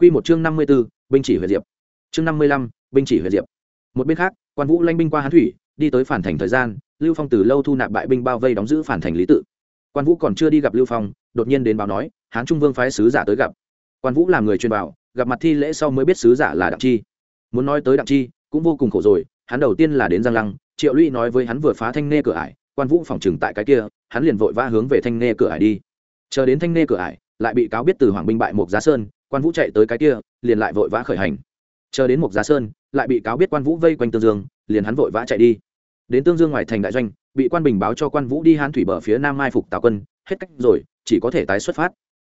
Quy một chương năm mươi 54, binh chỉ huyện diệp. Chương năm mươi lăm, binh chỉ huyện diệp. Một bên khác, quan vũ lanh binh qua hán thủy, đi tới phản thành thời gian, Lưu Phong từ lâu thu nạp bại binh bao vây đóng giữ phản thành lý tự. Quan vũ còn chưa đi gặp Lưu Phong, đột nhiên đến báo nói, Hán Trung Vương phái sứ giả tới gặp. Quan vũ làm người truyền bảo, gặp mặt thi lễ sau mới biết sứ giả là Đặng Chi. Muốn nói tới Đặng Chi, cũng vô cùng khổ rồi, hắn đầu tiên là đến Giang Lăng, Triệu Lũy nói với hắn vừa phá thanh nê cửa ải, quan vũ phòng trừng tại cái kia, hắn liền vội vã hướng về thanh nê cửa ải đi. Chờ đến thanh nê cửa ải, lại bị cáo biết từ Hoàng binh bại một Giá Sơn, quan vũ chạy tới cái kia, liền lại vội vã khởi hành. Chờ đến mục giá sơn, lại bị cáo biết quan vũ vây quanh tương dương, liền hắn vội vã chạy đi. Đến tương dương ngoài thành đại doanh, bị quan bình báo cho quan vũ đi hán thủy bờ phía nam mai phục tào quân, hết cách rồi, chỉ có thể tái xuất phát.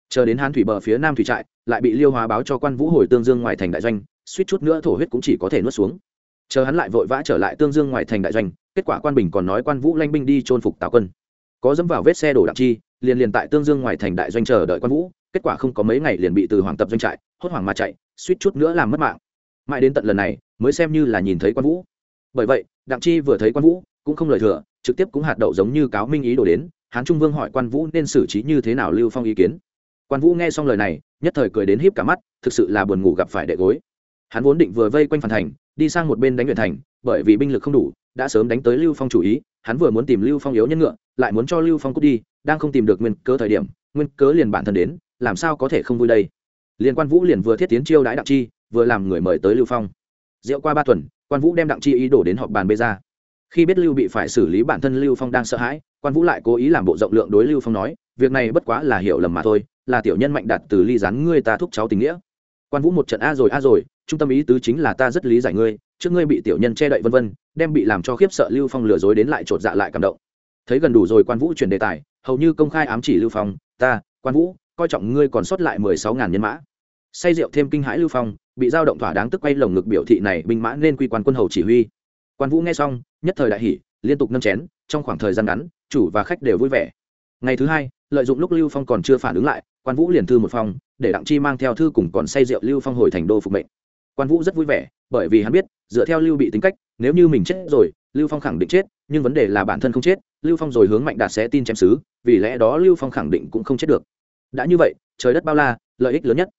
Chờ đến hán thủy bờ phía nam thủy trại, lại bị liêu hóa báo cho quan vũ hồi tương dương ngoài thành đại doanh, suýt chút nữa thổ huyết cũng chỉ có thể nuốt xuống. Chờ hắn lại vội vã trở lại tương dương ngoài thành đại doanh, kết quả quan bình còn nói quan vũ lanh binh đi trôn phục tào quân. Có dẫm vào vết xe đổ đặc chi, liền liền tại tương dương ngoài thành đại doanh chờ đợi quan vũ kết quả không có mấy ngày liền bị từ hoàng tập doanh trại, hốt hoảng mà chạy, suýt chút nữa làm mất mạng. Mãi đến tận lần này, mới xem như là nhìn thấy quan vũ. Bởi vậy, đặng chi vừa thấy quan vũ, cũng không lời thừa, trực tiếp cũng hạt đậu giống như cáo minh ý đổ đến, hán trung vương hỏi quan vũ nên xử trí như thế nào lưu phong ý kiến. Quan vũ nghe xong lời này, nhất thời cười đến híp cả mắt, thực sự là buồn ngủ gặp phải đệ gối. Hắn vốn định vừa vây quanh phản thành, đi sang một bên đánh huyện thành, bởi vì binh lực không đủ, đã sớm đánh tới lưu phong chủ ý, hắn vừa muốn tìm lưu phong yếu nhân ngựa, lại muốn cho lưu phong cút đi, đang không tìm được nguyên cớ thời điểm nguyên cớ liền bản thân đến, làm sao có thể không vui đây? Liên quan vũ liền vừa thiết tiến chiêu đãi đặng chi, vừa làm người mời tới lưu phong. Rượu qua ba tuần, quan vũ đem đặng chi ý đổ đến họp bàn bê ra. Khi biết lưu bị phải xử lý bản thân lưu phong đang sợ hãi, quan vũ lại cố ý làm bộ rộng lượng đối lưu phong nói, việc này bất quá là hiểu lầm mà thôi, là tiểu nhân mạnh đặt từ ly rán ngươi ta thúc cháu tình nghĩa. Quan vũ một trận a rồi a rồi, trung tâm ý tứ chính là ta rất lý giải ngươi, trước ngươi bị tiểu nhân che đậy vân vân, đem bị làm cho khiếp sợ lưu phong lừa dối đến lại chột dạ lại cảm động. Thấy gần đủ rồi quan vũ chuyển đề tài, hầu như công khai ám chỉ lưu phong ta, quan vũ, coi trọng ngươi còn sót lại mười sáu ngàn nhân mã. Say rượu thêm kinh hãi lưu phong, bị giao động thỏa đáng tức quay lồng ngực biểu thị này binh mã nên quy quan quân hầu chỉ huy. Quan vũ nghe xong, nhất thời đại hỷ liên tục nâng chén, trong khoảng thời gian ngắn, chủ và khách đều vui vẻ. Ngày thứ hai, lợi dụng lúc lưu phong còn chưa phản ứng lại, quan vũ liền thư một phong để đặng chi mang theo thư cùng còn say rượu lưu phong hồi thành đô phục mệnh. Quan vũ rất vui vẻ, bởi vì hắn biết, dựa theo lưu bị tính cách, nếu như mình chết rồi lưu phong khẳng định chết, nhưng vấn đề là bản thân không chết, lưu phong rồi hướng mạnh đạt sẽ tin chém xứ, vì lẽ đó lưu phong khẳng định cũng không chết được. Đã như vậy, trời đất bao la, lợi ích lớn nhất.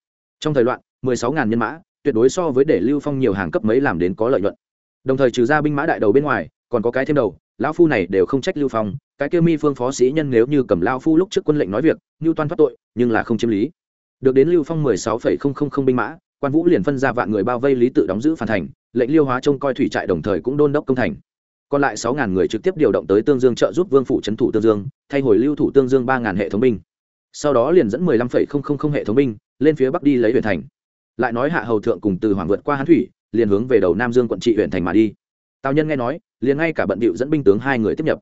Trong thời loạn, mười sáu ngàn nhân mã, tuyệt đối so với để lưu phong nhiều hàng cấp mấy làm đến có lợi nhuận. Đồng thời trừ ra binh mã đại đầu bên ngoài, còn có cái thêm đầu, lão phu này đều không trách lưu phong, cái kêu mi phương phó sĩ nhân nếu như cầm lao phu lúc trước quân lệnh nói việc như toan thoát tội, nhưng là không chiếm lý. Được đến lưu phong mười sáu phẩy không không không binh mã, quan vũ liền phân ra vạn người bao vây lý tự đóng giữ phản thành, lệnh liêu hóa trông coi thủy trại đồng thời cũng đôn đốc công thành còn lại sáu ngàn người trực tiếp điều động tới tương dương trợ giúp vương phủ trấn thủ tương dương, thay hồi lưu thủ tương dương ba ngàn hệ thống binh. Sau đó liền dẫn mười lăm phẩy không không không hệ thống binh lên phía bắc đi lấy huyện thành. Lại nói hạ hầu thượng cùng từ hoàng vượt qua hán thủy, liền hướng về đầu nam dương quận trị huyện thành mà đi. Tào nhân nghe nói, liền ngay cả bận bịu dẫn binh tướng hai người tiếp nhập.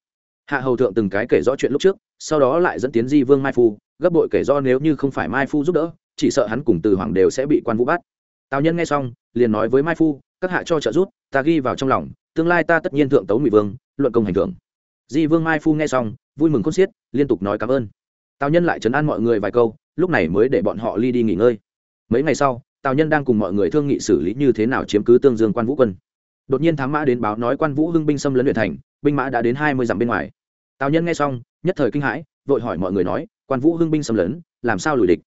Hạ hầu thượng từng cái kể rõ chuyện lúc trước, sau đó lại dẫn tiến di vương mai phu, gấp bội kể do nếu như không phải mai phu giúp đỡ, chỉ sợ hắn cùng từ hoàng đều sẽ bị quan vũ bắt. Tào nhân nghe xong, liền nói với mai phu, các hạ cho trợ giúp, ta ghi vào trong lòng tương lai ta tất nhiên thượng tấu ngụy vương, luận công hành thưởng. Di vương mai phu nghe xong, vui mừng khôn xiết, liên tục nói cảm ơn. Tào nhân lại chấn an mọi người vài câu, lúc này mới để bọn họ ly đi nghỉ ngơi. Mấy ngày sau, tào nhân đang cùng mọi người thương nghị xử lý như thế nào chiếm cứ tương dương quan vũ quân. Đột nhiên thám mã đến báo nói quan vũ hưng binh xâm lấn luyện thành, binh mã đã đến hai mươi dặm bên ngoài. Tào nhân nghe xong, nhất thời kinh hãi, vội hỏi mọi người nói, quan vũ hưng binh xâm lấn, làm sao lùi địch?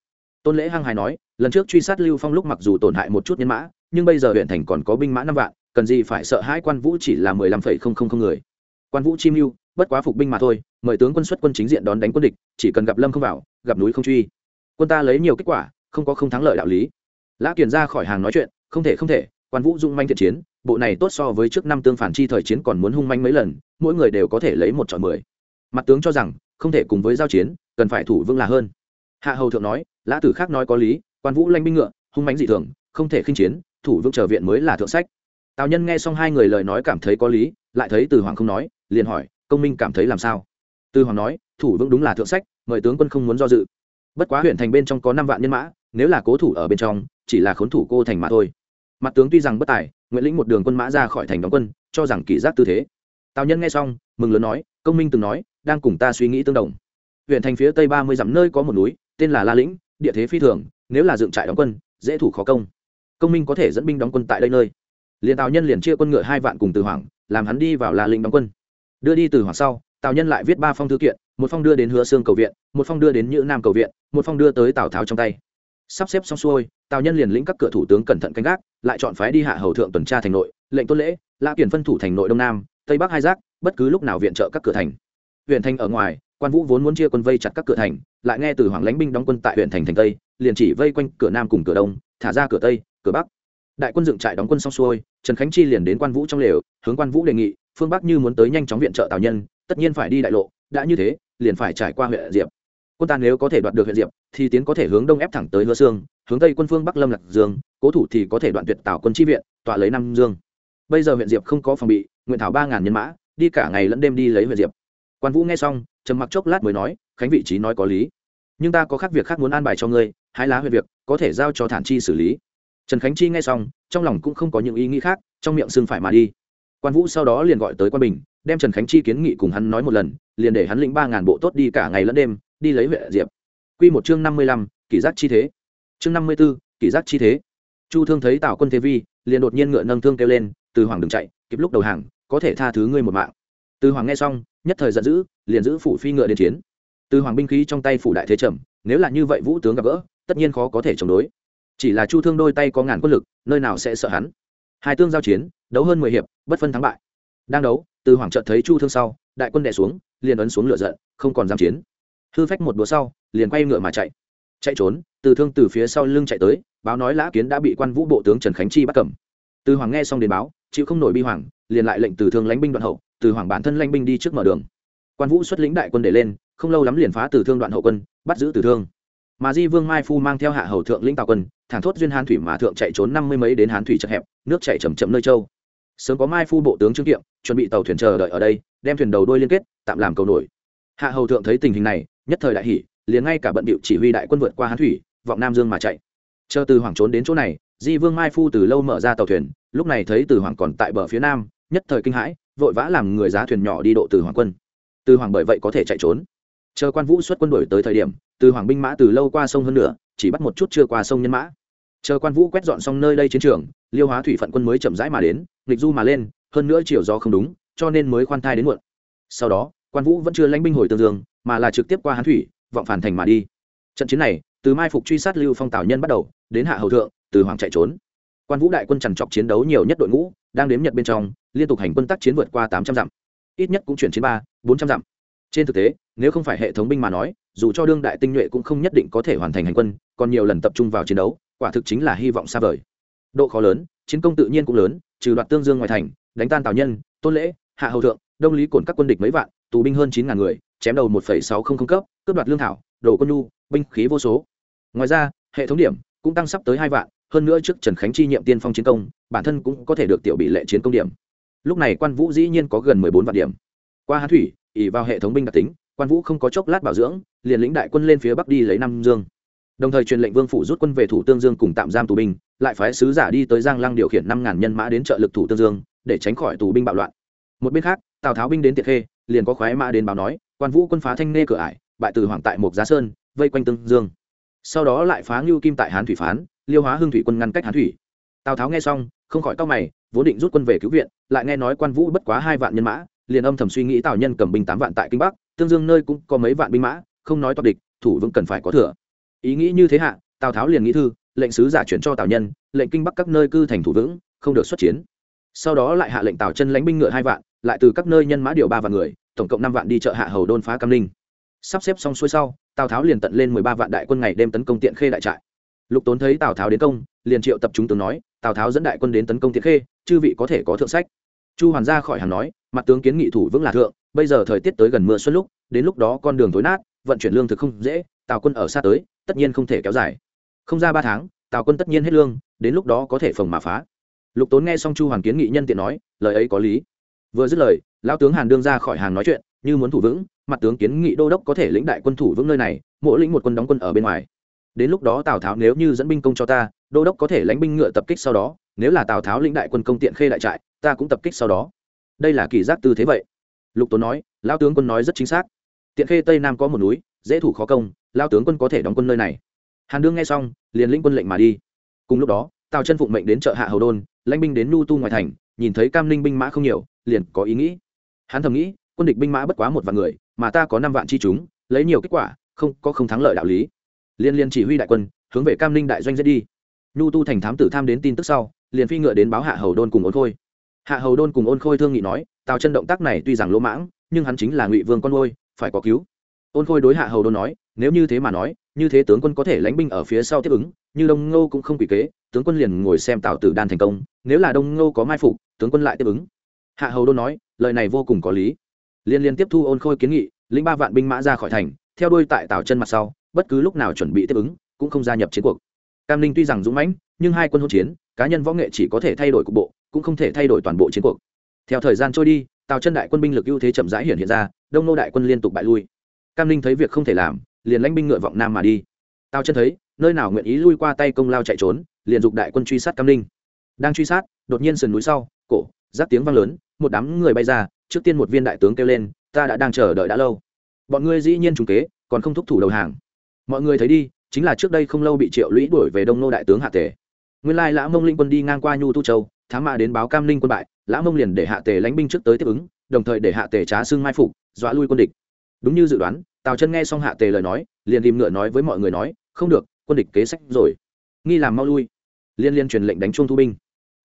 Tôn lễ hăng hải nói, lần trước truy sát lưu phong lúc mặc dù tổn hại một chút nhân mã, nhưng bây giờ huyện thành còn có binh mã năm vạn cần gì phải sợ hãi quan vũ chỉ là mười lăm phẩy không không không người. Quan vũ chim mưu, bất quá phục binh mà thôi, mời tướng quân xuất quân chính diện đón đánh quân địch, chỉ cần gặp lâm không vào, gặp núi không truy. Quân ta lấy nhiều kết quả, không có không thắng lợi đạo lý. Lã kiền ra khỏi hàng nói chuyện, không thể không thể, quan vũ dung manh thiện chiến, bộ này tốt so với trước năm tương phản chi thời chiến còn muốn hung manh mấy lần, mỗi người đều có thể lấy một chọn mười. Mặt tướng cho rằng, không thể cùng với giao chiến, cần phải thủ vững là hơn. Hạ hầu thượng nói, lã tử khác nói có lý, quan vũ lanh binh ngựa, hung mánh dị thường, không thể khinh chiến, thủ vững trở viện mới là thượng sách tào nhân nghe xong hai người lời nói cảm thấy có lý, lại thấy từ hoàng không nói, liền hỏi, công minh cảm thấy làm sao? Từ hoàng nói, thủ vững đúng là thượng sách, mời tướng quân không muốn do dự. Bất quá huyện thành bên trong có năm vạn nhân mã, nếu là cố thủ ở bên trong, chỉ là khốn thủ cô thành mà thôi. Mặt tướng tuy rằng bất tài nguyễn lĩnh một đường quân mã ra khỏi thành đóng quân, cho rằng kỷ giác tư thế. Tào nhân nghe xong, mừng lớn nói, công minh từng nói, đang cùng ta suy nghĩ tương đồng. Huyện thành phía tây ba mươi dặm nơi có một núi, tên là la lĩnh, địa thế phi thường, nếu là dựng trại đóng quân, dễ thủ khó công. Công minh có thể dẫn binh đóng quân tại đây nơi liền tào nhân liền chia quân ngựa hai vạn cùng từ hoàng làm hắn đi vào la lĩnh đóng quân. Đưa đi từ hoàng sau, tào nhân lại viết ba phong thư kiện, một phong đưa đến hứa xương cầu viện, một phong đưa đến nhữ nam cầu viện, một phong đưa tới tào tháo trong tay. Sắp xếp xong xuôi, tào nhân liền lĩnh các cửa thủ tướng cẩn thận canh gác, lại chọn phái đi hạ hầu thượng tuần tra thành nội, lệnh tuân lễ, lã kiển phân thủ thành nội đông nam, tây bắc hai giác, bất cứ lúc nào viện trợ các cửa thành. Huyện thành ở ngoài, quan vũ vốn muốn chia quân vây chặt các cửa thành, lại nghe từ hoàng lãnh binh đóng quân tại huyện thành thành tây, liền chỉ vây quanh cửa nam cùng cửa đông, thả ra cửa tây, cửa bắc đại quân dựng trại đóng quân xong xuôi, trần khánh chi liền đến quan vũ trong lều, hướng quan vũ đề nghị, phương bắc như muốn tới nhanh chóng viện trợ tào nhân, tất nhiên phải đi đại lộ, đã như thế, liền phải trải qua huyện diệp. Quân ta nếu có thể đoạt được huyện diệp, thì tiến có thể hướng đông ép thẳng tới hứa sương, hướng tây quân phương bắc lâm lạc dương, cố thủ thì có thể đoạn tuyệt tào quân chi viện, tọa lấy nam dương. Bây giờ huyện diệp không có phòng bị, nguyện thảo ba ngàn nhân mã, đi cả ngày lẫn đêm đi lấy huyện diệp. Quan vũ nghe xong, trầm mặc chốc lát mới nói, khánh vị trí nói có lý, nhưng ta có khác việc khác muốn an bài cho ngươi hai lá huyện việc có thể giao cho thản chi xử lý trần khánh chi nghe xong, trong lòng cũng không có những ý nghĩ khác, trong miệng xưng phải mà đi. Quan vũ sau đó liền gọi tới quan bình, đem trần khánh chi kiến nghị cùng hắn nói một lần, liền để hắn lĩnh ba ngàn bộ tốt đi cả ngày lẫn đêm, đi lấy huyện diệp. Q một chương năm mươi lăm, kỷ giác chi thế. Chương năm mươi b ố kỷ giác chi thế. Chu thương thấy tào quân thế vi, liền đột nhiên ngựa nâng thương kêu lên, từ hoàng đừng chạy, kịp lúc đầu hàng, có thể tha thứ ngươi một mạng. Từ hoàng nghe xong, nhất thời giận dữ, liền giữ phủ phi ngựa đến chiến. Từ hoàng binh khí trong tay phủ đại thế trầm, nếu là như vậy vũ tướng gặp gỡ, tất nhiên khó có thể chống đối chỉ là chu thương đôi tay có ngàn quân lực, nơi nào sẽ sợ hắn? Hai tương giao chiến, đấu hơn mười hiệp, bất phân thắng bại. Đang đấu, từ hoàng trợt thấy chu thương sau, đại quân đẻ xuống, liền ấn xuống lửa giận, không còn giam chiến. Hư phách một đũa sau, liền quay ngựa mà chạy. Chạy trốn, từ thương từ phía sau lưng chạy tới, báo nói lã kiến đã bị quan vũ bộ tướng trần khánh chi bắt cầm. Từ hoàng nghe xong đến báo, chịu không nổi bi hoàng, liền lại lệnh từ thương lãnh binh đoạn hậu, từ hoàng bản thân lãnh binh đi trước mở đường. Quan vũ xuất lĩnh đại quân để lên, không lâu lắm liền phá từ thương đoạn hậu quân, bắt giữ từ thương mà di vương mai phu mang theo hạ hầu thượng lĩnh tào quân, thẳng thốt duyên hán thủy mà thượng chạy trốn năm mươi mấy đến hán thủy chật hẹp, nước chạy chầm chậm nơi châu. Sớm có mai phu bộ tướng trương kiệm, chuẩn bị tàu thuyền chờ đợi ở đây, đem thuyền đầu đuôi liên kết, tạm làm cầu nổi. Hạ hầu thượng thấy tình hình này, nhất thời đại hỷ liền ngay cả bận bịu chỉ huy đại quân vượt qua hán thủy, vọng nam dương mà chạy. Chờ từ hoàng trốn đến chỗ này, di vương mai phu từ lâu mở ra tàu thuyền, lúc này thấy từ hoàng còn tại bờ phía nam, nhất thời kinh hãi, vội vã làm người giá thuyền nhỏ đi độ từ hoàng quân. Từ hoàng bởi vậy có thể chạy trốn. Chờ quan vũ xuất quân đổi tới thời điểm từ hoàng binh mã từ lâu qua sông hơn nữa, chỉ bắt một chút chưa qua sông nhân mã. Chờ quan vũ quét dọn xong nơi đây chiến trường, liêu hóa thủy phận quân mới chậm rãi mà đến, nghịch du mà lên, hơn nữa chiều gió không đúng, cho nên mới khoan thai đến muộn. Sau đó, quan vũ vẫn chưa lãnh binh hồi tương dương, mà là trực tiếp qua hán thủy, vọng phản thành mà đi. Trận chiến này, từ mai phục truy sát lưu phong tào nhân bắt đầu, đến hạ hầu thượng, từ hoàng chạy trốn. Quan vũ đại quân trằn trọc chiến đấu nhiều nhất đội ngũ, đang đếm nhật bên trong, liên tục hành quân tác chiến vượt qua tám trăm dặm. Ít nhất cũng chuyển chiến ba, bốn trăm dặm. Trên thực tế, nếu không phải hệ thống binh mà nói dù cho đương đại tinh nhuệ cũng không nhất định có thể hoàn thành hành quân, còn nhiều lần tập trung vào chiến đấu, quả thực chính là hy vọng xa vời. Độ khó lớn, chiến công tự nhiên cũng lớn, trừ đoạt tương dương ngoài thành, đánh tan tào nhân, tôn lễ, hạ hầu thượng, đông lý cổn các quân địch mấy vạn, tù binh hơn chín ngàn người, chém đầu một sáu không không cấp, cướp đoạt lương thảo, đồ quân nhu, binh khí vô số. Ngoài ra, hệ thống điểm cũng tăng sắp tới hai vạn, hơn nữa trước trần khánh chi nhiệm tiên phong chiến công, bản thân cũng có thể được tiểu bị lệ chiến công điểm. Lúc này quan vũ dĩ nhiên có gần mười bốn vạn điểm. Qua hán thủy ỉ vào hệ thống binh đặc tính, quan vũ không có chốc lát bảo dưỡng liền lĩnh đại quân lên phía bắc đi lấy nam dương. Đồng thời truyền lệnh vương phủ rút quân về thủ tương dương cùng tạm giam tù binh, lại phái sứ giả đi tới giang lăng điều khiển năm ngàn nhân mã đến trợ lực thủ tương dương, để tránh khỏi tù binh bạo loạn. Một bên khác, tào tháo binh đến tiệt khê, liền có khoái mã đến báo nói, quan vũ quân phá thanh nê cửa ải, bại từ hoàng tại mộc giá sơn, vây quanh tương dương. Sau đó lại phá ngưu kim tại hán thủy phán, liêu hóa hương thủy quân ngăn cách hán thủy. Tào tháo nghe xong, không khỏi tao mày, vốn định rút quân về cứu viện, lại nghe nói quan vũ bất quá hai vạn nhân mã, liền âm thầm suy nghĩ tào nhân cầm binh tám vạn tại kinh bắc, tương dương nơi cũng có mấy vạn binh mã không nói toạc địch, thủ vững cần phải có thừa. Ý nghĩ như thế hạ, tào tháo liền nghĩ thư, lệnh sứ giả chuyển cho tào nhân, lệnh kinh bắc các nơi cư thành thủ vững, không được xuất chiến. Sau đó lại hạ lệnh tào chân lãnh binh ngựa hai vạn, lại từ các nơi nhân mã điều ba vạn người, tổng cộng năm vạn đi chợ hạ hầu đôn phá cam ninh. Sắp xếp xong xuôi sau, tào tháo liền tận lên mười ba vạn đại quân ngày đêm tấn công tiện khê đại trại. Lục tốn thấy tào tháo đến công, liền triệu tập chúng tướng nói, tào tháo dẫn đại quân đến tấn công tiện khê, chư vị có thể có thượng sách. Chu hoàn ra khỏi hàng nói, mặt tướng kiến nghị thủ vững là thượng, bây giờ thời tiết tới gần mưa xuân lúc, đến lúc đó con đường tối nát vận chuyển lương thực không dễ, tào quân ở xa tới, tất nhiên không thể kéo dài. Không ra ba tháng, tào quân tất nhiên hết lương, đến lúc đó có thể phồng mà phá. Lục tốn nghe xong chu hoàn kiến nghị nhân tiện nói, lời ấy có lý. Vừa dứt lời, lão tướng hàn đương ra khỏi hàng nói chuyện, như muốn thủ vững, mặt tướng kiến nghị đô đốc có thể lĩnh đại quân thủ vững nơi này, mỗi lĩnh một quân đóng quân ở bên ngoài. Đến lúc đó tào tháo nếu như dẫn binh công cho ta, đô đốc có thể lãnh binh ngựa tập kích sau đó, nếu là tào tháo lĩnh đại quân công tiện khê đại trại, ta cũng tập kích sau đó. Đây là kỳ giác tư thế vậy. Lục tốn nói, lão tướng quân nói rất chính xác tiện khê tây nam có một núi, dễ thủ khó công, lao tướng quân có thể đóng quân nơi này. Hàn đương nghe xong, liền lĩnh quân lệnh mà đi. Cùng lúc đó, tào chân phụng mệnh đến chợ hạ hầu đôn, lãnh binh đến nu tu ngoài thành, nhìn thấy cam ninh binh mã không nhiều, liền có ý nghĩ. Hắn thầm nghĩ, quân địch binh mã bất quá một vạn người, mà ta có năm vạn chi chúng, lấy nhiều kết quả, không, có không thắng lợi đạo lý. Liên liên chỉ huy đại quân, hướng về cam ninh đại doanh dễ đi. Nhu tu thành thám tử tham đến tin tức sau, liền phi ngựa đến báo hạ hầu đôn cùng ôn khôi. Hạ hầu đôn cùng ôn khôi thương nghị nói, tào chân động tác này tuy rằng lỗ mãng, nhưng hắn chính là ngụy vương con ngôi phải có cứu. Ôn khôi đối hạ hầu đôn nói, nếu như thế mà nói, như thế tướng quân có thể lãnh binh ở phía sau tiếp ứng, như đông ngô cũng không quỷ kế, tướng quân liền ngồi xem tào tử đan thành công, nếu là đông ngô có mai phục, tướng quân lại tiếp ứng. Hạ hầu đôn nói, lời này vô cùng có lý. Liên liên tiếp thu ôn khôi kiến nghị, lĩnh ba vạn binh mã ra khỏi thành, theo đuôi tại tào chân mặt sau, bất cứ lúc nào chuẩn bị tiếp ứng, cũng không gia nhập chiến cuộc. Cam ninh tuy rằng dũng mãnh, nhưng hai quân hỗn chiến, cá nhân võ nghệ chỉ có thể thay đổi cục bộ, cũng không thể thay đổi toàn bộ chiến cuộc. Theo thời gian trôi đi tào chân đại quân binh lực ưu thế chậm rãi hiện hiện ra, đông nô đại quân liên tục bại lui. Cam ninh thấy việc không thể làm, liền lãnh binh ngựa vọng nam mà đi. Tào chân thấy, nơi nào nguyện ý lui qua tay công lao chạy trốn, liền dục đại quân truy sát cam ninh. Đang truy sát, đột nhiên sườn núi sau, cổ giáp tiếng vang lớn, một đám người bay ra, trước tiên một viên đại tướng kêu lên, ta đã đang chờ đợi đã lâu. Bọn ngươi dĩ nhiên trùng kế, còn không thúc thủ đầu hàng. Mọi người thấy đi, chính là trước đây không lâu bị triệu lũy đuổi về đông nô đại tướng hạ tề. Nguyên lai lã mông linh quân đi ngang qua nhu tu châu, thám mạ đến báo cam linh quân bại lã mông liền để hạ tề lánh binh trước tới tiếp ứng, đồng thời để hạ tề trá xương mai phục, dọa lui quân địch. Đúng như dự đoán, tào chân nghe xong hạ tề lời nói, liền tìm ngựa nói với mọi người nói, không được, quân địch kế sách rồi. Nghi làm mau lui. Liên liên truyền lệnh đánh chuông thu binh.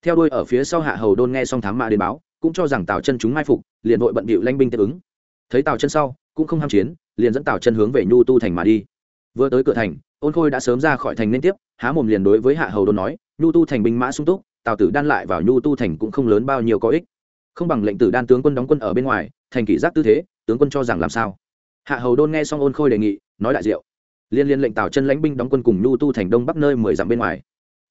Theo đôi ở phía sau hạ hầu đôn nghe xong thám mã đến báo, cũng cho rằng tào chân chúng mai phục, liền vội bận bịu lanh binh tiếp ứng. Thấy tào chân sau, cũng không ham chiến, liền dẫn tào chân hướng về nhu tu thành mà đi. Vừa tới cửa thành, ôn khôi đã sớm ra khỏi thành nên tiếp, há mồm liền đối với hạ hầu đôn nói, nhu tu thành binh mã sung túc tào tử đan lại vào nhu tu thành cũng không lớn bao nhiêu có ích. Không bằng lệnh tử đan tướng quân đóng quân ở bên ngoài, thành kỷ giác tư thế, tướng quân cho rằng làm sao? Hạ hầu đôn nghe xong ôn khôi đề nghị, nói đại diệu. Liên liên lệnh tào chân lãnh binh đóng quân cùng nhu tu thành đông bắc nơi mười dặm bên ngoài.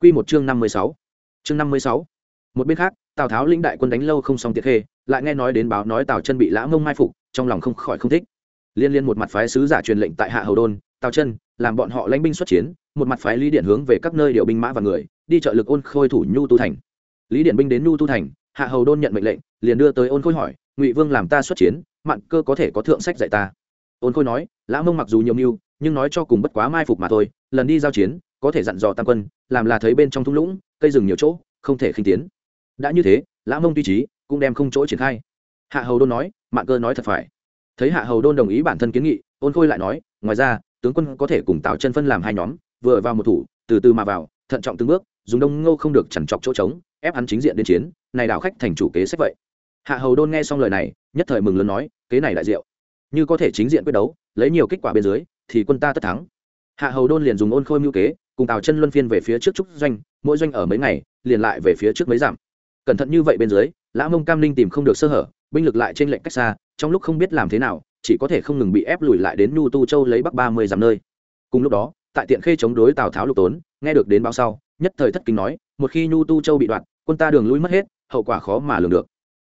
Q một chương năm mươi sáu. Chương năm mươi sáu. Một bên khác, tào tháo lĩnh đại quân đánh lâu không xong tiệt khê, lại nghe nói đến báo nói tào chân bị lã mông mai phục, trong lòng không khỏi không thích. Liên liên một mặt phái sứ giả truyền lệnh tại hạ hầu đôn, tào chân, làm bọn họ lãnh binh xuất chiến một mặt phái lý điện hướng về các nơi điều binh mã và người, đi trợ lực ôn khôi thủ nhu tu thành. Lý điện binh đến nhu tu thành, hạ hầu đôn nhận mệnh lệnh, liền đưa tới ôn khôi hỏi, ngụy vương làm ta xuất chiến, mạn cơ có thể có thượng sách dạy ta? Ôn khôi nói, lã mông mặc dù nhiều mưu, nhưng nói cho cùng bất quá mai phục mà thôi, lần đi giao chiến, có thể dặn dò tam quân, làm là thấy bên trong thung lũng, cây rừng nhiều chỗ, không thể khinh tiến. Đã như thế, lã mông tuy trí, cũng đem không chỗ triển khai. Hạ hầu đôn nói, mạn cơ nói thật phải. Thấy hạ hầu đôn đồng ý bản thân kiến nghị, ôn khôi lại nói, ngoài ra, tướng quân có thể cùng Tào chân phân làm hai nhóm vừa vào một thủ, từ từ mà vào, thận trọng từng bước, dùng đông ngô không được chằn chọc chỗ trống, ép hắn chính diện đến chiến, này đảo khách thành chủ kế sách vậy. Hạ hầu đôn nghe xong lời này, nhất thời mừng lớn nói, kế này đại diệu. Như có thể chính diện quyết đấu, lấy nhiều kết quả bên dưới, thì quân ta tất thắng. Hạ hầu đôn liền dùng ôn khôi mưu kế, cùng tào chân luân phiên về phía trước trúc doanh, mỗi doanh ở mấy ngày, liền lại về phía trước mấy giảm cẩn thận như vậy bên dưới, lã mông cam linh tìm không được sơ hở, binh lực lại trên lệnh cách xa, trong lúc không biết làm thế nào, chỉ có thể không ngừng bị ép lùi lại đến nhu tu châu lấy bắc ba mươi dặm nơi. Cùng lúc đó tại tiện khê chống đối tào tháo lục tốn, nghe được đến báo sau, nhất thời thất kinh nói, một khi nhu tu châu bị đoạt, quân ta đường lui mất hết, hậu quả khó mà lường được.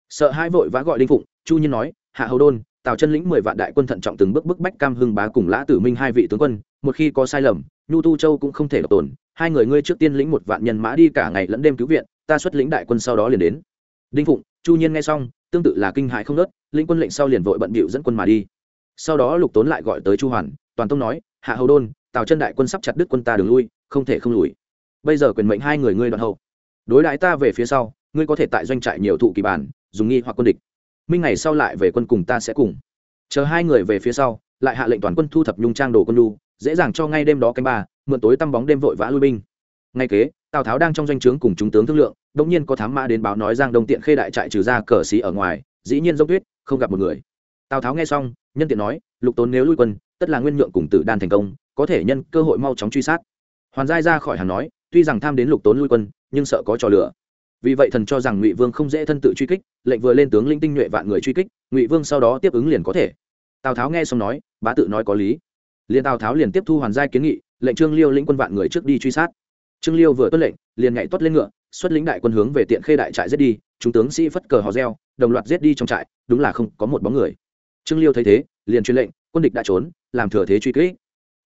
Sợ hai vội vã gọi đinh phụng, chu nhiên nói, hạ hầu đôn, tào chân lĩnh mười vạn đại quân thận trọng từng bước bức bách cam hưng bá cùng lã tử minh hai vị tướng quân, một khi có sai lầm, nhu tu châu cũng không thể độc tồn, hai người ngươi trước tiên lĩnh một vạn nhân mã đi cả ngày lẫn đêm cứu viện, ta xuất lĩnh đại quân sau đó liền đến. Đinh phụng, chu nhiên nghe xong, tương tự là kinh hại không nớt lĩnh quân lệnh sau liền vội bận bịu dẫn quân mà đi. Sau đó lục tốn lại gọi tới chu hoàn, toàn tông nói, hạ hầu đôn tào chân đại quân sắp chặt đứt quân ta đường lui, không thể không lùi. Bây giờ quyền mệnh hai người ngươi đoạn hậu. Đối đãi ta về phía sau, ngươi có thể tại doanh trại nhiều thụ kỳ bản, dùng nghi hoặc quân địch. Minh ngày sau lại về quân cùng ta sẽ cùng. Chờ hai người về phía sau, lại hạ lệnh toàn quân thu thập nhung trang đồ quân lu dễ dàng cho ngay đêm đó canh ba, mượn tối tăm bóng đêm vội vã lui binh. Ngay kế, tào tháo đang trong doanh trướng cùng chúng tướng thương lượng đống nhiên có thám mã đến báo nói giang đông tiện khê đại trại trừ ra cờ xí ở ngoài, dĩ nhiên dốc tuyết, không gặp một người. Tào tháo nghe xong, nhân tiện nói, lục tốn nếu lui quân, tất là nguyên nhượng cùng tử đan thành công có thể nhân cơ hội mau chóng truy sát. Hoàn giai ra khỏi hàng nói, tuy rằng tham đến lục tốn lui quân, nhưng sợ có trò lửa vì vậy thần cho rằng ngụy vương không dễ thân tự truy kích, lệnh vừa lên tướng linh tinh nhuệ vạn người truy kích, ngụy vương sau đó tiếp ứng liền có thể. Tào tháo nghe xong nói, bá tự nói có lý. Liền tào tháo liền tiếp thu hoàn giai kiến nghị, lệnh trương liêu lĩnh quân vạn người trước đi truy sát. Trương liêu vừa tuân lệnh, liền nhảy tuất lên ngựa, xuất lĩnh đại quân hướng về tiện khê đại trại giết đi, chúng tướng sĩ phất cờ hò reo, đồng loạt giết đi trong trại, đúng là không có một bóng người. Trương liêu thấy thế, liền truyền lệnh, quân địch đã trốn, làm thừa thế truy kích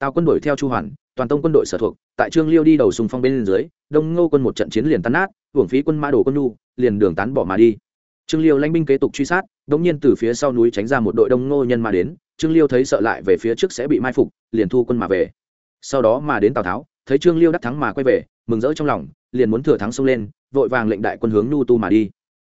tào quân đuổi theo chu hoàn, toàn tông quân đội sở thuộc, tại trương liêu đi đầu sùng phong bên dưới, đông ngô quân một trận chiến liền tan nát, hưởng phí quân mã đổ quân nhu, liền đường tán bỏ mà đi. Trương liêu lãnh binh kế tục truy sát, đống nhiên từ phía sau núi tránh ra một đội đông ngô nhân mà đến, trương liêu thấy sợ lại về phía trước sẽ bị mai phục, liền thu quân mà về. Sau đó mà đến tào tháo, thấy trương liêu đắc thắng mà quay về, mừng rỡ trong lòng, liền muốn thừa thắng xông lên, vội vàng lệnh đại quân hướng nu tu mà đi.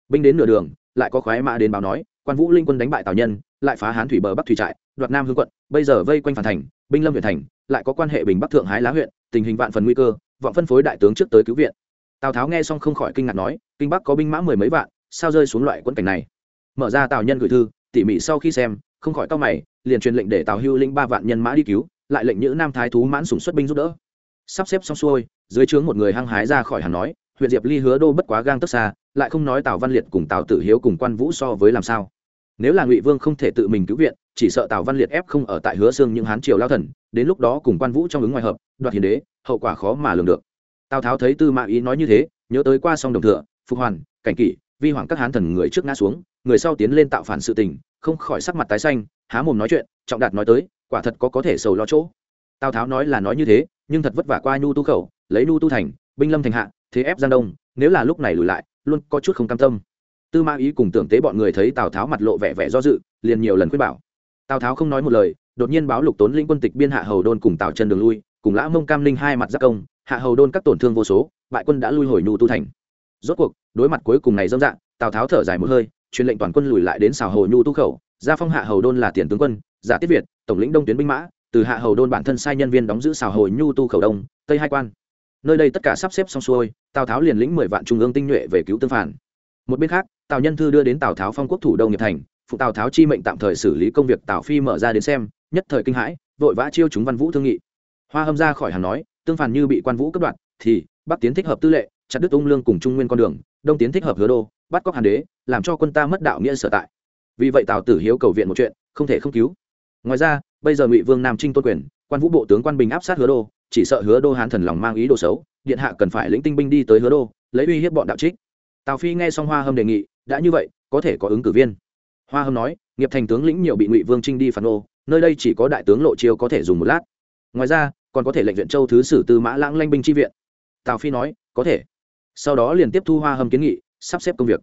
Binh đến nửa đường, lại có khoái mã đến báo nói, quan vũ linh quân đánh bại tào nhân, lại phá hán thủy bờ bắc thủy trại, đoạt nam hương quận, bây giờ vây quanh phản thành binh lâm huyện thành, lại có quan hệ bình bắc thượng hái lá huyện, tình hình vạn phần nguy cơ, vọng phân phối đại tướng trước tới cứu viện. Tào tháo nghe xong không khỏi kinh ngạc nói, kinh bắc có binh mã mười mấy vạn, sao rơi xuống loại quân cảnh này? Mở ra tào nhân gửi thư, tỉ mỉ sau khi xem, không khỏi tao mày, liền truyền lệnh để tào hưu lĩnh ba vạn nhân mã đi cứu, lại lệnh những nam thái thú mãn sủng xuất binh giúp đỡ. Sắp xếp xong xuôi, dưới trướng một người hăng hái ra khỏi hàng nói, huyện diệp ly hứa đô bất quá gang tức xa, lại không nói tào văn liệt cùng tào tử hiếu cùng quan vũ so với làm sao nếu là ngụy vương không thể tự mình cứu viện, chỉ sợ tào văn liệt ép không ở tại hứa xương những hán triều lao thần, đến lúc đó cùng quan vũ trong ứng ngoài hợp, đoạt hiền đế, hậu quả khó mà lường được. Tào tháo thấy tư mã ý nói như thế, nhớ tới qua song đồng thừa phục hoàn, cảnh kỷ, vi hoàng các hán thần người trước ngã xuống, người sau tiến lên tạo phản sự tình, không khỏi sắc mặt tái xanh, há mồm nói chuyện, trọng đạt nói tới, quả thật có có thể sầu lo chỗ. Tào tháo nói là nói như thế, nhưng thật vất vả qua nhu tu khẩu, lấy nhu tu thành, binh lâm thành hạ, thế ép giang đông, nếu là lúc này lùi lại, luôn có chút không cam tâm tư Ma ý cùng tưởng tế bọn người thấy tào tháo mặt lộ vẻ vẻ do dự, liền nhiều lần khuyên bảo. Tào tháo không nói một lời, đột nhiên báo lục tốn lĩnh quân tịch biên hạ hầu đôn cùng tào chân đường lui, cùng lã mông cam linh hai mặt giác công, hạ hầu đôn các tổn thương vô số, bại quân đã lui hồi nhu tu thành. Rốt cuộc, đối mặt cuối cùng này dâm dạng, tào tháo thở dài một hơi, truyền lệnh toàn quân lùi lại đến xào hồ nhu tu khẩu, gia phong hạ hầu đôn là tiền tướng quân, giả tiết việt, tổng lĩnh đông tuyến binh mã, từ hạ hầu đôn bản thân sai nhân viên đóng giữ xào hồ nhu tu khẩu đông, tây hai quan. Nơi đây tất cả sắp xếp xong xuôi, tào tháo liền lĩnh mười vạn trung ương tinh nhuệ về cứu tương phản. Một bên khác tào nhân thư đưa đến tào tháo phong quốc thủ đông nghiệp thành phụ tào tháo chi mệnh tạm thời xử lý công việc tào phi mở ra đến xem nhất thời kinh hãi vội vã chiêu chúng văn vũ thương nghị. Hoa hâm ra khỏi hàng nói tương phản như bị quan vũ cấp đoạt, thì bắc tiến thích hợp tư lệ chặt đứt ung lương cùng trung nguyên con đường đông tiến thích hợp hứa đô bắt cóc hàn đế làm cho quân ta mất đạo nghĩa sở tại. Vì vậy tào tử hiếu cầu viện một chuyện không thể không cứu. Ngoài ra bây giờ ngụy vương nam trinh tôn quyền quan vũ bộ tướng quan bình áp sát hứa đô chỉ sợ hứa đô hán thần lòng mang ý đồ xấu điện hạ cần phải lĩnh tinh binh đi tới hứa đô lấy uy hiếp bọn đạo trích. Tào phi nghe xong hoa hâm đề nghị đã như vậy, có thể có ứng cử viên. Hoa hâm nói, nghiệp thành tướng lĩnh nhiều bị ngụy vương trinh đi phản ô, nơi đây chỉ có đại tướng lộ chiêu có thể dùng một lát. Ngoài ra, còn có thể lệnh viện châu thứ sử tư mã lãng lanh binh tri viện. Tào phi nói, có thể. Sau đó liền tiếp thu hoa hâm kiến nghị, sắp xếp công việc.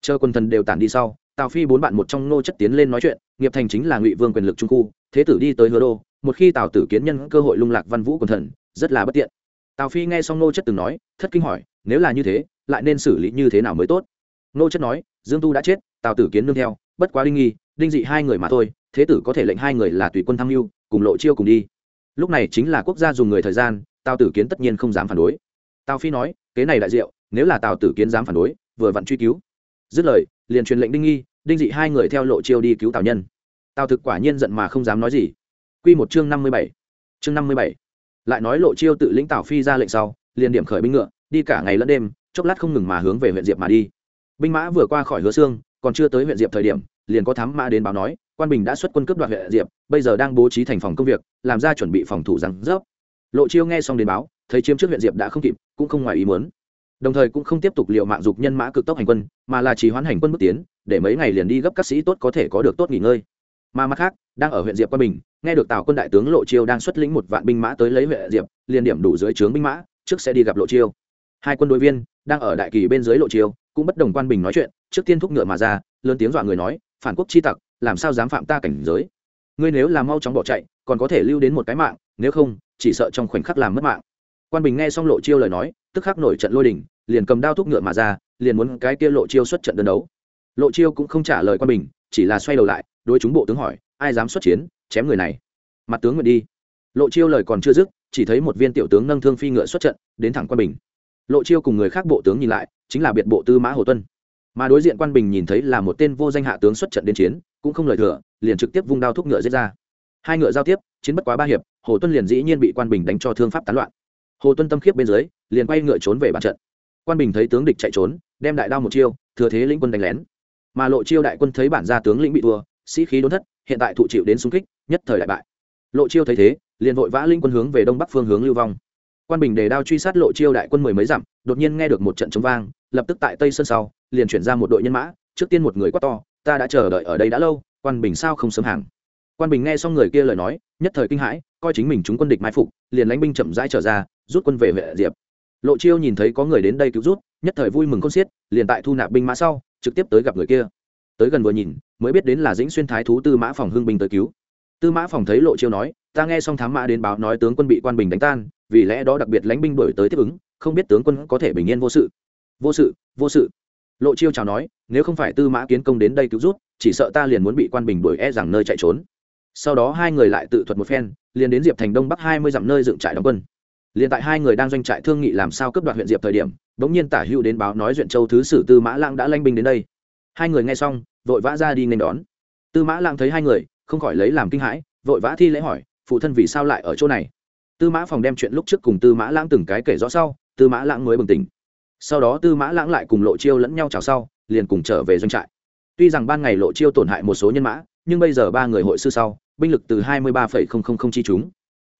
Chờ quân thần đều tản đi sau, tào phi bốn bạn một trong nô chất tiến lên nói chuyện, nghiệp thành chính là ngụy vương quyền lực trung khu, thế tử đi tới hứa đô, một khi tào tử kiến nhân cơ hội lung lạc văn vũ quần thần, rất là bất tiện. Tào phi nghe xong nô chất từng nói, thất kinh hỏi, nếu là như thế, lại nên xử lý như thế nào mới tốt? Nô chất nói, dương tu đã chết, tào tử kiến nương theo, bất quá đinh nghi, đinh dị hai người mà thôi, thế tử có thể lệnh hai người là tùy quân tham mưu, cùng lộ chiêu cùng đi. Lúc này chính là quốc gia dùng người thời gian, tào tử kiến tất nhiên không dám phản đối. Tào phi nói, kế này đại diệu, nếu là tào tử kiến dám phản đối, vừa vặn truy cứu. Dứt lời, liền truyền lệnh đinh nghi, đinh dị hai người theo lộ chiêu đi cứu tào nhân. Tào thực quả nhiên giận mà không dám nói gì. Q một chương năm mươi bảy. Chương năm mươi bảy. Lại nói lộ chiêu tự lĩnh tào phi ra lệnh sau, liền điểm khởi binh ngựa, đi cả ngày lẫn đêm, chốc lát không ngừng mà hướng về huyện diệp mà đi binh mã vừa qua khỏi hứa xương còn chưa tới huyện diệp thời điểm, liền có thám mã đến báo nói, quan bình đã xuất quân cướp đoạt huyện diệp, bây giờ đang bố trí thành phòng công việc, làm ra chuẩn bị phòng thủ rằng rớp. Lộ chiêu nghe xong đến báo, thấy chiếm trước huyện diệp đã không kịp, cũng không ngoài ý muốn. Đồng thời cũng không tiếp tục liệu mạng dục nhân mã cực tốc hành quân, mà là chỉ hoán hành quân bước tiến, để mấy ngày liền đi gấp các sĩ tốt có thể có được tốt nghỉ ngơi. Mà mặt khác, đang ở huyện diệp quan bình, nghe được tào quân đại tướng lộ chiêu đang xuất lĩnh một vạn binh mã tới lấy huyện diệp, liền điểm đủ dưới trướng binh mã, trước sẽ đi gặp lộ chiêu. Hai quân đội viên, đang ở đại kỳ bên dưới lộ chiêu cũng bất đồng quan bình nói chuyện, trước tiên thúc ngựa mà ra, lớn tiếng dọa người nói, phản quốc chi tặc, làm sao dám phạm ta cảnh giới? Ngươi nếu là mau chóng bỏ chạy, còn có thể lưu đến một cái mạng, nếu không, chỉ sợ trong khoảnh khắc làm mất mạng. Quan bình nghe xong lộ chiêu lời nói, tức khắc nổi trận lôi đình, liền cầm đao thúc ngựa mà ra, liền muốn cái kia lộ chiêu xuất trận đơn đấu. Lộ chiêu cũng không trả lời quan bình, chỉ là xoay đầu lại, đối chúng bộ tướng hỏi, ai dám xuất chiến, chém người này? Mặt tướng nguyện đi. Lộ chiêu lời còn chưa dứt, chỉ thấy một viên tiểu tướng nâng thương phi ngựa xuất trận, đến thẳng quan bình lộ chiêu cùng người khác bộ tướng nhìn lại, chính là biệt bộ tư mã hồ tuân. Mà đối diện quan bình nhìn thấy là một tên vô danh hạ tướng xuất trận đến chiến, cũng không lời thừa, liền trực tiếp vung đao thúc ngựa giết ra. Hai ngựa giao tiếp, chiến bất quá ba hiệp, hồ tuân liền dĩ nhiên bị quan bình đánh cho thương pháp tán loạn. Hồ tuân tâm khiếp bên dưới, liền quay ngựa trốn về bàn trận. Quan bình thấy tướng địch chạy trốn, đem đại đao một chiêu, thừa thế lĩnh quân đánh lén. Mà lộ chiêu đại quân thấy bản gia tướng lĩnh bị thua, sĩ khí đốn thất, hiện tại thụ chịu đến xung kích, nhất thời đại bại. Lộ chiêu thấy thế, liền vội vã linh quân hướng về đông bắc phương hướng lưu vong quan bình đề đao truy sát lộ chiêu đại quân mười mấy dặm, đột nhiên nghe được một trận chống vang, lập tức tại tây sơn sau, liền chuyển ra một đội nhân mã, trước tiên một người quát to, ta đã chờ đợi ở đây đã lâu, quan bình sao không sớm hàng? Quan bình nghe xong người kia lời nói, nhất thời kinh hãi, coi chính mình chúng quân địch mai phục, liền lãnh binh chậm rãi trở ra, rút quân về huệ diệp. Lộ chiêu nhìn thấy có người đến đây cứu rút, nhất thời vui mừng con xiết, liền tại thu nạp binh mã sau, trực tiếp tới gặp người kia. Tới gần vừa nhìn, mới biết đến là dĩnh xuyên thái thú tư mã phòng hưng binh tới cứu. Tư mã phòng thấy lộ chiêu nói, ta nghe xong thám mã đến báo nói tướng quân bị quan bình đánh tan vì lẽ đó đặc biệt lãnh binh đổi tới tiếp ứng, không biết tướng quân có thể bình yên vô sự. Vô sự vô sự. Lộ chiêu chào nói, nếu không phải tư mã kiến công đến đây cứu rút chỉ sợ ta liền muốn bị quan bình đuổi e rằng nơi chạy trốn. Sau đó hai người lại tự thuật một phen, liền đến diệp thành đông bắc hai mươi dặm nơi dựng trại đóng quân. Liền tại hai người đang doanh trại thương nghị làm sao cướp đoạt huyện diệp thời điểm, bỗng nhiên tả hữu đến báo nói duyện châu thứ sử tư mã lãng đã lanh binh đến đây. Hai người nghe xong, vội vã ra đi nên đón. Tư mã lãng thấy hai người, không khỏi lấy làm kinh hãi, vội vã thi lễ hỏi, phụ thân vì sao lại ở chỗ này? Tư mã phòng đem chuyện lúc trước cùng tư mã lãng từng cái kể rõ sau, tư mã lãng mới bừng tỉnh. Sau đó tư mã lãng lại cùng lộ chiêu lẫn nhau chào sau, liền cùng trở về doanh trại. Tuy rằng ban ngày lộ chiêu tổn hại một số nhân mã, nhưng bây giờ ba người hội sư sau, binh lực từ hai mươi ba chi chúng.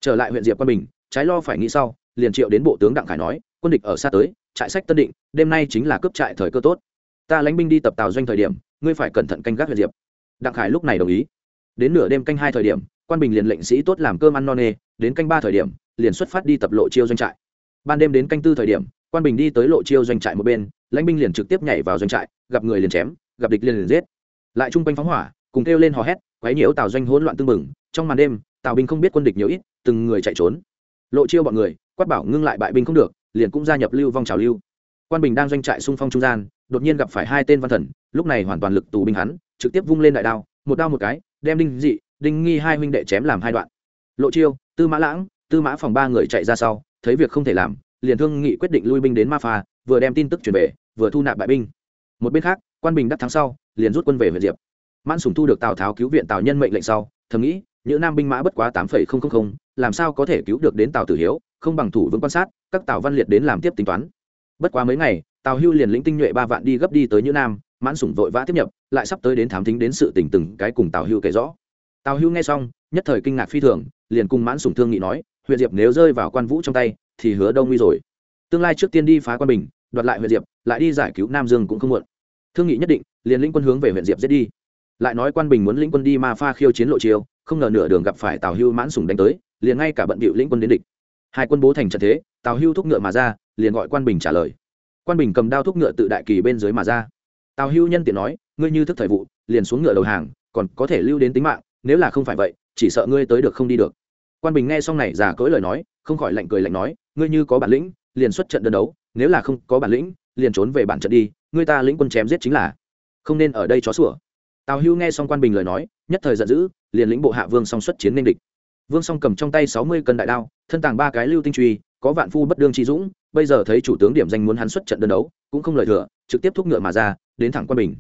Trở lại huyện diệp quan bình, trái lo phải nghĩ sau, liền triệu đến bộ tướng đặng khải nói, quân địch ở xa tới, trại sách tân định, đêm nay chính là cướp trại thời cơ tốt. Ta lãnh binh đi tập tàu doanh thời điểm, ngươi phải cẩn thận canh gác huyện diệp. Đặng khải lúc này đồng ý. Đến nửa đêm canh hai thời điểm quan bình liền lệnh sĩ tốt làm cơm ăn no nê, đến canh ba thời điểm, liền xuất phát đi tập lộ chiêu doanh trại. Ban đêm đến canh tư thời điểm, quan bình đi tới lộ chiêu doanh trại một bên, lãnh binh liền trực tiếp nhảy vào doanh trại, gặp người liền chém, gặp địch liền liền giết. Lại chung quanh phóng hỏa, cùng kêu lên hò hét, quấy nhiễu tào doanh hỗn loạn tương mừng trong màn đêm, tào binh không biết quân địch nhiều ít, từng người chạy trốn. Lộ chiêu bọn người, quát bảo ngưng lại bại binh không được, liền cũng gia nhập lưu vong trào lưu. Quan bình đang doanh trại xung phong trung gian, đột nhiên gặp phải hai tên văn thần, lúc này hoàn toàn lực tù binh hắn, trực tiếp vung lên đại đao, một đao một cái, đem đinh dị đinh nghi hai huynh đệ chém làm hai đoạn. Lộ chiêu, tư mã lãng, tư mã phòng ba người chạy ra sau, thấy việc không thể làm, liền thương nghị quyết định lui binh đến ma pha, vừa đem tin tức truyền về, vừa thu nạp bại binh. Một bên khác, quan bình đắc thắng sau, liền rút quân về huyện diệp. Mãn sùng thu được tào tháo cứu viện tào nhân mệnh lệnh sau, thầm nghĩ những nam binh mã bất quá tám làm sao có thể cứu được đến tào tử hiếu, không bằng thủ vững quan sát, các tào văn liệt đến làm tiếp tính toán. Bất quá mấy ngày, tào hưu liền lĩnh tinh nhuệ ba vạn đi gấp đi tới như nam, mãn sủng vội vã tiếp nhập, lại sắp tới đến thám thính đến sự tình từng cái cùng tào hưu kể rõ tào hưu nghe xong, nhất thời kinh ngạc phi thường, liền cùng mãn sủng thương nghị nói, huyện diệp nếu rơi vào quan vũ trong tay, thì hứa đông nguy rồi. Tương lai trước tiên đi phá quan bình, đoạt lại huyện diệp, lại đi giải cứu nam dương cũng không muộn. Thương nghị nhất định, liền lĩnh quân hướng về huyện diệp giết đi. Lại nói quan bình muốn lĩnh quân đi ma pha khiêu chiến lộ chiêu, không ngờ nửa đường gặp phải tào hưu mãn sủng đánh tới, liền ngay cả bận bịu lĩnh quân đến địch. Hai quân bố thành trận thế, tào hưu thúc ngựa mà ra, liền gọi quan bình trả lời. Quan bình cầm đao thúc ngựa tự đại kỳ bên dưới mà ra. Tào hưu nhân tiện nói, ngươi như thức thời vụ, liền xuống ngựa đầu hàng, còn có thể lưu đến tính mạng nếu là không phải vậy, chỉ sợ ngươi tới được không đi được. Quan bình nghe xong này giả cỡi lời nói, không khỏi lạnh cười lạnh nói, ngươi như có bản lĩnh, liền xuất trận đơn đấu, nếu là không có bản lĩnh, liền trốn về bản trận đi, ngươi ta lĩnh quân chém giết chính là không nên ở đây chó sủa. Tào hưu nghe xong quan bình lời nói, nhất thời giận dữ, liền lĩnh bộ hạ vương song xuất chiến nên địch. Vương song cầm trong tay sáu mươi cân đại đao, thân tàng ba cái lưu tinh truy, có vạn phu bất đương chi dũng, bây giờ thấy chủ tướng điểm danh muốn hắn xuất trận đơn đấu, cũng không lời thừa, trực tiếp thúc ngựa mà ra, đến thẳng quan bình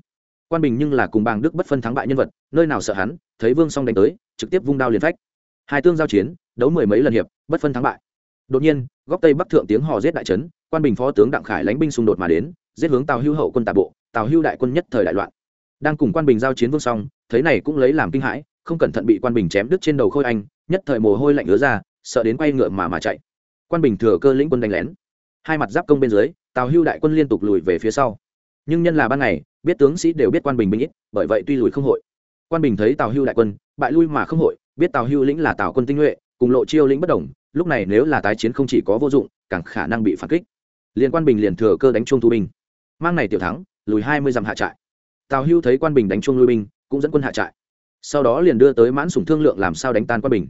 quan bình nhưng là cùng bàng đức bất phân thắng bại nhân vật, nơi nào sợ hắn, thấy vương song đánh tới, trực tiếp vung đao liền phách. Hai tương giao chiến, đấu mười mấy lần hiệp, bất phân thắng bại. Đột nhiên, góc tây bắc thượng tiếng hò giết đại trấn, quan bình phó tướng đặng khải lãnh binh xung đột mà đến, giết hướng tào hưu hậu quân tà bộ, tào hưu đại quân nhất thời đại loạn. Đang cùng quan bình giao chiến vương song, thấy này cũng lấy làm kinh hãi, không cẩn thận bị quan bình chém đứt trên đầu khôi anh, nhất thời mồ hôi lạnh ứa ra, sợ đến quay ngựa mà mà chạy. Quan bình thừa cơ lĩnh quân đánh lén. Hai mặt giáp công bên dưới, tào hưu đại quân liên tục lùi về phía sau nhưng nhân là ban ngày, biết tướng sĩ đều biết quan bình binh ít, bởi vậy tuy lùi không hội. Quan bình thấy tào hưu đại quân, bại lui mà không hội, biết tào hưu lĩnh là tào quân tinh nhuệ, cùng lộ chiêu lĩnh bất đồng, lúc này nếu là tái chiến không chỉ có vô dụng, càng khả năng bị phản kích. Liền quan bình liền thừa cơ đánh chuông thu binh. Mang này tiểu thắng, lùi hai mươi dặm hạ trại. Tào hưu thấy quan bình đánh chuông lui binh, cũng dẫn quân hạ trại. Sau đó liền đưa tới mãn sùng thương lượng làm sao đánh tan quan bình.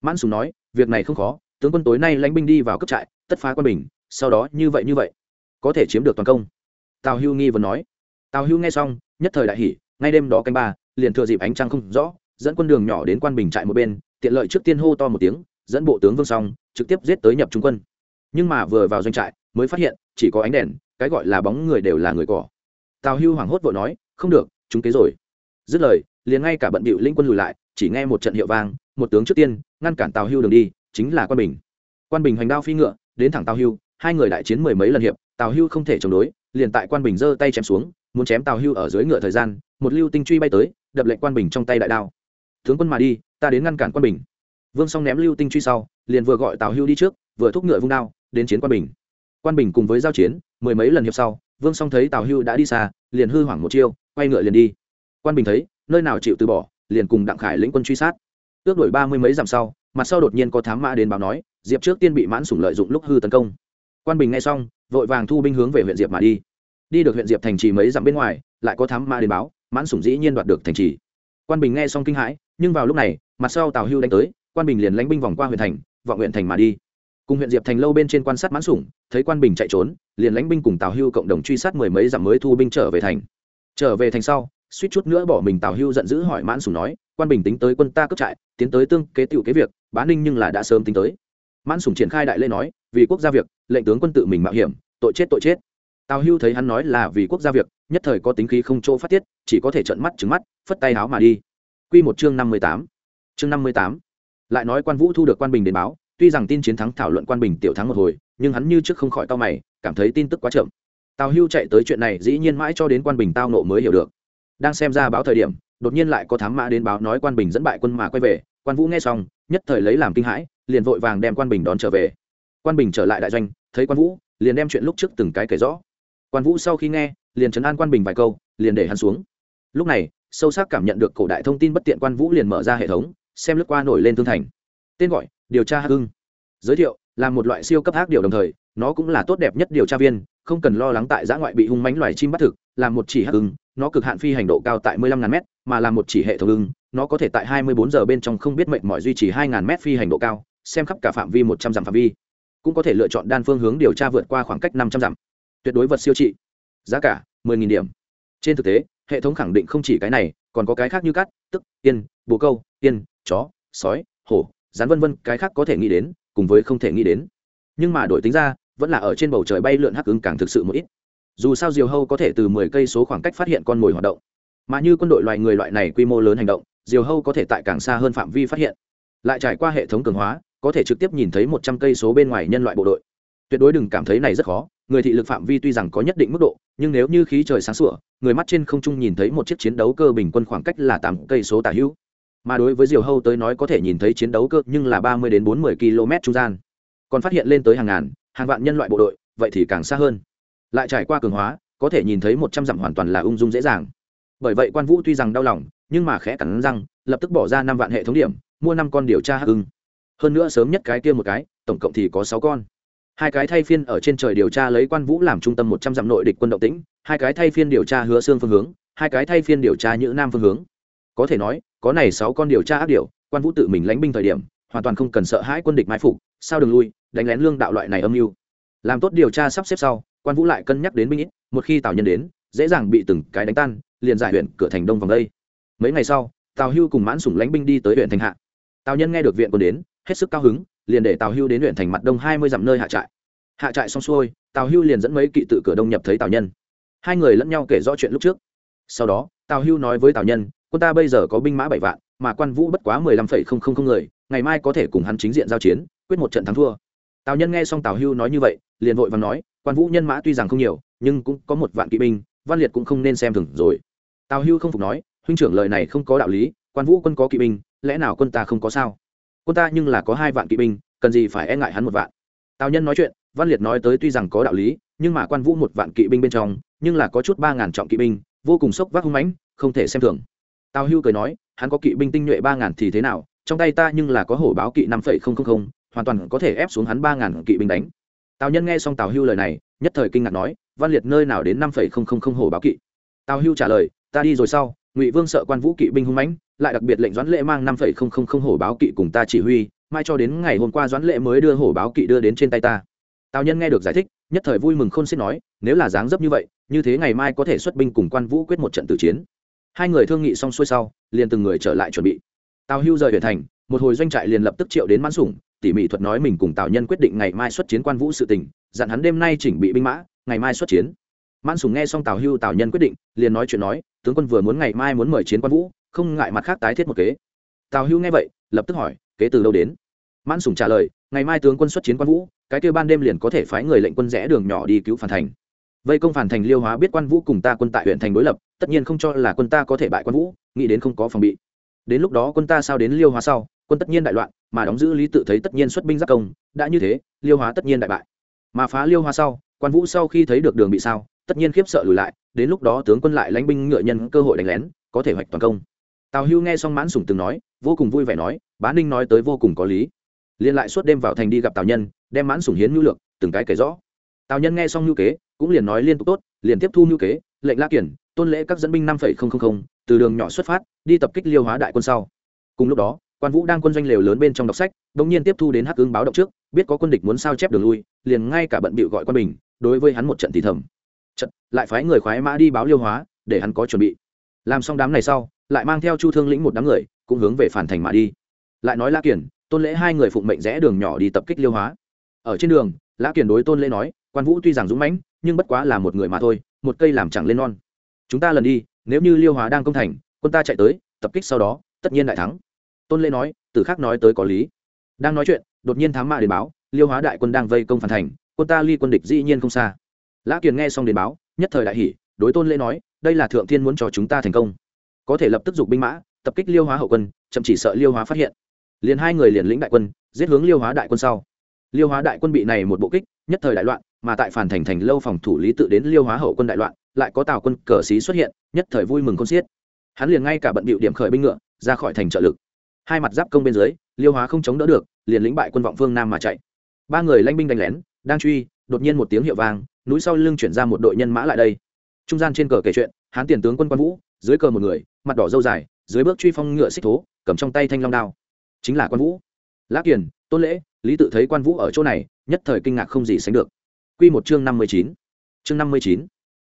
Mãn sùng nói, việc này không khó, tướng quân tối nay lãnh binh đi vào cấp trại, tất phá quan bình, sau đó như vậy như vậy, có thể chiếm được toàn công tào hưu nghi vấn nói. Tào hưu nghe xong, nhất thời đại hỉ. ngay đêm đó canh ba, liền thừa dịp ánh trăng không rõ, dẫn quân đường nhỏ đến quan bình trại một bên, tiện lợi trước tiên hô to một tiếng, dẫn bộ tướng vương xong, trực tiếp giết tới nhập trung quân. Nhưng mà vừa vào doanh trại, mới phát hiện, chỉ có ánh đèn, cái gọi là bóng người đều là người cỏ. Tào hưu hoảng hốt vội nói, không được, chúng kế rồi. Dứt lời, liền ngay cả bận bịu linh quân lùi lại, chỉ nghe một trận hiệu vang, một tướng trước tiên, ngăn cản tào hưu đường đi, chính là quan bình. Quan bình hoành đao phi ngựa, đến thẳng tào hưu, hai người đại chiến mười mấy lần hiệp, tào hưu không thể chống đối liền tại quan bình giơ tay chém xuống, muốn chém tào hưu ở dưới ngựa thời gian, một lưu tinh truy bay tới, đập lệnh quan bình trong tay đại đao. Tướng quân mà đi, ta đến ngăn cản quan bình. Vương song ném lưu tinh truy sau, liền vừa gọi tào hưu đi trước, vừa thúc ngựa vung đao, đến chiến quan bình. Quan bình cùng với giao chiến, mười mấy lần hiệp sau, vương song thấy tào hưu đã đi xa, liền hư hoảng một chiêu, quay ngựa liền đi. Quan bình thấy, nơi nào chịu từ bỏ, liền cùng đặng khải lĩnh quân truy sát. Ước đổi ba mươi mấy dặm sau, mặt sau đột nhiên có thám mã đến báo nói, diệp trước tiên bị mãn sủng lợi dụng lúc hư tấn công. Quan bình nghe xong vội vàng thu binh hướng về huyện diệp mà đi. Đi được huyện diệp thành trì mấy dặm bên ngoài, lại có thám ma đến báo, mãn sủng dĩ nhiên đoạt được thành trì. Quan bình nghe xong kinh hãi, nhưng vào lúc này, mặt sau tào hưu đánh tới, quan bình liền lánh binh vòng qua huyện thành, vọng huyện thành mà đi. Cùng huyện diệp thành lâu bên trên quan sát mãn sủng, thấy quan bình chạy trốn, liền lánh binh cùng tào hưu cộng đồng truy sát mười mấy dặm mới thu binh trở về thành. Trở về thành sau, suýt chút nữa bỏ mình tào hưu giận dữ hỏi mãn sủng nói, quan bình tính tới quân ta cướp trại, tiến tới tương kế tựu kế việc, bá ninh nhưng là đã sớm tính tới. Mãn sủng triển khai đại lễ nói vì quốc gia việc, lệnh tướng quân tự mình mạo hiểm, tội chết tội chết. Tào hưu thấy hắn nói là vì quốc gia việc, nhất thời có tính khí không chỗ phát tiết, chỉ có thể trợn mắt trứng mắt, phất tay áo mà đi. Q một chương năm mươi tám. Chương năm mươi tám. Lại nói quan vũ thu được quan bình đến báo, tuy rằng tin chiến thắng thảo luận quan bình tiểu thắng một hồi, nhưng hắn như trước không khỏi tao mày, cảm thấy tin tức quá chậm. Tào hưu chạy tới chuyện này dĩ nhiên mãi cho đến quan bình tao nộ mới hiểu được. Đang xem ra báo thời điểm, đột nhiên lại có thám mã đến báo nói quan bình dẫn bại quân mà quay về, quan vũ nghe xong, nhất thời lấy làm kinh hãi, liền vội vàng đem quan bình đón trở về quan bình trở lại đại doanh, thấy quan vũ, liền đem chuyện lúc trước từng cái kể rõ. quan vũ sau khi nghe, liền trấn an quan bình vài câu, liền để hắn xuống. Lúc này, sâu sắc cảm nhận được cổ đại thông tin bất tiện quan vũ liền mở ra hệ thống, xem lướt qua nổi lên thương thành. Tên gọi, điều tra hắc hưng giới thiệu, là một loại siêu cấp ác điều đồng thời, nó cũng là tốt đẹp nhất điều tra viên, không cần lo lắng tại giã ngoại bị hung mánh loài chim bắt thực, là một chỉ hắc hưng nó cực hạn phi hành độ cao tại 15 ngàn m mà là một chỉ hệ thống ưng, nó có thể tại 24 giờ bên trong không biết mệnh mọi duy trì 2 ngàn m phi hành độ cao, xem khắp cả phạm vi 100 dặm phạm vi cũng có thể lựa chọn đan phương hướng điều tra vượt qua khoảng cách 500 dặm. Tuyệt đối vật siêu trị. Giá cả, mười nghìn điểm. Trên thực tế, hệ thống khẳng định không chỉ cái này, còn có cái khác như cắt, tức tiên bồ câu tiên chó, sói, hổ, rắn vân vân, cái khác có thể nghĩ đến, cùng với không thể nghĩ đến. Nhưng mà đổi tính ra, vẫn là ở trên bầu trời bay lượn hắc ứng càng thực sự một ít. Dù sao diều hâu có thể từ mười cây số khoảng cách phát hiện con mồi hoạt động. Mà như quân đội loài người loại này quy mô lớn hành động, diều hâu có thể tại càng xa hơn phạm vi phát hiện. Lại trải qua hệ thống cường hóa có thể trực tiếp nhìn thấy một trăm cây số bên ngoài nhân loại bộ đội. Tuyệt đối đừng cảm thấy này rất khó, người thị lực phạm vi tuy rằng có nhất định mức độ, nhưng nếu như khí trời sáng sủa, người mắt trên không trung nhìn thấy một chiếc chiến đấu cơ bình quân khoảng cách là tám cây số tả hữu. Mà đối với diều hâu tới nói có thể nhìn thấy chiến đấu cơ nhưng là ba mươi đến bốn mươi km trung gian. Còn phát hiện lên tới hàng ngàn, hàng vạn nhân loại bộ đội, vậy thì càng xa hơn. Lại trải qua cường hóa, có thể nhìn thấy một trăm dặm hoàn toàn là ung dung dễ dàng. Bởi vậy quan vũ tuy rằng đau lòng, nhưng mà khẽ cắn răng, lập tức bỏ ra năm vạn hệ thống điểm, mua năm con điều tra hắc ưng hơn nữa sớm nhất cái kia một cái, tổng cộng thì có sáu con. Hai cái thay phiên ở trên trời điều tra lấy quan vũ làm trung tâm một trăm dặm nội địch quân động tĩnh, hai cái thay phiên điều tra hứa xương phương hướng, hai cái thay phiên điều tra nhữ nam phương hướng. Có thể nói, có này sáu con điều tra áp điều quan vũ tự mình lánh binh thời điểm, hoàn toàn không cần sợ hãi quân địch mai phục, sao đừng lui, đánh lén lương đạo loại này âm mưu. Làm tốt điều tra sắp xếp sau, quan vũ lại cân nhắc đến binh ít, một khi tào nhân đến, dễ dàng bị từng cái đánh tan, liền giải huyện cửa thành đông vòng đây. Mấy ngày sau, tào hưu cùng mãn sủng lánh binh đi tới huyện thành hạ. Tào nhân nghe được viện quân đến hết sức cao hứng, liền để tào hưu đến huyện thành mặt đông hai mươi dặm nơi hạ trại. Hạ trại xong xuôi, tào hưu liền dẫn mấy kỵ tự cửa đông nhập thấy tào nhân. Hai người lẫn nhau kể rõ chuyện lúc trước. Sau đó, tào hưu nói với tào nhân, quân ta bây giờ có binh mã bảy vạn, mà quan vũ bất quá mười lăm phẩy không không không người, ngày mai có thể cùng hắn chính diện giao chiến, quyết một trận thắng thua. Tào nhân nghe xong tào hưu nói như vậy, liền vội và nói, quan vũ nhân mã tuy rằng không nhiều, nhưng cũng có một vạn kỵ binh, văn liệt cũng không nên xem thường rồi. Tào hưu không phục nói, huynh trưởng lời này không có đạo lý, quan vũ quân có kỵ binh, lẽ nào quân ta không có sao? Quân ta nhưng là có hai vạn kỵ binh, cần gì phải e ngại hắn một vạn. Tào nhân nói chuyện, văn liệt nói tới tuy rằng có đạo lý, nhưng mà quan vũ một vạn kỵ binh bên trong, nhưng là có chút ba ngàn trọng kỵ binh, vô cùng sốc vác hung mãnh, không thể xem thường. Tào hưu cười nói, hắn có kỵ binh tinh nhuệ ba ngàn thì thế nào, trong tay ta nhưng là có hổ báo kỵ năm phẩy không không không, hoàn toàn có thể ép xuống hắn ba ngàn kỵ binh đánh. Tào nhân nghe xong tào hưu lời này, nhất thời kinh ngạc nói, văn liệt nơi nào đến năm phẩy không không không hổ báo kỵ? Tào hưu trả lời, ta đi rồi sau ngụy vương sợ quan vũ kỵ binh hung mãnh, lại đặc biệt lệnh doãn lệ mang năm phẩy không không không hổ báo kỵ cùng ta chỉ huy, mai cho đến ngày hôm qua doãn lệ mới đưa hổ báo kỵ đưa đến trên tay ta. Tào nhân nghe được giải thích, nhất thời vui mừng khôn xiết nói, nếu là dáng dấp như vậy, như thế ngày mai có thể xuất binh cùng quan vũ quyết một trận tử chiến. Hai người thương nghị xong xuôi sau, liền từng người trở lại chuẩn bị. Tào hưu rời huyện thành, một hồi doanh trại liền lập tức triệu đến mãn sủng, tỉ mỉ thuật nói mình cùng tào nhân quyết định ngày mai xuất chiến quan vũ sự tình, dặn hắn đêm nay chỉnh bị binh mã, ngày mai xuất chiến mãn Sùng nghe xong tào hưu tào nhân quyết định, liền nói chuyện nói, tướng quân vừa muốn ngày mai muốn mời chiến quan vũ, không ngại mặt khác tái thiết một kế. Tào hưu nghe vậy, lập tức hỏi, kế từ đâu đến? Mãn Sùng trả lời, ngày mai tướng quân xuất chiến quan vũ, cái kêu ban đêm liền có thể phái người lệnh quân rẽ đường nhỏ đi cứu phản thành. Vây công phản thành liêu hóa biết quan vũ cùng ta quân tại huyện thành đối lập, tất nhiên không cho là quân ta có thể bại quan vũ, nghĩ đến không có phòng bị. Đến lúc đó quân ta sao đến liêu hóa sau, quân tất nhiên đại loạn, mà đóng giữ lý tự thấy tất nhiên xuất binh giáp công, đã như thế, liêu hóa tất nhiên đại bại. Mà phá liêu hóa sau, quan vũ sau khi thấy được đường bị sao tất nhiên khiếp sợ lùi lại, đến lúc đó tướng quân lại lãnh binh ngựa nhân cơ hội đánh lén, có thể hoạch toàn công. Tào hưu nghe xong mãn sủng từng nói, vô cùng vui vẻ nói, bá ninh nói tới vô cùng có lý. Liên lại suốt đêm vào thành đi gặp tào nhân, đem mãn sủng hiến nhu lược, từng cái kể rõ. Tào nhân nghe xong nhu kế, cũng liền nói liên tục tốt, liền tiếp thu nhu kế, lệnh la kiển, tôn lễ các dẫn binh năm từ đường nhỏ xuất phát, đi tập kích liêu hóa đại quân sau. Cùng lúc đó, quan vũ đang quân doanh lều lớn bên trong đọc sách đ ỗ n g nhiên tiếp thu đến hắc ứng báo động trước, biết có quân địch muốn sao chép đường lui, liền ngay cả bận bịu gọi quân bình, đối với hắn một trận thì thầm. Chật, lại phái người khoái mã đi báo liêu hóa để hắn có chuẩn bị. Làm xong đám này sau lại mang theo chu thương lĩnh một đám người cũng hướng về phản thành mà đi. Lại nói lã kiền tôn lễ hai người phụng mệnh rẽ đường nhỏ đi tập kích liêu hóa. Ở trên đường lã kiền đối tôn lễ nói quan vũ tuy rằng dũng mãnh nhưng bất quá là một người mà thôi một cây làm chẳng lên non. Chúng ta lần đi nếu như liêu hóa đang công thành quân ta chạy tới tập kích sau đó tất nhiên đại thắng. Tôn lễ nói từ khác nói tới có lý. Đang nói chuyện đột nhiên thám mã đến báo liêu hóa đại quân đang vây công phản thành quân ta ly quân địch dĩ nhiên không xa lã kiền nghe xong đến báo, nhất thời đại hỷ đối tôn lễ nói, đây là thượng thiên muốn cho chúng ta thành công. Có thể lập tức giục binh mã, tập kích liêu hóa hậu quân, chậm chỉ sợ liêu hóa phát hiện. Liền hai người liền lĩnh đại quân, giết hướng liêu hóa đại quân sau. Liêu hóa đại quân bị này một bộ kích, nhất thời đại loạn, mà tại phản thành thành lâu phòng thủ lý tự đến liêu hóa hậu quân đại loạn, lại có tào quân cờ xí xuất hiện, nhất thời vui mừng con xiết. Hắn liền ngay cả bận bịu điểm khởi binh ngựa, ra khỏi thành trợ lực. Hai mặt giáp công bên dưới, liêu hóa không chống đỡ được, liền lĩnh bại quân vọng phương nam mà chạy. Ba người lanh binh đánh lén, đang truy, đột nhiên một tiếng hiệu vang núi sau lưng chuyển ra một đội nhân mã lại đây. Trung gian trên cờ kể chuyện, hán tiền tướng quân quan vũ, dưới cờ một người, mặt đỏ dâu dài, dưới bước truy phong ngựa xích thố, cầm trong tay thanh long đao. Chính là quan vũ. Lã kiền, tôn lễ, lý tự thấy quan vũ ở chỗ này, nhất thời kinh ngạc không gì sánh được. Q một chương năm mươi chín. Chương năm mươi chín.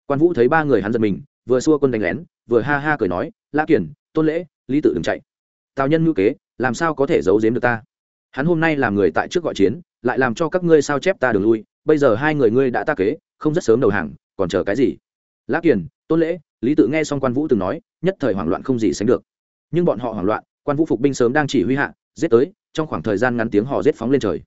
Quan vũ thấy ba người hắn giật mình, vừa xua quân đánh lén, vừa ha ha cười nói, lã kiền, tôn lễ, lý tự đừng chạy. Tào nhân ngữ kế, làm sao có thể giấu giếm được ta? Hắn hôm nay làm người tại trước gọi chiến, lại làm cho các ngươi sao chép ta đường lui, bây giờ hai người ngươi đã ta kế không rất sớm đầu hàng, còn chờ cái gì? Lã kiền, tôn lễ, lý tự nghe xong quan vũ từng nói, nhất thời hoảng loạn không gì sánh được. Nhưng bọn họ hoảng loạn, quan vũ phục binh sớm đang chỉ huy hạ, giết tới, trong khoảng thời gian ngắn tiếng họ giết phóng lên trời.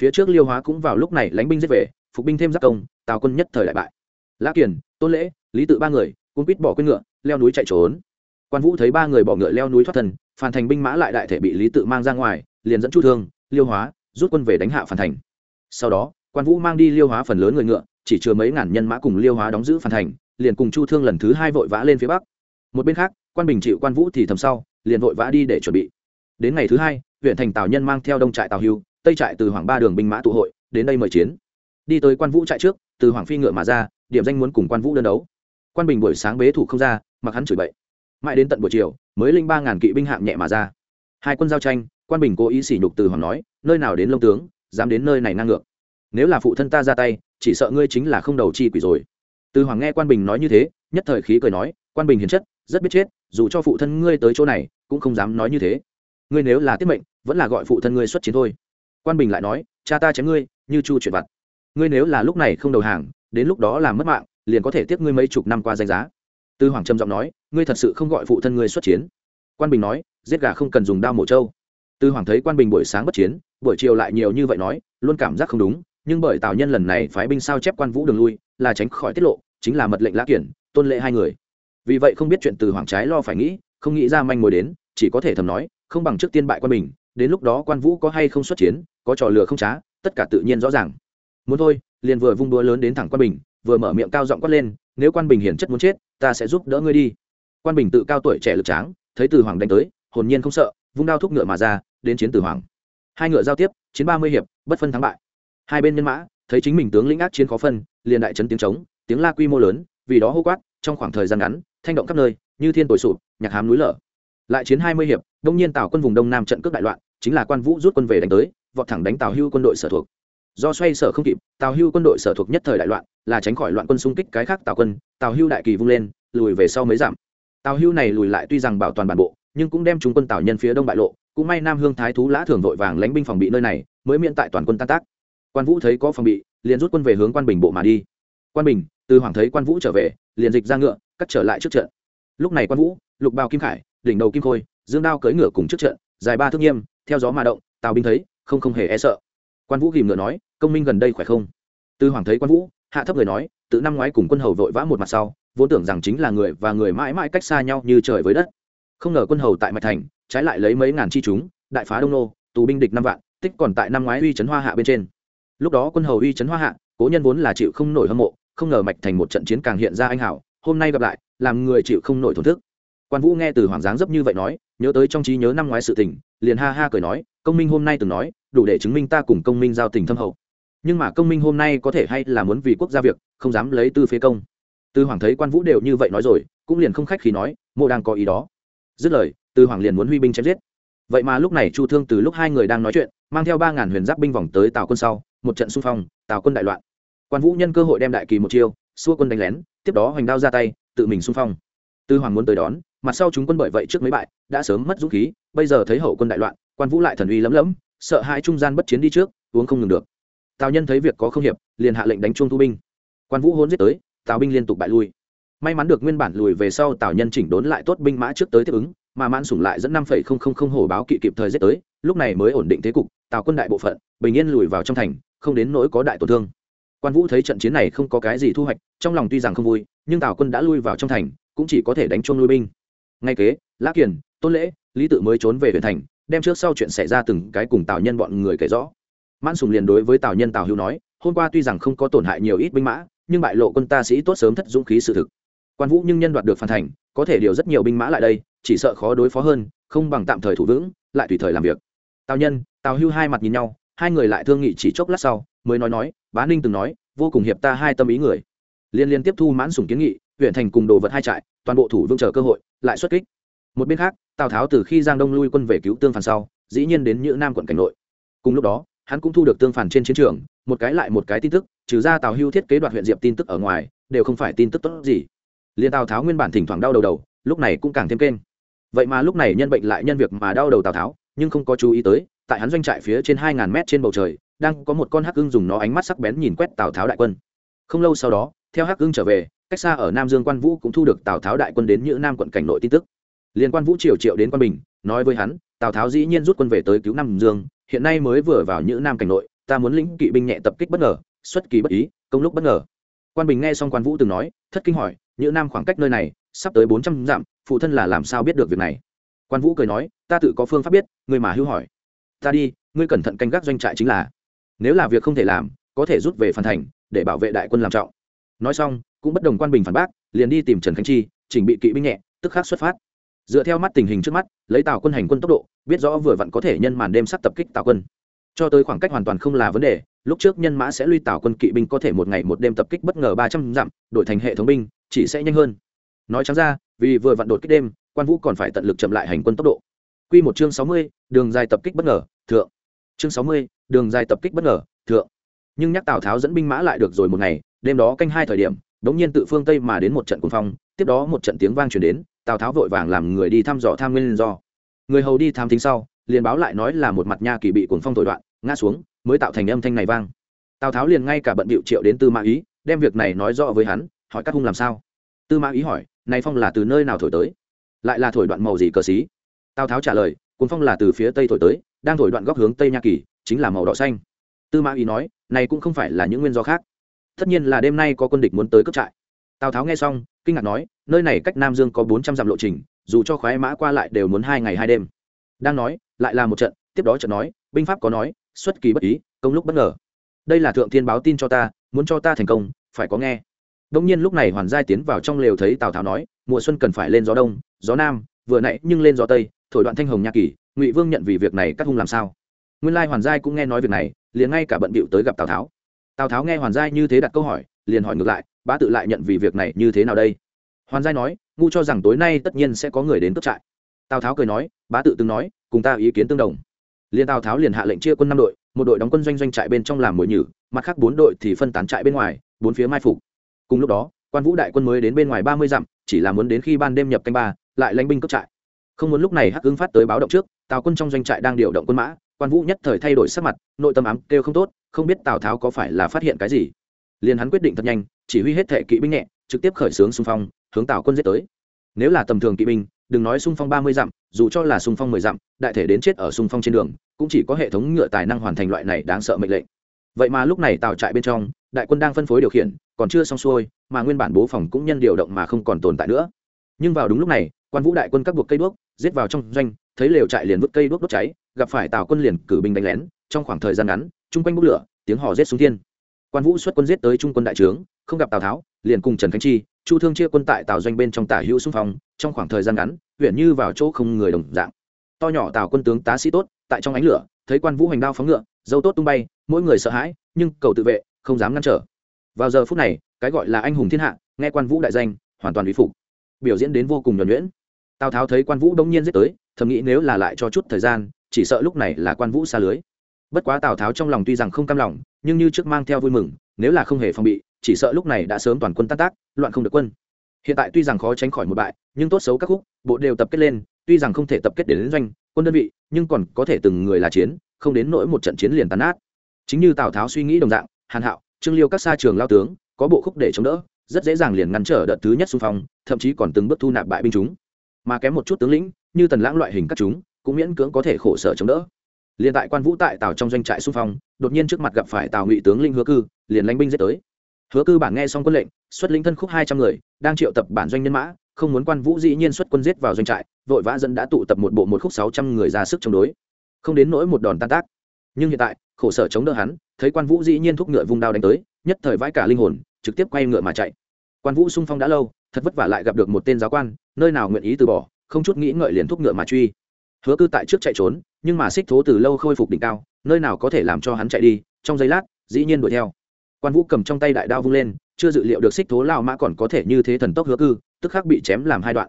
Phía trước liêu hóa cũng vào lúc này lánh binh giết về, phục binh thêm giáp công, tào quân nhất thời đại bại. Lã kiền, tôn lễ, lý tự ba người cũng quýt bỏ quên ngựa, leo núi chạy trốn. Quan vũ thấy ba người bỏ ngựa leo núi thoát thần, phản thành binh mã lại đại thể bị lý tự mang ra ngoài, liền dẫn chu thương, liêu hóa, rút quân về đánh hạ phản thành. Sau đó, quan vũ mang đi liêu hóa phần lớn người ngựa chỉ chứa mấy ngàn nhân mã cùng liêu hóa đóng giữ phản thành, liền cùng chu thương lần thứ hai vội vã lên phía bắc. Một bên khác, quan bình chịu quan vũ thì thầm sau, liền vội vã đi để chuẩn bị. Đến ngày thứ hai, huyện thành tào nhân mang theo đông trại tào hưu, tây trại từ hoàng ba đường binh mã tụ hội, đến đây mời chiến. Đi tới quan vũ trại trước, từ hoàng phi ngựa mà ra, điểm danh muốn cùng quan vũ đơn đấu. Quan bình buổi sáng bế thủ không ra, mặc hắn chửi bậy. Mãi đến tận buổi chiều, mới linh ba ngàn kỵ binh hạng nhẹ mà ra. Hai quân giao tranh, quan bình cố ý sỉ nhục từ hoàng nói, nơi nào đến lông tướng, dám đến nơi này ngang ngược. Nếu là phụ thân ta ra tay chỉ sợ ngươi chính là không đầu chi quỷ rồi. Từ hoàng nghe quan bình nói như thế, nhất thời khí cười nói, quan bình hiền chất, rất biết chết, dù cho phụ thân ngươi tới chỗ này, cũng không dám nói như thế. Ngươi nếu là tiết mệnh, vẫn là gọi phụ thân ngươi xuất chiến thôi. Quan bình lại nói, cha ta chém ngươi, như chu chuyển vặt. Ngươi nếu là lúc này không đầu hàng, đến lúc đó làm mất mạng, liền có thể tiếp ngươi mấy chục năm qua danh giá. Tư hoàng trầm giọng nói, ngươi thật sự không gọi phụ thân ngươi xuất chiến. Quan bình nói, giết gà không cần dùng đao mổ trâu. Tư hoàng thấy quan bình buổi sáng bất chiến, buổi chiều lại nhiều như vậy nói, luôn cảm giác không đúng nhưng bởi tào nhân lần này phái binh sao chép quan vũ đường lui, là tránh khỏi tiết lộ, chính là mật lệnh lã kiển, tôn lệ hai người. Vì vậy không biết chuyện từ hoàng trái lo phải nghĩ, không nghĩ ra manh mối đến, chỉ có thể thầm nói, không bằng trước tiên bại quan bình, đến lúc đó quan vũ có hay không xuất chiến, có trò lừa không trá, tất cả tự nhiên rõ ràng. Muốn thôi, liền vừa vung đũa lớn đến thẳng quan bình, vừa mở miệng cao giọng quát lên, nếu quan bình hiển chất muốn chết, ta sẽ giúp đỡ ngươi đi. Quan bình tự cao tuổi trẻ lực tráng, thấy từ hoàng đánh tới, hồn nhiên không sợ, vung đao thúc ngựa mà ra, đến chiến từ hoàng hai ngựa giao tiếp, chiến ba mươi hiệp, bất phân thắng bại hai bên nhân mã, thấy chính mình tướng lĩnh ác chiến khó phân, liền đại trấn tiếng trống, tiếng la quy mô lớn, vì đó hô quát, trong khoảng thời gian ngắn, thanh động khắp nơi, như thiên tồi sụp, nhạc hám núi lở. Lại chiến hai mươi hiệp, đông nhiên tào quân vùng đông nam trận cướp đại loạn, chính là quan vũ rút quân về đánh tới, vọt thẳng đánh tào hưu quân đội sở thuộc. Do xoay sở không kịp, tào hưu quân đội sở thuộc nhất thời đại loạn, là tránh khỏi loạn quân xung kích cái khác tào quân, tào hưu đại kỳ vung lên, lùi về sau mới giảm tào hưu này lùi lại tuy rằng bảo toàn bản bộ, nhưng cũng đem chúng quân tào nhân phía đông bại lộ, cũng may nam hương thái thú lã thường vội vàng lánh binh phòng bị nơi này, mới miễn tại toàn quân tan tác quan vũ thấy có phòng bị, liền rút quân về hướng quan bình bộ mà đi. Quan bình, từ hoàng thấy quan vũ trở về, liền dịch ra ngựa, cắt trở lại trước trận. Lúc này quan vũ, lục bao kim khải, đỉnh đầu kim khôi, dương đao cưỡi ngựa cùng trước trận, dài ba thước nghiêm, theo gió mà động, tào binh thấy, không không hề e sợ. Quan vũ ghìm ngựa nói, công minh gần đây khỏe không? Tư hoàng thấy quan vũ, hạ thấp người nói từ năm ngoái cùng quân hầu vội vã một mặt sau, vốn tưởng rằng chính là người và người mãi mãi cách xa nhau như trời với đất. Không ngờ quân hầu tại mạch thành, trái lại lấy mấy ngàn chi chúng, đại phá đông nô, tù binh địch năm vạn, tích còn tại năm ngoái uy trấn hoa hạ bên trên lúc đó quân hầu uy trấn hoa hạ, cố nhân vốn là chịu không nổi hâm mộ, không ngờ mạch thành một trận chiến càng hiện ra anh hảo, hôm nay gặp lại, làm người chịu không nổi thổn thức. Quan vũ nghe từ hoàng giáng dấp như vậy nói, nhớ tới trong trí nhớ năm ngoái sự tình, liền ha ha cười nói, công minh hôm nay từng nói, đủ để chứng minh ta cùng công minh giao tình thâm hậu. Nhưng mà công minh hôm nay có thể hay là muốn vì quốc gia việc, không dám lấy tư phế công. Tư hoàng thấy quan vũ đều như vậy nói rồi, cũng liền không khách khi nói mô đang có ý đó. Dứt lời tư hoàng liền muốn huy binh chém giết. Vậy mà lúc này chu thương từ lúc hai người đang nói chuyện, mang theo ba ngàn huyền giáp binh vòng tới tào quân sau một trận xung phong, tào quân đại loạn. Quan vũ nhân cơ hội đem đại kỳ một chiêu, xua quân đánh lén, tiếp đó hoành đao ra tay, tự mình xung phong. Tư hoàng muốn tới đón, mặt sau chúng quân bởi vậy trước mấy bại, đã sớm mất dũng khí, bây giờ thấy hậu quân đại loạn, quan vũ lại thần uy lấm lấm sợ hãi trung gian bất chiến đi trước, uống không ngừng được. Tào nhân thấy việc có không hiệp, liền hạ lệnh đánh chuông thu binh. Quan vũ hôn giết tới, tào binh liên tục bại lui. May mắn được nguyên bản lùi về sau tào nhân chỉnh đốn lại tốt binh mã trước tới tiếp ứng, mà mãn sủng lại dẫn năm phẩy không không không hổ báo kỵ kịp thời giết tới, lúc này mới ổn định thế cục, tào quân đại bộ phận, bình yên lùi vào trong thành không đến nỗi có đại tổn thương. Quan vũ thấy trận chiến này không có cái gì thu hoạch, trong lòng tuy rằng không vui, nhưng tào quân đã lui vào trong thành, cũng chỉ có thể đánh chuông lui binh. Ngay kế, lã kiền, tôn lễ, lý tự mới trốn về huyện thành, đem trước sau chuyện xảy ra từng cái cùng tào nhân bọn người kể rõ. Mãn sùng liền đối với tào nhân tào hữu nói, hôm qua tuy rằng không có tổn hại nhiều ít binh mã, nhưng bại lộ quân ta sĩ tốt sớm thất dũng khí sự thực. Quan vũ nhưng nhân đoạt được phản thành, có thể điều rất nhiều binh mã lại đây, chỉ sợ khó đối phó hơn, không bằng tạm thời thủ vững, lại tùy thời làm việc. Tào nhân, tào hưu hai mặt nhìn nhau hai người lại thương nghị chỉ chốc lát sau, mới nói nói, bá ninh từng nói, vô cùng hiệp ta hai tâm ý người. Liên liên tiếp thu mãn sùng kiến nghị, huyện thành cùng đồ vật hai trại, toàn bộ thủ vương chờ cơ hội, lại xuất kích. Một bên khác, tào tháo từ khi giang đông lui quân về cứu tương phản sau, dĩ nhiên đến như nam quận cảnh nội. Cùng lúc đó, hắn cũng thu được tương phản trên chiến trường, một cái lại một cái tin tức, trừ ra tào hưu thiết kế đoạt huyện diệp tin tức ở ngoài, đều không phải tin tức tốt gì. Liền tào tháo nguyên bản thỉnh thoảng đau đầu đầu, lúc này cũng càng thêm kênh. Vậy mà lúc này nhân bệnh lại nhân việc mà đau đầu tào tháo, nhưng không có chú ý tới tại hắn doanh trại phía trên hai ngàn mét trên bầu trời, đang có một con hắc ưng dùng nó ánh mắt sắc bén nhìn quét tào tháo đại quân. Không lâu sau đó, theo hắc ưng trở về, cách xa ở nam dương quan vũ cũng thu được tào tháo đại quân đến như nam quận cảnh nội tin tức. Liên quan vũ triều triệu đến quan bình, nói với hắn, tào tháo dĩ nhiên rút quân về tới cứu nam dương, hiện nay mới vừa vào như nam cảnh nội, ta muốn lĩnh kỵ binh nhẹ tập kích bất ngờ, xuất kỳ bất ý, công lúc bất ngờ. Quan bình nghe xong quan vũ từng nói, thất kinh hỏi như nam khoảng cách nơi này, sắp tới bốn trăm dặm, phụ thân là làm sao biết được việc này? Quan vũ cười nói, ta tự có phương pháp biết, người mà hưu hỏi ta đi, ngươi cẩn thận canh gác doanh trại chính là. Nếu là việc không thể làm, có thể rút về phản thành, để bảo vệ đại quân làm trọng. Nói xong, cũng bất đồng quan bình phản bác, liền đi tìm trần khánh chi, chỉnh bị kỵ binh nhẹ, tức khắc xuất phát. Dựa theo mắt tình hình trước mắt, lấy tàu quân hành quân tốc độ, biết rõ vừa vặn có thể nhân màn đêm sắp tập kích tàu quân. Cho tới khoảng cách hoàn toàn không là vấn đề, lúc trước nhân mã sẽ lui tàu quân kỵ binh có thể một ngày một đêm tập kích bất ngờ ba trăm dặm, đổi thành hệ thống binh, chỉ sẽ nhanh hơn. Nói trắng ra, vì vừa vặn đột kích đêm, quan vũ còn phải tận lực chậm lại hành quân tốc độ. Quy một chương sáu mươi, đường dài tập kích bất ngờ, thượng. Chương sáu mươi, đường dài tập kích bất ngờ, thượng. Nhưng nhắc tào tháo dẫn binh mã lại được rồi một ngày, đêm đó canh hai thời điểm, đống nhiên tự phương tây mà đến một trận cuồng phong, tiếp đó một trận tiếng vang truyền đến, tào tháo vội vàng làm người đi thăm dò tham nguyên do. Người hầu đi thám thính sau, liền báo lại nói là một mặt nha kỳ bị cuồng phong thổi đoạn, ngã xuống, mới tạo thành âm thanh này vang. Tào tháo liền ngay cả bận bịu triệu đến tư mã ý, đem việc này nói rõ với hắn, hỏi các hung làm sao. Tư mã ý hỏi, này phong là từ nơi nào thổi tới? Lại là thổi đoạn màu gì cờ xí? Tào tháo trả lời cuốn phong là từ phía tây thổi tới đang thổi đoạn góc hướng tây nha kỳ chính là màu đỏ xanh tư mã ý nói này cũng không phải là những nguyên do khác tất nhiên là đêm nay có quân địch muốn tới cướp trại tào tháo nghe xong kinh ngạc nói nơi này cách nam dương có bốn trăm dặm lộ trình dù cho khoái mã qua lại đều muốn hai ngày hai đêm đang nói lại là một trận tiếp đó trận nói binh pháp có nói xuất kỳ bất ý công lúc bất ngờ đây là thượng thiên báo tin cho ta muốn cho ta thành công phải có nghe đông nhiên lúc này hoàn giai tiến vào trong lều thấy tào tháo nói mùa xuân cần phải lên gió đông gió nam vừa nãy nhưng lên gió tây thổi đoạn thanh hồng nha kỳ, ngụy vương nhận vì việc này cắt hung làm sao? Nguyên lai hoàn giai cũng nghe nói việc này, liền ngay cả bận bịu tới gặp tào tháo. Tào tháo nghe hoàn giai như thế đặt câu hỏi, liền hỏi ngược lại, bá tự lại nhận vì việc này như thế nào đây? Hoàn giai nói, ngu cho rằng tối nay tất nhiên sẽ có người đến cướp trại. Tào tháo cười nói, bá tự từng nói, cùng ta ý kiến tương đồng. Liền tào tháo liền hạ lệnh chia quân năm đội, một đội đóng quân doanh doanh trại bên trong làm mồi nhử, mặt khác bốn đội thì phân tán trại bên ngoài, bốn phía mai phục. Cùng lúc đó, quan vũ đại quân mới đến bên ngoài ba mươi dặm, chỉ là muốn đến khi ban đêm nhập canh ba, lại lãnh binh cướp trại không muốn lúc này hắc ứng phát tới báo động trước, tào quân trong doanh trại đang điều động quân mã, quan vũ nhất thời thay đổi sắc mặt, nội tâm ám kêu không tốt, không biết tào tháo có phải là phát hiện cái gì. Liền hắn quyết định thật nhanh, chỉ huy hết thệ kỵ binh nhẹ, trực tiếp khởi xướng xung phong, hướng tào quân giết tới. Nếu là tầm thường kỵ binh, đừng nói xung phong ba mươi dặm, dù cho là xung phong mười dặm, đại thể đến chết ở xung phong trên đường, cũng chỉ có hệ thống ngựa tài năng hoàn thành loại này đáng sợ mệnh lệnh. Vậy mà lúc này tào trại bên trong, đại quân đang phân phối điều khiển, còn chưa xong xuôi, mà nguyên bản bố phòng cũng nhân điều động mà không còn tồn tại nữa. Nhưng vào đúng lúc này quan vũ đại quân các buộc cây đuốc, giết vào trong doanh, thấy lều trại liền vứt cây đuốc đốt cháy, gặp phải tào quân liền cử binh đánh lén, trong khoảng thời gian ngắn, chung quanh bốc lửa, tiếng hò giết xuống thiên. quan vũ xuất quân giết tới trung quân đại trướng, không gặp tào tháo, liền cùng trần khánh chi, chu thương chia quân tại tào doanh bên trong tả hữu xung phong, trong khoảng thời gian ngắn, huyện như vào chỗ không người đồng dạng. to nhỏ tào quân tướng tá sĩ tốt, tại trong ánh lửa, thấy quan vũ hành đao phóng ngựa, dâu tốt tung bay, mỗi người sợ hãi, nhưng cầu tự vệ, không dám ngăn trở. vào giờ phút này, cái gọi là anh hùng thiên hạ, nghe quan vũ đại danh, hoàn toàn uy phục. biểu diễn đến vô cùng nhuẩn nhuyễn tào tháo thấy quan vũ đông nhiên giết tới, thầm nghĩ nếu là lại cho chút thời gian, chỉ sợ lúc này là quan vũ xa lưới. Bất quá tào tháo trong lòng tuy rằng không cam lòng, nhưng như trước mang theo vui mừng, nếu là không hề phòng bị, chỉ sợ lúc này đã sớm toàn quân tan tác, loạn không được quân. Hiện tại tuy rằng khó tránh khỏi một bại, nhưng tốt xấu các khúc, bộ đều tập kết lên, tuy rằng không thể tập kết đến doanh, quân đơn vị, nhưng còn có thể từng người là chiến, không đến nỗi một trận chiến liền tàn át chính như tào tháo suy nghĩ đồng dạng, hàn hạo, trương liêu các xa trường lao tướng, có bộ khúc để chống đỡ, rất dễ dàng liền ngăn trở đợt thứ nhất xung phong, thậm chí còn từng bước thu nạp bại binh chúng mà kém một chút tướng lĩnh, như tần lãng loại hình các chúng, cũng miễn cưỡng có thể khổ sở chống đỡ. Liền tại quan vũ tại tàu trong doanh trại xung phong, đột nhiên trước mặt gặp phải tào ngụy tướng linh hứa cư, liền lãnh binh giết tới. Hứa cư bản nghe xong quân lệnh, xuất lĩnh thân khúc hai trăm người, đang triệu tập bản doanh nhân mã, không muốn quan vũ dĩ nhiên xuất quân giết vào doanh trại, vội vã dẫn đã tụ tập một bộ một khúc sáu trăm người ra sức chống đối. Không đến nỗi một đòn tan tác. Nhưng hiện tại, khổ sở chống đỡ hắn, thấy quan vũ dĩ nhiên thúc ngựa vung đao đánh tới, nhất thời vãi cả linh hồn, trực tiếp quay ngựa mà chạy. Quan vũ sung phong đã lâu, thật vất vả lại gặp được một tên giáo quan nơi nào nguyện ý từ bỏ, không chút nghĩ ngợi liền thúc ngựa mà truy. Hứa cư tại trước chạy trốn, nhưng mà xích thố từ lâu khôi phục đỉnh cao, nơi nào có thể làm cho hắn chạy đi, trong giây lát, dĩ nhiên đuổi theo. Quan vũ cầm trong tay đại đao vung lên, chưa dự liệu được xích thố lao mã còn có thể như thế thần tốc hứa cư, tức khắc bị chém làm hai đoạn.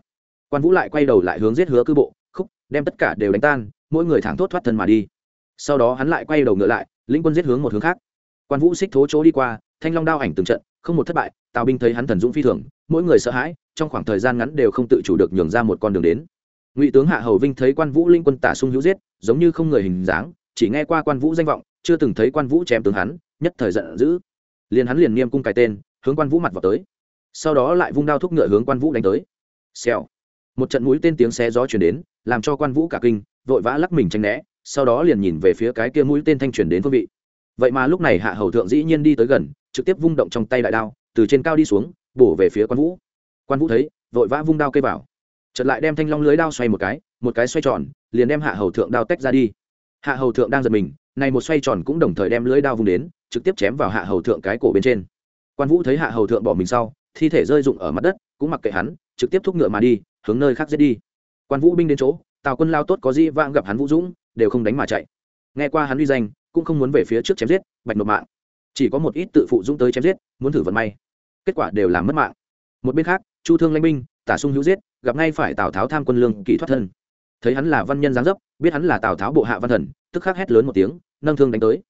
Quan vũ lại quay đầu lại hướng giết hứa cư bộ, khúc, đem tất cả đều đánh tan, mỗi người thẳng thốt thoát thân mà đi. Sau đó hắn lại quay đầu ngựa lại, lĩnh quân giết hướng một hướng khác. Quan vũ xích thố chỗ đi qua, thanh long đao ảnh từng trận, không một thất bại, tào binh thấy hắn thần dũng phi thường mỗi người sợ hãi, trong khoảng thời gian ngắn đều không tự chủ được nhường ra một con đường đến. Ngụy tướng hạ hầu vinh thấy quan vũ linh quân tả sung hữu giết, giống như không người hình dáng, chỉ nghe qua quan vũ danh vọng, chưa từng thấy quan vũ chém tướng hắn, nhất thời giận dữ. Liền hắn liền niêm cung cái tên, hướng quan vũ mặt vào tới. Sau đó lại vung đao thúc ngựa hướng quan vũ đánh tới. Xèo. Một trận mũi tên tiếng xe gió chuyển đến, làm cho quan vũ cả kinh, vội vã lắc mình tranh né, sau đó liền nhìn về phía cái kia mũi tên thanh chuyển đến phương vị. Vậy mà lúc này hạ hầu thượng dĩ nhiên đi tới gần, trực tiếp vung động trong tay đại đao, từ trên cao đi xuống bổ về phía quan vũ. Quan vũ thấy, vội vã vung đao cây vào. Chợt lại đem thanh long lưới đao xoay một cái một cái xoay tròn, liền đem hạ hầu thượng đao tách ra đi. Hạ hầu thượng đang giật mình, này một xoay tròn cũng đồng thời đem lưới đao vung đến, trực tiếp chém vào hạ hầu thượng cái cổ bên trên. Quan vũ thấy hạ hầu thượng bỏ mình sau, thi thể rơi rụng ở mặt đất, cũng mặc kệ hắn, trực tiếp thúc ngựa mà đi, hướng nơi khác giết đi. Quan vũ binh đến chỗ, tào quân lao tốt có di vang gặp hắn vũ dũng, đều không đánh mà chạy. Nghe qua hắn uy danh, cũng không muốn về phía trước chém giết, bạch nộp mạng. Chỉ có một ít tự phụ dũng tới chém giết, muốn thử vận may kết quả đều làm mất mạng. Một bên khác, chu thương lãnh binh, tả sung hữu giết, gặp ngay phải tào tháo tham quân lương kỹ thoát thân. Thấy hắn là văn nhân giáng dấp, biết hắn là tào tháo bộ hạ văn thần, tức khắc hét lớn một tiếng, nâng thương đánh tới.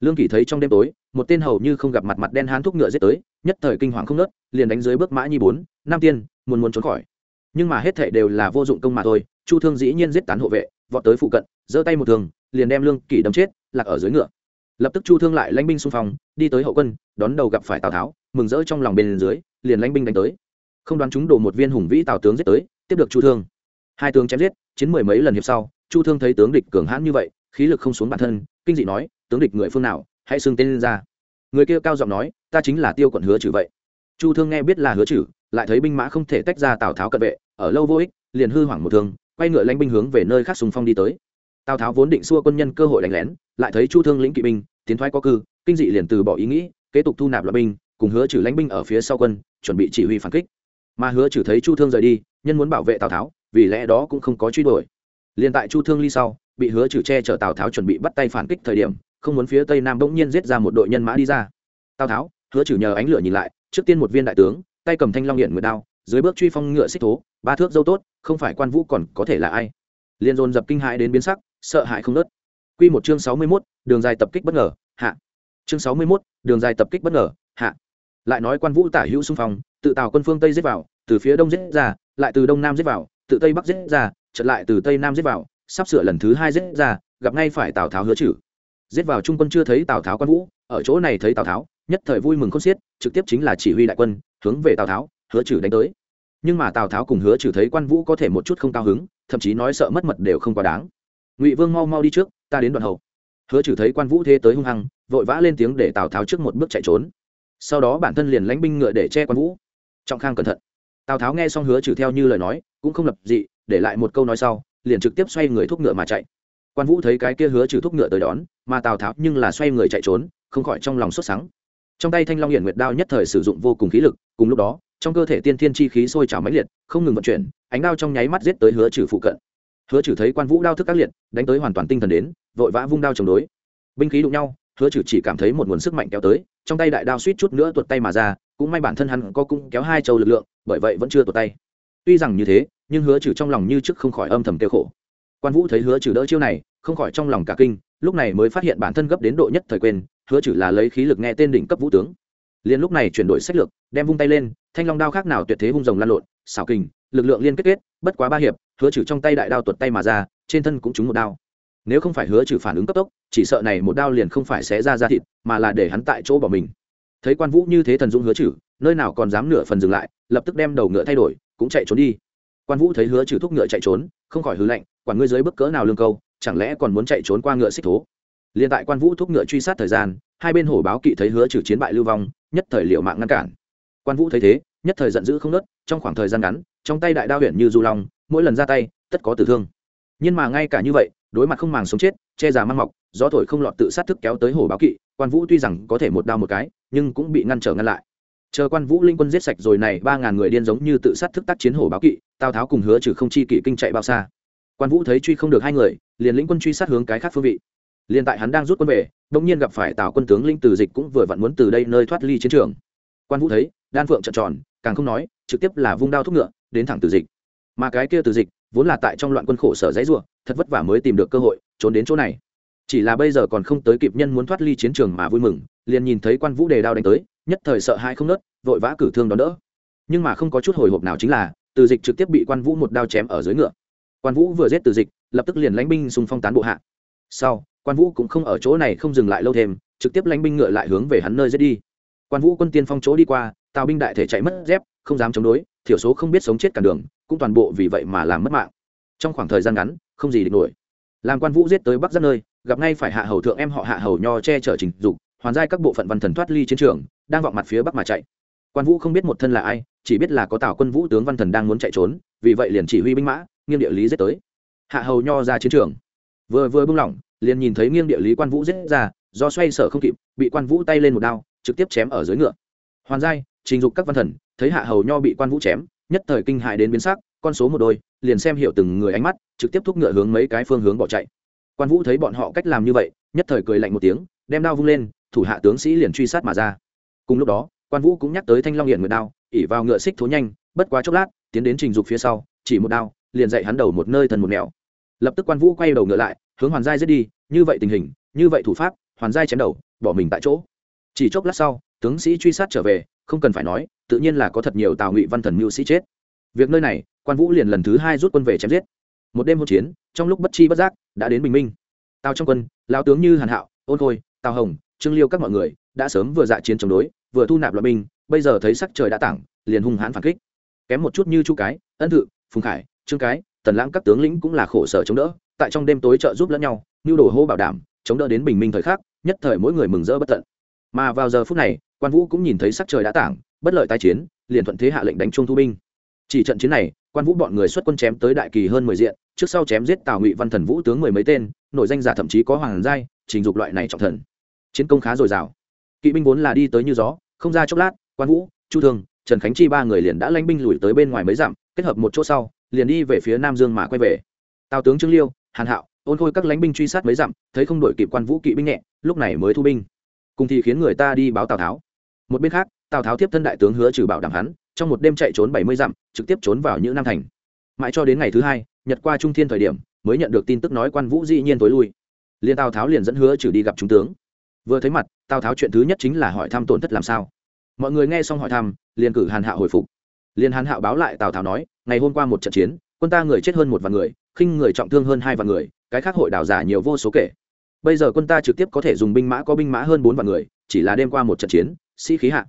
Lương kỷ thấy trong đêm tối, một tên hầu như không gặp mặt mặt đen hán thúc ngựa giết tới, nhất thời kinh hoàng không nớt liền đánh dưới bước mã nhi bốn, nam tiên, muốn muốn trốn khỏi. Nhưng mà hết thệ đều là vô dụng công mà thôi, chu thương dĩ nhiên giết tán hộ vệ, vọt tới phụ cận, giơ tay một thường liền đem lương kỷ đâm chết, lạc ở dưới ngựa. Lập tức chu thương lại lãnh binh xung phong, đi tới hậu quân, đón đầu gặp phải tào tháo mừng rỡ trong lòng bên dưới, liền lãnh binh đánh tới. Không đoán chúng đổ một viên hùng vĩ tào tướng giết tới, tiếp được chu thương. Hai tướng chém giết, chiến mười mấy lần hiệp sau, chu thương thấy tướng địch cường hãn như vậy, khí lực không xuống bản thân, kinh dị nói, tướng địch người phương nào, hãy xưng tên lên ra. Người kia cao giọng nói, ta chính là tiêu quận hứa trừ vậy. Chu thương nghe biết là hứa trừ, lại thấy binh mã không thể tách ra tào tháo cận vệ, ở lâu vô ích, liền hư hoảng một thương, quay ngựa lãnh binh hướng về nơi khác sùng phong đi tới. Tào tháo vốn định xua quân nhân cơ hội đánh lén, lại thấy chu thương lĩnh kỵ binh, tiến thoái có cư, kinh dị liền từ bỏ ý nghĩ, kế tục thu nạp loại binh cùng hứa trừ lãnh binh ở phía sau quân chuẩn bị chỉ huy phản kích. Mà hứa trừ thấy chu thương rời đi nhân muốn bảo vệ tào tháo vì lẽ đó cũng không có truy đuổi. Liền tại chu thương ly sau bị hứa trừ che chở tào tháo chuẩn bị bắt tay phản kích thời điểm không muốn phía tây nam bỗng nhiên giết ra một đội nhân mã đi ra. Tào tháo hứa trừ nhờ ánh lửa nhìn lại trước tiên một viên đại tướng tay cầm thanh long hiện ngựa đao dưới bước truy phong ngựa xích thố ba thước dâu tốt không phải quan vũ còn có thể là ai. Liền dồn dập kinh hãi đến biến sắc sợ hãi không nớt. Quy một chương sáu mươi 61, đường dài tập kích bất ngờ hạ. Chương sáu mươi 61, đường dài tập kích bất ngờ hạ lại nói quan vũ tả hữu xung phong, tự tào quân phương tây giết vào, từ phía đông giết ra, lại từ đông nam giết vào từ tây bắc giết ra, chợt lại từ tây nam giết vào, sắp sửa lần thứ hai giết ra, gặp ngay phải tào tháo hứa chử. Giết vào trung quân chưa thấy tào tháo quan vũ, ở chỗ này thấy tào tháo, nhất thời vui mừng khôn xiết, trực tiếp chính là chỉ huy đại quân, hướng về tào tháo, hứa chử đánh tới. Nhưng mà tào tháo cùng hứa chử thấy quan vũ có thể một chút không cao hứng, thậm chí nói sợ mất mật đều không quá đáng. Ngụy vương mau mau đi trước, ta đến đoạn hậu. Hứa chử thấy quan vũ thế tới hung hăng, vội vã lên tiếng để tào tháo trước một bước chạy trốn sau đó bản thân liền lãnh binh ngựa để che quan vũ. Trọng khang cẩn thận. Tào tháo nghe xong hứa trừ theo như lời nói, cũng không lập dị, để lại một câu nói sau, liền trực tiếp xoay người thúc ngựa mà chạy. Quan vũ thấy cái kia hứa trừ thúc ngựa tới đón, mà tào tháo nhưng là xoay người chạy trốn, không khỏi trong lòng sốt sắng. Trong tay thanh long hiển nguyệt đao nhất thời sử dụng vô cùng khí lực, cùng lúc đó, trong cơ thể tiên thiên chi khí sôi trào mãnh liệt, không ngừng vận chuyển, ánh đao trong nháy mắt giết tới hứa trừ phụ cận. Hứa trừ thấy quan vũ đao thức các liệt, đánh tới hoàn toàn tinh thần đến, vội vã vung đao chống đối. Binh khí đụng nhau, hứa trừ chỉ cảm thấy một nguồn sức mạnh kéo tới trong tay đại đao suýt chút nữa tuột tay mà ra, cũng may bản thân hắn có cũng kéo hai châu lực lượng, bởi vậy vẫn chưa tuột tay. Tuy rằng như thế, nhưng hứa trừ trong lòng như trước không khỏi âm thầm kêu khổ. Quan vũ thấy hứa trừ đỡ chiêu này, không khỏi trong lòng cả kinh, lúc này mới phát hiện bản thân gấp đến độ nhất thời quên, hứa trừ là lấy khí lực nghe tên đỉnh cấp vũ tướng. Liền lúc này chuyển đổi sách lược, đem vung tay lên, thanh long đao khác nào tuyệt thế hung rồng lan lộn, xảo kình, lực lượng liên kết kết, bất quá ba hiệp, hứa trừ trong tay đại đao tuột tay mà ra, trên thân cũng trúng một đao nếu không phải hứa trừ phản ứng cấp tốc, chỉ sợ này một đao liền không phải xé ra ra thịt, mà là để hắn tại chỗ bỏ mình. Thấy quan vũ như thế thần dũng hứa trừ, nơi nào còn dám nửa phần dừng lại, lập tức đem đầu ngựa thay đổi, cũng chạy trốn đi. Quan vũ thấy hứa trừ thúc ngựa chạy trốn, không khỏi hứa lạnh, quản ngươi dưới bức cỡ nào lương câu, chẳng lẽ còn muốn chạy trốn qua ngựa xích thố? Liền tại quan vũ thúc ngựa truy sát thời gian, hai bên hổ báo kỵ thấy hứa trừ chiến bại lưu vong, nhất thời liệu mạng ngăn cản. Quan vũ thấy thế, nhất thời giận dữ không nớt, trong khoảng thời gian ngắn, trong tay đại đao huyện như du long, mỗi lần ra tay, tất có tử thương. Nhưng mà ngay cả như vậy đối mặt không màng sống chết, che già mang mọc, gió thổi không lọt tự sát thức kéo tới hổ báo kỵ, quan vũ tuy rằng có thể một đao một cái, nhưng cũng bị ngăn trở ngăn lại. Chờ quan vũ linh quân giết sạch rồi này, ba ngàn người điên giống như tự sát thức tác chiến hổ báo kỵ tào tháo cùng hứa trừ không chi kỵ kinh chạy bao xa. Quan vũ thấy truy không được hai người, liền lĩnh quân truy sát hướng cái khác phương vị. Liền tại hắn đang rút quân về đông nhiên gặp phải tào quân tướng linh từ dịch cũng vừa vặn muốn từ đây nơi thoát ly chiến trường. Quan vũ thấy, đan phượng trợn tròn, càng không nói, trực tiếp là vung đao thúc ngựa, đến thẳng từ dịch. Mà cái kia từ dịch vốn là tại trong loạn quân khổ sở dãy ruộng thật vất vả mới tìm được cơ hội, trốn đến chỗ này. Chỉ là bây giờ còn không tới kịp nhân muốn thoát ly chiến trường mà vui mừng, liền nhìn thấy quan vũ đề đao đánh tới, nhất thời sợ hãi không nớt, vội vã cử thương đón đỡ. Nhưng mà không có chút hồi hộp nào chính là, từ dịch trực tiếp bị quan vũ một đao chém ở dưới ngựa. Quan vũ vừa giết từ dịch, lập tức liền lánh binh xung phong tán bộ hạ. Sau, quan vũ cũng không ở chỗ này không dừng lại lâu thêm, trực tiếp lánh binh ngựa lại hướng về hắn nơi giết đi quan vũ quân tiên phong chỗ đi qua, tào binh đại thể chạy mất dép, không dám chống đối, thiểu số không biết sống chết cản đường, cũng toàn bộ vì vậy mà làm mất mạng. Trong khoảng thời gian ngắn, không gì địch nổi. Làm quan vũ giết tới bắc giáp nơi, gặp ngay phải hạ hầu thượng em họ hạ hầu nho che chở trình dục, hoàn giai các bộ phận văn thần thoát ly chiến trường, đang vọng mặt phía bắc mà chạy. Quan vũ không biết một thân là ai, chỉ biết là có tào quân vũ tướng văn thần đang muốn chạy trốn, vì vậy liền chỉ huy binh mã, nghiêng địa lý giết tới. Hạ hầu nho ra chiến trường. Vừa vừa bung lỏng, liền nhìn thấy nghiêng địa lý quan vũ giết ra, do xoay sở không kịp, bị quan vũ tay lên một đao trực tiếp chém ở dưới ngựa. Hoàn giai, trình dục các văn thần, thấy hạ hầu nho bị quan vũ chém, nhất thời kinh hại đến biến sắc, con số một đôi, liền xem hiểu từng người ánh mắt, trực tiếp thúc ngựa hướng mấy cái phương hướng bỏ chạy. Quan vũ thấy bọn họ cách làm như vậy, nhất thời cười lạnh một tiếng, đem đao vung lên, thủ hạ tướng sĩ liền truy sát mà ra. Cùng lúc đó, quan vũ cũng nhắc tới thanh long hiện nguyệt đao ỉ vào ngựa xích thố nhanh, bất quá chốc lát, tiến đến trình dục phía sau, chỉ một đao, liền dạy hắn đầu một nơi thần một nẻo. Lập tức quan vũ quay đầu ngựa lại, hướng hoàn giai giết đi, như vậy tình hình, như vậy thủ pháp, hoàn giai chém đầu, bỏ mình tại chỗ chỉ chốc lát sau, tướng sĩ truy sát trở về, không cần phải nói, tự nhiên là có thật nhiều tào ngụy văn thần mưu sĩ chết. Việc nơi này, quan vũ liền lần thứ hai rút quân về chém giết. Một đêm hỗn chiến, trong lúc bất chi bất giác, đã đến bình minh. Tào trong quân lao tướng như hàn hạo, ôn khôi, tào hồng, trương liêu các mọi người, đã sớm vừa dạ chiến chống đối, vừa thu nạp loại binh, bây giờ thấy sắc trời đã tảng, liền hung hãn phản kích. Kém một chút như chu cái, ân thự, phùng khải, trương cái, tần lãng các tướng lĩnh cũng là khổ sở chống đỡ, tại trong đêm tối trợ giúp lẫn nhau nhu đồ hô bảo đảm, chống đỡ đến bình minh thời khắc, nhất thời mỗi người mừng rỡ bất tận mà vào giờ phút này, quan vũ cũng nhìn thấy sắc trời đã tảng, bất lợi tái chiến, liền thuận thế hạ lệnh đánh trung thu binh. Chỉ trận chiến này, quan vũ bọn người xuất quân chém tới đại kỳ hơn mười diện, trước sau chém giết tào ngụy văn thần vũ tướng mười mấy tên, nội danh giả thậm chí có hoàng giai, trình dục loại này trọng thần. Chiến công khá dồi dào. Kỵ binh vốn là đi tới như gió, không ra chốc lát, quan vũ, chu thương, trần khánh chi ba người liền đã lanh binh lùi tới bên ngoài mấy dặm, kết hợp một chỗ sau, liền đi về phía nam dương mà quay về. Tào tướng trương liêu, hàn hạo, ôn khôi các lãnh binh truy sát mấy dặm, thấy không đổi kịp quan vũ kỵ binh nhẹ, lúc này mới thu binh cùng thì khiến người ta đi báo tào tháo một bên khác tào tháo tiếp thân đại tướng hứa trừ bảo đảm hắn trong một đêm chạy trốn bảy mươi dặm trực tiếp trốn vào những nam thành mãi cho đến ngày thứ hai nhật qua trung thiên thời điểm mới nhận được tin tức nói quan vũ dĩ nhiên tối lui liền tào tháo liền dẫn hứa trừ đi gặp trung tướng vừa thấy mặt tào tháo chuyện thứ nhất chính là hỏi thăm tổn thất làm sao mọi người nghe xong hỏi thăm liền cử hàn hạo hồi phục liền hàn hạo báo lại tào tháo nói ngày hôm qua một trận chiến quân ta người chết hơn một vạn người khinh người trọng thương hơn hai vạn người cái khác hội đào giả nhiều vô số kể bây giờ quân ta trực tiếp có thể dùng binh mã có binh mã hơn bốn vạn người, chỉ là đêm qua một trận chiến, sĩ khí hạ.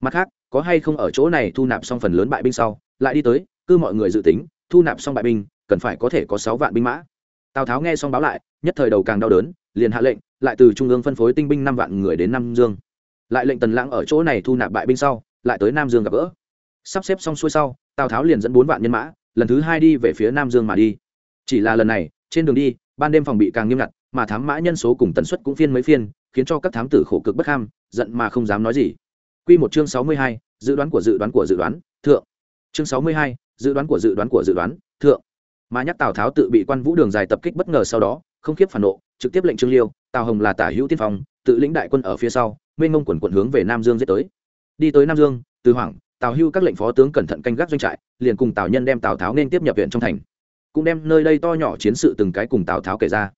Mặt khác, có hay không ở chỗ này thu nạp xong phần lớn bại binh sau, lại đi tới, cứ mọi người dự tính, thu nạp xong bại binh, cần phải có thể có sáu vạn binh mã. Tào tháo nghe xong báo lại, nhất thời đầu càng đau đớn, liền hạ lệnh, lại từ trung ương phân phối tinh binh năm vạn người đến nam dương. Lại lệnh tần lãng ở chỗ này thu nạp bại binh sau, lại tới nam dương gặp gỡ. Sắp xếp xong xuôi sau, tào tháo liền dẫn bốn vạn nhân mã, lần thứ hai đi về phía nam dương mà đi. Chỉ là lần này, trên đường đi, ban đêm phòng bị càng nghiêm ngặt mà thám mã nhân số cùng tần suất cũng phiên mấy phiên khiến cho các thám tử khổ cực bất ham giận mà không dám nói gì Quy một chương sáu mươi hai, dự đoán của dự đoán của dự đoán, thượng. Chương sáu mươi hai, dự đoán của dự đoán của dự đoán, thượng. Mà nhắc Tào Tháo tự bị Quan Vũ Đường dài tập kích bất ngờ sau đó, không khiếp phản nộ, trực tiếp lệnh Trương Liêu, Tào Hồng là tả hữu tiên phong, tự lĩnh đại quân ở phía sau, mênh mông quần quần hướng về Nam Dương giết tới. Đi tới Nam Dương, từ Hoàng, Tào Hưu các lệnh phó tướng cẩn thận canh gác doanh trại, liền cùng Tào Nhân đem Tào Tháo nên tiếp nhập viện trong thành. Cũng đem nơi đây to nhỏ chiến sự từng cái cùng Tào Tháo kể ra.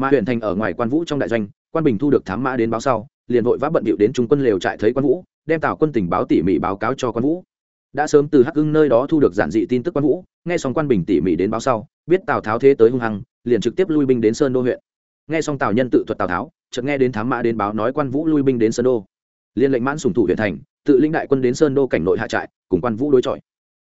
Mà huyện thành ở ngoài Quan Vũ trong đại doanh, Quan Bình thu được thám mã đến báo sau, liền vội vã bận bịu đến trung quân lều trại thấy Quan Vũ, đem Tào quân tình báo tỉ mỉ báo cáo cho Quan Vũ. đã sớm từ hắc hưng nơi đó thu được giản dị tin tức quan vũ nghe xong quan bình tỉ mỉ đến báo sau biết tào tháo thế tới hung hăng liền trực tiếp lui binh đến sơn đô huyện. Nghe xong tào nhân tự thuật tào tháo chợt nghe đến thám mã đến báo nói quan vũ lui binh đến sơn đô. Liên lệnh mãn sùng thủ huyện thành tự lĩnh đại quân đến sơn đô cảnh nội hạ trại cùng quan vũ đối chọi.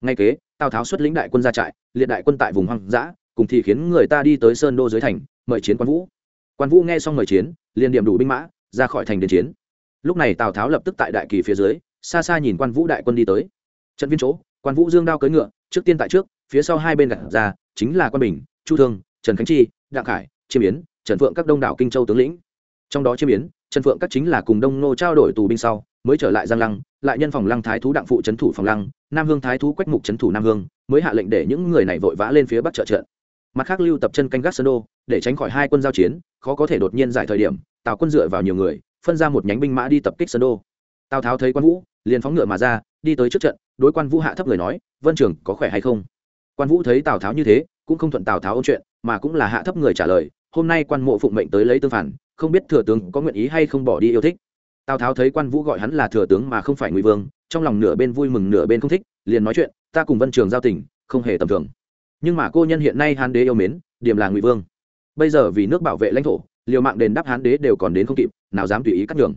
Ngay kế tào tháo xuất lĩnh đại quân ra trại liệt đại quân tại vùng hoang dã cùng thì khiến người ta đi tới sơn đô dưới thành, mời chiến quan vũ. Quan vũ nghe xong mời chiến, liền điểm đủ binh mã, ra khỏi thành đến chiến. Lúc này tào tháo lập tức tại đại kỳ phía dưới, xa xa nhìn quan vũ đại quân đi tới. Trận viên chỗ, quan vũ dương đao cưỡi ngựa, trước tiên tại trước, phía sau hai bên gặt ra, chính là quan bình, chu thương, trần khánh chi, đặng khải, chiêm yến, trần phượng các đông đảo kinh châu tướng lĩnh. Trong đó chiêm yến, trần phượng các chính là cùng đông nô trao đổi tù binh sau, mới trở lại giang lăng, lại nhân phòng lăng thái thú đặng phụ trấn thủ phòng lăng, nam hương thái thú quách mục trấn thủ nam hương, mới hạ lệnh để những người này vội vã lên phía bắc trợ trận mặt khác lưu tập chân canh gác sơn đô, để tránh khỏi hai quân giao chiến, khó có thể đột nhiên giải thời điểm, tào quân dựa vào nhiều người, phân ra một nhánh binh mã đi tập kích sơn đô. Tào tháo thấy quan vũ, liền phóng ngựa mà ra, đi tới trước trận, đối quan vũ hạ thấp người nói, vân trường có khỏe hay không? Quan vũ thấy tào tháo như thế, cũng không thuận tào tháo ôn chuyện, mà cũng là hạ thấp người trả lời, hôm nay quan mộ phụng mệnh tới lấy tương phản, không biết thừa tướng có nguyện ý hay không bỏ đi yêu thích? Tào tháo thấy quan vũ gọi hắn là thừa tướng mà không phải ngụy vương, trong lòng nửa bên vui mừng nửa bên không thích, liền nói chuyện, ta cùng vân trường giao tình, không hề tầm thường nhưng mà cô nhân hiện nay hán đế yêu mến, điểm là ngụy vương. Bây giờ vì nước bảo vệ lãnh thổ, liều mạng đền đáp hán đế đều còn đến không kịp, nào dám tùy ý cắt đường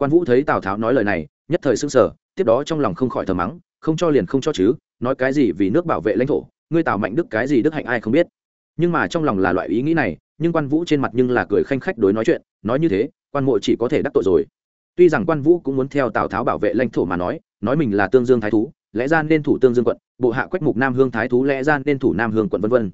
quan vũ thấy tào tháo nói lời này, nhất thời sưng sở tiếp đó trong lòng không khỏi thờ mắng, không cho liền không cho chứ, nói cái gì vì nước bảo vệ lãnh thổ, ngươi tào mạnh đức cái gì đức hạnh ai không biết. Nhưng mà trong lòng là loại ý nghĩ này, nhưng quan vũ trên mặt nhưng là cười khanh khách đối nói chuyện, nói như thế, quan mộ chỉ có thể đắc tội rồi. Tuy rằng quan vũ cũng muốn theo tào tháo bảo vệ lãnh thổ mà nói nói mình là tương dương thái thú lẽ ra nên thủ tương dương quận, bộ hạ quách mục nam hương thái thú lẽ ra nên thủ nam hương quận vân vân.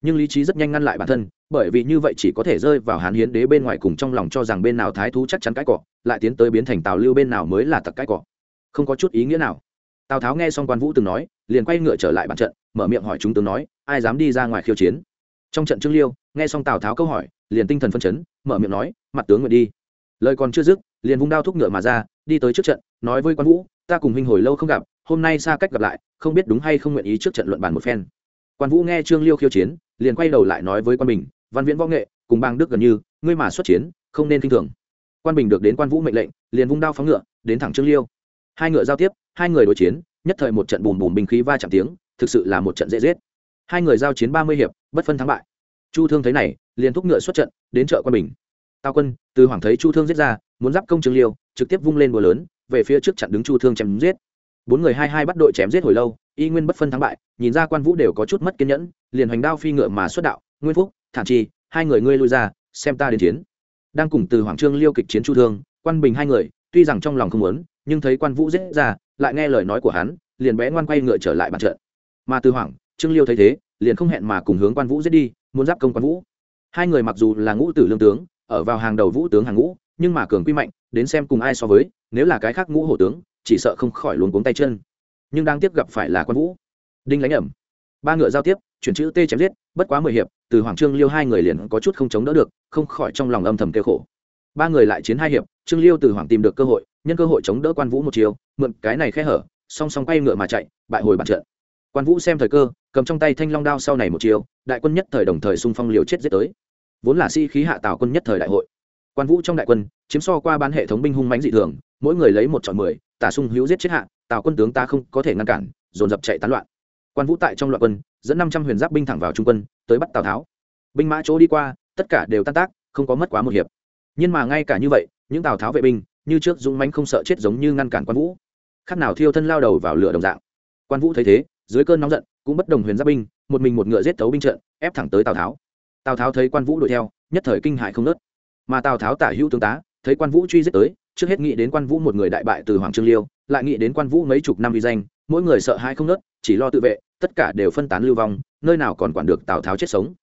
Nhưng lý trí rất nhanh ngăn lại bản thân, bởi vì như vậy chỉ có thể rơi vào hán hiến đế bên ngoài cùng trong lòng cho rằng bên nào thái thú chắc chắn cãi cọ lại tiến tới biến thành tào lưu bên nào mới là tặc cãi cọ không có chút ý nghĩa nào. Tào tháo nghe xong quan vũ từng nói, liền quay ngựa trở lại bàn trận, mở miệng hỏi chúng tướng nói, ai dám đi ra ngoài khiêu chiến? Trong trận trương liêu, nghe xong tào tháo câu hỏi, liền tinh thần phân chấn, mở miệng nói, mặt tướng nguyện đi. Lời còn chưa dứt, liền vung đao thúc ngựa mà ra, đi tới trước trận, nói với quan vũ, ta cùng huynh hồi lâu không gặp hôm nay xa cách gặp lại, không biết đúng hay không nguyện ý trước trận luận bàn một phen. Quan vũ nghe trương liêu khiêu chiến, liền quay đầu lại nói với quan bình, văn viễn võ nghệ, cùng bang đức gần như, ngươi mà xuất chiến, không nên k i n h thường. Quan bình được đến quan vũ mệnh lệnh, liền vung đao phóng ngựa, đến thẳng trương liêu. Hai ngựa giao tiếp, hai người đối chiến, nhất thời một trận bùm bùm binh khí va chạm tiếng, thực sự là một trận dễ giết. Hai người giao chiến ba mươi hiệp, bất phân thắng bại. Chu thương thấy này, liền thúc ngựa xuất trận, đến chợ quan bình. Tào quân, từ hoàng thấy chu thương giết ra, muốn giáp công trương liêu, trực tiếp vung lên búa lớn, về phía trước chặn đứng chu thương chém giết bốn người hai hai bắt đội chém giết hồi lâu, y nguyên bất phân thắng bại, nhìn ra quan vũ đều có chút mất kiên nhẫn, liền hoành đao phi ngựa mà xuất đạo, nguyên phúc, thản chi hai người ngươi lui ra, xem ta đến chiến. Đang cùng từ hoàng trương liêu kịch chiến chu thương, quan bình hai người, tuy rằng trong lòng không muốn, nhưng thấy quan vũ giết ra, lại nghe lời nói của hắn, liền bé ngoan quay ngựa trở lại bàn trận. Mà từ hoàng trương liêu thấy thế, liền không hẹn mà cùng hướng quan vũ giết đi, muốn giáp công quan vũ. Hai người mặc dù là ngũ tử lương tướng, ở vào hàng đầu vũ tướng hàng ngũ, nhưng mà cường quy mạnh, đến xem cùng ai so với, nếu là cái khác ngũ hổ tướng chỉ sợ không khỏi luống cuống tay chân. Nhưng đang tiếp gặp phải là quan vũ. Đinh lãnh ẩm. Ba ngựa giao tiếp, chuyển chữ t chém giết, bất quá mười hiệp, từ hoàng trương liêu hai người liền có chút không chống đỡ được, không khỏi trong lòng âm thầm kêu khổ. Ba người lại chiến hai hiệp, trương liêu từ hoàng tìm được cơ hội, nhân cơ hội chống đỡ quan vũ một chiều, mượn cái này khe hở, song song quay ngựa mà chạy, bại hồi bàn trận. Quan vũ xem thời cơ, cầm trong tay thanh long đao sau này một chiều, đại quân nhất thời đồng thời xung phong liều chết giết tới. Vốn là sĩ khí hạ tào quân nhất thời đại hội. Quan vũ trong đại quân, chiếm so qua bán hệ thống binh hung mãnh dị thường, mỗi người lấy một chọn mười tả sung hữu giết chết hạ, tào quân tướng ta không có thể ngăn cản, dồn dập chạy tán loạn. Quan vũ tại trong loạn quân, dẫn năm trăm huyền giáp binh thẳng vào trung quân, tới bắt tào tháo. Binh mã chỗ đi qua, tất cả đều tan tác, không có mất quá một hiệp. Nhưng mà ngay cả như vậy, những tào tháo vệ binh, như trước dũng mánh không sợ chết giống như ngăn cản quan vũ. Khác nào thiêu thân lao đầu vào lửa đồng dạng. Quan vũ thấy thế, dưới cơn nóng giận, cũng bất đồng huyền giáp binh, một mình một ngựa giết tấu binh trận, ép thẳng tới tào tháo. Tào tháo thấy quan vũ đuổi theo, nhất thời kinh hại không nớt mà tào tháo tả hữu tướng tá thấy quan vũ truy giết tới, trước hết nghĩ đến quan vũ một người đại bại từ hoàng trương liêu, lại nghĩ đến quan vũ mấy chục năm uy danh, mỗi người sợ hai không nớt, chỉ lo tự vệ, tất cả đều phân tán lưu vong, nơi nào còn quản được tào tháo chết sống.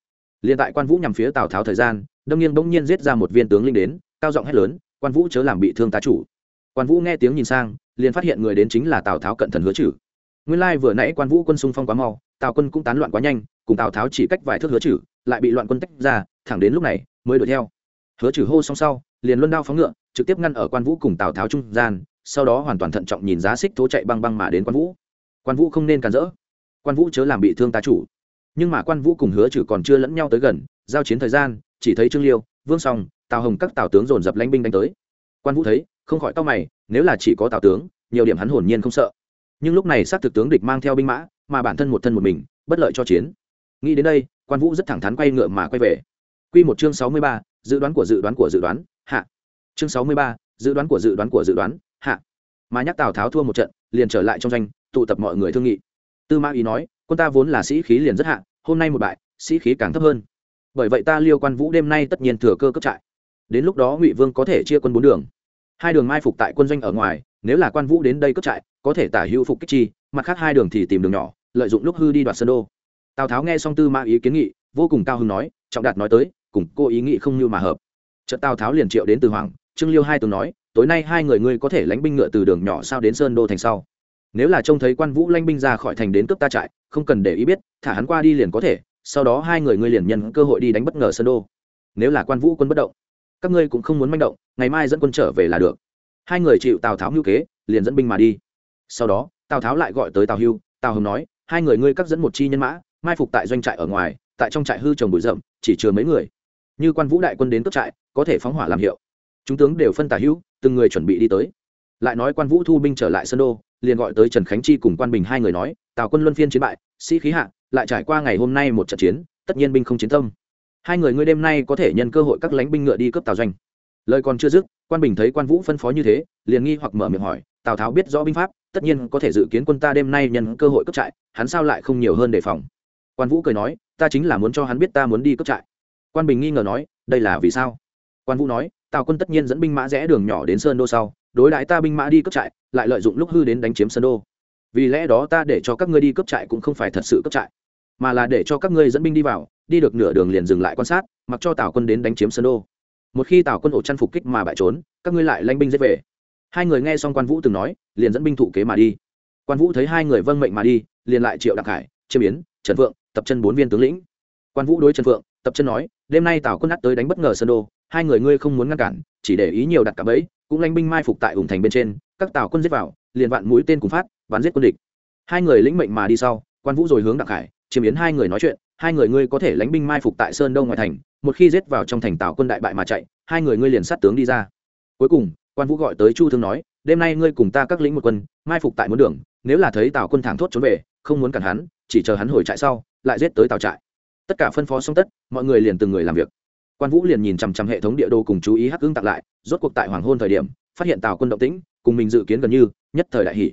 Liền tại quan vũ nhằm phía tào tháo thời gian, đông nhiên bỗng nhiên giết ra một viên tướng linh đến, cao giọng hét lớn, quan vũ chớ làm bị thương tá chủ. Quan vũ nghe tiếng nhìn sang, liền phát hiện người đến chính là tào tháo cận thần hứa chử nguyên lai vừa nãy quan vũ quân xung phong quá mau, tào quân cũng tán loạn quá nhanh, cùng tào tháo chỉ cách vài thước hứa chử lại bị loạn quân tách ra, thẳng đến lúc này mới đuổi theo hứa trừ hô xong sau liền luân đao phóng ngựa trực tiếp ngăn ở quan vũ cùng tào tháo trung gian sau đó hoàn toàn thận trọng nhìn giá xích thố chạy băng băng mà đến quan vũ. Quan vũ không nên cản rỡ. Quan vũ chớ làm bị thương tá chủ. Nhưng mà quan vũ cùng hứa trừ còn chưa lẫn nhau tới gần giao chiến thời gian chỉ thấy trương liêu vương song tào hồng các tào tướng dồn dập lãnh binh đánh tới. Quan vũ thấy không khỏi tóc mày nếu là chỉ có tào tướng nhiều điểm hắn hồn nhiên không sợ. Nhưng lúc này xác thực tướng địch mang theo binh mã mà bản thân một thân một mình bất lợi cho chiến. Nghĩ đến đây quan vũ rất thẳng thắn quay ngựa mà quay về. Quy một chương sáu mươi ba, dự đoán của dự đoán của dự đoán hạ. Chương sáu mươi ba, dự đoán của dự đoán của dự đoán hạ. Mà nhắc tào tháo thua một trận liền trở lại trong doanh tụ tập mọi người thương nghị. Tư mã ý nói quân ta vốn là sĩ khí liền rất hạ hôm nay một bại sĩ khí càng thấp hơn. Bởi vậy ta liêu quan vũ đêm nay tất nhiên thừa cơ cấp trại. Đến lúc đó ngụy vương có thể chia quân bốn đường. Hai đường mai phục tại quân doanh ở ngoài nếu là quan vũ đến đây cấp trại có thể tả hữu phục kích chi mặt khác hai đường thì tìm đường nhỏ lợi dụng lúc hư đi đoạt sơn đô. Tào tháo nghe xong tư mã ý kiến nghị vô cùng cao hứng nói trọng đạt nói tới cùng cô ý nghĩ không như mà hợp. Trận tào tháo liền triệu đến từ hoàng trương liêu hai tướng nói, tối nay hai người ngươi có thể lánh binh ngựa từ đường nhỏ sao đến sơn đô thành sau? Nếu là trông thấy quan vũ lanh binh ra khỏi thành đến cướp ta trại, không cần để ý biết, thả hắn qua đi liền có thể, sau đó hai người ngươi liền nhân cơ hội đi đánh bất ngờ sơn đô. Nếu là quan vũ quân bất động, các ngươi cũng không muốn manh động, ngày mai dẫn quân trở về là được. Hai người chịu tào tháo hưu kế, liền dẫn binh mà đi. Sau đó, tào tháo lại gọi tới tào hưu, tào hồng nói, hai người ngươi cắt dẫn một chi nhân mã, mai phục tại doanh trại ở ngoài, tại trong trại hư trồng bụi rậm, chỉ chừa mấy người như quan vũ đại quân đến cướp trại, có thể phóng hỏa làm hiệu. Chúng tướng đều phân tả hữu, từng người chuẩn bị đi tới. Lại nói quan vũ thu binh trở lại sân đô, liền gọi tới trần khánh chi cùng quan bình hai người nói, tào quân luân phiên chiến bại, sĩ khí hạ, lại trải qua ngày hôm nay một trận chiến, tất nhiên binh không chiến tâm. Hai người ngươi đêm nay có thể nhân cơ hội các lánh binh ngựa đi cướp tào doanh. Lời còn chưa dứt, quan bình thấy quan vũ phân phó như thế, liền nghi hoặc mở miệng hỏi, tào tháo biết rõ binh pháp, tất nhiên có thể dự kiến quân ta đêm nay nhân cơ hội cướp trại, hắn sao lại không nhiều hơn đề phòng? Quan vũ cười nói, ta chính là muốn cho hắn biết ta muốn đi cướp trại quan bình nghi ngờ nói, đây là vì sao? Quan vũ nói, tào quân tất nhiên dẫn binh mã rẽ đường nhỏ đến sơn đô sau, đối đãi ta binh mã đi cướp trại, lại lợi dụng lúc hư đến đánh chiếm sơn đô. Vì lẽ đó ta để cho các ngươi đi cướp trại cũng không phải thật sự cướp trại, mà là để cho các ngươi dẫn binh đi vào, đi được nửa đường liền dừng lại quan sát, mặc cho tào quân đến đánh chiếm sơn đô. Một khi tào quân ổ chăn phục kích mà bại trốn, các ngươi lại lanh binh giết về. Hai người nghe xong quan vũ từng nói, liền dẫn binh thụ kế mà đi. Quan vũ thấy hai người vâng mệnh mà đi, liền lại triệu đặng hải chiêm biến trần vượng tập chân bốn viên tướng lĩnh. Quan vũ đối trần vượng tập chân nói, đêm nay tào quân nát tới đánh bất ngờ sơn đô, hai người ngươi không muốn ngăn cản, chỉ để ý nhiều đặt cả bẫy, cũng lanh binh mai phục tại ủng thành bên trên, các tào quân giết vào, liền vạn mũi tên cùng phát, bắn giết quân địch. Hai người lĩnh mệnh mà đi sau, quan vũ rồi hướng đặng hải chiêm yến hai người nói chuyện, hai người ngươi có thể lánh binh mai phục tại sơn đông ngoài thành, một khi giết vào trong thành tào quân đại bại mà chạy, hai người ngươi liền sát tướng đi ra. Cuối cùng, quan vũ gọi tới chu thương nói, đêm nay ngươi cùng ta các lĩnh một quân, mai phục tại muốn đường, nếu là thấy tào quân thẳng thốt trốn về, không muốn cản hắn, chỉ chờ hắn hồi trại sau, lại giết tới tào trại tất cả phân phó xong tất, mọi người liền từng người làm việc. Quan vũ liền nhìn chằm chằm hệ thống địa đồ cùng chú ý hắc ứng tặng lại, rốt cuộc tại hoàng hôn thời điểm, phát hiện tào quân động tĩnh, cùng mình dự kiến gần như nhất thời đại hỷ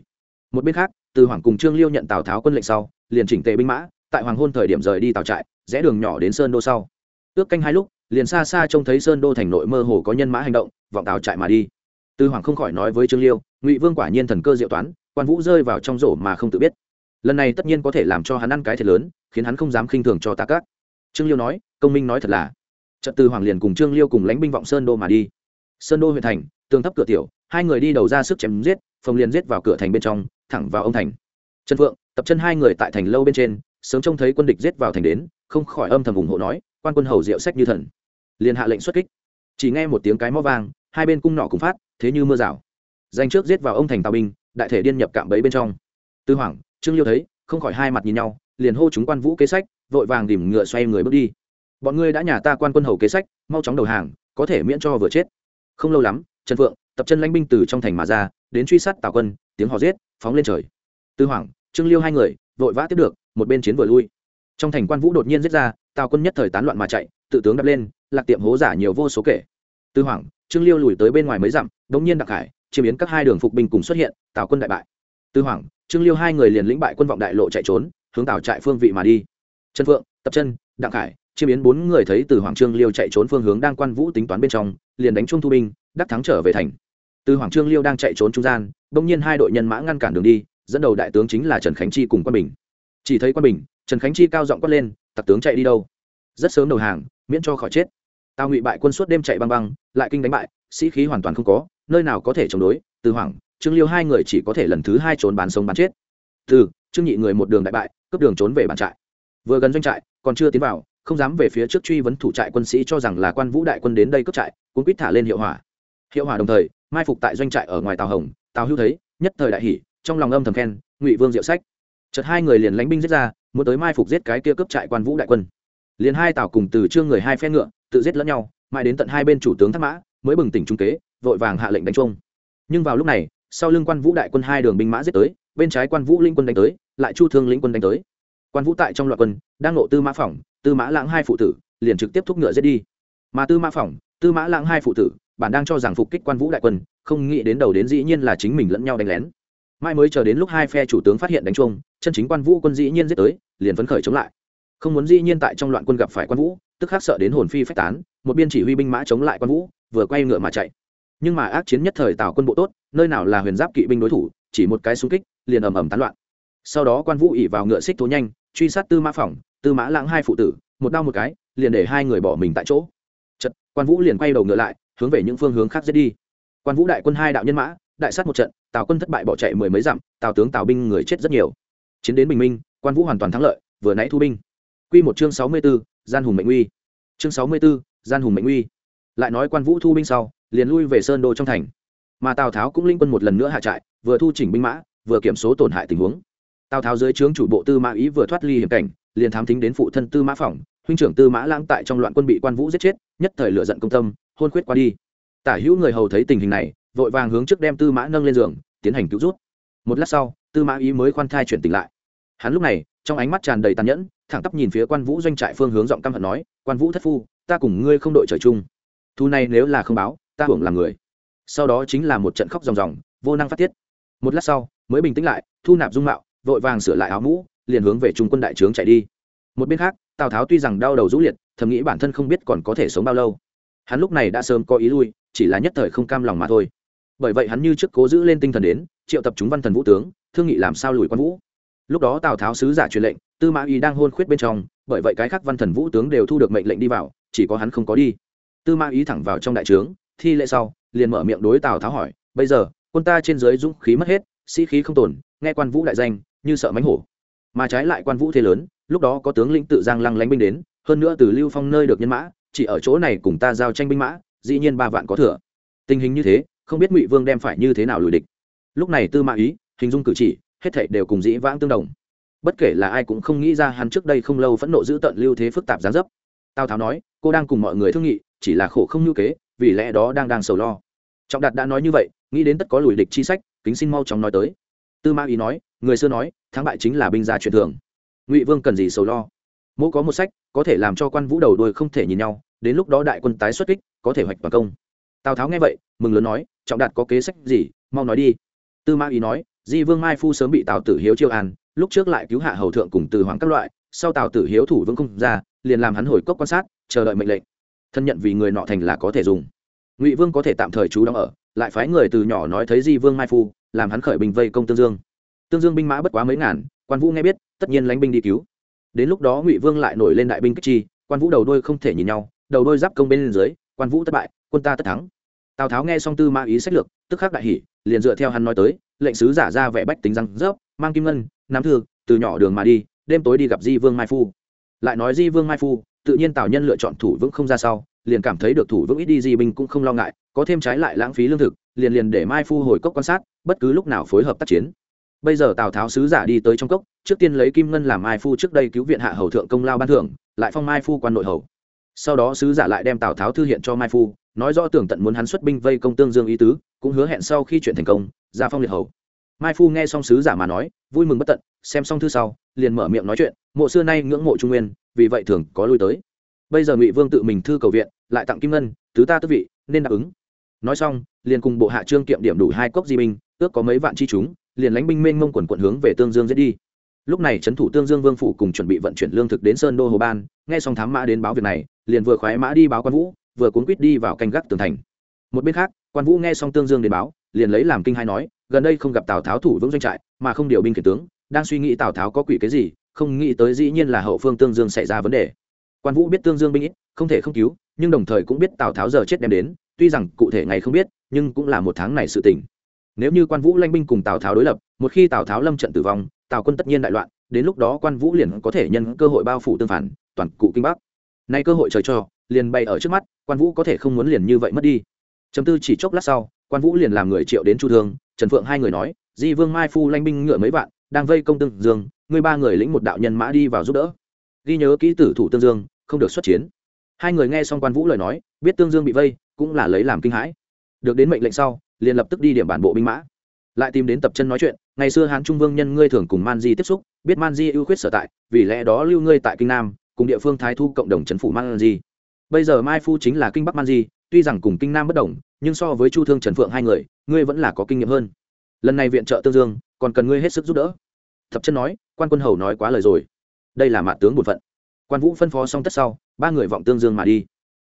một bên khác, từ hoàng cùng trương liêu nhận tào tháo quân lệnh sau, liền chỉnh tề binh mã, tại hoàng hôn thời điểm rời đi tào trại, rẽ đường nhỏ đến sơn đô sau. Ước canh hai lúc, liền xa xa trông thấy sơn đô thành nội mơ hồ có nhân mã hành động, vọng tào trại mà đi. Tư hoàng không khỏi nói với trương liêu, ngụy vương quả nhiên thần cơ diệu toán, quan vũ rơi vào trong rổ mà không tự biết lần này tất nhiên có thể làm cho hắn ăn cái thiệt lớn, khiến hắn không dám khinh thường cho ta các. Trương liêu nói, công minh nói thật là trận từ hoàng liền cùng trương liêu cùng lánh binh vọng sơn đô mà đi. Sơn đô huyện thành, tường thấp cửa tiểu, hai người đi đầu ra sức chém giết phòng liền giết vào cửa thành bên trong, thẳng vào ông thành. Trần phượng, tập chân hai người tại thành lâu bên trên, sớm trông thấy quân địch giết vào thành đến, không khỏi âm thầm ủng hộ nói, quan quân hầu diệu sách như thần. Liền hạ lệnh xuất kích. Chỉ nghe một tiếng cái mó vang, hai bên cung nọ cùng phát, thế như mưa rào. Danh trước giết vào ông thành tào binh, đại thể điên nhập cạm bẫy bên trong. Tư hoàng trương liêu thấy, không khỏi hai mặt nhìn nhau, liền hô chúng quan vũ kế sách, vội vàng tìm ngựa xoay người bước đi. Bọn ngươi đã nhà ta quan quân hầu kế sách, mau chóng đầu hàng, có thể miễn cho vừa chết. Không lâu lắm, trần phượng, tập chân lãnh binh từ trong thành mà ra, đến truy sát tào quân, tiếng hò giết, phóng lên trời. Tư hoàng, trương liêu hai người, vội vã tiếp được, một bên chiến vừa lui. Trong thành quan vũ đột nhiên giết ra, tào quân nhất thời tán loạn mà chạy, tự tướng đập lên, lạc tiệm hố giả nhiều vô số kể. Tư hoàng, trương liêu lùi tới bên ngoài mấy dặm, đống nhiên đặc hải chiếm biến các hai đường phục binh cùng xuất hiện, tào quân đại bại. Tư hoàng trương liêu hai người liền lĩnh bại quân vọng đại lộ chạy trốn, hướng tảo trại phương vị mà đi. Trần phượng, tập chân, đặng khải, chiêm biến bốn người thấy từ hoàng trương liêu chạy trốn phương hướng đang quan vũ tính toán bên trong, liền đánh trung thu binh, đắc thắng trở về thành. Từ hoàng trương liêu đang chạy trốn trung gian, bỗng nhiên hai đội nhân mã ngăn cản đường đi, dẫn đầu đại tướng chính là trần khánh chi cùng quan bình. Chỉ thấy quan bình, trần khánh chi cao giọng quát lên tặc tướng chạy đi đâu? Rất sớm đầu hàng, miễn cho khỏi chết. Tao ngụy bại quân suốt đêm chạy băng băng, lại kinh đánh bại, sĩ khí hoàn toàn không có, nơi nào có thể chống đối, từ hoàng trương liêu hai người chỉ có thể lần thứ hai trốn bán sống bán chết. Từ, trương nhị người một đường đại bại, cướp đường trốn về bản trại. Vừa gần doanh trại, còn chưa tiến vào, không dám về phía trước truy vấn thủ trại quân sĩ cho rằng là quan vũ đại quân đến đây cướp trại cũng quýt thả lên hiệu hỏa. Hiệu hỏa đồng thời, mai phục tại doanh trại ở ngoài tàu hồng tàu hưu thấy, nhất thời đại hỷ trong lòng âm thầm khen, ngụy vương diệu sách. Chợt hai người liền lánh binh giết ra, muốn tới mai phục giết cái kia cướp trại quan vũ đại quân. Liền hai tàu cùng từ trương người hai phe ngựa, tự giết lẫn nhau, mãi đến tận hai bên chủ tướng thác mã, mới bừng tỉnh trung kế, vội vàng hạ lệnh đánh trung nhưng vào lúc này sau lưng quan vũ đại quân hai đường binh mã giết tới, bên trái quan vũ linh quân đánh tới, lại chu thương lĩnh quân đánh tới. Quan vũ tại trong loạt quân, đang nộ tư mã phỏng, tư mã lãng hai phụ tử, liền trực tiếp thúc ngựa giết đi. Mà tư mã phỏng, tư mã lãng hai phụ tử, bản đang cho rằng phục kích quan vũ đại quân, không nghĩ đến đầu đến dĩ nhiên là chính mình lẫn nhau đánh lén. Mai mới chờ đến lúc hai phe chủ tướng phát hiện đánh chung chân chính quan vũ quân dĩ nhiên giết tới, liền phấn khởi chống lại. Không muốn dĩ nhiên tại trong loạn quân gặp phải quan vũ, tức khắc sợ đến hồn phi phách tán, một biên chỉ huy binh mã chống lại quan vũ, vừa quay ngựa mà chạy nhưng mà ác chiến nhất thời tào quân bộ tốt, nơi nào là huyền giáp kỵ binh đối thủ, chỉ một cái xung kích, liền ầm ầm tán loạn. Sau đó quan vũ ỉ vào ngựa xích thố nhanh, truy sát tư mã phỏng, tư mã lãng hai phụ tử, một đau một cái, liền để hai người bỏ mình tại chỗ. Chật quan vũ liền quay đầu ngựa lại, hướng về những phương hướng khác giết đi. Quan vũ đại quân hai đạo nhân mã, đại sát một trận, tào quân thất bại bỏ chạy mười mấy dặm, tào tướng tào binh người chết rất nhiều. Chiến đến bình minh, quan vũ hoàn toàn thắng lợi, vừa nãy thu binh. Q một chương sáu mươi b ố gian hùng mệnh uy. Chương sáu mươi b ố gian hùng mệnh uy. Lại nói quan vũ thu binh sau liền lui về sơn đô trong thành. Mà tào tháo cũng linh quân một lần nữa hạ trại, vừa thu chỉnh binh mã, vừa kiểm số tổn hại tình huống. Tào tháo dưới trướng chủ bộ tư mã ý vừa thoát ly hiểm cảnh, liền thám thính đến phụ thân tư mã phỏng, huynh trưởng tư mã lãng tại trong loạn quân bị quan vũ giết chết, nhất thời lựa giận công tâm, hôn khuyết qua đi. Tả hữu người hầu thấy tình hình này, vội vàng hướng trước đem tư mã nâng lên giường, tiến hành cứu rút. Một lát sau, tư mã ý mới khoan thai chuyển tỉnh lại. Hắn lúc này, trong ánh mắt tràn đầy tàn nhẫn, thẳng tắp nhìn phía quan vũ doanh trại phương hướng giọng căm hận nói, quan vũ thất phu, ta cùng ngươi không đội trời chung. Thu này nếu là không báo ta hưởng làm người. Sau đó chính là một trận khóc ròng ròng, vô năng phát tiết. Một lát sau, mới bình tĩnh lại, thu nạp dung mạo, vội vàng sửa lại áo mũ, liền hướng về trung quân đại trướng chạy đi. Một bên khác, tào tháo tuy rằng đau đầu rũ liệt, thầm nghĩ bản thân không biết còn có thể sống bao lâu. Hắn lúc này đã sớm có ý lui, chỉ là nhất thời không cam lòng mà thôi. Bởi vậy hắn như trước cố giữ lên tinh thần đến, triệu tập chúng văn thần vũ tướng, thương nghị làm sao lùi quan vũ. Lúc đó tào tháo sứ giả truyền lệnh, tư mã ý đang hôn khuyết bên trong, bởi vậy cái khác văn thần vũ tướng đều thu được mệnh lệnh đi vào, chỉ có hắn không có đi. Tư mã ý thẳng vào trong đại trướng thi lễ sau, liền mở miệng đối tào tháo hỏi, bây giờ, quân ta trên dưới dũng khí mất hết, sĩ khí không tồn, nghe quan vũ đại danh, như sợ mánh hổ. Mà trái lại quan vũ thế lớn, lúc đó có tướng lĩnh tự giang lăng lánh binh đến, hơn nữa từ lưu phong nơi được nhân mã, chỉ ở chỗ này cùng ta giao tranh binh mã, dĩ nhiên ba vạn có thừa. Tình hình như thế, không biết ngụy vương đem phải như thế nào lùi địch. Lúc này tư mã ý, hình dung cử chỉ, hết thảy đều cùng dĩ vãng tương đồng. Bất kể là ai cũng không nghĩ ra hắn trước đây không lâu phẫn nộ giữ tận, lưu thế phức tạp gián dấp. Tào tháo nói, cô đang cùng mọi người thương nghị, chỉ là khổ không như kế vì lẽ đó đang đang sầu lo. Trọng đạt đã nói như vậy, nghĩ đến tất có lùi địch chi sách, kính xin mau chóng nói tới. Tư ma ý nói, người xưa nói, thắng bại chính là binh gia truyền thường. Ngụy vương cần gì sầu lo? Mỗ có một sách, có thể làm cho quan vũ đầu đuôi không thể nhìn nhau, đến lúc đó đại quân tái xuất kích, có thể hoạch toàn công. Tào tháo nghe vậy, mừng lớn nói, trọng đạt có kế sách gì, mau nói đi. Tư ma ý nói, di vương mai phu sớm bị tào tử hiếu chiêu an, lúc trước lại cứu hạ hầu thượng cùng từ hoàng các loại, sau tào tử hiếu thủ vương công ra, liền làm hắn hồi cốc quan sát, chờ đợi mệnh lệnh thân nhận vì người nọ thành là có thể dùng. Ngụy vương có thể tạm thời trú đóng ở, lại phái người từ nhỏ nói thấy di vương mai phu, làm hắn khởi bình vây công tương dương. Tương dương binh mã bất quá mấy ngàn, quan vũ nghe biết, tất nhiên lánh binh đi cứu. Đến lúc đó ngụy vương lại nổi lên đại binh kích chi, quan vũ đầu đôi không thể nhìn nhau, đầu đôi giáp công bên dưới, quan vũ thất bại, quân ta tất thắng. Tào tháo nghe xong tư mã ý sách lược, tức khắc đại hỷ liền dựa theo hắn nói tới, lệnh sứ giả ra vẻ bách tính răng rớp, mang kim ngân nắm thư, từ nhỏ đường mà đi, đêm tối đi gặp di vương mai phu. Lại nói di vương mai phu tự nhiên tào nhân lựa chọn thủ vững không ra sau, liền cảm thấy được thủ vững ít đi di binh cũng không lo ngại, có thêm trái lại lãng phí lương thực, liền liền để mai phu hồi cốc quan sát, bất cứ lúc nào phối hợp tác chiến. Bây giờ tào tháo sứ giả đi tới trong cốc, trước tiên lấy kim ngân làm mai phu trước đây cứu viện hạ hầu thượng công lao ban thưởng lại phong mai phu quan nội hầu. Sau đó sứ giả lại đem tào tháo thư hiện cho mai phu, nói rõ tưởng tận muốn hắn xuất binh vây công tương dương ý tứ, cũng hứa hẹn sau khi chuyện thành công, ra phong liệt hầu. Mai phu nghe xong sứ giả mà nói, vui mừng bất tận, xem xong thư sau, liền mở miệng nói chuyện, mộ xưa nay ngưỡng mộ trung nguyên vì vậy thường có lui tới. Bây giờ ngụy vương tự mình thư cầu viện, lại tặng kim ngân, tứ ta tước vị, nên đáp ứng. Nói xong, liền cùng bộ hạ trương kiệm điểm đủ hai cốc di binh, ước có mấy vạn chi chúng, liền lánh binh mênh mông quần quận hướng về tương dương dễ đi. Lúc này trấn thủ tương dương vương phủ cùng chuẩn bị vận chuyển lương thực đến sơn đô hồ ban, nghe xong thám mã đến báo việc này, liền vừa khoái mã đi báo quan vũ, vừa cuốn quýt đi vào canh gác tường thành. Một bên khác, quan vũ nghe xong tương dương đến báo, liền lấy làm kinh hai nói, gần đây không gặp tào tháo thủ vững doanh trại, mà không điều binh kể tướng, đang suy nghĩ tào tháo có quỷ cái gì không nghĩ tới dĩ nhiên là hậu phương tương dương xảy ra vấn đề. Quan vũ biết tương dương binh ít, không thể không cứu, nhưng đồng thời cũng biết tào tháo giờ chết đem đến, tuy rằng cụ thể ngày không biết, nhưng cũng là một tháng này sự tỉnh nếu như quan vũ lanh binh cùng tào tháo đối lập, một khi tào tháo lâm trận tử vong, tào quân tất nhiên đại loạn, đến lúc đó quan vũ liền có thể nhân cơ hội bao phủ tương phản, toàn cụ kinh bắc. Nay cơ hội trời cho, liền bay ở trước mắt, quan vũ có thể không muốn liền như vậy mất đi. Chấm tư chỉ chốc lát sau, quan vũ liền làm người triệu đến chu thương, trần phượng hai người nói, di vương mai phu lanh binh ngựa mấy vạn, đang vây công tương dương ngươi ba người lĩnh một đạo nhân mã đi vào giúp đỡ. Ghi nhớ kỹ tử thủ tương dương, không được xuất chiến. Hai người nghe xong quan vũ lời nói, biết tương dương bị vây, cũng là lấy làm kinh hãi. Được đến mệnh lệnh sau, liền lập tức đi điểm bản bộ binh mã. Lại tìm đến tập chân nói chuyện, ngày xưa hán trung vương nhân ngươi thường cùng man di tiếp xúc, biết man di ưu khuyết sở tại, vì lẽ đó lưu ngươi tại kinh nam, cùng địa phương thái thu cộng đồng trấn phủ man di. Bây giờ mai phu chính là kinh bắc man di, tuy rằng cùng kinh nam bất đồng, nhưng so với chu thương trần phượng hai người, ngươi vẫn là có kinh nghiệm hơn. Lần này viện trợ tương dương, còn cần ngươi hết sức giúp đỡ. Thập chân nói quan quân hầu nói quá lời rồi. Đây là mạ tướng bổn phận. Quan vũ phân phó xong tất sau, ba người vọng tương dương mà đi.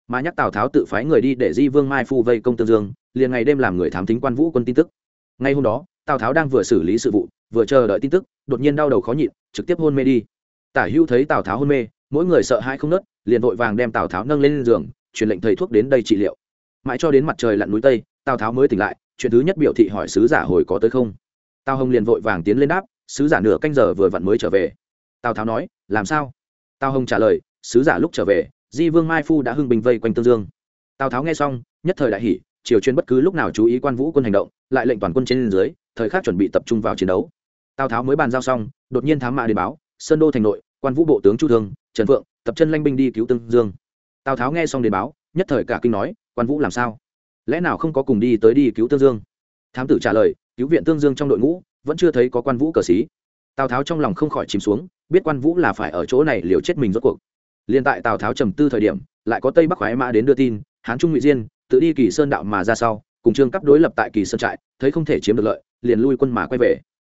Mà nhắc tào tháo tự phái người đi để di vương mai phu vây công tương dương, liền ngày đêm làm người thám thính quan vũ quân tin tức. Ngay hôm đó, tào tháo đang vừa xử lý sự vụ, vừa chờ đợi tin tức, đột nhiên đau đầu khó nhịn, trực tiếp hôn mê đi. Tả hưu thấy tào tháo hôn mê, mỗi người sợ hãi không nớt, liền vội vàng đem tào tháo nâng lên giường, truyền lệnh thầy thuốc đến đây trị liệu. Mãi cho đến mặt trời lặn núi tây, tào tháo mới tỉnh lại, chuyện thứ nhất biểu thị hỏi sứ giả hồi có tới không. Tào hồng liền vội vàng tiến lên đáp sứ giả nửa canh giờ vừa vặn mới trở về. Tào tháo nói, làm sao? Tào hồng trả lời, sứ giả lúc trở về, di vương mai phu đã hưng bình vây quanh tương dương. Tào tháo nghe xong, nhất thời đại hỷ triều chuyên bất cứ lúc nào chú ý quan vũ quân hành động, lại lệnh toàn quân trên dưới, thời khắc chuẩn bị tập trung vào chiến đấu. Tào tháo mới bàn giao xong, đột nhiên thám mã đến báo, sơn đô thành nội, quan vũ bộ tướng chu thương, trần phượng, tập chân lanh binh đi cứu tương dương. Tào tháo nghe xong đến báo, nhất thời cả kinh nói, quan vũ làm sao? Lẽ nào không có cùng đi tới đi cứu tương dương? Thám tử trả lời, cứu viện tương dương trong đội ngũ vẫn chưa thấy có quan vũ cờ xí. Tào tháo trong lòng không khỏi chìm xuống, biết quan vũ là phải ở chỗ này liều chết mình rốt cuộc. Liền tại tào tháo trầm tư thời điểm, lại có tây bắc khoái mã đến đưa tin, hán trung ngụy diên, tự đi kỳ sơn đạo mà ra sau, cùng trương cấp đối lập tại kỳ sơn trại, thấy không thể chiếm được lợi, liền lui quân mà quay về.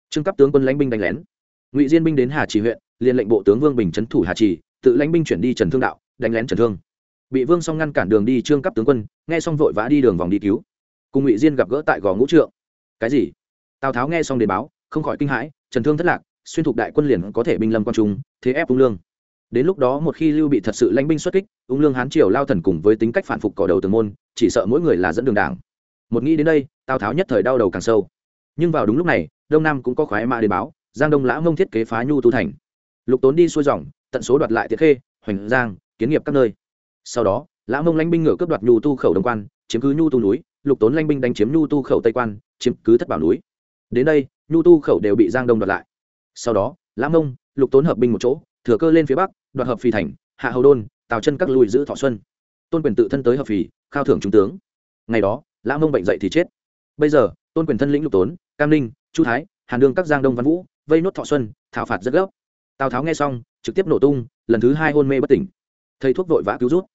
Trương cấp tướng quân lãnh binh đánh lén. Ngụy diên binh đến hà trì huyện, liền lệnh bộ tướng vương bình trấn thủ hà trì, tự lãnh binh chuyển đi trần thương đạo, đánh lén trần thương. Bị vương song ngăn cản đường đi trương cấp tướng quân, nghe xong vội vã đi đường vòng đi cứu. Cùng ngụy diên gặp gỡ tại gò ngũ trượng. Cái gì? Tào tháo nghe xong đề báo không khỏi kinh hãi trần thương thất lạc xuyên thục đại quân liền có thể binh lâm quan trung thế ép ung lương đến lúc đó một khi lưu bị thật sự lãnh binh xuất kích ung lương hán triều lao thần cùng với tính cách phản phục cỏ đầu tường môn chỉ sợ mỗi người là dẫn đường đảng một nghĩ đến đây tào tháo nhất thời đau đầu càng sâu nhưng vào đúng lúc này đông nam cũng có khoái mã đề báo giang đông lã mông thiết kế phá nhu tu thành lục tốn đi xuôi dòng tận số đoạt lại tiệt khê hoành giang kiến nghiệp các nơi sau đó lã mông lãnh binh ngựa cướp đoạt nhu tu khẩu đông quan chiếm cứ nhu tu núi lục tốn lãnh binh đánh chiếm nhu tu khẩu tây quan chiếm cứ thất bảo núi đến đây, nhu tu khẩu đều bị giang đông đoạt lại. Sau đó lãm mông lục tốn hợp binh một chỗ, thừa cơ lên phía bắc, đoạt hợp phi thành, hạ hầu đôn, tào chân các lùi giữ thọ xuân. Tôn quyền tự thân tới hợp phì, khao thưởng trung tướng. Ngày đó lãm mông bệnh dậy thì chết. Bây giờ, tôn quyền thân lĩnh lục tốn, cam ninh, chu thái, hàn đương các giang đông văn vũ, vây nốt thọ xuân, thảo phạt rất gấp. Tào tháo nghe xong, trực tiếp nổ tung, lần thứ hai hôn mê bất tỉnh. Thầy thuốc vội vã cứu rút.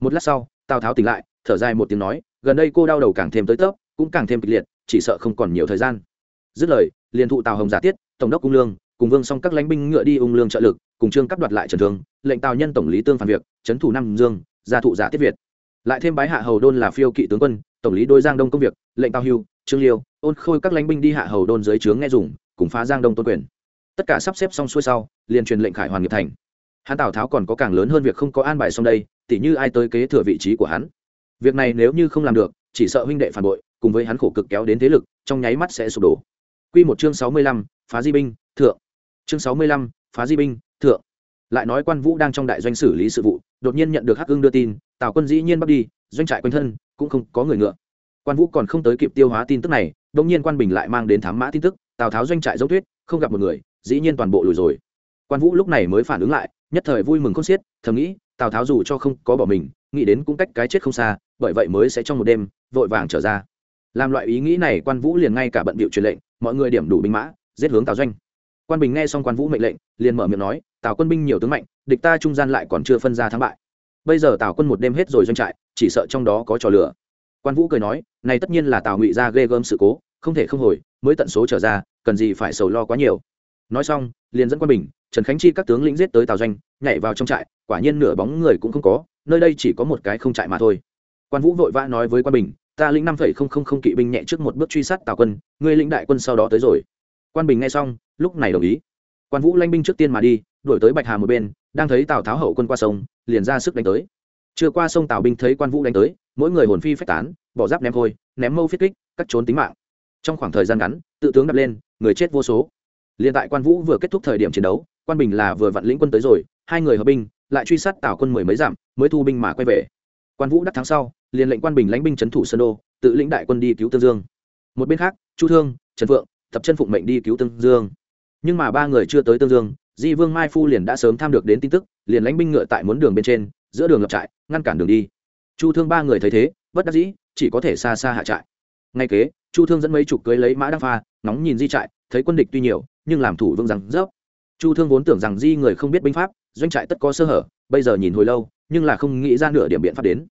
Một lát sau, tào tháo tỉnh lại, thở dài một tiếng nói, gần đây cô đau đầu càng thêm tới tớp cũng càng thêm kịch liệt, chỉ sợ không còn nhiều thời gian dứt lời, liền thụ tào hồng giả tiết, tổng đốc cung lương, cùng vương xong các lãnh binh ngựa đi ung lương trợ lực, cùng trương cắt đoạt lại trần thương, lệnh tào nhân tổng lý tương phản việc, trấn thủ nam dương gia thụ giả tiết việt. Lại thêm bái hạ hầu đôn là phiêu kỵ tướng quân, tổng lý đôi giang đông công việc, lệnh tào hưu, trương liêu, ôn khôi các lãnh binh đi hạ hầu đôn dưới trướng nghe dùng, cùng phá giang đông tôn quyền. Tất cả sắp xếp xong xuôi sau, liền truyền lệnh khải hoàn nghiệp thành. Hắn tào tháo còn có càng lớn hơn việc không có an bài xong đây, tỉ như ai tới kế thừa vị trí của hắn. Việc này nếu như không làm được, chỉ sợ huynh đệ phản bội, cùng với hắn khổ cực kéo đến thế lực, trong nháy mắt sẽ sụp đổ. Quy một chương sáu mươi lăm, phá di binh, thượng. Chương sáu mươi lăm, phá di binh, thượng. Lại nói Quan Vũ đang trong đại doanh xử lý sự vụ, đột nhiên nhận được Hắc Ưng đưa tin, Tào quân dĩ nhiên bắt đi, doanh trại quanh thân cũng không có người ngựa. Quan Vũ còn không tới kịp tiêu hóa tin tức này, đột nhiên Quan Bình lại mang đến thám mã tin tức, Tào Tháo doanh trại dấu tuyết, không gặp một người, dĩ nhiên toàn bộ lùi rồi. Quan Vũ lúc này mới phản ứng lại, nhất thời vui mừng khôn xiết, thầm nghĩ, Tào Tháo dù cho không có bỏ mình, nghĩ đến cũng cách cái chết không xa, bởi vậy mới sẽ trong một đêm vội vàng trở ra. Làm loại ý nghĩ này, Quan Vũ liền ngay cả bận bịu truyền lệnh, mọi người điểm đủ binh mã giết hướng tào doanh. Quan bình nghe xong quan vũ mệnh lệnh liền mở miệng nói tào quân binh nhiều tướng mạnh địch ta trung gian lại còn chưa phân ra thắng bại. Bây giờ tào quân một đêm hết rồi doanh trại chỉ sợ trong đó có trò lửa quan vũ cười nói này tất nhiên là tào ngụy ra ghê gớm sự cố không thể không hồi mới tận số trở ra cần gì phải sầu lo quá nhiều. Nói xong liền dẫn quan bình trần khánh chi các tướng lĩnh giết tới tào doanh nhảy vào trong trại quả nhiên nửa bóng người cũng không có nơi đây chỉ có một cái không trại mà thôi. Quan vũ vội vã nói với quan bình ta lĩnh năm phẩy không không không kỵ binh nhẹ trước một bước truy sát tào quân, ngươi lĩnh đại quân sau đó tới rồi. Quan bình nghe xong, lúc này đồng ý. Quan vũ lanh binh trước tiên mà đi, đuổi tới bạch hà một bên, đang thấy tào tháo hậu quân qua sông, liền ra sức đánh tới. Chưa qua sông tào binh thấy quan vũ đánh tới, mỗi người hồn phi phách tán, bỏ giáp ném khôi, ném mâu phiết kích, cắt trốn tính mạng. Trong khoảng thời gian ngắn, tự tướng đập lên, người chết vô số. Liền tại quan vũ vừa kết thúc thời điểm chiến đấu, quan bình là vừa vặn lĩnh quân tới rồi, hai người hợp binh, lại truy sát tào quân mười mấy dặm, mới thu binh mà quay về quan vũ đắc thắng sau, liền lệnh quan bình lãnh binh trấn thủ sơn đô, tự lĩnh đại quân đi cứu tương dương. Một bên khác, chu thương, trần phượng tập chân phụng mệnh đi cứu tương dương. Nhưng mà ba người chưa tới tương dương, di vương mai phu liền đã sớm tham được đến tin tức, liền lãnh binh ngựa tại muốn đường bên trên, giữa đường lập trại, ngăn cản đường đi. Chu thương ba người thấy thế, bất đắc dĩ, chỉ có thể xa xa hạ trại. Ngay kế, chu thương dẫn mấy chục cưới lấy mã đăng pha, nóng nhìn di trại, thấy quân địch tuy nhiều, nhưng làm thủ vương rằng dốc. Chu thương vốn tưởng rằng di người không biết binh pháp, doanh trại tất có sơ hở, bây giờ nhìn hồi lâu nhưng là không nghĩ ra nửa điểm biện pháp đến.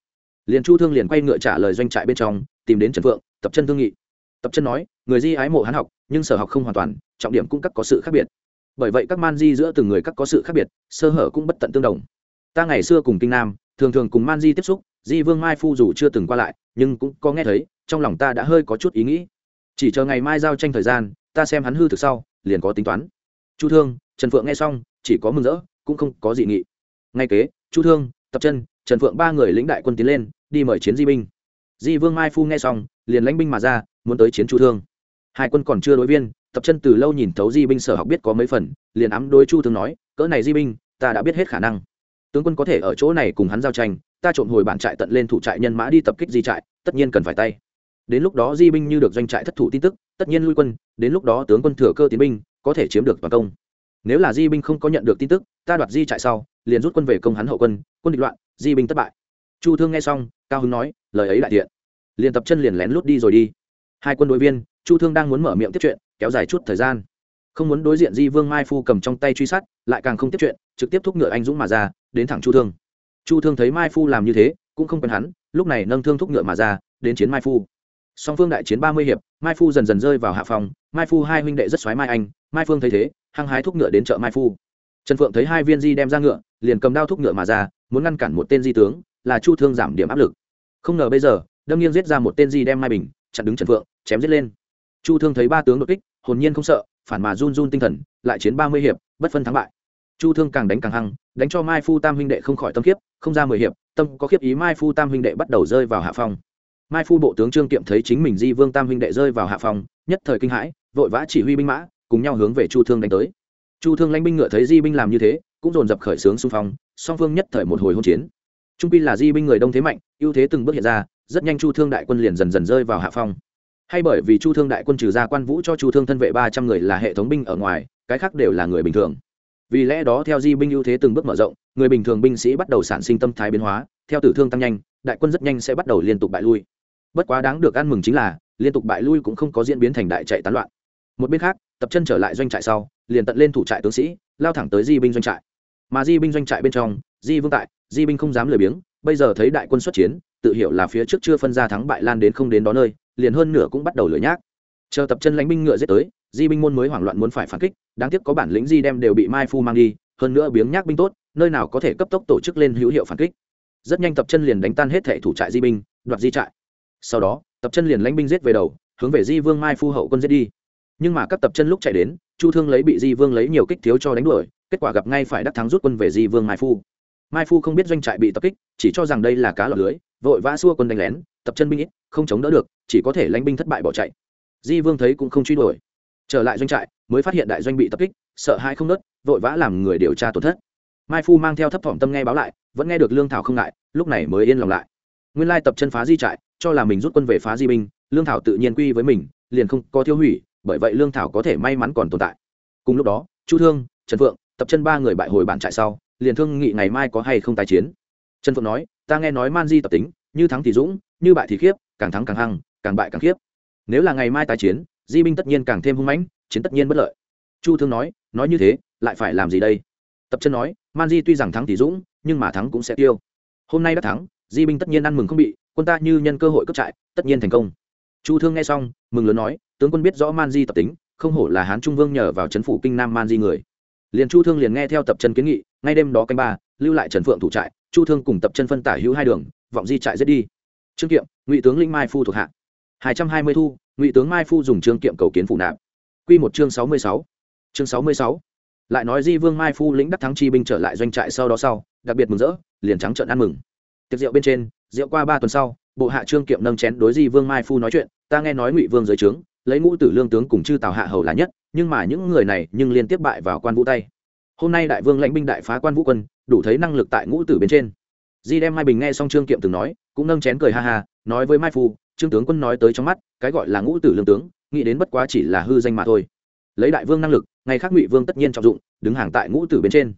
Liền chu thương liền quay ngựa trả lời doanh trại bên trong, tìm đến trần phượng, tập chân thương nghị. Tập chân nói, người di ái mộ hắn học, nhưng sở học không hoàn toàn, trọng điểm cũng các có sự khác biệt. Bởi vậy các man di giữa từng người các có sự khác biệt, sơ hở cũng bất tận tương đồng. Ta ngày xưa cùng kinh nam, thường thường cùng man di tiếp xúc, di vương mai phu dù chưa từng qua lại, nhưng cũng có nghe thấy, trong lòng ta đã hơi có chút ý nghĩ. Chỉ chờ ngày mai giao tranh thời gian, ta xem hắn hư thực sau, liền có tính toán. Chu thương, trần phượng nghe xong, chỉ có mừng rỡ, cũng không có dị nghị. Ngay kế, chu thương tập chân, trần phượng ba người lĩnh đại quân tiến lên, đi mời chiến di binh. Di vương mai phu nghe xong, liền lãnh binh mà ra, muốn tới chiến chu thương. Hai quân còn chưa đối viên, tập chân từ lâu nhìn thấu di binh sở học biết có mấy phần, liền ám đối chu thương nói, cỡ này di binh, ta đã biết hết khả năng. Tướng quân có thể ở chỗ này cùng hắn giao tranh, ta trộm hồi bản trại tận lên thủ trại nhân mã đi tập kích di trại, tất nhiên cần phải tay. Đến lúc đó di binh như được doanh trại thất thủ tin tức, tất nhiên lui quân, đến lúc đó tướng quân thừa cơ tiến binh, có thể chiếm được toàn công. Nếu là di binh không có nhận được tin tức ta đoạt di trại sau, liền rút quân về công hắn hậu quân quân địch loạn, di binh thất bại. Chu thương nghe xong, cao hưng nói, lời ấy đại thiện liền tập chân liền lén lút đi rồi đi. Hai quân đội viên, chu thương đang muốn mở miệng tiếp chuyện, kéo dài chút thời gian. Không muốn đối diện di vương mai phu cầm trong tay truy sát, lại càng không tiếp chuyện, trực tiếp thúc ngựa anh dũng mà ra, đến thẳng chu thương. Chu thương thấy mai phu làm như thế, cũng không quen hắn, lúc này nâng thương thúc ngựa mà ra, đến chiến mai phu. Song phương đại chiến ba mươi hiệp, mai phu dần dần rơi vào hạ phòng, mai phu hai huynh đệ rất xoáy mai anh, mai phương thấy thế, hăng hái thúc ngựa đến chợ mai phu trần phượng thấy hai viên di đem ra ngựa, liền cầm đao thúc ngựa mà ra, muốn ngăn cản một tên di tướng, là chu thương giảm điểm áp lực. Không ngờ bây giờ, đâm nghiêng giết ra một tên di đem mai bình, chặn đứng trần phượng, chém giết lên. Chu thương thấy ba tướng đột kích, hồn nhiên không sợ, phản mà run run tinh thần, lại chiến ba mươi hiệp, bất phân thắng bại. Chu thương càng đánh càng hăng, đánh cho mai phu tam huynh đệ không khỏi tâm kiếp không ra mười hiệp, tâm có khiếp ý mai phu tam huynh đệ bắt đầu rơi vào hạ phong. Mai phu bộ tướng trương kiệm thấy chính mình di vương tam huynh đệ rơi vào hạ phong, nhất thời kinh hãi, vội vã chỉ huy binh mã, cùng nhau hướng về chu thương đánh tới chu thương lãnh binh ngựa thấy di binh làm như thế, cũng dồn dập khởi xướng xung phong, song phương nhất thời một hồi hôn chiến. Trung pi là di binh người đông thế mạnh, ưu thế từng bước hiện ra, rất nhanh chu thương đại quân liền dần dần rơi vào hạ phong. Hay bởi vì chu thương đại quân trừ ra quan vũ cho chu thương thân vệ ba trăm người là hệ thống binh ở ngoài, cái khác đều là người bình thường. Vì lẽ đó theo di binh ưu thế từng bước mở rộng, người bình thường binh sĩ bắt đầu sản sinh tâm thái biến hóa, theo tử thương tăng nhanh, đại quân rất nhanh sẽ bắt đầu liên tục bại lui. Bất quá đáng được ăn mừng chính là, liên tục bại lui cũng không có diễn biến thành đại chạy tán loạn. Một bên khác tập chân trở lại doanh trại sau, liền tận lên thủ trại tướng sĩ, lao thẳng tới di binh doanh trại. Mà di binh doanh trại bên trong, di vương tại, di binh không dám lười biếng, bây giờ thấy đại quân xuất chiến, tự hiểu là phía trước chưa phân ra thắng bại lan đến không đến đó nơi, liền hơn nửa cũng bắt đầu lười nhác. Chờ tập chân lãnh binh ngựa giết tới, di binh môn mới hoảng loạn muốn phải phản kích, đáng tiếc có bản lĩnh di đem đều bị mai phu mang đi, hơn nữa biếng nhác binh tốt, nơi nào có thể cấp tốc tổ chức lên hữu hiệu phản kích. Rất nhanh tập chân liền đánh tan hết thệ thủ trại di binh, đoạt di trại. Sau đó, tập chân liền lãnh binh giết về đầu, hướng về di vương mai phu hậu quân giết đi nhưng mà các tập chân lúc chạy đến, chu thương lấy bị di vương lấy nhiều kích thiếu cho đánh đuổi, kết quả gặp ngay phải đắc thắng rút quân về di vương mai phu. Mai phu không biết doanh trại bị tập kích, chỉ cho rằng đây là cá lọc lưới, vội vã xua quân đánh lén, tập chân binh ít, không chống đỡ được, chỉ có thể lãnh binh thất bại bỏ chạy. Di vương thấy cũng không truy đuổi. Trở lại doanh trại, mới phát hiện đại doanh bị tập kích, sợ hai không nớt, vội vã làm người điều tra tổn thất. Mai phu mang theo thấp thỏm tâm nghe báo lại, vẫn nghe được lương thảo không ngại, lúc này mới yên lòng lại. Nguyên lai tập chân phá di trại, cho là mình rút quân về phá di binh, lương thảo tự nhiên quy với mình, liền không có thiếu hủy bởi vậy lương thảo có thể may mắn còn tồn tại. Cùng lúc đó, chu thương, trần phượng, tập chân ba người bại hồi bản trại sau, liền thương nghị ngày mai có hay không tái chiến. Trần phượng nói, ta nghe nói man di tập tính, như thắng thì dũng, như bại thì khiếp, càng thắng càng hăng, càng bại càng khiếp. Nếu là ngày mai tái chiến, di binh tất nhiên càng thêm hung mãnh, chiến tất nhiên bất lợi. Chu thương nói nói như thế, lại phải làm gì đây? Tập chân nói, man di tuy rằng thắng thì dũng, nhưng mà thắng cũng sẽ tiêu. Hôm nay đã thắng, di binh tất nhiên ăn mừng không bị, quân ta như nhân cơ hội cướp trại, tất nhiên thành công. Chu thương nghe xong, mừng lớn nói tướng quân biết rõ man di tập tính, không hổ là hán trung vương nhờ vào trấn phủ kinh nam man di người. Liền chu thương liền nghe theo tập chân kiến nghị, ngay đêm đó canh ba, lưu lại trần phượng thủ trại, chu thương cùng tập chân phân tả hữu hai đường, vọng di trại giết đi. Trương kiệm, ngụy tướng linh mai phu thuộc hạ. Hai trăm hai mươi thu, ngụy tướng mai phu dùng trương kiệm cầu kiến phủ nạp. Q một chương sáu mươi sáu. Chương sáu mươi sáu. Lại nói di vương mai phu lĩnh đắc thắng chi binh trở lại doanh trại sau đó sau, đặc biệt mừng rỡ, liền trắng trợn ăn mừng. Tiệc rượu bên trên, rượu qua ba tuần sau, bộ hạ trương kiệm nâng chén đối di vương mai phu nói chuyện, ta nghe nói ngụy vương dưới trướng lấy ngũ tử lương tướng cùng chư tào hạ hầu là nhất, nhưng mà những người này nhưng liên tiếp bại vào quan vũ tay. Hôm nay đại vương lãnh binh đại phá quan vũ quân, đủ thấy năng lực tại ngũ tử bên trên. Di đem mai bình nghe xong trương kiệm từng nói, cũng nâng chén cười ha ha, nói với mai phu, trương tướng quân nói tới trong mắt, cái gọi là ngũ tử lương tướng, nghĩ đến bất quá chỉ là hư danh mà thôi. Lấy đại vương năng lực, ngày khác ngụy vương tất nhiên trọng dụng, đứng hàng tại ngũ tử bên trên.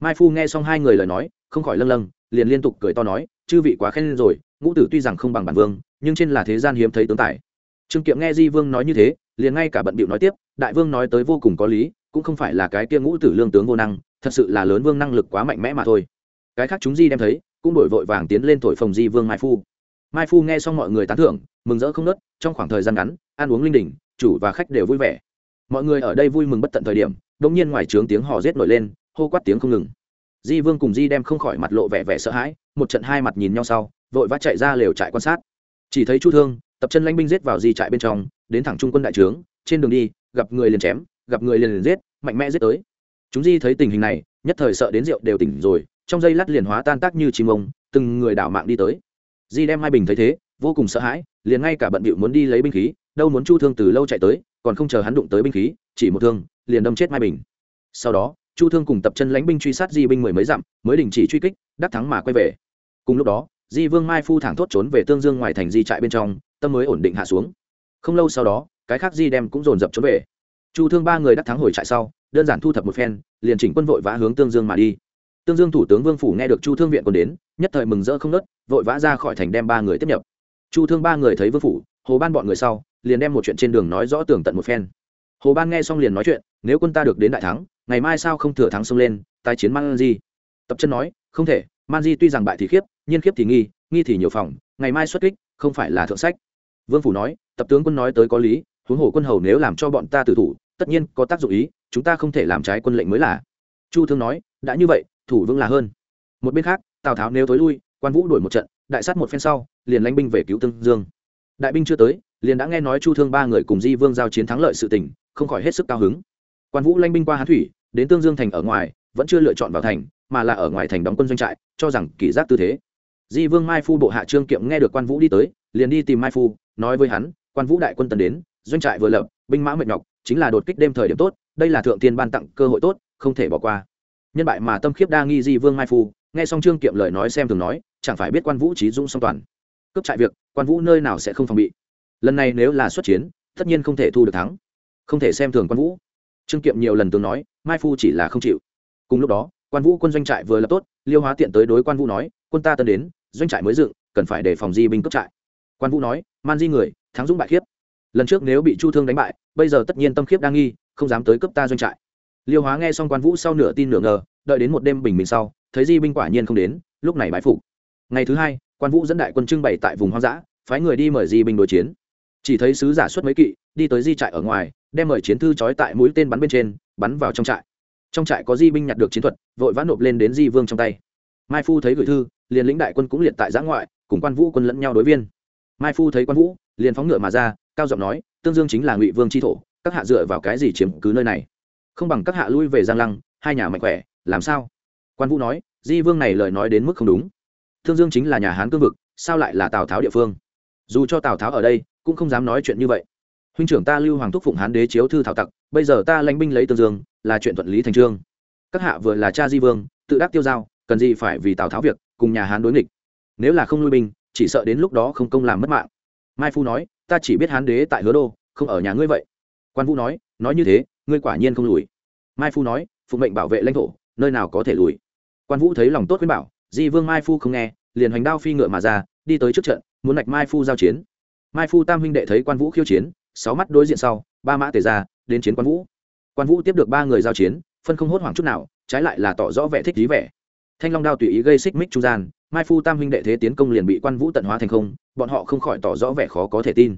Mai phu nghe xong hai người lời nói, không khỏi lâng lâng, liền liên tục cười to nói, chư vị quá khen rồi, ngũ tử tuy rằng không bằng bản vương, nhưng trên là thế gian hiếm thấy tướng tài trương kiệm nghe di vương nói như thế, liền ngay cả bận bịu nói tiếp, đại vương nói tới vô cùng có lý, cũng không phải là cái kia ngũ tử lương tướng vô năng, thật sự là lớn vương năng lực quá mạnh mẽ mà thôi. Cái khác chúng di đem thấy, cũng đổi vội vàng tiến lên thổi phồng di vương mai phu. Mai phu nghe xong mọi người tán thưởng, mừng rỡ không nớt, trong khoảng thời gian ngắn, ăn uống linh đình, chủ và khách đều vui vẻ. Mọi người ở đây vui mừng bất tận thời điểm đ nhiên ngoài trướng tiếng hò rết nổi lên, hô quát tiếng không ngừng. Di vương cùng di đem không khỏi mặt lộ vẻ vẻ sợ hãi, một trận hai mặt nhìn nhau sau, vội vã chạy ra lều trại quan sát. Chỉ thấy chu thương tập chân lãnh binh giết vào di trại bên trong, đến thẳng trung quân đại trướng, trên đường đi, gặp người liền chém, gặp người liền liền giết, mạnh mẽ giết tới. Chúng di thấy tình hình này, nhất thời sợ đến rượu đều tỉnh rồi, trong giây lát liền hóa tan tác như chim ông, từng người đảo mạng đi tới. Di đem hai bình thấy thế, vô cùng sợ hãi, liền ngay cả bận bịu muốn đi lấy binh khí, đâu muốn chu thương từ lâu chạy tới, còn không chờ hắn đụng tới binh khí, chỉ một thương, liền đâm chết mai bình. Sau đó, chu thương cùng tập chân lãnh binh truy sát di binh mười mấy dặm, mới đình chỉ truy kích, đắc thắng mà quay về. Cùng lúc đó, di vương mai phu thẳng thốt trốn về tương dương ngoài thành di trại bên trong tâm mới ổn định hạ xuống. Không lâu sau đó, cái khác di đem cũng dồn dập trốn về. Chu thương ba người đắc thắng hồi trại sau, đơn giản thu thập một phen, liền chỉnh quân vội vã hướng tương dương mà đi. Tương dương thủ tướng vương phủ nghe được chu thương viện còn đến, nhất thời mừng rỡ không nớt, vội vã ra khỏi thành đem ba người tiếp nhập. Chu thương ba người thấy vương phủ, hồ ban bọn người sau, liền đem một chuyện trên đường nói rõ tường tận một phen. Hồ ban nghe xong liền nói chuyện, nếu quân ta được đến đại thắng, ngày mai sao không thừa thắng xông lên, tái chiến man di. Tập chân nói, không thể, man di tuy rằng bại thì khiếp, nhiên khiếp thì nghi nghi thì nhiều phòng, ngày mai xuất kích không phải là thượng sách. Vương phủ nói, tập tướng quân nói tới có lý, huống hồ quân hầu nếu làm cho bọn ta tử thủ, tất nhiên có tác dụng ý, chúng ta không thể làm trái quân lệnh mới là. Chu thương nói, đã như vậy, thủ vững là hơn. Một bên khác, tào tháo nếu tối lui, quan vũ đuổi một trận, đại sát một phen sau, liền lánh binh về cứu tương dương. Đại binh chưa tới, liền đã nghe nói chu thương ba người cùng di vương giao chiến thắng lợi sự tình, không khỏi hết sức cao hứng. Quan vũ lanh binh qua hán thủy, đến tương dương thành ở ngoài, vẫn chưa lựa chọn vào thành, mà là ở ngoài thành đóng quân doanh trại, cho rằng kỷ giác tư thế di vương mai phu bộ hạ trương kiệm nghe được quan vũ đi tới, liền đi tìm mai phu, nói với hắn, quan vũ đại quân tần đến, doanh trại vừa lập, binh mã mệt nhọc, chính là đột kích đêm thời điểm tốt, đây là thượng tiên ban tặng cơ hội tốt, không thể bỏ qua. Nhân bại mà tâm khiếp đa nghi di vương mai phu, nghe xong trương kiệm lời nói xem thường nói, chẳng phải biết quan vũ trí dũng song toàn. Cướp trại việc, quan vũ nơi nào sẽ không phòng bị. Lần này nếu là xuất chiến, tất nhiên không thể thu được thắng. Không thể xem thường quan vũ. Trương kiệm nhiều lần từng nói, mai phu chỉ là không chịu. Cùng lúc đó, quan vũ quân doanh trại vừa lập tốt, liêu hóa tiện tới đối quan vũ nói, quân ta tân đến doanh trại mới dựng, cần phải đề phòng di binh cướp trại. Quan vũ nói, man di người, thắng dũng bại khiếp. Lần trước nếu bị chu thương đánh bại, bây giờ tất nhiên tâm khiếp đang nghi, không dám tới cướp ta doanh trại. Liêu hóa nghe xong quan vũ sau nửa tin nửa ngờ, đợi đến một đêm bình minh sau, thấy di binh quả nhiên không đến, lúc này bãi phục. Ngày thứ hai, quan vũ dẫn đại quân trưng bày tại vùng hoang dã, phái người đi mời di binh đối chiến. Chỉ thấy sứ giả xuất mấy kỵ, đi tới di trại ở ngoài, đem mời chiến thư trói tại mũi tên bắn bên trên, bắn vào trong trại. Trong trại có di binh nhặt được chiến thuật, vội vã nộp lên đến di vương trong tay mai phu thấy gửi thư, liền lĩnh đại quân cũng liệt tại giã ngoại, cùng quan vũ quân lẫn nhau đối viên. Mai phu thấy quan vũ, liền phóng ngựa mà ra, cao giọng nói, tương dương chính là ngụy vương tri thổ, các hạ dựa vào cái gì chiếm cứ nơi này? Không bằng các hạ lui về giang lăng, hai nhà mạnh khỏe, làm sao? Quan vũ nói, di vương này lời nói đến mức không đúng. Thương dương chính là nhà hán cương vực, sao lại là tào tháo địa phương? Dù cho tào tháo ở đây, cũng không dám nói chuyện như vậy. Huynh trưởng ta lưu hoàng thúc phụng hán đế chiếu thư thảo tặc, bây giờ ta lãnh binh lấy tương dương, là chuyện thuận lý thành trương. Các hạ vừa là cha di vương, tự đắc tiêu giao cần gì phải vì tào tháo việc cùng nhà hán đối nghịch nếu là không lui binh chỉ sợ đến lúc đó không công làm mất mạng mai phu nói ta chỉ biết hán đế tại hứa đô không ở nhà ngươi vậy quan vũ nói nói như thế ngươi quả nhiên không lùi mai phu nói phụ mệnh bảo vệ lãnh thổ nơi nào có thể lùi quan vũ thấy lòng tốt khuyên bảo di vương mai phu không nghe liền hoành đao phi ngựa mà ra đi tới trước trận muốn nạch mai phu giao chiến mai phu tam huynh đệ thấy quan vũ khiêu chiến sáu mắt đối diện sau ba mã tề ra đến chiến quan vũ quan vũ tiếp được ba người giao chiến phân không hốt hoảng chút nào trái lại là tỏ rõ vẻ thích lý vẻ thanh long đao tùy ý gây xích mích trung gian, mai phu tam huynh đệ thế tiến công liền bị quan vũ tận hóa thành không, bọn họ không khỏi tỏ rõ vẻ khó có thể tin.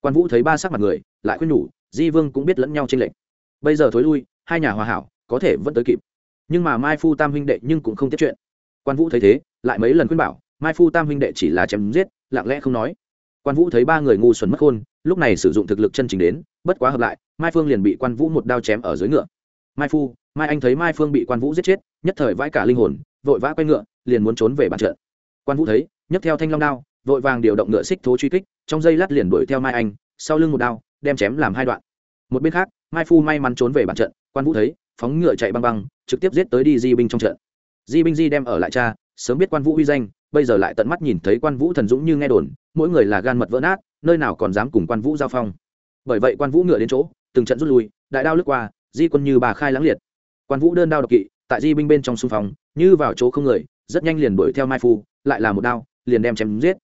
Quan vũ thấy ba sắc mặt người, lại khuyên nhủ, di vương cũng biết lẫn nhau tranh lệch. Bây giờ thối lui, hai nhà hòa hảo, có thể vẫn tới kịp. Nhưng mà mai phu tam huynh đệ nhưng cũng không tiếp chuyện. Quan vũ thấy thế, lại mấy lần khuyên bảo, mai phu tam huynh đệ chỉ là chém giết, lặng lẽ không nói. Quan vũ thấy ba người ngu xuẩn mất khôn, lúc này sử dụng thực lực chân chính đến, bất quá hợp lại, mai phương liền bị quan vũ một đao chém ở dưới ngựa. Mai phu, mai anh thấy mai phương bị quan vũ giết chết, nhất thời vãi cả linh hồn vội vã quay ngựa, liền muốn trốn về bàn trận. Quan vũ thấy, nhấc theo thanh long đao, vội vàng điều động ngựa xích thố truy kích, trong giây lát liền đuổi theo mai anh, sau lưng một đao, đem chém làm hai đoạn. Một bên khác, mai phu may mắn trốn về bàn trận, quan vũ thấy, phóng ngựa chạy băng băng, trực tiếp giết tới đi di binh trong trận. Di binh di đem ở lại cha, sớm biết quan vũ uy danh, bây giờ lại tận mắt nhìn thấy quan vũ thần dũng như nghe đồn, mỗi người là gan mật vỡ nát, nơi nào còn dám cùng quan vũ giao phong. Bởi vậy quan vũ ngựa đến chỗ, từng trận rút lui, đại đao lướt qua, di quân như bà khai lãng liệt. Quan vũ đơn đao độc kỵ tại di binh bên trong xung phong, như vào chỗ không người, rất nhanh liền đuổi theo mai phu, lại là một đao, liền đem chém giết.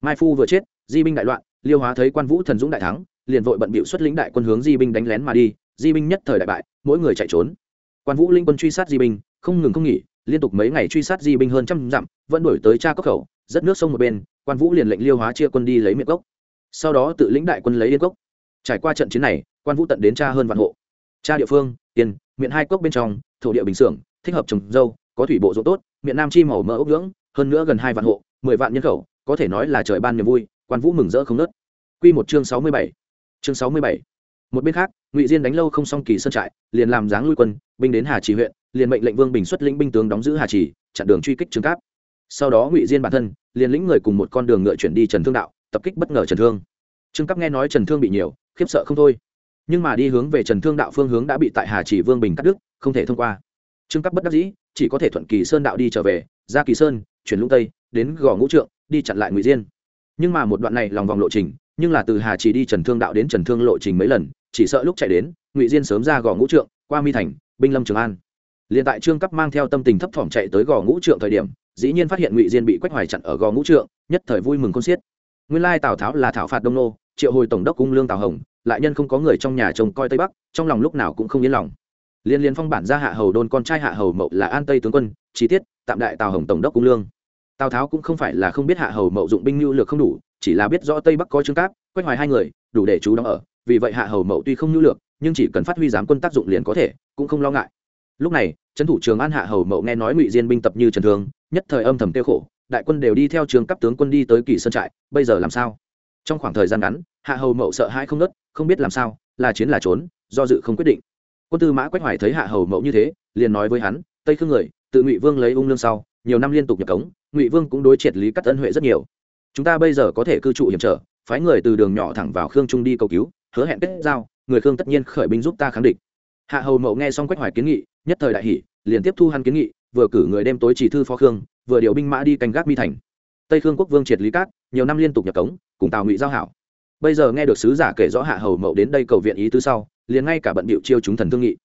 Mai phu vừa chết, di binh đại loạn, liêu hóa thấy quan vũ thần dũng đại thắng, liền vội bận bịu xuất lĩnh đại quân hướng di binh đánh lén mà đi, di binh nhất thời đại bại, mỗi người chạy trốn. Quan vũ linh quân truy sát di binh, không ngừng không nghỉ, liên tục mấy ngày truy sát di binh hơn trăm dặm, vẫn đuổi tới cha cốc khẩu, rất nước sông một bên, quan vũ liền lệnh liêu hóa chia quân đi lấy miệng cốc. Sau đó tự lĩnh đại quân lấy yên cốc. Trải qua trận chiến này, quan vũ tận đến cha hơn vạn hộ. Cha địa phương tiền miệng hai cốc bên trong, thổ địa bình xưởng thích hợp trồng dâu, có thủy bộ ruộng tốt, miệng nam chi màu mỡ ốc dưỡng, hơn nữa gần hai vạn hộ, mười vạn nhân khẩu, có thể nói là trời ban niềm vui, quan vũ mừng rỡ không nớt. Q một chương sáu mươi bảy. Chương sáu mươi bảy. Một bên khác, ngụy diên đánh lâu không xong kỳ sơn trại, liền làm dáng lui quân, binh đến hà trì huyện, liền mệnh lệnh vương bình xuất lĩnh binh tướng đóng giữ hà trì, chặn đường truy kích trương cáp. Sau đó ngụy diên bản thân, liền lĩnh người cùng một con đường ngựa chuyển đi trần thương đạo, tập kích bất ngờ trần thương. Trương cáp nghe nói trần thương bị nhiều, khiếp sợ không thôi. Nhưng mà đi hướng về trần thương đạo phương hướng đã bị tại hà chỉ vương bình cắt đứt, không thể thông qua trương cáp bất đắc dĩ, chỉ có thể thuận kỳ sơn đạo đi trở về, ra kỳ sơn, chuyển lũng tây, đến gò ngũ trượng, đi chặn lại ngụy diên. Nhưng mà một đoạn này lòng vòng lộ trình, nhưng là từ hà chỉ đi trần thương đạo đến trần thương lộ trình mấy lần, chỉ sợ lúc chạy đến, ngụy diên sớm ra gò ngũ trượng, qua mi thành, binh lâm trường an. Liền tại trương cấp mang theo tâm tình thấp thỏm chạy tới gò ngũ trượng thời điểm, dĩ nhiên phát hiện ngụy diên bị quách hoài chặn ở gò ngũ trượng, nhất thời vui mừng con xiết. Nguyên lai tào tháo là thảo phạt đông nô, triệu hồi tổng đốc cung lương tào hồng, lại nhân không có người trong nhà trông coi tây bắc, trong lòng lúc nào cũng không yên lòng liên liên phong bản ra hạ hầu đôn con trai hạ hầu mậu là an tây tướng quân, chi tiết, tạm đại tào hồng tổng đốc cung lương. Tào tháo cũng không phải là không biết hạ hầu mậu dụng binh mưu lược không đủ, chỉ là biết rõ tây bắc có trương cáp, quách hoài hai người, đủ để chú đóng ở. Vì vậy hạ hầu mậu tuy không nhu lược, nhưng chỉ cần phát huy giám quân tác dụng liền có thể, cũng không lo ngại. Lúc này, trấn thủ trường an hạ hầu mậu nghe nói ngụy diên binh tập như trần thương nhất thời âm thầm tiêu khổ, đại quân đều đi theo trường cấp tướng quân đi tới kỳ sơn trại, bây giờ làm sao? Trong khoảng thời gian ngắn, hạ hầu mậu sợ hãi không nớt không biết làm sao, là chiến là trốn, do dự không quyết định quân tư mã quách hoài thấy hạ hầu mậu như thế, liền nói với hắn, tây khương người, tự ngụy vương lấy ung lương sau, nhiều năm liên tục nhập cống, ngụy vương cũng đối triệt lý cắt ân huệ rất nhiều. Chúng ta bây giờ có thể cư trụ hiểm trở, phái người từ đường nhỏ thẳng vào khương trung đi cầu cứu, hứa hẹn kết giao, người khương tất nhiên khởi binh giúp ta kháng địch. Hạ hầu mậu nghe xong quách hoài kiến nghị, nhất thời đại hỷ liền tiếp thu hắn kiến nghị, vừa cử người đem tối chỉ thư phó khương, vừa điều binh mã đi canh gác mi thành. Tây khương quốc vương triệt lý cát, nhiều năm liên tục nhập cống, cùng tào ngụy giao hảo. Bây giờ nghe được sứ giả kể rõ hạ hầu mậu đến đây cầu viện ý tứ sau liền ngay cả bận bịu chiêu chúng thần thương nghị.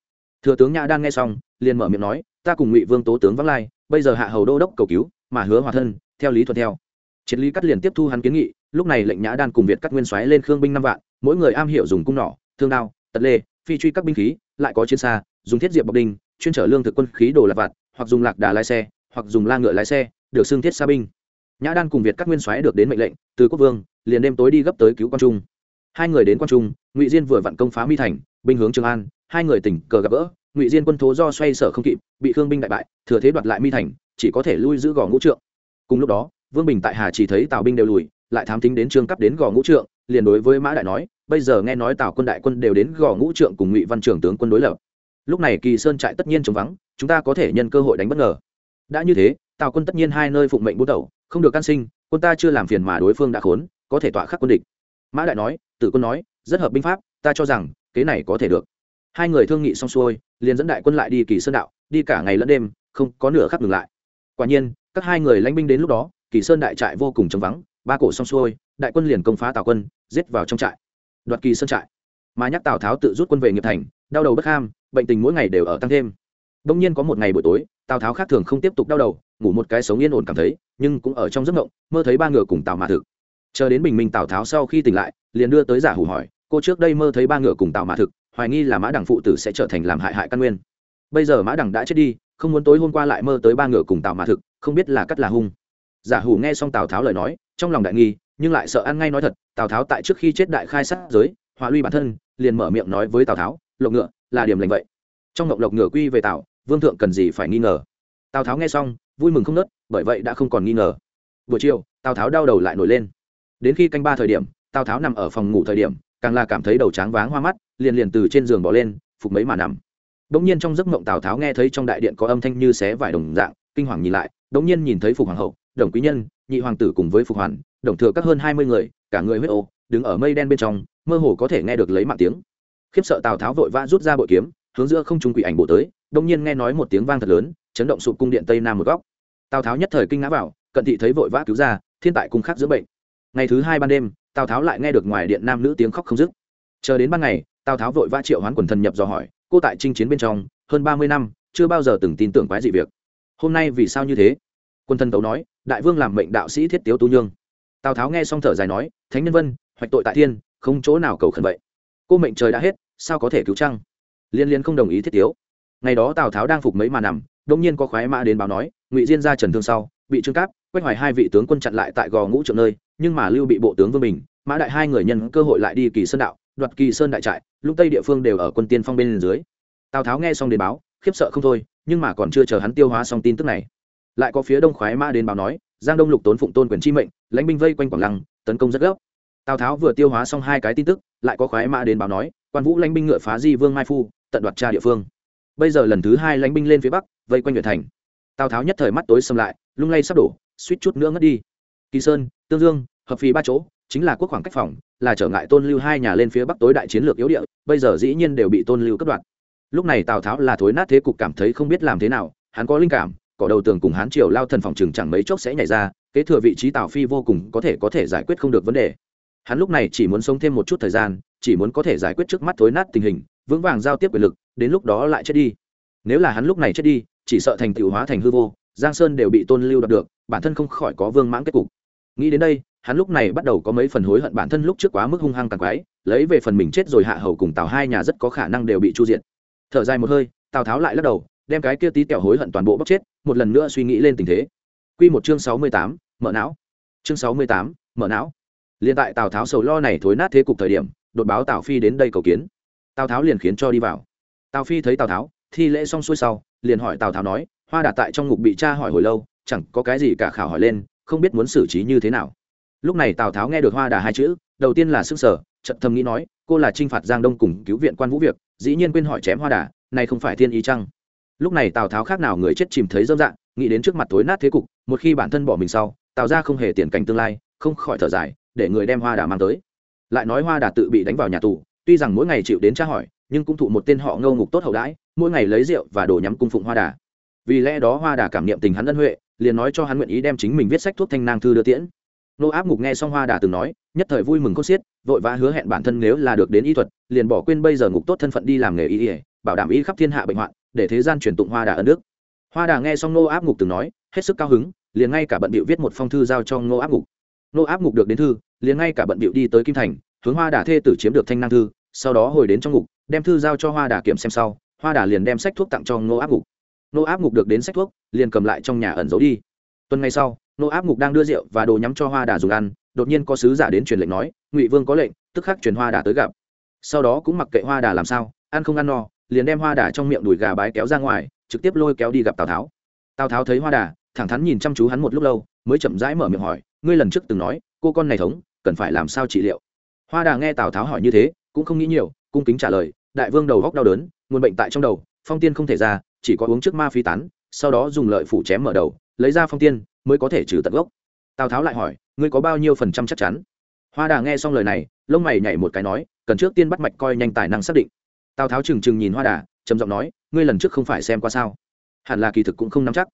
Thừa tướng nhã đan nghe xong, liền mở miệng nói, ta cùng ngụy vương tố tướng vắng lai, bây giờ hạ hầu đô đốc cầu cứu, mà hứa hòa thân, theo lý thuận theo. Triệt lý cắt liền tiếp thu hắn kiến nghị, lúc này lệnh nhã đan cùng việt cắt nguyên xoáy lên khương binh năm vạn, mỗi người am hiểu dùng cung nỏ, thương đao, tật lê, phi truy các binh khí, lại có chiến xa, dùng thiết diệp bọc đinh, chuyên trở lương thực quân khí đồ lạc vặt, hoặc dùng lạc đà lái xe, hoặc dùng la ngựa lái xe, được xưng thiết xa binh. Nhã đan cùng việt các nguyên soái được đến mệnh lệnh, từ quốc vương, liền đêm tối đi gấp tới cứu quan trung. Hai người đến quan trung, ngụy diên vừa vặn công phá mi thành binh hướng trường an, hai người tỉnh cờ gặp gỡ, ngụy diên quân thố do xoay sở không kịp, bị khương binh đại bại, thừa thế đoạt lại mi thành, chỉ có thể lui giữ gò ngũ trượng. Cùng lúc đó, vương bình tại hà chỉ thấy tào binh đều lùi, lại thám tính đến trương cấp đến gò ngũ trượng, liền đối với mã đại nói, bây giờ nghe nói tào quân đại quân đều đến gò ngũ trượng cùng ngụy văn trưởng tướng quân đối lập. Lúc này kỳ sơn trại tất nhiên chống vắng, chúng ta có thể nhân cơ hội đánh bất ngờ. Đã như thế, tào quân tất nhiên hai nơi phụng mệnh bút đầu không được can sinh, quân ta chưa làm phiền mà đối phương đã khốn, có thể tọa khắc quân địch. Mã đại nói, tử quân nói, rất hợp binh pháp, ta cho rằng kế này có thể được. Hai người thương nghị xong xuôi, liền dẫn đại quân lại đi kỳ sơn đạo, đi cả ngày lẫn đêm, không có nửa khắc ngừng lại. Quả nhiên, các hai người lãnh binh đến lúc đó, kỳ sơn đại trại vô cùng trống vắng, ba cổ xong xuôi, đại quân liền công phá tào quân, giết vào trong trại. Đoạt kỳ sơn trại. Mà nhắc tào tháo tự rút quân về nghiệp thành, đau đầu bất ham, bệnh tình mỗi ngày đều ở tăng thêm. Đông nhiên có một ngày buổi tối, tào tháo khác thường không tiếp tục đau đầu, ngủ một cái sống yên ổn cảm thấy, nhưng cũng ở trong giấc mộng, mơ thấy ba ngựa cùng tào mã thực. Chờ đến bình minh tào tháo sau khi tỉnh lại, liền đưa tới giả hủ hỏi cô trước đây mơ thấy ba ngựa cùng tào mã thực, hoài nghi là mã đằng phụ tử sẽ trở thành làm hại hại căn nguyên. Bây giờ mã đằng đã chết đi, không muốn tối hôm qua lại mơ tới ba ngựa cùng tào mã thực, không biết là cắt là hung. Giả hủ nghe xong tào tháo lời nói, trong lòng đại nghi, nhưng lại sợ ăn ngay nói thật, tào tháo tại trước khi chết đại khai sát giới hòa luy bản thân, liền mở miệng nói với tào tháo, lộc ngựa, là điểm lành vậy. Trong ngọc lộc ngựa quy về tào, vương thượng cần gì phải nghi ngờ. Tào tháo nghe xong, vui mừng không nớt, bởi vậy đã không còn nghi ngờ. Buổi chiều, tào tháo đau đầu lại nổi lên. Đến khi canh ba thời điểm, tào tháo nằm ở phòng ngủ thời điểm càng là cảm thấy đầu tráng váng hoa mắt, liền liền từ trên giường bỏ lên, phục mấy mà nằm. Đ ỗ n g nhiên trong giấc mộng tào tháo nghe thấy trong đại điện có âm thanh như xé vải đồng dạng, kinh hoàng nhìn lại đ ỗ n g nhiên nhìn thấy phục hoàng hậu, đồng quý nhân, nhị hoàng tử cùng với phục hoàn, đồng thừa các hơn hai mươi người, cả người huyết ô, đứng ở mây đen bên trong, mơ hồ có thể nghe được lấy mạng tiếng. Khiếp sợ tào tháo vội vã rút ra bội kiếm, hướng giữa không trung quỷ ảnh bộ tới đông nhiên nghe nói một tiếng vang thật lớn, chấn động sụp cung điện tây nam một góc. Tào tháo nhất thời kinh ngã vào, cận thị thấy vội vã cứu ra, thiên tại cung khắc giữa bệnh. Ngày thứ hai ban đêm tào tháo lại nghe được ngoài điện nam nữ tiếng khóc không dứt. Chờ đến ban ngày, tào tháo vội vã triệu hoán quần thần nhập dò hỏi, cô tại chinh chiến bên trong, hơn ba mươi năm, chưa bao giờ từng tin tưởng quái dị việc. Hôm nay vì sao như thế? Quân thần tấu nói, đại vương làm mệnh đạo sĩ thiết tiếu tu nhương. Tào tháo nghe xong thở dài nói, thánh nhân vân, hoạch tội tại thiên, không chỗ nào cầu khẩn vậy. Cô mệnh trời đã hết, sao có thể cứu trăng liên liên không đồng ý thiết tiếu. Ngày đó tào tháo đang phục mấy mà nằm đông nhiên có khoái mã đến báo nói, ngụy diên ra trần thương sau, bị trương cáp, quách hoài hai vị tướng quân chặn lại tại gò ngũ trượng nơi nhưng mà lưu bị bộ tướng vương bình, mã đại hai người nhân cơ hội lại đi kỳ sơn đạo, đoạt kỳ sơn đại trại, lúc tây địa phương đều ở quân tiên phong bên dưới. Tào tháo nghe xong đến báo, khiếp sợ không thôi, nhưng mà còn chưa chờ hắn tiêu hóa xong tin tức này. Lại có phía đông khoái mã đến báo nói, giang đông lục tốn phụng tôn quyền chi mệnh, lãnh binh vây quanh quảng lăng, tấn công rất gấp. Tào tháo vừa tiêu hóa xong hai cái tin tức, lại có khoái mã đến báo nói, quan vũ lãnh binh ngựa phá di vương mai phu, tận đoạt tra địa phương. Bây giờ lần thứ hai lãnh binh lên phía bắc, vây quanh huyện thành. Tào tháo nhất thời mắt tối xâm lại, lung lay sắp đổ, suýt chút nữa ngất đi kỳ sơn, tương dương, hợp phì ba chỗ, chính là quốc khoảng cách phòng, là trở ngại tôn lưu hai nhà lên phía bắc tối đại chiến lược yếu địa, bây giờ dĩ nhiên đều bị tôn lưu cất đoạn lúc này tào tháo là thối nát thế cục cảm thấy không biết làm thế nào, hắn có linh cảm cỏ đầu tường cùng hán triều lao thần phòng chừng chẳng mấy chốc sẽ nhảy ra, kế thừa vị trí tào phi vô cùng có thể có thể giải quyết không được vấn đề. Hắn lúc này chỉ muốn sống thêm một chút thời gian, chỉ muốn có thể giải quyết trước mắt thối nát tình hình, vững vàng giao tiếp quyền lực, đến lúc đó lại chết đi. Nếu là hắn lúc này chết đi, chỉ sợ thành tựu hóa thành hư vô, giang sơn đều bị tôn lưu đoạt được, bản thân không khỏi có vương mãng kết cục nghĩ đến đây, hắn lúc này bắt đầu có mấy phần hối hận bản thân lúc trước quá mức hung hăng càng quái, lấy về phần mình chết rồi hạ hầu cùng tào hai nhà rất có khả năng đều bị chu diệt. Thở dài một hơi, tào tháo lại lắc đầu, đem cái kia tí tẹo hối hận toàn bộ bóc chết, một lần nữa suy nghĩ lên tình thế. Q một chương sáu mươi tám, mở não. Chương sáu mươi tám, mở não. Liền tại tào tháo sầu lo này thối nát thế cục thời điểm, đột báo tào phi đến đây cầu kiến. Tào tháo liền khiến cho đi vào. Tào phi thấy tào tháo, thi lễ xong xuôi sau, liền hỏi tào tháo nói, hoa đạt tại trong ngục bị cha hỏi hồi lâu, chẳng có cái gì cả khảo hỏi lên không biết muốn xử trí như thế nào. Lúc này tào tháo nghe được hoa đà hai chữ, đầu tiên là s sở trận thầm nghĩ nói, cô là t r i n h phạt giang đông cùng cứu viện quan vũ việc, dĩ nhiên quên hỏi chém hoa đà này không phải thiên ý chăng? Lúc này tào tháo khác nào người chết chìm thấy dâm dạng, nghĩ đến trước mặt tối nát thế cục, một khi bản thân bỏ mình sau, tào ra không hề tiền cảnh tương lai, không khỏi thở dài, để người đem hoa đà mang tới. Lại nói hoa đà tự bị đánh vào nhà tù, tuy rằng mỗi ngày chịu đến tra hỏi, nhưng cũng thụ một tên họ ngâu ngục tốt hậu đãi, mỗi ngày lấy rượu và đồ nhắm cung phụng hoa đà. Vì lẽ đó hoa đà cảm niệm tình hắn ân huệ liền nói cho hắn nguyện ý đem chính mình viết sách thuốc thanh nang thư đưa tiễn. Nô áp ngục nghe xong hoa đà từng nói, nhất thời vui mừng cốt xiết, vội vã hứa hẹn bản thân nếu là được đến y thuật, liền bỏ quên bây giờ ngục tốt thân phận đi làm nghề y ỉa bảo đảm y khắp thiên hạ bệnh hoạn, để thế gian truyền tụng hoa đà ân đức. Hoa đà nghe xong nô áp ngục từng nói, hết sức cao hứng, liền ngay cả bận bịu viết một phong thư giao cho nô áp ngục. Nô áp ngục được đến thư, liền ngay cả bận bịu đi tới kim thành, hướng hoa đà thê tử chiếm được thanh năng thư, sau đó hồi đến trong ngục, đem thư giao cho hoa đà kiểm xem sau, hoa đà liền đem sách thuốc tặng cho nô áp ngục nô áp ngục được đến sách thuốc, liền cầm lại trong nhà ẩn giấu đi. Tuần ngày sau, nô áp ngục đang đưa rượu và đồ nhắm cho hoa đà dùng ăn, đột nhiên có sứ giả đến truyền lệnh nói, ngụy vương có lệnh, tức khắc truyền hoa đà tới gặp. Sau đó cũng mặc kệ hoa đà làm sao, ăn không ăn no, liền đem hoa đà trong miệng đùi gà bái kéo ra ngoài, trực tiếp lôi kéo đi gặp tào tháo. Tào tháo thấy hoa đà, thẳng thắn nhìn chăm chú hắn một lúc lâu, mới chậm rãi mở miệng hỏi, ngươi lần trước từng nói, cô con này thống, cần phải làm sao trị liệu? Hoa đà nghe tào tháo hỏi như thế, cũng không nghĩ nhiều, cung kính trả lời, đại vương đầu góc đau đớn, nguồn bệnh tại trong đầu, phong tiên không thể ra chỉ có uống trước ma phi tán, sau đó dùng lợi phủ chém mở đầu, lấy ra phong tiên, mới có thể trừ tận gốc. Tào tháo lại hỏi, ngươi có bao nhiêu phần trăm chắc chắn? Hoa đà nghe xong lời này, lông mày nhảy một cái nói, cần trước tiên bắt mạch coi nhanh tài năng xác định. Tào tháo trừng trừng nhìn hoa đà, trầm giọng nói, ngươi lần trước không phải xem qua sao? Hẳn là kỳ thực cũng không nắm chắc.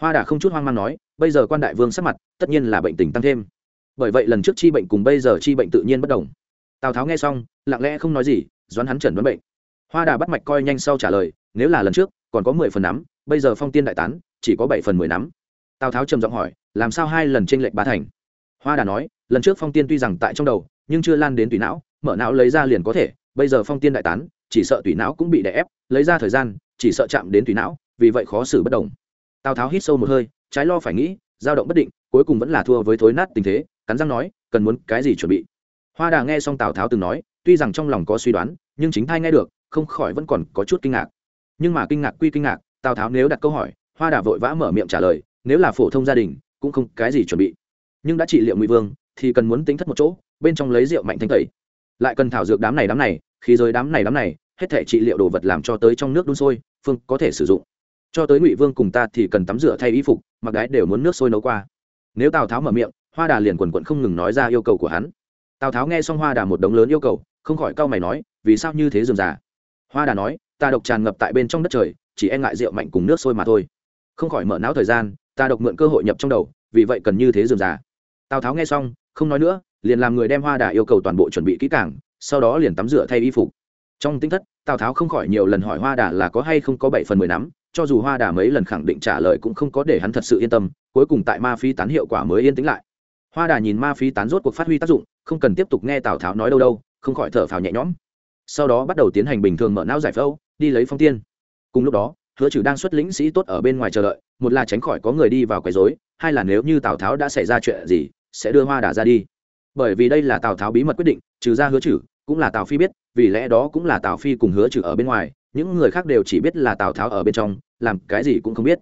Hoa đà không chút hoang mang nói, bây giờ quan đại vương sắp mặt, tất nhiên là bệnh tình tăng thêm. Bởi vậy lần trước chi bệnh cùng bây giờ chi bệnh tự nhiên bất đồng. Tào tháo nghe xong, lặng lẽ không nói gì doán hắn chẩn đoán bệnh. Hoa đà bắt mạch coi nhanh sau trả lời, nếu là lần trước còn có mười phần nắm, bây giờ phong tiên đại tán, chỉ có bảy phần mười nắm. Tào tháo trầm giọng hỏi, làm sao hai lần tranh lệch ba thành? Hoa đà nói, lần trước phong tiên tuy rằng tại trong đầu, nhưng chưa lan đến tùy não, mở não lấy ra liền có thể, bây giờ phong tiên đại tán, chỉ sợ tùy não cũng bị đè ép, lấy ra thời gian, chỉ sợ chạm đến tùy não, vì vậy khó xử bất đồng. Tào tháo hít sâu một hơi, trái lo phải nghĩ, dao động bất định, cuối cùng vẫn là thua với thối nát tình thế, cắn răng nói, cần muốn cái gì chuẩn bị? Hoa đà nghe xong tào tháo từng nói, tuy rằng trong lòng có suy đoán, nhưng chính thai nghe được, không khỏi vẫn còn có chút kinh ngạc nhưng mà kinh ngạc quy kinh ngạc, tào tháo nếu đặt câu hỏi, hoa đà vội vã mở miệng trả lời, nếu là phổ thông gia đình, cũng không cái gì chuẩn bị. Nhưng đã trị liệu ngụy vương, thì cần muốn tính thất một chỗ, bên trong lấy rượu mạnh thanh tẩy. Lại cần thảo dược đám này đám này khi giới đám này đám này, hết thể trị liệu đồ vật làm cho tới trong nước đun sôi, phương có thể sử dụng. Cho tới ngụy vương cùng ta thì cần tắm rửa thay y phục, mặc gái đều muốn nước sôi nấu qua. Nếu tào tháo mở miệng, hoa đà liền quần quận không ngừng nói ra yêu cầu của hắn. Tào tháo nghe xong hoa đà một đống lớn yêu cầu, không khỏi cau mày nói, vì sao như thế dườm già? Hoa đà nói ta độc tràn ngập tại bên trong đất trời, chỉ e ngại rượu mạnh cùng nước sôi mà thôi. Không khỏi mở não thời gian, ta độc mượn cơ hội nhập trong đầu, vì vậy cần như thế dườm già. Tào tháo nghe xong, không nói nữa, liền làm người đem hoa đà yêu cầu toàn bộ chuẩn bị kỹ càng, sau đó liền tắm rửa thay y phục. Trong tính thất, tào tháo không khỏi nhiều lần hỏi hoa đà là có hay không có bảy phần mười nắm, cho dù hoa đà mấy lần khẳng định trả lời cũng không có để hắn thật sự yên tâm, cuối cùng tại ma phi tán hiệu quả mới yên tĩnh lại. Hoa đà nhìn ma phi tán rốt cuộc phát huy tác dụng, không cần tiếp tục nghe tào tháo nói đâu đâu, không khỏi thở phào nhẹ nhõm sau đó bắt đầu tiến hành bình thường mở não giải phẫu, đi lấy phong tiên. Cùng lúc đó, hứa trừ đang xuất lĩnh sĩ tốt ở bên ngoài chờ đợi, một là tránh khỏi có người đi vào quấy rối, hai là nếu như tào tháo đã xảy ra chuyện gì, sẽ đưa hoa đà ra đi. Bởi vì đây là tào tháo bí mật quyết định, trừ ra hứa trừ, cũng là tào phi biết, vì lẽ đó cũng là tào phi cùng hứa trừ ở bên ngoài, những người khác đều chỉ biết là tào tháo ở bên trong, làm cái gì cũng không biết.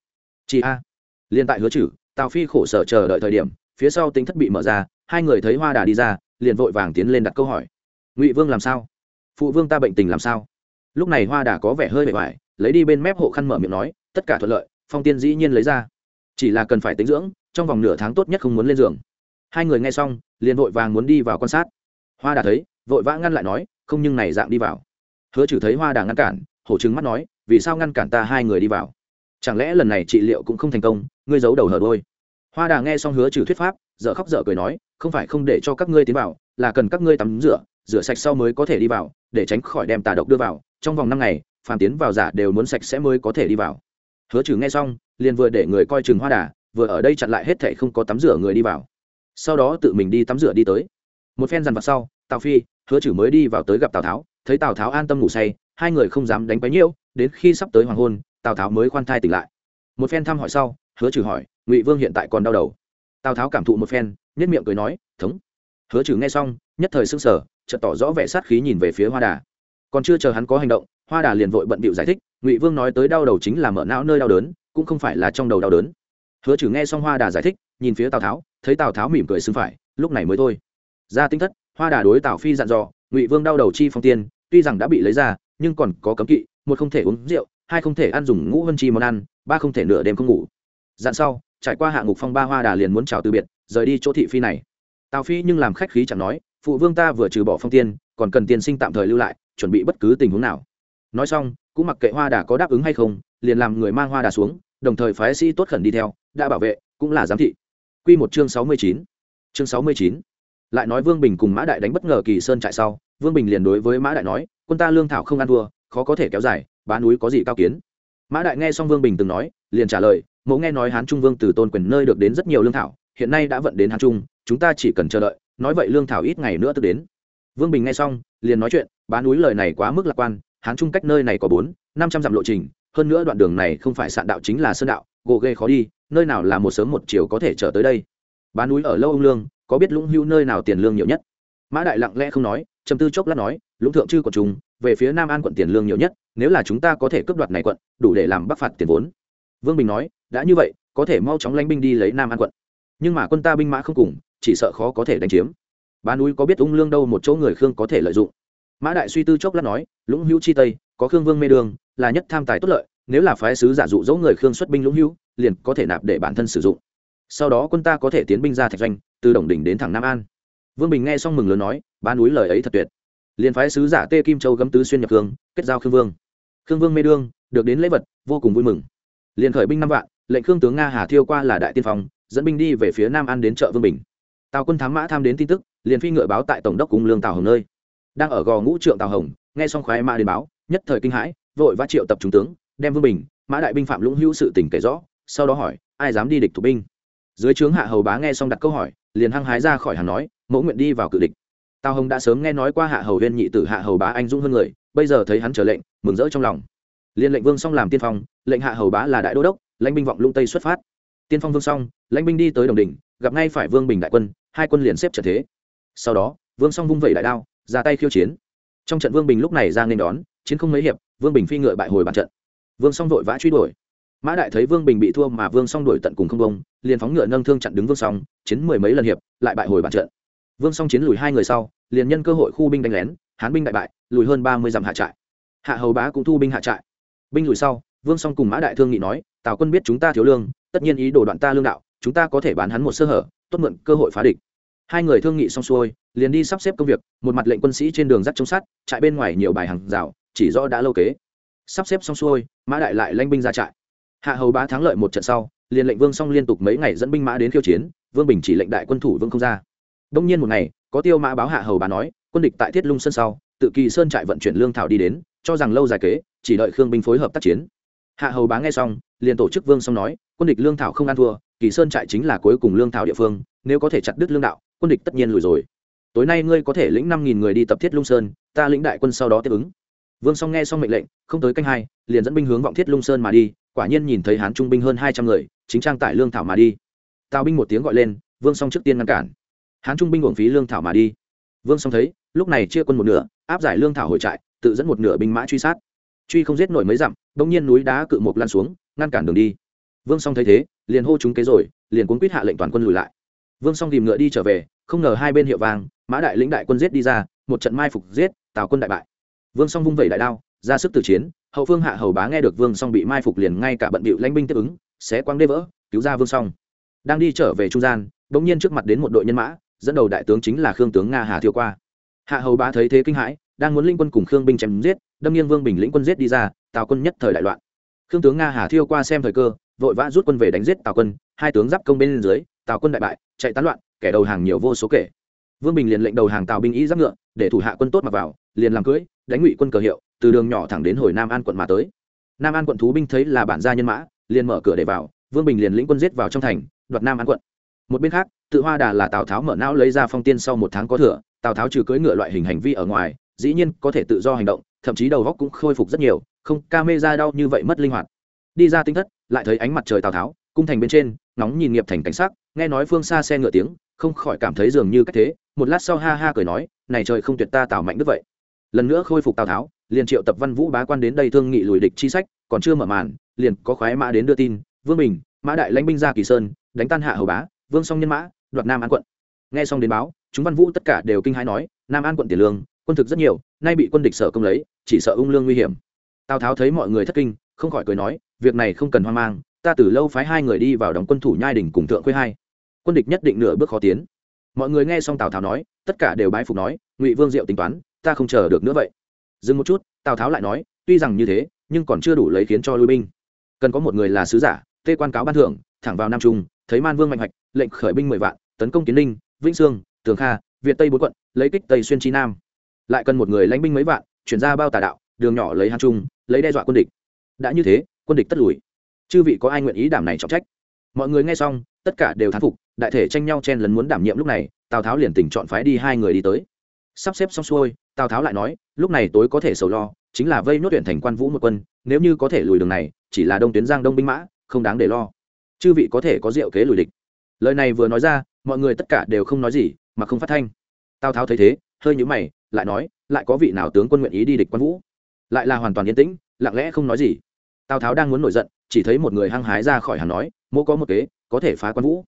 Chị a. Liên tại hứa trừ, tào phi khổ sở chờ đợi thời điểm, phía sau tính thất bị mở ra, hai người thấy hoa đà đi ra, liền vội vàng tiến lên đặt câu hỏi. Ngụy vương làm sao? Phụ vương ta bệnh tình làm sao? Lúc này hoa đà có vẻ hơi bề ngoài, lấy đi bên mép hộ khăn mở miệng nói, tất cả thuận lợi, phong tiên dĩ nhiên lấy ra. Chỉ là cần phải tính dưỡng, trong vòng nửa tháng tốt nhất không muốn lên giường. Hai người nghe xong, liền vội vàng muốn đi vào quan sát. Hoa đà thấy, vội vã ngăn lại nói, không nhưng này dạng đi vào. Hứa trừ thấy hoa đà ngăn cản, hổ trứng mắt nói, vì sao ngăn cản ta hai người đi vào? Chẳng lẽ lần này trị liệu cũng không thành công, ngươi giấu đầu hở đôi? Hoa đà nghe xong hứa trừ thuyết pháp dợ khóc dợ cười nói, không phải không để cho các ngươi tiến vào, là cần các ngươi tắm rửa rửa sạch sau mới có thể đi vào, để tránh khỏi đem tà độc đưa vào. Trong vòng năm ngày, phàm tiến vào giả đều muốn sạch sẽ mới có thể đi vào. Hứa trừ nghe xong, liền vừa để người coi chừng hoa đà, vừa ở đây chặn lại hết thảy không có tắm rửa người đi vào. Sau đó tự mình đi tắm rửa đi tới. Một phen dằn vặt sau, tào phi, hứa trừ mới đi vào tới gặp tào tháo. Thấy tào tháo an tâm ngủ say, hai người không dám đánh bấy nhiêu đến khi sắp tới hoàng hôn, tào tháo mới khoan thai tỉnh lại. Một phen thăm hỏi sau, hứa trừ hỏi, ngụy vương hiện tại còn đau đầu? Tào tháo cảm thụ một phen nhất miệng cười nói, thống. Hứa trừ nghe xong, nhất thời s ư n g sở chợt tỏ rõ vẻ sát khí nhìn về phía hoa đà. Còn chưa chờ hắn có hành động, hoa đà liền vội bận bịu giải thích, ngụy vương nói tới đau đầu chính là mở não nơi đau đớn, cũng không phải là trong đầu đau đớn. Hứa trừ nghe xong hoa đà giải thích, nhìn phía tào tháo, thấy tào tháo mỉm cười xưng phải, lúc này mới thôi. Ra tinh thất, hoa đà đối tào phi dặn dò, ngụy vương đau đầu chi phong tiên, tuy rằng đã bị lấy ra, nhưng còn có cấm kỵ, một không thể uống rượu, hai không thể ăn dùng ngũ hân chi món ăn, ba không thể nửa đêm không ngủ. Dặn sau, trải qua hạ ngục phong ba hoa đà liền muốn chào từ biệt, rời đi chỗ thị phi này. Tào phi nhưng làm khách khí chẳng nói phụ vương ta vừa trừ bỏ phong tiên, còn cần tiền sinh tạm thời lưu lại, chuẩn bị bất cứ tình huống nào. Nói xong, cũng mặc kệ hoa đà có đáp ứng hay không, liền làm người mang hoa đà xuống, đồng thời phái sĩ tốt khẩn đi theo, đã bảo vệ, cũng là giám thị. Quy một chương sáu mươi chín. Chương sáu mươi chín. Lại nói vương bình cùng mã đại đánh bất ngờ kỳ sơn trại sau, vương bình liền đối với mã đại nói, quân ta lương thảo không ăn thua, khó có thể kéo dài, bá núi có gì cao kiến? Mã đại nghe xong vương bình từng nói, liền trả lời, mẫu nghe nói hán trung vương từ tôn quyền nơi được đến rất nhiều lương thảo, hiện nay đã vận đến hán trung chúng ta chỉ cần chờ đợi, nói vậy lương thảo ít ngày nữa tức đến. Vương bình nghe xong, liền nói chuyện, bá núi lời này quá mức lạc quan, hán trung cách nơi này có bốn, năm trăm dặm lộ trình, hơn nữa đoạn đường này không phải sạn đạo chính là sơn đạo, gồ ghê khó đi, nơi nào là một sớm một chiều có thể trở tới đây. Bá núi ở lâu ông lương, có biết lũng hưu nơi nào tiền lương nhiều nhất? Mã đại lặng lẽ không nói, trầm tư chốc lát nói, lũng thượng chư của chúng về phía nam an quận tiền lương nhiều nhất, nếu là chúng ta có thể cướp đoạt này quận, đủ để làm bắc phạt tiền vốn. Vương bình nói, đã như vậy, có thể mau chóng lanh binh đi lấy nam an quận. Nhưng mà quân ta binh mã không cùng chỉ sợ khó có thể đánh chiếm. Bá núi có biết ung lương đâu một chỗ người khương có thể lợi dụng. Mã đại suy tư chốc lát nói, lũng hữu chi tây, có khương vương mê đường, là nhất tham tài tốt lợi, nếu là phái sứ giả dụ dỗ người khương xuất binh lũng hữu, liền có thể nạp để bản thân sử dụng. Sau đó quân ta có thể tiến binh ra thạch doanh, từ đồng đỉnh đến thẳng nam an. Vương bình nghe xong mừng lớn nói, ba núi lời ấy thật tuyệt. Liền phái sứ giả tê kim châu gấm tứ xuyên nhập khương, kết giao khương vương. Khương vương mê đương được đến lễ vật, vô cùng vui mừng. Liền khởi binh năm vạn, lệnh khương tướng nga hà thiêu qua là đại tiên phong, dẫn binh đi về phía nam an đến chợ vương bình tào quân thám mã tham đến tin tức, liền phi ngựa báo tại tổng đốc cung lương tào hồng nơi. Đang ở gò ngũ trượng tào hồng, nghe xong khoái mã đến báo, nhất thời kinh hãi, vội vã triệu tập trung tướng, đem vương bình, mã đại binh phạm lũng hữu sự tỉnh kể rõ, sau đó hỏi, ai dám đi địch thủ binh? Dưới trướng hạ hầu bá nghe xong đặt câu hỏi, liền hăng hái ra khỏi hàng nói, mẫu nguyện đi vào cự địch. Tào hồng đã sớm nghe nói qua hạ hầu huyên nhị tử hạ hầu bá anh dũng hơn người, bây giờ thấy hắn trở lệnh, mừng rỡ trong lòng. Liền lệnh vương xong làm tiên phong, lệnh hạ hầu bá là đại đô đốc, lãnh binh vọng lũng tây xuất phát. Tiên phong vương xong, lãnh binh đi tới đồng đình, gặp ngay phải vương bình đại quân hai quân liền xếp trận thế. Sau đó vương Song vung vẩy đại đao ra tay khiêu chiến. Trong trận vương bình lúc này ra nên đón chiến không mấy hiệp vương bình phi ngựa bại hồi bàn trận. Vương Song vội vã truy đuổi. Mã đại thấy vương bình bị thua mà vương Song đuổi tận cùng không công liền phóng ngựa nâng thương chặn đứng vương Song, chiến mười mấy lần hiệp lại bại hồi bàn trận. Vương Song chiến lùi hai người sau liền nhân cơ hội khu binh đánh lén hán binh đại bại lùi hơn ba mươi dặm hạ trại. Hạ hầu bá cũng thu binh hạ trại. Binh lùi sau vương Song cùng mã đại thương nghị nói tào quân biết chúng ta thiếu lương tất nhiên ý đồ đoạn ta lương đạo chúng ta có thể bán hắn một sơ hở tốt mượn cơ hội phá địch. Hai người thương nghị xong xuôi, liền đi sắp xếp công việc, một mặt lệnh quân sĩ trên đường dắt chống sát trại bên ngoài nhiều bài hàng rào, chỉ rõ đã lâu kế. Sắp xếp xong xuôi, mã đại lại lanh binh ra trại. Hạ hầu bá thắng lợi một trận sau, liền lệnh vương song liên tục mấy ngày dẫn binh mã đến khiêu chiến, vương bình chỉ lệnh đại quân thủ vương không ra. Đông nhiên một ngày, có tiêu mã báo hạ hầu bá nói, quân địch tại thiết lung sơn sau, tự kỳ sơn trại vận chuyển lương thảo đi đến, cho rằng lâu dài kế, chỉ đợi khương binh phối hợp tác chiến. Hạ hầu bá nghe xong, liền tổ chức vương song nói, quân địch lương thảo không ăn thua kỳ sơn trại chính là cuối cùng lương thảo địa phương, nếu có thể chặt đứt lương đạo, quân địch tất nhiên lùi rồi. Tối nay ngươi có thể lĩnh năm nghìn người đi tập thiết lung sơn, ta lĩnh đại quân sau đó tiếp ứng. Vương song nghe xong mệnh lệnh, không tới canh hai, liền dẫn binh hướng vọng thiết lung sơn mà đi, quả nhiên nhìn thấy hán trung binh hơn hai trăm người, chính trang tải lương thảo mà đi. Tào binh một tiếng gọi lên, vương song trước tiên ngăn cản. Hán trung binh uổng phí lương thảo mà đi. Vương song thấy, lúc này chia quân một nửa, áp giải lương thảo hồi trại, tự dẫn một nửa binh mã truy sát. Truy không giết nổi mấy dặm, bỗng nhiên núi đá cự một lan xuống, ngăn cản đường đi vương song thấy thế, liền hô chúng kế rồi, liền cuốn quýt hạ lệnh toàn quân lùi lại. Vương song tìm ngựa đi trở về, không ngờ hai bên hiệu vàng mã đại lĩnh đại quân giết đi ra, một trận mai phục giết, tào quân đại bại. Vương song vung vẩy đại đao, ra sức tử chiến, hậu phương hạ hầu bá nghe được vương song bị mai phục liền ngay cả bận bịu lãnh binh tiếp ứng sẽ quăng đê vỡ, cứu ra vương song. Đang đi trở về trung gian, bỗng nhiên trước mặt đến một đội nhân mã, dẫn đầu đại tướng chính là khương tướng nga hà thiêu qua. Hạ hầu bá thấy thế kinh hãi, đang muốn linh quân cùng khương binh chém giết, đâm nghiêng vương bình lĩnh quân giết đi ra, tào quân nhất thời đại loạn. Khương tướng nga hà thiêu qua xem thời cơ vội vã rút quân về đánh giết tào quân, hai tướng giáp công bên dưới, tào quân đại bại, chạy tán loạn, kẻ đầu hàng nhiều vô số kể. Vương bình liền lệnh đầu hàng tào binh ý giáp ngựa, để thủ hạ quân tốt mặc vào, liền làm cưỡi đánh ngụy quân cờ hiệu, từ đường nhỏ thẳng đến hồi nam an quận mà tới. Nam an quận thú binh thấy là bản gia nhân mã, liền mở cửa để vào, vương bình liền lĩnh quân giết vào trong thành, đoạt nam an quận. Một bên khác, tự hoa đà là tào tháo mở não lấy ra phong tiên sau một tháng có thừa, tào tháo trừ cưỡi ngựa loại hình hành vi ở ngoài, dĩ nhiên có thể tự do hành động, thậm chí đầu góc cũng khôi phục rất nhiều, không ca mê ra đau như vậy mất linh hoạt. Đi ra tinh thất lại thấy ánh mặt trời tào tháo, cung thành bên trên nóng nhìn nghiệp thành cảnh sắc, nghe nói phương xa xe ngựa tiếng, không khỏi cảm thấy dường như cách thế. Một lát sau ha ha cười nói, này trời không tuyệt ta tào mạnh đức vậy. Lần nữa khôi phục tào tháo, liền triệu tập văn vũ bá quan đến đây thương nghị lùi địch chi sách, còn chưa mở màn, liền có khoái mã đến đưa tin, vương bình, mã đại lãnh binh ra kỳ sơn, đánh tan hạ hầu bá, vương song nhân mã, đoạt nam an quận. Nghe xong đến báo, chúng văn vũ tất cả đều kinh hãi nói, nam an quận tiền lương, quân thực rất nhiều, nay bị quân địch sở công lấy, chỉ sợ ung lương nguy hiểm. Tào tháo thấy mọi người thất kinh, không khỏi cười nói việc này không cần hoang mang, ta từ lâu phái hai người đi vào đóng quân thủ nhai đỉnh cùng thượng khuê hai. Quân địch nhất định nửa bước khó tiến. Mọi người nghe xong tào tháo nói, tất cả đều bái phục nói, ngụy vương diệu tính toán, ta không chờ được nữa vậy. Dừng một chút, tào tháo lại nói, tuy rằng như thế, nhưng còn chưa đủ lấy khiến cho lui binh. Cần có một người là sứ giả, tê quan cáo ban thưởng thẳng vào nam trung, thấy man vương mạnh hoạch, lệnh khởi binh mười vạn, tấn công kiến ninh, vĩnh sương, tường kha, việt tây bốn quận, lấy kích tây xuyên chi nam. Lại cần một người lãnh binh mấy vạn, chuyển ra bao tà đạo, đường nhỏ lấy hàn trung, lấy đe dọa quân địch. Đã như thế quân địch tất lùi. Chư vị có ai nguyện ý đảm này trọng trách? Mọi người nghe xong, tất cả đều thán phục, đại thể tranh nhau chen lấn muốn đảm nhiệm lúc này, tào tháo liền tỉnh chọn phái đi hai người đi tới. Sắp xếp xong xuôi, tào tháo lại nói, lúc này tối có thể sầu lo, chính là vây nốt tuyển thành quan vũ một quân, nếu như có thể lùi đường này, chỉ là đông tuyến giang đông binh mã, không đáng để lo. Chư vị có thể có diệu kế lùi địch. Lời này vừa nói ra, mọi người tất cả đều không nói gì, mà không phát thanh. Tào tháo thấy thế, hơi nhũ mày, lại nói, lại có vị nào tướng quân nguyện ý đi địch quan vũ? Lại là hoàn toàn yên tĩnh, lặng lẽ không nói gì tào tháo đang muốn nổi giận, chỉ thấy một người hăng hái ra khỏi hàng nói, mỗ có một kế, có thể phá quan vũ.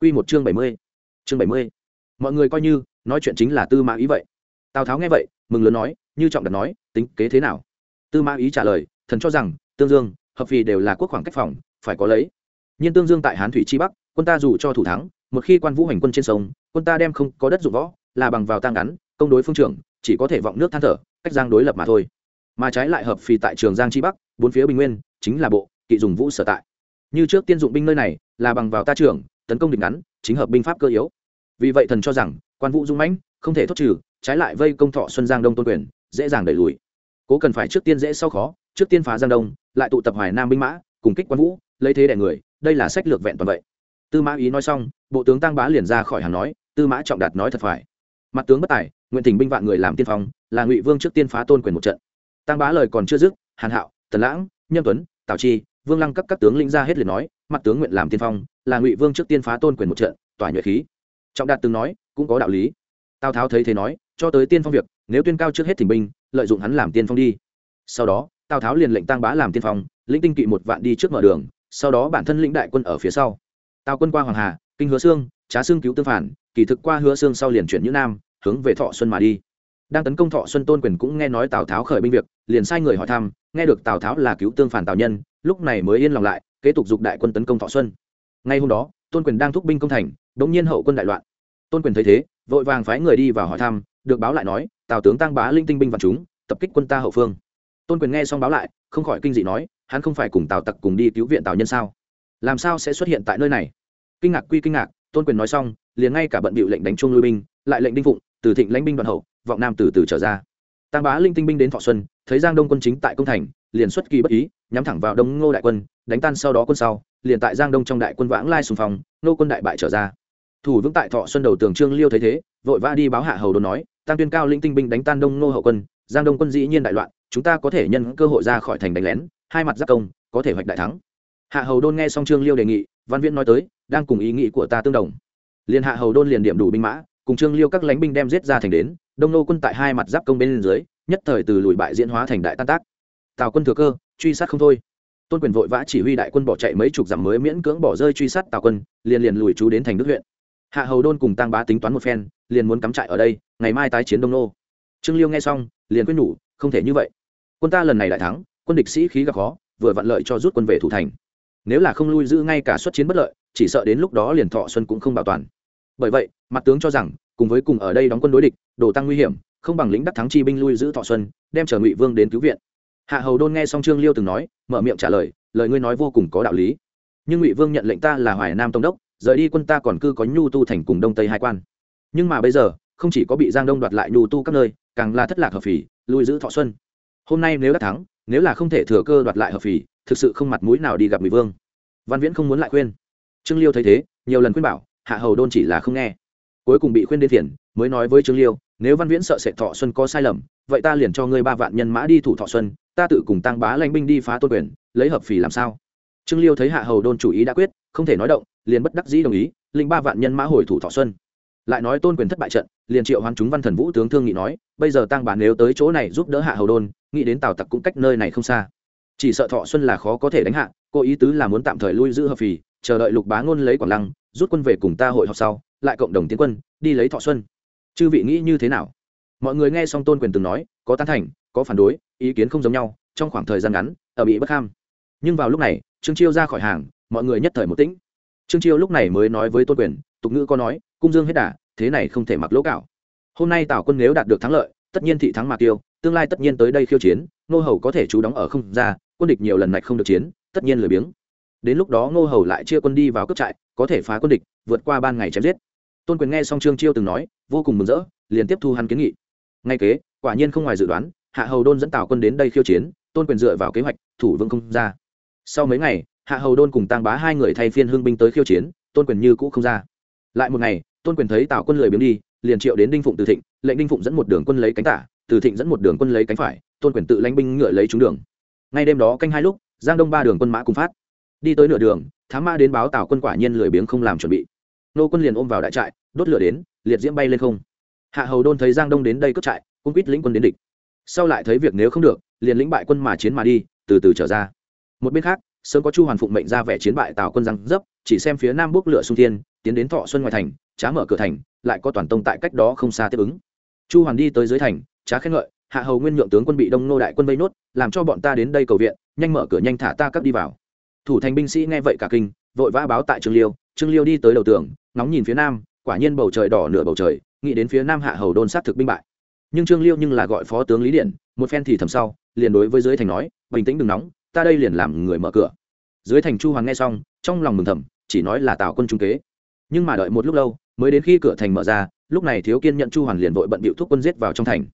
Q một chương bảy mươi. Chương bảy mươi. Mọi người coi như, nói chuyện chính là tư mã ý vậy. Tào tháo nghe vậy, mừng lớn nói, như trọng đặt nói, tính kế thế nào? Tư mã ý trả lời, thần cho rằng, tương dương, hợp vì đều là quốc khoảng cách phòng, phải có lấy. Nhưng tương dương tại hán thủy chi bắc, quân ta dù cho thủ thắng, một khi quan vũ hành quân trên sông, quân ta đem không có đất dụng võ, là bằng vào tang ngắn, công đối phương trưởng, chỉ có thể vọng nước than thở, cách giang đối lập mà thôi mà trái lại hợp phì tại trường giang chi bắc, bốn phía bình nguyên, chính là bộ kỵ dùng vũ sở tại. Như trước tiên dụng binh nơi này, là bằng vào ta trưởng, tấn công địch ngắn, chính hợp binh pháp cơ yếu. Vì vậy thần cho rằng, quan vũ dung mãnh, không thể thốt trừ, trái lại vây công thọ xuân giang đông tôn quyền, dễ dàng đẩy lùi. Cố cần phải trước tiên dễ sau khó, trước tiên phá giang đông, lại tụ tập hoài nam binh mã, cùng kích quan vũ, lấy thế đẻ người, đây là sách lược vẹn toàn vậy. Tư mã ý nói xong, bộ tướng tăng bá liền ra khỏi hàng nói, tư mã trọng đạt nói thật phải. Mặt tướng bất tài, nguyện tình binh vạn người làm tiên phong, là ngụy vương trước tiên phá tôn quyền một trận tăng bá lời còn chưa dứt hàn hạo tần lãng nhâm tuấn tào chi vương lăng các các tướng lĩnh ra hết liền nói mặt tướng nguyện làm tiên phong là ngụy vương trước tiên phá tôn quyền một trận tỏa nhuệ khí. Trọng đạt từng nói cũng có đạo lý. Tào tháo thấy thế nói cho tới tiên phong việc nếu tuyên cao trước hết thỉnh binh lợi dụng hắn làm tiên phong đi. Sau đó tào tháo liền lệnh tăng bá làm tiên phong lĩnh tinh kỵ một vạn đi trước mở đường sau đó bản thân lĩnh đại quân ở phía sau. Tào quân qua hoàng hà kinh hứa Sương, trá Sương cứu tương phản kỳ thực qua hứa Sương sau liền chuyển như nam hướng về thọ xuân mà đi đang tấn công thọ xuân tôn quyền cũng nghe nói tào tháo khởi binh việc, liền sai người hỏi thăm, nghe được tào tháo là cứu tương phản tào nhân, lúc này mới yên lòng lại, kế tục dục đại quân tấn công thọ xuân. Ngay hôm đó, tôn quyền đang thúc binh công thành đ ỗ n g nhiên hậu quân đại loạn. Tôn quyền thấy thế, vội vàng phái người đi vào hỏi thăm, được báo lại nói, tào tướng tăng bá linh tinh binh và chúng, tập kích quân ta hậu phương. Tôn quyền nghe xong báo lại, không khỏi kinh dị nói, hắn không phải cùng tào tặc cùng đi cứu viện tào nhân sao? Làm sao sẽ xuất hiện tại nơi này? Kinh ngạc quy kinh ngạc, tôn quyền nói xong, liền ngay cả bận bịu lệnh đánh chung lui binh, lại lệnh đinh phụng, từ thịnh lãnh binh đoàn hậu vọng nam từ từ trở ra. Tăng bá linh tinh binh đến thọ xuân, thấy giang đông quân chính tại công thành, liền xuất kỳ bất ý, nhắm thẳng vào đông ngô đại quân, đánh tan sau đó quân sau, liền tại giang đông trong đại quân vãng lai xung phong nô quân đại bại trở ra. Thủ vững tại thọ xuân đầu tường trương liêu thấy thế, vội vã đi báo hạ hầu đồn nói tăng tuyên cao Linh tinh binh đánh tan đông Ngô hậu quân, giang đông quân dĩ nhiên đại loạn, chúng ta có thể nhân cơ hội ra khỏi thành đánh lén, hai mặt giáp công, có thể hoạch đại thắng. Hạ hầu đôn nghe xong trương liêu đề nghị, văn viễn nói tới, đang cùng ý nghĩ của ta tương đồng. Liền hạ hầu đôn liền điểm đủ binh mã, cùng trương liêu các lãnh binh đem giết ra thành đến đông nô quân tại hai mặt giáp công bên dưới, nhất thời từ lùi bại diễn hóa thành đại tan tác. Tào quân thừa cơ, truy sát không thôi. Tôn quyền vội vã chỉ huy đại quân bỏ chạy mấy chục dặm mới miễn cưỡng bỏ rơi truy sát tào quân, liền liền lùi trú đến thành đức huyện. Hạ hầu đôn cùng tăng bá tính toán một phen, liền muốn cắm trại ở đây, ngày mai tái chiến đông nô. Trương liêu nghe xong, liền quyết nhủ, không thể như vậy. Quân ta lần này đại thắng, quân địch sĩ khí gặp khó, vừa vặn lợi cho rút quân về thủ thành. Nếu là không lui giữ ngay cả xuất chiến bất lợi, chỉ sợ đến lúc đó liền thọ xuân cũng không bảo toàn. Bởi vậy, mặt tướng cho rằng cùng với cùng ở đây đóng quân đối địch, đồ tăng nguy hiểm, không bằng lính đắc thắng chi binh lui giữ thọ xuân, đem chờ ngụy vương đến cứu viện. Hạ hầu đôn nghe xong trương liêu từng nói, mở miệng trả lời lời ngươi nói vô cùng có đạo lý. Nhưng ngụy vương nhận lệnh ta là hoài nam tông đốc, rời đi quân ta còn cư có nhu tu thành cùng đông tây hai quan. Nhưng mà bây giờ, không chỉ có bị giang đông đoạt lại nhu tu các nơi, càng là thất lạc hợp phỉ lui giữ thọ xuân. Hôm nay nếu đã thắng, nếu là không thể thừa cơ đoạt lại hợp phỉ thực sự không mặt mũi nào đi gặp ngụy vương. Văn viễn không muốn lại khuyên. Trương liêu thấy thế, nhiều lần khuyên bảo, hạ hầu đôn chỉ là không nghe cuối cùng bị khuyên đến phiền, mới nói với trương liêu, nếu văn viễn sợ sệt thọ xuân có sai lầm, vậy ta liền cho ngươi ba vạn nhân mã đi thủ thọ xuân, ta tự cùng tăng bá lãnh binh đi phá tôn quyền, lấy hợp phì làm sao? Trương liêu thấy hạ hầu đôn chủ ý đã quyết, không thể nói động, liền bất đắc dĩ đồng ý linh ba vạn nhân mã hồi thủ thọ xuân. Lại nói tôn quyền thất bại trận, liền triệu hoán chúng văn thần vũ tướng thương nghị nói, bây giờ tăng bản nếu tới chỗ này giúp đỡ hạ hầu đôn, nghĩ đến tào tặc cũng cách nơi này không xa. Chỉ sợ thọ xuân là khó có thể đánh hạ cô ý tứ là muốn tạm thời lui giữ hợp phì, chờ đợi lục bá ngôn lấy quảng lăng, rút quân về cùng ta hội họp sau lại cộng đồng tiến quân, đi lấy thọ xuân. Chư vị nghĩ như thế nào? Mọi người nghe xong tôn quyền từng nói, có tán thành, có phản đối, ý kiến không giống nhau, trong khoảng thời gian ngắn, ở bị bất ham nhưng vào lúc này, trương chiêu ra khỏi hàng, mọi người nhất thời một tĩnh. Trương chiêu lúc này mới nói với tôn quyền, tục ngữ có nói, cung dương hết đà, thế này không thể mặc lỗ cạo hôm nay tào quân nếu đạt được thắng lợi, tất nhiên thị thắng mạc tiêu, tương lai tất nhiên tới đây khiêu chiến nô hầu có thể trú đóng ở không ra, quân địch nhiều lần này không được chiến, tất nhiên lười biếng. Đến lúc đó ngô hầu lại chia quân đi vào cướp trại, có thể phá quân địch, vượt qua ban ngày chém giết tôn quyền nghe xong trương chiêu từng nói, vô cùng mừng rỡ, liền tiếp thu hắn kiến nghị. Ngay kế, quả nhiên không ngoài dự đoán, hạ hầu đôn dẫn tào quân đến đây khiêu chiến, tôn quyền dựa vào kế hoạch, thủ vương không ra. Sau mấy ngày, hạ hầu đôn cùng tăng bá hai người thay phiên hương binh tới khiêu chiến, tôn quyền như cũ không ra. Lại một ngày, tôn quyền thấy tào quân lười biếng đi, liền triệu đến đinh phụng từ thịnh, lệnh đinh phụng dẫn một đường quân lấy cánh tả, từ thịnh dẫn một đường quân lấy cánh phải, tôn quyền tự lãnh binh ngựa lấy trúng đường. Ngay đêm đó canh hai lúc, giang đông ba đường quân mã cùng phát. Đi tới nửa đường, thám ma đến báo tào quân quả nhiên lười biếng không làm chuẩn bị nô quân liền ôm vào đại trại, đốt lửa đến, liệt diễm bay lên không. Hạ hầu đôn thấy giang đông đến đây cướp trại, cũng quýt lĩnh quân đến địch. Sau lại thấy việc nếu không được, liền lĩnh bại quân mà chiến mà đi, từ từ trở ra. Một bên khác, sớm có chu hoàn phụng mệnh ra vẻ chiến bại tào quân răng dấp, chỉ xem phía nam bốc lửa sung thiên, tiến đến thọ xuân ngoài thành, trá mở cửa thành, lại có toàn tông tại cách đó không xa tiếp ứng. Chu hoàn đi tới dưới thành, trá khen ngợi, hạ hầu nguyên nhượng tướng quân bị đông nô đại quân vây nốt, làm cho bọn ta đến đây cầu viện, nhanh mở cửa nhanh thả ta cắp đi vào. Thủ thành binh sĩ nghe vậy cả kinh, vội vã báo tại trương liêu trương liêu đi tới đầu tường nóng nhìn phía nam, quả nhiên bầu trời đỏ nửa bầu trời, nghĩ đến phía nam hạ hầu đôn sát thực binh bại. Nhưng trương liêu nhưng là gọi phó tướng lý điện, một phen thì thầm sau, liền đối với dưới thành nói, bình tĩnh đừng nóng, ta đây liền làm người mở cửa. Dưới thành chu hoàng nghe xong, trong lòng mừng thầm, chỉ nói là tào quân trung kế. Nhưng mà đợi một lúc lâu, mới đến khi cửa thành mở ra, lúc này thiếu kiên nhận chu hoàn liền vội bận bịu thuốc quân giết vào trong thành.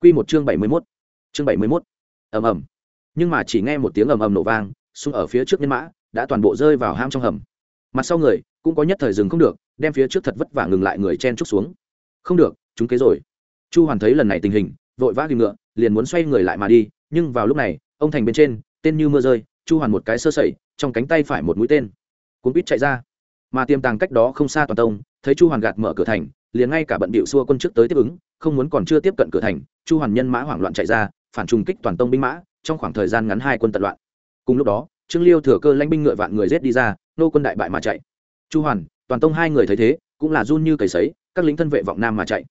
Quy một chương bảy mươi mốt. Chương bảy mươi mốt. Ầm ầm. Nhưng mà chỉ nghe một tiếng ầm ầm nổ vang, xung ở phía trước nhân mã, đã toàn bộ rơi vào ham trong hầm. Mặt sau người cũng có nhất thời dừng không được, đem phía trước thật vất vả ngừng lại người chen trúc xuống. Không được, chúng kế rồi. Chu hoàn thấy lần này tình hình, vội vã ghi ngựa, liền muốn xoay người lại mà đi, nhưng vào lúc này, ông thành bên trên, tên như mưa rơi, chu hoàn một cái sơ sẩy, trong cánh tay phải một mũi tên. Cuốn quýt chạy ra. Mà tiềm tàng cách đó không xa toàn tông, thấy chu hoàn gạt mở cửa thành, liền ngay cả bận bịu xua quân trước tới tiếp ứng, không muốn còn chưa tiếp cận cửa thành, chu hoàn nhân mã hoảng loạn chạy ra, phản trùng kích toàn tông binh mã, trong khoảng thời gian ngắn hai quân tận loạn. Cùng lúc đó, trương liêu thừa cơ lãnh binh ngựa vạn người rết đi ra, nô quân đại bại mà chạy chu hoàn, toàn tông hai người thấy thế, cũng là run như cầy sấy, các lính thân vệ vọng nam mà chạy.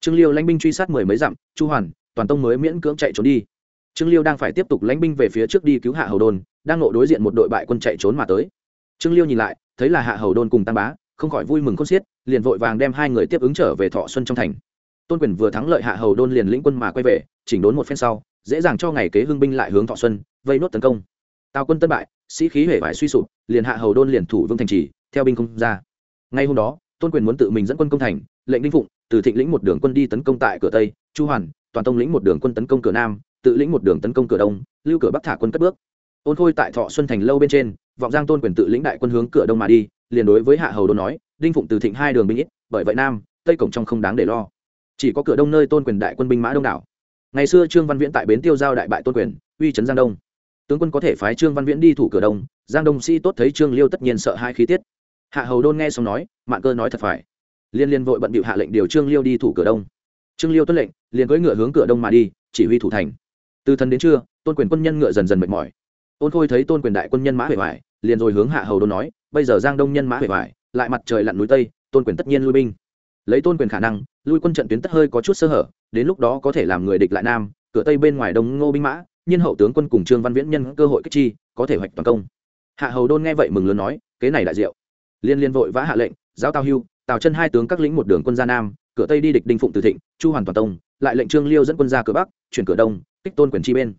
Trương liêu lãnh binh truy sát mười mấy dặm, chu hoàn, toàn tông mới miễn cưỡng chạy trốn đi. Trương liêu đang phải tiếp tục lãnh binh về phía trước đi cứu hạ hầu đôn, đang nộ đối diện một đội bại quân chạy trốn mà tới. Trương liêu nhìn lại, thấy là hạ hầu đôn cùng tam bá, không khỏi vui mừng khôn xiết, liền vội vàng đem hai người tiếp ứng trở về thọ xuân trong thành. Tôn quyền vừa thắng lợi hạ hầu đôn liền lĩnh quân mà quay về, chỉnh đốn một phen sau, dễ dàng cho ngày kế hưng binh lại hướng thọ xuân, vây nốt tấn công. Tào quân tân bại, sĩ khí hể vải suy sụp, liền hạ hầu đôn liền thủ vương thành trì theo binh công ra. Ngay hôm đó, tôn quyền muốn tự mình dẫn quân công thành, lệnh đinh phụng, từ thịnh lĩnh một đường quân đi tấn công tại cửa tây, chu hoàn, toàn tông lĩnh một đường quân tấn công cửa nam, tự lĩnh một đường tấn công cửa đông, lưu cửa bắc thả quân cất bước. Ôn khôi tại thọ xuân thành lâu bên trên, vọng giang tôn quyền tự lĩnh đại quân hướng cửa đông mà đi, liền đối với hạ hầu đôn nói, đinh phụng từ thịnh hai đường binh ít, bởi vậy nam, tây cổng trong không đáng để lo. Chỉ có cửa đông nơi tôn quyền đại quân binh mã đông đảo. Ngày xưa trương văn viễn tại bến tiêu giao đại bại tôn quyền, uy trấn giang đông. Tướng quân có thể phái trương văn viễn đi thủ cửa đông, giang đông sĩ tốt thấy trương liêu tất nhiên sợ hai khí tiết hạ hầu đôn nghe xong nói, mạn cơ nói thật phải. Liên liên vội bận bịu hạ lệnh điều trương liêu đi thủ cửa đông. Trương liêu tuân lệnh, liền cưỡi ngựa hướng cửa đông mà đi, chỉ huy thủ thành. Từ thần đến trưa, tôn quyền quân nhân ngựa dần dần mệt mỏi. Ôn khôi thấy tôn quyền đại quân nhân mã huệ hoài, liền rồi hướng hạ hầu đôn nói, bây giờ giang đông nhân mã huệ hoài, lại mặt trời lặn núi tây, tôn quyền tất nhiên lui binh. Lấy tôn quyền khả năng, lui quân trận tuyến tất hơi có chút sơ hở, đến lúc đó có thể làm người địch lại nam, cửa tây bên ngoài đông ngô binh mã, nhiên hậu tướng quân cùng trương văn viễn nhân cơ hội kích chi, có thể hoạch toàn công. Hạ hầu đôn nghe vậy mừng lớn nói, kế này đại diệu liên liên vội vã hạ lệnh, giáo tào hưu, tào chân hai tướng các lĩnh một đường quân gia nam, cửa tây đi địch đinh phụng từ thịnh, chu hoàn toàn tông, lại lệnh trương liêu dẫn quân ra cửa bắc, chuyển cửa đông, kích tôn quyền chi bên.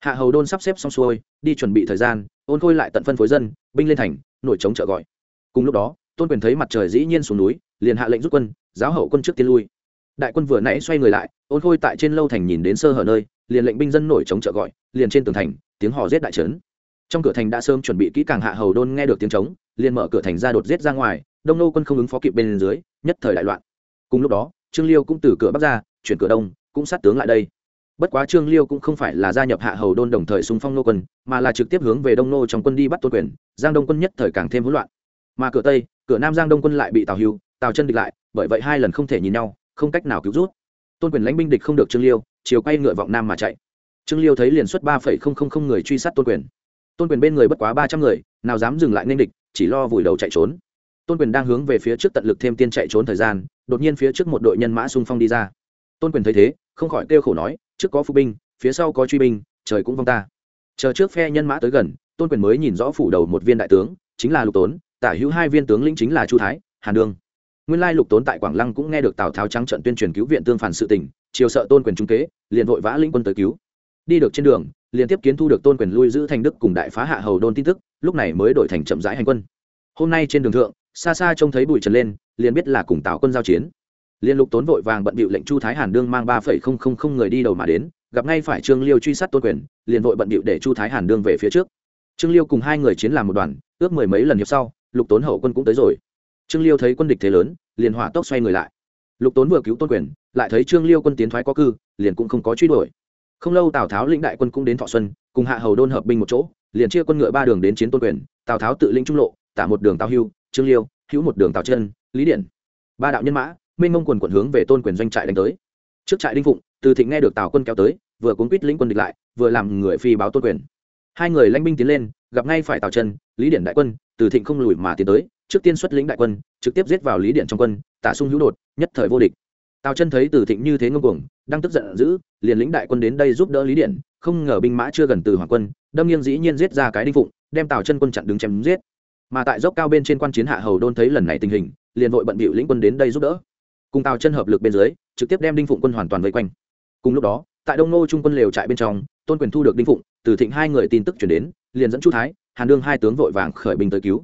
Hạ hầu đôn sắp xếp xong xuôi, đi chuẩn bị thời gian, ôn khôi lại tận phân phối dân, binh lên thành, nổi chống trợ gọi. Cùng lúc đó, tôn quyền thấy mặt trời dĩ nhiên xuống núi, liền hạ lệnh rút quân, giáo hậu quân trước tiên lui. Đại quân vừa nãy xoay người lại, ôn khôi tại trên lâu thành nhìn đến sơ hở nơi, liền lệnh binh dân nổi chống trợ gọi, liền trên tường thành, tiếng hò giết đại trấn trong cửa thành đã sớm chuẩn bị kỹ càng hạ hầu đôn nghe được tiếng trống, liền mở cửa thành ra đột giết ra ngoài, đông nô quân không ứng phó kịp bên dưới, nhất thời đại loạn. Cùng lúc đó, trương liêu cũng từ cửa bắc ra, chuyển cửa đông, cũng sát tướng lại đây. Bất quá trương liêu cũng không phải là gia nhập hạ hầu đôn đồng thời xung phong nô quân, mà là trực tiếp hướng về đông nô trong quân đi bắt tôn quyền, giang đông quân nhất thời càng thêm hỗn loạn. Mà cửa tây, cửa nam giang đông quân lại bị tào hưu, tào chân địch lại, bởi vậy hai lần không thể nhìn nhau, không cách nào cứu rút. Tôn quyền lãnh binh địch không được trương liêu, chiều quay ngựa vọng nam mà chạy. Trương liêu thấy liền xuất ba phẩy không không không người truy sát tôn quyền tôn quyền bên người bất quá ba trăm người, nào dám dừng lại nên địch, chỉ lo vùi đầu chạy trốn. Tôn quyền đang hướng về phía trước tận lực thêm tiên chạy trốn thời gian, đột nhiên phía trước một đội nhân mã xung phong đi ra. Tôn quyền thấy thế, không khỏi kêu khổ nói, trước có phụ binh, phía sau có truy binh, trời cũng vong ta. Chờ trước phe nhân mã tới gần, tôn quyền mới nhìn rõ phủ đầu một viên đại tướng, chính là lục tốn, tả hữu hai viên tướng lĩnh chính là chu thái, hàn đương nguyên lai lục tốn tại quảng lăng cũng nghe được tào tháo trắng trận tuyên truyền cứu viện tương phản sự tình, chiều sợ tôn quyền trung kế, liền vội vã linh quân tới cứu. Đi được trên đường liên tiếp kiến thu được tôn quyền lui giữ thành đức cùng đại phá hạ hầu đôn tin tức, lúc này mới đổi thành chậm rãi hành quân. Hôm nay trên đường thượng, xa xa trông thấy bụi trần lên, liền biết là cùng tào quân giao chiến. Liên lục tốn vội vàng bận bịu lệnh chu thái hàn đương mang ba phẩy không không không người đi đầu mà đến, gặp ngay phải trương liêu truy sát tôn quyền, liền vội bận bịu để chu thái hàn đương về phía trước. Trương liêu cùng hai người chiến làm một đoàn, ước mười mấy lần hiệp sau, lục tốn hậu quân cũng tới rồi. Trương liêu thấy quân địch thế lớn, liền hỏa tốc xoay người lại. Lục tốn vừa cứu tôn quyền, lại thấy trương liêu quân tiến thoái có cư, liền cũng không có truy đuổi không lâu tào tháo lĩnh đại quân cũng đến thọ xuân, cùng hạ hầu đôn hợp binh một chỗ, liền chia quân ngựa ba đường đến chiến tôn quyền, tào tháo tự lĩnh trung lộ, tả một đường tào hưu, trương liêu, hữu một đường tào chân, lý điển. Ba đạo nhân mã minh ngông quần quận hướng về tôn quyền doanh trại đánh tới. Trước trại đinh phụng, từ thịnh nghe được tào quân kéo tới, vừa cuốn quýt lĩnh quân địch lại, vừa làm người phi báo tôn quyền. Hai người lãnh binh tiến lên, gặp ngay phải tào chân, lý điển đại quân, từ thịnh không lùi mà tiến tới, trước tiên xuất lĩnh đại quân, trực tiếp giết vào lý điện trong quân, tả sung hữu đột, nhất thời vô địch tào chân thấy từ thịnh như thế ngông cuồng, đang tức giận dữ, liền lĩnh đại quân đến đây giúp đỡ lý điện. Không ngờ binh mã chưa gần từ hoàng quân, đâm nghiêng dĩ nhiên giết ra cái đinh phụng, đem tào chân quân chặn đứng chém giết. Mà tại dốc cao bên trên quan chiến hạ hầu đôn thấy lần này tình hình, liền vội bận bịu lĩnh quân đến đây giúp đỡ. Cùng tào chân hợp lực bên dưới, trực tiếp đem đinh phụng quân hoàn toàn vây quanh. Cùng lúc đó, tại đông nô trung quân lều trại bên trong, tôn quyền thu được đinh phụng, từ thịnh hai người tin tức chuyển đến, liền dẫn chu thái, hàn đương hai tướng vội vàng khởi binh tới cứu.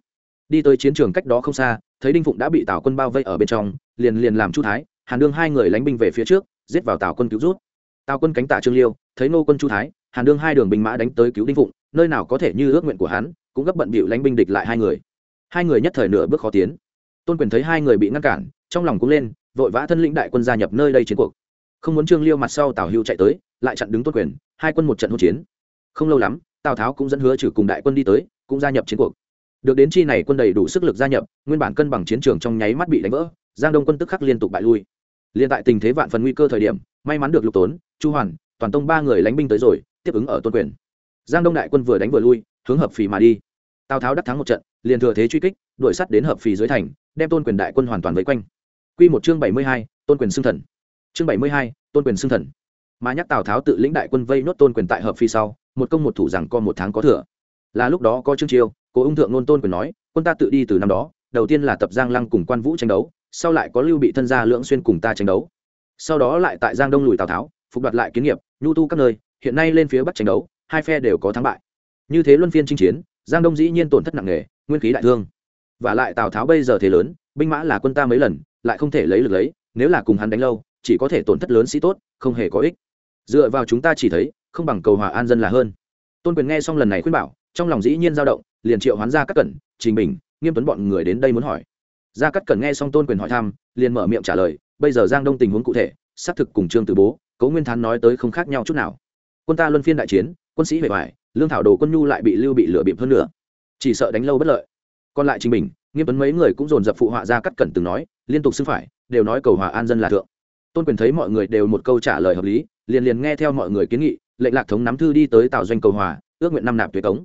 Đi tới chiến trường cách đó không xa, thấy đinh phụng đã bị tào quân bao vây ở bên trong, liền liền làm chu thái hàn đương hai người lánh binh về phía trước, giết vào tào quân cứu rút. Tào quân cánh tả trương liêu, thấy nô quân chu thái, hàn đương hai đường binh mã đánh tới cứu đinh phụng, nơi nào có thể như ước nguyện của hắn, cũng gấp bận bịu lánh binh địch lại hai người. Hai người nhất thời nửa bước khó tiến. Tôn quyền thấy hai người bị ngăn cản, trong lòng cũng lên, vội vã thân lĩnh đại quân gia nhập nơi đây chiến cuộc. Không muốn trương liêu mặt sau tào hưu chạy tới, lại chặn đứng tôn quyền, hai quân một trận hỗn chiến. Không lâu lắm, tào tháo cũng dẫn hứa trừ cùng đại quân đi tới, cũng gia nhập chiến cuộc. Được đến chi này quân đầy đủ sức lực gia nhập, nguyên bản cân bằng chiến trường trong nháy mắt bị đánh vỡ giang đông quân tức khắc liên tục bại lui liên tại tình thế vạn phần nguy cơ thời điểm may mắn được lục tốn chu hoàn toàn tông ba người lánh binh tới rồi tiếp ứng ở tôn quyền giang đông đại quân vừa đánh vừa lui hướng hợp phì mà đi tào tháo đắc thắng một trận liền thừa thế truy kích đuổi sắt đến hợp phì dưới thành đem tôn quyền đại quân hoàn toàn vây quanh q một chương bảy mươi hai tôn quyền xưng thần chương bảy mươi hai tôn quyền xưng thần mà nhắc tào tháo tự lĩnh đại quân vây nốt tôn quyền tại hợp phi sau một công một thủ rằng co một tháng có thừa là lúc đó có trương chiêu cố ung thượng nôn tôn quyền nói quân ta tự đi từ năm đó đầu tiên là tập giang lăng cùng quan vũ tranh đấu sau lại có lưu bị thân gia lưỡng xuyên cùng ta tranh đấu. Sau đó lại tại giang đông lùi tào tháo, phục đoạt lại kiến nghiệp, nhu tu các nơi, hiện nay lên phía bắc tranh đấu, hai phe đều có thắng bại. Như thế luân phiên chinh chiến, giang đông dĩ nhiên tổn thất nặng nề, nguyên khí đại thương. Và lại tào tháo bây giờ thế lớn, binh mã là quân ta mấy lần, lại không thể lấy lực lấy, nếu là cùng hắn đánh lâu, chỉ có thể tổn thất lớn sĩ tốt, không hề có ích. Dựa vào chúng ta chỉ thấy, không bằng cầu hòa an dân là hơn. Tôn quyền nghe xong lần này khuyên bảo, trong lòng dĩ nhiên dao động, liền triệu hoán ra các cẩn trình bình, nghiêm tuấn bọn người đến đây muốn hỏi gia cắt cẩn nghe xong tôn quyền hỏi thăm liền mở miệng trả lời bây giờ giang đông tình huống cụ thể xác thực cùng trương từ bố cấu nguyên thán nói tới không khác nhau chút nào. Quân ta luân phiên đại chiến quân sĩ bề vải, lương thảo đồ quân nhu lại bị lưu bị lửa bịp hơn nữa. Chỉ sợ đánh lâu bất lợi. Còn lại trình bình nghiêm tuấn mấy người cũng dồn dập phụ họa ra cắt cẩn từng nói liên tục xưng phải đều nói cầu hòa an dân là thượng. Tôn quyền thấy mọi người đều một câu trả lời hợp lý liền liền nghe theo mọi người kiến nghị lệnh lạc thống nắm thư đi tới tào doanh cầu hòa ước nguyện năm nạp tuyệt cống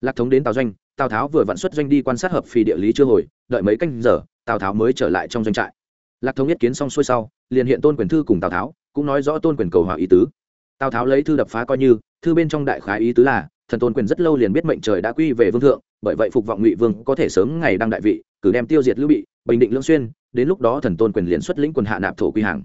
lạc thống đến tào doanh, tào tháo vừa vạn xuất doanh đi quan sát hợp phi địa lý chưa hồi, đợi mấy canh giờ, tào tháo mới trở lại trong doanh trại. Lạc thống nhất kiến xong xuôi sau, liền hiện tôn quyền thư cùng tào tháo, cũng nói rõ tôn quyền cầu hòa ý tứ. Tào tháo lấy thư đập phá coi như, thư bên trong đại khái ý tứ là, thần tôn quyền rất lâu liền biết mệnh trời đã quy về vương thượng, bởi vậy phục vọng ngụy vương có thể sớm ngày đăng đại vị, cử đem tiêu diệt lưu bị, bình định lương xuyên, đến lúc đó thần tôn quyền liền xuất lĩnh quân hạ nạp thổ quy hàng.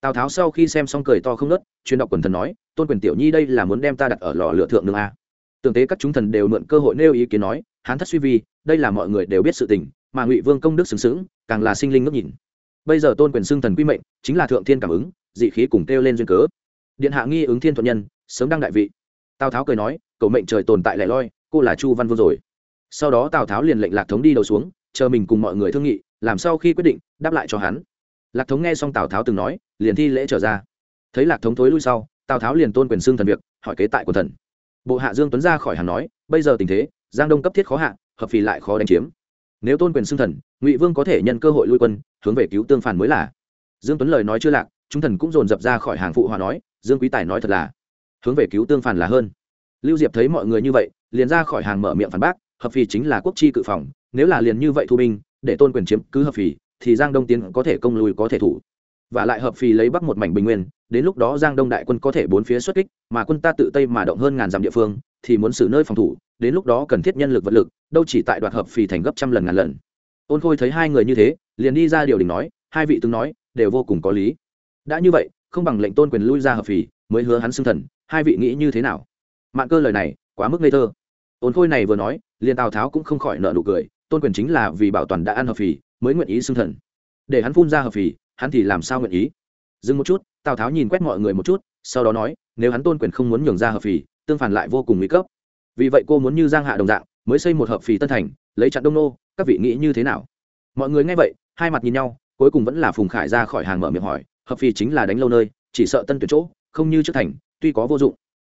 Tào tháo sau khi xem xong cười to không nớt, chuyên đọc quần thần nói, tôn quyền tiểu nhi đây là muốn đem ta đặt ở lò lửa thượng đường a tưởng tế các chúng thần đều mượn cơ hội nêu ý kiến nói, hán thất suy vi, đây là mọi người đều biết sự tình, mà ngụy vương công đức xứng xứng càng là sinh linh ngước nhìn. Bây giờ tôn quyền xưng thần quy mệnh, chính là thượng thiên cảm ứng, dị khí cùng kêu lên duyên cớ. Điện hạ nghi ứng thiên thuận nhân, sớm đăng đại vị. Tào tháo cười nói, cầu mệnh trời tồn tại lẻ loi, cô là chu văn vương rồi. Sau đó tào tháo liền lệnh lạc thống đi đầu xuống, chờ mình cùng mọi người thương nghị, làm sau khi quyết định, đáp lại cho hắn. Lạc thống nghe xong tào tháo từng nói, liền thi lễ trở ra. Thấy lạc thống thối lui sau, tào tháo liền tôn quyền xưng thần việc, hỏi kế tại của thần bộ hạ dương tuấn ra khỏi hàng nói, bây giờ tình thế, giang đông cấp thiết khó hạ, hợp phì lại khó đánh chiếm. Nếu tôn quyền xưng thần, ngụy vương có thể nhân cơ hội lui quân, hướng về cứu tương phản mới là. Dương tuấn lời nói chưa lạc, chúng thần cũng dồn dập ra khỏi hàng phụ hòa nói, dương quý tài nói thật là, hướng về cứu tương phản là hơn. Lưu diệp thấy mọi người như vậy, liền ra khỏi hàng mở miệng phản bác, hợp phì chính là quốc chi cự phòng, nếu là liền như vậy thu binh, để tôn quyền chiếm cứ hợp phì, thì giang đông tiến có thể công lùi có thể thủ và lại hợp phì lấy bắc một mảnh bình nguyên, đến lúc đó giang đông đại quân có thể bốn phía xuất kích, mà quân ta tự tây mà động hơn ngàn dặm địa phương, thì muốn xử nơi phòng thủ, đến lúc đó cần thiết nhân lực vật lực, đâu chỉ tại đoạt hợp phì thành gấp trăm lần ngàn lần. Ôn khôi thấy hai người như thế, liền đi ra điều đình nói, hai vị từng nói, đều vô cùng có lý. Đã như vậy, không bằng lệnh tôn quyền lui ra hợp phì, mới hứa hắn xưng thần, hai vị nghĩ như thế nào? Mạn cơ lời này, quá mức ngây thơ. Ôn khôi này vừa nói, liền tào tháo cũng không khỏi nợ nụ cười, tôn quyền chính là vì bảo toàn đã ăn hợp phì, mới nguyện ý xưng thần. Để hắn phun ra hợp phì hắn thì làm sao nguyện ý? Dừng một chút, tào tháo nhìn quét mọi người một chút, sau đó nói, nếu hắn tôn quyền không muốn nhường ra hợp phì, tương phản lại vô cùng nguy cấp. Vì vậy cô muốn như giang hạ đồng dạng, mới xây một hợp phì tân thành, lấy chặn đông nô, các vị nghĩ như thế nào? Mọi người nghe vậy, hai mặt nhìn nhau, cuối cùng vẫn là phùng khải ra khỏi hàng mở miệng hỏi, hợp phì chính là đánh lâu nơi, chỉ sợ tân tuyển chỗ, không như trước thành, tuy có vô dụng.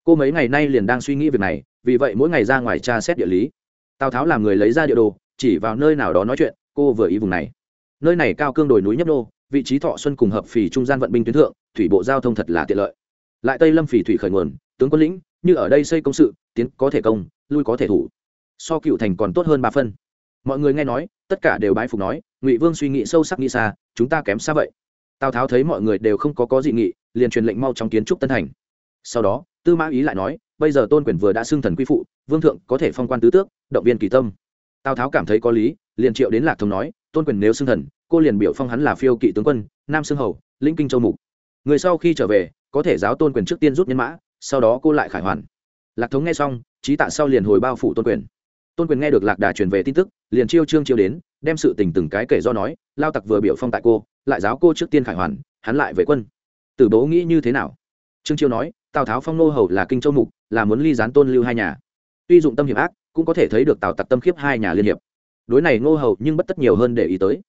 Cô mấy ngày nay liền đang suy nghĩ việc này, vì vậy mỗi ngày ra ngoài tra xét địa lý. Tào tháo làm người lấy ra địa đồ, chỉ vào nơi nào đó nói chuyện, cô vừa ý vùng này. Nơi này cao cương đồi núi nhấp đô vị trí thọ xuân cùng hợp phì trung gian vận binh tuyến thượng, thủy bộ giao thông thật là tiện lợi. Lại tây lâm phì thủy khởi nguồn, tướng quân lĩnh, như ở đây xây công sự, tiến có thể công, lui có thể thủ. So cựu thành còn tốt hơn ba phân. Mọi người nghe nói, tất cả đều bái phục nói, ngụy vương suy nghĩ sâu sắc nghĩ xa, chúng ta kém xa vậy. Tào tháo thấy mọi người đều không có có dị nghị, liền truyền lệnh mau trong kiến trúc tân thành. Sau đó, tư mã ý lại nói, bây giờ tôn quyền vừa đã xưng thần quy phụ, vương thượng có thể phong quan tứ tước, động viên kỳ tâm. Tào tháo cảm thấy có lý, liền triệu đến lạc thông nói, tôn quyền nếu xưng thần cô liền biểu phong hắn là phiêu kỵ tướng quân, nam sương hầu, lĩnh kinh châu mục. Người sau khi trở về, có thể giáo tôn quyền trước tiên rút nhân mã, sau đó cô lại khải hoàn. Lạc thống nghe xong, trí tạ sau liền hồi bao phủ tôn quyền. Tôn quyền nghe được lạc đà truyền về tin tức, liền chiêu trương chiêu đến, đem sự tình từng cái kể do nói, lao tặc vừa biểu phong tại cô, lại giáo cô trước tiên khải hoàn, hắn lại về quân. Tử bố nghĩ như thế nào? Trương chiêu nói, tào tháo phong nô hầu là kinh châu mục, là muốn ly gián tôn lưu hai nhà. Tuy dụng tâm hiệp ác, cũng có thể thấy được tào tặc tâm khiếp hai nhà liên hiệp. Đối này nô hầu nhưng bất tất nhiều hơn để ý tới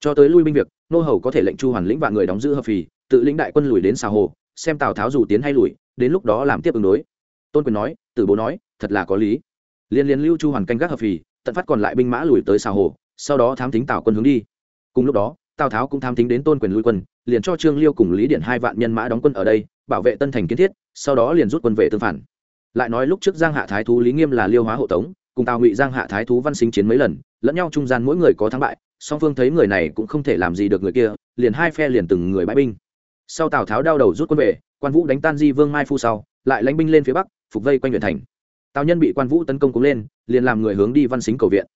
cho tới lui binh việc, nô hầu có thể lệnh chu hoàn lĩnh và người đóng giữ hợp phì, tự lĩnh đại quân lùi đến xà hồ, xem tào tháo dù tiến hay lùi, đến lúc đó làm tiếp ứng đối. Tôn quyền nói, tử bố nói, thật là có lý. Liên liên lưu chu hoàn canh gác hợp phì, tận phát còn lại binh mã lùi tới xà hồ, sau đó thám tính tào quân hướng đi. Cùng lúc đó, tào tháo cũng tham tính đến tôn quyền lui quân, liền cho trương liêu cùng lý điện hai vạn nhân mã đóng quân ở đây, bảo vệ tân thành kiến thiết, sau đó liền rút quân về tương phản. Lại nói lúc trước giang hạ thái thú lý nghiêm là liêu hóa hộ tống, cùng tào ngụy giang hạ thái thú văn sinh chiến mấy lần, lẫn nhau trung gian mỗi người có thắng bại song phương thấy người này cũng không thể làm gì được người kia, liền hai phe liền từng người bãi binh. Sau tào tháo đau đầu rút quân về, quan vũ đánh tan di vương mai phu sau, lại lãnh binh lên phía bắc, phục vây quanh huyện thành. Tào nhân bị quan vũ tấn công cúng lên, liền làm người hướng đi văn xính cầu viện.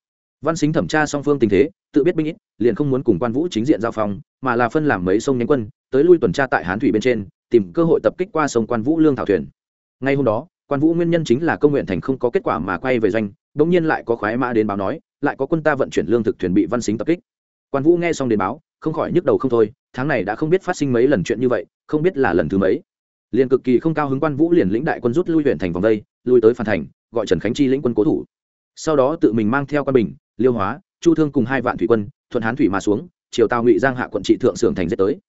Văn xính thẩm tra song phương tình thế, tự biết binh ít, liền không muốn cùng quan vũ chính diện giao phong, mà là phân làm mấy sông nhánh quân, tới lui tuần tra tại hán thủy bên trên, tìm cơ hội tập kích qua sông quan vũ lương thảo thuyền. Ngay hôm đó, quan vũ nguyên nhân chính là công nguyện thành không có kết quả mà quay về doanh, bỗng nhiên lại có khoái mã đến báo nói lại có quân ta vận chuyển lương thực thuyền bị văn xính tập kích. Quan vũ nghe xong đến báo, không khỏi nhức đầu không thôi, tháng này đã không biết phát sinh mấy lần chuyện như vậy, không biết là lần thứ mấy. Liền cực kỳ không cao hứng quan vũ liền lĩnh đại quân rút lui huyện thành vòng vây lui tới phan thành, gọi trần khánh chi lĩnh quân cố thủ. Sau đó tự mình mang theo quan bình, liêu hóa, chu thương cùng hai vạn thủy quân, thuận hán thủy mà xuống chiều tàu ngụy giang hạ quận trị thượng sưởng thành dết tới.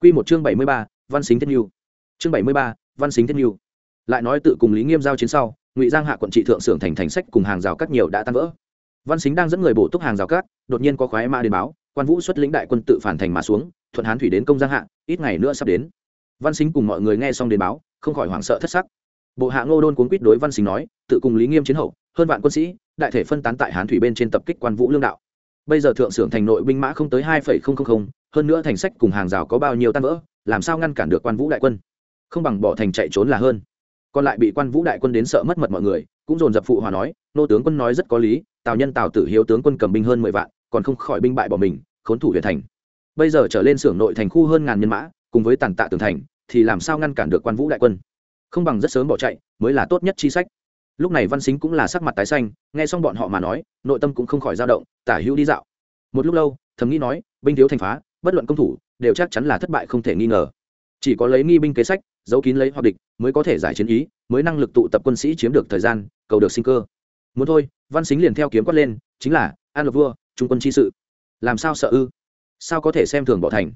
Quy một chương bảy mươi ba, văn xính thiết nhu. Chương bảy mươi ba, văn xính thiết nhu. Lại nói tự cùng lý nghiêm giao chiến sau, ngụy giang hạ quận trị thượng sưởng thành thành sách cùng hàng rào cắt nhiều đã tan vỡ văn xính đang dẫn người bổ túc hàng rào cát, đột nhiên có khoái mã đến báo, quan vũ xuất lĩnh đại quân tự phản thành mà xuống, thuận hán thủy đến công giang hạ, ít ngày nữa sắp đến. Văn xính cùng mọi người nghe xong đến báo, không khỏi hoảng sợ thất sắc. Bộ hạ ngô đôn cuốn quýt đối văn xính nói, tự cùng lý nghiêm chiến hậu, hơn vạn quân sĩ, đại thể phân tán tại hán thủy bên trên tập kích quan vũ lương đạo. Bây giờ thượng sưởng thành nội binh mã không tới hai hơn nữa thành sách cùng hàng rào có bao nhiêu tan vỡ, làm sao ngăn cản được quan vũ đại quân? Không bằng bỏ thành chạy trốn là hơn. Còn lại bị quan vũ đại quân đến sợ mất mật mọi người, cũng dồn dập phụ hòa nói, nô tướng quân nói rất có lý tào nhân tào tử hiếu tướng quân cầm binh hơn mười vạn, còn không khỏi binh bại bỏ mình, khốn thủ huyện thành. Bây giờ trở lên xưởng nội thành khu hơn ngàn nhân mã, cùng với tàn tạ tường thành, thì làm sao ngăn cản được quan vũ đại quân? Không bằng rất sớm bỏ chạy, mới là tốt nhất chi sách. Lúc này văn xính cũng là sắc mặt tái xanh, nghe xong bọn họ mà nói, nội tâm cũng không khỏi dao động, tả hữu đi dạo. Một lúc lâu, thầm nghĩ nói, binh thiếu thành phá, bất luận công thủ, đều chắc chắn là thất bại không thể nghi ngờ. Chỉ có lấy nghi binh kế sách, giấu kín lấy hoặc địch, mới có thể giải chiến ý, mới năng lực tụ tập quân sĩ chiếm được thời gian, cầu được sinh cơ. Muốn thôi văn xính liền theo kiếm quát lên, chính là, an lộc vua, trung quân chi sự. Làm sao sợ ư? Sao có thể xem thường bỏ thành?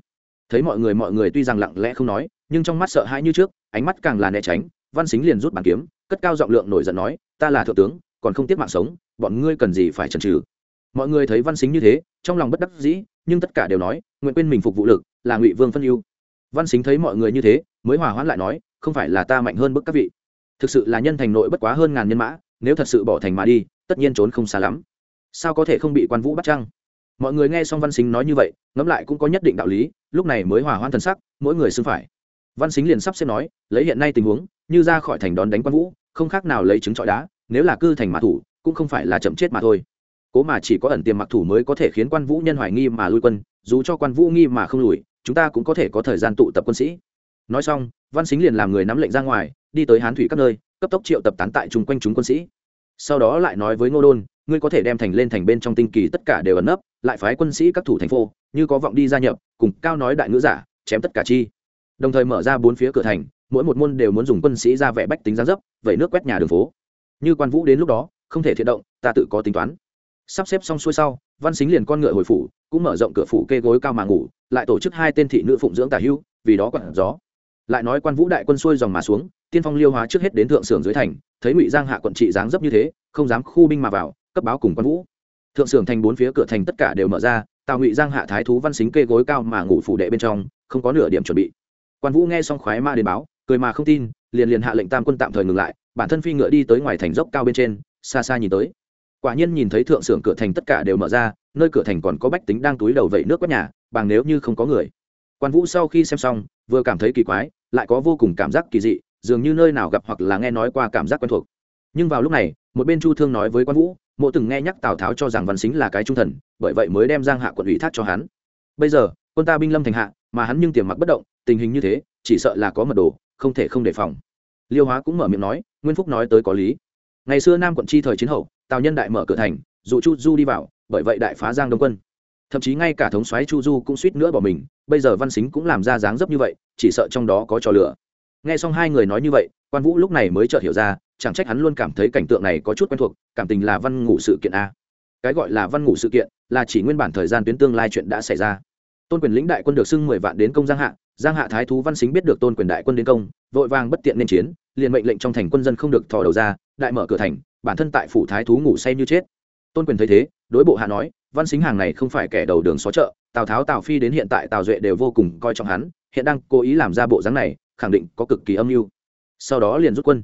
Thấy mọi người mọi người tuy rằng lặng lẽ không nói, nhưng trong mắt sợ hãi như trước, ánh mắt càng là né tránh, văn xính liền rút bàn kiếm, cất cao giọng lượng nổi giận nói, ta là thượng tướng, còn không tiếp mạng sống, bọn ngươi cần gì phải chần trừ mọi người thấy văn xính như thế, trong lòng bất đắc dĩ, nhưng tất cả đều nói, nguyện quên mình phục vụ lực, là ngụy vương phân ưu. Văn xính thấy mọi người như thế, mới hòa hoãn lại nói, không phải là ta mạnh hơn bức các vị. Thực sự là nhân thành nội bất quá hơn ngàn nhân mã, nếu thật sự bỏ thành mà đi tất nhiên trốn không xa lắm. Sao có thể không bị quan vũ bắt chăng? Mọi người nghe xong văn xính nói như vậy, ngẫm lại cũng có nhất định đạo lý, lúc này mới hòa hoan thần sắc, mỗi người xưng phải. Văn xính liền sắp xếp nói, lấy hiện nay tình huống, như ra khỏi thành đón đánh quan vũ, không khác nào lấy trứng trọi đá, nếu là cư thành mã thủ, cũng không phải là chậm chết mà thôi. Cố mà chỉ có ẩn tiềm mặc thủ mới có thể khiến quan vũ nhân hoài nghi mà lui quân, dù cho quan vũ nghi mà không lùi, chúng ta cũng có thể có thời gian tụ tập quân sĩ. Nói xong, văn xính liền làm người nắm lệnh ra ngoài, đi tới hán thủy các nơi, cấp tốc triệu tập tán tại chung quanh chúng quân sĩ sau đó lại nói với ngô đôn, ngươi có thể đem thành lên thành bên trong tinh kỳ tất cả đều ẩn nấp, lại phái quân sĩ các thủ thành phố, như có vọng đi gia nhập, cùng cao nói đại ngữ giả, chém tất cả chi. Đồng thời mở ra bốn phía cửa thành, mỗi một môn đều muốn dùng quân sĩ ra vẻ bách tính gián dấp, vẩy nước quét nhà đường phố. Như quan vũ đến lúc đó, không thể thiện động, ta tự có tính toán. Sắp xếp xong xuôi sau, văn xính liền con ngựa hồi phủ, cũng mở rộng cửa phủ kê gối cao mà ngủ, lại tổ chức hai tên thị nữ phụng dưỡng tả hưu, vì đó còn gió. Lại nói quan vũ đại quân xuôi dòng mà xuống tiên phong liêu hóa trước hết đến thượng sưởng dưới thành, thấy ngụy giang hạ quận trị dáng dấp như thế, không dám khu binh mà vào, cấp báo cùng quan vũ. Thượng sưởng thành bốn phía cửa thành tất cả đều mở ra, tào ngụy giang hạ thái thú văn xính kê gối cao mà ngủ phủ đệ bên trong, không có nửa điểm chuẩn bị. Quan vũ nghe xong khoái ma đến báo, cười mà không tin, liền liền hạ lệnh tam quân tạm thời ngừng lại, bản thân phi ngựa đi tới ngoài thành dốc cao bên trên, xa xa nhìn tới. Quả nhiên nhìn thấy thượng sưởng cửa thành tất cả đều mở ra, nơi cửa thành còn có bách tính đang túi đầu vẩy nước quét nhà, bằng nếu như không có người. Quan vũ sau khi xem xong, vừa cảm thấy kỳ quái, lại có vô cùng cảm giác kỳ dị dường như nơi nào gặp hoặc là nghe nói qua cảm giác quen thuộc. Nhưng vào lúc này, một bên chu thương nói với quan vũ, mộ từng nghe nhắc tào tháo cho rằng văn xính là cái trung thần, bởi vậy mới đem giang hạ quận ủy thác cho hắn. Bây giờ, quân ta binh lâm thành hạ, mà hắn nhưng tiềm mặc bất động, tình hình như thế, chỉ sợ là có mật đồ, không thể không đề phòng. Liêu hóa cũng mở miệng nói, nguyên phúc nói tới có lý. Ngày xưa nam quận chi thời chiến hậu, tào nhân đại mở cửa thành, dụ chu du đi vào, bởi vậy đại phá giang đông quân. Thậm chí ngay cả thống soái chu du cũng suýt nữa bỏ mình, bây giờ văn xính cũng làm ra dáng dấp như vậy, chỉ sợ trong đó có trò lửa nghe xong hai người nói như vậy, quan vũ lúc này mới chợt hiểu ra, chẳng trách hắn luôn cảm thấy cảnh tượng này có chút quen thuộc, cảm tình là văn ngủ sự kiện a. Cái gọi là văn ngủ sự kiện là chỉ nguyên bản thời gian tuyến tương lai chuyện đã xảy ra. Tôn quyền lĩnh đại quân được xưng mười vạn đến công giang hạ giang hạ thái thú văn xính biết được tôn quyền đại quân đến công, vội vàng bất tiện nên chiến, liền mệnh lệnh trong thành quân dân không được thò đầu ra, đại mở cửa thành, bản thân tại phủ thái thú ngủ say như chết. Tôn quyền thấy thế, đối bộ hạ nói, văn xính hàng này không phải kẻ đầu đường xó chợ, tào tháo, tào phi đến hiện tại tào duệ đều vô cùng coi trọng hắn, hiện đang cố ý làm ra bộ dáng này khẳng định có cực kỳ âm mưu. Sau đó liền rút quân.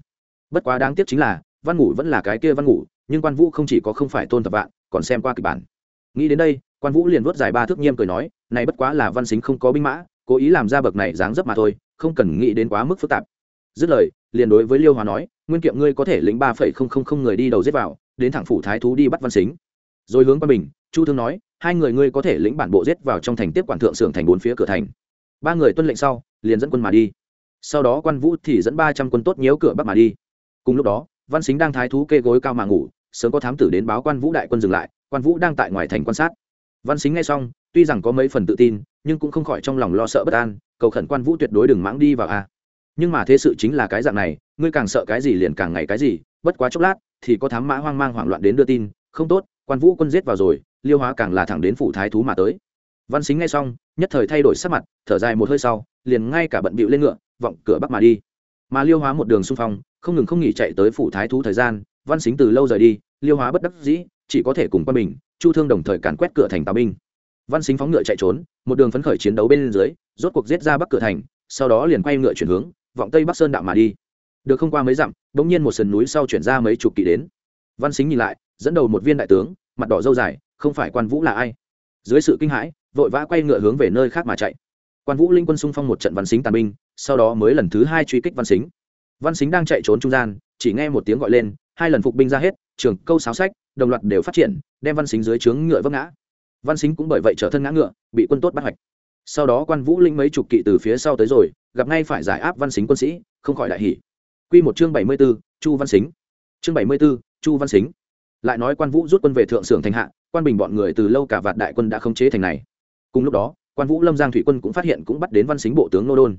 Bất quá đáng tiếc chính là, văn ngủ vẫn là cái kia văn ngủ nhưng quan vũ không chỉ có không phải tôn tập vạn, còn xem qua kịch bản. Nghĩ đến đây, quan vũ liền vớt dài ba thước nghiêm cười nói, này bất quá là văn xính không có binh mã, cố ý làm ra bậc này dáng dấp mà thôi, không cần nghĩ đến quá mức phức tạp. Dứt lời, liền đối với liêu hòa nói, nguyên kiệm ngươi có thể lĩnh ba phẩy không không không người đi đầu giết vào, đến thẳng phủ thái thú đi bắt văn xính. Rồi hướng qua bình, chu thương nói, hai người ngươi có thể lĩnh bản bộ giết vào trong thành tiếp quản thượng xưởng thành bốn phía cửa thành. Ba người tuân lệnh sau, liền dẫn quân mà đi sau đó quan vũ thì dẫn ba trăm quân tốt nhiễu cửa bắc mà đi. Cùng lúc đó, văn xính đang thái thú kê gối cao mà ngủ, sớm có thám tử đến báo quan vũ đại quân dừng lại, quan vũ đang tại ngoài thành quan sát. Văn xính nghe xong, tuy rằng có mấy phần tự tin, nhưng cũng không khỏi trong lòng lo sợ bất an, cầu khẩn quan vũ tuyệt đối đừng mãng đi vào a. Nhưng mà thế sự chính là cái dạng này, ngươi càng sợ cái gì liền càng ngày cái gì, bất quá chốc lát, thì có thám mã hoang mang hoảng loạn đến đưa tin, không tốt, quan vũ quân giết vào rồi, liêu hóa càng là thẳng đến phủ thái thú mà tới văn xính ngay xong, nhất thời thay đổi sắc mặt, thở dài một hơi sau, liền ngay cả bận bịu lên ngựa, vọng cửa bắc mà đi. Mà liêu hóa một đường xung phong, không ngừng không nghỉ chạy tới phủ thái thú thời gian, văn xính từ lâu rời đi, liêu hóa bất đắc dĩ, chỉ có thể cùng quân bình, chu thương đồng thời càn quét cửa thành tào binh. Văn xính phóng ngựa chạy trốn, một đường phấn khởi chiến đấu bên dưới, rốt cuộc giết ra bắc cửa thành, sau đó liền quay ngựa chuyển hướng, vọng tây bắc sơn đạo mà đi. Được không qua mấy dặm, bỗng nhiên một sườn núi sau chuyển ra mấy chục kỵ đến. Văn xính nhìn lại, dẫn đầu một viên đại tướng, mặt đỏ dâu dài, không phải quan vũ là ai? Dưới sự kinh hãi vội vã quay ngựa hướng về nơi khác mà chạy. Quan vũ linh quân xung phong một trận văn xính tàn binh sau đó mới lần thứ hai truy kích văn xính. Văn xính đang chạy trốn trung gian chỉ nghe một tiếng gọi lên hai lần phục binh ra hết trường câu sáo sách đồng loạt đều phát triển đem văn xính dưới trướng ngựa vấp ngã. Văn xính cũng bởi vậy trở thân ngã ngựa bị quân tốt bắt hoạch. Sau đó quan vũ linh mấy chục kỵ từ phía sau tới rồi gặp ngay phải giải áp văn xính quân sĩ không khỏi đại hỉ. Quy một chương bảy mươi 74, chu văn xính. Chương bảy mươi 74, chu văn xính. Lại nói quan vũ rút quân về thượng sưởng thành hạ quan bình bọn người từ lâu cả vạt đại quân đã khống chế thành này cùng lúc đó, quan vũ lâm giang thủy quân cũng phát hiện cũng bắt đến văn xính bộ tướng nô đôn.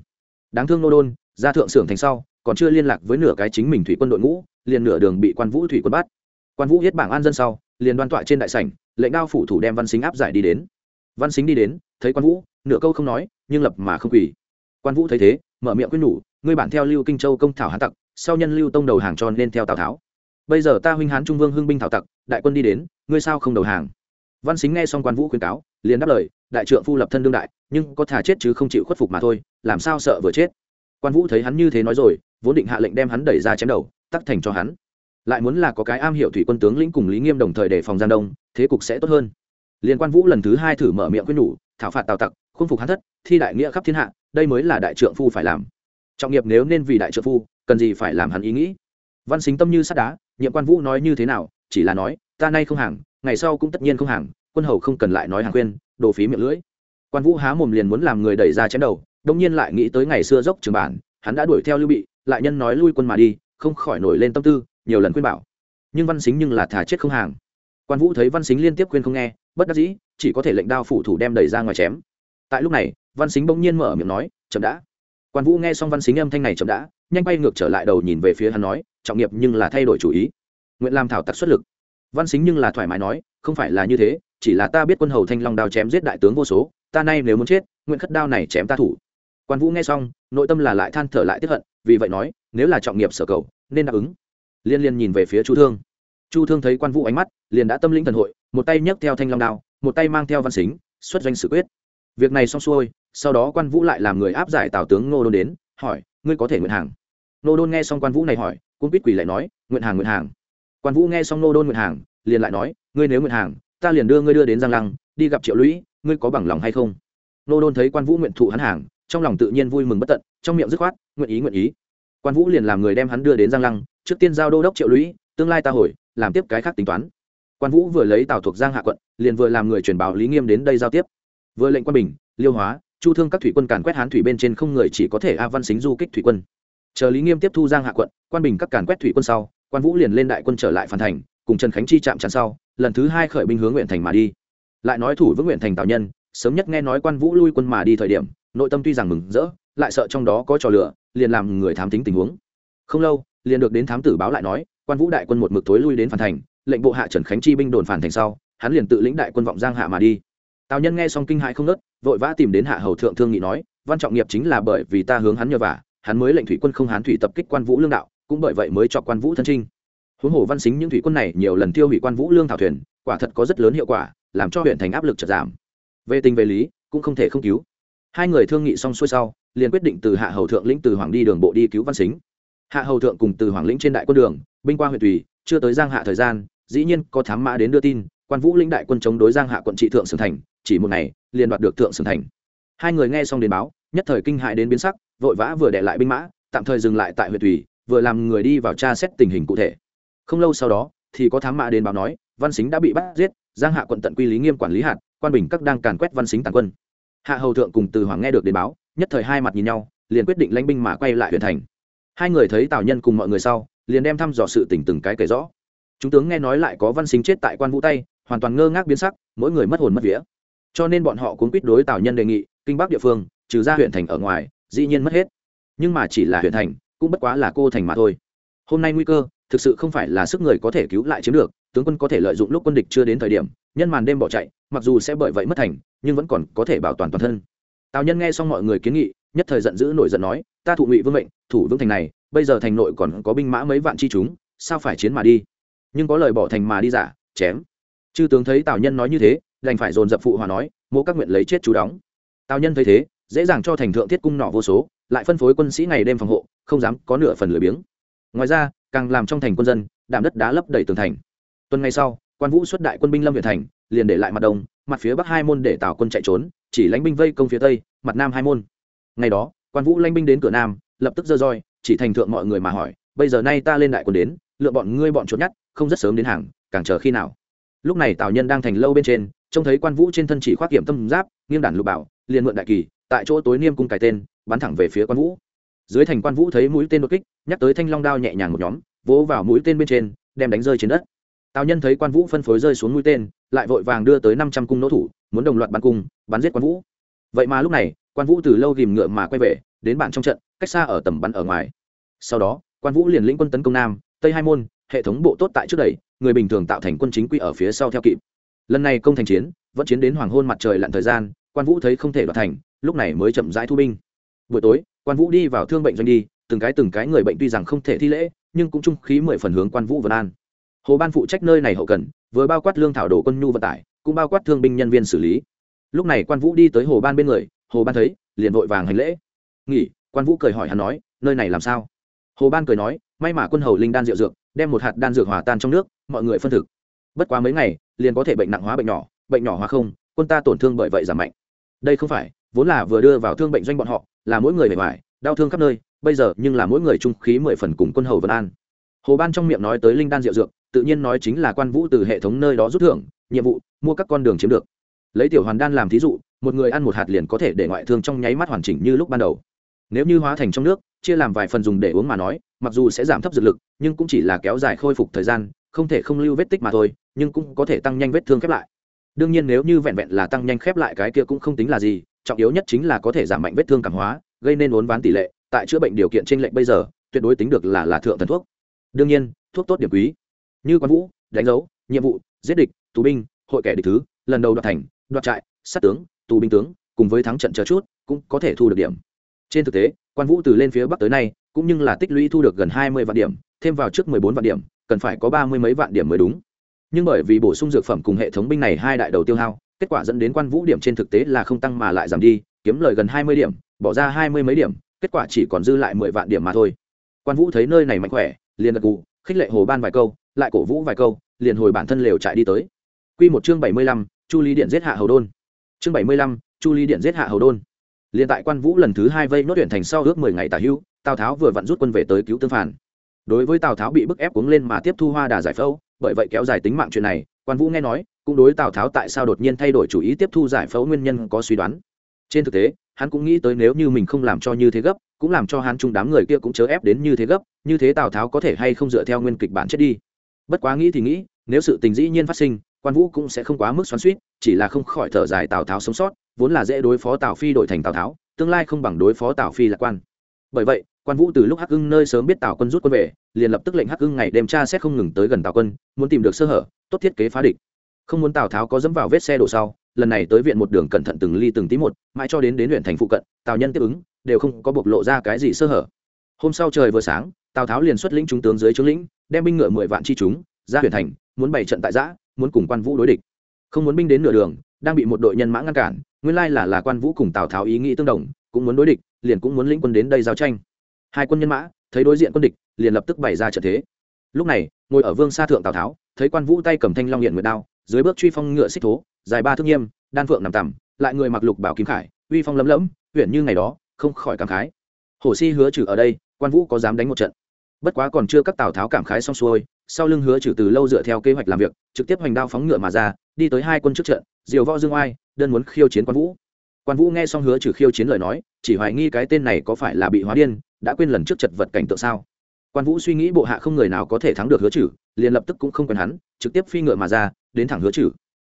Đáng thương nô đôn, ra thượng sưởng thành sau, còn chưa liên lạc với nửa cái chính mình thủy quân đội ngũ, liền nửa đường bị quan vũ thủy quân bắt. Quan vũ hết bảng an dân sau, liền đoan tọa trên đại sảnh, lệnh đao phủ thủ đem văn xính áp giải đi đến. Văn xính đi đến, thấy quan vũ, nửa câu không nói, nhưng lập mà không quỳ. Quan vũ thấy thế, mở miệng quyết nhủ, ngươi bản theo lưu kinh châu công thảo hán tặc, sau nhân lưu tông đầu hàng tròn nên theo tào tháo. Bây giờ ta huynh hán trung vương hưng binh thảo tặc, đại quân đi đến, ngươi sao không đầu hàng? Văn xính nghe xong quan vũ khuyên cáo, liền đáp lời đại trượng phu lập thân đương đại, nhưng có thà chết chứ không chịu khuất phục mà thôi, làm sao sợ vừa chết? Quan vũ thấy hắn như thế nói rồi, vốn định hạ lệnh đem hắn đẩy ra chém đầu tắc thành cho hắn. Lại muốn là có cái am hiểu thủy quân tướng lĩnh cùng lý nghiêm đồng thời đề phòng gian đông, thế cục sẽ tốt hơn. Liên quan vũ lần thứ hai thử mở miệng quyết nhủ, thảo phạt tào tặc, khung phục hắn thất, thi đại nghĩa khắp thiên hạ, đây mới là đại trượng phu phải làm. Trọng nghiệp nếu nên vì đại trượng phu, cần gì phải làm hắn ý nghĩ? Văn xính tâm như sắt đá, nhiệm quan vũ nói như thế nào, chỉ là nói, ta nay không hàng, ngày sau cũng tất nhiên không hàng quân hầu không cần lại nói hàng khuyên, đồ phí miệng lưỡi. Quan vũ há mồm liền muốn làm người đẩy ra chém đầu, đông nhiên lại nghĩ tới ngày xưa dốc trường bản, hắn đã đuổi theo lưu bị, lại nhân nói lui quân mà đi, không khỏi nổi lên tâm tư, nhiều lần khuyên bảo. Nhưng văn xính nhưng là thả chết không hàng. Quan vũ thấy văn xính liên tiếp khuyên không nghe, bất đắc dĩ, chỉ có thể lệnh đao phủ thủ đem đẩy ra ngoài chém. Tại lúc này, văn xính bỗng nhiên mở miệng nói, chậm đã. Quan vũ nghe xong văn xính âm thanh này chậm đã, nhanh bay ngược trở lại đầu nhìn về phía hắn nói, trọng nghiệp nhưng là thay đổi chủ ý. Nguyện làm thảo tặc xuất lực. Văn xính nhưng là thoải mái nói, không phải là như thế chỉ là ta biết quân hầu thanh long đao chém giết đại tướng vô số, ta nay nếu muốn chết, nguyện khất đao này chém ta thủ. Quan vũ nghe xong, nội tâm là lại than thở lại tiếp hận, vì vậy nói, nếu là trọng nghiệp sở cầu, nên đáp ứng. Liên liên nhìn về phía chu thương. Chu thương thấy quan vũ ánh mắt, liền đã tâm lĩnh thần hội, một tay nhấc theo thanh long đao, một tay mang theo văn xính, xuất doanh xử quyết. Việc này xong xuôi, sau đó quan vũ lại làm người áp giải tào tướng ngô đôn đến, hỏi, ngươi có thể nguyện hàng? Ngô đôn nghe xong quan vũ này hỏi, cũng biết quỷ lại nói, nguyện hàng nguyện hàng. Quan vũ nghe xong ngô đôn nguyện hàng, liền lại nói, ngươi nếu nguyện hàng ta liền đưa ngươi đưa đến giang lăng, đi gặp triệu lũy, ngươi có bằng lòng hay không? Nô đôn thấy quan vũ nguyện thụ hắn hàng, trong lòng tự nhiên vui mừng bất tận, trong miệng dứt khoát, nguyện ý nguyện ý. Quan vũ liền làm người đem hắn đưa đến giang lăng, trước tiên giao đô đốc triệu lũy, tương lai ta hồi, làm tiếp cái khác tính toán. Quan vũ vừa lấy tào thuộc giang hạ quận, liền vừa làm người truyền báo lý nghiêm đến đây giao tiếp. Vừa lệnh quan bình, liêu hóa, chu thương các thủy quân càn quét hán thủy bên trên không người chỉ có thể a văn xính du kích thủy quân. Chờ lý nghiêm tiếp thu giang hạ quận, quan bình các càn quét thủy quân sau, quan vũ liền lên đại quân trở lại phản thành cùng trần khánh chi chạm chắn sau, lần thứ hai khởi binh hướng nguyện thành mà đi. Lại nói thủ vững nguyện thành Tào nhân, sớm nhất nghe nói quan vũ lui quân mà đi thời điểm, nội tâm tuy rằng mừng rỡ, lại sợ trong đó có trò lửa, liền làm người thám tính tình huống. Không lâu, liền được đến thám tử báo lại nói, quan vũ đại quân một mực tối lui đến phản thành, lệnh bộ hạ trần khánh chi binh đồn phản thành sau, hắn liền tự lĩnh đại quân vọng giang hạ mà đi. Tào nhân nghe xong kinh hãi không nớt vội vã tìm đến hạ hầu thượng thương nghị nói, văn trọng nghiệp chính là bởi vì ta hướng hắn nhờ vả, hắn mới lệnh thủy quân không hán thủy tập kích quan vũ lương đạo, cũng bởi vậy mới cho quan vũ thân trinh huống hồ văn xính những thủy quân này nhiều lần tiêu hủy quan vũ lương thảo thuyền, quả thật có rất lớn hiệu quả, làm cho huyện thành áp lực chật giảm. Về tình về lý, cũng không thể không cứu. Hai người thương nghị xong xuôi sau, liền quyết định từ hạ hầu thượng lĩnh từ hoàng đi đường bộ đi cứu văn xính. Hạ hầu thượng cùng từ hoàng lĩnh trên đại quân đường, binh qua huyện tùy, chưa tới giang hạ thời gian, dĩ nhiên có thám mã đến đưa tin, quan vũ lĩnh đại quân chống đối giang hạ quận trị thượng sường thành, chỉ một ngày, liền đoạt được thượng sường thành. Hai người nghe xong đến báo, nhất thời kinh hại đến biến sắc, vội vã vừa để lại binh mã, tạm thời dừng lại tại huyện tùy, vừa làm người đi vào tra xét tình hình cụ thể không lâu sau đó, thì có thám mã đến báo nói, văn xính đã bị bắt giết, giang hạ quận tận quy lý nghiêm quản lý hạt, quan bình các đang càn quét văn xính tàn quân. Hạ hầu thượng cùng từ hoàng nghe được đến báo, nhất thời hai mặt nhìn nhau, liền quyết định lãnh binh mà quay lại huyện thành. Hai người thấy tào nhân cùng mọi người sau, liền đem thăm dò sự tình từng cái kể rõ. Chúng tướng nghe nói lại có văn xính chết tại quan vũ tay hoàn toàn ngơ ngác biến sắc, mỗi người mất hồn mất vía. Cho nên bọn họ cuốn quýt đối tào nhân đề nghị, kinh bắc địa phương, trừ ra huyện thành ở ngoài, dĩ nhiên mất hết. Nhưng mà chỉ là huyện thành, cũng bất quá là cô thành mà thôi. Hôm nay nguy cơ thực sự không phải là sức người có thể cứu lại chiếm được, tướng quân có thể lợi dụng lúc quân địch chưa đến thời điểm, nhân màn đêm bỏ chạy, mặc dù sẽ bởi vậy mất thành, nhưng vẫn còn có thể bảo toàn toàn thân. Tào nhân nghe xong mọi người kiến nghị, nhất thời giận dữ nổi giận nói, ta thụ ngụy vương mệnh, thủ vững thành này, bây giờ thành nội còn có binh mã mấy vạn chi chúng, sao phải chiến mà đi? Nhưng có lời bỏ thành mà đi giả, chém. Chư tướng thấy tào nhân nói như thế, đành phải dồn dập phụ hòa nói mỗ các nguyện lấy chết chú đóng. Tào nhân thấy thế, dễ dàng cho thành thượng thiết cung nọ vô số, lại phân phối quân sĩ ngày đêm phòng hộ, không dám có nửa phần lười biếng. Ngoài ra càng làm trong thành quân dân, đạm đất đá lấp đầy tường thành. Tuần ngày sau, quan vũ xuất đại quân binh lâm huyện thành, liền để lại mặt đông, mặt phía bắc hai môn để tào quân chạy trốn, chỉ lãnh binh vây công phía tây, mặt nam hai môn. Ngày đó, quan vũ lãnh binh đến cửa nam, lập tức dơ roi, chỉ thành thượng mọi người mà hỏi, bây giờ nay ta lên đại quân đến, lựa bọn ngươi bọn trốn nhát không rất sớm đến hàng, càng chờ khi nào? Lúc này tào nhân đang thành lâu bên trên, trông thấy quan vũ trên thân chỉ khoác kiểm tâm giáp, nghiêng đản lục bảo, liền mượn đại kỳ, tại chỗ tối niêm cung cài tên, bắn thẳng về phía quan vũ dưới thành quan vũ thấy mũi tên đột kích, nhắc tới thanh long đao nhẹ nhàng một nhóm, vỗ vào mũi tên bên trên, đem đánh rơi trên đất. Tào nhân thấy quan vũ phân phối rơi xuống mũi tên, lại vội vàng đưa tới năm trăm cung nỗ thủ, muốn đồng loạt bắn cung, bắn giết quan vũ. Vậy mà lúc này, quan vũ từ lâu ghìm ngựa mà quay về, đến bạn trong trận, cách xa ở tầm bắn ở ngoài. Sau đó, quan vũ liền lĩnh quân tấn công nam, tây hai môn, hệ thống bộ tốt tại trước đẩy người bình thường tạo thành quân chính quy ở phía sau theo kịp. Lần này công thành chiến, vẫn chiến đến hoàng hôn mặt trời lặn thời gian, quan vũ thấy không thể đoạt thành, lúc này mới chậm rãi thu binh. Buổi tối quan vũ đi vào thương bệnh doanh đi, từng cái từng cái người bệnh tuy rằng không thể thi lễ, nhưng cũng trung khí mười phần hướng quan vũ vân an. Hồ ban phụ trách nơi này hậu cần, vừa bao quát lương thảo đồ quân nhu vận tải, cũng bao quát thương binh nhân viên xử lý. Lúc này quan vũ đi tới hồ ban bên người, hồ ban thấy, liền vội vàng hành lễ. Nghỉ, quan vũ cười hỏi hắn nói, nơi này làm sao? Hồ ban cười nói, may mà quân hầu linh đan rượu dược, đem một hạt đan dược hòa tan trong nước, mọi người phân thực. Bất quá mấy ngày, liền có thể bệnh nặng hóa bệnh nhỏ bệnh nhỏ hóa không, quân ta tổn thương bởi vậy giảm mạnh. Đây không phải, vốn là vừa đưa vào thương bệnh doanh bọn họ là mỗi người bề ngoài, đau thương khắp nơi, bây giờ nhưng là mỗi người trung khí mười phần cùng quân hầu vân an. Hồ ban trong miệng nói tới linh đan diệu dược, tự nhiên nói chính là quan vũ từ hệ thống nơi đó rút thưởng, nhiệm vụ, mua các con đường chiếm được. Lấy tiểu hoàn đan làm thí dụ, một người ăn một hạt liền có thể để ngoại thương trong nháy mắt hoàn chỉnh như lúc ban đầu. Nếu như hóa thành trong nước, chia làm vài phần dùng để uống mà nói, mặc dù sẽ giảm thấp dược lực, nhưng cũng chỉ là kéo dài khôi phục thời gian, không thể không lưu vết tích mà thôi, nhưng cũng có thể tăng nhanh vết thương khép lại. Đương nhiên nếu như vẹn vẹn là tăng nhanh khép lại cái kia cũng không tính là gì trọng yếu nhất chính là có thể giảm mạnh vết thương cảm hóa, gây nên uốn ván tỷ lệ, tại chữa bệnh điều kiện trên lệnh bây giờ, tuyệt đối tính được là là thượng thần thuốc. Đương nhiên, thuốc tốt điểm quý. Như quan vũ, đánh dấu, nhiệm vụ, giết địch, tù binh, hội kẻ địch thứ, lần đầu đoạt thành, đoạt trại, sát tướng, tù binh tướng, cùng với thắng trận chờ chút, cũng có thể thu được điểm. Trên thực tế, quan vũ từ lên phía bắc tới nay, cũng như là tích lũy thu được gần hai mươi vạn điểm, thêm vào trước mười bốn vạn điểm, cần phải có ba mươi mấy vạn điểm mới đúng. Nhưng bởi vì bổ sung dược phẩm cùng hệ thống binh này hai đại đầu tiêu hao kết quả dẫn đến quan vũ điểm trên thực tế là không tăng mà lại giảm đi kiếm lời gần hai mươi điểm bỏ ra hai mươi mấy điểm kết quả chỉ còn dư lại mười vạn điểm mà thôi quan vũ thấy nơi này mạnh khỏe liền gật gù khích lệ hồ ban vài câu lại cổ vũ vài câu liền hồi bản thân lều chạy đi tới Quy một chương bảy mươi lăm, Chu Ly điện giết hạ hầu đôn. Chương bảy mươi lăm, Chu Ly điện giết hạ hầu đôn. Liên tại Quan Vũ lần thứ hai vây nốt tuyển thành sau ước mười ngày tả hữu, Tào Tháo vừa vặn rút quân về tới cứu tương phản. Đối với Tào Tháo bị bức ép cuống lên mà tiếp thu Hoa Đà giải phẫu, bởi vậy kéo dài tính mạng chuyện này, Quan Vũ nghe nói, cũng đối Tào Tháo tại sao đột nhiên thay đổi chủ ý tiếp thu giải phẫu nguyên nhân có suy đoán. Trên thực tế, hắn cũng nghĩ tới nếu như mình không làm cho như thế gấp, cũng làm cho hắn chung đám người kia cũng chớ ép đến như thế gấp, như thế Tào Tháo có thể hay không dựa theo nguyên kịch bản chết đi. Bất quá nghĩ thì nghĩ, nếu sự tình dĩ nhiên phát sinh, quan vũ cũng sẽ không quá mức xoắn suýt chỉ là không khỏi thở dài tào tháo sống sót vốn là dễ đối phó tào phi đổi thành tào tháo tương lai không bằng đối phó tào phi lạc quan bởi vậy quan vũ từ lúc hắc hưng nơi sớm biết tào quân rút quân về liền lập tức lệnh hắc hưng ngày đêm tra xét không ngừng tới gần tào quân muốn tìm được sơ hở tốt thiết kế phá địch không muốn tào tháo có dẫm vào vết xe đổ sau, lần này tới viện một đường cẩn thận từng ly từng tí một, mãi cho đến đến huyện thành phụ cận, tào nhân tiếp ứng, đều không có bộc lộ ra cái gì sơ hở. Hôm sau trời vừa sáng, tào tháo liền xuất lĩnh trung tướng dưới trướng lĩnh, đem binh ngựa mười vạn chi chúng, ra huyện thành, muốn bày trận tại giã, muốn cùng quan vũ đối địch. Không muốn binh đến nửa đường, đang bị một đội nhân mã ngăn cản, nguyên lai là là quan vũ cùng tào tháo ý nghĩ tương đồng, cũng muốn đối địch, liền cũng muốn lĩnh quân đến đây giao tranh. Hai quân nhân mã, thấy đối diện quân địch, liền lập tức bày ra trận thế. Lúc này, ngồi ở vương sa thượng tào tháo, thấy quan vũ tay cầm thanh long hiện nguyệt đao dưới bước truy phong ngựa xích thố, dài ba thước nghiêm, đan phượng nằm tằm, lại người mặc lục bảo kim khải, uy phong lấm lẫm huyện như ngày đó, không khỏi cảm khái. Hổ si hứa trừ ở đây, quan vũ có dám đánh một trận? Bất quá còn chưa các tào tháo cảm khái xong xuôi, sau lưng hứa trừ từ lâu dựa theo kế hoạch làm việc, trực tiếp hoành đao phóng ngựa mà ra, đi tới hai quân trước trận, diều võ dương oai, đơn muốn khiêu chiến quan vũ. Quan vũ nghe xong hứa trừ khiêu chiến lời nói, chỉ hoài nghi cái tên này có phải là bị hóa điên, đã quên lần trước chật vật cảnh tượng sao? Quan vũ suy nghĩ bộ hạ không người nào có thể thắng được hứa trừ, liền lập tức cũng không quen hắn, trực tiếp phi ngựa mà ra đến thẳng hứa trừ.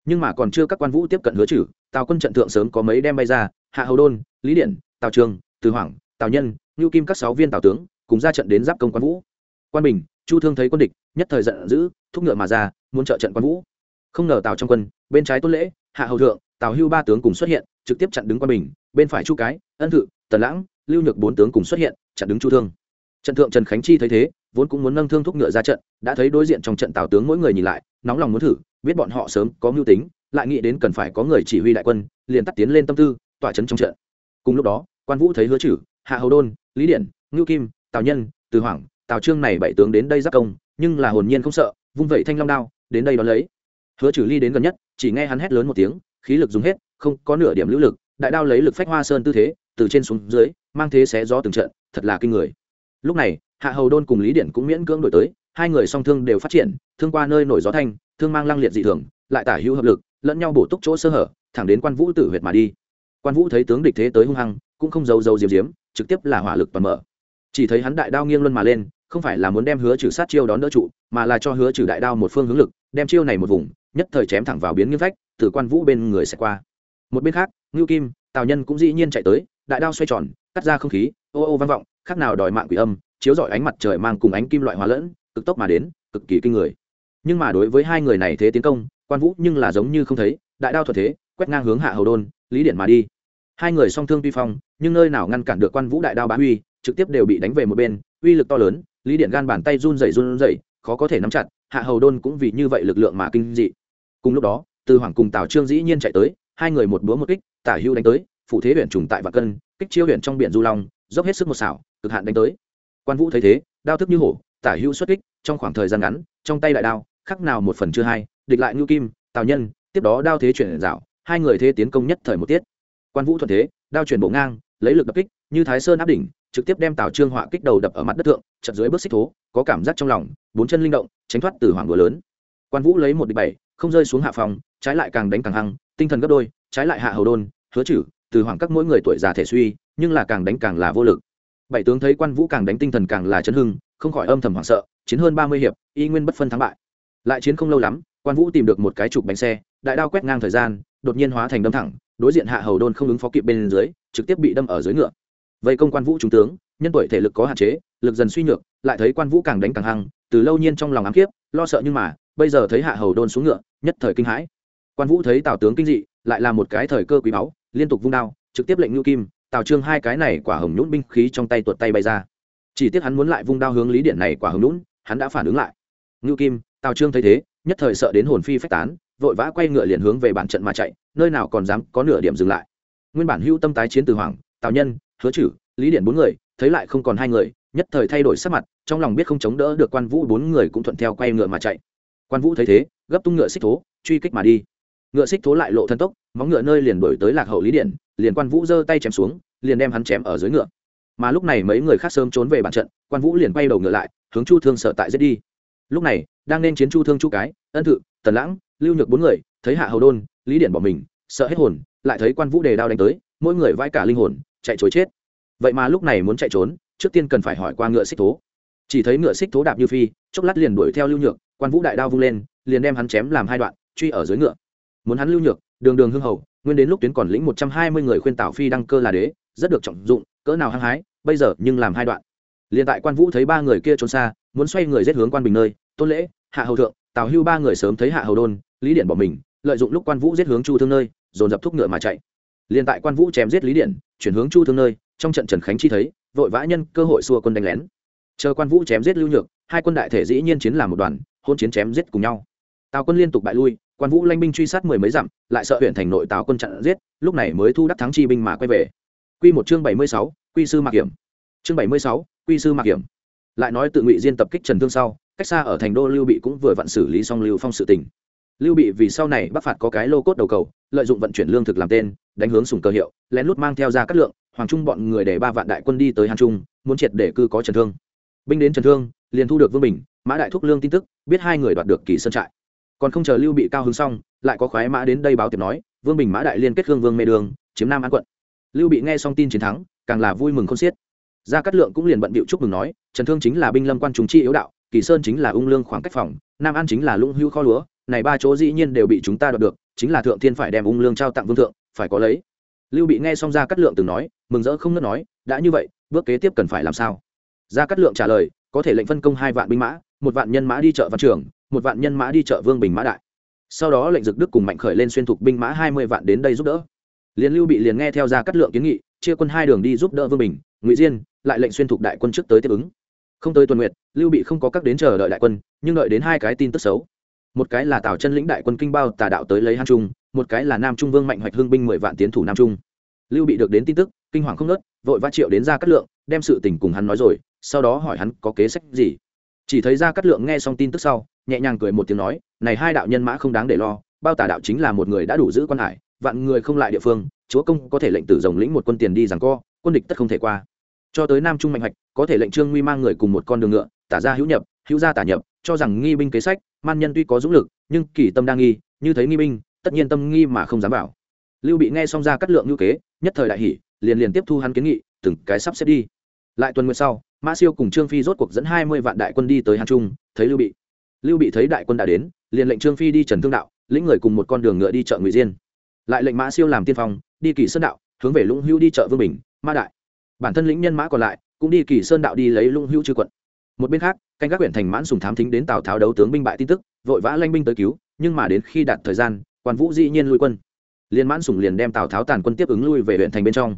Nhưng mà còn chưa các quan vũ tiếp cận hứa trừ, tào quân trận thượng sớm có mấy đem bay ra, hạ hầu đôn, lý điện, tào trường, từ hoàng tào nhân, ngưu kim các sáu viên tào tướng, cùng ra trận đến giáp công quan vũ. Quan bình, chu thương thấy quân địch, nhất thời giận dữ, thúc ngựa mà ra, muốn trợ trận quan vũ. Không ngờ tào trong quân, bên trái tôn lễ, hạ hầu thượng, tào hưu ba tướng cùng xuất hiện, trực tiếp chặn đứng quan bình, bên phải chu cái, ân thự, tần lãng, lưu nhược bốn tướng cùng xuất hiện, chặn đứng chu thương. Trận thượng trần khánh chi thấy thế, vốn cũng muốn nâng thương thúc ngựa ra trận, đã thấy đối diện trong trận tào tướng mỗi người nhìn lại, nóng lòng muốn thử biết bọn họ sớm có mưu tính, lại nghĩ đến cần phải có người chỉ huy đại quân, liền tắt tiến lên tâm tư, tỏa chấn trong trận. Cùng lúc đó, quan vũ thấy hứa chử, hạ hầu đôn, lý điển, ngưu kim, tào nhân, từ hoàng tào trương này bảy tướng đến đây giác công, nhưng là hồn nhiên không sợ, vung vẩy thanh long đao, đến đây đón lấy. Hứa trừ ly đến gần nhất, chỉ nghe hắn hét lớn một tiếng, khí lực dùng hết, không có nửa điểm lữ lực, đại đao lấy lực phách hoa sơn tư thế, từ trên xuống dưới, mang thế xé gió từng trận, thật là kinh người. Lúc này, hạ hầu đôn cùng lý điển cũng miễn cưỡng đổi tới, hai người song thương đều phát triển thương qua nơi nổi gió thanh, thương mang lăng liệt dị thường, lại tả hữu hợp lực, lẫn nhau bổ túc chỗ sơ hở, thẳng đến quan vũ tử huyệt mà đi. Quan vũ thấy tướng địch thế tới hung hăng, cũng không giấu giấu diếm diếm, trực tiếp là hỏa lực toàn mở. Chỉ thấy hắn đại đao nghiêng luân mà lên, không phải là muốn đem hứa trừ sát chiêu đón đỡ trụ, mà là cho hứa trừ đại đao một phương hướng lực, đem chiêu này một vùng, nhất thời chém thẳng vào biến nghiêng vách từ quan vũ bên người sẽ qua. Một bên khác, ngưu kim, tào nhân cũng dĩ nhiên chạy tới, đại đao xoay tròn, cắt ra không khí, ô ô vang vọng, khác nào đòi mạng quỷ âm, chiếu rọi ánh mặt trời mang cùng ánh kim loại hóa lẫn, cực tốc mà đến, cực kỳ kinh người nhưng mà đối với hai người này thế tiến công, quan vũ nhưng là giống như không thấy, đại đao thuật thế, quét ngang hướng hạ hầu đôn, lý điện mà đi. Hai người song thương tuy phong, nhưng nơi nào ngăn cản được quan vũ đại đao bá huy trực tiếp đều bị đánh về một bên, uy lực to lớn, lý điện gan bàn tay run rẩy run rẩy, khó có thể nắm chặt, hạ hầu đôn cũng vì như vậy lực lượng mà kinh dị. Cùng lúc đó, từ hoàng cùng tào trương dĩ nhiên chạy tới, hai người một búa một kích, tả hưu đánh tới phụ thế huyện trùng tại vạn cân, kích chiêu huyện trong biển du long, dốc hết sức một xảo, cực hạn đánh tới. Quan vũ thấy thế, đao thức như hổ, tả hưu xuất kích, trong khoảng thời gian ngắn, trong tay đại đao khác nào một phần chưa hai, địch lại ngưu kim, tào nhân, tiếp đó đao thế chuyển dạo, hai người thế tiến công nhất thời một tiết. Quan vũ thuận thế, đao chuyển bộ ngang, lấy lực đập kích, như thái sơn áp đỉnh, trực tiếp đem tào trương họa kích đầu đập ở mặt đất thượng chật dưới bước xích thố, có cảm giác trong lòng, bốn chân linh động, tránh thoát từ hoàng đùa lớn. Quan vũ lấy một địch bảy, không rơi xuống hạ phòng, trái lại càng đánh càng hăng, tinh thần gấp đôi, trái lại hạ hầu đôn, hứa chử, từ hoàng các mỗi người tuổi già thể suy, nhưng là càng đánh càng là vô lực. Bảy tướng thấy quan vũ càng đánh tinh thần càng là chấn hưng, không khỏi âm thầm hoảng sợ, chiến hơn ba mươi hiệp, y nguyên bất phân thắng bại lại chiến không lâu lắm, quan vũ tìm được một cái trục bánh xe, đại đao quét ngang thời gian, đột nhiên hóa thành đâm thẳng, đối diện hạ hầu đôn không ứng phó kịp bên dưới, trực tiếp bị đâm ở dưới ngựa. Vây công quan vũ trung tướng, nhân tuổi thể lực có hạn chế, lực dần suy nhược, lại thấy quan vũ càng đánh càng hăng, từ lâu nhiên trong lòng ám kiếp lo sợ nhưng mà, bây giờ thấy hạ hầu đôn xuống ngựa, nhất thời kinh hãi. Quan vũ thấy tào tướng kinh dị, lại là một cái thời cơ quý báu, liên tục vung đao, trực tiếp lệnh ngưu kim, tào trương, hai cái này quả hồng nhũn binh khí trong tay tuột tay bay ra. Chỉ tiếc hắn muốn lại vung đao hướng lý điện này quả hồng nhũn, hắn đã phản ứng lại. Ngưu kim tào trương thấy thế, nhất thời sợ đến hồn phi phách tán, vội vã quay ngựa liền hướng về bản trận mà chạy, nơi nào còn dám có nửa điểm dừng lại. Nguyên bản hưu tâm tái chiến từ hoàng, tào nhân, hứa chử, lý điện bốn người, thấy lại không còn hai người, nhất thời thay đổi sắc mặt, trong lòng biết không chống đỡ được quan vũ bốn người cũng thuận theo quay ngựa mà chạy. Quan vũ thấy thế, gấp tung ngựa xích thố, truy kích mà đi. Ngựa xích thố lại lộ thân tốc, móng ngựa nơi liền đổi tới lạc hậu lý điện liền quan vũ giơ tay chém xuống, liền đem hắn chém ở dưới ngựa. Mà lúc này mấy người khác sớm trốn về bản trận, quan vũ liền quay đầu ngựa lại, hướng chu thương sợ tại giết đi. Lúc này đang nên chiến chu thương chu cái, ân thự, tần lãng, lưu nhược bốn người, thấy hạ hầu đôn, lý điển bỏ mình, sợ hết hồn, lại thấy quan vũ đề đao đánh tới, mỗi người vai cả linh hồn, chạy chối chết. Vậy mà lúc này muốn chạy trốn, trước tiên cần phải hỏi qua ngựa xích thố. Chỉ thấy ngựa xích thố đạp như phi, chốc lát liền đuổi theo lưu nhược, quan vũ đại đao vung lên, liền đem hắn chém làm hai đoạn, truy ở dưới ngựa. Muốn hắn lưu nhược, đường đường hưng hầu, nguyên đến lúc tuyến còn lĩnh một trăm hai mươi người khuyên tảo phi đăng cơ là đế, rất được trọng dụng, cỡ nào hăng hái, bây giờ nhưng làm hai đoạn. Liền tại quan vũ thấy ba người kia trốn xa, muốn xoay người giết hướng quan bình nơi tôn lễ, hạ hầu thượng, tào hưu ba người sớm thấy hạ hầu đôn, lý điển bỏ mình, lợi dụng lúc quan vũ giết hướng chu thương nơi, dồn dập thúc ngựa mà chạy. Liền tại quan vũ chém giết lý điển, chuyển hướng chu thương nơi, trong trận trần khánh chi thấy, vội vã nhân cơ hội xua quân đánh lén. Chờ quan vũ chém giết lưu nhược, hai quân đại thể dĩ nhiên chiến làm một đoàn hôn chiến chém giết cùng nhau. Tào quân liên tục bại lui, quan vũ lanh binh truy sát mười mấy dặm, lại sợ huyện thành nội tào quân chặn giết, lúc này mới thu đắc thắng chi binh mà quay về. Quy một chương bảy mươi sáu, quy sư mạc hiểm. Chương bảy mươi sáu, quy sư mạc hiểm. Lại nói tự ngụy diên tập kích trần thương sau cách xa ở thành đô lưu bị cũng vừa vặn xử lý xong lưu phong sự tình. Lưu bị vì sau này bắc phạt có cái lô cốt đầu cầu, lợi dụng vận chuyển lương thực làm tên, đánh hướng sùng cơ hiệu, lén lút mang theo ra cát lượng, hoàng trung bọn người để ba vạn đại quân đi tới hàn trung, muốn triệt để cư có trần thương. Binh đến trần thương, liền thu được vương bình, mã đại thúc lương tin tức, biết hai người đoạt được kỳ sơn trại. Còn không chờ lưu bị cao hứng xong, lại có khoái mã đến đây báo tiệp nói, vương bình, mã đại liên kết hương vương mê đường, chiếm nam an quận. Lưu bị nghe xong tin chiến thắng, càng là vui mừng không xiết. Gia cát lượng cũng liền bận bịu chúc mừng nói, trần thương chính là binh lâm quan Trùng chi yếu đạo kỳ sơn chính là ung lương khoảng cách phòng, nam an chính là lũng hữu kho lúa, này ba chỗ dĩ nhiên đều bị chúng ta đoạt được, chính là thượng thiên phải đem ung lương trao tặng vương thượng, phải có lấy. Lưu bị nghe xong gia cát lượng từng nói, mừng rỡ không ngớt nói, đã như vậy, bước kế tiếp cần phải làm sao? Gia cát lượng trả lời, có thể lệnh phân công hai vạn binh mã, một vạn nhân mã đi chợ văn trường, một vạn nhân mã đi chợ vương bình mã đại. Sau đó lệnh dực đức cùng mạnh khởi lên xuyên thục binh mã hai mươi vạn đến đây giúp đỡ. Liền lưu bị liền nghe theo ra cắt lượng kiến nghị, chia quân hai đường đi giúp đỡ vương bình, ngụy diên, lại lệnh xuyên thục đại quân trước tới tiếp ứng không tới tuần nguyệt, lưu bị không có các đến chờ đợi đại quân, nhưng đợi đến hai cái tin tức xấu. Một cái là tào chân lĩnh đại quân kinh bao tà đạo tới lấy hán trung, một cái là nam trung vương mạnh hoạch hương binh mười vạn tiến thủ nam trung. Lưu bị được đến tin tức, kinh hoàng không nớt vội vã triệu đến ra cát lượng, đem sự tình cùng hắn nói rồi, sau đó hỏi hắn có kế sách gì. Chỉ thấy ra cát lượng nghe xong tin tức sau, nhẹ nhàng cười một tiếng nói, này hai đạo nhân mã không đáng để lo, bao tà đạo chính là một người đã đủ giữ quan hải, vạn người không lại địa phương, chúa công có thể lệnh tử rồng lĩnh một quân tiền đi rằng co, quân địch tất không thể qua cho tới nam trung mạnh hoạch có thể lệnh trương nguy mang người cùng một con đường ngựa, tả ra hữu nhập, hữu gia tả nhập, cho rằng nghi binh kế sách, man nhân tuy có dũng lực, nhưng kỳ tâm đang nghi, như thấy nghi binh, tất nhiên tâm nghi mà không dám bảo. Lưu bị nghe xong ra cắt lượng ngữ kế, nhất thời đại hỷ liền liền tiếp thu hắn kiến nghị, từng cái sắp xếp đi. Lại tuần nguyện sau mã siêu cùng trương phi rốt cuộc dẫn hai mươi vạn đại quân đi tới hàn trung, thấy lưu bị. Lưu bị thấy đại quân đã đến, liền lệnh trương phi đi trần thương đạo, lĩnh người cùng một con đường ngựa đi chợ ngụy diên. Lại lệnh mã siêu làm tiên phong, đi kỳ sơn đạo, hướng về lũng hữu đi chợ vương bình, ma đại bản thân lĩnh nhân mã còn lại, cũng đi kỳ sơn đạo đi lấy lung hữu chư quận. Một bên khác, canh các huyện thành mãn sùng thám thính đến tào tháo đấu tướng binh bại tin tức, vội vã lanh binh tới cứu, nhưng mà đến khi đạt thời gian, quan vũ dĩ nhiên lui quân. Liên mãn sùng liền đem tào tháo tàn quân tiếp ứng lui về huyện thành bên trong.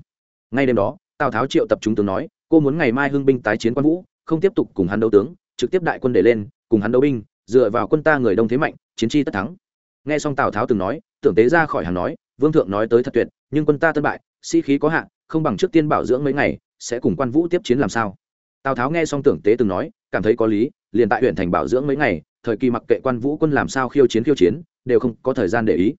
Ngay đêm đó, tào tháo triệu tập chúng tướng nói, cô muốn ngày mai hưng binh tái chiến quan vũ, không tiếp tục cùng hắn đấu tướng, trực tiếp đại quân để lên, cùng hắn đấu binh, dựa vào quân ta người đông thế mạnh, chiến chi tất thắng. Nghe xong tào tháo từng nói, tưởng tế ra khỏi hàng nói, vương thượng nói tới thật tuyệt, nhưng quân ta tân bại, sĩ khí có hạn không bằng trước tiên bảo dưỡng mấy ngày, sẽ cùng quan vũ tiếp chiến làm sao? Tào tháo nghe xong tưởng tế từng nói, cảm thấy có lý, liền tại huyện thành bảo dưỡng mấy ngày, thời kỳ mặc kệ quan vũ quân làm sao khiêu chiến khiêu chiến, đều không có thời gian để ý.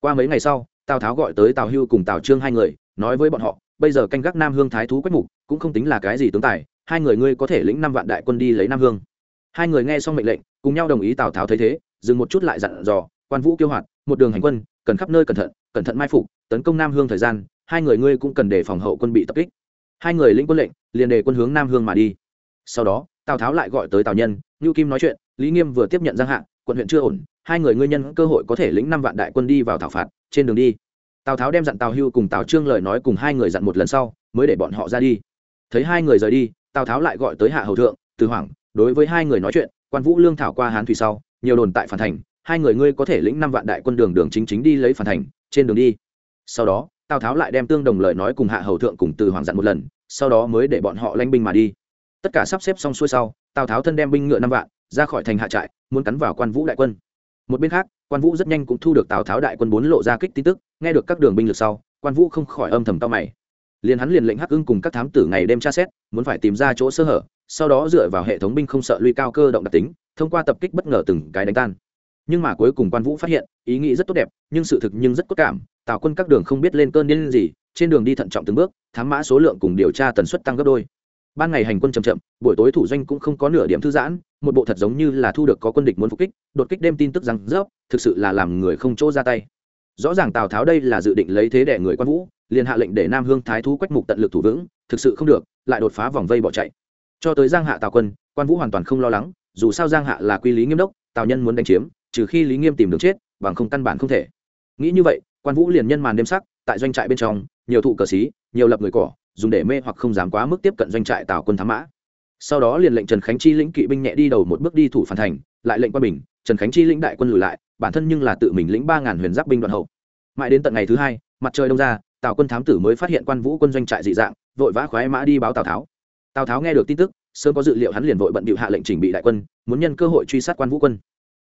Qua mấy ngày sau, tào tháo gọi tới tào hưu cùng tào trương hai người, nói với bọn họ, bây giờ canh gác nam hương thái thú quách mục, cũng không tính là cái gì tướng tài, hai người ngươi có thể lĩnh năm vạn đại quân đi lấy nam hương. Hai người nghe xong mệnh lệnh, cùng nhau đồng ý tào tháo thấy thế, dừng một chút lại dặn dò, quan vũ kêu hoạt, một đường hành quân, cần khắp nơi cẩn thận cẩn thận mai phục, tấn công nam hương thời gian hai người ngươi cũng cần đề phòng hậu quân bị tập kích. Hai người lĩnh quân lệnh, liền đề quân hướng nam hương mà đi. Sau đó, tào tháo lại gọi tới tào nhân, ngưu kim nói chuyện, lý nghiêm vừa tiếp nhận giang hạ, quận huyện chưa ổn, hai người ngươi nhân cơ hội có thể lĩnh năm vạn đại quân đi vào thảo phạt, trên đường đi. Tào tháo đem dặn tào hưu cùng tào trương lời nói cùng hai người dặn một lần sau, mới để bọn họ ra đi. Thấy hai người rời đi, tào tháo lại gọi tới hạ hầu thượng, từ hoảng, đối với hai người nói chuyện, quan vũ lương thảo qua hán thủy sau, nhiều đồn tại phản thành, hai người ngươi có thể lĩnh năm vạn đại quân đường đường chính chính đi lấy phản thành, trên đường đi. Sau đó tào tháo lại đem tương đồng lời nói cùng hạ hầu thượng cùng từ hoàng dặn một lần, sau đó mới để bọn họ lanh binh mà đi. Tất cả sắp xếp xong xuôi sau, tào tháo thân đem binh ngựa năm vạn, ra khỏi thành hạ trại, muốn cắn vào quan vũ đại quân. Một bên khác, quan vũ rất nhanh cũng thu được tào tháo đại quân bốn lộ ra kích tin tức, nghe được các đường binh lực sau, quan vũ không khỏi âm thầm tao mày. Liền hắn liền lệnh hắc ưng cùng các thám tử ngày đêm tra xét, muốn phải tìm ra chỗ sơ hở, sau đó dựa vào hệ thống binh không sợ luy cao cơ động đặc tính, thông qua tập kích bất ngờ từng cái đánh tan. Nhưng mà cuối cùng quan vũ phát hiện, ý nghĩ rất tốt đẹp, nhưng sự thực nhưng rất cốt cảm tào quân các đường không biết lên cơn điên gì, trên đường đi thận trọng từng bước, thám mã số lượng cùng điều tra tần suất tăng gấp đôi. Ban ngày hành quân chậm chậm, buổi tối thủ doanh cũng không có nửa điểm thư giãn, một bộ thật giống như là thu được có quân địch muốn phục kích, đột kích đêm tin tức rằng rớp, thực sự là làm người không chỗ ra tay. Rõ ràng tào tháo đây là dự định lấy thế đẻ người quan vũ, liền hạ lệnh để nam hương thái thú quách mục tận lực thủ vững, thực sự không được, lại đột phá vòng vây bỏ chạy. Cho tới giang hạ tào quân, quan vũ hoàn toàn không lo lắng, dù sao giang hạ là quy lý nghiêm đốc, tào nhân muốn đánh chiếm, trừ khi lý nghiêm tìm đường chết, bằng không căn bản không thể. Nghĩ như vậy quan vũ liền nhân màn đêm sắc, tại doanh trại bên trong, nhiều thụ cờ xí, nhiều lập người cỏ, dùng để mê hoặc không dám quá mức tiếp cận doanh trại tào quân thám mã. Sau đó liền lệnh trần khánh chi lĩnh kỵ binh nhẹ đi đầu một bước đi thủ phản thành, lại lệnh quan bình, trần khánh chi lĩnh đại quân lùi lại, bản thân nhưng là tự mình lĩnh ba ngàn huyền giáp binh đoạn hậu. Mãi đến tận ngày thứ hai, mặt trời đông ra, tào quân thám tử mới phát hiện quan vũ quân doanh trại dị dạng, vội vã khoái mã đi báo tào tháo. Tào tháo nghe được tin tức, sớm có dự liệu hắn liền vội bận bịu hạ lệnh chỉnh bị đại quân, muốn nhân cơ hội truy sát quan vũ quân.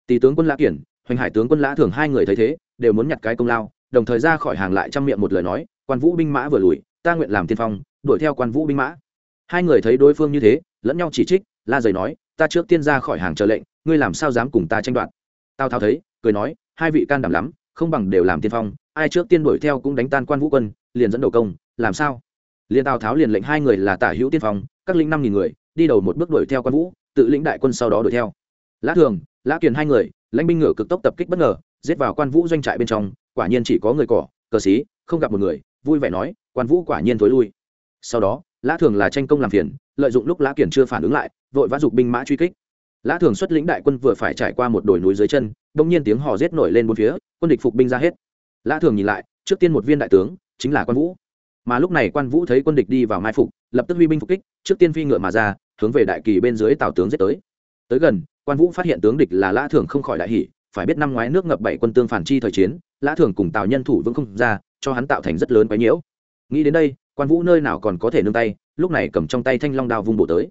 Tỷ tướng quân lã kiển, hoành hải tướng quân lã thường hai người thấy thế, đều muốn nhặt cái công lao đồng thời ra khỏi hàng lại trăm miệng một lời nói, quan vũ binh mã vừa lùi, ta nguyện làm tiên phong, đuổi theo quan vũ binh mã. Hai người thấy đối phương như thế, lẫn nhau chỉ trích, la dày nói, ta trước tiên ra khỏi hàng chờ lệnh, ngươi làm sao dám cùng ta tranh đoạt? Tào tháo thấy, cười nói, hai vị can đảm lắm, không bằng đều làm tiên phong, ai trước tiên đuổi theo cũng đánh tan quan vũ quân, liền dẫn đầu công, làm sao? Liền tào tháo liền lệnh hai người là tả hữu tiên phong, các lĩnh năm nghìn người, đi đầu một bước đuổi theo quan vũ, tự lĩnh đại quân sau đó đuổi theo. Lã thường, lã kiền hai người, lãnh binh ngựa cực tốc tập kích bất ngờ, giết vào quan vũ doanh trại bên trong quả nhiên chỉ có người cỏ, cờ xí, không gặp một người, vui vẻ nói, quan vũ quả nhiên thối lui. Sau đó, lã thường là tranh công làm phiền, lợi dụng lúc lã kiển chưa phản ứng lại, vội vã dục binh mã truy kích. Lã thường xuất lĩnh đại quân vừa phải trải qua một đồi núi dưới chân đông nhiên tiếng hò rết nổi lên bốn phía, quân địch phục binh ra hết. Lã thường nhìn lại, trước tiên một viên đại tướng, chính là quan vũ. Mà lúc này quan vũ thấy quân địch đi vào mai phục, lập tức huy binh phục kích, trước tiên phi ngựa mà ra, hướng về đại kỳ bên dưới tào tướng giết tới. Tới gần, quan vũ phát hiện tướng địch là lã thường không khỏi đại hỷ phải biết năm ngoái nước ngập bảy quân tương phản chi thời chiến lã thường cùng tào nhân thủ vững không ra cho hắn tạo thành rất lớn quái nhiễu. Nghĩ đến đây quan vũ nơi nào còn có thể nương tay lúc này cầm trong tay thanh long đao vung bổ tới.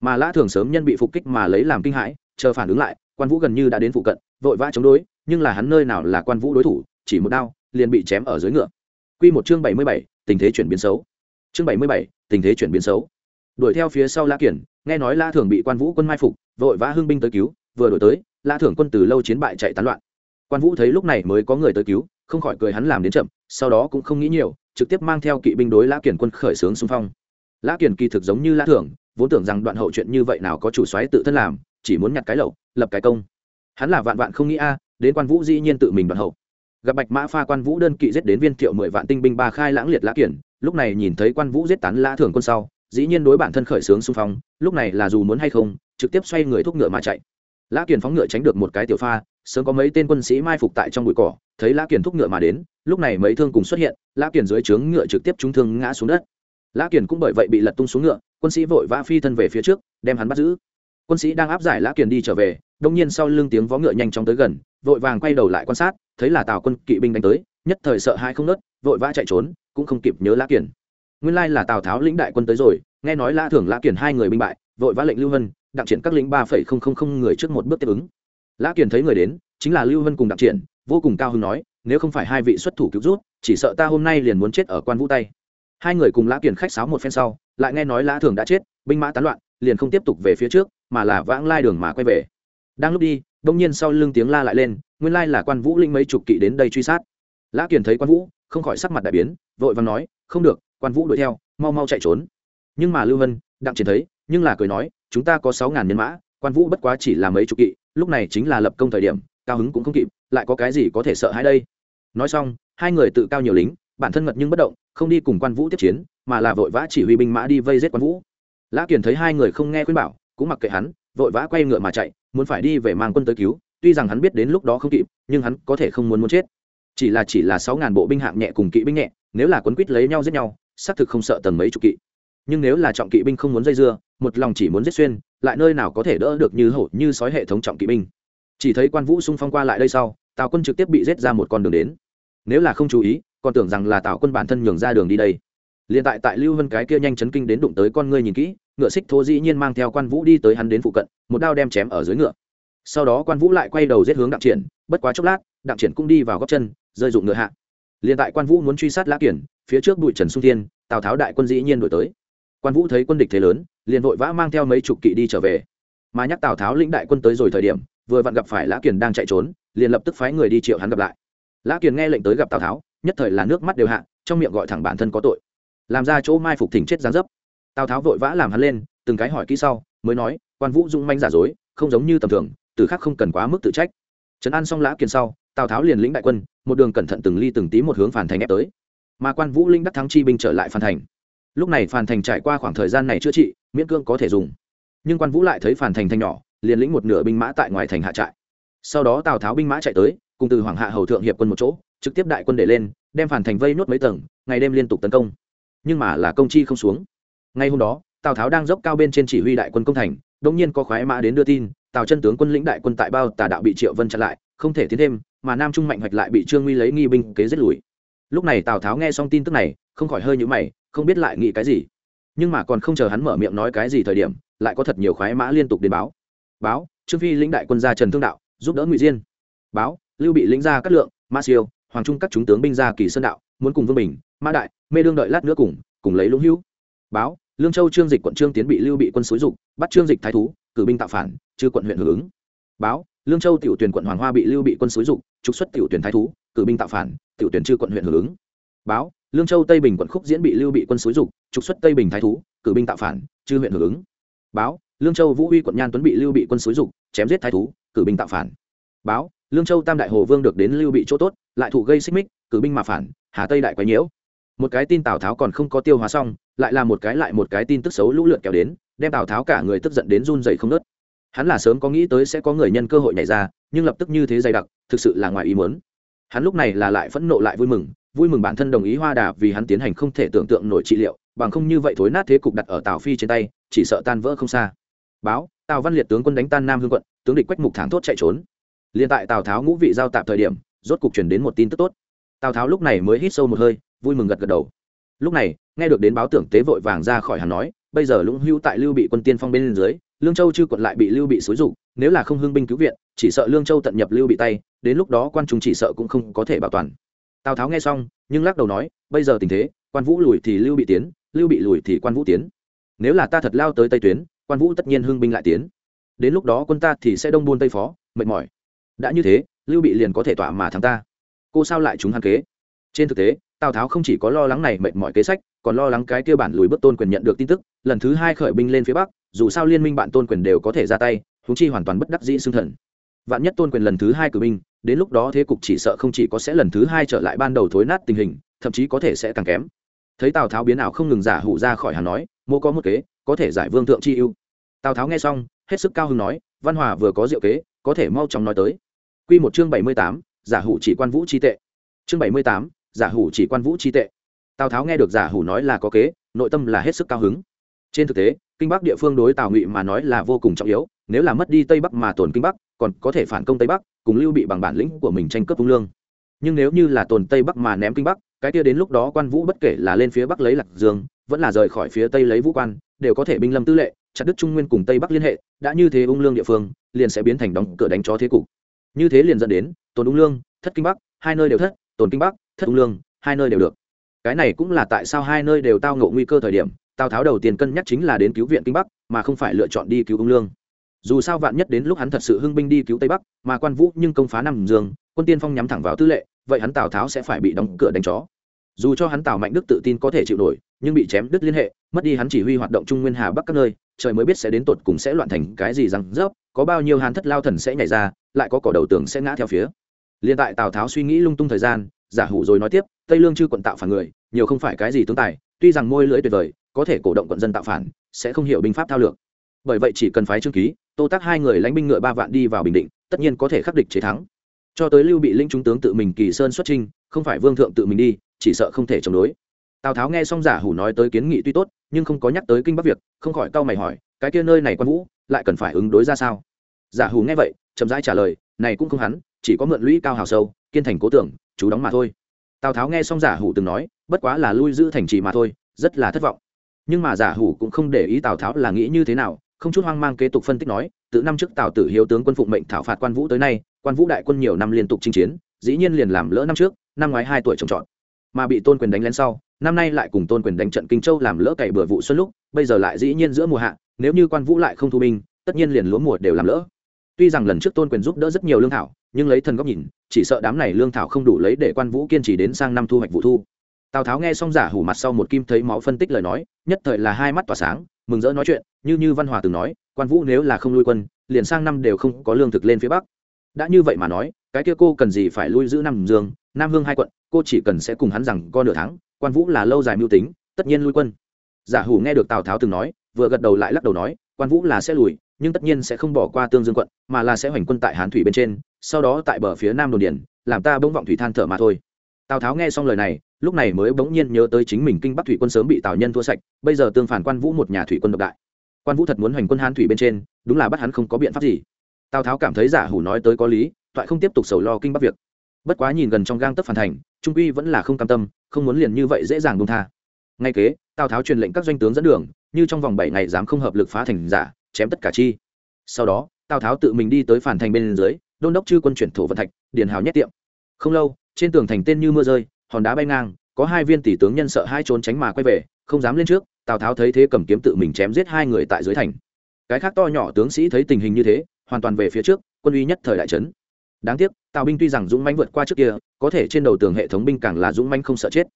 Mà lã thường sớm nhân bị phục kích mà lấy làm kinh hãi chờ phản ứng lại quan vũ gần như đã đến phụ cận vội vã chống đối nhưng là hắn nơi nào là quan vũ đối thủ chỉ một đao liền bị chém ở dưới ngựa. Quy một chương bảy mươi bảy, tình thế chuyển biến xấu. Chương bảy mươi bảy, tình thế chuyển biến xấu. Đuổi theo phía sau lã kiển nghe nói lã thường bị quan vũ quân mai phục vội vã hưng binh tới cứu vừa đổi tới lã thường quân từ lâu chiến bại chạy tán loạn quan vũ thấy lúc này mới có người tới cứu không khỏi cười hắn làm đến chậm sau đó cũng không nghĩ nhiều trực tiếp mang theo kỵ binh đối lã kiển quân khởi xướng xung phong. Lã kiển kỳ thực giống như lã thưởng, vốn tưởng rằng đoạn hậu chuyện như vậy nào có chủ xoáy tự thân làm chỉ muốn nhặt cái lậu lập cái công. Hắn là vạn vạn không nghĩ a đến quan vũ dĩ nhiên tự mình đoạn hậu. Gặp bạch mã pha quan vũ đơn kỵ giết đến viên thiệu mười vạn tinh binh ba khai lãng liệt lã kiển lúc này nhìn thấy quan vũ giết tán lã thưởng quân sau dĩ nhiên đối bản thân khởi xướng xung phong lúc này là dù muốn hay không trực tiếp xoay người thúc ngựa mà chạy. Lã kiển phóng ngựa tránh được một cái tiểu pha sớm có mấy tên quân sĩ mai phục tại trong bụi cỏ, thấy lã kiển thúc ngựa mà đến, lúc này mấy thương cùng xuất hiện, lã kiển dưới trướng ngựa trực tiếp trúng thương ngã xuống đất. Lã kiển cũng bởi vậy bị lật tung xuống ngựa, quân sĩ vội vã phi thân về phía trước, đem hắn bắt giữ. Quân sĩ đang áp giải lã kiển đi trở về, đông nhiên sau lưng tiếng vó ngựa nhanh chóng tới gần, vội vàng quay đầu lại quan sát, thấy là tào quân kỵ binh đánh tới, nhất thời sợ hai không nớt, vội vã chạy trốn, cũng không kịp nhớ lã kiển nguyên lai là tào tháo lĩnh đại quân tới rồi, nghe nói lã thưởng lã kiển hai người binh bại, vội vã lệnh lưu hân, đặng triển các lĩnh ba phẩy không không không người trước một bước tiếp ứng lã kiền thấy người đến, chính là lưu Vân cùng đặng triển, vô cùng cao hứng nói, nếu không phải hai vị xuất thủ cứu rút, chỉ sợ ta hôm nay liền muốn chết ở quan vũ tay. Hai người cùng lã kiền khách sáo một phen sau, lại nghe nói lã thường đã chết, binh mã tán loạn, liền không tiếp tục về phía trước, mà là vãng lai đường mà quay về. Đang lúc đi, đông nhiên sau lưng tiếng la lại lên, nguyên lai là quan vũ linh mấy chục kỵ đến đây truy sát. Lã kiền thấy quan vũ, không khỏi sắc mặt đại biến, vội vàng nói, không được, quan vũ đuổi theo, mau mau chạy trốn. Nhưng mà lưu vân, đặng triển thấy, nhưng là cười nói, chúng ta có sáu ngàn nhân mã quan vũ bất quá chỉ là mấy chục kỵ, lúc này chính là lập công thời điểm, cao hứng cũng không kịp, lại có cái gì có thể sợ hãi đây? Nói xong, hai người tự cao nhiều lính, bản thân ngật nhưng bất động, không đi cùng quan vũ tiếp chiến, mà là vội vã chỉ huy binh mã đi vây giết quan vũ. Lã kiển thấy hai người không nghe khuyên bảo, cũng mặc kệ hắn, vội vã quay ngựa mà chạy, muốn phải đi về mang quân tới cứu, tuy rằng hắn biết đến lúc đó không kịp, nhưng hắn có thể không muốn muốn chết. Chỉ là chỉ là sáu ngàn bộ binh hạng nhẹ cùng kỵ binh nhẹ, nếu là quấn quýt lấy nhau giết nhau, xác thực không sợ tầng mấy chục kỵ. Nhưng nếu là trọng kỵ binh không muốn dây dưa, một lòng chỉ muốn giết xuyên lại nơi nào có thể đỡ được như hổ như sói hệ thống trọng kỵ binh. Chỉ thấy quan vũ xung phong qua lại đây sau, tào quân trực tiếp bị giết ra một con đường đến. Nếu là không chú ý, còn tưởng rằng là tào quân bản thân nhường ra đường đi đây. Liền tại tại lưu vân cái kia nhanh chấn kinh đến đụng tới con ngươi nhìn kỹ, ngựa xích thô dĩ nhiên mang theo quan vũ đi tới hắn đến phụ cận, một đao đem chém ở dưới ngựa. Sau đó quan vũ lại quay đầu giết hướng đặng triển, bất quá chốc lát, đặng triển cũng đi vào góc chân, rơi dụng ngựa hạ. Liền tại quan vũ muốn truy sát lã kiển, phía trước bụi trần sung thiên, tào tháo đại quân dĩ nhiên đổi tới quan vũ thấy quân địch thế lớn, liền vội vã mang theo mấy chục kỵ đi trở về. Mà nhắc tào tháo lĩnh đại quân tới rồi thời điểm, vừa vặn gặp phải lã Kiền đang chạy trốn, liền lập tức phái người đi triệu hắn gặp lại. Lã Kiền nghe lệnh tới gặp tào tháo, nhất thời là nước mắt đều hạ, trong miệng gọi thẳng bản thân có tội. Làm ra chỗ mai phục thỉnh chết gián dấp. Tào tháo vội vã làm hắn lên, từng cái hỏi kỹ sau, mới nói, quan vũ dung manh giả dối, không giống như tầm thường, từ khác không cần quá mức tự trách. Trấn an xong lã kiền sau, tào tháo liền lĩnh đại quân, một đường cẩn thận từng ly từng tí một hướng phản thành ép tới. Mà quan vũ linh đắc thắng chi binh trở lại phản thành lúc này phản thành trải qua khoảng thời gian này chữa trị, miễn cương có thể dùng. Nhưng quan vũ lại thấy phản thành thành nhỏ, liền lĩnh một nửa binh mã tại ngoài thành hạ trại. Sau đó tào tháo binh mã chạy tới, cùng từ hoàng hạ hầu thượng hiệp quân một chỗ, trực tiếp đại quân để lên, đem phản thành vây nốt mấy tầng, ngày đêm liên tục tấn công. Nhưng mà là công chi không xuống. Ngay hôm đó, tào tháo đang dốc cao bên trên chỉ huy đại quân công thành đông nhiên có khoái mã đến đưa tin, tào chân tướng quân lĩnh đại quân tại bao tà đạo bị triệu vân chặn lại, không thể tiến thêm, mà nam trung mạnh hoạch lại bị trương nguy lấy nghi binh kế giết lùi. Lúc này tào tháo nghe xong tin tức này, không khỏi hơi nhũ mày không biết lại nghĩ cái gì. Nhưng mà còn không chờ hắn mở miệng nói cái gì thời điểm, lại có thật nhiều khoái mã liên tục đến báo. Báo, trương phi lĩnh đại quân ra trần thương đạo, giúp đỡ ngụy diên. Báo, lưu bị lĩnh gia cát lượng, ma siêu, hoàng trung các chúng tướng binh ra kỳ sơn đạo, muốn cùng vương bình, ma đại, mê đương đợi lát nữa cùng cùng lấy lũng hữu. Báo, lương châu trương dịch quận trương tiến bị lưu bị quân xúi dục, bắt trương dịch thái thú, cử binh tạo phản, chư quận huyện hưởng ứng. Báo, lương châu tiểu tuyển quận hoàng hoa bị lưu bị quân xúi dục, trục xuất tiểu tuyển thái thú, cử binh tạo phản, tiểu tuyển chư quận huyện hưởng ứng. Báo lương châu tây bình quận khúc diễn bị lưu bị quân xúi dục, trục xuất tây bình thái thú, cử binh tạo phản, chư huyện hưởng ứng. Báo, lương châu vũ huy quận nhan tuấn bị lưu bị quân xúi dục, chém giết thái thú, cử binh tạo phản. Báo, lương châu tam đại hồ vương được đến lưu bị chỗ tốt, lại thủ gây xích mích, cử binh mà phản, hà tây đại quái nhiễu. Một cái tin tào tháo còn không có tiêu hóa xong, lại là một cái lại một cái tin tức xấu lũ lượt kéo đến, đem tào tháo cả người tức giận đến run dày không nớt hắn là sớm có nghĩ tới sẽ có người nhân cơ hội nhảy ra, nhưng lập tức như thế dày đặc, thực sự là ngoài ý muốn. Hắn lúc này là lại phẫn nộ lại vui mừng vui mừng bản thân đồng ý hoa đà vì hắn tiến hành không thể tưởng tượng nổi trị liệu, bằng không như vậy thối nát thế cục đặt ở tào phi trên tay, chỉ sợ tan vỡ không xa. Báo, tào văn liệt tướng quân đánh tan nam hương quận, tướng địch quách mục thẳng thốt chạy trốn. Liền tại tào tháo ngũ vị giao tạp thời điểm, rốt cục chuyển đến một tin tức tốt. Tào tháo lúc này mới hít sâu một hơi, vui mừng gật gật đầu. Lúc này, nghe được đến báo tưởng tế vội vàng ra khỏi hàn nói, bây giờ lũng hưu tại lưu bị quân tiên phong bên dưới, lương châu chưa quận lại bị lưu bị xúi dục, nếu là không hưng binh cứu viện, chỉ sợ lương châu tận nhập lưu bị tay, đến lúc đó quan chúng chỉ sợ cũng không có thể bảo toàn tào tháo nghe xong, nhưng lắc đầu nói, bây giờ tình thế, quan vũ lùi thì lưu bị tiến, lưu bị lùi thì quan vũ tiến. Nếu là ta thật lao tới tây tuyến, quan vũ tất nhiên hưng binh lại tiến. Đến lúc đó quân ta thì sẽ đông buôn tây phó, mệt mỏi. Đã như thế, lưu bị liền có thể tỏa mà thắng ta. Cô sao lại chúng hắn kế? Trên thực tế, tào tháo không chỉ có lo lắng này mệt mỏi kế sách, còn lo lắng cái kia bản lùi bước tôn quyền nhận được tin tức, lần thứ hai khởi binh lên phía bắc, dù sao liên minh bạn tôn quyền đều có thể ra tay húng chi hoàn toàn bất đắc dĩ xưng thần vạn nhất tôn quyền lần thứ hai cử binh, đến lúc đó thế cục chỉ sợ không chỉ có sẽ lần thứ hai trở lại ban đầu thối nát tình hình, thậm chí có thể sẽ càng kém. Thấy tào tháo biến ảo không ngừng giả hủ ra khỏi hà nói, mô có một kế, có thể giải vương thượng chi ưu. Tào tháo nghe xong, hết sức cao hứng nói, văn hòa vừa có diệu kế, có thể mau chóng nói tới. Q một chương bảy mươi tám, giả hủ chỉ quan vũ chi tệ. Chương bảy mươi tám, giả hủ chỉ quan vũ chi tệ. Tào tháo nghe được giả hủ nói là có kế, nội tâm là hết sức cao hứng. Trên thực tế, kinh bắc địa phương đối tào ngụy mà nói là vô cùng trọng yếu nếu là mất đi tây bắc mà tổn kinh bắc, còn có thể phản công tây bắc, cùng lưu bị bằng bản lĩnh của mình tranh cướp vung lương. Nhưng nếu như là tồn tây bắc mà ném kinh bắc, cái kia đến lúc đó quan vũ bất kể là lên phía bắc lấy lạc dương, vẫn là rời khỏi phía tây lấy vũ quan, đều có thể binh lâm tư lệ, chặt đức trung nguyên cùng tây bắc liên hệ, đã như thế ung lương địa phương, liền sẽ biến thành đóng cửa đánh chó thế cục. Như thế liền dẫn đến, tồn ung lương, thất kinh bắc, hai nơi đều thất, tồn kinh bắc, thất ung lương, hai nơi đều được. Cái này cũng là tại sao hai nơi đều tao ngộ nguy cơ thời điểm, tào tháo đầu tiên cân nhắc chính là đến cứu viện kinh bắc, mà không phải lựa chọn đi cứu ung lương dù sao vạn nhất đến lúc hắn thật sự hưng binh đi cứu tây bắc, mà quan vũ nhưng công phá nam dương, quân tiên phong nhắm thẳng vào tư lệ, vậy hắn tào tháo sẽ phải bị đóng cửa đánh chó. Dù cho hắn tào mạnh đức tự tin có thể chịu nổi, nhưng bị chém đứt liên hệ, mất đi hắn chỉ huy hoạt động trung nguyên hà bắc các nơi, trời mới biết sẽ đến tột cùng sẽ loạn thành cái gì rằng rớp, có bao nhiêu hàn thất lao thần sẽ nhảy ra, lại có cỏ đầu tường sẽ ngã theo phía. Liền tại tào tháo suy nghĩ lung tung thời gian, giả hủ rồi nói tiếp, tây lương chư quận tạo phản người, nhiều không phải cái gì tướng tài, tuy rằng môi lưỡi tuyệt vời, có thể cổ động quận dân tạo phản, sẽ không hiểu binh pháp thao lược. Bởi vậy chỉ cần phái trương ký tô tác hai người lãnh binh ngựa ba vạn đi vào bình định, tất nhiên có thể khắc địch chế thắng. Cho tới lưu bị linh trung tướng tự mình kỳ sơn xuất trinh không phải vương thượng tự mình đi, chỉ sợ không thể chống đối. Tào tháo nghe xong giả hủ nói tới kiến nghị tuy tốt, nhưng không có nhắc tới kinh bắc việc, không khỏi cau mày hỏi, cái kia nơi này quan vũ, lại cần phải ứng đối ra sao? Giả hủ nghe vậy, chậm rãi trả lời, này cũng không hắn, chỉ có mượn lũy cao hào sâu, kiên thành cố tưởng, chú đóng mà thôi. Tào tháo nghe xong giả hủ từng nói, bất quá là lui giữ thành trì mà thôi, rất là thất vọng. Nhưng mà giả hủ cũng không để ý tào tháo là nghĩ như thế nào không chút hoang mang kế tục phân tích nói, từ năm trước tào tử hiếu tướng quân phụng mệnh thảo phạt quan vũ tới nay, quan vũ đại quân nhiều năm liên tục chinh chiến, dĩ nhiên liền làm lỡ năm trước, năm ngoái hai tuổi trồng trọt. Mà bị tôn quyền đánh lén sau, năm nay lại cùng tôn quyền đánh trận kinh châu làm lỡ cày bừa vụ xuân lúc, bây giờ lại dĩ nhiên giữa mùa hạ, nếu như quan vũ lại không thu binh, tất nhiên liền lúa mùa đều làm lỡ. Tuy rằng lần trước tôn quyền giúp đỡ rất nhiều lương thảo, nhưng lấy thần góc nhìn, chỉ sợ đám này lương thảo không đủ lấy để quan vũ kiên trì đến sang năm thu hoạch vụ thu. Tào tháo nghe xong giả hủ mặt sau một kim thấy máu phân tích lời nói, nhất thời là hai mắt tỏa sáng mừng rỡ nói chuyện như như văn hòa từng nói quan vũ nếu là không lui quân liền sang năm đều không có lương thực lên phía bắc. Đã như vậy mà nói cái kia cô cần gì phải lui giữ nam dương nam hương hai quận cô chỉ cần sẽ cùng hắn rằng co nửa tháng quan vũ là lâu dài mưu tính tất nhiên lui quân. Giả hủ nghe được tào tháo từng nói vừa gật đầu lại lắc đầu nói quan vũ là sẽ lùi nhưng tất nhiên sẽ không bỏ qua tương dương quận mà là sẽ hoành quân tại hán thủy bên trên sau đó tại bờ phía nam đồn điền, làm ta bỗng vọng thủy than thở mà thôi tào tháo nghe xong lời này, lúc này mới bỗng nhiên nhớ tới chính mình kinh bắc thủy quân sớm bị tào nhân thua sạch, bây giờ tương phản quan vũ một nhà thủy quân độc đại. Quan vũ thật muốn hoành quân hán thủy bên trên, đúng là bắt hắn không có biện pháp gì. Tào tháo cảm thấy giả hủ nói tới có lý, toại không tiếp tục sầu lo kinh bắc việc. Bất quá nhìn gần trong gang tấp phản thành, trung quy vẫn là không cam tâm, không muốn liền như vậy dễ dàng buông tha. Ngay kế, tào tháo truyền lệnh các doanh tướng dẫn đường, như trong vòng bảy ngày dám không hợp lực phá thành giả, chém tất cả chi. Sau đó, tào tháo tự mình đi tới phản thành bên dưới, đôn đốc chư quân chuyển thổ vận thạch, điền hào nhét tiệm. Không lâu trên tường thành tên như mưa rơi, hòn đá bay ngang, có hai viên tỷ tướng nhân sợ hai trốn tránh mà quay về, không dám lên trước, tào tháo thấy thế cầm kiếm tự mình chém giết hai người tại dưới thành. Cái khác to nhỏ tướng sĩ thấy tình hình như thế, hoàn toàn về phía trước, quân uy nhất thời đại trấn đáng tiếc, tào binh tuy rằng dũng mãnh vượt qua trước kia, có thể trên đầu tường hệ thống binh càng là dũng mãnh không sợ chết.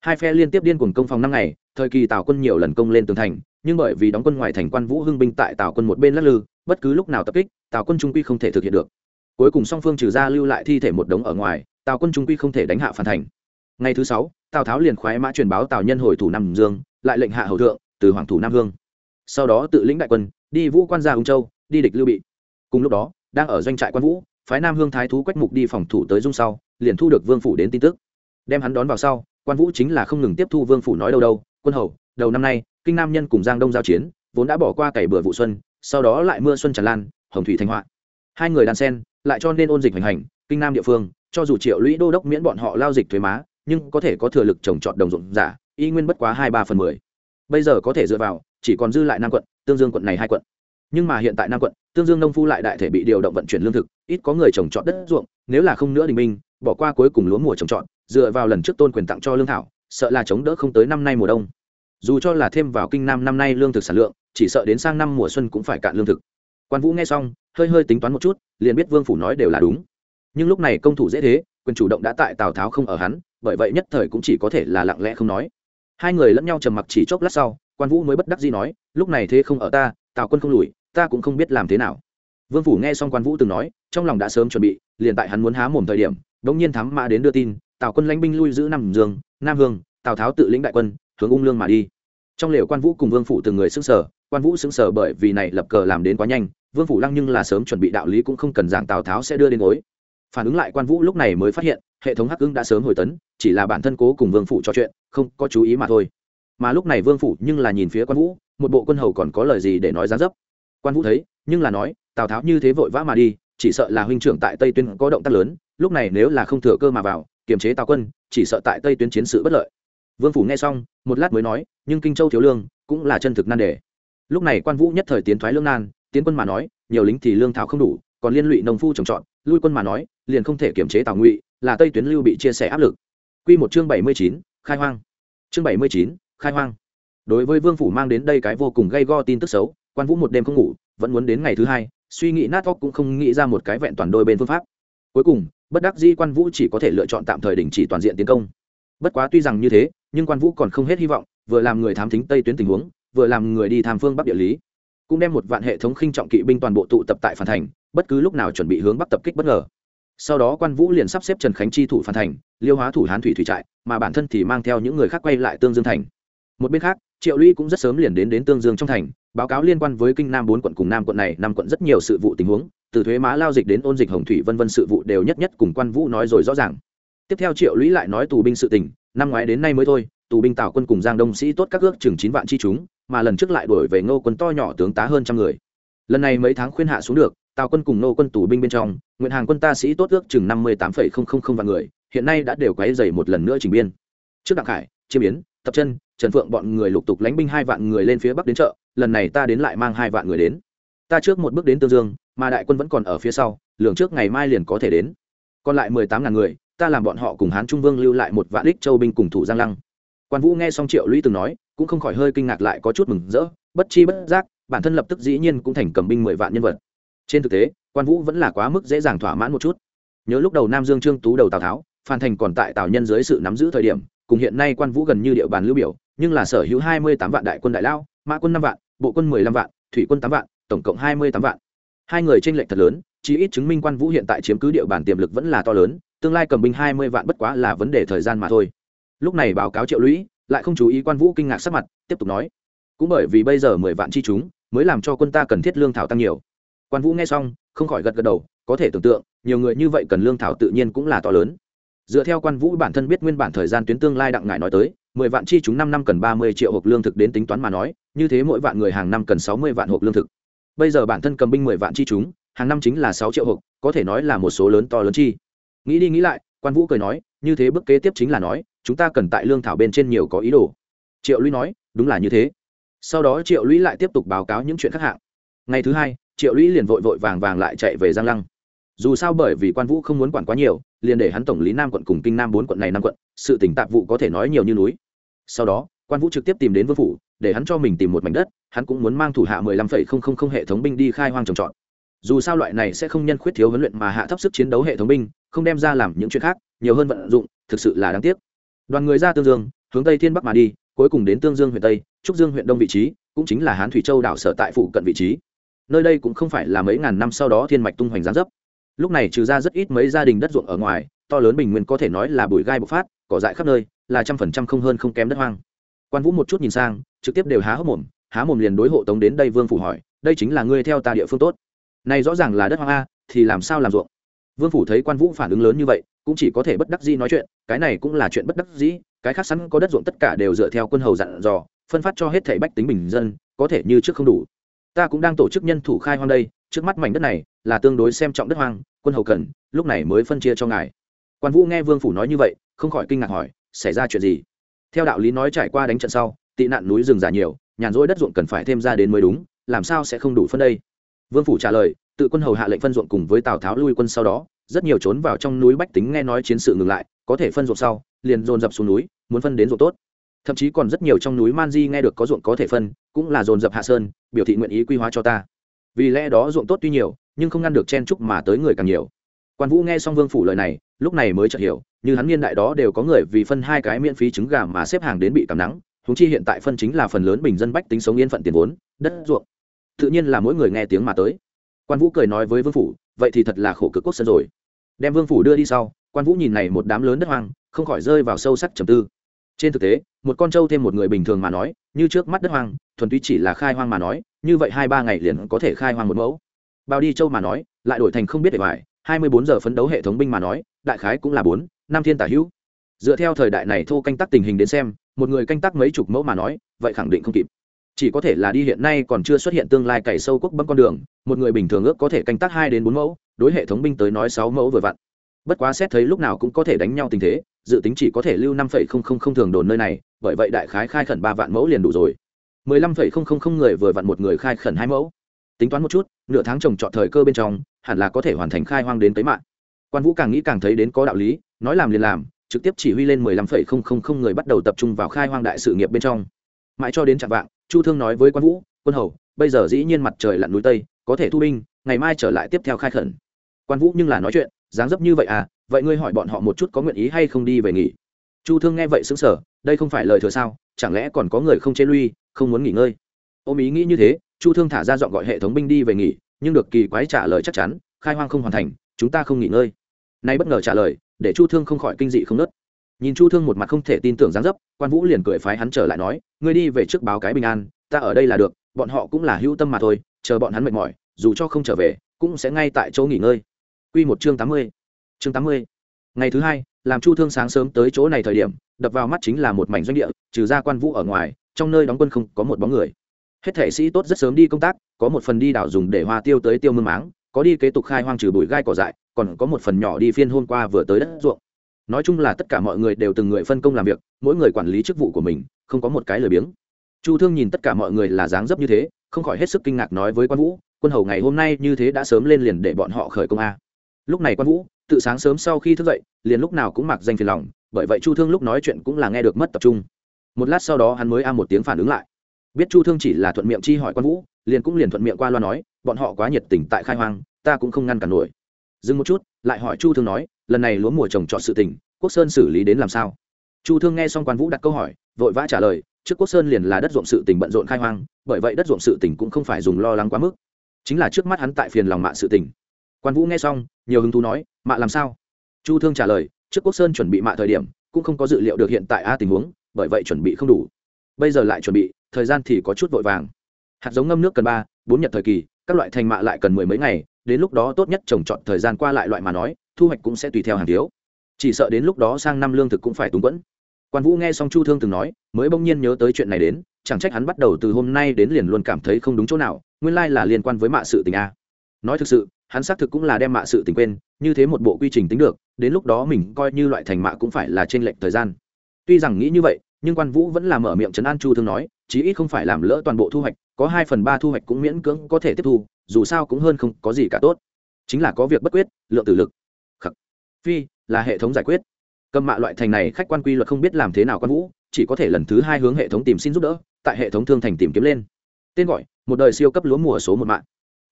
Hai phe liên tiếp điên cuồng công phòng năm ngày, thời kỳ tào quân nhiều lần công lên tường thành, nhưng bởi vì đóng quân ngoài thành quan vũ hưng binh tại tào quân một bên lắc lư, bất cứ lúc nào tập kích, tào quân trung quy không thể thực hiện được. Cuối cùng song phương trừ ra lưu lại thi thể một đống ở ngoài tào quân trung quy không thể đánh hạ phản thành. Ngày thứ sáu, tào tháo liền khoái mã truyền báo tào nhân hồi thủ nam dương, lại lệnh hạ hầu thượng, từ hoàng thủ nam hương. Sau đó tự lĩnh đại quân, đi vũ quan gia ung châu, đi địch lưu bị. Cùng lúc đó, đang ở doanh trại quan vũ, phái nam hương thái thú quách mục đi phòng thủ tới dung sau, liền thu được vương phủ đến tin tức. Đem hắn đón vào sau, quan vũ chính là không ngừng tiếp thu vương phủ nói đâu đâu, quân hầu, đầu năm nay, kinh nam nhân cùng giang đông giao chiến, vốn đã bỏ qua cày bừa vụ xuân, sau đó lại mưa xuân tràn lan, hồng thủy thanh họa. Hai người đan sen, lại cho nên ôn dịch hành hành, kinh nam địa phương cho dù triệu lũy đô đốc miễn bọn họ lao dịch thuế má, nhưng có thể có thừa lực trồng trọt đồng ruộng giả, y nguyên bất quá hai ba phần mười. Bây giờ có thể dựa vào, chỉ còn dư lại nam quận, tương dương quận này hai quận. Nhưng mà hiện tại nam quận, tương dương nông phu lại đại thể bị điều động vận chuyển lương thực, ít có người trồng trọt đất ruộng, nếu là không nữa đình minh bỏ qua cuối cùng lúa mùa trồng trọt, dựa vào lần trước tôn quyền tặng cho lương thảo, sợ là chống đỡ không tới năm nay mùa đông. Dù cho là thêm vào kinh nam năm nay lương thực sản lượng, chỉ sợ đến sang năm mùa xuân cũng phải cạn lương thực. Quan vũ nghe xong, hơi hơi tính toán một chút, liền biết vương phủ nói đều là đúng nhưng lúc này công thủ dễ thế, quyền chủ động đã tại tào tháo không ở hắn, bởi vậy nhất thời cũng chỉ có thể là lặng lẽ không nói. Hai người lẫn nhau trầm mặc chỉ chốc lát sau, quan vũ mới bất đắc dĩ nói, lúc này thế không ở ta, tào quân không lùi, ta cũng không biết làm thế nào. Vương phủ nghe xong quan vũ từng nói, trong lòng đã sớm chuẩn bị, liền tại hắn muốn há mồm thời điểm đ ỗ n g nhiên thám mã đến đưa tin, tào quân lãnh binh lui giữ nam dương, nam hương, tào tháo tự lĩnh đại quân, hướng ung lương mà đi. Trong lều quan vũ cùng vương phủ từng người xứng sở quan vũ xứng sở bởi vì này lập cờ làm đến quá nhanh, vương phủ lăng nhưng là sớm chuẩn bị đạo lý cũng không cần giảng tào tháo sẽ đưa đến gối phản ứng lại quan vũ lúc này mới phát hiện, hệ thống hắc ứng đã sớm hồi tấn, chỉ là bản thân cố cùng vương phủ trò chuyện, không có chú ý mà thôi. Mà lúc này vương phủ nhưng là nhìn phía quan vũ, một bộ quân hầu còn có lời gì để nói ra dấp. Quan vũ thấy, nhưng là nói, tào tháo như thế vội vã mà đi, chỉ sợ là huynh trưởng tại tây tuyến có động tác lớn, lúc này nếu là không thừa cơ mà vào, kiềm chế tào quân, chỉ sợ tại tây tuyến chiến sự bất lợi. Vương phủ nghe xong, một lát mới nói, nhưng kinh châu thiếu lương, cũng là chân thực nan đề. Lúc này quan vũ nhất thời tiến thoái lương nan, tiến quân mà nói, nhiều lính thì lương thảo không đủ, còn liên lụy nông phu trồng trọt, lui quân mà nói liền không thể kiểm chế tào ngụy, là tây tuyến lưu bị chia sẻ áp lực. Quy một chương bảy mươi chín, khai hoang. Chương bảy mươi chín, khai hoang. Đối với vương phủ mang đến đây cái vô cùng gây go tin tức xấu, quan vũ một đêm không ngủ, vẫn muốn đến ngày thứ hai, suy nghĩ nát óc cũng không nghĩ ra một cái vẹn toàn đôi bên phương pháp. Cuối cùng, bất đắc dĩ quan vũ chỉ có thể lựa chọn tạm thời đình chỉ toàn diện tiến công. Bất quá tuy rằng như thế, nhưng quan vũ còn không hết hy vọng, vừa làm người thám thính tây tuyến tình huống, vừa làm người đi tham phương bắc địa lý, cũng đem một vạn hệ thống khinh trọng kỵ binh toàn bộ tụ tập tại phản thành, bất cứ lúc nào chuẩn bị hướng bắc tập kích bất ngờ sau đó quan vũ liền sắp xếp trần khánh chi thủ phản thành, liêu hóa thủ hán thủy thủy trại, mà bản thân thì mang theo những người khác quay lại tương dương thành. Một bên khác, triệu lũy cũng rất sớm liền đến đến tương dương trong thành, báo cáo liên quan với kinh nam bốn quận cùng nam quận này năm quận rất nhiều sự vụ tình huống, từ thuế má lao dịch đến ôn dịch hồng thủy vân vân sự vụ đều nhất nhất cùng quan vũ nói rồi rõ ràng. Tiếp theo triệu lũy lại nói tù binh sự tình, năm ngoái đến nay mới thôi, tù binh tào quân cùng giang đông sĩ tốt các ước chừng chín vạn chi chúng, mà lần trước lại đổi về ngô quân to nhỏ tướng tá hơn trăm người. Lần này mấy tháng khuyên hạ xuống được tào quân cùng nô quân tù binh bên trong, nguyện hàng quân ta sĩ tốt ước chừng năm mươi tám phẩy không không không vạn người, hiện nay đã đều quấy dày một lần nữa trình biên. Trước đặng khải, chiêm biến tập chân, trần phượng bọn người lục tục lánh binh hai vạn người lên phía bắc đến chợ, lần này ta đến lại mang hai vạn người đến. Ta trước một bước đến tương dương, mà đại quân vẫn còn ở phía sau, lường trước ngày mai liền có thể đến. Còn lại mười tám ngàn người, ta làm bọn họ cùng hán trung vương lưu lại một vạn đích châu binh cùng thủ giang lăng. Quan vũ nghe xong triệu lũy từng nói, cũng không khỏi hơi kinh ngạc lại có chút mừng rỡ, bất chi bất giác, bản thân lập tức dĩ nhiên cũng thành cầm binh mười vạn nhân vật trên thực tế, quan vũ vẫn là quá mức dễ dàng thỏa mãn một chút. Nhớ lúc đầu nam dương trương tú đầu tào tháo, phan thành còn tại tào nhân dưới sự nắm giữ thời điểm, cùng hiện nay quan vũ gần như địa bàn lưu biểu, nhưng là sở hữu hai mươi tám vạn đại quân đại lao, mã quân năm vạn, bộ quân mười lăm vạn, thủy quân tám vạn, tổng cộng hai mươi tám vạn. Hai người tranh lệch thật lớn chỉ ít chứng minh quan vũ hiện tại chiếm cứ địa bàn tiềm lực vẫn là to lớn, tương lai cầm binh hai mươi vạn bất quá là vấn đề thời gian mà thôi. Lúc này báo cáo triệu lũy, lại không chú ý quan vũ kinh ngạc sắc mặt, tiếp tục nói. Cũng bởi vì bây giờ mười vạn chi chúng, mới làm cho quân ta cần thiết lương thảo tăng nhiều quan vũ nghe xong, không khỏi gật gật đầu, có thể tưởng tượng, nhiều người như vậy cần lương thảo tự nhiên cũng là to lớn. Dựa theo quan vũ bản thân biết nguyên bản thời gian tuyến tương lai đặng ngải nói tới, mười vạn chi chúng năm năm cần ba mươi triệu hộp lương thực đến tính toán mà nói, như thế mỗi vạn người hàng năm cần sáu mươi vạn hộp lương thực. Bây giờ bản thân cầm binh mười vạn chi chúng, hàng năm chính là sáu triệu hộp, có thể nói là một số lớn to lớn chi. Nghĩ đi nghĩ lại, quan vũ cười nói, như thế bước kế tiếp chính là nói, chúng ta cần tại lương thảo bên trên nhiều có ý đồ. Triệu lũy nói, đúng là như thế. Sau đó triệu lũy lại tiếp tục báo cáo những chuyện khác hạng. Ngày thứ hai triệu lũy liền vội vội vàng vàng lại chạy về giang lăng. Dù sao bởi vì quan vũ không muốn quản quá nhiều, liền để hắn tổng lý nam quận cùng kinh nam bốn quận này năm quận, sự tỉnh tạp vụ có thể nói nhiều như núi. Sau đó, quan vũ trực tiếp tìm đến vương phủ, để hắn cho mình tìm một mảnh đất, hắn cũng muốn mang thủ hạ mười lăm phẩy không không không hệ thống binh đi khai hoang trồng trọt. Dù sao loại này sẽ không nhân khuyết thiếu huấn luyện mà hạ thấp sức chiến đấu hệ thống binh, không đem ra làm những chuyện khác, nhiều hơn vận dụng, thực sự là đáng tiếc. Đoàn người ra tương dương, hướng tây thiên bắc mà đi, cuối cùng đến tương dương huyện tây trúc dương huyện đông vị trí, cũng chính là hán thủy châu đảo sở tại phụ cận vị trí nơi đây cũng không phải là mấy ngàn năm sau đó thiên mạch tung hoành gián dấp. Lúc này trừ ra rất ít mấy gia đình đất ruộng ở ngoài, to lớn bình nguyên có thể nói là bụi gai bộc phát, cỏ dại khắp nơi, là trăm phần trăm không hơn không kém đất hoang. Quan vũ một chút nhìn sang, trực tiếp đều há hốc mồm, há mồm liền đối hộ tống đến đây vương phủ hỏi, đây chính là ngươi theo ta địa phương tốt. Này rõ ràng là đất hoang a, thì làm sao làm ruộng? Vương phủ thấy quan vũ phản ứng lớn như vậy, cũng chỉ có thể bất đắc dĩ nói chuyện, cái này cũng là chuyện bất đắc dĩ, cái khác sẵn có đất ruộng tất cả đều dựa theo quân hầu dặn dò, phân phát cho hết thảy bách tính bình dân, có thể như trước không đủ ta cũng đang tổ chức nhân thủ khai hoang đây, trước mắt mảnh đất này là tương đối xem trọng đất hoang, quân hầu cần, lúc này mới phân chia cho ngài. Quan vũ nghe vương phủ nói như vậy, không khỏi kinh ngạc hỏi, xảy ra chuyện gì? Theo đạo lý nói trải qua đánh trận sau, tị nạn núi rừng già nhiều, nhàn rỗi đất ruộng cần phải thêm ra đến mới đúng, làm sao sẽ không đủ phân đây? Vương phủ trả lời, tự quân hầu hạ lệnh phân ruộng cùng với tào tháo lui quân sau đó, rất nhiều trốn vào trong núi bách tính nghe nói chiến sự ngừng lại, có thể phân ruộng sau, liền dồn dập xuống núi, muốn phân đến ruộng tốt thậm chí còn rất nhiều trong núi man di nghe được có ruộng có thể phân, cũng là dồn dập hạ sơn, biểu thị nguyện ý quy hóa cho ta. Vì lẽ đó ruộng tốt tuy nhiều, nhưng không ngăn được chen chúc mà tới người càng nhiều. Quan vũ nghe xong vương phủ lời này, lúc này mới chợt hiểu, như hắn niên đại đó đều có người vì phân hai cái miễn phí trứng gà mà xếp hàng đến bị cảm nắng húng chi hiện tại phân chính là phần lớn bình dân bách tính sống yên phận tiền vốn, đất, ruộng. Tự nhiên là mỗi người nghe tiếng mà tới. Quan vũ cười nói với vương phủ, vậy thì thật là khổ cực quốc sân rồi. Đem vương phủ đưa đi sau, quan vũ nhìn này một đám lớn đất hoang, không khỏi rơi vào sâu sắc trầm tư. Trên thực tế một con trâu thêm một người bình thường mà nói, như trước mắt đất hoang, thuần túy chỉ là khai hoang mà nói, như vậy hai ba ngày liền có thể khai hoang một mẫu. Bao đi trâu mà nói, lại đổi thành không biết để bài hai mươi bốn giờ phấn đấu hệ thống binh mà nói, đại khái cũng là bốn, năm thiên tả hữu. Dựa theo thời đại này thô canh tác tình hình đến xem, một người canh tác mấy chục mẫu mà nói, vậy khẳng định không kịp. Chỉ có thể là đi hiện nay còn chưa xuất hiện tương lai cày sâu quốc bấm con đường, một người bình thường ước có thể canh tác hai đến bốn mẫu, đối hệ thống binh tới nói sáu mẫu vừa vặn bất quá xét thấy lúc nào cũng có thể đánh nhau tình thế, dự tính chỉ có thể lưu năm phẩy không không không thường đồn nơi này, bởi vậy đại khái khai khẩn ba vạn mẫu liền đủ rồi. Mười lăm phẩy không không không người vừa vặn một người khai khẩn hai mẫu. Tính toán một chút, nửa tháng trồng trọt thời cơ bên trong, hẳn là có thể hoàn thành khai hoang đến tới mạng. Quan vũ càng nghĩ càng thấy đến có đạo lý, nói làm liền làm, trực tiếp chỉ huy lên mười lăm phẩy không không không người bắt đầu tập trung vào khai hoang đại sự nghiệp bên trong. Mãi cho đến chặng vạng, chu thương nói với quan vũ, quân hầu, bây giờ dĩ nhiên mặt trời lặn núi tây, có thể thu binh, ngày mai trở lại tiếp theo khai khẩn. Quan vũ nhưng là nói chuyện dáng dấp như vậy à vậy ngươi hỏi bọn họ một chút có nguyện ý hay không đi về nghỉ. Chu thương nghe vậy xứng sở đây không phải lời thừa sao, chẳng lẽ còn có người không chế lui, không muốn nghỉ ngơi? Ôm ý nghĩ như thế, chu thương thả ra dọn gọi hệ thống binh đi về nghỉ, nhưng được kỳ quái trả lời chắc chắn, khai hoang không hoàn thành, chúng ta không nghỉ ngơi. Nay bất ngờ trả lời, để chu thương không khỏi kinh dị không nớt. Nhìn chu thương một mặt không thể tin tưởng dáng dấp, quan vũ liền cười phái hắn trở lại nói, ngươi đi về trước báo cái bình an, ta ở đây là được, bọn họ cũng là hữu tâm mà thôi, chờ bọn hắn mệt mỏi, dù cho không trở về, cũng sẽ ngay tại chỗ nghỉ ngơi. Quy một chương tám mươi. Chương tám mươi. Ngày thứ hai, làm chu thương sáng sớm tới chỗ này thời điểm, đập vào mắt chính là một mảnh doanh địa, trừ ra quan vũ ở ngoài, trong nơi đóng quân không có một bóng người. Hết thể sĩ tốt rất sớm đi công tác, có một phần đi đảo dùng để hoa tiêu tới tiêu mương máng, có đi kế tục khai hoang trừ bụi gai cỏ dại, còn có một phần nhỏ đi phiên hôm qua vừa tới đất ruộng. Nói chung là tất cả mọi người đều từng người phân công làm việc, mỗi người quản lý chức vụ của mình, không có một cái lười biếng. Chu thương nhìn tất cả mọi người là dáng dấp như thế, không khỏi hết sức kinh ngạc nói với quan vũ, quân hầu ngày hôm nay như thế đã sớm lên liền để bọn họ khởi công a lúc này quan vũ, tự sáng sớm sau khi thức dậy, liền lúc nào cũng mặc danh phiền lòng, bởi vậy chu thương lúc nói chuyện cũng là nghe được mất tập trung. Một lát sau đó hắn mới a một tiếng phản ứng lại. Biết chu thương chỉ là thuận miệng chi hỏi quan vũ, liền cũng liền thuận miệng qua loa nói, bọn họ quá nhiệt tình tại khai hoang, ta cũng không ngăn cản nổi. Dừng một chút, lại hỏi chu thương nói, lần này lúa mùa trồng trọt sự tình, quốc sơn xử lý đến làm sao? Chu thương nghe xong quan vũ đặt câu hỏi, vội vã trả lời, trước quốc sơn liền là đất ruộng sự tình bận rộn khai hoang, bởi vậy đất ruộng sự tình cũng không phải dùng lo lắng quá mức. Chính là trước mắt hắn tại phiền lòng mạ sự tình quan vũ nghe xong, nhiều hứng thú nói, mạ làm sao? Chu thương trả lời, trước quốc sơn chuẩn bị mạ thời điểm, cũng không có dự liệu được hiện tại a tình huống, bởi vậy chuẩn bị không đủ. Bây giờ lại chuẩn bị, thời gian thì có chút vội vàng. Hạt giống ngâm nước cần ba, bốn nhật thời kỳ, các loại thành mạ lại cần mười mấy ngày, đến lúc đó tốt nhất trồng trọt thời gian qua lại loại mà nói, thu hoạch cũng sẽ tùy theo hàng thiếu. Chỉ sợ đến lúc đó sang năm lương thực cũng phải túng quẫn. Quan vũ nghe xong chu thương từng nói, mới bỗng nhiên nhớ tới chuyện này đến, chẳng trách hắn bắt đầu từ hôm nay đến liền luôn cảm thấy không đúng chỗ nào, nguyên lai là liên quan với mạ sự tình a. Nói thực sự hắn xác thực cũng là đem mạ sự tình quên, như thế một bộ quy trình tính được, đến lúc đó mình coi như loại thành mạ cũng phải là trên lệnh thời gian. Tuy rằng nghĩ như vậy, nhưng quan vũ vẫn là mở miệng trấn an chu thương nói, chí ít không phải làm lỡ toàn bộ thu hoạch, có hai phần ba thu hoạch cũng miễn cưỡng có thể tiếp thu, dù sao cũng hơn không có gì cả tốt. Chính là có việc bất quyết, lượng tử lực. Khắc. phi, là hệ thống giải quyết. Cầm mạ loại thành này khách quan quy luật không biết làm thế nào quan vũ, chỉ có thể lần thứ hai hướng hệ thống tìm xin giúp đỡ, tại hệ thống thương thành tìm kiếm lên. Tên gọi, một đời siêu cấp lúa mùa số một mạng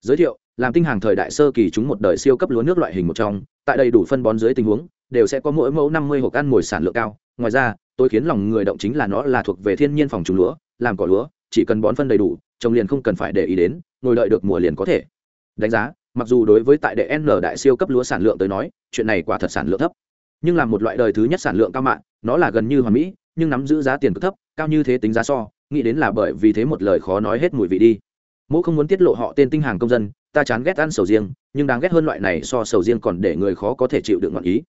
giới thiệu làm tinh hàng thời đại sơ kỳ chúng một đời siêu cấp lúa nước loại hình một trong, tại đầy đủ phân bón dưới tình huống, đều sẽ có mỗi mẫu năm mươi hộp ăn mồi sản lượng cao. Ngoài ra, tôi khiến lòng người động chính là nó là thuộc về thiên nhiên phòng trùng lúa, làm cỏ lúa, chỉ cần bón phân đầy đủ, trồng liền không cần phải để ý đến, ngồi đợi được mùa liền có thể. Đánh giá, mặc dù đối với tại đệ n đại siêu cấp lúa sản lượng tới nói, chuyện này quả thật sản lượng thấp. Nhưng là một loại đời thứ nhất sản lượng cao mạng, nó là gần như hoàn mỹ, nhưng nắm giữ giá tiền cực thấp, cao như thế tính giá so, nghĩ đến là bởi vì thế một lời khó nói hết mùi vị đi. Mỗ không muốn tiết lộ họ tên tinh hàng công dân ta chán ghét ăn sầu riêng, nhưng đáng ghét hơn loại này so sầu riêng còn để người khó có thể chịu được ngọn ý.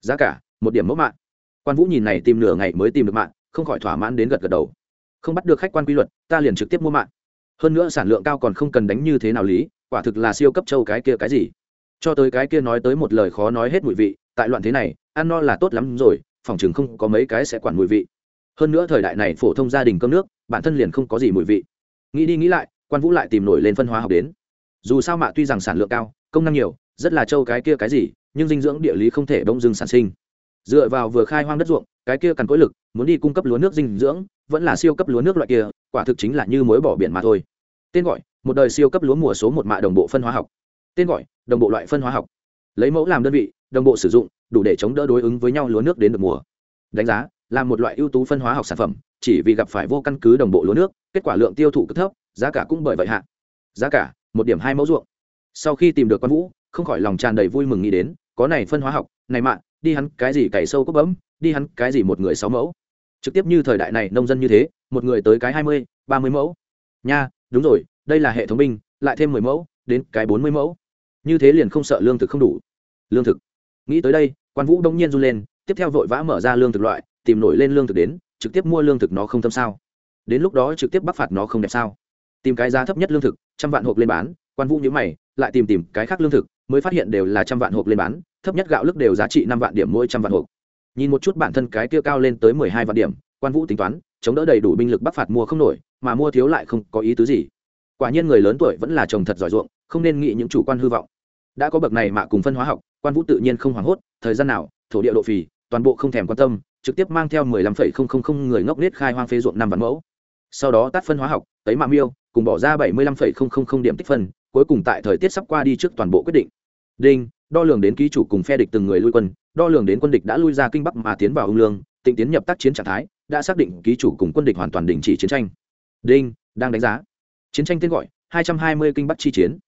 Giá cả, một điểm mẫu mạng quan vũ nhìn này tìm nửa ngày mới tìm được mạng không khỏi thỏa mãn đến gật gật đầu. Không bắt được khách quan quy luật, ta liền trực tiếp mua mạng hơn nữa sản lượng cao còn không cần đánh như thế nào lý, quả thực là siêu cấp châu cái kia cái gì. Cho tới cái kia nói tới một lời khó nói hết mùi vị, tại loạn thế này, ăn no là tốt lắm rồi, phòng chừng không có mấy cái sẽ quản mùi vị. Hơn nữa thời đại này phổ thông gia đình cơm nước, bản thân liền không có gì mùi vị. Nghĩ đi nghĩ lại, quan vũ lại tìm nổi lên phân hóa học đến dù sao mạ tuy rằng sản lượng cao, công năng nhiều, rất là châu cái kia cái gì, nhưng dinh dưỡng địa lý không thể bông dưng sản sinh. Dựa vào vừa khai hoang đất ruộng, cái kia cần cỗi lực, muốn đi cung cấp lúa nước dinh dưỡng, vẫn là siêu cấp lúa nước loại kia, quả thực chính là như mối bỏ biển mà thôi. Tên gọi, một đời siêu cấp lúa mùa số một mạ đồng bộ phân hóa học. Tên gọi, đồng bộ loại phân hóa học. Lấy mẫu làm đơn vị, đồng bộ sử dụng, đủ để chống đỡ đối ứng với nhau lúa nước đến được mùa. Đánh giá, là một loại ưu tú phân hóa học sản phẩm, chỉ vì gặp phải vô căn cứ đồng bộ lúa nước, kết quả lượng tiêu thụ cực thấp, giá cả cũng bởi vậy hạ. Giá cả một điểm hai mẫu ruộng. Sau khi tìm được quan vũ, không khỏi lòng tràn đầy vui mừng nghĩ đến, có này phân hóa học, này mạng đi hắn cái gì cày sâu cốc bấm, đi hắn cái gì một người sáu mẫu. Trực tiếp như thời đại này nông dân như thế, một người tới cái hai mươi, ba mươi mẫu. Nha, đúng rồi, đây là hệ thống binh, lại thêm mười mẫu, đến cái bốn mươi mẫu. Như thế liền không sợ lương thực không đủ. Lương thực. Nghĩ tới đây, quan vũ đông nhiên run lên, tiếp theo vội vã mở ra lương thực loại, tìm nổi lên lương thực đến, trực tiếp mua lương thực nó không thâm sao. Đến lúc đó trực tiếp bắc phạt nó không đẹp sao. Tìm cái giá thấp nhất lương thực trăm vạn hộp lên bán, quan vũ nhữ mày, lại tìm tìm cái khác lương thực, mới phát hiện đều là trăm vạn hộp lên bán, thấp nhất gạo lức đều giá trị năm vạn điểm mỗi trăm vạn hộp. Nhìn một chút bản thân cái kia cao lên tới mười hai vạn điểm, quan vũ tính toán, chống đỡ đầy đủ binh lực bắc phạt mua không nổi, mà mua thiếu lại không có ý tứ gì. Quả nhiên người lớn tuổi vẫn là chồng thật giỏi ruộng, không nên nghĩ những chủ quan hư vọng. Đã có bậc này mà cùng phân hóa học, quan vũ tự nhiên không hoảng hốt, thời gian nào, thổ địa độ phì, toàn bộ không thèm quan tâm, trực tiếp mang theo mười lăm phẩy không không không người ngốc nết khai hoang phế ruộng năm vạn mẫu sau đó tắt phân hóa học, tấy mạng miêu, cùng bỏ ra bảy mươi lăm phẩy không không không điểm tích phân, cuối cùng tại thời tiết sắp qua đi trước toàn bộ quyết định. Đinh, đo lường đến ký chủ cùng phe địch từng người lui quân, đo lường đến quân địch đã lui ra kinh bắc mà tiến vào ung lương, tịnh tiến nhập tác chiến trạng thái, đã xác định ký chủ cùng quân địch hoàn toàn đình chỉ chiến tranh. Đinh, đang đánh giá. Chiến tranh tên gọi, hai trăm hai mươi kinh bắc chi chiến.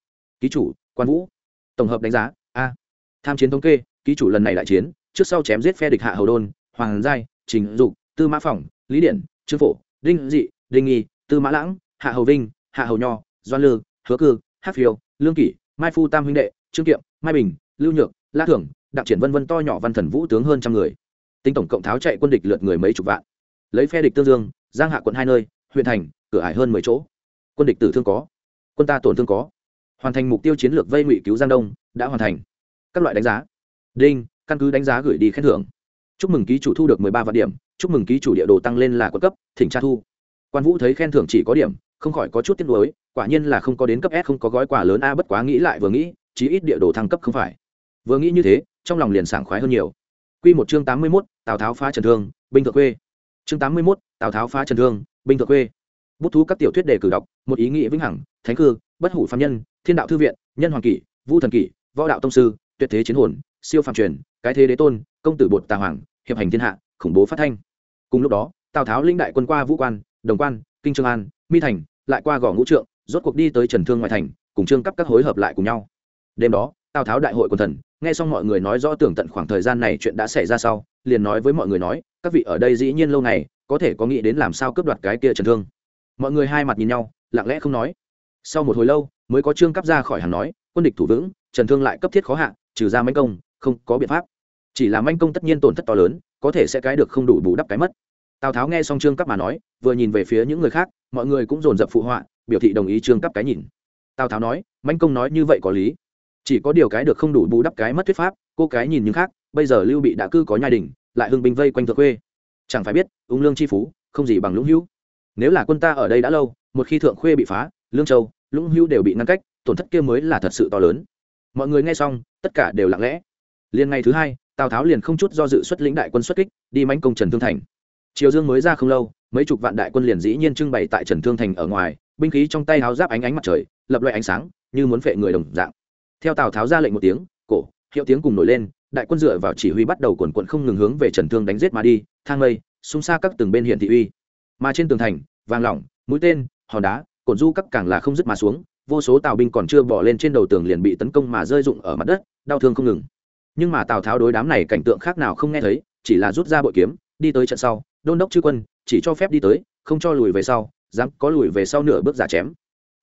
Ký chủ, quan vũ. Tổng hợp đánh giá, a. Tham chiến thống kê, ký chủ lần này đại chiến, trước sau chém giết phe địch hạ hầu đôn, hoàng giai, trình dục, tư mã phỏng, lý điển, trương phổ, đinh dị đinh nghi, tư mã lãng, hạ hầu vinh, hạ hầu nho, doan lư, hứa cư, hát phiêu, lương kỷ, mai phu tam huynh đệ, trương kiệm, mai bình, lưu nhược, la thưởng, đặng triển vân vân to nhỏ văn thần vũ tướng hơn trăm người. Tính tổng cộng tháo chạy quân địch lượt người mấy chục vạn. Lấy phe địch tương dương, giang hạ quận hai nơi, huyện thành, cửa hải hơn mười chỗ. Quân địch tử thương có, quân ta tổn thương có. Hoàn thành mục tiêu chiến lược vây ngụy cứu giang đông, đã hoàn thành. Các loại đánh giá. Đinh, căn cứ đánh giá gửi đi khen thưởng. Chúc mừng ký chủ thu được mười ba vạn điểm, chúc mừng ký chủ địa đồ tăng lên là quận cấp, thỉnh tra thu quan vũ thấy khen thưởng chỉ có điểm không khỏi có chút tiếc nuối quả nhiên là không có đến cấp s không có gói quà lớn a bất quá nghĩ lại vừa nghĩ chí ít địa đồ thăng cấp không phải vừa nghĩ như thế trong lòng liền sảng khoái hơn nhiều Quy một chương tám mươi 81, Tào Tháo phá Trần Thương, binh thượng quê. Chương tám mươi 81, Tào Tháo phá Trần Thương, binh thượng quê. Bút thú các tiểu thuyết đề cử đọc, một ý nghĩa vĩnh hằng, thánh cư, bất hủ phàm nhân, thiên đạo thư viện, nhân hoàng kỷ, vũ thần kỷ, võ đạo tông sư, tuyệt thế chiến hồn, siêu phàm truyền, cái thế đế tôn, công tử bột tà hoàng, hiệp hành thiên hạ, khủng bố phát thanh. Cùng lúc đó, Tào Tháo linh đại quân qua Vũ Quan, Đồng Quan, Kinh Trương An, Mi Thành, lại qua gò ngũ trượng, rốt cuộc đi tới Trần Thương ngoại thành, cùng Trương cấp các hối hợp lại cùng nhau. Đêm đó, Tào Tháo đại hội quân thần, nghe xong mọi người nói rõ tưởng tận khoảng thời gian này chuyện đã xảy ra sau liền nói với mọi người nói các vị ở đây dĩ nhiên lâu ngày có thể có nghĩ đến làm sao cướp đoạt cái kia trần thương. Mọi người hai mặt nhìn nhau lặng lẽ không nói. Sau một hồi lâu mới có trương cấp ra khỏi hàng nói quân địch thủ vững trần thương lại cấp thiết khó hạ trừ ra manh công không có biện pháp. Chỉ là manh công tất nhiên tổn thất to lớn có thể sẽ cái được không đủ bù đắp cái mất tào tháo nghe xong trương cấp mà nói, vừa nhìn về phía những người khác, mọi người cũng dồn dập phụ họa, biểu thị đồng ý trương cấp cái nhìn. Tào tháo nói, mãnh công nói như vậy có lý. Chỉ có điều cái được không đủ bù đắp cái mất thuyết pháp, cô cái nhìn những khác, bây giờ lưu bị đã cư có nhai đình lại hưng binh vây quanh thượng khuê chẳng phải biết, ung lương chi phú, không gì bằng lũng hữu. Nếu là quân ta ở đây đã lâu, một khi thượng khuê bị phá, lương châu, lũng hữu đều bị ngăn cách, tổn thất kia mới là thật sự to lớn. Mọi người nghe xong, tất cả đều lặng lẽ. Liền ngày thứ hai, tào tháo liền không chút do dự xuất lĩnh đại quân xuất kích, đi mánh công trần thương thành triều dương mới ra không lâu, mấy chục vạn đại quân liền dĩ nhiên trưng bày tại trần thương thành ở ngoài, binh khí trong tay háo giáp ánh ánh mặt trời, lập loại ánh sáng, như muốn phệ người đồng dạng. Theo tào tháo ra lệnh một tiếng, cổ, hiệu tiếng cùng nổi lên, đại quân dựa vào chỉ huy bắt đầu quần quận không ngừng hướng về trần thương đánh giết mà đi, thang mây, xung xa các từng bên hiện thị uy. Mà trên tường thành, vàng lỏng, mũi tên, hòn đá cồn du các càng là không dứt mà xuống, vô số tào binh còn chưa bỏ lên trên đầu tường liền bị tấn công mà rơi rụng ở mặt đất, đau thương không ngừng. Nhưng mà tào tháo đối đám này cảnh tượng khác nào không nghe thấy, chỉ là rút ra bội kiếm, đi tới trận sau đôn đốc chư quân, chỉ cho phép đi tới, không cho lùi về sau, dám có lùi về sau nửa bước giả chém.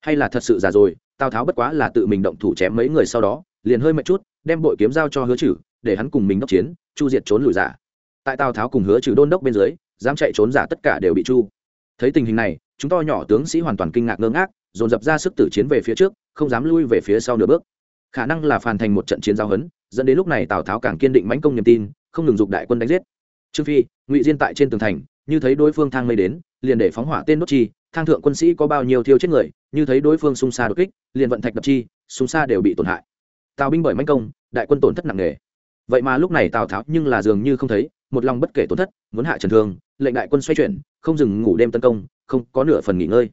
Hay là thật sự giả rồi, tào tháo bất quá là tự mình động thủ chém mấy người sau đó, liền hơi mệt chút, đem bội kiếm giao cho hứa trừ, để hắn cùng mình đốc chiến, chu diệt trốn lùi giả. Tại tào tháo cùng hứa trừ đôn đốc bên dưới, dám chạy trốn giả tất cả đều bị chu. Thấy tình hình này, chúng to nhỏ tướng sĩ hoàn toàn kinh ngạc ngơ ngác, dồn dập ra sức tử chiến về phía trước, không dám lui về phía sau nửa bước. Khả năng là phàn thành một trận chiến giao hấn, dẫn đến lúc này tào tháo càng kiên định mãnh công niềm tin, không ngừng dục đại quân đánh giết trương phi, ngụy diên tại trên tường thành, như thấy đối phương thang mây đến, liền để phóng hỏa tên đốt chi, thang thượng quân sĩ có bao nhiêu thiêu chết người, như thấy đối phương xung xa đột kích, liền vận thạch đập chi, xung xa đều bị tổn hại. Tào binh bởi mánh công, đại quân tổn thất nặng nề. Vậy mà lúc này tào tháo nhưng là dường như không thấy, một lòng bất kể tổn thất, muốn hạ trần thương, lệnh đại quân xoay chuyển, không dừng ngủ đêm tấn công, không có nửa phần nghỉ ngơi.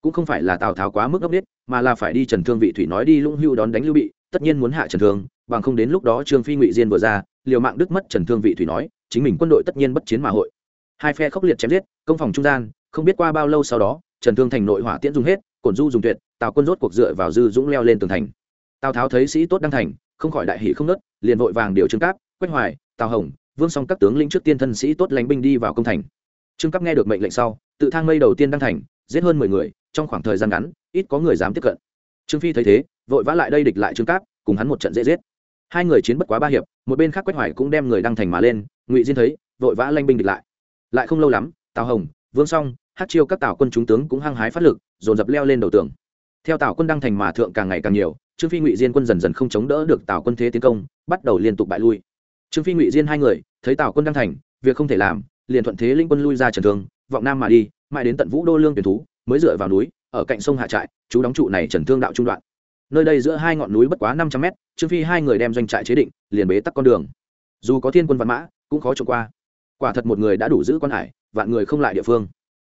Cũng không phải là tào tháo quá mức ngốc nghếch, mà là phải đi trần thương vị thủy nói đi lũng hưu đón đánh lưu bị, tất nhiên muốn hạ trần thương, bằng không đến lúc đó trương phi ngụy diên vừa ra, liều mạng đức mất trần thương vị thủy nói chính mình quân đội tất nhiên bất chiến mà hội. Hai phe khốc liệt chém giết, công phòng trung gian, không biết qua bao lâu sau đó, trần thương thành nội hỏa tiễn dùng hết, cổn du dùng tuyệt, tào quân rốt cuộc dựa vào dư dũng leo lên tường thành. Tào tháo thấy sĩ tốt đăng thành, không khỏi đại hỷ không nớt, liền vội vàng điều trương cáp, quách hoài, tào hồng, vương song các tướng lĩnh trước tiên thân sĩ tốt lánh binh đi vào công thành. Trương cáp nghe được mệnh lệnh sau, tự thang mây đầu tiên đăng thành, giết hơn mười người, trong khoảng thời gian ngắn, ít có người dám tiếp cận. Trương phi thấy thế, vội vã lại đây địch lại trương cáp, cùng hắn một trận dễ giết hai người chiến bất quá ba hiệp, một bên khác quách hoài cũng đem người đăng thành mà lên, ngụy diên thấy, vội vã lanh binh địch lại. Lại không lâu lắm, tào hồng, vương song hát chiêu các tào quân chúng tướng cũng hăng hái phát lực, dồn dập leo lên đầu tường. Theo tào quân đăng thành mà thượng càng ngày càng nhiều, trương phi ngụy diên quân dần dần không chống đỡ được tào quân thế tiến công, bắt đầu liên tục bại lui. Trương phi ngụy diên hai người, thấy tào quân đăng thành, việc không thể làm, liền thuận thế linh quân lui ra trần thương, vọng nam mà đi, mãi đến tận vũ đô lương tuyển thú, mới dựa vào núi, ở cạnh sông hạ trại, chú đóng trụ này trần thương đạo trung đoạn nơi đây giữa hai ngọn núi bất quá năm trăm mét, trương phi hai người đem doanh trại chế định, liền bế tắc con đường. Dù có thiên quân văn mã, cũng khó trộm qua. Quả thật một người đã đủ giữ quan hải, vạn người không lại địa phương.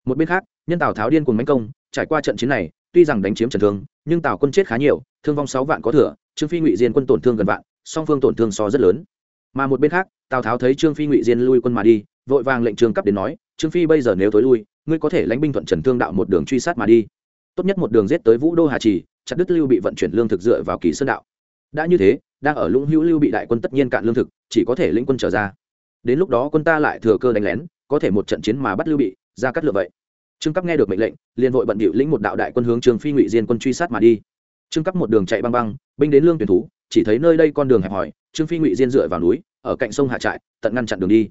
Một bên khác, nhân tào tháo điên cùng mánh công, trải qua trận chiến này, tuy rằng đánh chiếm trần thương nhưng tào quân chết khá nhiều, thương vong sáu vạn có thừa, trương phi ngụy diên quân tổn thương gần vạn, song phương tổn thương so rất lớn. Mà một bên khác, tào tháo thấy trương phi ngụy diên lui quân mà đi, vội vàng lệnh trương cấp đến nói, trương phi bây giờ nếu tối lui, ngươi có thể lãnh binh thuận trần thương đạo một đường truy sát mà đi tốt nhất một đường giết tới vũ đô hà trì, chặt đứt lưu bị vận chuyển lương thực dựa vào kỳ sơn đạo. Đã như thế, đang ở lũng hữu lưu bị đại quân tất nhiên cạn lương thực, chỉ có thể lĩnh quân trở ra. Đến lúc đó quân ta lại thừa cơ đánh lén, có thể một trận chiến mà bắt lưu bị, ra cắt lựa vậy. Trương cấp nghe được mệnh lệnh, liền vội bận bịu lĩnh một đạo đại quân hướng Trường phi ngụy diên quân truy sát mà đi. Trương cấp một đường chạy băng băng, binh đến lương tuyển thú, chỉ thấy nơi đây con đường hẹp hòi, trương phi ngụy diên dựa vào núi, ở cạnh sông hạ trại, tận ngăn chặn đường đi.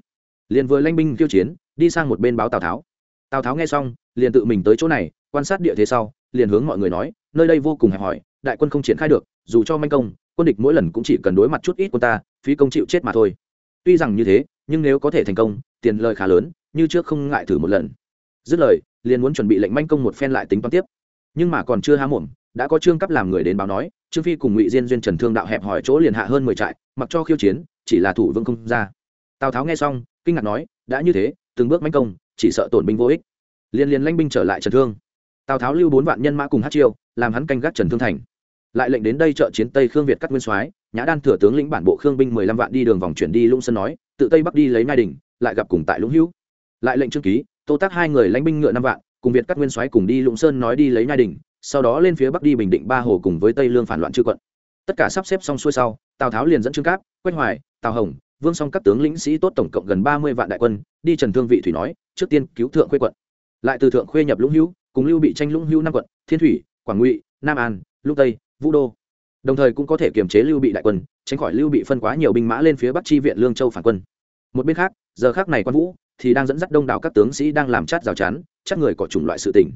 Liền vừa lanh binh tiêu chiến, đi sang một bên báo tào tháo. Tào tháo nghe xong, liền tự mình tới chỗ này, quan sát địa thế sau liền hướng mọi người nói, nơi đây vô cùng hẹp hòi, đại quân không triển khai được, dù cho manh công, quân địch mỗi lần cũng chỉ cần đối mặt chút ít quân ta, phí công chịu chết mà thôi. Tuy rằng như thế, nhưng nếu có thể thành công, tiền lời khá lớn, như trước không ngại thử một lần. Dứt lời, liền muốn chuẩn bị lệnh manh công một phen lại tính toán tiếp. Nhưng mà còn chưa há mồm, đã có trương cấp làm người đến báo nói, trương phi cùng ngụy diên duyên trần thương đạo hẹp hỏi chỗ liền hạ hơn mười trại, mặc cho khiêu chiến, chỉ là thủ vương không ra. Tào tháo nghe xong, kinh ngạc nói, đã như thế, từng bước manh công, chỉ sợ tổn binh vô ích. Liền liền lanh binh trở lại trần thương tào tháo lưu bốn vạn nhân mã cùng hát chiêu, làm hắn canh gác trần thương thành. Lại lệnh đến đây trợ chiến tây khương việt cắt nguyên soái, nhã đan thừa tướng lĩnh bản bộ khương binh mười lăm vạn đi đường vòng chuyển đi lũng sơn nói, tự tây bắc đi lấy nai đình, lại gặp cùng tại lũng hữu. Lại lệnh trương ký, tô tác hai người lãnh binh ngựa năm vạn, cùng việt cắt nguyên soái cùng đi lũng sơn nói đi lấy nai đình, sau đó lên phía bắc đi bình định ba hồ cùng với tây lương phản loạn chư quận. Tất cả sắp xếp xong xuôi sau, tào tháo liền dẫn trương cáp, quách hoài, tào hồng, vương song các tướng lĩnh sĩ tốt tổng cộng gần ba mươi vạn đại quân, đi trần thương vị thủy nói, trước tiên cứu thượng khuê quận. Lại từ thượng khuê nhập lũng hữu cùng lưu bị tranh lũng hữu năm quận thiên thủy quảng ngụy nam an lúc tây vũ đô đồng thời cũng có thể kiềm chế lưu bị đại quân tránh khỏi lưu bị phân quá nhiều binh mã lên phía bắc chi viện lương châu phản quân một bên khác giờ khác này quan vũ thì đang dẫn dắt đông đảo các tướng sĩ đang làm chát rào chắn chắc người có chủng loại sự tình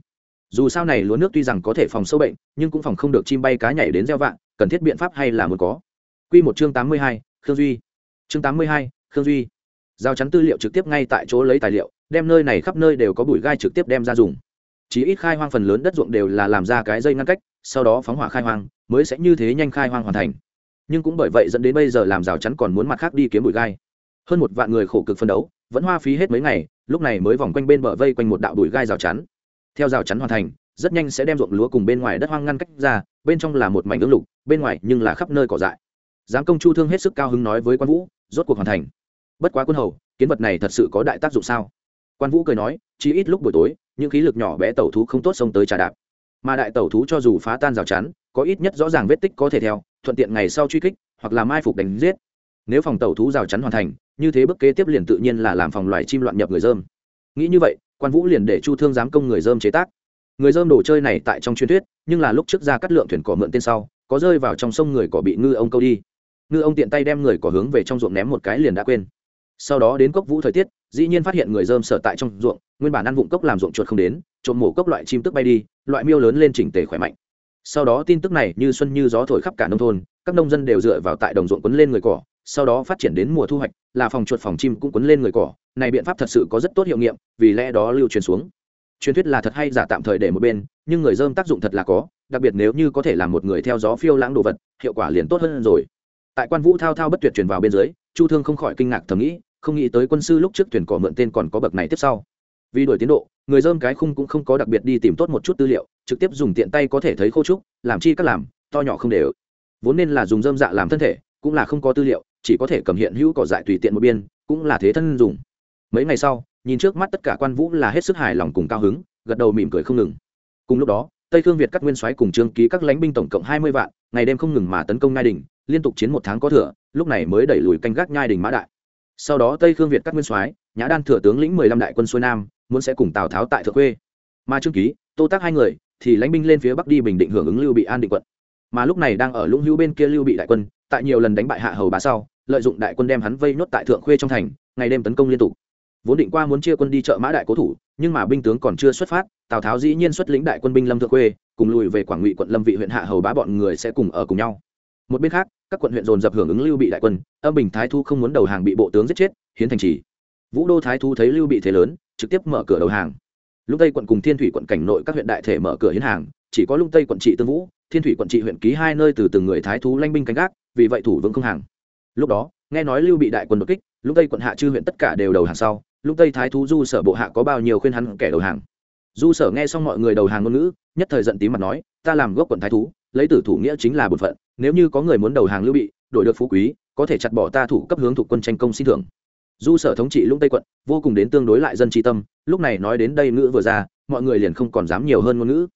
dù sao này lúa nước tuy rằng có thể phòng sâu bệnh nhưng cũng phòng không được chim bay cá nhảy đến gieo vạn cần thiết biện pháp hay là muốn có Quy một chương tám mươi hai, Khương Duy. Chương tám mươi hai, Khương Duy. Giao chắn tư liệu trực tiếp ngay tại chỗ lấy tài liệu, đem nơi này khắp nơi đều có bụi gai trực tiếp đem ra dùng. Chỉ ít khai hoang phần lớn đất ruộng đều là làm ra cái dây ngăn cách, sau đó phóng hỏa khai hoang, mới sẽ như thế nhanh khai hoang hoàn thành. Nhưng cũng bởi vậy dẫn đến bây giờ làm rào chắn còn muốn mặt khác đi kiếm bụi gai. Hơn một vạn người khổ cực phân đấu, vẫn hoa phí hết mấy ngày, lúc này mới vòng quanh bên bờ vây quanh một đạo bụi gai rào chắn. Theo rào chắn hoàn thành, rất nhanh sẽ đem ruộng lúa cùng bên ngoài đất hoang ngăn cách ra, bên trong là một mảnh ứng lục, bên ngoài nhưng là khắp nơi cỏ dại giám công chu thương hết sức cao hứng nói với quan vũ rốt cuộc hoàn thành bất quá quân hầu kiến vật này thật sự có đại tác dụng sao quan vũ cười nói chỉ ít lúc buổi tối những khí lực nhỏ bé tẩu thú không tốt xông tới trà đạp mà đại tẩu thú cho dù phá tan rào chắn có ít nhất rõ ràng vết tích có thể theo thuận tiện ngày sau truy kích hoặc là mai phục đánh giết nếu phòng tẩu thú rào chắn hoàn thành như thế bước kế tiếp liền tự nhiên là làm phòng loài chim loạn nhập người dơm nghĩ như vậy quan vũ liền để chu thương giám công người dơm chế tác người dơm đồ chơi này tại trong truyền thuyết nhưng là lúc trước ra cắt lượng thuyền cỏ mượn tên sau có rơi vào trong sông người cỏ bị ngư ông câu đi ngư ông tiện tay đem người cỏ hướng về trong ruộng ném một cái liền đã quên sau đó đến cốc vũ thời tiết, dĩ nhiên phát hiện người dơm sở tại trong ruộng, nguyên bản ăn vụng cốc làm ruộng chuột không đến, trộm mổ cốc loại chim tức bay đi, loại miêu lớn lên chỉnh tề khỏe mạnh. Sau đó tin tức này như xuân như gió thổi khắp cả nông thôn, các nông dân đều dựa vào tại đồng ruộng quấn lên người cỏ, sau đó phát triển đến mùa thu hoạch, là phòng chuột phòng chim cũng quấn lên người cỏ. Này biện pháp thật sự có rất tốt hiệu nghiệm, vì lẽ đó lưu truyền xuống. Truyền thuyết là thật hay giả tạm thời để một bên, nhưng người dơm tác dụng thật là có, đặc biệt nếu như có thể làm một người theo gió phiêu lãng đồ vật, hiệu quả liền tốt hơn rồi. Tại quan vũ thao thao bất tuyệt truyền vào bên dưới, chu thương không khỏi kinh ngạc thầm nghĩ không nghĩ tới quân sư lúc trước thuyền cỏ mượn tên còn có bậc này tiếp sau. Vì đổi tiến độ, người dơm cái khung cũng không có đặc biệt đi tìm tốt một chút tư liệu, trực tiếp dùng tiện tay có thể thấy khô trúc, làm chi các làm, to nhỏ không đều. Vốn nên là dùng dơm dạ làm thân thể, cũng là không có tư liệu, chỉ có thể cầm hiện hữu cỏ dại tùy tiện một biên cũng là thế thân dùng. Mấy ngày sau, nhìn trước mắt tất cả quan vũ là hết sức hài lòng cùng cao hứng, gật đầu mỉm cười không ngừng. Cùng lúc đó, tây khương việt các nguyên soái cùng trương ký các lãnh binh tổng cộng hai mươi vạn, ngày đêm không ngừng mà tấn công nhai đình, liên tục chiến một tháng có thừa, lúc này mới đẩy lùi canh gác nhai đình mã đại sau đó tây khương việt các nguyên soái nhã đan thừa tướng lĩnh mười lăm đại quân xuôi nam muốn sẽ cùng tào tháo tại thượng khuê mà trương ký tô tác hai người thì lãnh binh lên phía bắc đi bình định hưởng ứng lưu bị an định quận mà lúc này đang ở lũng hữu bên kia lưu bị đại quân tại nhiều lần đánh bại hạ hầu bá sau lợi dụng đại quân đem hắn vây nhốt tại thượng khuê trong thành ngày đêm tấn công liên tục vốn định qua muốn chia quân đi chợ mã đại cố thủ nhưng mà binh tướng còn chưa xuất phát tào tháo dĩ nhiên xuất lĩnh đại quân binh lâm thượng khuê cùng lùi về quảng ngụy quận lâm vị huyện hạ hầu bá bọn người sẽ cùng ở cùng nhau một bên khác các quận huyện dồn dập hưởng ứng lưu bị đại quân, âm bình thái thu không muốn đầu hàng bị bộ tướng giết chết, hiến thành trì. Vũ đô thái thu thấy lưu bị thế lớn, trực tiếp mở cửa đầu hàng. Lúc tây quận cùng thiên thủy quận cảnh nội các huyện đại thể mở cửa hiến hàng, chỉ có lung tây quận trị tương vũ, thiên thủy quận trị huyện ký hai nơi từ từng người thái thú lanh binh canh gác, vì vậy thủ vững không hàng. Lúc đó, nghe nói lưu bị đại quân đột kích, lúc tây quận hạ chư huyện tất cả đều đầu hàng sau, lúc tây thái thú du sở bộ hạ có bao nhiêu khuyên hắn kẻ đầu hàng. Du sở nghe xong mọi người đầu hàng ngôn ngữ, nhất thời giận tím mặt nói, ta làm gốc quận thái thú, lấy tử thủ nghĩa chính là bổn phận nếu như có người muốn đầu hàng lưu bị, đổi được phú quý, có thể chặt bỏ ta thủ cấp hướng thuộc quân tranh công xin thưởng. Du sở thống trị lũng tây quận, vô cùng đến tương đối lại dân tri tâm, lúc này nói đến đây ngữ vừa ra, mọi người liền không còn dám nhiều hơn ngôn ngữ.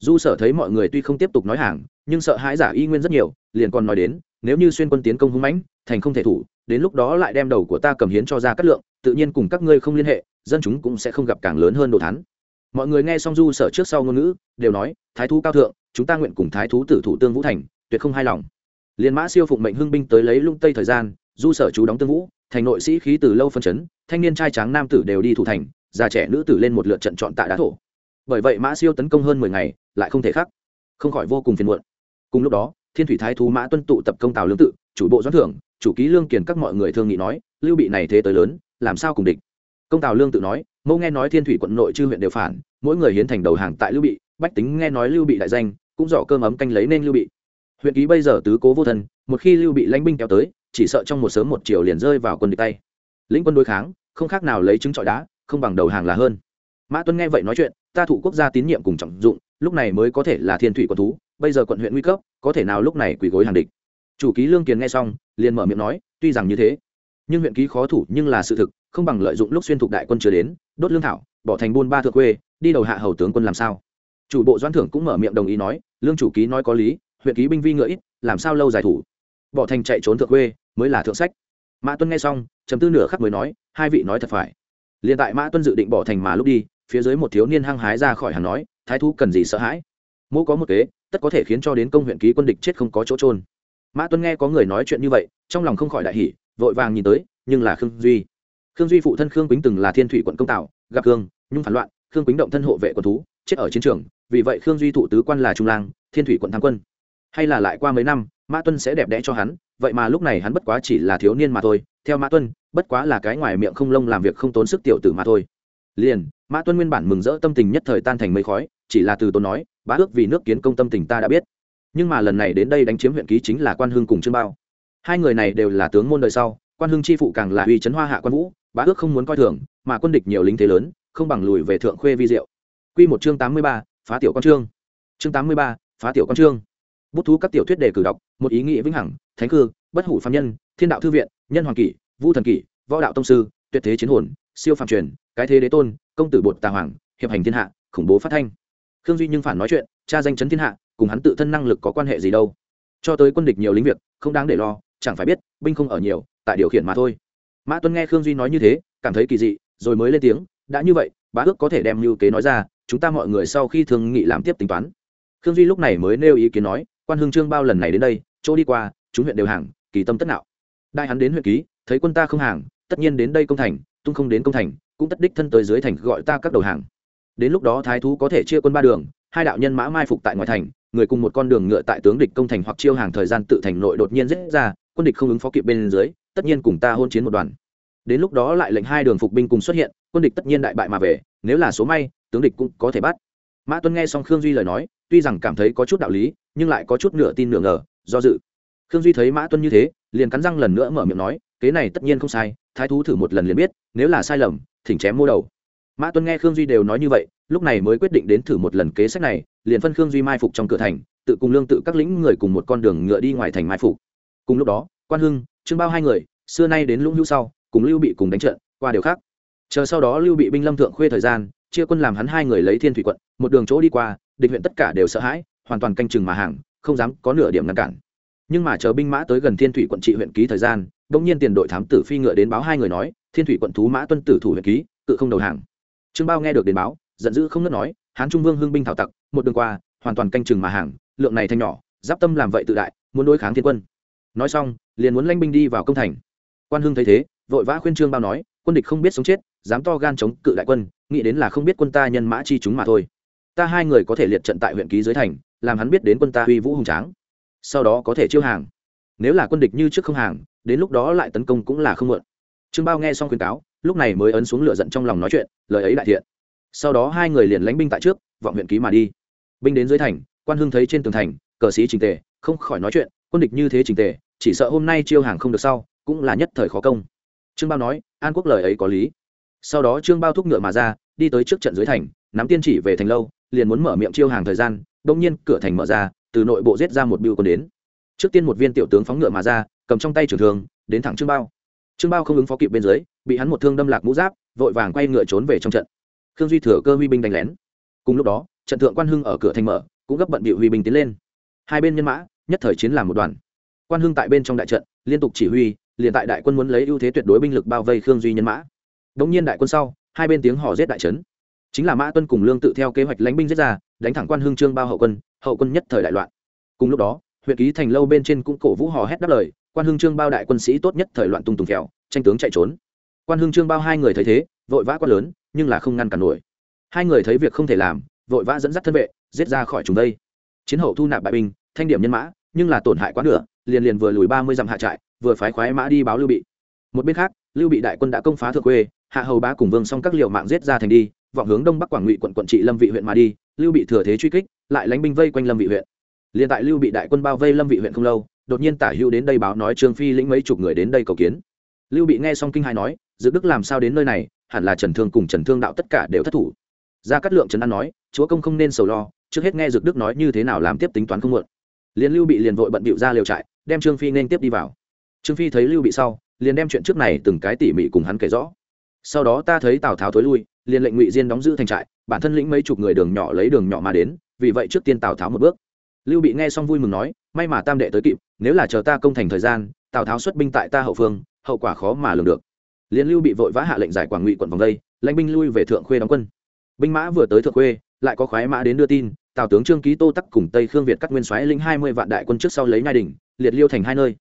Du sở thấy mọi người tuy không tiếp tục nói hàng, nhưng sợ hãi giả y nguyên rất nhiều, liền còn nói đến, nếu như xuyên quân tiến công hung mãnh, thành không thể thủ, đến lúc đó lại đem đầu của ta cầm hiến cho ra cát lượng, tự nhiên cùng các ngươi không liên hệ, dân chúng cũng sẽ không gặp càng lớn hơn đồ thắn mọi người nghe xong du sở trước sau ngôn ngữ, đều nói, thái thú cao thượng, chúng ta nguyện cùng thái thú tử thủ tương vũ thành tuyệt không hài lòng. Liên mã siêu phụng mệnh hưng binh tới lấy lung tây thời gian, du sở chú đóng tương vũ, thành nội sĩ khí từ lâu phân chấn, thanh niên trai tráng nam tử đều đi thủ thành, già trẻ nữ tử lên một lượt trận chọn tại đá thổ. Bởi vậy mã siêu tấn công hơn mười ngày, lại không thể khắc không khỏi vô cùng phiền muộn. Cùng lúc đó, thiên thủy thái thú mã tuân tụ tập công tào lương tự, chủ bộ doãn thưởng, chủ ký lương kiền các mọi người thương nghị nói, lưu bị này thế tới lớn, làm sao cùng địch? Công tào lương tự nói, mẫu nghe nói thiên thủy quận nội chư huyện đều phản, mỗi người hiến thành đầu hàng tại lưu bị, bách tính nghe nói lưu bị đại danh, cũng dọ cơm ấm canh lấy nên lưu bị huyện ký bây giờ tứ cố vô thân, một khi lưu bị lãnh binh kéo tới, chỉ sợ trong một sớm một chiều liền rơi vào quân địch tay. Lĩnh quân đối kháng, không khác nào lấy trứng trọi đá, không bằng đầu hàng là hơn. Mã tuân nghe vậy nói chuyện, ta thụ quốc gia tín nhiệm cùng trọng dụng, lúc này mới có thể là thiên thủy quận thú, bây giờ quận huyện nguy cấp, có thể nào lúc này quỳ gối hàng địch? Chủ ký lương kiền nghe xong, liền mở miệng nói, tuy rằng như thế, nhưng huyện ký khó thủ nhưng là sự thực, không bằng lợi dụng lúc xuyên thục đại quân chưa đến, đốt lương thảo, bỏ thành buôn ba thượng quê, đi đầu hạ hầu tướng quân làm sao? Chủ bộ doãn thưởng cũng mở miệng đồng ý nói, lương chủ ký nói có lý huyện ký binh vi ngựa ít, làm sao lâu dài thủ? Bỏ thành chạy trốn thượng quê, mới là thượng sách. Mã tuân nghe xong chấm tư nửa khắc mới nói, hai vị nói thật phải. Liền tại mã tuân dự định bỏ thành mà lúc đi, phía dưới một thiếu niên hăng hái ra khỏi hàng nói, thái thú cần gì sợ hãi? Mỗ có một kế, tất có thể khiến cho đến công huyện ký quân địch chết không có chỗ trôn mã tuân nghe có người nói chuyện như vậy, trong lòng không khỏi đại hỉ, vội vàng nhìn tới, nhưng là khương duy. Khương duy phụ thân khương quýnh từng là thiên thủy quận công tạo gặp khương, nhung phản loạn, khương quýnh động thân hộ vệ quân thú, chết ở chiến trường, vì vậy khương duy thụ tứ quan là trung lang, thiên thủy quận tham quân hay là lại qua mấy năm, mã tuân sẽ đẹp đẽ cho hắn, vậy mà lúc này hắn bất quá chỉ là thiếu niên mà thôi. Theo mã tuân, bất quá là cái ngoài miệng không lông làm việc không tốn sức tiểu tử mà thôi. Liền, mã tuân nguyên bản mừng rỡ tâm tình nhất thời tan thành mây khói, chỉ là từ tôn nói, bá ước vì nước kiến công tâm tình ta đã biết. Nhưng mà lần này đến đây đánh chiếm huyện ký chính là quan hưng cùng trương bao. Hai người này đều là tướng môn đời sau, quan hưng chi phụ càng là uy chấn hoa hạ quan vũ, bá ước không muốn coi thường, mà quân địch nhiều lính thế lớn, không bằng lùi về thượng khuê vi diệu. Q một chương tám mươi ba, phá tiểu con trương. Chương tám mươi ba, phá tiểu con trương bút thú các tiểu thuyết đề cử đọc, một ý nghĩa vĩnh hằng, thánh cư bất hủ phạm nhân, thiên đạo thư viện, nhân hoàng kỷ, vu thần kỷ, võ đạo tông sư, tuyệt thế chiến hồn, siêu phạm truyền, cái thế đế tôn, công tử bột tà hoàng, hiệp hành thiên hạ, khủng bố phát thanh. Khương duy nhưng phản nói chuyện cha danh chấn thiên hạ, cùng hắn tự thân năng lực có quan hệ gì đâu. Cho tới quân địch nhiều lính việc, không đáng để lo, chẳng phải biết, binh không ở nhiều, tại điều khiển mà thôi. Mã tuân nghe khương duy nói như thế, cảm thấy kỳ dị, rồi mới lên tiếng, đã như vậy, bá ước có thể đem mưu kế nói ra, chúng ta mọi người sau khi thương nghị làm tiếp tính toán. Khương duy lúc này mới nêu ý kiến nói quan hương trương bao lần này đến đây, chỗ đi qua, chúng huyện đều hàng, kỳ tâm tất nạo. Đại hắn đến huyện ký, thấy quân ta không hàng, tất nhiên đến đây công thành, tung không đến công thành, cũng tất đích thân tới dưới thành gọi ta các đầu hàng. Đến lúc đó thái thú có thể chia quân ba đường, hai đạo nhân mã mai phục tại ngoài thành, người cùng một con đường ngựa tại tướng địch công thành hoặc chiêu hàng thời gian tự thành nội đột nhiên giết ra, quân địch không ứng phó kịp bên dưới, tất nhiên cùng ta hôn chiến một đoàn. Đến lúc đó lại lệnh hai đường phục binh cùng xuất hiện, quân địch tất nhiên đại bại mà về, nếu là số may, tướng địch cũng có thể bắt. Mã tuân nghe xong khương duy lời nói tuy rằng cảm thấy có chút đạo lý, nhưng lại có chút nửa tin nửa ngờ, do dự. Khương duy thấy mã tuân như thế, liền cắn răng lần nữa mở miệng nói, kế này tất nhiên không sai, thái thú thử một lần liền biết, nếu là sai lầm, thỉnh chém mua đầu. Mã tuân nghe khương duy đều nói như vậy, lúc này mới quyết định đến thử một lần kế sách này, liền phân khương duy mai phục trong cửa thành, tự cùng lương tự các lĩnh người cùng một con đường ngựa đi ngoài thành mai phục. Cùng lúc đó, quan hưng, trương bao hai người, xưa nay đến lũng hữu sau, cùng lưu bị cùng đánh trận, qua điều khác. Chờ sau đó lưu bị binh lâm thượng khuê thời gian, chia quân làm hắn hai người lấy thiên thủy quận, một đường chỗ đi qua địch huyện tất cả đều sợ hãi, hoàn toàn canh chừng mà hàng, không dám có nửa điểm ngăn cản. Nhưng mà chờ binh mã tới gần thiên thủy quận trị huyện ký thời gian, bỗng nhiên tiền đội thám tử phi ngựa đến báo hai người nói, thiên thủy quận thú mã tuân tử thủ huyện ký, tự không đầu hàng. Trương bao nghe được đến báo, giận dữ không ngớt nói, hán trung vương hưng binh thảo tặc, một đường qua, hoàn toàn canh chừng mà hàng, lượng này thanh nhỏ, giáp tâm làm vậy tự đại, muốn đối kháng thiên quân. Nói xong, liền muốn lanh binh đi vào công thành. Quan hưng thấy thế, vội vã khuyên trương bao nói, quân địch không biết sống chết, dám to gan chống cự đại quân, nghĩ đến là không biết quân ta nhân mã chi chúng mà thôi ta hai người có thể liệt trận tại huyện ký dưới thành, làm hắn biết đến quân ta uy vũ hùng tráng. Sau đó có thể chiêu hàng. Nếu là quân địch như trước không hàng, đến lúc đó lại tấn công cũng là không mượn trương bao nghe xong khuyên cáo, lúc này mới ấn xuống lửa giận trong lòng nói chuyện, lời ấy đại thiện. Sau đó hai người liền lánh binh tại trước, vọng huyện ký mà đi. Binh đến dưới thành, quan hưng thấy trên tường thành, cờ sĩ trình tề, không khỏi nói chuyện, quân địch như thế trình tề, chỉ sợ hôm nay chiêu hàng không được sau, cũng là nhất thời khó công. Trương bao nói, an quốc lời ấy có lý. Sau đó trương bao thúc ngựa mà ra đi tới trước trận dưới thành, nắm tiên chỉ về thành lâu, liền muốn mở miệng chiêu hàng thời gian, đông nhiên cửa thành mở ra, từ nội bộ giết ra một biêu quân đến. Trước tiên một viên tiểu tướng phóng ngựa mà ra, cầm trong tay trường thường đến thẳng trương bao. Trương bao không ứng phó kịp bên dưới, bị hắn một thương đâm lạc mũ giáp, vội vàng quay ngựa trốn về trong trận. Khương duy thừa cơ huy binh đánh lén. Cùng lúc đó, trận thượng quan hưng ở cửa thành mở, cũng gấp bận bị huy binh tiến lên. Hai bên nhân mã, nhất thời chiến làm một đoàn. Quan hưng tại bên trong đại trận, liên tục chỉ huy, liền tại đại quân muốn lấy ưu thế tuyệt đối binh lực bao vây khương duy nhân mã. Đống nhiên đại quân sau hai bên tiếng hò giết đại trấn. Chính là mã tuân cùng lương tự theo kế hoạch lánh binh giết ra, đánh thẳng quan hưng trương bao hậu quân hậu quân nhất thời đại loạn. Cùng lúc đó, huyện ký thành lâu bên trên cũng cổ vũ hò hét đáp lời, quan hưng trương bao đại quân sĩ tốt nhất thời loạn tung tùng kẹo, tranh tướng chạy trốn. Quan hưng trương bao hai người thấy thế, vội vã quát lớn, nhưng là không ngăn cản nổi. Hai người thấy việc không thể làm, vội vã dẫn dắt thân vệ, giết ra khỏi chúng đây. Chiến hậu thu nạp bại binh, thanh điểm nhân mã, nhưng là tổn hại quá nửa, liền liền vừa lùi ba mươi dặm hạ trại, vừa phái khoái mã đi báo lưu bị. Một bên khác, lưu bị đại quân đã công phá thượng quê hạ hầu bá cùng vương xong các liệu mạng giết ra thành đi, vọng hướng đông bắc quảng ngụy quận quận trị lâm vị huyện mà đi, lưu bị thừa thế truy kích, lại lánh binh vây quanh lâm vị huyện. Liền tại lưu bị đại quân bao vây lâm vị huyện không lâu, đột nhiên tả hữu đến đây báo nói trương phi lĩnh mấy chục người đến đây cầu kiến. Lưu bị nghe xong kinh hai nói, dự đức làm sao đến nơi này, hẳn là trần thương cùng trần thương đạo tất cả đều thất thủ. Ra cắt lượng trần an nói, chúa công không nên sầu lo, trước hết nghe dược đức nói như thế nào làm tiếp tính toán không muộn. Liền lưu bị liền vội bận bịu ra liều trại, đem trương phi nên tiếp đi vào. Trương phi thấy lưu bị sau, liền đem chuyện trước này từng cái tỉ mỉ cùng hắn kể rõ sau đó ta thấy tào tháo thối lui, liền lệnh ngụy diên đóng giữ thành trại, bản thân lĩnh mấy chục người đường nhỏ lấy đường nhỏ mà đến, vì vậy trước tiên tào tháo một bước. Lưu bị nghe xong vui mừng nói, may mà tam đệ tới kịp, nếu là chờ ta công thành thời gian, tào tháo xuất binh tại ta hậu phương, hậu quả khó mà lường được. Liền lưu bị vội vã hạ lệnh giải quảng ngụy quận vòng đây, lãnh binh lui về thượng khuê đóng quân. Binh mã vừa tới thượng khuê, lại có khoái mã đến đưa tin, tào tướng trương ký tô tắc cùng tây khương việt cắt nguyên soái lĩnh hai mươi vạn đại quân trước sau lấy nhai đình, liệt liêu thành hai nơi.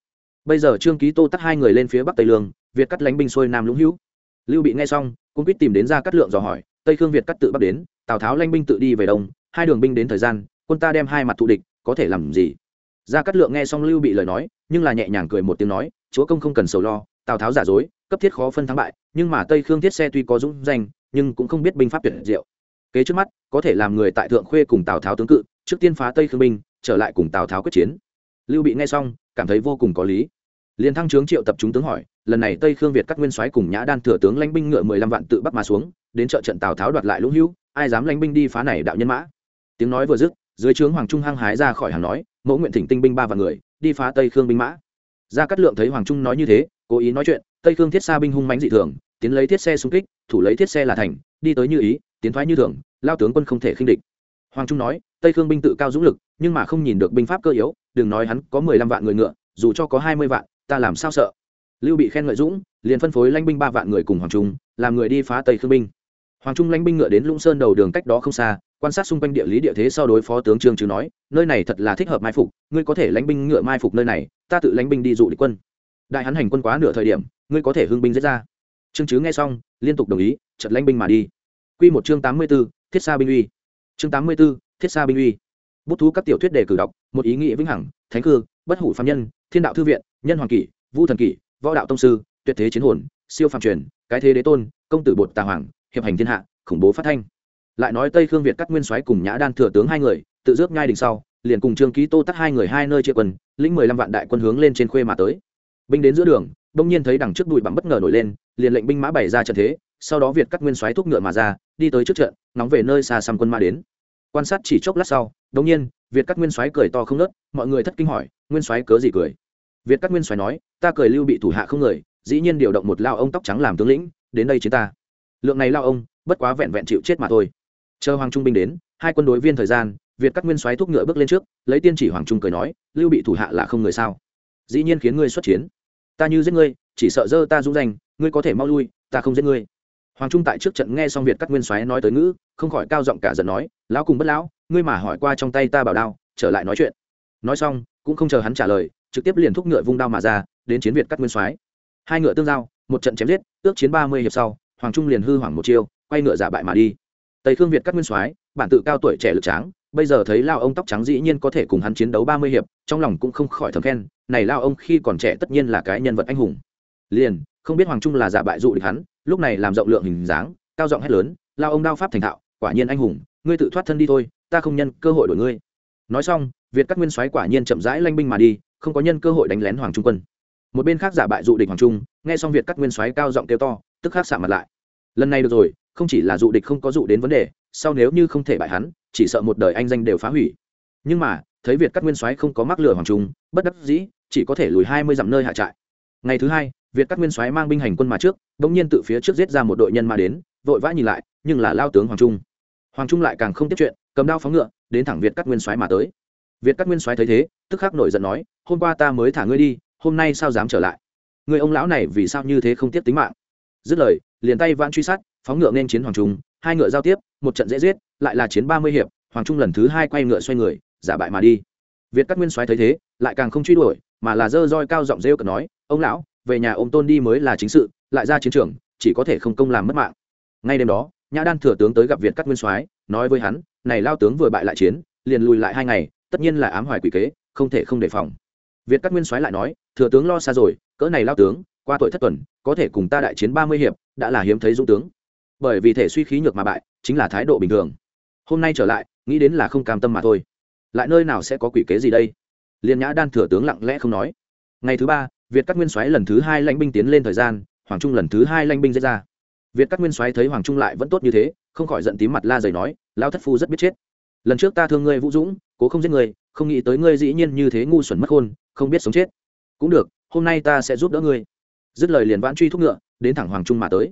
Bây giờ trương ký tô tắc hai người lên phía bắc tây lương, việt cắt lánh binh xuôi nam lũng hữu lưu bị nghe xong cũng quyết tìm đến ra cắt lượng dò hỏi, tây khương việt cắt tự bắc đến, tào tháo lanh binh tự đi về đông, hai đường binh đến thời gian, quân ta đem hai mặt thù địch, có thể làm gì? Ra cắt lượng nghe xong lưu bị lời nói, nhưng là nhẹ nhàng cười một tiếng nói, chúa công không cần sầu lo, tào tháo giả dối, cấp thiết khó phân thắng bại, nhưng mà tây khương thiết xe tuy có dũng danh, nhưng cũng không biết binh pháp tuyệt diệu. Kế trước mắt, có thể làm người tại thượng khuê cùng tào tháo tướng cự, trước tiên phá tây khương binh, trở lại cùng tào tháo quyết chiến. Lưu bị nghe xong, cảm thấy vô cùng có lý. Liền thăng trướng triệu tập chúng tướng hỏi lần này tây khương việt các nguyên soái cùng nhã đan thừa tướng lãnh binh ngựa mười lăm vạn tự bắc mà xuống, đến trợ trận tào tháo đoạt lại lũng hữu, ai dám lãnh binh đi phá này đạo nhân mã? Tiếng nói vừa dứt, dưới trướng hoàng trung hăng hái ra khỏi hàng nói, mẫu nguyện thỉnh tinh binh ba vạn người, đi phá tây khương binh mã. Gia cát lượng thấy hoàng trung nói như thế, cố ý nói chuyện, tây khương thiết xa binh hung mãnh dị thường, tiến lấy thiết xe xung kích, thủ lấy thiết xe là thành, đi tới như ý, tiến thoái như thường, lao tướng quân không thể khinh địch. Hoàng trung nói, tây khương binh tự cao dũng lực, nhưng mà không nhìn được binh pháp cơ yếu, đừng nói hắn có mười lăm vạn người ngựa, dù cho có hai mươi vạn, ta làm sao sợ? Lưu bị khen ngợi dũng liền phân phối lãnh binh ba vạn người cùng hoàng trung làm người đi phá tây khương binh. Hoàng trung lãnh binh ngựa đến lũng sơn đầu đường cách đó không xa quan sát xung quanh địa lý địa thế sau đối phó tướng trương chứ nói nơi này thật là thích hợp mai phục ngươi có thể lãnh binh ngựa mai phục nơi này ta tự lãnh binh đi dụ địch quân. Đại hắn hành quân quá nửa thời điểm ngươi có thể hưng binh giết ra. Trương chứ nghe xong liên tục đồng ý trận lãnh binh mà đi. Quy một chương tám mươi 84, thiết xa binh uy. Chương tám mươi 84, thiết xa binh uy. Bút thú các tiểu thuyết đề cử đọc một ý nghĩa vĩnh hằng thánh cư bất hủ phàm nhân thiên đạo thư viện nhân hoàng kỷ vu thần kỷ võ đạo tông sư, tuyệt thế chiến hồn, siêu phàm truyền, cái thế đế tôn, công tử bột tà hoàng, hiệp hành thiên hạ, khủng bố phát thanh. Lại nói tây khương việt cắt nguyên soái cùng nhã đan thừa tướng hai người, tự rước ngay đỉnh sau, liền cùng trương ký tô tắt hai người hai nơi chia quân, lĩnh mười lăm vạn đại quân hướng lên trên khuê mà tới. Binh đến giữa đường, đông nhiên thấy đằng trước bụi bặm bất ngờ nổi lên, liền lệnh binh mã bày ra trận thế, sau đó việt cắt nguyên soái thúc ngựa mà ra, đi tới trước trận, nóng về nơi xa xăm quân mã đến. Quan sát chỉ chốc lát sau, đông nhiên, việt cắt nguyên soái cười to không nớt mọi người thất kinh hỏi, nguyên soái cớ gì cười? Việt Cát nguyên soái nói, ta cười lưu bị thủ hạ không người, dĩ nhiên điều động một lao ông tóc trắng làm tướng lĩnh, đến đây chiến ta. Lượng này lao ông, bất quá vẹn vẹn chịu chết mà thôi. Chờ hoàng trung binh đến, hai quân đối viên thời gian, việt Cát nguyên soái thúc ngựa bước lên trước, lấy tiên chỉ hoàng trung cười nói, lưu bị thủ hạ là không người sao? Dĩ nhiên khiến ngươi xuất chiến. Ta như giết ngươi, chỉ sợ dơ ta dũng danh, ngươi có thể mau lui, ta không giết ngươi. Hoàng trung tại trước trận nghe xong việt Cát nguyên soái nói tới ngữ, không khỏi cao giọng cả giận nói, lão cùng bất lão, ngươi mà hỏi qua trong tay ta bảo đao, trở lại nói chuyện. Nói xong, cũng không chờ hắn trả lời trực tiếp liền thúc ngựa vung đao mà ra, đến chiến việt cắt nguyên soái. Hai ngựa tương giao, một trận chém giết, ước chiến ba mươi hiệp sau, hoàng trung liền hư hoảng một chiêu, quay ngựa giả bại mà đi. Tây khương việt cắt nguyên soái, bản tự cao tuổi, trẻ lực tráng, bây giờ thấy lao ông tóc trắng dĩ nhiên có thể cùng hắn chiến đấu ba mươi hiệp, trong lòng cũng không khỏi thầm khen, này lao ông khi còn trẻ tất nhiên là cái nhân vật anh hùng. Liền, không biết hoàng trung là giả bại dụ địch hắn, lúc này làm rộng lượng hình dáng, cao giọng hét lớn, lao ông đao pháp thành thạo, quả nhiên anh hùng, ngươi tự thoát thân đi thôi, ta không nhân cơ hội đổi ngươi. Nói xong, việt các nguyên soái quả nhiên chậm rãi lanh binh mà đi không có nhân cơ hội đánh lén hoàng trung quân. Một bên khác giả bại dụ địch hoàng trung, nghe xong việt các nguyên soái cao giọng kêu to, tức khắc xạ mặt lại. Lần này được rồi, không chỉ là dụ địch không có dụ đến vấn đề, sau nếu như không thể bại hắn, chỉ sợ một đời anh danh đều phá hủy. Nhưng mà, thấy việt các nguyên soái không có mắc lửa hoàng trung, bất đắc dĩ, chỉ có thể lùi hai mươi dặm nơi hạ trại. Ngày thứ hai, việt các nguyên soái mang binh hành quân mà trước, bỗng nhiên tự phía trước giết ra một đội nhân mà đến, vội vã nhìn lại, nhưng là lao tướng hoàng trung. Hoàng trung lại càng không tiếp chuyện, cầm đao phóng ngựa, đến thẳng việt các nguyên soái mà tới việt các nguyên soái thấy thế, tức khắc nổi giận nói, hôm qua ta mới thả ngươi đi, hôm nay sao dám trở lại? Người ông lão này vì sao như thế không tiếp tính mạng? Dứt lời, liền tay vãn truy sát, phóng ngựa nên chiến hoàng trung, hai ngựa giao tiếp, một trận dễ giết, lại là chiến ba mươi hiệp, hoàng trung lần thứ hai quay ngựa xoay người, giả bại mà đi. Việt các nguyên soái thấy thế, lại càng không truy đuổi, mà là dơ roi cao giọng rêu cợt nói, ông lão, về nhà ôm tôn đi mới là chính sự, lại ra chiến trường, chỉ có thể không công làm mất mạng. Ngay đêm đó, nhã đan thừa tướng tới gặp việt các nguyên soái, nói với hắn, này lao tướng vừa bại lại chiến, liền lùi lại hai ngày tất nhiên là ám hoài quỷ kế, không thể không đề phòng. Việt các nguyên soái lại nói, thừa tướng lo xa rồi, cỡ này lao tướng, qua tuổi thất tuần, có thể cùng ta đại chiến ba mươi hiệp, đã là hiếm thấy dũng tướng. Bởi vì thể suy khí nhược mà bại, chính là thái độ bình thường. Hôm nay trở lại, nghĩ đến là không cam tâm mà thôi. Lại nơi nào sẽ có quỷ kế gì đây? Liên nhã đan thừa tướng lặng lẽ không nói. Ngày thứ ba, việt các nguyên soái lần thứ hai lãnh binh tiến lên thời gian, hoàng trung lần thứ hai lãnh binh diễn ra. Việt các nguyên soái thấy hoàng trung lại vẫn tốt như thế, không khỏi giận tím mặt la dày nói lao thất phu rất biết chết. Lần trước ta thương ngươi vũ dũng cố không giết ngươi không nghĩ tới ngươi dĩ nhiên như thế ngu xuẩn mất khôn, không biết sống chết. Cũng được, hôm nay ta sẽ giúp đỡ ngươi. Dứt lời liền vãn truy thúc ngựa, đến thẳng hoàng trung mà tới.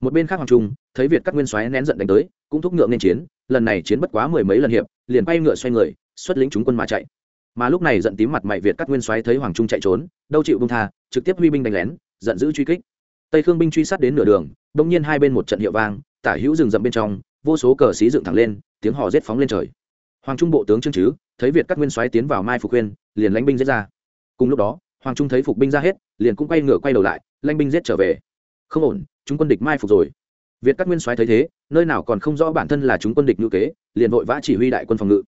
Một bên khác hoàng trung, thấy việt các nguyên soái nén giận đánh tới, cũng thúc ngựa nên chiến, lần này chiến bất quá mười mấy lần hiệp, liền bay ngựa xoay người, xuất lĩnh chúng quân mà chạy. Mà lúc này giận tím mặt mày việt các nguyên soái thấy hoàng trung chạy trốn, đâu chịu bông tha, trực tiếp huy binh đánh lén, giận dữ truy kích. Tây khương binh truy sát đến nửa đường đông nhiên hai bên một trận hiệu vang, tả hữu rừng rậm bên trong, vô số cờ xí dựng thẳng lên, tiếng hò rết phóng lên trời hoàng trung bộ tướng trương chứ, thấy việt các nguyên soái tiến vào mai phục khuyên, liền lãnh binh giết ra. Cùng lúc đó, hoàng trung thấy phục binh ra hết, liền cũng quay ngựa quay đầu lại, lãnh binh giết trở về. Không ổn, chúng quân địch mai phục rồi. Việt các nguyên soái thấy thế, nơi nào còn không rõ bản thân là chúng quân địch ngữ kế, liền vội vã chỉ huy đại quân phòng ngự.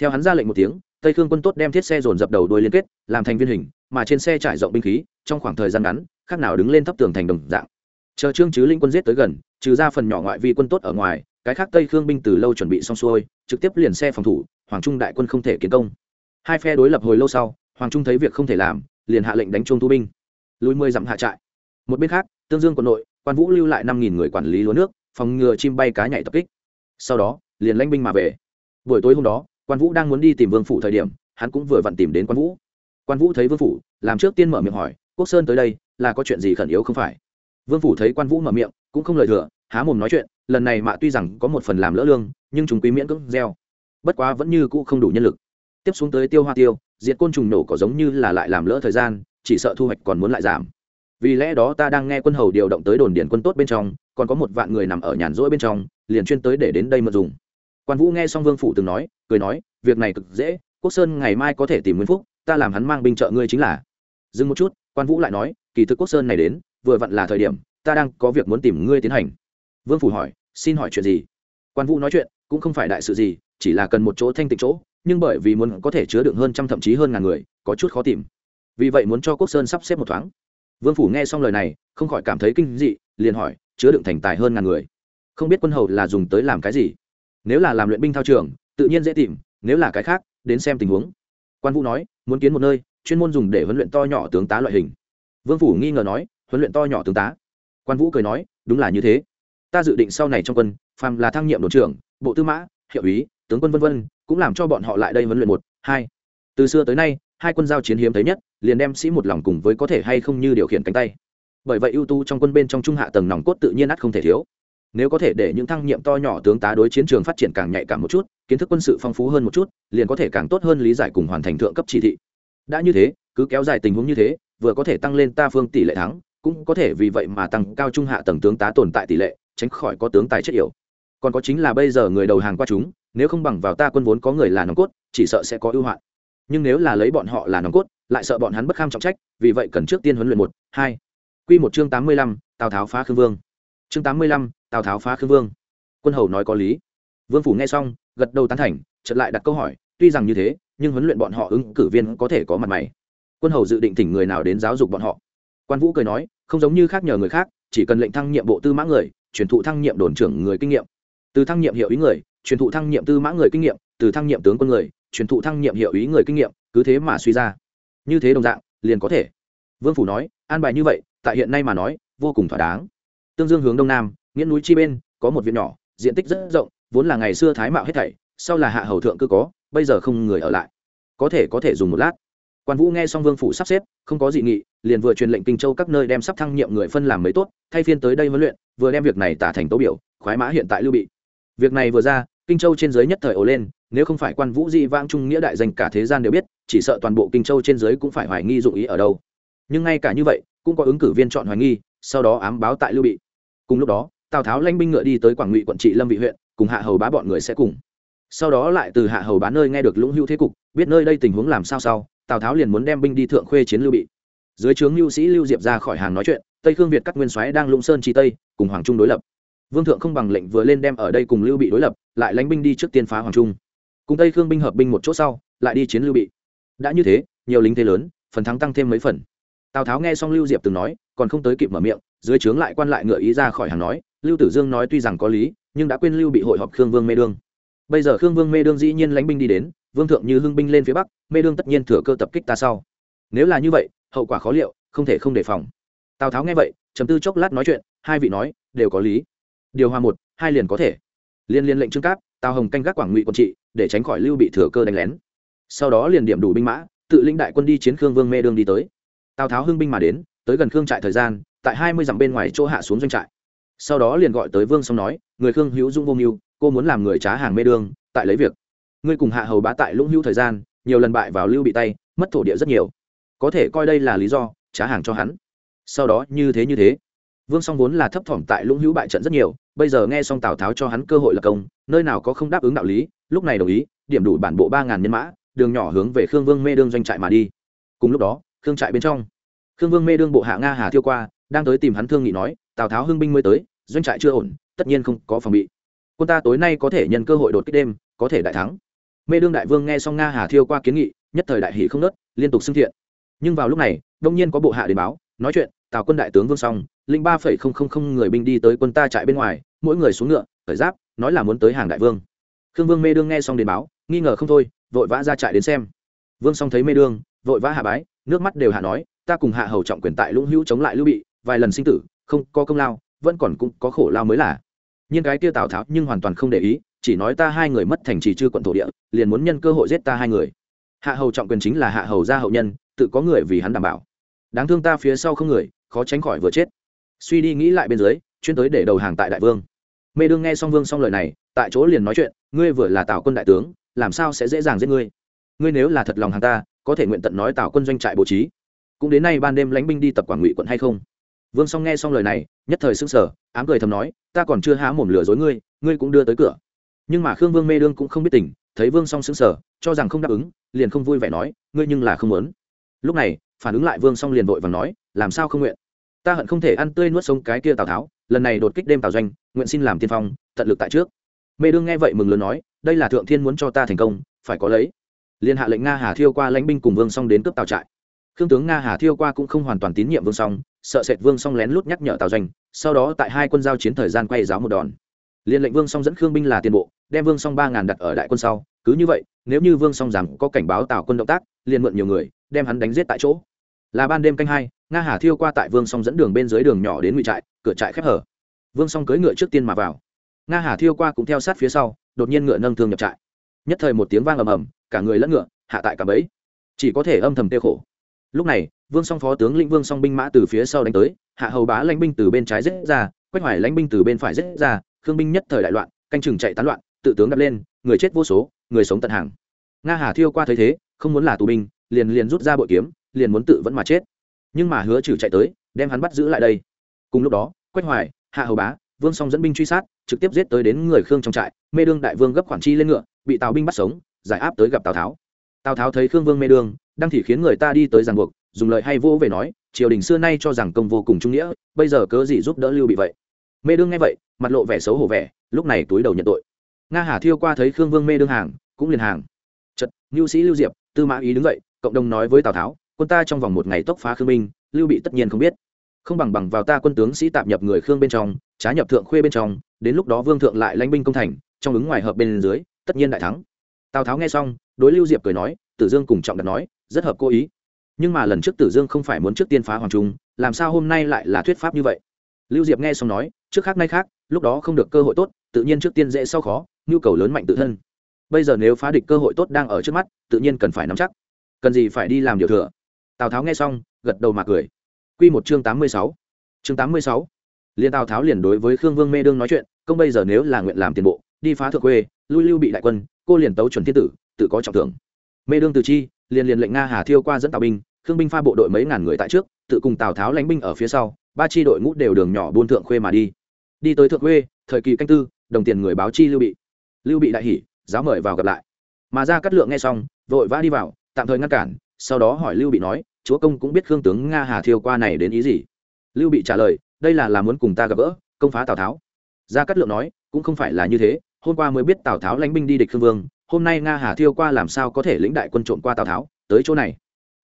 Theo hắn ra lệnh một tiếng, tây khương quân tốt đem thiết xe dồn dập đầu đuôi liên kết, làm thành viên hình, mà trên xe trải rộng binh khí, trong khoảng thời gian ngắn, khác nào đứng lên thấp tường thành đồng dạng. Chờ trương chứ linh quân giết tới gần, trừ ra phần nhỏ ngoại vi quân tốt ở ngoài cái khác tây khương binh từ lâu chuẩn bị xong xuôi, trực tiếp liền xe phòng thủ, hoàng trung đại quân không thể kiến công. Hai phe đối lập hồi lâu sau, hoàng trung thấy việc không thể làm, liền hạ lệnh đánh trung thu binh. Lùi mười dặm hạ trại. Một bên khác, tương dương quân nội quan vũ lưu lại năm nghìn người quản lý lúa nước, phòng ngừa chim bay cá nhảy tập kích. Sau đó, liền lãnh binh mà về. Buổi tối hôm đó, quan vũ đang muốn đi tìm vương phủ thời điểm, hắn cũng vừa vặn tìm đến quan vũ. Quan vũ thấy vương phủ, làm trước tiên mở miệng hỏi, quốc sơn tới đây, là có chuyện gì khẩn yếu không phải? Vương phủ thấy quan vũ mở miệng, cũng không lời thừa, há mồm nói chuyện lần này mạ tuy rằng có một phần làm lỡ lương, nhưng chúng quý miễn cưỡng gieo. Bất quá vẫn như cũ không đủ nhân lực. Tiếp xuống tới tiêu hoa tiêu, diệt côn trùng nổ có giống như là lại làm lỡ thời gian, chỉ sợ thu hoạch còn muốn lại giảm. Vì lẽ đó ta đang nghe quân hầu điều động tới đồn điền quân tốt bên trong, còn có một vạn người nằm ở nhàn rỗi bên trong, liền chuyên tới để đến đây mượn dùng. Quan vũ nghe xong vương phủ từng nói, cười nói, việc này cực dễ, quốc sơn ngày mai có thể tìm nguyên phúc, ta làm hắn mang binh trợ ngươi chính là. Dừng một chút, quan vũ lại nói, kỳ thực quốc sơn này đến, vừa vặn là thời điểm, ta đang có việc muốn tìm ngươi tiến hành vương phủ hỏi, xin hỏi chuyện gì? Quan vũ nói chuyện, cũng không phải đại sự gì, chỉ là cần một chỗ thanh tịnh chỗ, nhưng bởi vì muốn có thể chứa đựng hơn trăm thậm chí hơn ngàn người, có chút khó tìm. Vì vậy muốn cho quốc sơn sắp xếp một thoáng. Vương phủ nghe xong lời này, không khỏi cảm thấy kinh dị, liền hỏi, chứa đựng thành tài hơn ngàn người? Không biết quân hầu là dùng tới làm cái gì? Nếu là làm luyện binh thao trường, tự nhiên dễ tìm, nếu là cái khác, đến xem tình huống. Quan vũ nói, muốn kiến một nơi, chuyên môn dùng để huấn luyện to nhỏ tướng tá loại hình. Vương phủ nghi ngờ nói, huấn luyện to nhỏ tướng tá? Quan vũ cười nói, đúng là như thế ta dự định sau này trong quân, phàm là thăng nhiệm đồn trưởng, bộ tư mã, hiệu úy, tướng quân vân vân, cũng làm cho bọn họ lại đây huấn luyện một, hai. Từ xưa tới nay, hai quân giao chiến hiếm thấy nhất, liền đem sĩ một lòng cùng với có thể hay không như điều khiển cánh tay. Bởi vậy ưu tú trong quân bên trong trung hạ tầng nòng cốt tự nhiên ắt không thể thiếu. Nếu có thể để những thăng nhiệm to nhỏ tướng tá đối chiến trường phát triển càng nhạy cảm một chút, kiến thức quân sự phong phú hơn một chút, liền có thể càng tốt hơn lý giải cùng hoàn thành thượng cấp chỉ thị. Đã như thế, cứ kéo dài tình huống như thế, vừa có thể tăng lên ta phương tỷ lệ thắng, cũng có thể vì vậy mà tăng cao trung hạ tầng tướng tá tồn tại tỷ lệ tránh khỏi có tướng tài chết yểu. Còn có chính là bây giờ người đầu hàng qua chúng, nếu không bằng vào ta quân vốn có người là nòng cốt, chỉ sợ sẽ có ưu hoạn. Nhưng nếu là lấy bọn họ là nòng cốt, lại sợ bọn hắn bất kham trọng trách, vì vậy cần trước tiên huấn luyện một, hai. Q một chương tám mươi lăm, tào tháo phá khương vương. Chương tám mươi lăm, tào tháo phá khương vương. Quân hầu nói có lý. Vương phủ nghe xong, gật đầu tán thành, chợt lại đặt câu hỏi, tuy rằng như thế, nhưng huấn luyện bọn họ ứng cử viên có thể có mặt mày. Quân hầu dự định thỉnh người nào đến giáo dục bọn họ. Quan vũ cười nói, không giống như khác nhờ người khác, chỉ cần lệnh thăng nhiệm bộ tư mã người truyền thụ thăng nhiệm đồn trưởng người kinh nghiệm. Từ thăng nhiệm hiệu ý người, truyền thụ thăng nhiệm tư mã người kinh nghiệm, từ thăng nhiệm tướng quân người, truyền thụ thăng nhiệm hiệu ý người kinh nghiệm, cứ thế mà suy ra. Như thế đồng dạng, liền có thể. Vương phủ nói, an bài như vậy, tại hiện nay mà nói, vô cùng thỏa đáng. Tương dương hướng đông nam nghĩa núi chi bên, có một viện nhỏ, diện tích rất rộng, vốn là ngày xưa thái mạo hết thảy, sau là hạ hầu thượng cư có, bây giờ không người ở lại. Có thể có thể dùng một lát quan vũ nghe xong vương phủ sắp xếp, không có dị nghị, liền vừa truyền lệnh kinh châu các nơi đem sắp thăng nhiệm người phân làm mấy tốt, thay phiên tới đây huấn luyện, vừa đem việc này tả thành tố biểu, khoái mã hiện tại lưu bị. Việc này vừa ra, kinh châu trên giới nhất thời ồ lên, nếu không phải quan vũ di vang trung nghĩa đại danh cả thế gian đều biết, chỉ sợ toàn bộ kinh châu trên giới cũng phải hoài nghi dụng ý ở đâu. Nhưng ngay cả như vậy, cũng có ứng cử viên chọn hoài nghi, sau đó ám báo tại lưu bị. Cùng lúc đó, tào tháo lanh binh ngựa đi tới quảng ngụy quận trị lâm vị huyện, cùng hạ hầu bá bọn người sẽ cùng. Sau đó lại từ hạ hầu bá nơi nghe được lũng hữu thế cục, biết nơi đây tình huống làm sao sau tào tháo liền muốn đem binh đi thượng khuê chiến lưu bị. Dưới trướng lưu sĩ lưu diệp ra khỏi hàng nói chuyện, tây khương việt các nguyên soái đang lũng sơn chi tây, cùng hoàng trung đối lập. Vương thượng không bằng lệnh vừa lên đem ở đây cùng lưu bị đối lập, lại lánh binh đi trước tiên phá hoàng trung. Cùng tây khương binh hợp binh một chỗ sau, lại đi chiến lưu bị. Đã như thế, nhiều lính thế lớn, phần thắng tăng thêm mấy phần. Tào tháo nghe xong lưu diệp từng nói, còn không tới kịp mở miệng, dưới trướng lại quan lại ngựa ý ra khỏi hàng nói, lưu tử dương nói tuy rằng có lý, nhưng đã quên lưu bị hội họp khương vương mê đương. Bây giờ khương vương mê đương dĩ nhiên lánh binh đi đến vương thượng như hưng binh lên phía bắc, mê đương tất nhiên thừa cơ tập kích ta sau. Nếu là như vậy, hậu quả khó liệu, không thể không đề phòng. Tào tháo nghe vậy chấm tư chốc lát nói chuyện, hai vị nói, đều có lý. Điều hòa một, hai liền có thể. Liên liên lệnh trương cáp, tào hồng canh gác quảng ngụy quân trị, để tránh khỏi lưu bị thừa cơ đánh lén. Sau đó liền điểm đủ binh mã, tự lĩnh đại quân đi chiến khương vương mê đương đi tới. Tào tháo hưng binh mà đến, tới gần khương trại thời gian, tại hai mươi dặm bên ngoài chỗ hạ xuống doanh trại. Sau đó liền gọi tới vương xong nói, người khương hữu dung vô mưu, cô muốn làm người trá hàng mê đương, tại lấy việc ngươi cùng hạ hầu bá tại lũng hữu thời gian, nhiều lần bại vào lưu bị tay, mất thổ địa rất nhiều. Có thể coi đây là lý do trá hàng cho hắn. Sau đó như thế như thế. Vương song vốn là thấp thỏm tại lũng hữu bại trận rất nhiều, bây giờ nghe xong tào tháo cho hắn cơ hội lập công, nơi nào có không đáp ứng đạo lý, lúc này đồng ý, điểm đủ bản bộ ba ngàn nhân mã, đường nhỏ hướng về khương vương mê đương doanh trại mà đi. Cùng lúc đó, khương trại bên trong, khương vương mê đương bộ hạ nga hà thiêu qua, đang tới tìm hắn thương nghị nói, tào tháo hưng binh mới tới, doanh trại chưa ổn, tất nhiên không có phòng bị. Quân ta tối nay có thể nhân cơ hội đột kích đêm, có thể đại thắng mê đương đại vương nghe xong nga hà thiêu qua kiến nghị, nhất thời đại hỷ không nớt, liên tục xưng thiện. Nhưng vào lúc này, đông nhiên có bộ hạ đến báo, nói chuyện, tào quân đại tướng vương song linh ba phẩy không không không người binh đi tới quân ta trại bên ngoài, mỗi người xuống ngựa, khởi giáp, nói là muốn tới hàng đại vương. Khương vương mê đương nghe xong đến báo, nghi ngờ không thôi, vội vã ra trại đến xem. Vương song thấy mê đương, vội vã hạ bái, nước mắt đều hạ nói, ta cùng hạ hầu trọng quyền tại lũng hữu chống lại lưu bị, vài lần sinh tử, không có công lao, vẫn còn cũng có khổ lao mới là. Nhưng cái tia tào tháo nhưng hoàn toàn không để ý chỉ nói ta hai người mất thành trì chư quận thổ địa, liền muốn nhân cơ hội giết ta hai người. Hạ hầu trọng quyền chính là hạ hầu gia hậu nhân, tự có người vì hắn đảm bảo. Đáng thương ta phía sau không người, khó tránh khỏi vừa chết. Suy đi nghĩ lại bên dưới, chuyên tới để đầu hàng tại đại vương. Mê đương nghe xong vương xong lời này, tại chỗ liền nói chuyện, ngươi vừa là tào quân đại tướng, làm sao sẽ dễ dàng giết ngươi? Ngươi nếu là thật lòng hàng ta, có thể nguyện tận nói tào quân doanh trại bố trí. Cũng đến nay ban đêm lãnh binh đi tập quản ngụy quận hay không? Vương song nghe xong lời này, nhất thời sững sờ, ám cười thầm nói, ta còn chưa há mồm lừa dối ngươi ngươi cũng đưa tới cửa nhưng mà khương vương mê đương cũng không biết tình, thấy vương song sững sờ, cho rằng không đáp ứng, liền không vui vẻ nói, ngươi nhưng là không muốn. Lúc này, phản ứng lại vương song liền vội và nói, làm sao không nguyện? Ta hận không thể ăn tươi nuốt sống cái kia tào tháo, lần này đột kích đêm tào doanh, nguyện xin làm tiên phong, tận lực tại trước. Mê đương nghe vậy mừng lớn nói, đây là thượng thiên muốn cho ta thành công, phải có lấy. Liên hạ lệnh nga hà thiêu qua lãnh binh cùng vương song đến cướp tào trại. Khương tướng nga hà thiêu qua cũng không hoàn toàn tín nhiệm vương song, sợ sệt vương song lén lút nhắc nhở tào doanh, sau đó tại hai quân giao chiến thời gian quay giáo một đòn liên lệnh vương song dẫn khương binh là tiền bộ, đem vương song ba ngàn đặt ở đại quân sau. Cứ như vậy, nếu như vương song rằng có cảnh báo tào quân động tác, liền mượn nhiều người, đem hắn đánh giết tại chỗ. Là ban đêm canh hai, nga hà thiêu qua tại vương song dẫn đường bên dưới đường nhỏ đến ngụy trại, cửa trại khép hở. Vương song cưỡi ngựa trước tiên mà vào. Nga hà thiêu qua cũng theo sát phía sau, đột nhiên ngựa nâng thương nhập trại. Nhất thời một tiếng vang ầm ầm, cả người lẫn ngựa, hạ tại cả bẫy. Chỉ có thể âm thầm tiêu khổ. Lúc này, vương song phó tướng lĩnh vương song binh mã từ phía sau đánh tới, hạ hầu bá lãnh binh từ bên trái rết ra, quách hoài lãnh binh từ bên phải rết ra khương binh nhất thời đại loạn, canh chừng chạy tán loạn, tự tướng đập lên, người chết vô số, người sống tận hàng. Nga hà thiêu qua thấy thế, không muốn là tù binh, liền liền rút ra bội kiếm, liền muốn tự vẫn mà chết. Nhưng mà hứa trừ chạy tới, đem hắn bắt giữ lại đây. Cùng lúc đó, quách hoài, hạ hầu bá, vương song dẫn binh truy sát, trực tiếp giết tới đến người khương trong trại, mê đương đại vương gấp khoản chi lên ngựa, bị tào binh bắt sống, giải áp tới gặp tào tháo. Tào tháo thấy khương vương mê đương, đang thì khiến người ta đi tới giàn buộc, dùng lời hay vô về nói, triều đình xưa nay cho rằng công vô cùng trung nghĩa, bây giờ cớ gì giúp đỡ lưu bị vậy? Mê đương nghe vậy, mặt lộ vẻ xấu hổ vẻ, lúc này túi đầu nhận tội. Nga hà thiêu qua thấy khương vương mê đương hàng, cũng liền hàng. Chật ngưu sĩ lưu diệp, tư mã ý đứng dậy, cộng đồng nói với tào tháo, quân ta trong vòng một ngày tốc phá khương minh, lưu bị tất nhiên không biết. Không bằng bằng vào ta quân tướng sĩ tạp nhập người khương bên trong, trá nhập thượng khuê bên trong, đến lúc đó vương thượng lại lãnh binh công thành, trong ứng ngoài hợp bên dưới, tất nhiên đại thắng. Tào tháo nghe xong, đối lưu diệp cười nói, tử dương cùng trọng đặt nói, rất hợp cố ý. Nhưng mà lần trước tử dương không phải muốn trước tiên phá hoàng trung, làm sao hôm nay lại là thuyết pháp như vậy? Lưu diệp nghe xong nói, trước khác nay khác, lúc đó không được cơ hội tốt, tự nhiên trước tiên dễ sau khó, nhu cầu lớn mạnh tự thân. Bây giờ nếu phá địch cơ hội tốt đang ở trước mắt, tự nhiên cần phải nắm chắc. Cần gì phải đi làm điều thừa. Tào tháo nghe xong, gật đầu mà cười. Q một chương tám mươi sáu. Chương tám mươi sáu. Liền tào tháo liền đối với khương vương mê đương nói chuyện, công bây giờ nếu là nguyện làm tiền bộ, đi phá thượng quê, lui lưu bị đại quân, cô liền tấu chuẩn thiên tử, tự có trọng thưởng. Mê đương từ chi, liền liền lệnh nga hà thiêu qua dẫn tào binh, khương binh pha bộ đội mấy ngàn người tại trước, tự cùng tào tháo lánh binh ở phía sau ba chi đội ngũ đều đường nhỏ buôn thượng khuê mà đi. Đi tới thượng khuê, thời kỳ canh tư, đồng tiền người báo chi lưu bị. Lưu bị đại hỉ, giáo mời vào gặp lại. Mà ra cắt lượng nghe xong, vội vã đi vào, tạm thời ngăn cản, sau đó hỏi lưu bị nói, chúa công cũng biết khương tướng nga hà thiêu qua này đến ý gì? Lưu bị trả lời, đây là là muốn cùng ta gặp gỡ, công phá tào tháo. Gia cát lượng nói, cũng không phải là như thế, hôm qua mới biết tào tháo lãnh binh đi địch khương vương, hôm nay nga hà thiêu qua làm sao có thể lĩnh đại quân trộm qua tào tháo, tới chỗ này?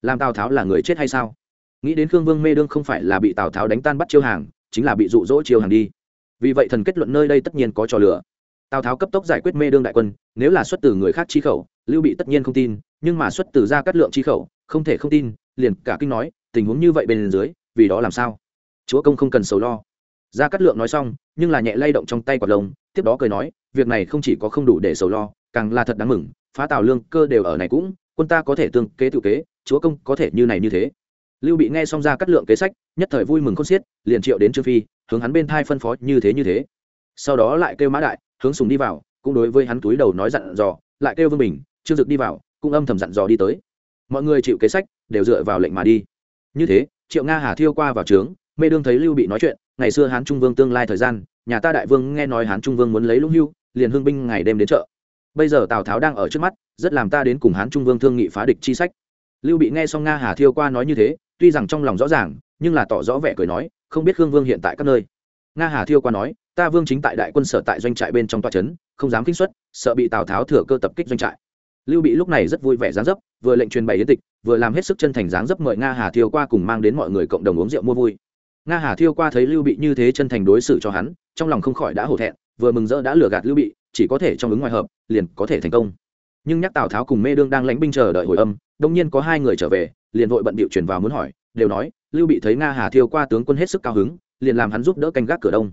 Làm tào tháo là người chết hay sao? Nghĩ đến khương vương mê đương không phải là bị tào tháo đánh tan bắt chiêu hàng, chính là bị dụ dỗ chiêu hàng đi. Vì vậy thần kết luận nơi đây tất nhiên có trò lửa tào tháo cấp tốc giải quyết mê đương đại quân, nếu là xuất từ người khác chi khẩu, lưu bị tất nhiên không tin, nhưng mà xuất từ ra cắt lượng chi khẩu, không thể không tin, liền cả kinh nói, tình huống như vậy bên dưới, vì đó làm sao? Chúa công không cần sầu lo. Ra cắt lượng nói xong, nhưng là nhẹ lay động trong tay quạt lông, tiếp đó cười nói, việc này không chỉ có không đủ để sầu lo, càng là thật đáng mừng, phá tào lương cơ đều ở này cũng, quân ta có thể tương kế tự kế, chúa công có thể như này như thế lưu bị nghe xong ra cắt lượng kế sách, nhất thời vui mừng khôn xiết, liền triệu đến trương phi, hướng hắn bên thai phân phó như thế như thế. Sau đó lại kêu mã đại, hướng sùng đi vào, cũng đối với hắn túi đầu nói dặn dò, lại kêu vương bình, trương dực đi vào, cũng âm thầm dặn dò đi tới. Mọi người chịu kế sách, đều dựa vào lệnh mà đi. Như thế, triệu nga hà thiêu qua vào trướng, mê đương thấy lưu bị nói chuyện, ngày xưa hán trung vương tương lai thời gian, nhà ta đại vương nghe nói hán trung vương muốn lấy lũng hưu, liền hương binh ngày đêm đến chợ. Bây giờ tào tháo đang ở trước mắt, rất làm ta đến cùng hán trung vương thương nghị phá địch chi sách. Lưu bị nghe xong nga hà thiêu qua nói như thế tuy rằng trong lòng rõ ràng, nhưng là tỏ rõ vẻ cười nói, không biết khương vương hiện tại các nơi. Nga hà thiêu qua nói, ta vương chính tại đại quân sở tại doanh trại bên trong toa trấn không dám kinh xuất, sợ bị tào tháo thừa cơ tập kích doanh trại. Lưu bị lúc này rất vui vẻ dáng dấp, vừa lệnh truyền bày yến tịch, vừa làm hết sức chân thành dáng dấp mời nga hà thiêu qua cùng mang đến mọi người cộng đồng uống rượu mua vui. Nga hà thiêu qua thấy lưu bị như thế chân thành đối xử cho hắn, trong lòng không khỏi đã hổ thẹn, vừa mừng rỡ đã lừa gạt lưu bị, chỉ có thể trong ứng ngoài hợp, liền có thể thành công. Nhưng nhắc tào tháo cùng mê đương đang lãnh binh chờ đợi hồi âm, đông nhiên có hai người trở về liền vội bận bịu truyền vào muốn hỏi, đều nói, lưu bị thấy nga hà thiêu qua tướng quân hết sức cao hứng, liền làm hắn giúp đỡ canh gác cửa đông.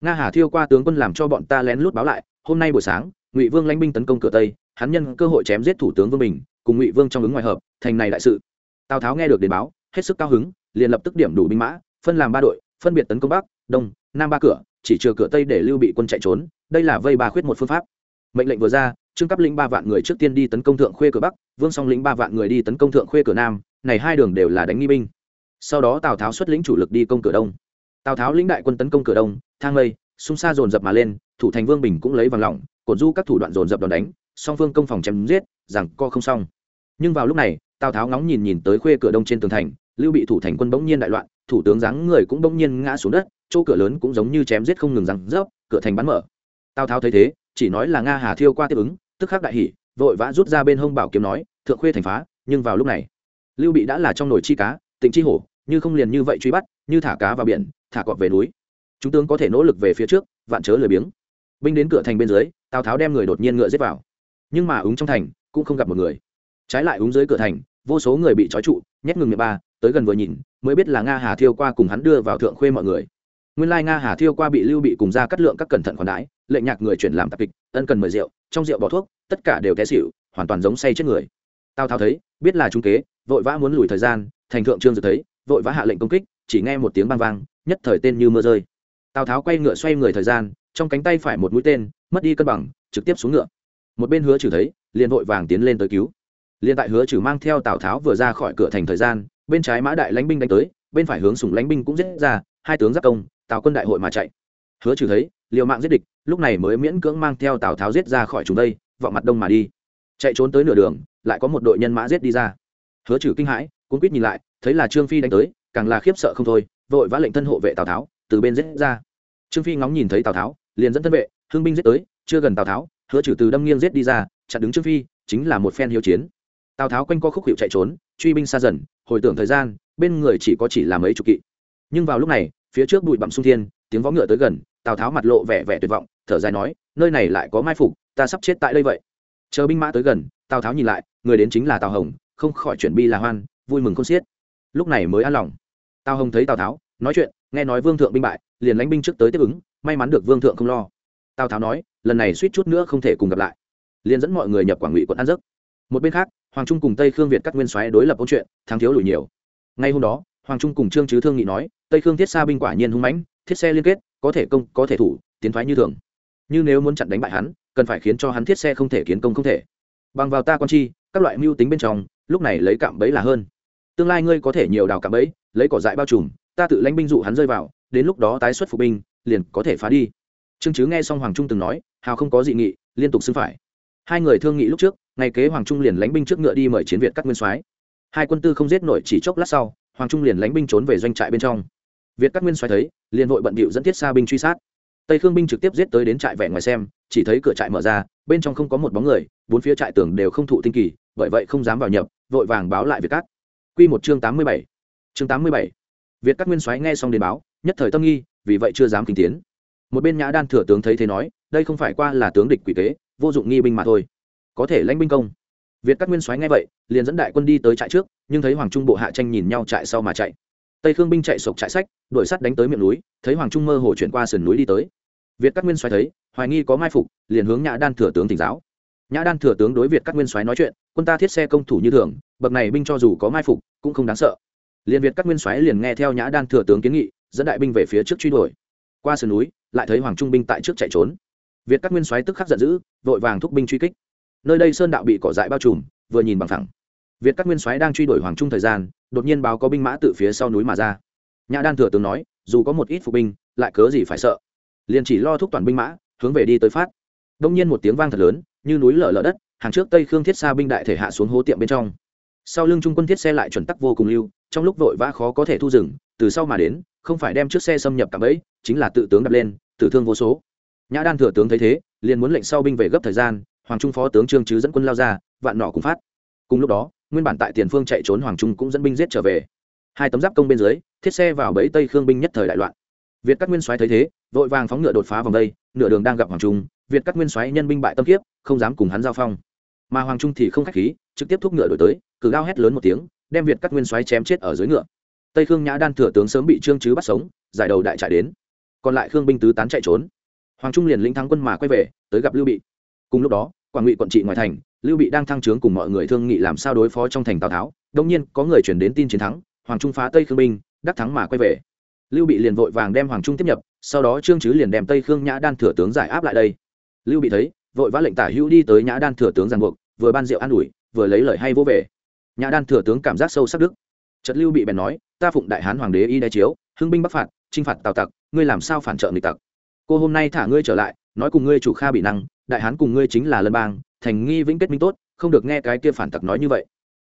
Nga hà thiêu qua tướng quân làm cho bọn ta lén lút báo lại, hôm nay buổi sáng, ngụy vương lãnh binh tấn công cửa tây, hắn nhân cơ hội chém giết thủ tướng vương bình, cùng ngụy vương trong ứng ngoài hợp, thành này đại sự. Tào tháo nghe được đến báo, hết sức cao hứng, liền lập tức điểm đủ binh mã, phân làm ba đội, phân biệt tấn công bắc, đông, nam ba cửa, chỉ chừa cửa tây để lưu bị quân chạy trốn, đây là vây ba khuyết một phương pháp. Mệnh lệnh vừa ra, trương cấp lĩnh ba vạn người trước tiên đi tấn công thượng khuê cửa bắc, vương song lĩnh ba vạn người đi tấn công thượng khuê cửa nam này hai đường đều là đánh nghi binh. Sau đó tào tháo xuất lĩnh chủ lực đi công cửa đông. Tào tháo lĩnh đại quân tấn công cửa đông, thang lây xung xa dồn dập mà lên, thủ thành vương bình cũng lấy vàng lỏng cột du các thủ đoạn dồn dập đòn đánh, song phương công phòng chém giết, rằng co không xong. Nhưng vào lúc này, tào tháo ngóng nhìn nhìn tới khuê cửa đông trên tường thành, lưu bị thủ thành quân bỗng nhiên đại loạn, thủ tướng dáng người cũng bỗng nhiên ngã xuống đất, chỗ cửa lớn cũng giống như chém giết không ngừng răng rớp, cửa thành bắn mở. Tào tháo thấy thế, chỉ nói là nga hà thiêu qua tiếp ứng, tức khắc đại hỉ, vội vã rút ra bên hông bảo kiếm nói, thượng khuê thành phá, nhưng vào lúc này lưu bị đã là trong nồi chi cá, tịnh chi hổ, như không liền như vậy truy bắt, như thả cá vào biển, thả cọp về núi. Chúng tướng có thể nỗ lực về phía trước, vạn chớ lười biếng. Binh đến cửa thành bên dưới, tào tháo đem người đột nhiên ngựa giết vào. Nhưng mà ứng trong thành, cũng không gặp một người. Trái lại ứng dưới cửa thành, vô số người bị trói trụ, nhét ngừng miệng ba, tới gần vừa nhìn, mới biết là nga hà thiêu qua cùng hắn đưa vào thượng khuê mọi người. Nguyên lai nga hà thiêu qua bị lưu bị cùng ra cắt lượng các cẩn thận khoản đãi, lệnh nhạc người chuyển làm tạp kịch, ân cần mời rượu, trong rượu bỏ thuốc, tất cả đều té xỉu, hoàn toàn giống say chết người. Tào tháo thấy, biết là trung kế vội vã muốn lùi thời gian, thành thượng trương dự thấy, vội vã hạ lệnh công kích, chỉ nghe một tiếng băng vang, nhất thời tên như mưa rơi. Tào tháo quay ngựa xoay người thời gian, trong cánh tay phải một mũi tên, mất đi cân bằng, trực tiếp xuống ngựa. Một bên hứa trừ thấy, liền vội vàng tiến lên tới cứu. Liền tại hứa trừ mang theo tào tháo vừa ra khỏi cửa thành thời gian, bên trái mã đại lãnh binh đánh tới, bên phải hướng sùng lãnh binh cũng giết ra, hai tướng giáp công, tào quân đại hội mà chạy. Hứa trừ thấy, liều mạng giết địch, lúc này mới miễn cưỡng mang theo tào tháo giết ra khỏi chúng đây, vọng mặt đông mà đi. Chạy trốn tới nửa đường, lại có một đội nhân mã giết đi ra hứa trừ kinh hãi cũng quýt nhìn lại, thấy là trương phi đánh tới, càng là khiếp sợ không thôi, vội vã lệnh thân hộ vệ tào tháo, từ bên giết ra. Trương phi ngóng nhìn thấy tào tháo, liền dẫn thân vệ hương binh giết tới, chưa gần tào tháo, hứa trừ từ đâm nghiêng giết đi ra, chặn đứng trương phi, chính là một phen hiếu chiến. Tào tháo quanh co khúc hiệu chạy trốn, truy binh xa dần, hồi tưởng thời gian, bên người chỉ có chỉ là mấy chục kỵ. Nhưng vào lúc này, phía trước bụi bặm sung thiên, tiếng võ ngựa tới gần, tào tháo mặt lộ vẻ vẻ tuyệt vọng, thở dài nói, nơi này lại có mai phục, ta sắp chết tại đây vậy. Chờ binh mã tới gần, tào tháo nhìn lại, người đến chính là tào hồng không khỏi chuyển bi là hoan, vui mừng không xiết. Lúc này mới an lòng. Tào hồng thấy tào tháo, nói chuyện, nghe nói vương thượng binh bại, liền lánh binh trước tới tiếp ứng, may mắn được vương thượng không lo. Tào tháo nói, lần này suýt chút nữa không thể cùng gặp lại. Liền dẫn mọi người nhập quảng ngụy quận an giấc. Một bên khác, hoàng trung cùng tây khương việt cắt nguyên soái đối lập câu chuyện, thắng thiếu lùi nhiều. Ngay hôm đó, hoàng trung cùng trương chứ thương nghị nói, tây khương thiết xa binh quả nhiên hung mãnh, thiết xe liên kết, có thể công, có thể thủ, tiến thoái như thường. Nhưng nếu muốn chặn đánh bại hắn, cần phải khiến cho hắn thiết xe không thể kiến công không thể. Bằng vào ta quan chi các loại mưu tính bên trong lúc này lấy cạm bẫy là hơn. Tương lai ngươi có thể nhiều đào cạm bẫy, lấy cỏ dại bao trùm, ta tự lãnh binh dụ hắn rơi vào, đến lúc đó tái xuất phục binh, liền có thể phá đi. Trương chứ nghe xong hoàng trung từng nói, hào không có dị nghị, liên tục xưng phải. Hai người thương nghị lúc trước, ngày kế hoàng trung liền lãnh binh trước ngựa đi mời chiến việt các nguyên soái. Hai quân tư không giết nổi chỉ chốc lát sau, hoàng trung liền lãnh binh trốn về doanh trại bên trong. Việt các nguyên soái thấy, liền vội bận bịu dẫn thiết xa binh truy sát. Tây khương binh trực tiếp giết tới đến trại vẻ ngoài xem chỉ thấy cửa trại mở ra bên trong không có một bóng người bốn phía trại tường đều không thụ tinh kỳ bởi vậy không dám vào nhập vội vàng báo lại việt cát. Quy một chương tám mươi bảy. Chương tám mươi bảy. Việt Cát nguyên soái nghe xong đến báo nhất thời tâm nghi vì vậy chưa dám kinh tiến. Một bên nhã đan thừa tướng thấy thế nói đây không phải qua là tướng địch quỷ tế, vô dụng nghi binh mà thôi. Có thể lãnh binh công. Việt Cát nguyên soái nghe vậy liền dẫn đại quân đi tới trại trước nhưng thấy hoàng trung bộ hạ tranh nhìn nhau trại sau mà chạy. Tây khương binh chạy sộc trại sách đuổi sắt đánh tới miệng núi thấy hoàng trung mơ hồ chuyển qua sườn núi đi tới. Việt Cát nguyên soái thấy hoài nghi có mai phục, liền hướng nhã đan thừa tướng tỉnh giáo. Nhã đan thừa tướng đối việt các nguyên soái nói chuyện, quân ta thiết xe công thủ như thường, bậc này binh cho dù có mai phục, cũng không đáng sợ. Liền việt các nguyên soái liền nghe theo nhã đan thừa tướng kiến nghị, dẫn đại binh về phía trước truy đuổi. Qua sườn núi, lại thấy hoàng trung binh tại trước chạy trốn. Việt các nguyên soái tức khắc giận dữ, vội vàng thúc binh truy kích. Nơi đây sơn đạo bị cỏ dại bao trùm, vừa nhìn bằng thẳng. Việt các nguyên soái đang truy đuổi hoàng trung thời gian, đột nhiên báo có binh mã từ phía sau núi mà ra. Nhã đan thừa tướng nói, dù có một ít phục binh, lại cớ gì phải sợ? Liền chỉ lo thúc toàn binh mã hướng về đi tới phát. Đông nhiên một tiếng vang thật lớn, như núi lở lở đất, hàng trước tây khương thiết xa binh đại thể hạ xuống hố tiệm bên trong. Sau lưng trung quân thiết xe lại chuẩn tắc vô cùng lưu, trong lúc vội vã khó có thể thu dừng, từ sau mà đến, không phải đem chiếc xe xâm nhập cả bẫy, chính là tự tướng đập lên, tử thương vô số. Nhã đan thừa tướng thấy thế, liền muốn lệnh sau binh về gấp thời gian, hoàng trung phó tướng trương chứ dẫn quân lao ra, vạn nọ cùng phát. Cùng lúc đó, nguyên bản tại tiền phương chạy trốn hoàng trung cũng dẫn binh giết trở về. Hai tấm giáp công bên dưới, thiết xe vào bẫy tây khương binh nhất thời đại loạn. Việt các nguyên soái thấy thế, vội vàng phóng ngựa đột phá vòng đây nửa đường đang gặp hoàng trung, việt các nguyên soái nhân binh bại tâm kiếp, không dám cùng hắn giao phong. Mà hoàng trung thì không khách khí, trực tiếp thúc ngựa đổi tới, cử gao hét lớn một tiếng, đem việt các nguyên soái chém chết ở dưới ngựa. Tây khương nhã đan thừa tướng sớm bị trương chứ bắt sống, giải đầu đại trại đến. Còn lại khương binh tứ tán chạy trốn. Hoàng trung liền lĩnh thắng quân mà quay về, tới gặp lưu bị. Cùng lúc đó, quảng ngụy quận trị ngoài thành, lưu bị đang thăng trướng cùng mọi người thương nghị làm sao đối phó trong thành tào tháo. Đông nhiên, có người chuyển đến tin chiến thắng, hoàng trung phá tây khương binh, đắc thắng mà quay về lưu bị liền vội vàng đem hoàng trung tiếp nhập, sau đó trương chứ liền đem tây khương nhã đan thừa tướng giải áp lại đây. Lưu bị thấy, vội vã lệnh tả hữu đi tới nhã đan thừa tướng giàn buộc, vừa ban rượu an ủi, vừa lấy lời hay vô về. Nhã đan thừa tướng cảm giác sâu sắc đức. Trật lưu bị bèn nói, ta phụng đại hán hoàng đế y đe chiếu, hưng binh bắc phạt, chinh phạt tào tặc, ngươi làm sao phản trợ nghịch tặc? Cô hôm nay thả ngươi trở lại, nói cùng ngươi chủ kha bị năng, đại hán cùng ngươi chính là lân bang, thành nghi vĩnh kết minh tốt, không được nghe cái kia phản tặc nói như vậy.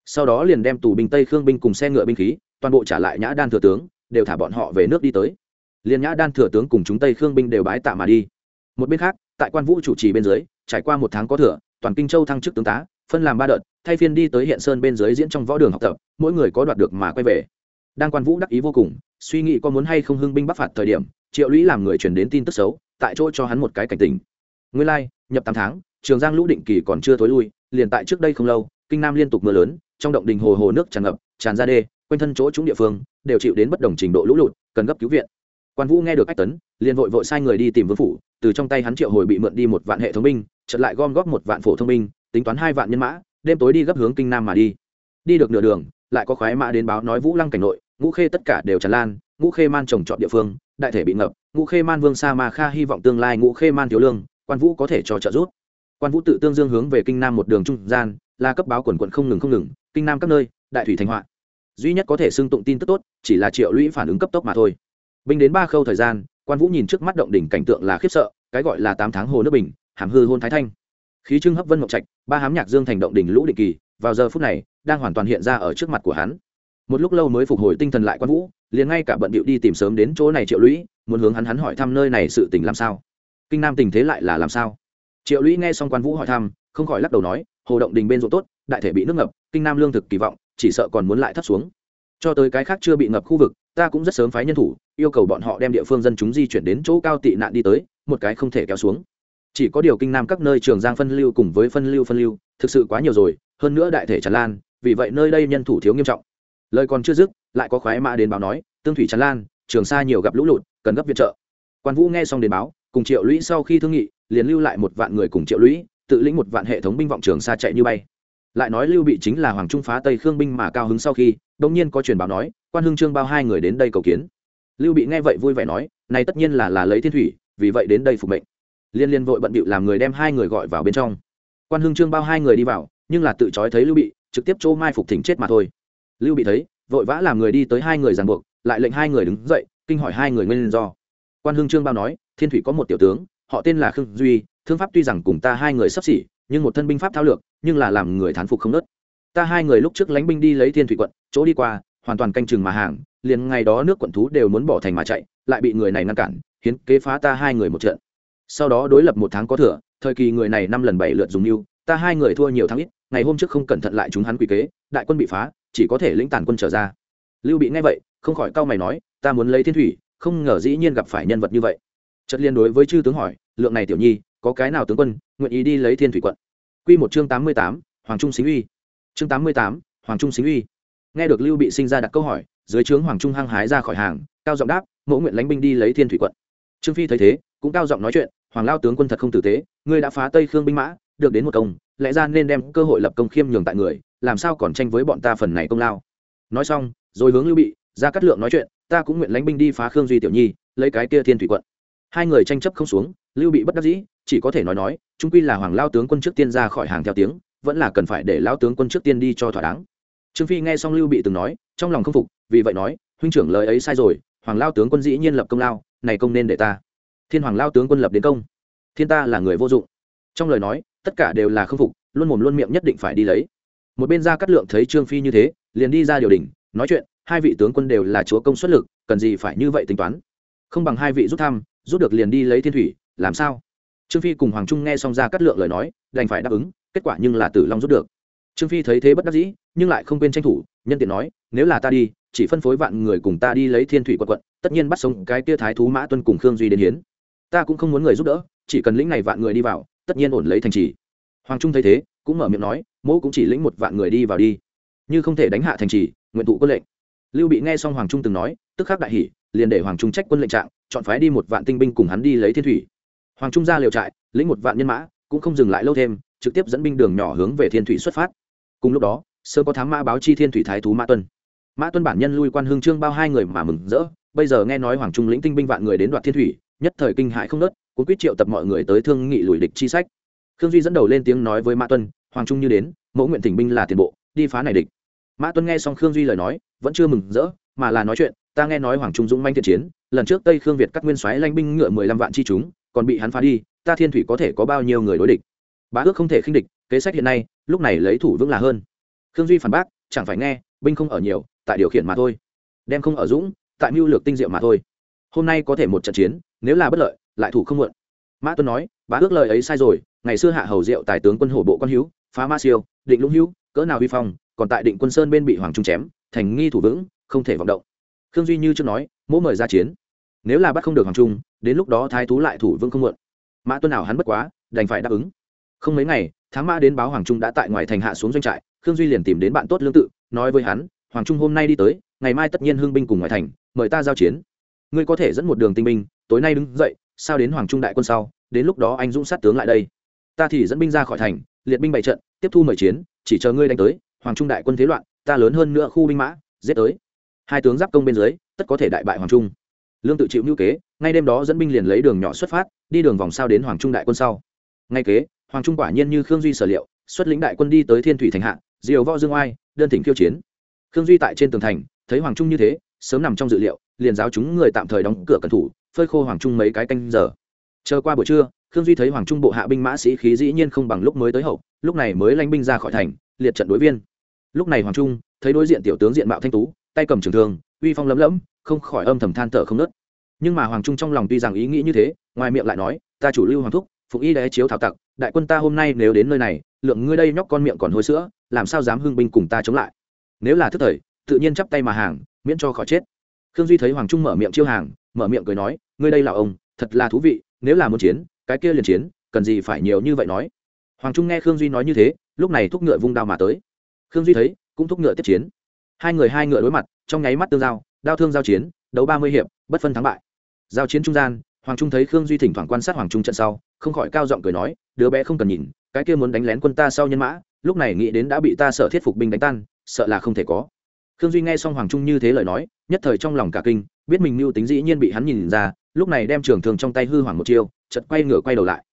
Sau đó liền đem tù binh tây khương binh cùng xe ngựa binh khí, toàn bộ trả lại nhã đan thừa tướng đều thả bọn họ về nước đi tới. Liên nhã đan thừa tướng cùng chúng tây khương binh đều bái tạ mà đi. Một bên khác, tại quan vũ chủ trì bên dưới, trải qua một tháng có thừa, toàn kinh châu thăng chức tướng tá, phân làm ba đợt, thay phiên đi tới hiện sơn bên dưới diễn trong võ đường học tập, mỗi người có đoạt được mà quay về. Đang quan vũ đắc ý vô cùng, suy nghĩ có muốn hay không hưng binh bắc phạt thời điểm, triệu lũy làm người truyền đến tin tức xấu, tại chỗ cho hắn một cái cảnh tình. Nguyên lai, nhập tám tháng, trường giang lũ định kỳ còn chưa thối lui, liền tại trước đây không lâu, kinh nam liên tục mưa lớn, trong động đình hồ hồ nước tràn ngập, tràn ra đê, quanh thân chỗ chúng địa phương đều chịu đến bất đồng trình độ lũ lụt, cần gấp cứu viện. Quan vũ nghe được ách tấn, liền vội vội sai người đi tìm vương phủ, từ trong tay hắn triệu hồi bị mượn đi một vạn hệ thống binh chợt lại gom góp một vạn phổ thông binh tính toán hai vạn nhân mã, đêm tối đi gấp hướng kinh nam mà đi. Đi được nửa đường, lại có khoái mã đến báo nói vũ lăng cảnh nội, ngũ khê tất cả đều tràn lan, ngũ khê man trồng trọt địa phương, đại thể bị ngập, ngũ khê man vương sa ma kha hy vọng tương lai ngũ khê man thiếu lương, quan vũ có thể cho trợ giúp. Quan vũ tự tương dương hướng về kinh nam một đường trung gian, là cấp báo quần quận không ngừng không ngừng, kinh nam các nơi, đại thủy thành họa duy nhất có thể xưng tụng tin tức tốt chỉ là triệu lũy phản ứng cấp tốc mà thôi. Binh đến ba khâu thời gian, quan vũ nhìn trước mắt động đỉnh cảnh tượng là khiếp sợ, cái gọi là tám tháng hồ nước bình, hàm hư hôn thái thanh. Khí trưng hấp vân mộc trạch, ba hám nhạc dương thành động đỉnh lũ định kỳ, vào giờ phút này, đang hoàn toàn hiện ra ở trước mặt của hắn. Một lúc lâu mới phục hồi tinh thần lại quan vũ, liền ngay cả bận bịu đi tìm sớm đến chỗ này triệu lũy, muốn hướng hắn hắn hỏi thăm nơi này sự tình làm sao. Kinh nam tình thế lại là làm sao? Triệu lũy nghe xong quan vũ hỏi thăm, không khỏi lắc đầu nói, hồ động đình bên ruộng tốt, đại thể bị nước ngập, kinh nam lương thực kỳ vọng chỉ sợ còn muốn lại thấp xuống. Cho tới cái khác chưa bị ngập khu vực, ta cũng rất sớm phái nhân thủ, yêu cầu bọn họ đem địa phương dân chúng di chuyển đến chỗ cao tị nạn đi tới, một cái không thể kéo xuống. Chỉ có điều kinh nam các nơi trường giang phân lưu cùng với phân lưu phân lưu, thực sự quá nhiều rồi, hơn nữa đại thể tràn lan, vì vậy nơi đây nhân thủ thiếu nghiêm trọng. Lời còn chưa dứt, lại có khoái mã đến báo nói, tương thủy tràn lan, trường sa nhiều gặp lũ lụt, cần gấp viện trợ. Quan vũ nghe xong đến báo, cùng triệu lũy sau khi thương nghị, liền lưu lại một vạn người cùng triệu lũy, tự lĩnh một vạn hệ thống binh vọng trường sa chạy như bay lại nói lưu bị chính là hoàng trung phá tây khương binh mà cao hứng sau khi đông nhiên có truyền báo nói, quan hưng trương bao hai người đến đây cầu kiến. Lưu bị nghe vậy vui vẻ nói, này tất nhiên là là lấy thiên thủy, vì vậy đến đây phục mệnh. Liên liên vội bận bịu làm người đem hai người gọi vào bên trong. Quan hưng trương bao hai người đi vào, nhưng là tự trói thấy lưu bị, trực tiếp chỗ mai phục thỉnh chết mà thôi. Lưu bị thấy, vội vã làm người đi tới hai người ràng buộc, lại lệnh hai người đứng dậy, kinh hỏi hai người nguyên do. Quan hưng trương bao nói, thiên thủy có một tiểu tướng, họ tên là khương duy, thương pháp tuy rằng cùng ta hai người sắp xỉ nhưng một thân binh pháp thao lược, nhưng là làm người thán phục không nớt. Ta hai người lúc trước lánh binh đi lấy thiên thủy quận, chỗ đi qua, hoàn toàn canh chừng mà hàng, liền ngày đó nước quận thú đều muốn bỏ thành mà chạy, lại bị người này ngăn cản, hiến kế phá ta hai người một trận. Sau đó đối lập một tháng có thừa, thời kỳ người này năm lần bảy lượt dùng mưu, ta hai người thua nhiều tháng ít, ngày hôm trước không cẩn thận lại chúng hắn quỷ kế, đại quân bị phá, chỉ có thể lĩnh tàn quân trở ra. Lưu bị nghe vậy, không khỏi cau mày nói, ta muốn lấy thiên thủy, không ngờ dĩ nhiên gặp phải nhân vật như vậy. Chất liên đối với chư tướng hỏi, lượng này tiểu nhi, có cái nào tướng quân nguyện ý đi lấy thiên thủy quận. Quy một chương tám mươi tám, hoàng trung xính uy. Chương tám mươi tám, hoàng trung xính uy. Nghe được lưu bị sinh ra đặt câu hỏi, dưới trướng hoàng trung hăng hái ra khỏi hàng, cao giọng đáp, mẫu nguyện lánh binh đi lấy thiên thủy quận. Trương phi thấy thế, cũng cao giọng nói chuyện, hoàng lao tướng quân thật không tử tế, ngươi đã phá tây khương binh mã, được đến một công, lẽ ra nên đem cơ hội lập công khiêm nhường tại người, làm sao còn tranh với bọn ta phần này công lao? Nói xong, rồi hướng lưu bị, ra cắt lượng nói chuyện, ta cũng nguyện lánh binh đi phá khương duy tiểu nhi, lấy cái kia thiên thủy quận. Hai người tranh chấp không xuống, lưu bị bất đắc dĩ chỉ có thể nói nói, trung quy là hoàng lao tướng quân trước tiên ra khỏi hàng theo tiếng, vẫn là cần phải để lao tướng quân trước tiên đi cho thỏa đáng. Trương phi nghe xong lưu bị từng nói, trong lòng không phục, vì vậy nói, huynh trưởng lời ấy sai rồi, hoàng lao tướng quân dĩ nhiên lập công lao, này công nên để ta. Thiên hoàng lao tướng quân lập đến công. Thiên ta là người vô dụng. Trong lời nói, tất cả đều là không phục, luôn mồm luôn miệng nhất định phải đi lấy. Một bên ra cắt lượng thấy trương phi như thế, liền đi ra điều đình, nói chuyện, hai vị tướng quân đều là chúa công xuất lực, cần gì phải như vậy tính toán? Không bằng hai vị rút thăm, rút được liền đi lấy thiên thủy, làm sao? Trương phi cùng hoàng trung nghe xong ra cắt lượng lời nói đành phải đáp ứng kết quả nhưng là tử long rút được trương phi thấy thế bất đắc dĩ nhưng lại không quên tranh thủ nhân tiện nói nếu là ta đi chỉ phân phối vạn người cùng ta đi lấy thiên thủy quận quận tất nhiên bắt sống cái tia thái thú mã tuân cùng khương duy đến hiến ta cũng không muốn người giúp đỡ chỉ cần lĩnh này vạn người đi vào tất nhiên ổn lấy thành trì hoàng trung thấy thế cũng mở miệng nói mỗ cũng chỉ lĩnh một vạn người đi vào đi như không thể đánh hạ thành trì nguyện thụ quân lệnh lưu bị nghe xong hoàng trung từng nói tức khắc đại hỷ liền để hoàng trung trách quân lệnh trạng chọn phái đi một vạn tinh binh cùng hắn đi lấy thiên thủy hoàng trung ra liều trại, lĩnh một vạn nhân mã, cũng không dừng lại lâu thêm, trực tiếp dẫn binh đường nhỏ hướng về thiên thủy xuất phát. Cùng lúc đó sơ có thám mã báo chi thiên thủy thái thú mã tuân. Mã tuân bản nhân lui quan hương trương bao hai người mà mừng rỡ, bây giờ nghe nói hoàng trung lĩnh tinh binh vạn người đến đoạt thiên thủy, nhất thời kinh hại không nớt cuốn quyết triệu tập mọi người tới thương nghị lùi địch chi sách. Khương duy dẫn đầu lên tiếng nói với mã tuân, hoàng trung như đến, mẫu nguyện thỉnh binh là tiền bộ, đi phá này địch. Mã tuân nghe xong khương duy lời nói, vẫn chưa mừng rỡ, mà là nói chuyện, ta nghe nói hoàng trung dũng manh thiện chiến, lần trước tây khương việt cắt nguyên soái lanh binh ngựa mười lăm vạn chi chúng còn bị hắn phá đi, ta thiên thủy có thể có bao nhiêu người đối địch? Bá ước không thể khinh địch, kế sách hiện nay, lúc này lấy thủ vững là hơn. Khương duy phản bác, chẳng phải nghe, binh không ở nhiều, tại điều khiển mà thôi. Đem không ở dũng, tại mưu lược tinh diệu mà thôi. Hôm nay có thể một trận chiến, nếu là bất lợi, lại thủ không muộn. Mã tuấn nói, bá ước lời ấy sai rồi, ngày xưa hạ hầu diệu tài tướng quân hổ bộ quan hữu, phá ma siêu, định lũng hữu, cỡ nào vi phong, còn tại định quân sơn bên bị hoàng trung chém, thành nghi thủ vững, không thể vọng động. Khương duy như trước nói, mỗ mời ra chiến nếu là bắt không được hoàng trung, đến lúc đó thái thú lại thủ vương không muộn. Mã tuân nào hắn bất quá, đành phải đáp ứng. Không mấy ngày, tháng mã đến báo hoàng trung đã tại ngoài thành hạ xuống doanh trại, khương duy liền tìm đến bạn tốt lương tự, nói với hắn, hoàng trung hôm nay đi tới, ngày mai tất nhiên hương binh cùng ngoài thành, mời ta giao chiến. Ngươi có thể dẫn một đường tinh binh, tối nay đứng dậy, sao đến hoàng trung đại quân sau, đến lúc đó anh dũng sát tướng lại đây. Ta thì dẫn binh ra khỏi thành, liệt binh bày trận, tiếp thu mời chiến, chỉ chờ ngươi đánh tới, hoàng trung đại quân thế loạn, ta lớn hơn nữa khu binh mã, giết tới. Hai tướng giáp công bên dưới, tất có thể đại bại hoàng trung lương tự chịu ngữ kế, ngay đêm đó dẫn binh liền lấy đường nhỏ xuất phát, đi đường vòng sao đến hoàng trung đại quân sau. Ngay kế, hoàng trung quả nhiên như khương duy sở liệu, xuất lĩnh đại quân đi tới thiên thủy thành hạ, diều võ dương oai, đơn thỉnh khiêu chiến. Khương duy tại trên tường thành, thấy hoàng trung như thế, sớm nằm trong dự liệu, liền giáo chúng người tạm thời đóng cửa cẩn thủ, phơi khô hoàng trung mấy cái canh giờ. Chờ qua buổi trưa, khương duy thấy hoàng trung bộ hạ binh mã sĩ khí dĩ nhiên không bằng lúc mới tới hậu, lúc này mới lanh binh ra khỏi thành, liệt trận đối viên. Lúc này hoàng trung thấy đối diện tiểu tướng diện mạo thanh tú, tay cầm trường thương, uy phong lấm lẫm, không khỏi âm thầm than thở không nớt nhưng mà hoàng trung trong lòng tuy rằng ý nghĩ như thế, ngoài miệng lại nói, ta chủ lưu hoàng thúc, phục y đế chiếu thảo tặc, đại quân ta hôm nay nếu đến nơi này, lượng ngươi đây nhóc con miệng còn hôi sữa, làm sao dám hưng binh cùng ta chống lại? Nếu là thức thời, tự nhiên chắp tay mà hàng, miễn cho khỏi chết. Khương duy thấy hoàng trung mở miệng chiêu hàng, mở miệng cười nói, ngươi đây là ông, thật là thú vị, nếu là muốn chiến, cái kia liền chiến, cần gì phải nhiều như vậy nói? Hoàng trung nghe khương duy nói như thế, lúc này thúc ngựa vung đao mà tới. Khương duy thấy, cũng thúc ngựa tiếp chiến. Hai người hai ngựa đối mặt, trong nháy mắt tương giao, đao thương giao chiến, đấu ba mươi hiệp, bất phân thắng bại giao chiến trung gian, hoàng trung thấy khương duy thỉnh thoảng quan sát hoàng trung trận sau, không khỏi cao giọng cười nói, đứa bé không cần nhìn, cái kia muốn đánh lén quân ta sau nhân mã, lúc này nghĩ đến đã bị ta sợ thiết phục binh đánh tan, sợ là không thể có. Khương duy nghe xong hoàng trung như thế lời nói, nhất thời trong lòng cả kinh, biết mình mưu tính dĩ nhiên bị hắn nhìn ra, lúc này đem trường thường trong tay hư hoàng một chiêu chật quay ngửa quay đầu lại.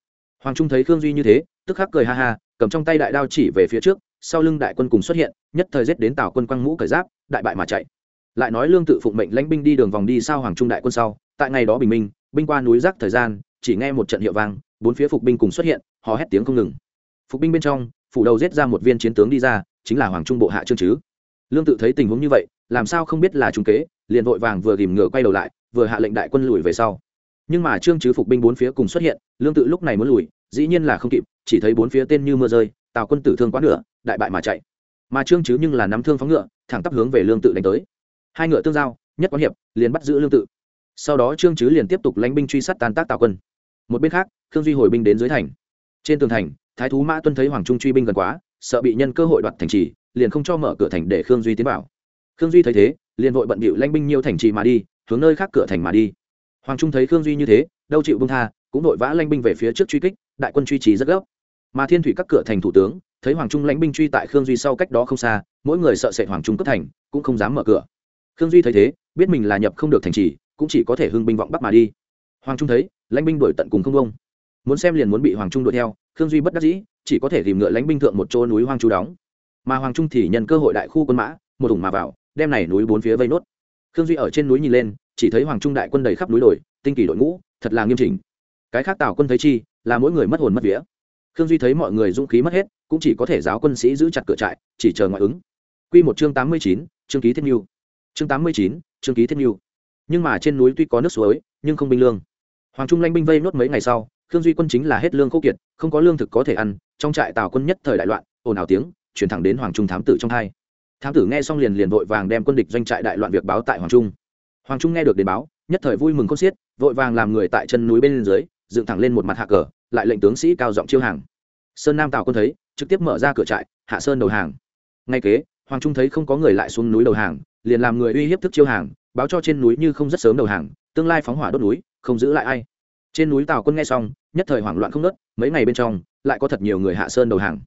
Hoàng trung thấy khương duy như thế, tức khắc cười ha ha, cầm trong tay đại đao chỉ về phía trước, sau lưng đại quân cùng xuất hiện, nhất thời giết đến tào quân quăng mũ cởi giáp, đại bại mà chạy lại nói lương tự phụng mệnh lãnh binh đi đường vòng đi sao hoàng trung đại quân sau, tại ngày đó bình minh, binh qua núi rác thời gian, chỉ nghe một trận hiệu vang, bốn phía phục binh cùng xuất hiện, hò hét tiếng không ngừng. Phục binh bên trong, phủ đầu giết ra một viên chiến tướng đi ra, chính là hoàng trung bộ hạ trương chứ. Lương tự thấy tình huống như vậy, làm sao không biết là trung kế, liền vội vàng vừa ghìm ngựa quay đầu lại, vừa hạ lệnh đại quân lùi về sau. Nhưng mà trương chứ phục binh bốn phía cùng xuất hiện, lương tự lúc này muốn lùi, dĩ nhiên là không kịp, chỉ thấy bốn phía tên như mưa rơi, tào quân tử thương quá nửa, đại bại mà chạy. Mà trương chứ nhưng là nắm thương phóng ngựa, thẳng tắp hướng về lương tự đánh tới hai ngựa tương giao, nhất quán hiệp, liền bắt giữ lương tự. Sau đó trương chứ liền tiếp tục lánh binh truy sát tàn tác tào quân. Một bên khác, khương duy hồi binh đến dưới thành. Trên tường thành, thái thú mã tuân thấy hoàng trung truy binh gần quá, sợ bị nhân cơ hội đoạt thành trì, liền không cho mở cửa thành để khương duy tiến vào. Khương duy thấy thế, liền vội bận bịu lanh binh nhiều thành trì mà đi, hướng nơi khác cửa thành mà đi. Hoàng trung thấy khương duy như thế đâu chịu bông tha, cũng vội vã lanh binh về phía trước truy kích, đại quân truy trì rất gấp. Mà thiên thủy các cửa thành thủ tướng, thấy hoàng trung lãnh binh truy tại khương duy sau cách đó không xa, mỗi người sợ sệt hoàng trung cất thành, cũng không dám mở cửa khương duy thấy thế, biết mình là nhập không được thành trì, cũng chỉ có thể hưng binh vọng bắc mà đi. Hoàng trung thấy, lãnh binh đuổi tận cùng không bông muốn xem liền muốn bị hoàng trung đuổi theo, khương duy bất đắc dĩ, chỉ có thể tìm ngựa lãnh binh thượng một chỗ núi hoang chú đóng. Mà hoàng trung thì nhận cơ hội đại khu quân mã, một ủng mà vào, đem này núi bốn phía vây nốt. Khương duy ở trên núi nhìn lên, chỉ thấy hoàng trung đại quân đầy khắp núi đồi, tinh kỳ đội ngũ, thật là nghiêm chỉnh. Cái khác tào quân thấy chi, là mỗi người mất hồn mất vía. Khương duy thấy mọi người dũng khí mất hết, cũng chỉ có thể giáo quân sĩ giữ chặt cửa trại, chỉ chờ ngoại ứng. Quy một chương tám mươi chín, chương ký thiên nhiêu chương tám mươi chín chương ký thiết n nhưng mà trên núi tuy có nước suối, nhưng không binh lương. Hoàng trung lanh binh vây nốt mấy ngày sau, khương duy quân chính là hết lương khô kiệt, không có lương thực có thể ăn, trong trại tào quân nhất thời đại loạn, ồn ào tiếng, chuyển thẳng đến hoàng trung thám tử trong hai. Thám tử nghe xong liền liền vội vàng đem quân địch doanh trại đại loạn việc báo tại hoàng trung. Hoàng trung nghe được đến báo, nhất thời vui mừng khôn xiết, vội vàng làm người tại chân núi bên dưới, dựng thẳng lên một mặt hạ cờ, lại lệnh tướng sĩ cao giọng chiêu hàng. Sơn nam tào quân thấy, trực tiếp mở ra cửa trại, hạ sơn đầu hàng. Ngay kế hoàng trung thấy không có người lại xuống núi đầu hàng, liền làm người uy hiếp thức chiêu hàng, báo cho trên núi như không rất sớm đầu hàng, tương lai phóng hỏa đốt núi, không giữ lại ai. Trên núi tào quân nghe xong, nhất thời hoảng loạn không nớt mấy ngày bên trong, lại có thật nhiều người hạ sơn đầu hàng.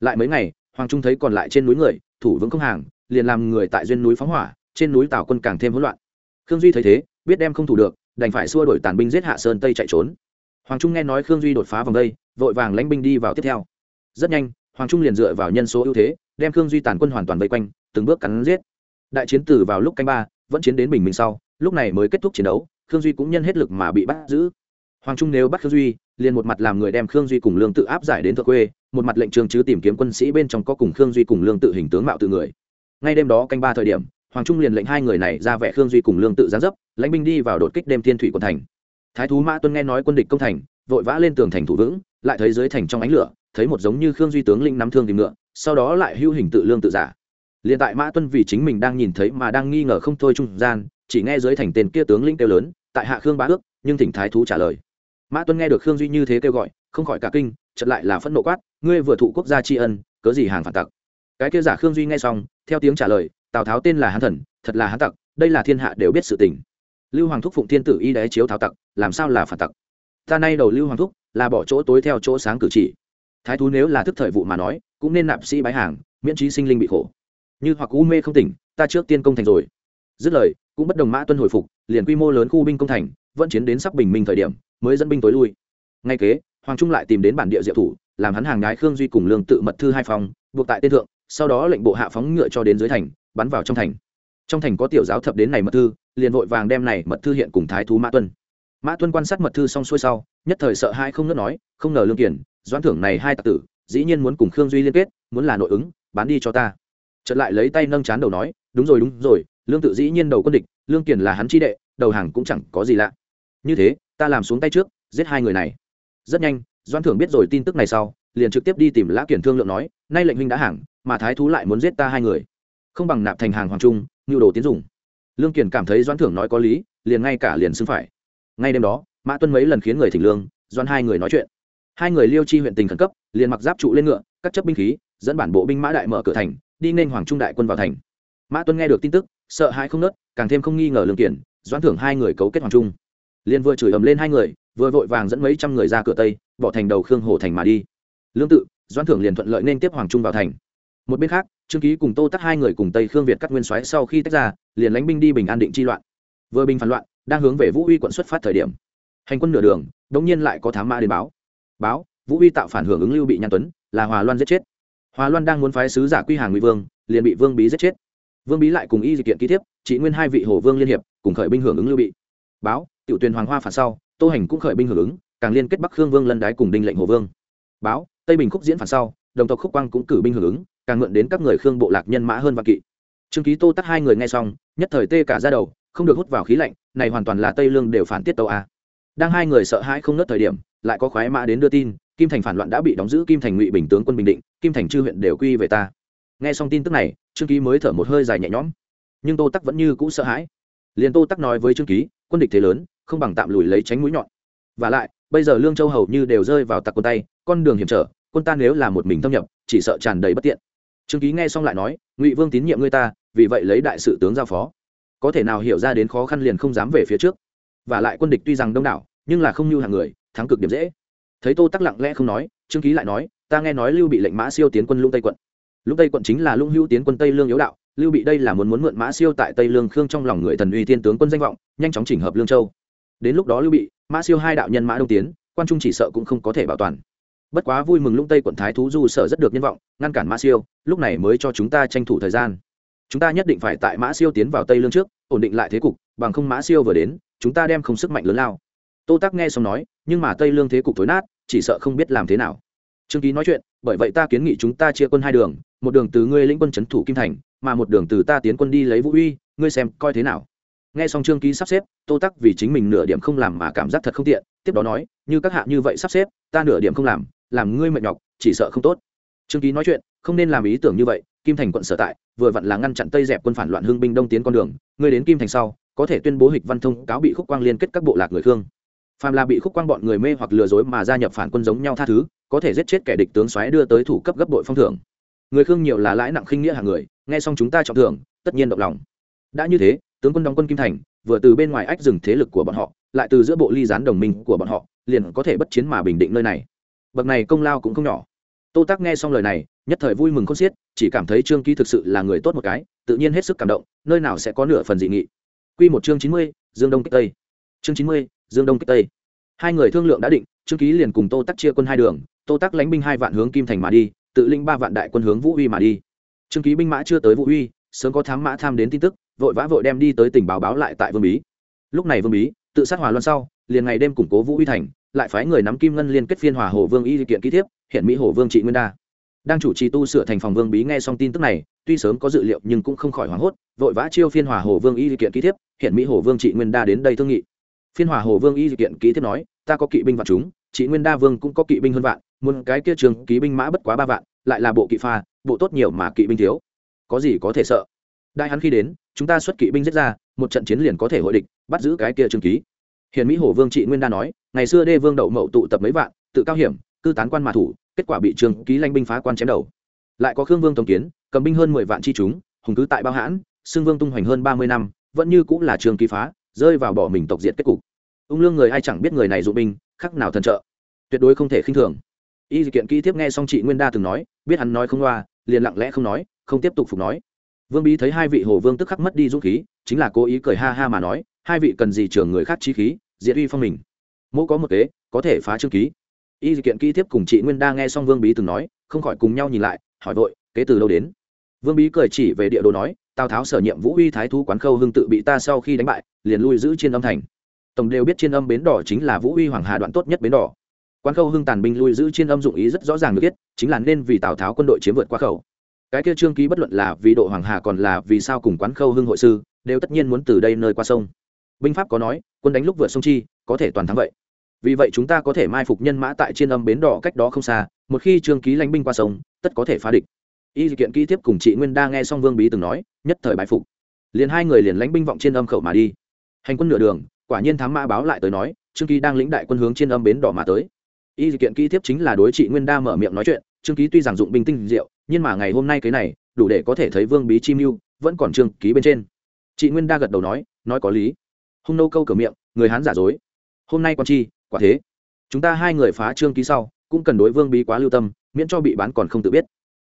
Lại mấy ngày, hoàng trung thấy còn lại trên núi người, thủ vững không hàng, liền làm người tại duyên núi phóng hỏa, trên núi tào quân càng thêm hỗn loạn. Khương duy thấy thế, biết đem không thủ được, đành phải xua đổi tàn binh giết hạ sơn tây chạy trốn. Hoàng trung nghe nói khương duy đột phá vòng đây, vội vàng lãnh binh đi vào tiếp theo. Rất nhanh, hoàng trung liền dựa vào nhân số ưu thế đem khương duy tàn quân hoàn toàn vây quanh, từng bước cắn giết. Đại chiến tử vào lúc canh ba, vẫn chiến đến bình minh sau, lúc này mới kết thúc chiến đấu, khương duy cũng nhân hết lực mà bị bắt giữ. Hoàng trung nếu bắt khương duy, liền một mặt làm người đem khương duy cùng lương tự áp giải đến thợ quê, một mặt lệnh trường chứ tìm kiếm quân sĩ bên trong có cùng khương duy cùng lương tự hình tướng mạo tự người. Ngay đêm đó canh ba thời điểm, hoàng trung liền lệnh hai người này ra vẻ khương duy cùng lương tự gián dấp, lãnh binh đi vào đột kích đêm thiên thủy quân thành. Thái thú mã tuân nghe nói quân địch công thành, vội vã lên tường thành thủ vững, lại thấy dưới thành trong ánh lửa, thấy một giống như khương duy tướng linh nắm thương tìm ngựa sau đó lại hưu hình tự lương tự giả. Liền tại mã tuân vì chính mình đang nhìn thấy mà đang nghi ngờ không thôi trung gian, chỉ nghe dưới thành tên kia tướng linh kêu lớn, tại hạ khương bá ước, nhưng thỉnh thái thú trả lời. Mã tuân nghe được khương duy như thế kêu gọi, không khỏi cả kinh chật lại là phẫn nộ quát, ngươi vừa thụ quốc gia tri ân, cớ gì hàng phản tặc? Cái kia giả khương duy nghe xong, theo tiếng trả lời, tào tháo tên là hán thần, thật là hán tặc, đây là thiên hạ đều biết sự tình. Lưu hoàng thúc phụng thiên tử y đế chiếu tháo tặc, làm sao là phản tặc? Ta nay đầu lưu hoàng thúc, là bỏ chỗ tối theo chỗ sáng cử chỉ thái thú nếu là thức thời vụ mà nói, cũng nên nạp sĩ bái hàng, miễn trí sinh linh bị khổ. Như hoặc u mê không tỉnh, ta trước tiên công thành rồi. Dứt lời, cũng bất đồng mã tuân hồi phục, liền quy mô lớn khu binh công thành vẫn chiến đến sắp bình minh thời điểm, mới dẫn binh tối lui. Ngay kế, hoàng trung lại tìm đến bản địa diệu thủ, làm hắn hàng nhái khương duy cùng lương tự mật thư hai phòng, buộc tại tên thượng, sau đó lệnh bộ hạ phóng ngựa cho đến dưới thành, bắn vào trong thành. Trong thành có tiểu giáo thập đến này mật thư, liền vội vàng đem này mật thư hiện cùng thái thú mã tuân mã tuân quan sát mật thư xong xuôi sau, nhất thời sợ hai không ngớt nói, không ngờ lương kiển doãn thưởng này hai tặc tử, dĩ nhiên muốn cùng khương duy liên kết, muốn là nội ứng, bán đi cho ta. Chợt lại lấy tay nâng chán đầu nói, đúng rồi đúng rồi, lương tự dĩ nhiên đầu quân địch, lương kiển là hắn chi đệ, đầu hàng cũng chẳng có gì lạ. Như thế, ta làm xuống tay trước, giết hai người này. Rất nhanh doan thưởng biết rồi tin tức này sau, liền trực tiếp đi tìm lã kiển thương lượng nói, nay lệnh huynh đã hàng, mà thái thú lại muốn giết ta hai người. Không bằng nạp thành hàng hoàng trung, nhu đồ tiến dùng. Lương kiển cảm thấy doan thưởng nói có lý, liền ngay cả liền xưng phải ngay đêm đó, mã tuân mấy lần khiến người thỉnh lương, doan hai người nói chuyện. Hai người liêu chi huyện tình khẩn cấp, liền mặc giáp trụ lên ngựa các chấp binh khí, dẫn bản bộ binh mã đại mở cửa thành, đi nên hoàng trung đại quân vào thành. Mã tuân nghe được tin tức, sợ hãi không nớt, càng thêm không nghi ngờ lương kiển doan thưởng hai người cấu kết hoàng trung. Liền vừa chửi ầm lên hai người, vừa vội vàng dẫn mấy trăm người ra cửa tây, bỏ thành đầu khương hồ thành mà đi. Lương tự, doan thưởng liền thuận lợi nên tiếp hoàng trung vào thành. Một bên khác, trương ký cùng tô tắc hai người cùng tây khương việt cắt nguyên soái sau khi tách ra, liền lánh binh đi bình an định chi loạn. Vừa bình phản loạn đang hướng về vũ uy quận xuất phát thời điểm. Hành quân nửa đường, đống nhiên lại có thám mã đến báo. Báo, vũ uy tạo phản hưởng ứng lưu bị nhan tuấn, là hòa loan giết chết. Hòa loan đang muốn phái sứ giả quy hàng ngụy vương, liền bị vương bí giết chết. Vương bí lại cùng y Dị kiện ký tiếp trị nguyên hai vị hồ vương liên hiệp, cùng khởi binh hưởng ứng lưu bị. Báo, tiểu tuyền hoàng hoa phản sau, tô hành cũng khởi binh hưởng ứng, càng liên kết bắc khương vương lân đái cùng đinh lệnh hồ vương. Báo, tây bình khúc diễn phản sau, đồng tộc khúc quang cũng cử binh hưởng ứng, càng mượn đến các người khương bộ lạc nhân mã hơn và kỵ. Trương ký tô tắt hai người nghe xong, nhất thời tê cả ra đầu không được hút vào khí lạnh, này hoàn toàn là tây lương đều phản tiết tàu a. Đang hai người sợ hãi không nớt thời điểm, lại có khoái mã đến đưa tin, kim thành phản loạn đã bị đóng giữ kim thành ngụy bình tướng quân bình định, kim thành chư huyện đều quy về ta. Nghe xong tin tức này, trương ký mới thở một hơi dài nhẹ nhõm. Nhưng tô tắc vẫn như cũ sợ hãi. Liền tô tắc nói với trương ký, quân địch thế lớn, không bằng tạm lùi lấy tránh mũi nhọn. Và lại, bây giờ lương châu hầu như đều rơi vào tặc quân tay, con đường hiểm trở, quân ta nếu là một mình thâm nhập, chỉ sợ tràn đầy bất tiện. Trương ký nghe xong lại nói, ngụy vương tín nhiệm ngươi ta, vì vậy lấy đại sự tướng giao phó có thể nào hiểu ra đến khó khăn liền không dám về phía trước. Và lại quân địch tuy rằng đông đảo, nhưng là không như hàng người, thắng cực điểm dễ. Thấy tô tắc lặng lẽ không nói, trương ký lại nói, ta nghe nói lưu bị lệnh mã siêu tiến quân lũng tây quận. Lũng tây quận chính là lũng hữu tiến quân tây lương yếu đạo, lưu bị đây là muốn muốn mượn mã siêu tại tây lương khương trong lòng người thần uy tiên tướng quân danh vọng, nhanh chóng chỉnh hợp lương châu. Đến lúc đó lưu bị, mã siêu hai đạo nhân mã đông tiến, quan trung chỉ sợ cũng không có thể bảo toàn. Bất quá vui mừng lũng tây quận thái thú du sở rất được nhân vọng, ngăn cản mã siêu, lúc này mới cho chúng ta tranh thủ thời gian chúng ta nhất định phải tại mã siêu tiến vào tây lương trước, ổn định lại thế cục, bằng không mã siêu vừa đến, chúng ta đem không sức mạnh lớn lao. Tô tắc nghe xong nói, nhưng mà tây lương thế cục thối nát, chỉ sợ không biết làm thế nào. Trương ký nói chuyện, bởi vậy ta kiến nghị chúng ta chia quân hai đường, một đường từ ngươi lĩnh quân c h ấ n thủ kim thành, mà một đường từ ta tiến quân đi lấy vũ uy, ngươi xem coi thế nào. Nghe xong trương ký sắp xếp, tô tắc vì chính mình nửa điểm không làm mà cảm giác thật không tiện, tiếp đó nói, như các hạ như vậy sắp xếp, ta nửa điểm không làm làm ngươi mệt nhọc, chỉ sợ không tốt. Trương ký nói chuyện, không nên làm ý tưởng như vậy kim thành quận sở tại, vừa vặn là ngăn chặn tây dẹp quân phản loạn hương binh đông tiến con đường, ngươi đến kim thành sau, có thể tuyên bố hịch văn thông cáo bị khúc quang liên kết các bộ lạc người khương. Phàm là bị khúc quang bọn người mê hoặc lừa dối mà gia nhập phản quân giống nhau tha thứ, có thể giết chết kẻ địch tướng xoáy đưa tới thủ cấp gấp đội phong thưởng. Người khương nhiều là lãi nặng khinh nghĩa hàng người, nghe xong chúng ta trọng thưởng, tất nhiên động lòng. Đã như thế, tướng quân đóng quân kim thành, vừa từ bên ngoài ách dừng thế lực của bọn họ, lại từ giữa bộ ly gián đồng minh của bọn họ, liền có thể bất chiến mà bình định nơi này. Bậc này công lao cũng không nhỏ. Tô tác nghe xong lời này nhất thời vui mừng khôn xiết, chỉ cảm thấy trương ký thực sự là người tốt một cái, tự nhiên hết sức cảm động, nơi nào sẽ có nửa phần dị nghị. Quy một chương chín mươi, dương đông kích tây. Chương chín mươi, dương đông kích tây. Hai người thương lượng đã định, trương ký liền cùng tô tắc chia quân hai đường, tô tắc lánh binh hai vạn hướng kim thành mà đi, tự linh ba vạn đại quân hướng vũ huy mà đi. Trương ký binh mã chưa tới vũ huy sớm có thám mã tham đến tin tức, vội vã vội đem đi tới tỉnh báo báo lại tại vương bí. Lúc này vương bí, tự sát hòa loan sau, liền ngày đêm củng cố vũ huy thành, lại phái người nắm kim ngân liên kết phiên hòa hồ vương y kiện ký thiếp, hiện mỹ hồ vương trị nguyên đa đang chủ trì tu sửa thành phòng vương bí nghe xong tin tức này, tuy sớm có dự liệu nhưng cũng không khỏi hoảng hốt, vội vã chiêu phiên hòa hồ vương y kiện ký thiếp, hiện mỹ hồ vương trị nguyên đa đến đây thương nghị. Phiên hòa hồ vương y kiện ký thiếp nói, ta có kỵ binh vạn chúng, trị nguyên đa vương cũng có kỵ binh hơn vạn, muốn cái kia trường ký binh mã bất quá ba vạn, lại là bộ kỵ pha, bộ tốt nhiều mà kỵ binh thiếu. Có gì có thể sợ? Đại hắn khi đến, chúng ta xuất kỵ binh giết ra, một trận chiến liền có thể hội địch, bắt giữ cái kia trường ký. Hiện mỹ hồ vương trị nguyên đa nói, ngày xưa đê vương đậu mậu tụ tập mấy vạn, tự cao hiểm, cư tán quan mà thủ kết quả bị trường ký lanh binh phá quan chém đầu. Lại có khương vương tổng kiến, cầm binh hơn mười vạn chi chúng, hùng cứ tại bao hãn xương vương tung hoành hơn ba mươi năm, vẫn như cũng là trường ký phá, rơi vào bỏ mình tộc diệt kết cục. Ung lương người ai chẳng biết người này dụ binh, khắc nào thần trợ. Tuyệt đối không thể khinh thường. Y kiện kỹ tiếp nghe xong chị nguyên đa từng nói, biết hắn nói không loa, liền lặng lẽ không nói, không tiếp tục phục nói. Vương bí thấy hai vị hồ vương tức khắc mất đi dũng khí, chính là cố ý cười ha ha mà nói, hai vị cần gì trường người khác chi khí, diệt uy phong mình. Mỗ có một kế, có thể phá trương ký y kiện kỹ tiếp cùng chị nguyên đa nghe xong vương bí từng nói, không khỏi cùng nhau nhìn lại, hỏi vội, kế từ đâu đến? Vương bí cười chỉ về địa đồ nói, tào tháo sở nhiệm vũ uy thái thú quán khâu hưng tự bị ta sau khi đánh bại, liền lui giữ trên âm thành. Tổng đều biết trên âm bến đỏ chính là vũ uy hoàng hà đoạn tốt nhất bến đỏ. Quán khâu hưng tàn binh lui giữ trên âm dụng ý rất rõ ràng được biết, chính là nên vì tào tháo quân đội chiếm vượt qua khẩu. Cái kia trương ký bất luận là vì độ hoàng hà còn là vì sao cùng quán khâu hưng hội sư, đều tất nhiên muốn từ đây nơi qua sông. Binh pháp có nói, quân đánh lúc vượt sông chi, có thể toàn thắng vậy vì vậy chúng ta có thể mai phục nhân mã tại trên âm bến đỏ cách đó không xa, một khi trương ký lãnh binh qua sông, tất có thể phá địch. Y kiện kỹ tiếp cùng chị nguyên đa nghe xong vương bí từng nói, nhất thời bại phục. Liền hai người liền lãnh binh vọng trên âm khẩu mà đi. Hành quân nửa đường, quả nhiên thám mã báo lại tới nói, trương ký đang lĩnh đại quân hướng trên âm bến đỏ mà tới. Y kiện kỹ tiếp chính là đối chị nguyên đa mở miệng nói chuyện, trương ký tuy rằng dụng binh tinh diệu, nhưng mà ngày hôm nay cái này, đủ để có thể thấy vương bí chi mưu, vẫn còn trương ký bên trên. Chị nguyên đa gật đầu nói nói có lý. Hung nô câu cửa miệng, người hán giả dối. Hôm nay con chi quả thế. Chúng ta hai người phá trương ký sau, cũng cần đối vương bí quá lưu tâm, miễn cho bị bán còn không tự biết.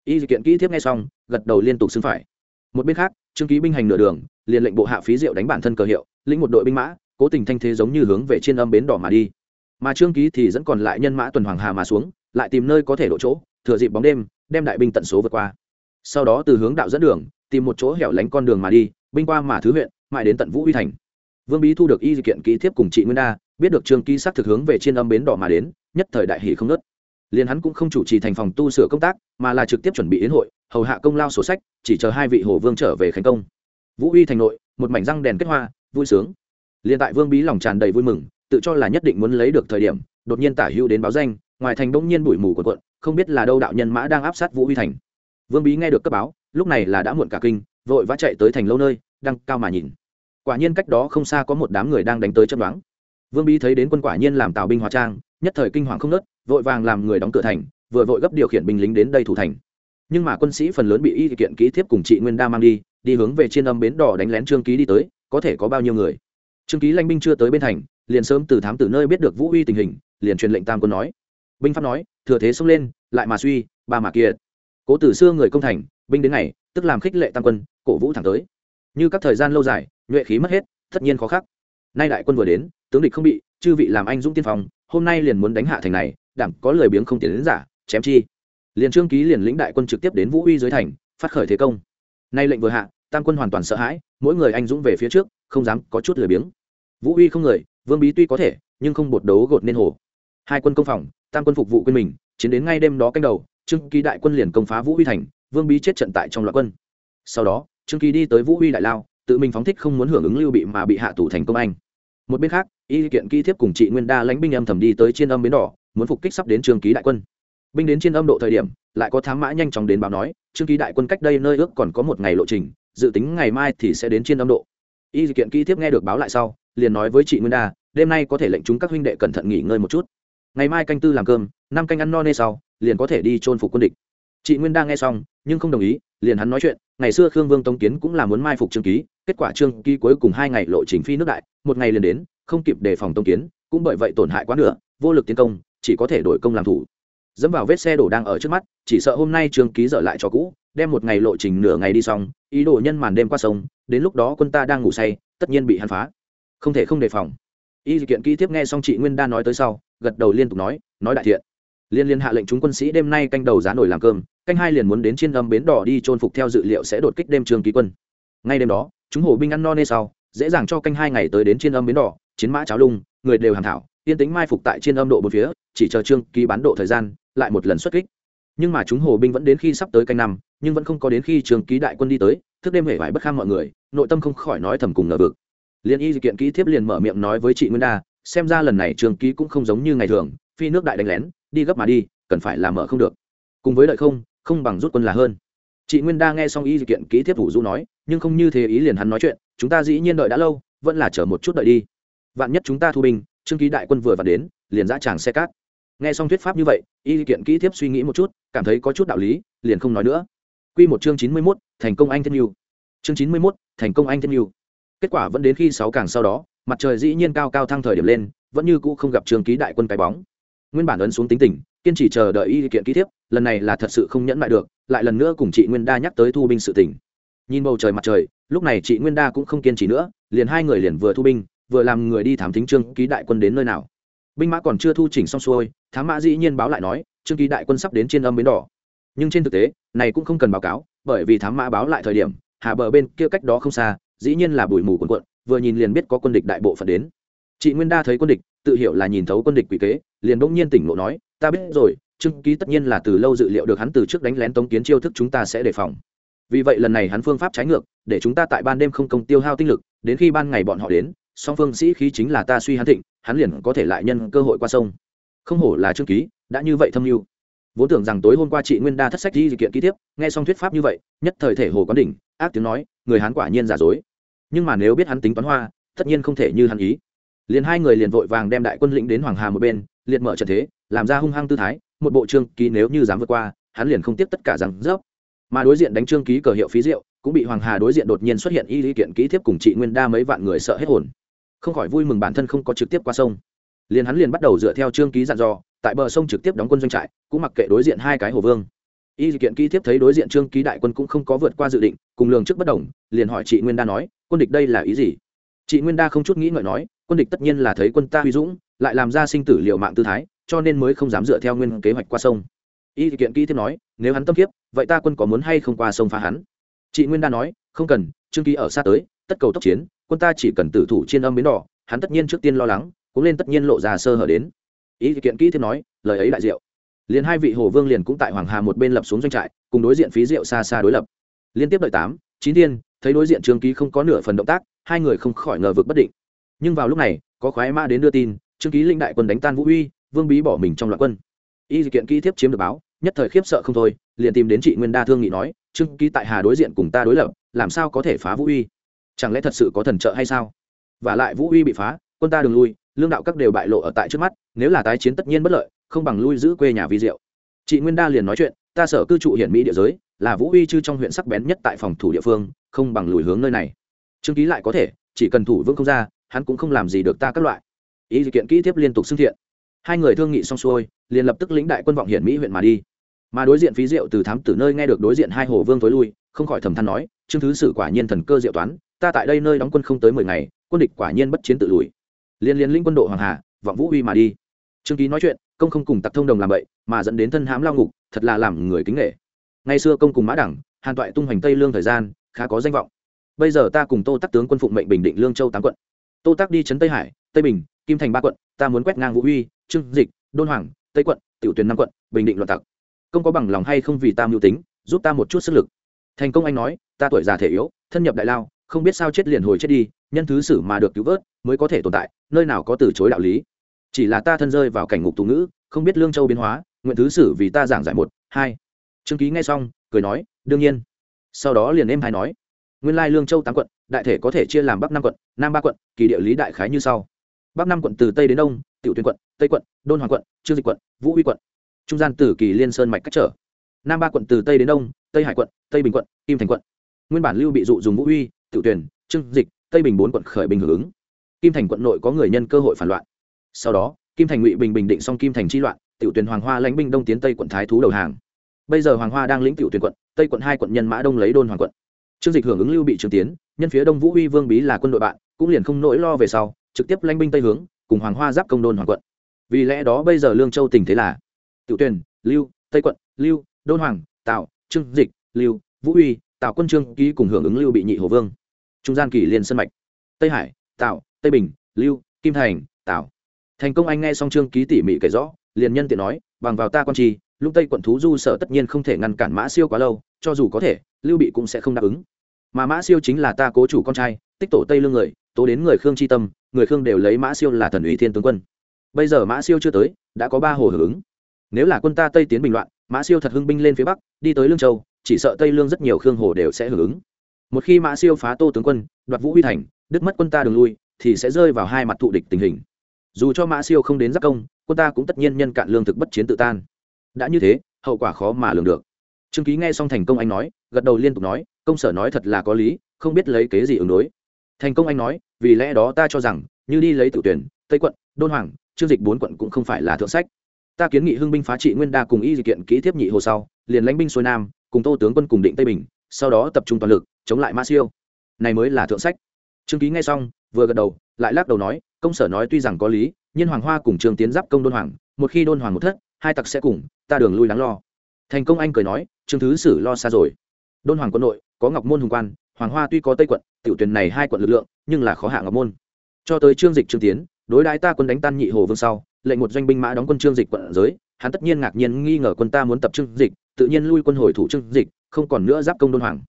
Y kiện kỹ tiếp nghe xong, gật đầu liên tục xứng phải. Một bên khác, trương ký binh hành nửa đường, liền lệnh bộ hạ phí diệu đánh bản thân cờ hiệu, lĩnh một đội binh mã, cố tình thanh thế giống như hướng về trên âm bến đỏ mà đi. Mà trương ký thì dẫn còn lại nhân mã tuần hoàng hà mà xuống, lại tìm nơi có thể độ chỗ, thừa dịp bóng đêm, đem đại binh tận số vượt qua. Sau đó từ hướng đạo dẫn đường, tìm một chỗ hẻo lánh con đường mà đi, binh qua mà thứ huyện, mãi đến tận vũ huy thành vương bí thu được y kiện ký thiếp cùng chị nguyên đa, biết được trương ký xác thực hướng về trên âm bến đỏ mà đến, nhất thời đại hỷ không nớt liền hắn cũng không chủ trì thành phòng tu sửa công tác, mà là trực tiếp chuẩn bị yến hội, hầu hạ công lao sổ sách, chỉ chờ hai vị hồ vương trở về khánh công. Vũ uy thành nội, một mảnh răng đèn kết hoa, vui sướng. Liền tại vương bí lòng tràn đầy vui mừng, tự cho là nhất định muốn lấy được thời điểm, đột nhiên tả hữu đến báo danh, ngoài thành đông nhiên bụi mù quần quận không biết là đâu đạo nhân mã đang áp sát vũ uy thành. Vương bí nghe được cấp báo, lúc này là đã muộn cả kinh, vội vã chạy tới thành lâu nơi, đang cao mà nhìn quả nhiên cách đó không xa có một đám người đang đánh tới chấp đoán vương bí thấy đến quân quả nhiên làm tào binh hóa trang, nhất thời kinh hoàng không nớt, vội vàng làm người đóng cửa thành, vừa vội gấp điều khiển binh lính đến đây thủ thành. Nhưng mà quân sĩ phần lớn bị y kiện ký thiếp cùng chị nguyên đa mang đi đi hướng về trên âm bến đỏ đánh lén trương ký đi tới, có thể có bao nhiêu người? Trương ký lanh binh chưa tới bên thành, liền sớm từ thám từ nơi biết được vũ uy tình hình, liền truyền lệnh tam quân nói. Binh pháp nói, thừa thế xông lên, lại mà suy, ba mà kiệt. Cố từ xưa người công thành, binh đến ngày, tức làm khích lệ tam quân, cổ vũ thẳng tới. Như các thời gian lâu dài nhuệ khí mất hết, tất nhiên khó khắc. Nay đại quân vừa đến, tướng địch không bị, chư vị làm anh dũng tiên phong, hôm nay liền muốn đánh hạ thành này đảm có lời biếng không tiền đến giả, chém chi. Liền trương ký liền lĩnh đại quân trực tiếp đến vũ uy dưới thành, phát khởi thế công. Nay lệnh vừa hạ, tam quân hoàn toàn sợ hãi, mỗi người anh dũng về phía trước, không dám có chút lười biếng. Vũ uy không người, vương bí tuy có thể, nhưng không bột đấu gột nên hồ. Hai quân công phòng, tam quân phục vụ quên mình, chiến đến ngay đêm đó canh đầu, trương ký đại quân liền công phá vũ uy thành, vương bí chết trận tại trong loạt quân. Sau đó, trương ký đi tới vũ uy đại lao tự mình phóng thích không muốn hưởng ứng lưu bị mà bị hạ Tù thành công anh. Một bên khác, y kiện ký thiếp cùng chị nguyên đa lãnh binh âm thầm đi tới trên âm bến đỏ, muốn phục kích sắp đến Trường ký đại quân. Binh đến trên âm độ thời điểm, lại có thám mã nhanh chóng đến báo nói, trương ký đại quân cách đây nơi ước còn có một ngày lộ trình, dự tính ngày mai thì sẽ đến trên âm độ. Y kiện ký thiếp nghe được báo lại sau, liền nói với chị nguyên đa, đêm nay có thể lệnh chúng các huynh đệ cẩn thận nghỉ ngơi một chút. Ngày mai canh tư làm cơm, năm canh ăn no nê sau, liền có thể đi chôn phục quân địch chị nguyên đang nghe xong, nhưng không đồng ý, liền hắn nói chuyện, ngày xưa khương vương tông kiến cũng là muốn mai phục trương ký, kết quả trương ký cuối cùng hai ngày lộ trình phi nước đại, một ngày liền đến, không kịp đề phòng tông kiến, cũng bởi vậy tổn hại quá nửa, vô lực tiến công, chỉ có thể đổi công làm thủ. Dẫm vào vết xe đổ đang ở trước mắt, chỉ sợ hôm nay trương ký dở lại cho cũ, đem một ngày lộ trình nửa ngày đi xong, ý đồ nhân màn đêm qua sông, đến lúc đó quân ta đang ngủ say, tất nhiên bị hắn phá. Không thể không đề phòng. Y kiện kỹ tiếp nghe xong chị nguyên đa nói tới sau, gật đầu liên tục nói nói đại thiện liên liên hạ lệnh chúng quân sĩ đêm nay canh đầu giá nổi làm cơm, canh hai liền muốn đến trên âm bến đỏ đi trôn phục theo dự liệu sẽ đột kích đêm trường ký quân. Ngay đêm đó, chúng hồ binh ăn no nê sau, dễ dàng cho canh hai ngày tới đến trên âm bến đỏ, chiến mã cháo lung, người đều hàn thảo, yên tính mai phục tại trên âm độ một phía, chỉ chờ trương ký bán độ thời gian, lại một lần xuất kích. Nhưng mà chúng hồ binh vẫn đến khi sắp tới canh năm, nhưng vẫn không có đến khi trường ký đại quân đi tới, thức đêm hể vải bất kham mọi người, nội tâm không khỏi nói thầm cùng ngờ vực. Liền y kiện ký thiếp liền mở miệng nói với chị nguyên đa, xem ra lần này trường ký cũng không giống như ngày thường phi nước đại đánh lén, đi gấp mà đi, cần phải làm mở không được. Cùng với lợi không không bằng rút quân là hơn. Chị nguyên đa nghe xong y kiện ký thiếp thủ du nói, nhưng không như thế ý liền hắn nói chuyện, chúng ta dĩ nhiên đợi đã lâu, vẫn là chờ một chút đợi đi. Vạn nhất chúng ta thu binh, trương ký đại quân vừa vặn đến, liền dã tràng xe cát. Nghe xong thuyết pháp như vậy y kiện kỹ thiếp suy nghĩ một chút, cảm thấy có chút đạo lý, liền không nói nữa. Q một chương chín mươi mốt, thành công anh thiên yêu. Chương chín mươi mốt, thành công anh thiên yêu. Kết quả vẫn đến khi sáu càng sau đó, mặt trời dĩ nhiên cao cao thăng thời điểm lên, vẫn như cũ không gặp trương ký đại quân cái bóng nguyên bản ấn xuống tính tình, kiên trì chờ đợi y kiện ký thiếp, lần này là thật sự không nhẫn lại được, lại lần nữa cùng chị nguyên đa nhắc tới thu binh sự tỉnh nhìn bầu trời mặt trời, lúc này chị nguyên đa cũng không kiên trì nữa, liền hai người liền vừa thu binh, vừa làm người đi thám thính trương ký đại quân đến nơi nào. Binh mã còn chưa thu chỉnh xong xuôi, thám mã dĩ nhiên báo lại nói, trương ký đại quân sắp đến trên âm bến đỏ. Nhưng trên thực tế, này cũng không cần báo cáo, bởi vì thám mã báo lại thời điểm hạ bờ bên kia cách đó không xa, dĩ nhiên là bụi mù quần quận vừa nhìn liền biết có quân địch đại bộ phận đến chị nguyên đa thấy quân địch, tự hiểu là nhìn thấu quân địch quỷ kế, liền bỗng nhiên tỉnh lộ nói, ta biết rồi trương ký tất nhiên là từ lâu dự liệu được hắn từ trước đánh lén tống kiến chiêu thức chúng ta sẽ đề phòng. Vì vậy lần này hắn phương pháp trái ngược, để chúng ta tại ban đêm không công tiêu hao tinh lực, đến khi ban ngày bọn họ đến, song phương sĩ khí chính là ta suy hắn thịnh, hắn liền có thể lại nhân cơ hội qua sông. Không hổ là trương ký, đã như vậy thâm mưu vốn tưởng rằng tối hôm qua chị nguyên đa thất sách di sự kiện ký tiếp, nghe xong thuyết pháp như vậy, nhất thời thể hồ quán đỉnh, ác tiếng nói, người hắn quả nhiên giả dối. Nhưng mà nếu biết hắn tính toán hoa, tất nhiên không thể như hắn ý liền hai người liền vội vàng đem đại quân lĩnh đến hoàng hà một bên liệt mở trận thế làm ra hung hăng tư thái một bộ trương ký nếu như dám vượt qua hắn liền không tiếp tất cả rằng dốc mà đối diện đánh trương ký cờ hiệu phí rượu, cũng bị hoàng hà đối diện đột nhiên xuất hiện y lý kiện kỹ thiếp cùng chị nguyên đa mấy vạn người sợ hết hồn. Không khỏi vui mừng bản thân không có trực tiếp qua sông. Liền hắn liền bắt đầu dựa theo trương ký dặn dò tại bờ sông trực tiếp đóng quân doanh trại cũng mặc kệ đối diện hai cái hồ vương. Y lý kiện kỹ tiếp thấy đối diện trương ký đại quân cũng không có vượt qua dự định cùng lường trước bất đồng liền hỏi chị nguyên đa nói quân địch đây là ý gì? Chị nguyên đa không chút nghĩ ngợi nói quân địch tất nhiên là thấy quân ta huy dũng, lại làm ra sinh tử liệu mạng tư thái, cho nên mới không dám dựa theo nguyên kế hoạch qua sông. Y Thị kiện kỹ tiếp nói, nếu hắn tâm kiếp, vậy ta quân có muốn hay không qua sông phá hắn? Chị nguyên đa nói, không cần, trương ký ở xa tới, tất cầu tốc chiến, quân ta chỉ cần tử thủ trên âm bến đỏ, hắn tất nhiên trước tiên lo lắng, cũng lên tất nhiên lộ ra sơ hở đến. Ý kiện kỹ thêm nói, lời ấy đại diệu. Liền hai vị hồ vương liền cũng tại hoàng hà một bên lập xuống doanh trại, cùng đối diện phí diệu xa xa đối lập. Liên tiếp đợi tám, chín thiên, thấy đối diện trương ký không có nửa phần động tác, hai người không khỏi ngờ vực bất định nhưng vào lúc này, có khoái mã đến đưa tin, trương ký linh đại quân đánh tan vũ uy vương bí bỏ mình trong loạn quân. Y kiện kỹ thiếp chiếm được báo, nhất thời khiếp sợ không thôi, liền tìm đến chị nguyên đa thương nghị nói, trương ký tại hà đối diện cùng ta đối lập, làm sao có thể phá vũ uy chẳng lẽ thật sự có thần trợ hay sao? Và lại vũ uy bị phá, quân ta đừng lui, lương đạo các đều bại lộ ở tại trước mắt, nếu là tái chiến tất nhiên bất lợi, không bằng lui giữ quê nhà vi diệu. Chị nguyên đa liền nói chuyện, ta sở cư trụ hiển mỹ địa giới, là vũ uy chư trong huyện sắc bén nhất tại phòng thủ địa phương, không bằng lùi hướng nơi này. Trương ký lại có thể, chỉ cần thủ vương không ra hắn cũng không làm gì được ta các loại. Ý kiện kỹ tiếp liên tục xưng thiện. Hai người thương nghị xong xuôi, liền lập tức lĩnh đại quân vọng hiển mỹ huyện mà đi. Mà đối diện phí diệu từ thám tử nơi nghe được đối diện hai hồ vương tối lui, không khỏi thầm than nói chương thứ sử quả nhiên thần cơ diệu toán, ta tại đây nơi đóng quân không tới mười ngày, quân địch quả nhiên bất chiến tự lùi. Liên liên linh quân độ hoàng hà, vọng vũ uy mà đi. Trương ký nói chuyện, công không cùng tặc thông đồng làm vậy mà dẫn đến thân hãm lao ngục, thật là làm người kính nghệ ngày xưa công cùng mã đẳng, hàn toại tung hoành tây lương thời gian, khá có danh vọng. Bây giờ ta cùng tô tắc tướng quân phụng mệnh bình định lương châu tám quận tô tác đi trấn tây hải tây bình kim thành ba quận ta muốn quét ngang vũ Huy, trương dịch đôn hoàng tây quận tiểu tuyển năm quận bình định loạn tặc. Công có bằng lòng hay không vì ta mưu tính giúp ta một chút sức lực. Thành công anh nói ta tuổi già thể yếu thân nhập đại lao không biết sao chết liền hồi chết đi nhân thứ sử mà được cứu vớt mới có thể tồn tại nơi nào có từ chối đạo lý. Chỉ là ta thân rơi vào cảnh ngục tù ngữ không biết lương châu biến hóa nguyện thứ sử vì ta giảng giải một hai. Trương ký nghe xong cười nói đương nhiên. Sau đó liền em hai nói nguyên lai lương châu tám quận đại thể có thể chia làm bắc năm quận, nam ba quận, kỳ địa lý đại khái như sau. Bắc năm quận từ tây đến đông, tiểu tuyên quận, tây quận, đôn hoàng quận, trương dịch quận, vũ huy quận. Trung gian từ kỳ liên sơn mạch cách trở. Nam ba quận từ tây đến đông, tây hải quận, tây bình quận, kim thành quận. Nguyên bản lưu bị dụ dùng vũ huy tiểu tuyển Trương dịch, tây bình bốn quận khởi bình hưởng ứng. Kim thành quận nội có người nhân cơ hội phản loạn. Sau đó, kim thành ngụy bình bình định xong kim thành chi loạn, tiểu tuyển hoàng hoa lãnh binh đông tiến tây quận thái thú đầu hàng. Bây giờ hoàng hoa đang lĩnh tiểu tuyển quận, tây quận hai quận nhân mã đông lấy đôn hoàng quận. Trương dịch hưởng ứng lưu bị trường tiến nhân phía đông vũ huy vương bí là quân đội bạn, cũng liền không nỗi lo về sau, trực tiếp lãnh binh tây hướng, cùng hoàng hoa giáp công đôn hoàng quận. Vì lẽ đó bây giờ lương châu tình thế là tiểu tuyển lưu, tây quận, lưu, đôn hoàng tạo trương dịch, lưu, vũ uy tạo quân trương ký cùng hưởng ứng lưu bị nhị hồ vương. Trung gian kỳ liên sân mạch, tây hải tạo tây bình, lưu, kim thành tạo thành công anh nghe xong trương ký tỉ mỉ kể rõ, liền nhân tiện nói, bằng vào ta con chi lúc tây quận thú du sở tất nhiên không thể ngăn cản mã siêu quá lâu, cho dù có thể, lưu bị cũng sẽ không đáp ứng mà mã siêu chính là ta cố chủ con trai, tích tổ tây lương người, tố đến người khương tri tâm, người khương đều lấy mã siêu là thần ủy thiên tướng quân. Bây giờ mã siêu chưa tới, đã có ba hồ hưởng ứng. Nếu là quân ta tây tiến bình loạn, mã siêu thật hưng binh lên phía bắc, đi tới lương châu, chỉ sợ tây lương rất nhiều khương hồ đều sẽ hưởng ứng. Một khi mã siêu phá tô tướng quân, đoạt vũ huy thành, đứt mất quân ta đường lui, thì sẽ rơi vào hai mặt thụ địch tình hình. Dù cho mã siêu không đến giác công, quân ta cũng tất nhiên nhân cạn lương thực bất chiến tự tan. Đã như thế, hậu quả khó mà lường được. Trương ký nghe xong thành công anh nói, gật đầu liên tục nói công sở nói thật là có lý, không biết lấy kế gì ứng đối. Thành công anh nói, vì lẽ đó ta cho rằng, như đi lấy tự tuyển, tây quận, đôn hoàng chương dịch bốn quận cũng không phải là thượng sách. Ta kiến nghị hưng binh phá trị nguyên đa cùng y dị kiện kỹ tiếp nhị hồ sau, liền lãnh binh xuôi nam, cùng tô tướng quân cùng định tây bình, sau đó tập trung toàn lực, chống lại mã siêu. Này mới là thượng sách. Trương ký nghe xong, vừa gật đầu, lại lắc đầu nói, công sở nói tuy rằng có lý nhưng hoàng hoa cùng trương tiến giáp công đôn hoàng, một khi đôn hoàng một thất, hai tặc sẽ cùng, ta đường lui đáng lo. Thành công anh cười nói, trương thứ sử lo xa rồi. Đôn hoàng quân nội có ngọc môn hùng quan, hoàng hoa tuy có tây quận, tiểu tuyển này hai quận lực lượng, nhưng là khó hạ ngọc môn. Cho tới trương dịch trương tiến, đối đãi ta quân đánh tan nhị hồ vương sau, lệnh một doanh binh mã đóng quân trương dịch quận giới, hắn tất nhiên ngạc nhiên nghi ngờ quân ta muốn tập trương dịch, tự nhiên lui quân hồi thủ trương dịch, không còn nữa giáp công đôn hoàng.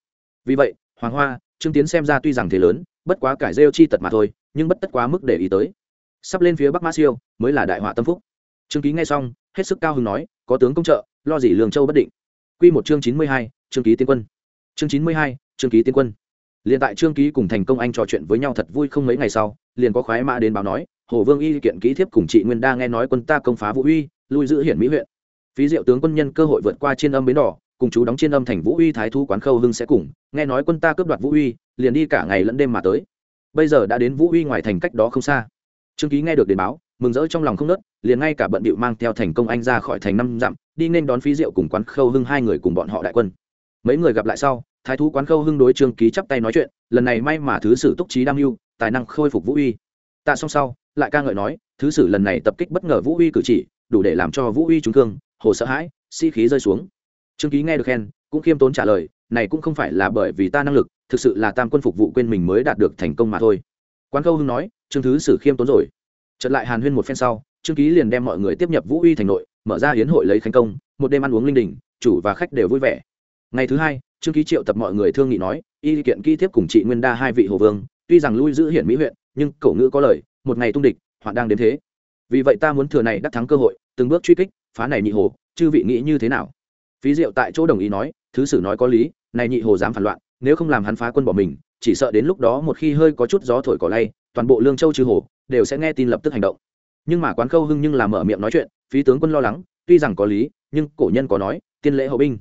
Vì vậy, hoàng hoa, trương tiến xem ra tuy rằng thế lớn, bất quá cải rêu chi tật mà thôi, nhưng bất tất quá mức để ý tới. Sắp lên phía bắc mã siêu, mới là đại họa tâm phúc. Trương ký nghe xong, hết sức cao hứng nói, có tướng công trợ, lo gì lường châu bất định? Quy một chương chín mươi hai, trương ký tiến quân chương chín mươi hai, trương ký tiến quân. Liền tại trương ký cùng thành công anh trò chuyện với nhau thật vui không mấy ngày sau, liền có khoái mã đến báo nói, hồ vương y kiện ký thiếp cùng chị nguyên đa nghe nói quân ta công phá vũ uy, lui giữ hiển mỹ huyện. Phí diệu tướng quân nhân cơ hội vượt qua trên âm bến đỏ, cùng chú đóng trên âm thành vũ uy thái thu quán khâu hưng sẽ cùng, nghe nói quân ta cướp đoạt vũ uy, liền đi cả ngày lẫn đêm mà tới. Bây giờ đã đến vũ uy ngoài thành cách đó không xa. Trương ký nghe được đến báo, mừng rỡ trong lòng không nớt, liền ngay cả bận bịu mang theo thành công anh ra khỏi thành năm dặm, đi nên đón phí diệu cùng quán khâu hưng hai người cùng bọn họ đại quân mấy người gặp lại sau, thái thú quán khâu hưng đối trương ký chắp tay nói chuyện, lần này may mà thứ sử túc trí đam mưu, tài năng khôi phục vũ uy. Tạ xong sau, lại ca ngợi nói, thứ sử lần này tập kích bất ngờ vũ uy cử chỉ, đủ để làm cho vũ uy trúng thương hồ sợ hãi, sĩ、si、khí rơi xuống. Trương ký nghe được khen, cũng khiêm tốn trả lời, này cũng không phải là bởi vì ta năng lực, thực sự là tam quân phục vụ quên mình mới đạt được thành công mà thôi. Quán khâu hưng nói, trương thứ sử khiêm tốn rồi. Trật lại hàn huyên một phen sau, trương ký liền đem mọi người tiếp nhập vũ uy thành nội, mở ra hiến hội lấy khánh công, một đêm ăn uống linh đình, chủ và khách đều vui vẻ ngày thứ hai, trương ký triệu tập mọi người thương nghị nói, y kiện kỹ tiếp cùng chị nguyên đa hai vị hồ vương, tuy rằng lui giữ hiển mỹ huyện, nhưng cổ ngữ có lời, một ngày tung địch, hoạn đang đến thế. Vì vậy ta muốn thừa này đắc thắng cơ hội, từng bước truy kích, phá này nhị hồ, chư vị nghĩ như thế nào? Phí diệu tại chỗ đồng ý nói, thứ sử nói có lý, này nhị hồ dám phản loạn, nếu không làm hắn phá quân bỏ mình, chỉ sợ đến lúc đó một khi hơi có chút gió thổi cỏ lay, toàn bộ lương châu chư hồ đều sẽ nghe tin lập tức hành động. Nhưng mà quán khâu hưng nhưng làm mở miệng nói chuyện, phí tướng quân lo lắng, tuy rằng có lý, nhưng cổ nhân có nói, tiên lễ hậu binh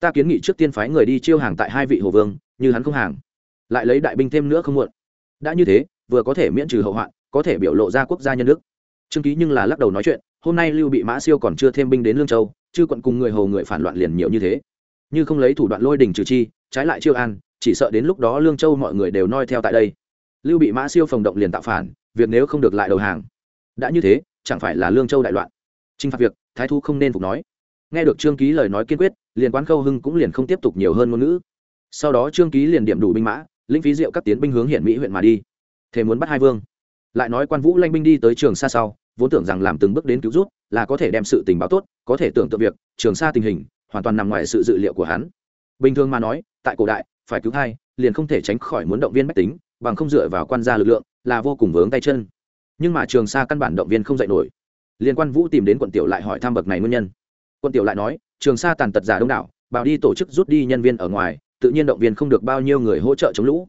ta kiến nghị trước tiên phái người đi chiêu hàng tại hai vị hồ vương, như hắn không hàng. Lại lấy đại binh thêm nữa không muộn. Đã như thế, vừa có thể miễn trừ hậu hoạn, có thể biểu lộ ra quốc gia nhân đức. Trương ký nhưng là lắc đầu nói chuyện, hôm nay lưu bị mã siêu còn chưa thêm binh đến lương châu chứ quận cùng người hầu người phản loạn liền nhiều như thế. Như không lấy thủ đoạn lôi đình trừ chi, trái lại chiêu an, chỉ sợ đến lúc đó lương châu mọi người đều noi theo tại đây. Lưu bị mã siêu phòng động liền tạo phản, việc nếu không được lại đầu hàng. Đã như thế, chẳng phải là lương châu đại loạn. T phạt việc, thái thu không nên phục nói nghe được trương ký lời nói kiên quyết, liền quán khâu hưng cũng liền không tiếp tục nhiều hơn ngôn ngữ. Sau đó trương ký liền điểm đủ binh mã, lĩnh phí diệu các tiến binh hướng hiện mỹ huyện mà đi. Thế muốn bắt hai vương. Lại nói quan vũ lanh binh đi tới trường xa sau, vốn tưởng rằng làm từng bước đến cứu rút là có thể đem sự tình báo tốt, có thể tưởng tượng việc, trường xa tình hình, hoàn toàn nằm ngoài sự dự liệu của hắn. Bình thường mà nói, tại cổ đại, phải cứu hai liền không thể tránh khỏi muốn động viên bách tính, bằng không dựa vào quan gia lực lượng, là vô cùng vướng tay chân. Nhưng mà trường sa căn bản động viên không dạy nổi. Liên quan vũ tìm đến quận tiểu lại hỏi thăm bậc này nguyên nhân. Quân tiểu lại nói, trường sa tàn tật giả đông đảo, bảo đi tổ chức rút đi nhân viên ở ngoài, tự nhiên động viên không được bao nhiêu người hỗ trợ chống lũ.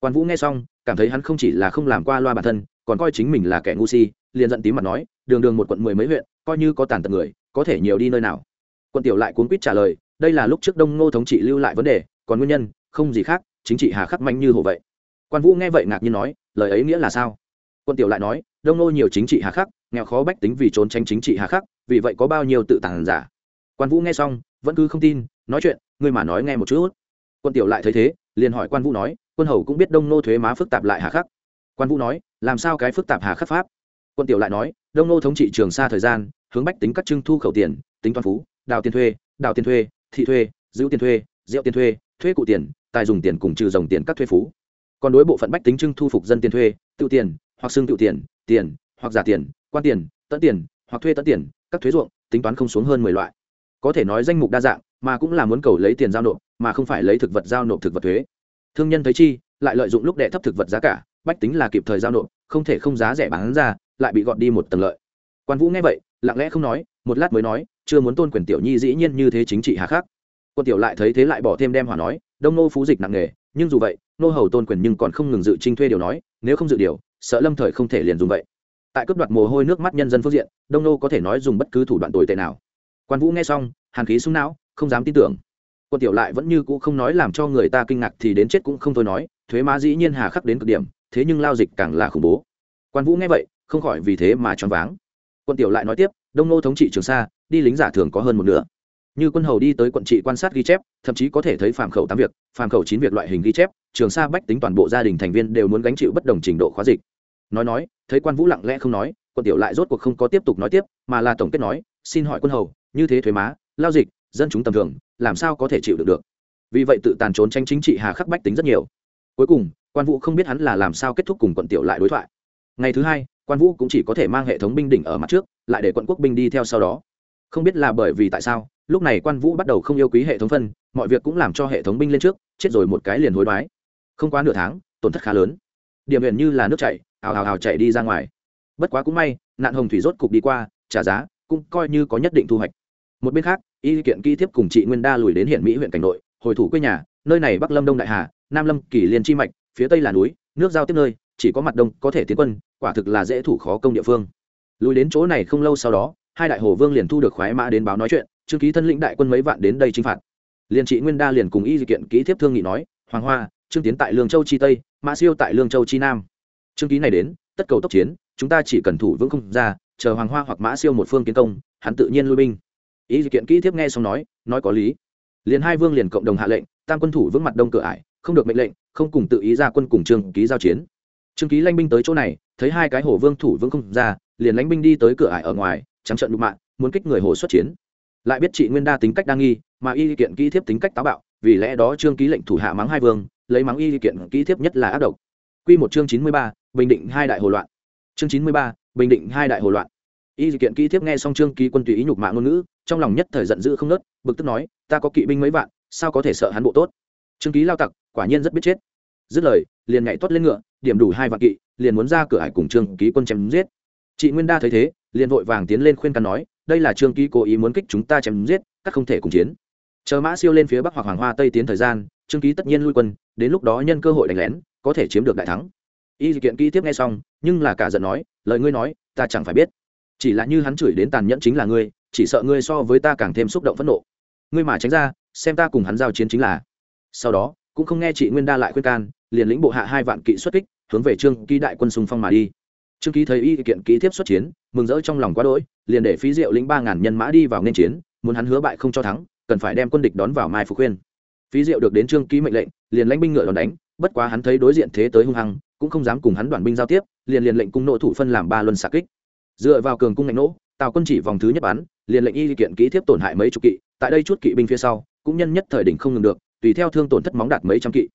Quan vũ nghe xong, cảm thấy hắn không chỉ là không làm qua loa bản thân, còn coi chính mình là kẻ ngu si, liền giận tím mặt nói, đường đường một quận mười mấy huyện, coi như có tàn tật người, có thể nhiều đi nơi nào? Quân tiểu lại cuốn quýt trả lời, đây là lúc trước đông ngô thống trị lưu lại vấn đề, còn nguyên nhân, không gì khác, chính trị hà khắc mạnh như hồ vậy. Quan vũ nghe vậy ngạc nhiên nói, lời ấy nghĩa là sao? Quân tiểu lại nói, đông Ngô nhiều chính trị hà khắc, nghèo khó bách tính vì trốn tranh chính trị hà khắc, vì vậy có bao nhiêu tự tàn giả? Quan vũ nghe xong, vẫn cứ không tin, nói chuyện, ngươi mà nói nghe một chút. Quân tiểu lại thấy thế, liền hỏi quan vũ nói, quân hầu cũng biết đông nô thuế má phức tạp lại hà khắc. Quan vũ nói, làm sao cái phức tạp hà khắc pháp? Quân tiểu lại nói, đông nô thống trị trường xa thời gian, hướng bách tính các trưng thu khẩu tiền, tính toán phú, đào tiền thuê, đào tiền thuê, thị thuê, giữ tiền thuê, rượu tiền thuê thuê cụ tiền, tài dùng tiền cùng trừ dòng tiền các thuê phú. Còn đối bộ phận bách tính trưng thu phục dân tiền thuê, tự tiền, hoặc xưng tự tiền tiền, hoặc giả tiền, quan tiền tận tiền, hoặc thuê tận tiền, các thuế ruộng, tính toán không xuống hơn mười loại có thể nói danh mục đa dạng, mà cũng là muốn cầu lấy tiền giao nộp, mà không phải lấy thực vật giao nộp thực vật thuế. Thương nhân thấy chi, lại lợi dụng lúc đệ thấp thực vật giá cả, bách tính là kịp thời giao nộp, không thể không giá rẻ bán ra, lại bị gọt đi một tầng lợi. Quan vũ nghe vậy, lặng lẽ không nói, một lát mới nói, chưa muốn tôn quyền tiểu nhi dĩ nhiên như thế chính trị hà khắc. Quân tiểu lại thấy thế lại bỏ thêm đem hòa nói, đông nô phú dịch nặng nghề nhưng dù vậy, nô hầu tôn quyền nhưng còn không ngừng dự trinh thuê điều nói, nếu không dự điều, sợ lâm thời không thể liền dùng vậy. Tại cướp đoạt mồ hôi nước mắt nhân dân phương diện, đông nô có thể nói dùng bất cứ thủ đoạn tồi tệ nào quan vũ nghe xong, hàn khí sung não, không dám tin tưởng. Quân tiểu lại vẫn như cũ không nói làm cho người ta kinh ngạc thì đến chết cũng không thôi nói, thuế má dĩ nhiên hà khắc đến cực điểm, thế nhưng lao dịch càng là khủng bố. Quan vũ nghe vậy, không khỏi vì thế mà choáng váng. Quân tiểu lại nói tiếp, đông nô thống trị trường sa, đi lính giả thường có hơn một nửa. Như quân hầu đi tới quận trị quan sát ghi chép, thậm chí có thể thấy phàm khẩu tám việc, phàm khẩu chín việc loại hình ghi chép, trường sa bách tính toàn bộ gia đình thành viên đều muốn gánh chịu bất đồng trình độ khóa dịch. Nói nói, thấy quan vũ lặng lẽ không nói, quân tiểu lại rốt cuộc không có tiếp tục nói tiếp, mà là tổng kết nói, xin hỏi quân hầu như thế thuế má, lao dịch, dân chúng tầm thường, làm sao có thể chịu được được? Vì vậy tự tàn trốn tranh chính trị hà khắc bách tính rất nhiều. Cuối cùng, quan vũ không biết hắn là làm sao kết thúc cùng quận tiểu lại đối thoại. Ngày thứ hai, quan vũ cũng chỉ có thể mang hệ thống binh đỉnh ở mặt trước, lại để quận quốc binh đi theo sau đó. Không biết là bởi vì tại sao, lúc này quan vũ bắt đầu không yêu quý hệ thống phân, mọi việc cũng làm cho hệ thống binh lên trước, chết rồi một cái liền hối đoái. Không quá nửa tháng, tổn thất khá lớn. Điểm huyện như là nước chảy ào ào ào chạy đi ra ngoài. Bất quá cũng may, nạn hồng thủy rốt cục đi qua, trả giá cũng coi như có nhất định thu hoạch một bên khác, y kiện kỹ tiếp cùng chị nguyên đa lùi đến hiện mỹ huyện cảnh nội, hồi thủ quê nhà, nơi này bắc lâm đông đại hà, nam lâm kỳ liên chi mạch, phía tây là núi, nước giao tiếp nơi, chỉ có mặt đông có thể tiến quân, quả thực là dễ thủ khó công địa phương. Lùi đến chỗ này không lâu sau đó, hai đại hồ vương liền thu được khoái mã đến báo nói chuyện, trương ký thân lĩnh đại quân mấy vạn đến đây chinh phạt. Liền trị nguyên đa liền cùng y kiện ký tiếp thương nghị nói, hoàng hoa, trương tiến tại lương châu chi tây, mã siêu tại lương châu chi nam. Trương ký này đến, tất cầu tốc chiến, chúng ta chỉ cần thủ vững không ra, chờ hoàng hoa hoặc mã siêu một phương kiến công, hắn tự nhiên lui binh ý kiện kỹ tiếp nghe xong nói nói có lý. Liền hai vương liền cộng đồng hạ lệnh, tam quân thủ vững mặt đông cửa ải, không được mệnh lệnh, không cùng tự ý ra quân cùng trương ký giao chiến. Trương ký lãnh binh tới chỗ này, thấy hai cái hồ vương thủ vững không ra, liền lãnh binh đi tới cửa ải ở ngoài, trắng trận đụng mạng muốn kích người hồ xuất chiến. Lại biết chị nguyên đa tính cách đa nghi, mà y kiện kỹ thiếp tính cách táo bạo, vì lẽ đó trương ký lệnh thủ hạ mắng hai vương, lấy mắng y kiện kỹ thiếp nhất là ác độc. Quy một chương chín mươi ba, bình định hai đại hồ loạn. Chương chín mươi ba, bình định hai đại hồ loạn y kiện kỹ thiếp nghe xong trương ký quân tùy ý nhục mạ ngôn ngữ, trong lòng nhất thời giận dữ không nớt, bực tức nói, ta có kỵ binh mấy vạn, sao có thể sợ hắn bộ tốt? Trương ký lao tặc, quả nhiên rất biết chết. Dứt lời, liền nhảy tuất lên ngựa, điểm đủ hai vạn kỵ, liền muốn ra cửa hải cùng trương ký quân chém giết. Chị nguyên đa thấy thế, liền vội vàng tiến lên khuyên can nói, đây là trương ký cố ý muốn kích chúng ta chém giết, các không thể cùng chiến. Chờ mã siêu lên phía bắc hoặc hoàng hoa tây tiến thời gian, trương ký tất nhiên lui quân, đến lúc đó nhân cơ hội đánh lén, có thể chiếm được đại thắng. Y kiện kỹ tiếp nghe xong, nhưng là cả giận nói, lời ngươi nói, ta chẳng phải biết chỉ là như hắn chửi đến tàn nhẫn chính là ngươi, chỉ sợ ngươi so với ta càng thêm xúc động phẫn nộ. Ngươi mà tránh ra, xem ta cùng hắn giao chiến chính là. Sau đó, cũng không nghe chị nguyên đa lại khuyên can, liền lĩnh bộ hạ hai vạn kỵ xuất kích, hướng về trương ký đại quân xung phong mà đi. Trương ký thấy y kiện ký tiếp xuất chiến, mừng rỡ trong lòng quá đỗi, liền để phí diệu lĩnh ba ngàn nhân mã đi vào nên chiến, muốn hắn hứa bại không cho thắng, cần phải đem quân địch đón vào mai phục khuyên. Phí diệu được đến trương ký mệnh lệnh, liền lãnh binh ngựa đón đánh, bất quá hắn thấy đối diện thế tới hung hăng, cũng không dám cùng hắn đoàn binh giao tiếp, liền liền lệnh cung nội thủ phân làm ba luân xạ kích dựa vào cường cung ngạnh nỗ, tào quân chỉ vòng thứ nhất bắn liền lệnh y kiện ký thiếp tổn hại mấy chục kỵ, tại đây chút kỵ binh phía sau, cũng nhân nhất thời đỉnh không ngừng được, tùy theo thương tổn thất móng đạt mấy trăm kỵ.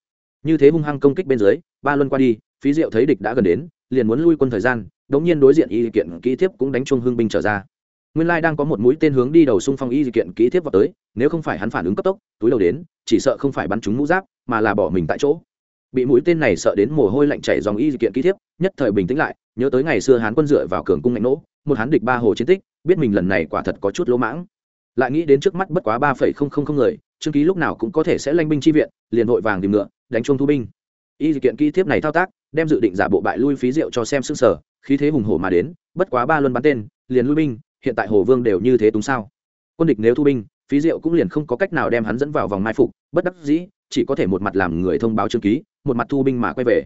Như thế hung hăng công kích bên dưới, ba luân qua đi, phí diệu thấy địch đã gần đến, liền muốn lui quân thời gian, đống nhiên đối diện y kiện ký thiếp cũng đánh chung hương binh trở ra. Nguyên lai đang có một mũi tên hướng đi đầu xung phong y kiện ký thiếp vào tới, nếu không phải hắn phản ứng cấp tốc, túi đầu đến, chỉ sợ không phải bắn trúng mũ giáp, mà là bỏ mình tại chỗ. Bị mũi tên này sợ đến mồ hôi lạnh chảy dòng y kiện ký thiếp nhất thời bình tĩnh lại, nhớ tới ngày xưa hán quân dựa vào cường cung ngạnh nỗ, một hán địch ba hồ chiến tích, biết mình lần này quả thật có chút lỗ mãng. Lại nghĩ đến trước mắt bất quá ba phẩy không không không người trương ký lúc nào cũng có thể sẽ lanh binh chi viện, liền vội vàng tìm ngựa, đánh chung thu binh. Y kiện ký tiếp này thao tác, đem dự định giả bộ bại lui phí rượu cho xem sức sở, khí thế hùng hổ mà đến, bất quá ba luân bắn tên, liền lui binh, hiện tại hồ vương đều như thế túng sao. Quân địch nếu thu binh, phí rượu cũng liền không có cách nào đem hắn dẫn vào vòng mai phục, bất đắc dĩ, chỉ có thể một mặt làm người thông báo trương ký, một mặt thu binh mà quay về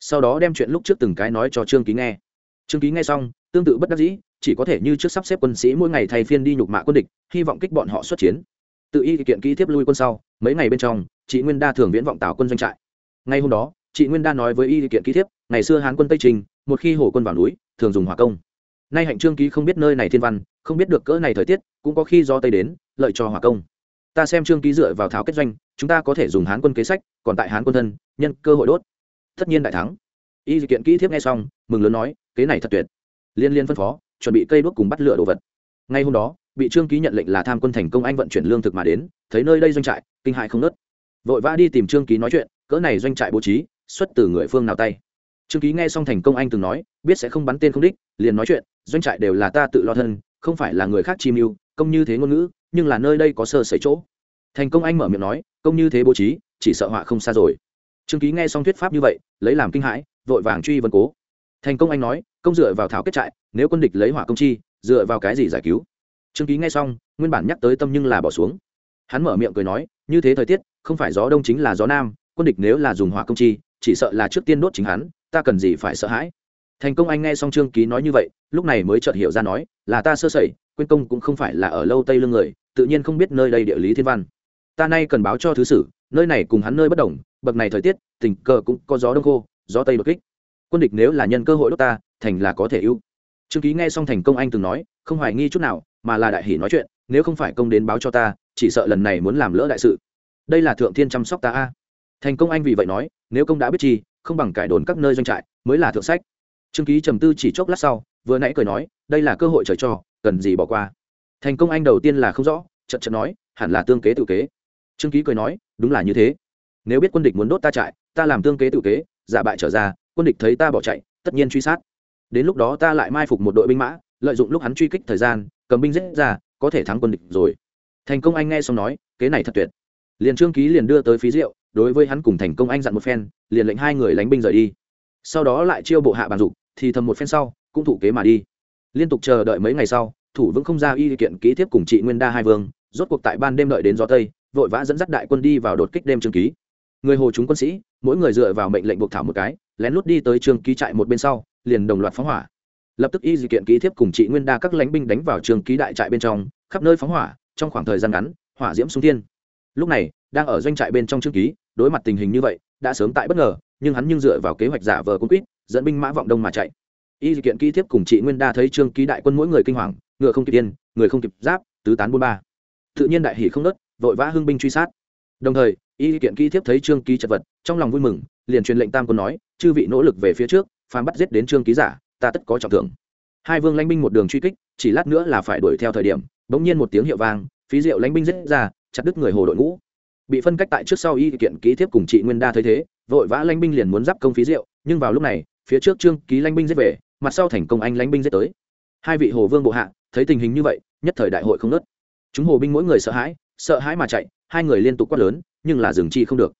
sau đó đem chuyện lúc trước từng cái nói cho trương ký nghe. Trương ký nghe xong, tương tự bất đắc dĩ, chỉ có thể như trước sắp xếp quân sĩ mỗi ngày thay phiên đi nhục mạ quân địch, hy vọng kích bọn họ xuất chiến. Tự y kiện ký tiếp lui quân sau, mấy ngày bên trong chị nguyên đa thường viễn vọng tào quân doanh trại. Ngay hôm đó chị nguyên đa nói với y kiện ký tiếp ngày xưa hán quân tây trình, một khi hổ quân vào núi, thường dùng hỏa công. Nay hạnh trương ký không biết nơi này thiên văn, không biết được cỡ này thời tiết, cũng có khi do tây đến, lợi cho hỏa công. Ta xem trương ký dựa vào tháo kết doanh, chúng ta có thể dùng hán quân kế sách, còn tại hán quân thân, nhân cơ hội đốt tất nhiên đại thắng. Y kiện kỹ thiếp nghe xong, mừng lớn nói, kế này thật tuyệt. Liên liên phân phó, chuẩn bị cây đuốc cùng bắt lửa đồ vật. Ngay hôm đó, bị trương ký nhận lệnh là tham quân thành công anh vận chuyển lương thực mà đến, thấy nơi đây doanh trại, kinh hại không nớt vội vã đi tìm trương ký nói chuyện, cỡ này doanh trại bố trí, xuất từ người phương nào tay. Trương ký nghe xong thành công anh từng nói, biết sẽ không bắn tên không đích, liền nói chuyện, doanh trại đều là ta tự lo thân, không phải là người khác chi mưu, công như thế ngôn ngữ, nhưng là nơi đây có sơ sẩy chỗ. Thành công anh mở miệng nói, công như thế bố trí, chỉ sợ họa không xa rồi trương ký nghe xong thuyết pháp như vậy, lấy làm kinh hãi, vội vàng truy vấn cố. Thành công anh nói, công dựa vào thảo kết trại, nếu quân địch lấy hỏa công chi, dựa vào cái gì giải cứu? Trương ký nghe xong, nguyên bản nhắc tới tâm nhưng là bỏ xuống. Hắn mở miệng cười nói, như thế thời tiết, không phải gió đông chính là gió nam, quân địch nếu là dùng hỏa công chi, chỉ sợ là trước tiên đốt chính hắn, ta cần gì phải sợ hãi? Thành công anh nghe xong trương ký nói như vậy, lúc này mới chợt hiểu ra nói, là ta sơ sẩy, quên công cũng không phải là ở lâu tây lương người, tự nhiên không biết nơi đây địa lý thiên văn. Ta nay cần báo cho thứ sử, nơi này cùng hắn nơi bất đồng bậc này thời tiết, tình cờ cũng có gió đông khô, gió tây đột kích. Quân địch nếu là nhân cơ hội đốt ta, thành là có thể ưu. Trương ký nghe xong thành công anh từng nói, không hoài nghi chút nào, mà là đại hỷ nói chuyện, nếu không phải công đến báo cho ta, chỉ sợ lần này muốn làm lỡ đại sự. Đây là thượng thiên chăm sóc ta a. Thành công anh vì vậy nói, nếu công đã biết chi, không bằng cải đồn các nơi doanh trại, mới là thượng sách. Trương ký trầm tư chỉ chốc lát sau, vừa nãy cười nói, đây là cơ hội trời cho, cần gì bỏ qua. Thành công anh đầu tiên là không rõ chật chật nói, hẳn là tương kế tự kế. Trương ký cười nói, đúng là như thế nếu biết quân địch muốn đốt ta trại, ta làm tương kế tự kế, giả bại trở ra, quân địch thấy ta bỏ chạy, tất nhiên truy sát. Đến lúc đó ta lại mai phục một đội binh mã, lợi dụng lúc hắn truy kích thời gian, cầm binh giết ra, có thể thắng quân địch rồi. Thành công anh nghe xong nói, kế này thật tuyệt. Liền trương ký liền đưa tới phí rượu, đối với hắn cùng thành công anh dặn một phen, liền lệnh hai người lánh binh rời đi. Sau đó lại chiêu bộ hạ bàn dục, thì thầm một phen sau, cũng thủ kế mà đi. Liên tục chờ đợi mấy ngày sau, thủ vững không ra y kiện ký tiếp cùng chị nguyên đa hai vương, rốt cuộc tại ban đêm đợi đến gió tây, vội vã dẫn dắt đại quân đi vào đột kích đêm trương ký người hồ chúng quân sĩ, mỗi người dựa vào mệnh lệnh buộc thảo một cái, lén lút đi tới trường ký trại một bên sau, liền đồng loạt phóng hỏa. Lập tức y dị kiện ký thiếp cùng chị nguyên đa các lãnh binh đánh vào trường ký đại trại bên trong, khắp nơi phóng hỏa, trong khoảng thời gian ngắn, hỏa diễm sung thiên. Lúc này, đang ở doanh trại bên trong trương ký, đối mặt tình hình như vậy, đã sớm tại bất ngờ, nhưng hắn nhưng dựa vào kế hoạch giả vờ cung quýt, dẫn binh mã vọng đông mà chạy. Y dị kiện ký thiếp cùng chị nguyên đa thấy trương ký đại quân mỗi người kinh hoàng, ngựa không kịp tiên người không kịp giáp, tứ tán buôn ba. Tự nhiên đại hỷ không nớt, vội vã hưng binh truy sát đồng thời, y kiện ký thiếp thấy trương ký chật vật, trong lòng vui mừng, liền truyền lệnh tam quân nói, chư vị nỗ lực về phía trước phàm bắt giết đến trương ký giả, ta tất có trọng thưởng. Hai vương lãnh binh một đường truy kích, chỉ lát nữa là phải đuổi theo thời điểm, bỗng nhiên một tiếng hiệu vang, phí diệu lãnh binh giết ra, chặt đứt người hồ đội ngũ. Bị phân cách tại trước sau y kiện ký Thiếp cùng chị nguyên đa thấy thế, vội vã lãnh binh liền muốn giáp công phí diệu nhưng vào lúc này, phía trước trương ký lãnh binh giết về, mặt sau thành công anh lãnh binh giết tới. Hai vị hồ vương bộ hạ, thấy tình hình như vậy, nhất thời đại hội không nớt chúng hồ binh mỗi người sợ hãi sợ hãi mà chạy hai người liên tục quát lớn, nhưng là dừng chi không được.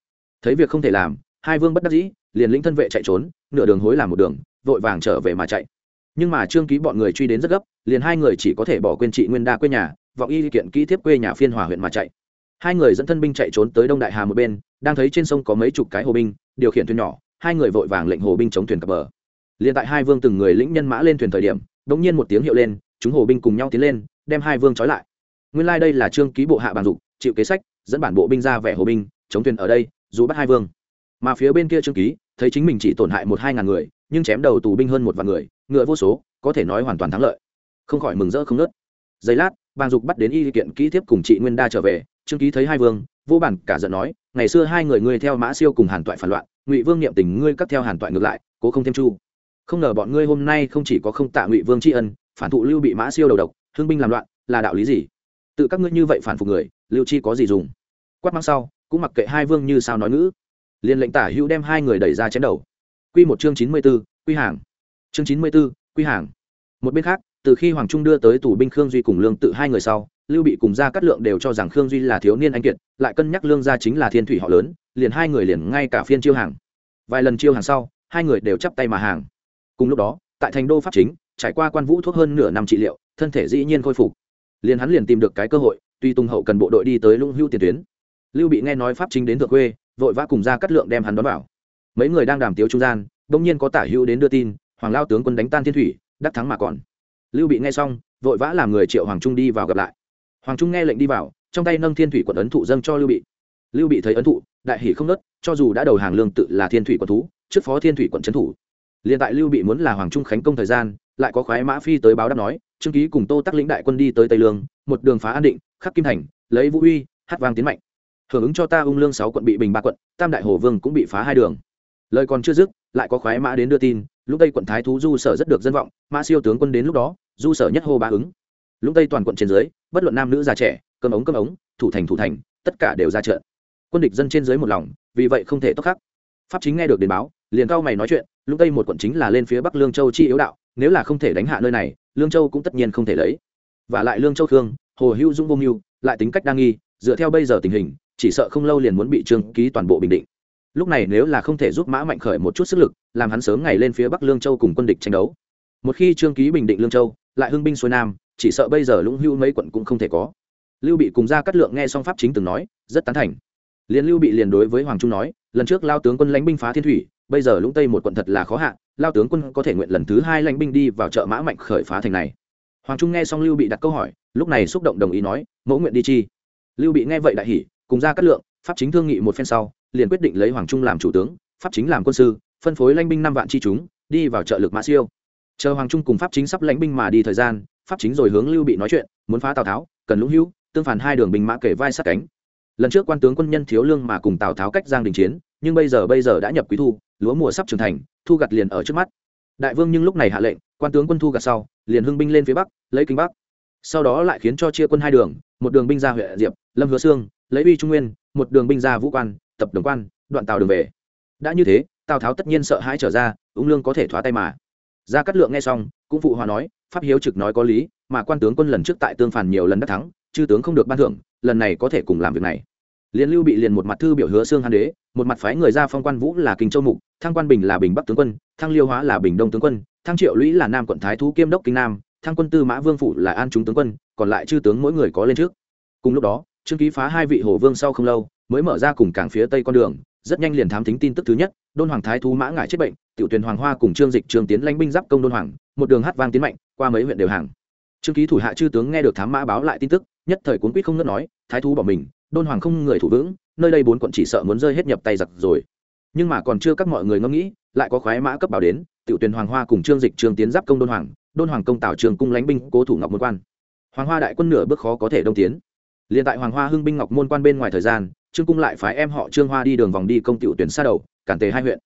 Thấy việc không thể làm, hai vương bất đắc dĩ, liền lĩnh thân vệ chạy trốn, nửa đường hối làm một đường, vội vàng trở về mà chạy. Nhưng mà trương ký bọn người truy đến rất gấp, liền hai người chỉ có thể bỏ quên chị nguyên đa quê nhà, vọng y kiện kỹ tiếp quê nhà phiên hòa huyện mà chạy. Hai người dẫn thân binh chạy trốn tới đông đại hà một bên, đang thấy trên sông có mấy chục cái hồ binh, điều khiển thuyền nhỏ, hai người vội vàng lệnh hồ binh chống thuyền cập bờ. Liền tại hai vương từng người lĩnh nhân mã lên thuyền thời điểm đống nhiên một tiếng hiệu lên, chúng hồ binh cùng nhau tiến lên, đem hai vương trói lại. Nguyên lai、like、đây là trương ký bộ hạ bàn dục, chịu kế sách dẫn bản bộ binh ra vẻ hồ binh, chống thuyền ở đây, dù bắt hai vương. Mà phía bên kia trương ký, thấy chính mình chỉ tổn hại một hai ngàn người, nhưng chém đầu tù binh hơn một vạn người, ngựa vô số, có thể nói hoàn toàn thắng lợi. Không khỏi mừng rỡ không nớt giây lát, bàng dục bắt đến y kiện kỹ tiếp cùng chị nguyên đa trở về, trương ký thấy hai vương, vô bản cả giận nói, ngày xưa hai người ngươi theo mã siêu cùng hàn toại phản loạn, ngụy vương niệm tình ngươi cắt theo hàn toại ngược lại, cố không thêm chu. Không ngờ bọn ngươi hôm nay không chỉ có không tạ ngụy vương tri ân, phản thụ lưu bị mã siêu đầu độc, thương binh làm loạn, là đạo lý gì? Tự các ngươi như vậy phản phục người lưu chi có gì dùng? Quát mang sau cũng mặc kệ hai vương như sao nói ngữ. Liền lệnh tả hữu đem hai người đẩy ra chém đầu. Quy một chương chín mươi 94, quy hàng. Chương chín mươi 94, quy hàng. Một bên khác từ khi hoàng trung đưa tới tù binh khương duy cùng lương tự hai người sau lưu bị cùng gia cát lượng đều cho rằng khương duy là thiếu niên anh kiệt lại cân nhắc lương gia chính là thiên thủy họ lớn liền hai người liền ngay cả phiên chiêu hàng. Vài lần chiêu hàng sau hai người đều chắp tay mà hàng. Cùng lúc đó tại thành đô pháp chính trải qua quan vũ thuốc hơn nửa năm trị liệu thân thể dĩ nhiên khôi phục liền hắn liền tìm được cái cơ hội tuy tung hậu cần bộ đội đi tới lũng hưu tiền tuyến. Lưu bị nghe nói pháp chính đến thượng quê vội vã cùng ra cắt lượng đem hắn đón vào. Mấy người đang đàm tiếu trung gian bỗng nhiên có tả hữu đến đưa tin, hoàng lao tướng quân đánh tan thiên thủy, đắc thắng mà còn. Lưu bị nghe xong, vội vã làm người triệu hoàng trung đi vào gặp lại. Hoàng trung nghe lệnh đi vào, trong tay nâng thiên thủy quận ấn thụ dâng cho lưu bị. Lưu bị thấy ấn thụ, đại hỷ không nớt, cho dù đã đầu hàng lương tự là thiên thủy quận thú, trước phó thiên thủy quận trấn thủ. Liền tại lưu bị muốn là hoàng trung khánh công thời gian lại có khoái mã phi tới báo đáp nói, trương ký cùng tô tắc lĩnh đại quân đi tới tây lương, một đường phá an định khắc kim thành, lấy vũ uy hát vang tiến mạnh. Hưởng ứng cho ta ung lương sáu quận bị bình ba quận, tam đại hồ vương cũng bị phá hai đường. Lời còn chưa dứt, lại có khoái mã đến đưa tin, lúc tây quận thái thú du sở rất được dân vọng, mã siêu tướng quân đến lúc đó, du sở nhất hô ba ứng. Lúc tây toàn quận trên dưới, bất luận nam nữ già trẻ, cơm ống cơm ống, thủ thành thủ thành, tất cả đều ra trận. Quân địch dân trên dưới một lòng, vì vậy không thể tốc khắc. Pháp chính nghe được đền báo, liền cao mày nói chuyện, lúc tây một quận chính là lên phía bắc lương châu chi yếu đạo nếu là không thể đánh hạ nơi này, lương châu cũng tất nhiên không thể lấy. Và lại lương châu thương, hồ hữu dũng vô mưu, lại tính cách đa nghi, dựa theo bây giờ tình hình, chỉ sợ không lâu liền muốn bị trương ký toàn bộ bình định. Lúc này nếu là không thể giúp mã mạnh khởi một chút sức lực, làm hắn sớm ngày lên phía bắc lương châu cùng quân địch tranh đấu. Một khi trương ký bình định lương châu, lại hưng binh xuôi nam, chỉ sợ bây giờ lũng hưu mấy quận cũng không thể có. Lưu bị cùng ra cắt lượng nghe song pháp chính từng nói, rất tán thành. Liền lưu bị liền đối với hoàng trung nói, lần trước lao tướng quân lãnh binh phá thiên thủy, bây giờ lũng tây một quận thật là khó hạ lao tướng quân có thể nguyện lần thứ hai lãnh binh đi vào chợ mã mạnh khởi phá thành này. Hoàng trung nghe xong lưu bị đặt câu hỏi, lúc này xúc động đồng ý nói, mẫu nguyện đi chi? Lưu bị nghe vậy đại hỉ, cùng ra cắt lượng, pháp chính thương nghị một phen sau, liền quyết định lấy hoàng trung làm chủ tướng, pháp chính làm quân sư, phân phối lãnh binh năm vạn chi chúng, đi vào trợ lực mã siêu. Chờ hoàng trung cùng pháp chính sắp lãnh binh mà đi thời gian, pháp chính rồi hướng lưu bị nói chuyện, muốn phá tào tháo, cần lũng hữu, tương phản hai đường binh mã kể vai sát cánh. Lần trước quan tướng quân nhân thiếu lương mà cùng tào tháo cách giang đình chiến, nhưng bây giờ bây giờ đã nhập quý thu, lúa mùa sắp trưởng thành thu gặt liền ở trước mắt. Đại vương nhưng lúc này hạ lệnh, quan tướng quân thu gặt sau, liền hưng binh lên phía bắc, lấy kinh bắc. Sau đó lại khiến cho chia quân hai đường, một đường binh ra huyện diệp, lâm hứa sương, lấy uy trung nguyên, một đường binh ra vũ quan, tập đồng quan, đoạn tàu đường về. Đã như thế, tào tháo tất nhiên sợ hãi trở ra, ung lương có thể thoá tay mà. Ra cắt lượng nghe xong, cũng phụ hòa nói, pháp hiếu trực nói có lý, mà quan tướng quân lần trước tại tương phản nhiều lần đắc thắng, chư tướng không được ban thưởng, lần này có thể cùng làm việc này liên lưu bị liền một mặt thư biểu hứa xương Hán đế, một mặt phái người ra phong quan vũ là kinh châu mục, thăng quan bình là bình bắc tướng quân, thăng liêu hóa là bình đông tướng quân, thăng triệu lũy là nam quận thái thú kiêm đốc kinh nam, thăng quân tư mã vương phụ là an trung tướng quân, còn lại chư tướng mỗi người có lên trước. Cùng lúc đó, trương ký phá hai vị hồ vương sau không lâu, mới mở ra cùng cảng phía tây con đường, rất nhanh liền thám thính tin tức thứ nhất, đôn hoàng thái thú mã ngải chết bệnh, tiểu tuyển hoàng hoa cùng trương dịch, trương tiến lãnh binh giáp công đôn hoàng, một đường hát vang tiến mạnh, qua mấy huyện đều hàng. Trương ký thủ hạ chư tướng nghe được thám mã báo lại tin tức, nhất thời cuốn quýt không ngớt nói, thái thú bỏ mình đôn hoàng không người thủ vững, nơi đây bốn quận chỉ sợ muốn rơi hết nhập tay giặc rồi. Nhưng mà còn chưa các mọi người ngẫm nghĩ, lại có khoái mã cấp báo đến, tiểu tuyển hoàng hoa cùng trương dịch trương tiến giáp công đôn hoàng đôn hoàng công tảo trường cung lãnh binh cố thủ ngọc môn quan. Hoàng hoa đại quân nửa bước khó có thể đông tiến. Liền tại hoàng hoa hưng binh ngọc môn quan bên ngoài thời gian, trương cung lại phái em họ trương hoa đi đường vòng đi công tiểu tuyển xa đầu, cản tề hai huyện.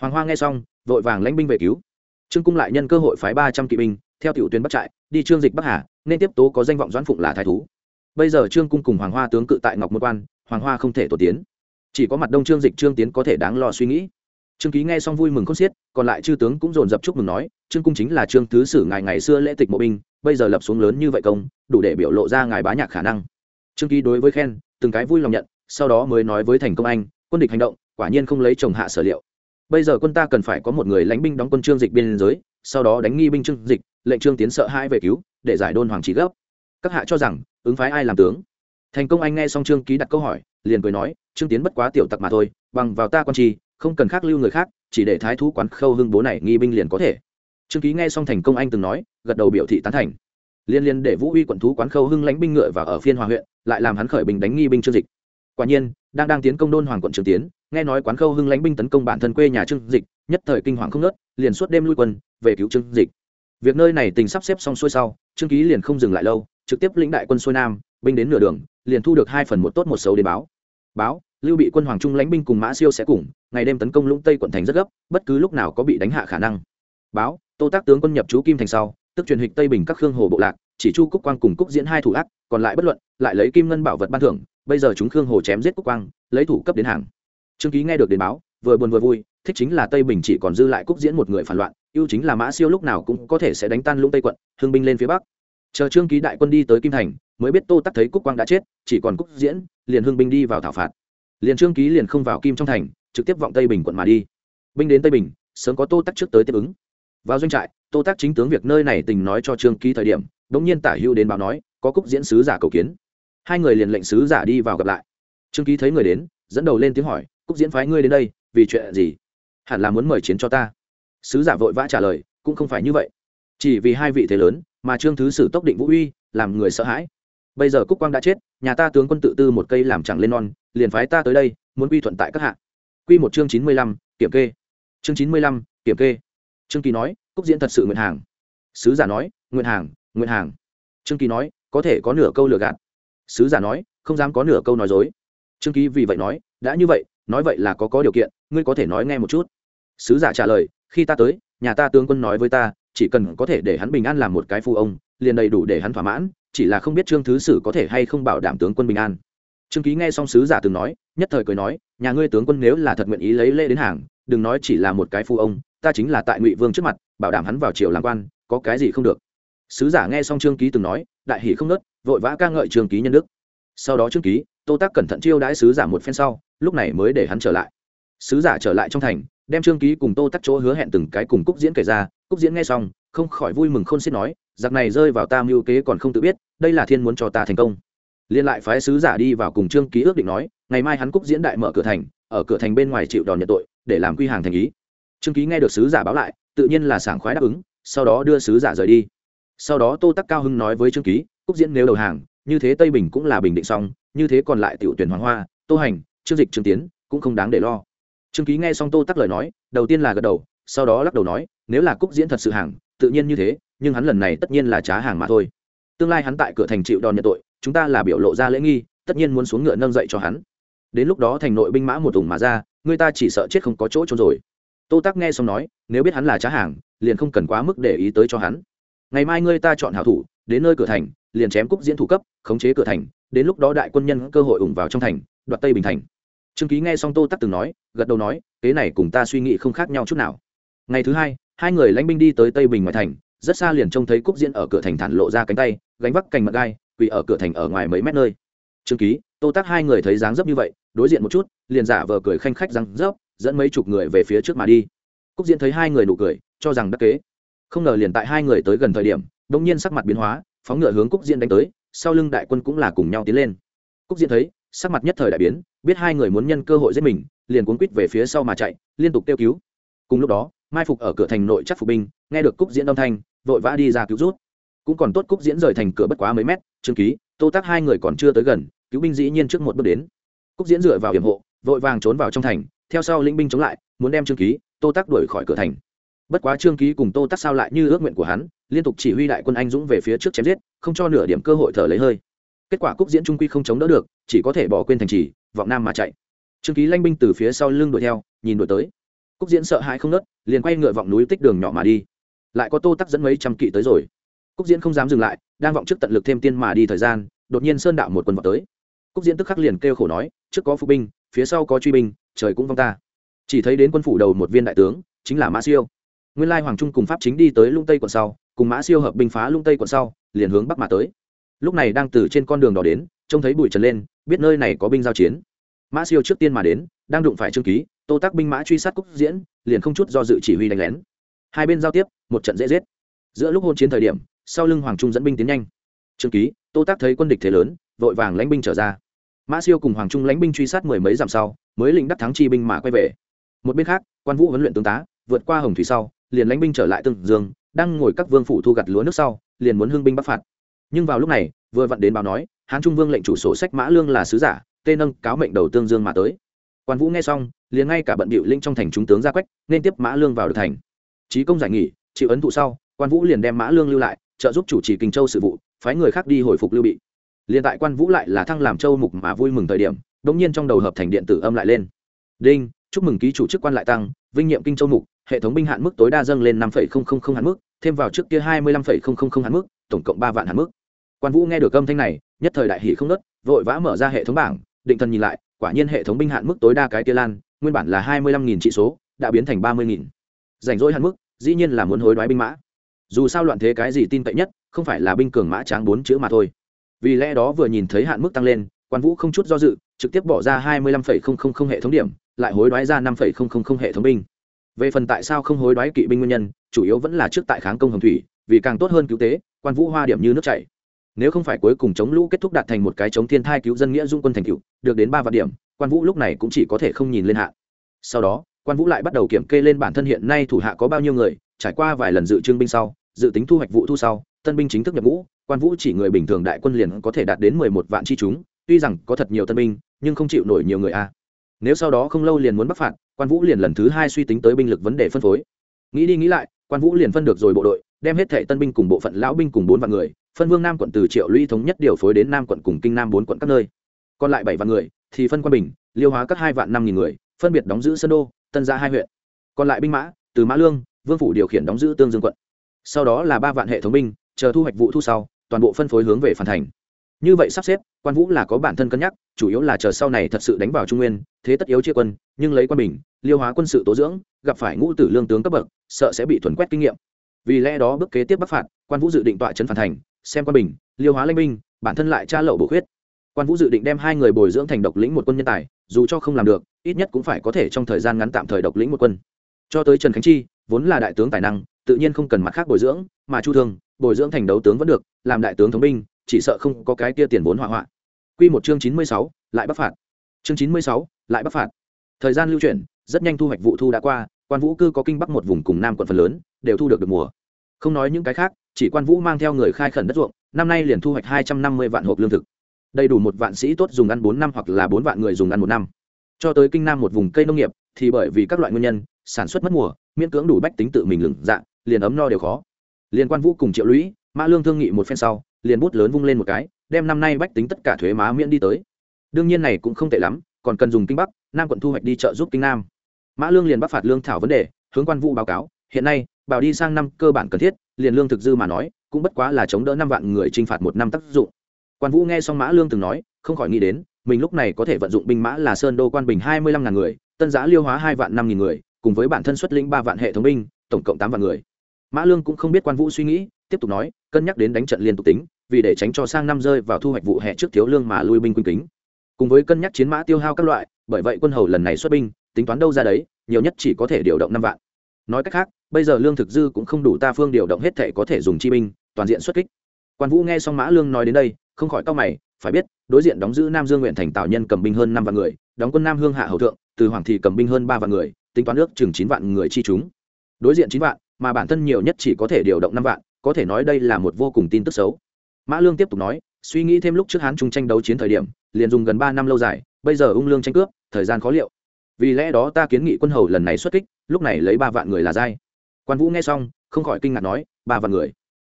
Hoàng hoa nghe xong, vội vàng lãnh binh về cứu. Trương cung lại nhân cơ hội phái ba trăm kỵ binh, theo tiểu tuyến bắc trại, đi trương dịch bắc hà, nên tiếp tố có danh vọng doãn phụng là thái thú bây giờ trương cung cùng hoàng hoa tướng cự tại ngọc môn quan, hoàng hoa không thể tổ tiến. Chỉ có mặt đông trương dịch trương tiến có thể đáng lo suy nghĩ. Trương ký nghe xong vui mừng khôn xiết, còn lại chư tướng cũng dồn dập chúc mừng nói, trương cung chính là trương thứ sử ngài ngày xưa lễ tịch mộ binh, bây giờ lập xuống lớn như vậy công, đủ để biểu lộ ra ngài bá nhạc khả năng. Trương ký đối với khen, từng cái vui lòng nhận, sau đó mới nói với thành công anh, quân địch hành động, quả nhiên không lấy chồng hạ sở liệu. Bây giờ quân ta cần phải có một người lãnh binh đóng quân trương dịch biên giới, sau đó đánh nghi binh trương dịch, lệnh trương tiến sợ hãi về cứu, để giải đôn hoàng trí gấp các hạ cho rằng ứng phái ai làm tướng? Thành công anh nghe xong trương ký đặt câu hỏi, liền cười nói, trương tiến bất quá tiểu tặc mà thôi, bằng vào ta quan trì, không cần khác lưu người khác, chỉ để thái thú quán khâu hưng bố này nghi binh liền có thể. Trương ký nghe xong thành công anh từng nói, gật đầu biểu thị tán thành. Liên liên để vũ uy quận thú quán khâu hưng lãnh binh ngựa và ở phiên hòa huyện, lại làm hắn khởi bình đánh nghi binh trương dịch. Quả nhiên, đang đang tiến công đôn hoàng quận trường tiến, nghe nói quán khâu hưng lãnh binh tấn công bản thân quê nhà trương dịch, nhất thời kinh hoàng không nớt liền suốt đêm lui quân, về cứu trương dịch. Việc nơi này tình sắp xếp xong xuôi sau, trương ký liền không dừng lại lâu trực tiếp lĩnh đại quân xuôi nam, binh đến nửa đường, liền thu được hai phần một tốt một xấu đến báo. Báo, lưu bị quân hoàng trung lãnh binh cùng mã siêu sẽ cùng, ngày đêm tấn công lũng tây quận thành rất gấp, bất cứ lúc nào có bị đánh hạ khả năng. Báo, tô tác tướng quân nhập chú kim thành sau, tức truyền hịch tây bình các khương hồ bộ lạc, chỉ chu cúc quang cùng cúc diễn hai thủ ác, còn lại bất luận, lại lấy kim ngân bảo vật ban thưởng, bây giờ chúng khương hồ chém giết cúc quang, lấy thủ cấp đến hàng. Trương ký nghe được đến báo, vừa buồn vừa vui, thích chính là tây bình chỉ còn dư lại cúc diễn một người phản loạn, ưu chính là mã siêu lúc nào cũng có thể sẽ đánh tan lũng tây quận hương binh lên phía bắc chờ trương ký đại quân đi tới kim thành, mới biết tô tắc thấy cúc quang đã chết, chỉ còn cúc diễn, liền hương binh đi vào thảo phạt. Liền trương ký liền không vào kim trong thành, trực tiếp vọng tây bình quận mà đi. Binh đến tây bình, sớm có tô tắc trước tới tiếp ứng. Vào doanh trại, tô tác chính tướng việc nơi này tình nói cho trương ký thời điểm đ ỗ n g nhiên tả hưu đến báo nói, có cúc diễn sứ giả cầu kiến. Hai người liền lệnh sứ giả đi vào gặp lại. Trương ký thấy người đến, dẫn đầu lên tiếng hỏi, cúc diễn phái ngươi đến đây, vì chuyện gì? Hẳn là muốn mời chiến cho ta. Sứ giả vội vã trả lời, cũng không phải như vậy chỉ vì hai vị thế lớn, mà trương thứ sử tốc định vũ uy, làm người sợ hãi. Bây giờ cúc quang đã chết, nhà ta tướng quân tự tư một cây làm chẳng lên non, liền phái ta tới đây, muốn quy thuận tại các hạ. Quy một chương chín mươi lăm, kiểm kê. Chương chín mươi lăm, kiểm kê. Trương kỳ nói, cúc diễn thật sự nguyện hàng. Sứ giả nói, nguyện hàng nguyện hàng. Trương kỳ nói, có thể có nửa câu lừa gạt. Sứ giả nói, không dám có nửa câu nói dối. Trương kỳ vì vậy nói, đã như vậy, nói vậy là có có điều kiện, ngươi có thể nói nghe một chút. Sứ giả trả lời, khi ta tới, nhà ta tướng quân nói với ta chỉ cần có thể để hắn bình an làm một cái phu ông, liền đầy đủ để hắn thỏa mãn, chỉ là không biết trương thứ sử có thể hay không bảo đảm tướng quân bình an. Trương ký nghe xong sứ giả từng nói, nhất thời cười nói, nhà ngươi tướng quân nếu là thật nguyện ý lấy lễ đến hàng, đừng nói chỉ là một cái phu ông, ta chính là tại ngụy vương trước mặt, bảo đảm hắn vào triều làm quan, có cái gì không được. Sứ giả nghe xong trương ký từng nói, đại hỷ không nớt, vội vã ca ngợi trương ký nhân đức. Sau đó trương ký, tô tác cẩn thận chiêu đãi sứ giả một phen sau, lúc này mới để hắn trở lại. Sứ giả trở lại trong thành đem trương ký cùng tô tắc chỗ hứa hẹn từng cái cùng cúc diễn kể ra, cúc diễn nghe xong, không khỏi vui mừng khôn xiết nói, giặc này rơi vào ta mưu kế còn không tự biết, đây là thiên muốn cho ta thành công. Liên lại phái sứ giả đi vào cùng trương ký ước định nói, ngày mai hắn cúc diễn đại mở cửa thành, ở cửa thành bên ngoài chịu đòn nhận tội, để làm quy hàng thành ý. Trương ký nghe được sứ giả báo lại, tự nhiên là sảng khoái đáp ứng, sau đó đưa sứ giả rời đi. Sau đó tô tắc cao hưng nói với trương ký, cúc diễn nếu đầu hàng, như thế tây bình cũng là bình định xong, như thế còn lại tiểu tuyển hoàng hoa, tô hành, trương dịch trương tiến, cũng không đáng để lo trương ký nghe xong tô tắc lời nói, đầu tiên là gật đầu, sau đó lắc đầu nói, nếu là cúc diễn thật sự hàng, tự nhiên như thế, nhưng hắn lần này tất nhiên là trá hàng mà thôi. Tương lai hắn tại cửa thành chịu đòn nhận tội, chúng ta là biểu lộ ra lễ nghi, tất nhiên muốn xuống ngựa nâng dậy cho hắn. Đến lúc đó thành nội binh mã một ủng mà ra, người ta chỉ sợ chết không có chỗ trốn rồi. Tô tắc nghe xong nói, nếu biết hắn là trá hàng, liền không cần quá mức để ý tới cho hắn. Ngày mai ngươi ta chọn hảo thủ, đến nơi cửa thành, liền chém cúc diễn thủ cấp, khống chế cửa thành, đến lúc đó đại quân nhân cơ hội ủng vào trong thành, đoạt tây bình thành trương ký nghe xong tô tắc từng nói, gật đầu nói, kế này cùng ta suy nghĩ không khác nhau chút nào. Ngày thứ hai hai người lãnh binh đi tới tây bình ngoài thành, rất xa liền trông thấy cúc diễn ở cửa thành thản lộ ra cánh tay, gánh vác cành mật gai, quỳ ở cửa thành ở ngoài mấy mét nơi. Trương ký, tô tắc hai người thấy dáng dấp như vậy, đối diện một chút, liền giả vờ cười khanh khách răng dấp, dẫn mấy chục người về phía trước mà đi. Cúc diễn thấy hai người nụ cười, cho rằng đắc kế. Không ngờ liền tại hai người tới gần thời điểm đ ỗ n g nhiên sắc mặt biến hóa, phóng ngựa hướng cúc diễn đánh tới, sau lưng đại quân cũng là cùng nhau tiến lên. Cúc diễn thấy, sắc mặt nhất thời đại biến biết hai người muốn nhân cơ hội giết mình, liền cuốn quýt về phía sau mà chạy, liên tục kêu cứu. Cùng lúc đó, mai phục ở cửa thành nội chắc phục binh, nghe được cúc diễn âm thanh, vội vã đi ra cứu rút. Cũng còn tốt cúc diễn rời thành cửa bất quá mấy mét trương ký, tô tác hai người còn chưa tới gần, cứu binh dĩ nhiên trước một bước đến. Cúc diễn dựa vào hiểm hộ, vội vàng trốn vào trong thành, theo sau linh binh chống lại, muốn đem trương ký, tô tác đuổi khỏi cửa thành. Bất quá trương ký cùng tô tác sao lại như ước nguyện của hắn, liên tục chỉ huy đại quân anh dũng về phía trước chém giết, không cho nửa điểm cơ hội thở lấy hơi. Kết quả cúc diễn trung quy không chống đỡ được, chỉ có thể bỏ quên thành trì vọng nam mà chạy. Trương ký lanh binh từ phía sau lưng đuổi theo, nhìn đuổi tới. Cúc diễn sợ hãi không nớt, liền quay ngựa vọng núi tích đường nhỏ mà đi. Lại có tô tắc dẫn mấy trăm kỵ tới rồi. Cúc diễn không dám dừng lại, đang vọng trước tận lực thêm tiên mà đi thời gian, đột nhiên sơn đạo một quân vào tới. Cúc diễn tức khắc liền kêu khổ nói, trước có phục binh, phía sau có truy binh, trời cũng vong ta. Chỉ thấy đến quân phủ đầu một viên đại tướng, chính là mã siêu. Nguyên lai hoàng trung cùng pháp chính đi tới lung tây quận sau, cùng mã siêu hợp binh phá lung tây quận sau, liền hướng bắc mà tới. Lúc này đang từ trên con đường đỏ đến trông thấy bụi trần lên, biết nơi này có binh giao chiến. Mã siêu trước tiên mà đến, đang đụng phải trương ký, tô tác binh mã truy sát cúc diễn, liền không chút do dự chỉ huy đánh lén. Hai bên giao tiếp, một trận dễ giết. Giữa lúc hôn chiến thời điểm, sau lưng hoàng trung dẫn binh tiến nhanh. Trương ký, tô tác thấy quân địch thế lớn, vội vàng lãnh binh trở ra. Mã siêu cùng hoàng trung lãnh binh truy sát mười mấy dặm sau, mới lĩnh đắc thắng chi binh mà quay về. Một bên khác, quan vũ huấn luyện tướng tá, vượt qua hồng thủy sau, liền lãnh binh trở lại tương dương, đang ngồi các vương phủ thu gặt lúa nước sau, liền muốn hưng binh bắc phạt. Nhưng vào lúc này, vừa vặn đến báo nói hán trung vương lệnh chủ sổ sách mã lương là sứ giả, tê nâng cáo mệnh đầu tương dương mà tới. Quan vũ nghe xong, liền ngay cả bận bịu linh trong thành chúng tướng ra quách, nên tiếp mã lương vào được thành. Trí công giải nghỉ, chịu ấn thụ sau, quan vũ liền đem mã lương lưu lại, trợ giúp chủ trì kinh châu sự vụ, phái người khác đi hồi phục lưu bị. Liền tại quan vũ lại là thăng làm châu mục mà vui mừng thời điểm, Đống nhiên trong đầu hợp thành điện tử âm lại lên. Đinh, chúc mừng ký chủ chức quan lại tăng, vinh nhiệm kinh châu mục, hệ thống binh hạn mức tối đa dâng lên năm hạn mức, thêm vào trước kia hai mươi năm hạn mức, tổng cộng ba vạn hạn mức quan vũ nghe được âm thanh này, nhất thời đại hỷ không nớt, vội vã mở ra hệ thống bảng, định thần nhìn lại, quả nhiên hệ thống binh hạn mức tối đa cái kia lan, nguyên bản là hai mươi lăm nghìn trị số, đã biến thành ba mươi nghìn. Rảnh rỗi hạn mức, dĩ nhiên là muốn hối đoái binh mã. Dù sao loạn thế cái gì tin cậy nhất, không phải là binh cường mã tráng bốn chữ mà thôi. Vì lẽ đó vừa nhìn thấy hạn mức tăng lên, quan vũ không chút do dự, trực tiếp bỏ ra hai mươi lăm phẩy không không không hệ thống điểm, lại hối đoái ra năm phẩy không không không hệ thống binh. Về phần tại sao không hối đoái kỵ binh nguyên nhân, chủ yếu vẫn là trước tại kháng công hồng thủy, vì càng tốt hơn cứu tế, quan vũ hoa điểm như nước chảy nếu không phải cuối cùng chống lũ kết thúc đạt thành một cái chống thiên thai cứu dân nghĩa dung quân thành cựu được đến ba vạn điểm, quan vũ lúc này cũng chỉ có thể không nhìn lên hạ. Sau đó, quan vũ lại bắt đầu kiểm kê lên bản thân hiện nay thủ hạ có bao nhiêu người, trải qua vài lần dự trương binh sau, dự tính thu hoạch vụ thu sau, tân binh chính thức nhập ngũ, quan vũ chỉ người bình thường đại quân liền có thể đạt đến mười một vạn chi chúng, tuy rằng có thật nhiều tân binh, nhưng không chịu nổi nhiều người a. Nếu sau đó không lâu liền muốn bắc phạt, quan vũ liền lần thứ hai suy tính tới binh lực vấn đề phân phối. Nghĩ đi nghĩ lại, quan vũ liền phân được rồi bộ đội, đem hết thệ tân binh cùng bộ phận lão binh cùng bốn vạn người phân vương nam quận từ triệu lũy thống nhất điều phối đến nam quận cùng kinh nam bốn quận các nơi. Còn lại bảy vạn người thì phân quan bình, liêu hóa các hai vạn năm nghìn người, phân biệt đóng giữ sân đô, tân gia hai huyện. Còn lại binh mã, từ mã lương, vương phủ điều khiển đóng giữ tương dương quận. Sau đó là ba vạn hệ thống binh, chờ thu hoạch vụ thu sau, toàn bộ phân phối hướng về phản thành. Như vậy sắp xếp, quan vũ là có bản thân cân nhắc, chủ yếu là chờ sau này thật sự đánh vào trung nguyên, thế tất yếu chia quân, nhưng lấy quan bình, liêu hóa quân sự tố dưỡng, gặp phải ngũ tử lương tướng cấp bậc, sợ sẽ bị thuần quét kinh nghiệm. Vì lẽ đó bước kế tiếp bắc phạt, quan vũ dự định tọa trấn phản thành xem quan bình, liêu hóa lãnh binh, bản thân lại tra lậu bổ khuyết. Quan vũ dự định đem hai người bồi dưỡng thành độc lĩnh một quân nhân tài, dù cho không làm được, ít nhất cũng phải có thể trong thời gian ngắn tạm thời độc lĩnh một quân. Cho tới trần khánh chi, vốn là đại tướng tài năng, tự nhiên không cần mặt khác bồi dưỡng, mà chu thương, bồi dưỡng thành đấu tướng vẫn được, làm đại tướng thống binh, chỉ sợ không có cái kia tiền vốn hỏa hoạn. Quy một chương chín mươi sáu, lại bắc phạt. Chương chín mươi sáu, lại bắc phạt. Thời gian lưu chuyển, rất nhanh thu hoạch vụ thu đã qua, quan vũ cư có kinh bắc một vùng cùng nam quận phần lớn, đều thu được được mùa. Không nói những cái khác chỉ quan vũ mang theo người khai khẩn đất ruộng, năm nay liền thu hoạch hai trăm năm mươi vạn hộp lương thực. Đầy đủ một vạn sĩ tốt dùng ăn bốn năm hoặc là bốn vạn người dùng ăn một năm. Cho tới kinh nam một vùng cây nông nghiệp, thì bởi vì các loại nguyên nhân, sản xuất mất mùa, miễn cưỡng đủ bách tính tự mình lửng dạng liền ấm no đều khó. Liên quan vũ cùng triệu lũy, mã lương thương nghị một phen sau, liền bút lớn vung lên một cái, đem năm nay bách tính tất cả thuế má miễn đi tới. Đương nhiên này cũng không tệ lắm, còn cần dùng kinh bắc, nam quận thu hoạch đi chợ giúp kinh nam. Mã lương liền bắc phạt lương thảo vấn đề, hướng quan vũ báo cáo, hiện nay bảo đi sang năm cơ bản cần thiết, liền lương thực dư mà nói, cũng bất quá là chống đỡ năm vạn người t r i n h phạt một năm tác dụng. Quan vũ nghe xong mã lương từng nói, không khỏi nghĩ đến, mình lúc này có thể vận dụng binh mã là sơn đô quan bình hai mươi lăm ngàn người, tân giã liêu hóa hai vạn năm nghìn người, cùng với bản thân xuất lĩnh ba vạn hệ thống binh, tổng cộng tám vạn người. Mã lương cũng không biết quan vũ suy nghĩ, tiếp tục nói, cân nhắc đến đánh trận liên tục tính, vì để tránh cho sang năm rơi vào thu hoạch vụ hè trước thiếu lương mà lui binh quynh kính. Cùng với cân nhắc chiến mã tiêu hao các loại, bởi vậy quân hầu lần này xuất binh, tính toán đâu ra đấy, nhiều nhất chỉ có thể điều động năm vạn nói cách khác, bây giờ lương thực dư cũng không đủ ta phương điều động hết thể có thể dùng chi binh, toàn diện xuất kích. Quan vũ nghe xong mã lương nói đến đây, không khỏi cao mày, phải biết, đối diện đóng giữ nam dương nguyện thành tạo nhân cầm binh hơn năm vạn người, đóng quân nam hương hạ hậu thượng, từ hoàng thị cầm binh hơn ba vạn người, tính toán ước chừng chín vạn người chi chúng. Đối diện chín vạn, mà bản thân nhiều nhất chỉ có thể điều động năm vạn, có thể nói đây là một vô cùng tin tức xấu. Mã lương tiếp tục nói, suy nghĩ thêm lúc trước hán trung tranh đấu chiến thời điểm, liền dùng gần ba năm lâu dài, bây giờ ung lương tranh cướp, thời gian khó liệu vì lẽ đó ta kiến nghị quân hầu lần này xuất kích, lúc này lấy ba vạn người là dai. Quan vũ nghe xong, không khỏi kinh ngạc nói, ba vạn người?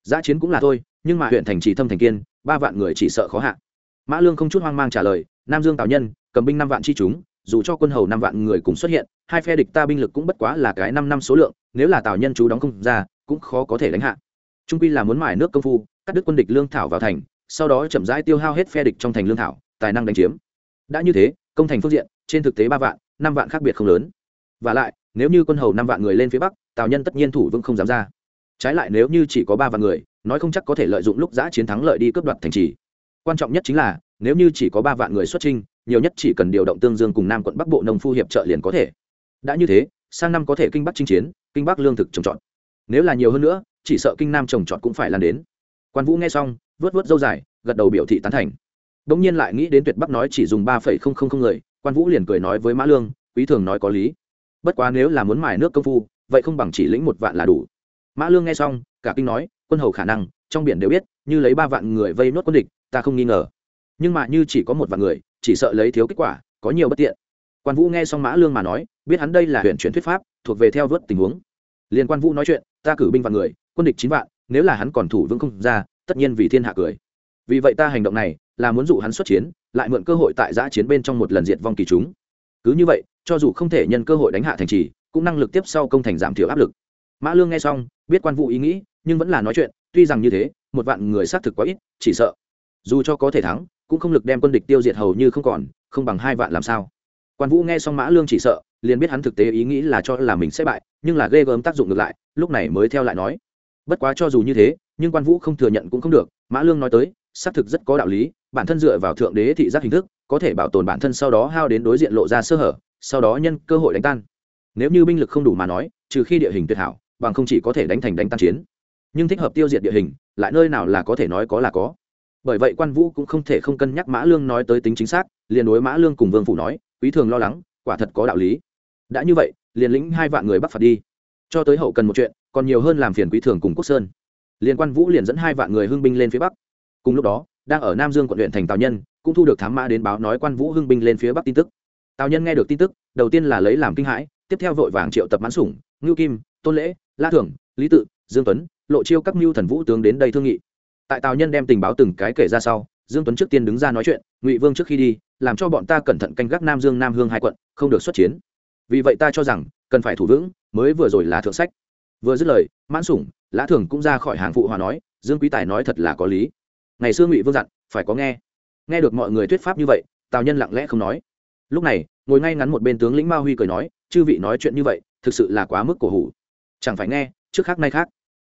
Giã chiến cũng là thôi, nhưng mà huyện thành trì thâm thành kiên, ba vạn người chỉ sợ khó hạ. Mã lương không chút hoang mang trả lời, nam dương tào nhân, cầm binh năm vạn chi chúng, dù cho quân hầu năm vạn người cùng xuất hiện, hai phe địch ta binh lực cũng bất quá là cái năm năm số lượng, nếu là tào nhân chú đóng không ra, cũng khó có thể đánh hạ. Trung quy là muốn mải nước công phu, cắt đứt quân địch lương thảo vào thành, sau đó chậm rãi tiêu hao hết phe địch trong thành lương thảo, tài năng đánh chiếm. Đã như thế, công thành phương diện, trên thực tế ba vạn năm vạn khác biệt không lớn. Và lại, nếu như quân hầu năm vạn người lên phía bắc, tào nhân tất nhiên thủ vững không dám ra. Trái lại nếu như chỉ có ba vạn người, nói không chắc có thể lợi dụng lúc giã chiến thắng lợi đi cướp đoạt thành trì. Quan trọng nhất chính là, nếu như chỉ có ba vạn người xuất trinh nhiều nhất chỉ cần điều động tương dương cùng nam quận bắc bộ nông phu hiệp trợ liền có thể. Đã như thế, sang năm có thể kinh bắc chinh chiến, kinh bắc lương thực trồng trọt. Nếu là nhiều hơn nữa, chỉ sợ kinh nam trồng trọt cũng phải lan đến. Quan vũ nghe xong, vớt vớt dâu dài, gật đầu biểu thị tán thành. Đông nhiên lại nghĩ đến tuyệt bắc nói chỉ dùng ba phẩy không không không người quan vũ liền cười nói với mã lương, quý thường nói có lý. Bất quá nếu là muốn mài nước công phu, vậy không bằng chỉ lĩnh một vạn là đủ. Mã lương nghe xong, cả kinh nói, quân hầu khả năng, trong biển đều biết, như lấy ba vạn người vây nốt quân địch, ta không nghi ngờ. Nhưng mà như chỉ có một vạn người, chỉ sợ lấy thiếu kết quả, có nhiều bất tiện. Quan vũ nghe xong mã lương mà nói, biết hắn đây là huyện chuyển thuyết pháp, thuộc về theo vớt tình huống. Liền quan vũ nói chuyện, ta cử binh vạn người, quân địch chín vạn, nếu là hắn còn thủ vững không ra, tất nhiên vì thiên hạ cười. Vì vậy ta hành động này, là muốn dụ hắn xuất chiến lại mượn cơ hội tại giã chiến bên trong một lần diệt vong kỳ chúng. Cứ như vậy, cho dù không thể nhân cơ hội đánh hạ thành trì, cũng năng lực tiếp sau công thành giảm thiểu áp lực. Mã lương nghe xong, biết quan vụ ý nghĩ, nhưng vẫn là nói chuyện, tuy rằng như thế, một vạn người xác thực quá ít, chỉ sợ. Dù cho có thể thắng, cũng không lực đem quân địch tiêu diệt hầu như không còn, không bằng hai vạn làm sao. Quan vũ nghe xong mã lương chỉ sợ, liền biết hắn thực tế ý nghĩ là cho là mình sẽ bại, nhưng là ghê gớm tác dụng ngược lại, lúc này mới theo lại nói. Bất quá cho dù như thế, nhưng quan vũ không thừa nhận cũng không được, mã lương nói tới xác thực rất có đạo lý, bản thân dựa vào thượng đế thị giác hình thức, có thể bảo tồn bản thân sau đó hao đến đối diện lộ ra sơ hở, sau đó nhân cơ hội đánh tan. Nếu như binh lực không đủ mà nói, trừ khi địa hình tuyệt hảo, bằng không chỉ có thể đánh thành đánh tan chiến. Nhưng thích hợp tiêu diệt địa hình, lại nơi nào là có thể nói có là có. Bởi vậy quan vũ cũng không thể không cân nhắc mã lương nói tới tính chính xác, liền đối mã lương cùng vương phủ nói, quý thường lo lắng, quả thật có đạo lý. Đã như vậy, liền lĩnh hai vạn người bắc phạt đi. Cho tới hậu cần một chuyện, còn nhiều hơn làm phiền quý thường cùng quốc sơn. Liên quan vũ liền dẫn hai vạn người hưng binh lên phía bắc cùng lúc đó, đang ở nam dương quận huyện thành tào nhân, cũng thu được thám mã đến báo nói quan vũ hưng binh lên phía bắc tin tức. Tào nhân nghe được tin tức, đầu tiên là lấy làm kinh hãi, tiếp theo vội vàng triệu tập mãn sủng, ngưu kim, tôn lễ, la thưởng, lý tự, dương tuấn, lộ chiêu các mưu thần vũ tướng đến đây thương nghị. Tại tào nhân đem tình báo từng cái kể ra sau, dương tuấn trước tiên đứng ra nói chuyện, ngụy vương trước khi đi, làm cho bọn ta cẩn thận canh gác nam dương nam hương hai quận, không được xuất chiến. Vì vậy ta cho rằng, cần phải thủ vững, mới vừa rồi là thượng sách. Vừa dứt lời, mãn sủng lã thường cũng ra khỏi hàng phụ hòa nói, dương quý tài nói thật là có lý ngày xưa ngụy vương dặn, phải có nghe. Nghe được mọi người thuyết pháp như vậy, tào nhân lặng lẽ không nói. Lúc này, ngồi ngay ngắn một bên tướng lĩnh ma huy cười nói, chư vị nói chuyện như vậy, thực sự là quá mức cổ hủ. Chẳng phải nghe, trước khác nay khác.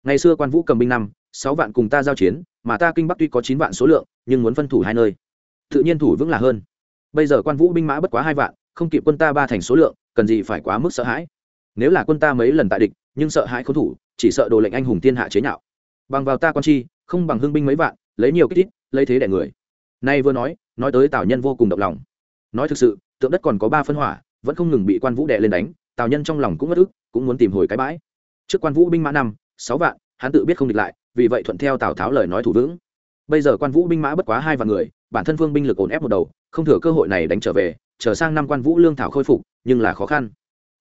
Ngày xưa quan vũ cầm binh năm, sáu vạn cùng ta giao chiến, mà ta kinh bắc tuy có chín vạn số lượng, nhưng muốn phân thủ hai nơi. Tự nhiên thủ vững là hơn. Bây giờ quan vũ binh mã bất quá hai vạn, không kịp quân ta ba thành số lượng, cần gì phải quá mức sợ hãi? Nếu là quân ta mấy lần tại địch, nhưng sợ hãi không thủ, chỉ sợ đồ lệnh anh hùng thiên hạ chế nhạo. Bằng vào ta quan chi, không bằng hưng binh mấy vạn lấy nhiều kích thích, lấy thế đẻ người. Nay vừa nói nói tới tào nhân vô cùng động lòng. Nói thực sự, tượng đất còn có ba phân hỏa, vẫn không ngừng bị quan vũ đệ lên đánh, tào nhân trong lòng cũng bất ức, cũng muốn tìm hồi cái bãi. Trước quan vũ binh mã năm, sáu vạn, hắn tự biết không địch lại, vì vậy thuận theo tào tháo lời nói thủ vững. Bây giờ quan vũ binh mã bất quá hai vạn người, bản thân vương binh lực ổn ép một đầu, không thừa cơ hội này đánh trở về trở sang năm quan vũ lương thảo khôi phục, nhưng là khó khăn.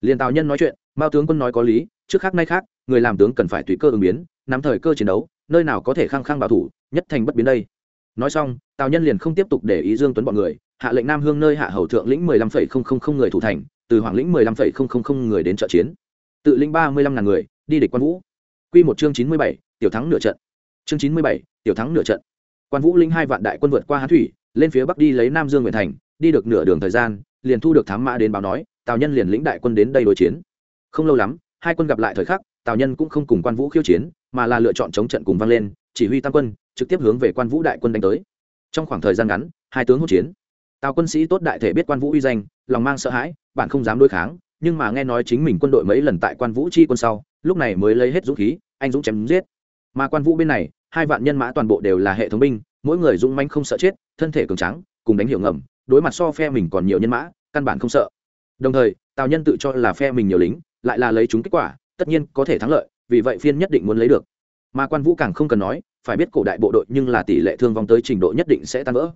Liền tào nhân nói chuyện, mao tướng quân nói có lý, trước khác nay khác, người làm tướng cần phải tùy cơ ứng biến, nắm thời cơ chiến đấu nơi nào có thể khăng khăng bảo thủ, nhất thành bất biến đây. Nói xong, tào nhân liền không tiếp tục để ý dương tuấn bọn người, hạ lệnh nam hương nơi hạ hầu thượng lĩnh mười lăm phẩy không không không người thủ thành, từ hoàng lĩnh mười lăm phẩy không không không người đến trợ chiến. Tự lĩnh ba mươi lăm ngàn người, đi địch quan vũ. Quy một chương chín mươi bảy, tiểu thắng nửa trận. Chương chín mươi bảy, tiểu thắng nửa trận. Quan vũ lĩnh hai vạn đại quân vượt qua hán thủy, lên phía bắc đi lấy nam dương nguyện thành, đi được nửa đường thời gian, liền thu được thám mã đến báo nói, tào nhân liền lĩnh đại quân đến đây đối chiến. Không lâu lắm, hai quân gặp lại thời khắc tào nhân cũng không cùng quan vũ khiêu chiến, mà là lựa chọn chống trận cùng vang lên, chỉ huy tam quân, trực tiếp hướng về quan vũ đại quân đánh tới. Trong khoảng thời gian ngắn, hai tướng hỗn chiến. Tào quân sĩ tốt đại thể biết quan vũ uy danh, lòng mang sợ hãi, bạn không dám đối kháng, nhưng mà nghe nói chính mình quân đội mấy lần tại quan vũ chi quân sau, lúc này mới lấy hết dũng khí, anh dũng chém giết. Mà quan vũ bên này, hai vạn nhân mã toàn bộ đều là hệ thống binh, mỗi người dũng manh không sợ chết, thân thể cường trắng cùng đánh hiệu ngầm, đối mặt so phe mình còn nhiều nhân mã, căn bản không sợ. Đồng thời, tào nhân tự cho là phe mình nhiều lính, lại là lấy chúng kết quả tất nhiên có thể thắng lợi, vì vậy phiên nhất định muốn lấy được. Mà quan vũ càng không cần nói, phải biết cổ đại bộ đội nhưng là tỷ lệ thương vong tới trình độ nhất định sẽ tan vỡ.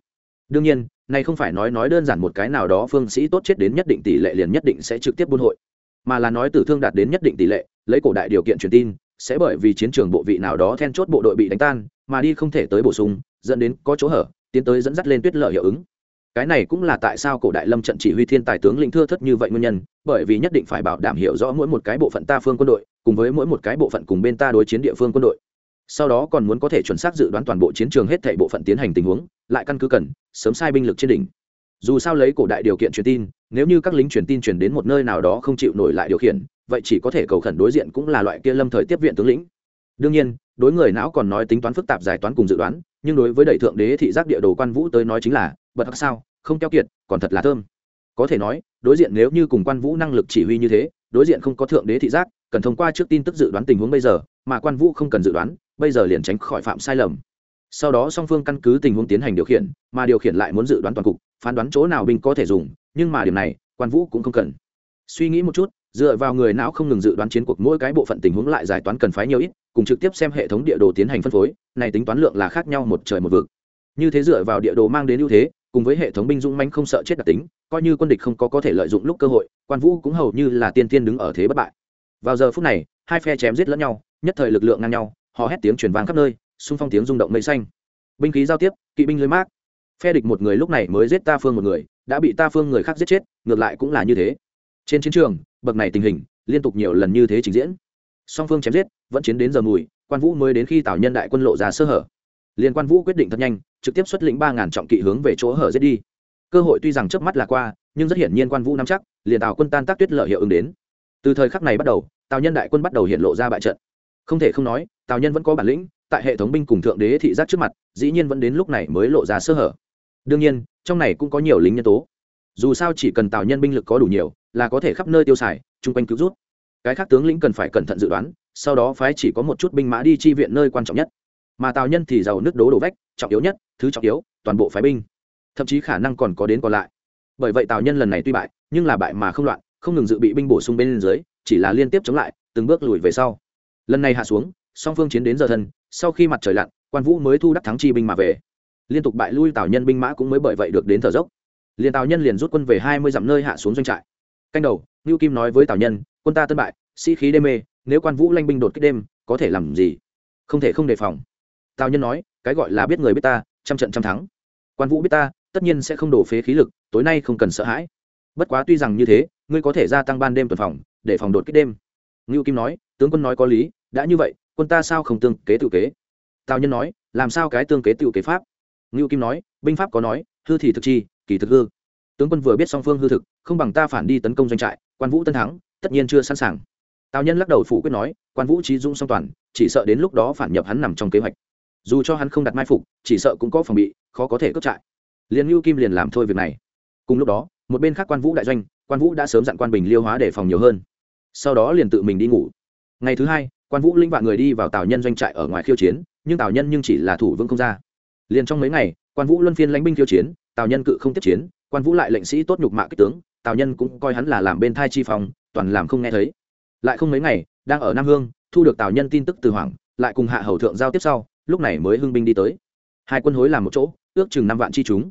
Đương nhiên, này không phải nói nói đơn giản một cái nào đó phương sĩ tốt chết đến nhất định tỷ lệ liền nhất định sẽ trực tiếp buôn hội, mà là nói tử thương đạt đến nhất định tỷ lệ, lấy cổ đại điều kiện truyền tin, sẽ bởi vì chiến trường bộ vị nào đó then chốt bộ đội bị đánh tan, mà đi không thể tới bổ sung, dẫn đến có chỗ hở, tiến tới dẫn dắt lên tuyết lợi hiệu ứng cái này cũng là tại sao cổ đại lâm trận chỉ huy thiên tài tướng lĩnh thưa thất như vậy nguyên nhân, bởi vì nhất định phải bảo đảm hiểu rõ mỗi một cái bộ phận ta phương quân đội, cùng với mỗi một cái bộ phận cùng bên ta đối chiến địa phương quân đội. Sau đó còn muốn có thể chuẩn xác dự đoán toàn bộ chiến trường hết thảy bộ phận tiến hành tình huống, lại căn cứ cần, sớm sai binh lực trên đỉnh. Dù sao lấy cổ đại điều kiện truyền tin, nếu như các lính truyền tin truyền đến một nơi nào đó không chịu nổi lại điều khiển, vậy chỉ có thể cầu khẩn đối diện cũng là loại kia lâm thời tiếp viện tướng lĩnh. Đương nhiên, đối người não còn nói tính toán phức tạp giải toán cùng dự đoán, nhưng đối với đại thượng đế thị giác địa đồ quan vũ tới nói chính là bật hắc sao, không keo kiệt, còn thật là thơm. Có thể nói, đối diện nếu như cùng quan vũ năng lực chỉ huy như thế, đối diện không có thượng đế thị giác, cần thông qua trước tin tức dự đoán tình huống bây giờ, mà quan vũ không cần dự đoán, bây giờ liền tránh khỏi phạm sai lầm. Sau đó song phương căn cứ tình huống tiến hành điều khiển, mà điều khiển lại muốn dự đoán toàn cục, phán đoán chỗ nào binh có thể dùng, nhưng mà điểm này, quan vũ cũng không cần. Suy nghĩ một chút, dựa vào người não không ngừng dự đoán chiến cuộc mỗi cái bộ phận tình huống lại giải toán cần phái nhiều ít, cùng trực tiếp xem hệ thống địa đồ tiến hành phân phối, này tính toán lượng là khác nhau một trời một vực. Như thế dựa vào địa đồ mang đến ưu thế cùng với hệ thống binh dũng mãnh không sợ chết đặc tính, coi như quân địch không có có thể lợi dụng lúc cơ hội, quan vũ cũng hầu như là tiên tiên đứng ở thế bất bại. Vào giờ phút này, hai phe chém giết lẫn nhau, nhất thời lực lượng ngang nhau họ hét tiếng truyền vang khắp nơi, xung phong tiếng rung động mây xanh. Binh khí giao tiếp, kỵ binh lưới mát phe địch một người lúc này mới giết ta phương một người, đã bị ta phương người khác giết chết, ngược lại cũng là như thế. Trên chiến trường, bậc này tình hình liên tục nhiều lần như thế trình diễn. Song phương chém giết, vẫn chiến đến giờ mùi, quan vũ mới đến khi tào nhân đại quân lộ ra sơ hở liên quan vũ quyết định thật nhanh, trực tiếp xuất lĩnh ba ngàn trọng kỵ hướng về chỗ hở giết đi. Cơ hội tuy rằng trước mắt là qua, nhưng rất hiển nhiên quan vũ nắm chắc, liền tào quân tan tác tuyết lợi hiệu ứng đến. Từ thời khắc này bắt đầu, tào nhân đại quân bắt đầu hiện lộ ra bại trận. Không thể không nói, tào nhân vẫn có bản lĩnh, tại hệ thống binh cùng thượng đế thị giác trước mặt, dĩ nhiên vẫn đến lúc này mới lộ ra sơ hở. Đương nhiên, trong này cũng có nhiều lính nhân tố. Dù sao chỉ cần tào nhân binh lực có đủ nhiều, là có thể khắp nơi tiêu xài, chung quanh cứu rút. Cái khác tướng lĩnh cần phải cẩn thận dự đoán, sau đó phái chỉ có một chút binh mã đi chi viện nơi quan trọng nhất mà tào nhân thì giàu nước đố đổ vách, trọng yếu nhất, thứ trọng yếu, toàn bộ phái binh. Thậm chí khả năng còn có đến còn lại. Bởi vậy tào nhân lần này tuy bại, nhưng là bại mà không loạn, không ngừng dự bị binh bổ sung bên dưới, chỉ là liên tiếp chống lại, từng bước lùi về sau. Lần này hạ xuống, song phương chiến đến giờ thân, sau khi mặt trời lặn, quan vũ mới thu đắc thắng chi binh mà về. Liên tục bại lui tào nhân binh mã cũng mới bởi vậy được đến thở dốc. Liền tào nhân liền rút quân về hai mươi dặm nơi hạ xuống doanh trại. Canh đầu, ngưu kim nói với tào nhân, quân ta tân bại, sĩ khí đê mê, nếu quan vũ lanh binh đột kích đêm, có thể làm gì? Không thể không đề phòng tào nhân nói, cái gọi là biết người biết ta, trăm trận trăm thắng. Quan vũ biết ta, tất nhiên sẽ không đổ phế khí lực, tối nay không cần sợ hãi. Bất quá tuy rằng như thế, ngươi có thể gia tăng ban đêm tuần phòng, để phòng đột kích đêm. Ngưu kim nói, tướng quân nói có lý, đã như vậy, quân ta sao không tương kế tự kế? Tào nhân nói, làm sao cái tương kế tự kế pháp? Ngưu kim nói, binh pháp có nói, hư thì thực chi, kỳ thực hư. Tướng quân vừa biết song phương hư thực, không bằng ta phản đi tấn công doanh trại, quan vũ tân thắng, tất nhiên chưa sẵn sàng. Tào nhân lắc đầu phủ quyết nói, quan vũ trí dũng song toàn, chỉ sợ đến lúc đó phản nhập hắn nằm trong kế hoạch dù cho hắn không đặt mai phục, chỉ sợ cũng có phòng bị, khó có thể cướp trại. Liền ngưu kim liền làm thôi việc này. Cùng lúc đó, một bên khác quan vũ đại doanh, quan vũ đã sớm dặn quan bình liêu hóa để phòng nhiều hơn. Sau đó liền tự mình đi ngủ. Ngày thứ hai, quan vũ linh vạn người đi vào tào nhân doanh trại ở ngoài khiêu chiến, nhưng tào nhân nhưng chỉ là thủ vương không ra. Liền trong mấy ngày, quan vũ luân phiên lãnh binh khiêu chiến, tào nhân cự không tiếp chiến, quan vũ lại lệnh sĩ tốt nhục mạ kích tướng, tào nhân cũng coi hắn là làm bên thai chi phòng toàn làm không nghe thấy. Lại không mấy ngày, đang ở nam hương, thu được tào nhân tin tức từ hoàng lại cùng hạ hầu thượng giao tiếp sau lúc này mới hưng binh đi tới. Hai quân hối làm một chỗ, ước chừng năm vạn chi chúng.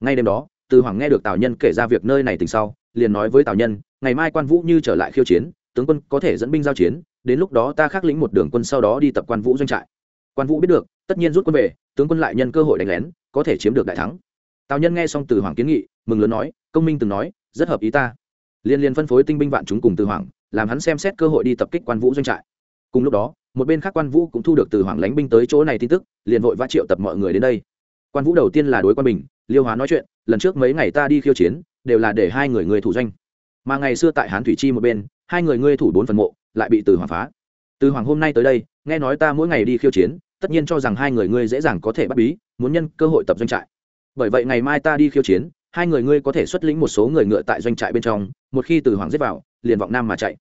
Ngay đêm đó, từ hoàng nghe được tào nhân kể ra việc nơi này tình sau, liền nói với tào nhân, ngày mai quan vũ như trở lại khiêu chiến, tướng quân có thể dẫn binh giao chiến, đến lúc đó ta khắc lĩnh một đường quân sau đó đi tập quan vũ doanh trại. Quan vũ biết được, tất nhiên rút quân về, tướng quân lại nhân cơ hội đánh lén, có thể chiếm được đại thắng. Tào nhân nghe xong từ hoàng kiến nghị, mừng lớn nói, công minh từng nói, rất hợp ý ta. Liên liên phân phối tinh binh vạn chúng cùng từ hoàng làm hắn xem xét cơ hội đi tập kích quan vũ doanh trại. Cùng lúc đó một bên khác quan vũ cũng thu được từ hoàng lánh binh tới chỗ này tin tức, liền vội vã triệu tập mọi người đến đây. Quan vũ đầu tiên là đối quan bình, liêu hóa nói chuyện, lần trước mấy ngày ta đi khiêu chiến, đều là để hai người người thủ doanh. Mà ngày xưa tại hán thủy chi một bên, hai người ngươi thủ bốn phần mộ, lại bị từ hoàng phá. Từ hoàng hôm nay tới đây, nghe nói ta mỗi ngày đi khiêu chiến, tất nhiên cho rằng hai người ngươi dễ dàng có thể bắt bí, muốn nhân cơ hội tập doanh trại. Bởi vậy ngày mai ta đi khiêu chiến, hai người ngươi có thể xuất lĩnh một số người ngựa tại doanh trại bên trong, một khi từ hoàng giết vào, liền vọng nam mà chạy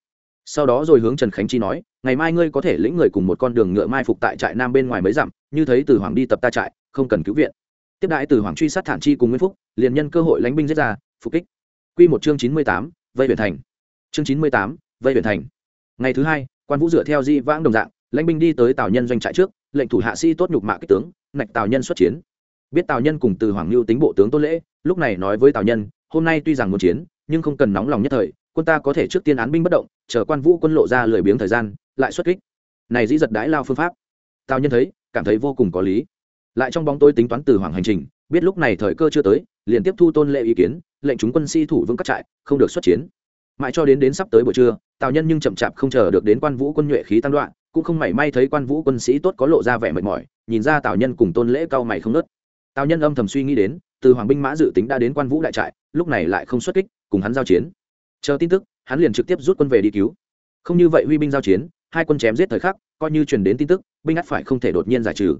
sau đó rồi hướng trần khánh chi nói, ngày mai ngươi có thể lĩnh người cùng một con đường ngựa mai phục tại trại nam bên ngoài mấy dặm, như thấy từ hoàng đi tập ta trại, không cần cứu viện. Tiếp đãi từ hoàng truy sát thản chi cùng nguyễn phúc, liền nhân cơ hội lánh binh giết ra, phục kích. Q một chương chín mươi tám, vây huyện thành. Chương chín mươi tám, vây huyện thành. Ngày thứ hai, quan vũ dựa theo di vãng đồng dạng lãnh binh đi tới tào nhân doanh trại trước, lệnh thủ hạ sĩ tốt nhục mạ kích tướng, nạch tào nhân xuất chiến. Biết tào nhân cùng từ hoàng lưu tính bộ tướng tôn lễ, lúc này nói với tào nhân, hôm nay tuy rằng muốn chiến, nhưng không cần nóng lòng nhất thời quân ta có thể trước tiên án binh bất động, chờ quan vũ quân lộ ra lười biếng thời gian, lại xuất kích. Này dĩ giật đãi lao phương pháp. Tào nhân thấy, cảm thấy vô cùng có lý. Lại trong bóng tôi tính toán từ hoàng hành trình, biết lúc này thời cơ chưa tới, liền tiếp thu tôn lệ ý kiến, lệnh chúng quân si thủ vững các trại, không được xuất chiến. Mãi cho đến đến sắp tới buổi trưa, tào nhân nhưng chậm chạp không chờ được đến quan vũ quân nhuệ khí tăng đoạn, cũng không mảy may thấy quan vũ quân sĩ tốt có lộ ra vẻ mệt mỏi, nhìn ra tào nhân cùng tôn lễ cao mày không nớt tào nhân âm thầm suy nghĩ đến, từ hoàng binh mã dự tính đã đến quan vũ đại trại, lúc này lại không xuất kích, cùng hắn giao chiến chờ tin tức, hắn liền trực tiếp rút quân về đi cứu. Không như vậy huy binh giao chiến, hai quân chém giết thời khắc, coi như truyền đến tin tức, binh ắt phải không thể đột nhiên giải trừ.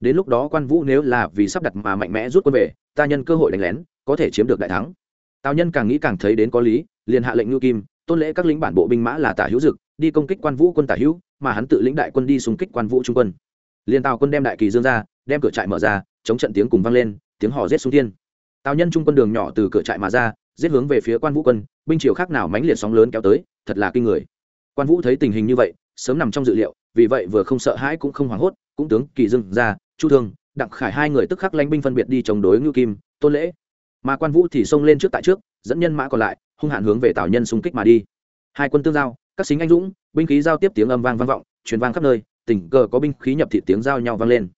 Đến lúc đó quan vũ nếu là vì sắp đặt mà mạnh mẽ rút quân về, ta nhân cơ hội đánh lén, có thể chiếm được đại thắng. Tào nhân càng nghĩ càng thấy đến có lý, liền hạ lệnh ngưu kim, tôn lễ các lính bản bộ binh mã là tả hữu dực, đi công kích quan vũ quân tả hữu, mà hắn tự lĩnh đại quân đi xung kích quan vũ trung quân. Liền tào quân đem đại kỳ dương ra, đem cửa trại mở ra, chống trận tiếng cùng vang lên, tiếng hò rết xuống thiên. Tào nhân trung quân đường nhỏ từ cửa trại mà ra giết hướng về phía quan vũ quân, binh triều khác nào mãnh liệt sóng lớn kéo tới, thật là kinh người. Quan vũ thấy tình hình như vậy, sớm nằm trong dự liệu, vì vậy vừa không sợ hãi cũng không hoảng hốt, cũng tướng kỳ dưng ra, chu thương, đặng khải hai người tức khắc lanh binh phân biệt đi chống đối ngưu kim, tôn lễ. Mà quan vũ thì xông lên trước tại trước, dẫn nhân mã còn lại, hung hạn hướng về tào nhân xung kích mà đi. Hai quân tương giao, các xính anh dũng, binh khí giao tiếp tiếng âm vang vang vọng, truyền vang khắp nơi, tình cờ có binh khí nhập thị tiếng giao nhau vang lên.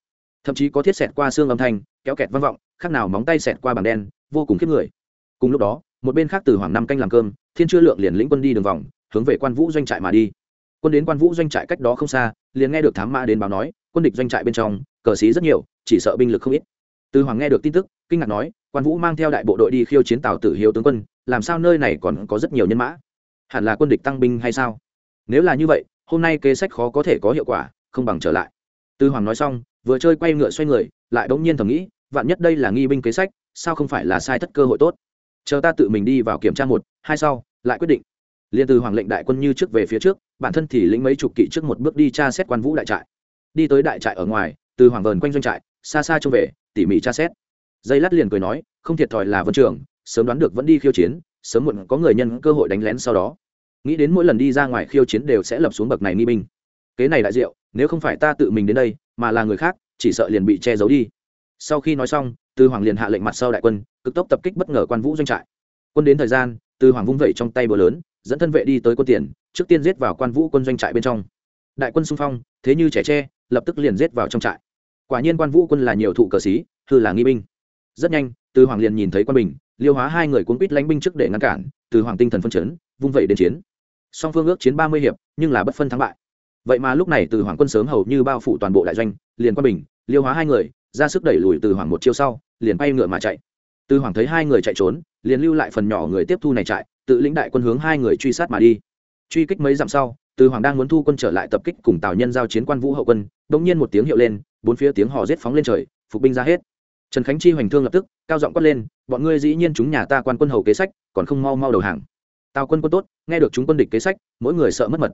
Thậm chí có thiết xẹt qua xương âm thanh, kéo kẹt vang vọng, khác nào móng tay xẹt qua bảng đen, vô cùng khiếp người cùng lúc đó, một bên khác từ hoàng năm canh làm cơm, thiên chưa lượng liền lĩnh quân đi đường vòng, hướng về quan vũ doanh trại mà đi. Quân đến quan vũ doanh trại cách đó không xa, liền nghe được thám mã đến báo nói, quân địch doanh trại bên trong, cờ xí rất nhiều, chỉ sợ binh lực không ít. Từ hoàng nghe được tin tức, kinh ngạc nói, quan vũ mang theo đại bộ đội đi khiêu chiến tào tử hiếu tướng quân, làm sao nơi này còn có rất nhiều nhân mã? Hẳn là quân địch tăng binh hay sao? Nếu là như vậy, hôm nay kế sách khó có thể có hiệu quả, không bằng trở lại. Tư hoàng nói xong, vừa chơi quay ngựa xoay người, lại bỗng nhiên thầm nghĩ, vạn nhất đây là nghi binh kế sách, sao không phải là sai thất cơ hội tốt? Chờ ta tự mình đi vào kiểm tra một, hai sau, lại quyết định. Liền từ hoàng lệnh đại quân như trước về phía trước, bản thân thì lĩnh mấy chục kỵ trước một bước đi tra xét quan vũ đại trại. Đi tới đại trại ở ngoài, từ hoàng vờn quanh doanh trại, xa xa trông về, tỉ mỉ tra xét. Dây lát liền cười nói, không thiệt thòi là vân trường, sớm đoán được vẫn đi khiêu chiến, sớm muộn có người nhân cơ hội đánh lén sau đó. Nghĩ đến mỗi lần đi ra ngoài khiêu chiến đều sẽ lập xuống bậc này nghi binh. Kế này đại diệu, nếu không phải ta tự mình đến đây, mà là người khác, chỉ sợ liền bị che giấu đi. Sau khi nói xong, từ hoàng liền hạ lệnh mặt sau đại quân cực tốc tập kích bất ngờ quan vũ doanh trại. Quân đến thời gian, từ hoàng vung vẩy trong tay bờ lớn, dẫn thân vệ đi tới quân tiền, trước tiên giết vào quan vũ quân doanh trại bên trong. Đại quân xung phong, thế như trẻ tre, lập tức liền giết vào trong trại. Quả nhiên quan vũ quân là nhiều thụ cờ xí, hư là nghi binh. Rất nhanh, từ hoàng liền nhìn thấy quan bình, liêu hóa hai người cuốn quýt lánh binh trước để ngăn cản, từ hoàng tinh thần phân chấn, vung vẩy đến chiến. Song phương ước chiến ba mươi hiệp, nhưng là bất phân thắng bại. Vậy mà lúc này từ hoàng quân sớm hầu như bao phủ toàn bộ đại doanh, liền quan bình, liêu hóa hai người, ra sức đẩy lùi từ hoàng một chiêu sau, liền bay ngựa mà chạy từ hoàng thấy hai người chạy trốn, liền lưu lại phần nhỏ người tiếp thu này chạy tự lĩnh đại quân hướng hai người truy sát mà đi. Truy kích mấy dặm sau, từ hoàng đang muốn thu quân trở lại tập kích cùng tào nhân giao chiến quan vũ hậu quân bỗng nhiên một tiếng hiệu lên, bốn phía tiếng hò rết phóng lên trời, phục binh ra hết. Trần khánh chi hoành thương lập tức, cao giọng quát lên, bọn ngươi dĩ nhiên chúng nhà ta quan quân hầu kế sách, còn không mau mau đầu hàng. Tào quân quân tốt, nghe được chúng quân địch kế sách, mỗi người sợ mất mật.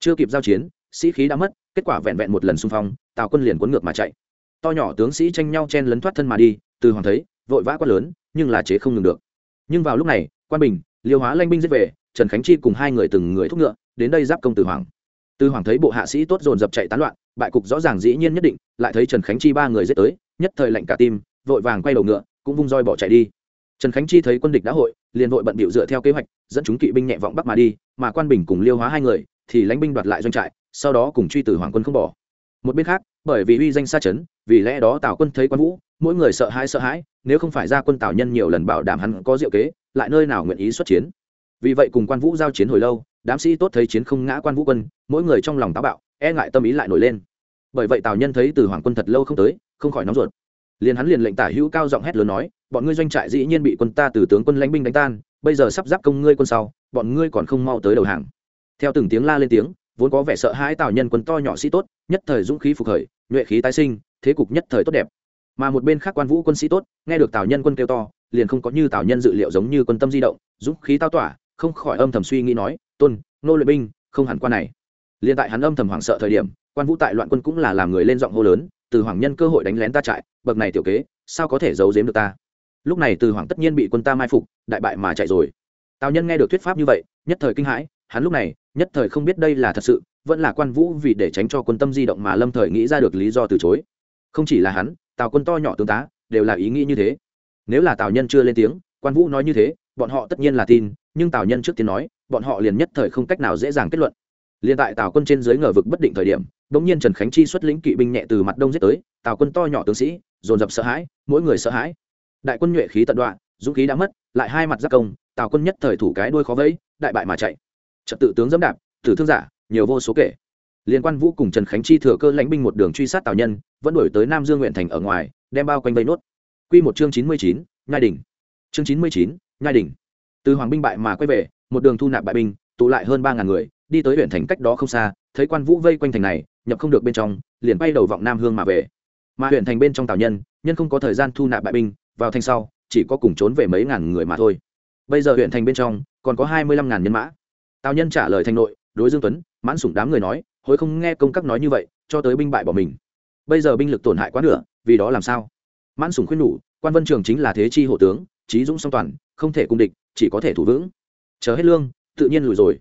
Chưa kịp giao chiến, sĩ khí đã mất, kết quả vẹn vẹn một lần xung phong, tào quân liền cuốn ngược mà chạy. To nhỏ tướng sĩ tranh nhau chen lấn thoát thân mà đi, từ hoàng thấy vội vã quát lớn, nhưng là chế không ngừng được. Nhưng vào lúc này, quan bình, liêu hóa lanh binh giết về, trần khánh chi cùng hai người từng người thúc ngựa, đến đây giáp công từ hoàng. Từ hoàng thấy bộ hạ sĩ tốt dồn dập chạy tán loạn, bại cục rõ ràng dĩ nhiên nhất định, lại thấy trần khánh chi ba người giết tới, nhất thời lạnh cả tim, vội vàng quay đầu ngựa, cũng vung roi bỏ chạy đi. Trần khánh chi thấy quân địch đã hội, liền vội bận bịu dựa theo kế hoạch, dẫn chúng kỵ binh nhẹ vọng bắc mà đi, mà quan bình cùng liêu hóa hai người, thì lãnh binh đoạt lại doanh trại, sau đó cùng truy từ hoàng quân không bỏ. Một bên khác, bởi vì uy danh xa chấn, vì lẽ đó tào quân thấy quan vũ mỗi người sợ hãi sợ hãi, nếu không phải ra quân tào nhân nhiều lần bảo đảm hắn có diệu kế, lại nơi nào nguyện ý xuất chiến. Vì vậy cùng quan vũ giao chiến hồi lâu, đám sĩ tốt thấy chiến không ngã quan vũ quân, mỗi người trong lòng táo bạo e ngại tâm ý lại nổi lên. Bởi vậy tào nhân thấy từ hoàng quân thật lâu không tới, không khỏi nóng ruột. Liền hắn liền lệnh tả hữu cao giọng hét lớn nói, bọn ngươi doanh trại dĩ nhiên bị quân ta từ tướng quân lãnh binh đánh tan, bây giờ sắp giáp công ngươi quân sau, bọn ngươi còn không mau tới đầu hàng. Theo từng tiếng la lên tiếng, vốn có vẻ sợ hãi tào nhân quân to nhỏ sĩ tốt, nhất thời dũng khí phục khởi, nhuệ khí tái sinh, thế cục nhất thời tốt đẹp mà một bên khác quan vũ quân sĩ tốt, nghe được tào nhân quân kêu to, liền không có như tào nhân dự liệu giống như quân tâm di động, dũng khí tao tỏa, không khỏi âm thầm suy nghĩ nói, tôn, nô luyện binh, không hẳn quan này. Liền tại hắn âm thầm hoảng sợ thời điểm, quan vũ tại loạn quân cũng là làm người lên giọng hô lớn, từ hoàng nhân cơ hội đánh lén ta trại, bậc này tiểu kế, sao có thể giấu giếm được ta? Lúc này từ hoàng tất nhiên bị quân ta mai phục, đại bại mà chạy rồi. Tào nhân nghe được thuyết pháp như vậy, nhất thời kinh hãi, hắn lúc này, nhất thời không biết đây là thật sự, vẫn là quan vũ vì để tránh cho quân tâm di động mà lâm thời nghĩ ra được lý do từ chối. Không chỉ là hắn tào quân to nhỏ tướng tá, đều là ý nghĩ như thế. Nếu là tào nhân chưa lên tiếng, quan vũ nói như thế, bọn họ tất nhiên là tin, nhưng tào nhân trước tiên nói, bọn họ liền nhất thời không cách nào dễ dàng kết luận. Liền tại tào quân trên dưới ngờ vực bất định thời điểm đ ỗ n g nhiên trần khánh chi xuất lĩnh kỵ binh nhẹ từ mặt đông giết tới, tào quân to nhỏ tướng sĩ, dồn dập sợ hãi, mỗi người sợ hãi. Đại quân nhuệ khí tận đoạn dũng khí đã mất, lại hai mặt giác công, tào quân nhất thời thủ cái đuôi khó vẫy, đại bại mà chạy. Trật tự tướng dẫm đạp, tử thương giả, nhiều vô số kể liên quan vũ cùng trần khánh chi thừa cơ lãnh binh một đường truy sát tào nhân, vẫn đổi tới nam dương nguyện thành ở ngoài, đem bao quanh vây nốt. Q một chương chín mươi chín, nhai đỉnh chương chín mươi chín, nhai đỉnh từ hoàng binh bại mà quay về, một đường thu nạp bại binh, tụ lại hơn ba ngàn người, đi tới huyện thành cách đó không xa, thấy quan vũ vây quanh thành này, nhập không được bên trong, liền bay đầu vọng nam hương mà về. Mà huyện thành bên trong tào nhân nhân không có thời gian thu nạp bại binh, vào thành sau, chỉ có cùng trốn về mấy ngàn người mà thôi. Bây giờ huyện thành bên trong, còn có hai mươi lăm ngàn nhân mã. Tào nhân trả lời thành nội, đối dương tuấn, mãn sủng đám người nói hối không nghe công các nói như vậy, cho tới binh bại bỏ mình. Bây giờ binh lực tổn hại quá nửa, vì đó làm sao? Mãn sủng khuyên nhủ, quan vân trường chính là thế chi hộ tướng, trí dũng song toàn, không thể cung địch, chỉ có thể thủ vững. Chờ hết lương, tự nhiên lùi rồi.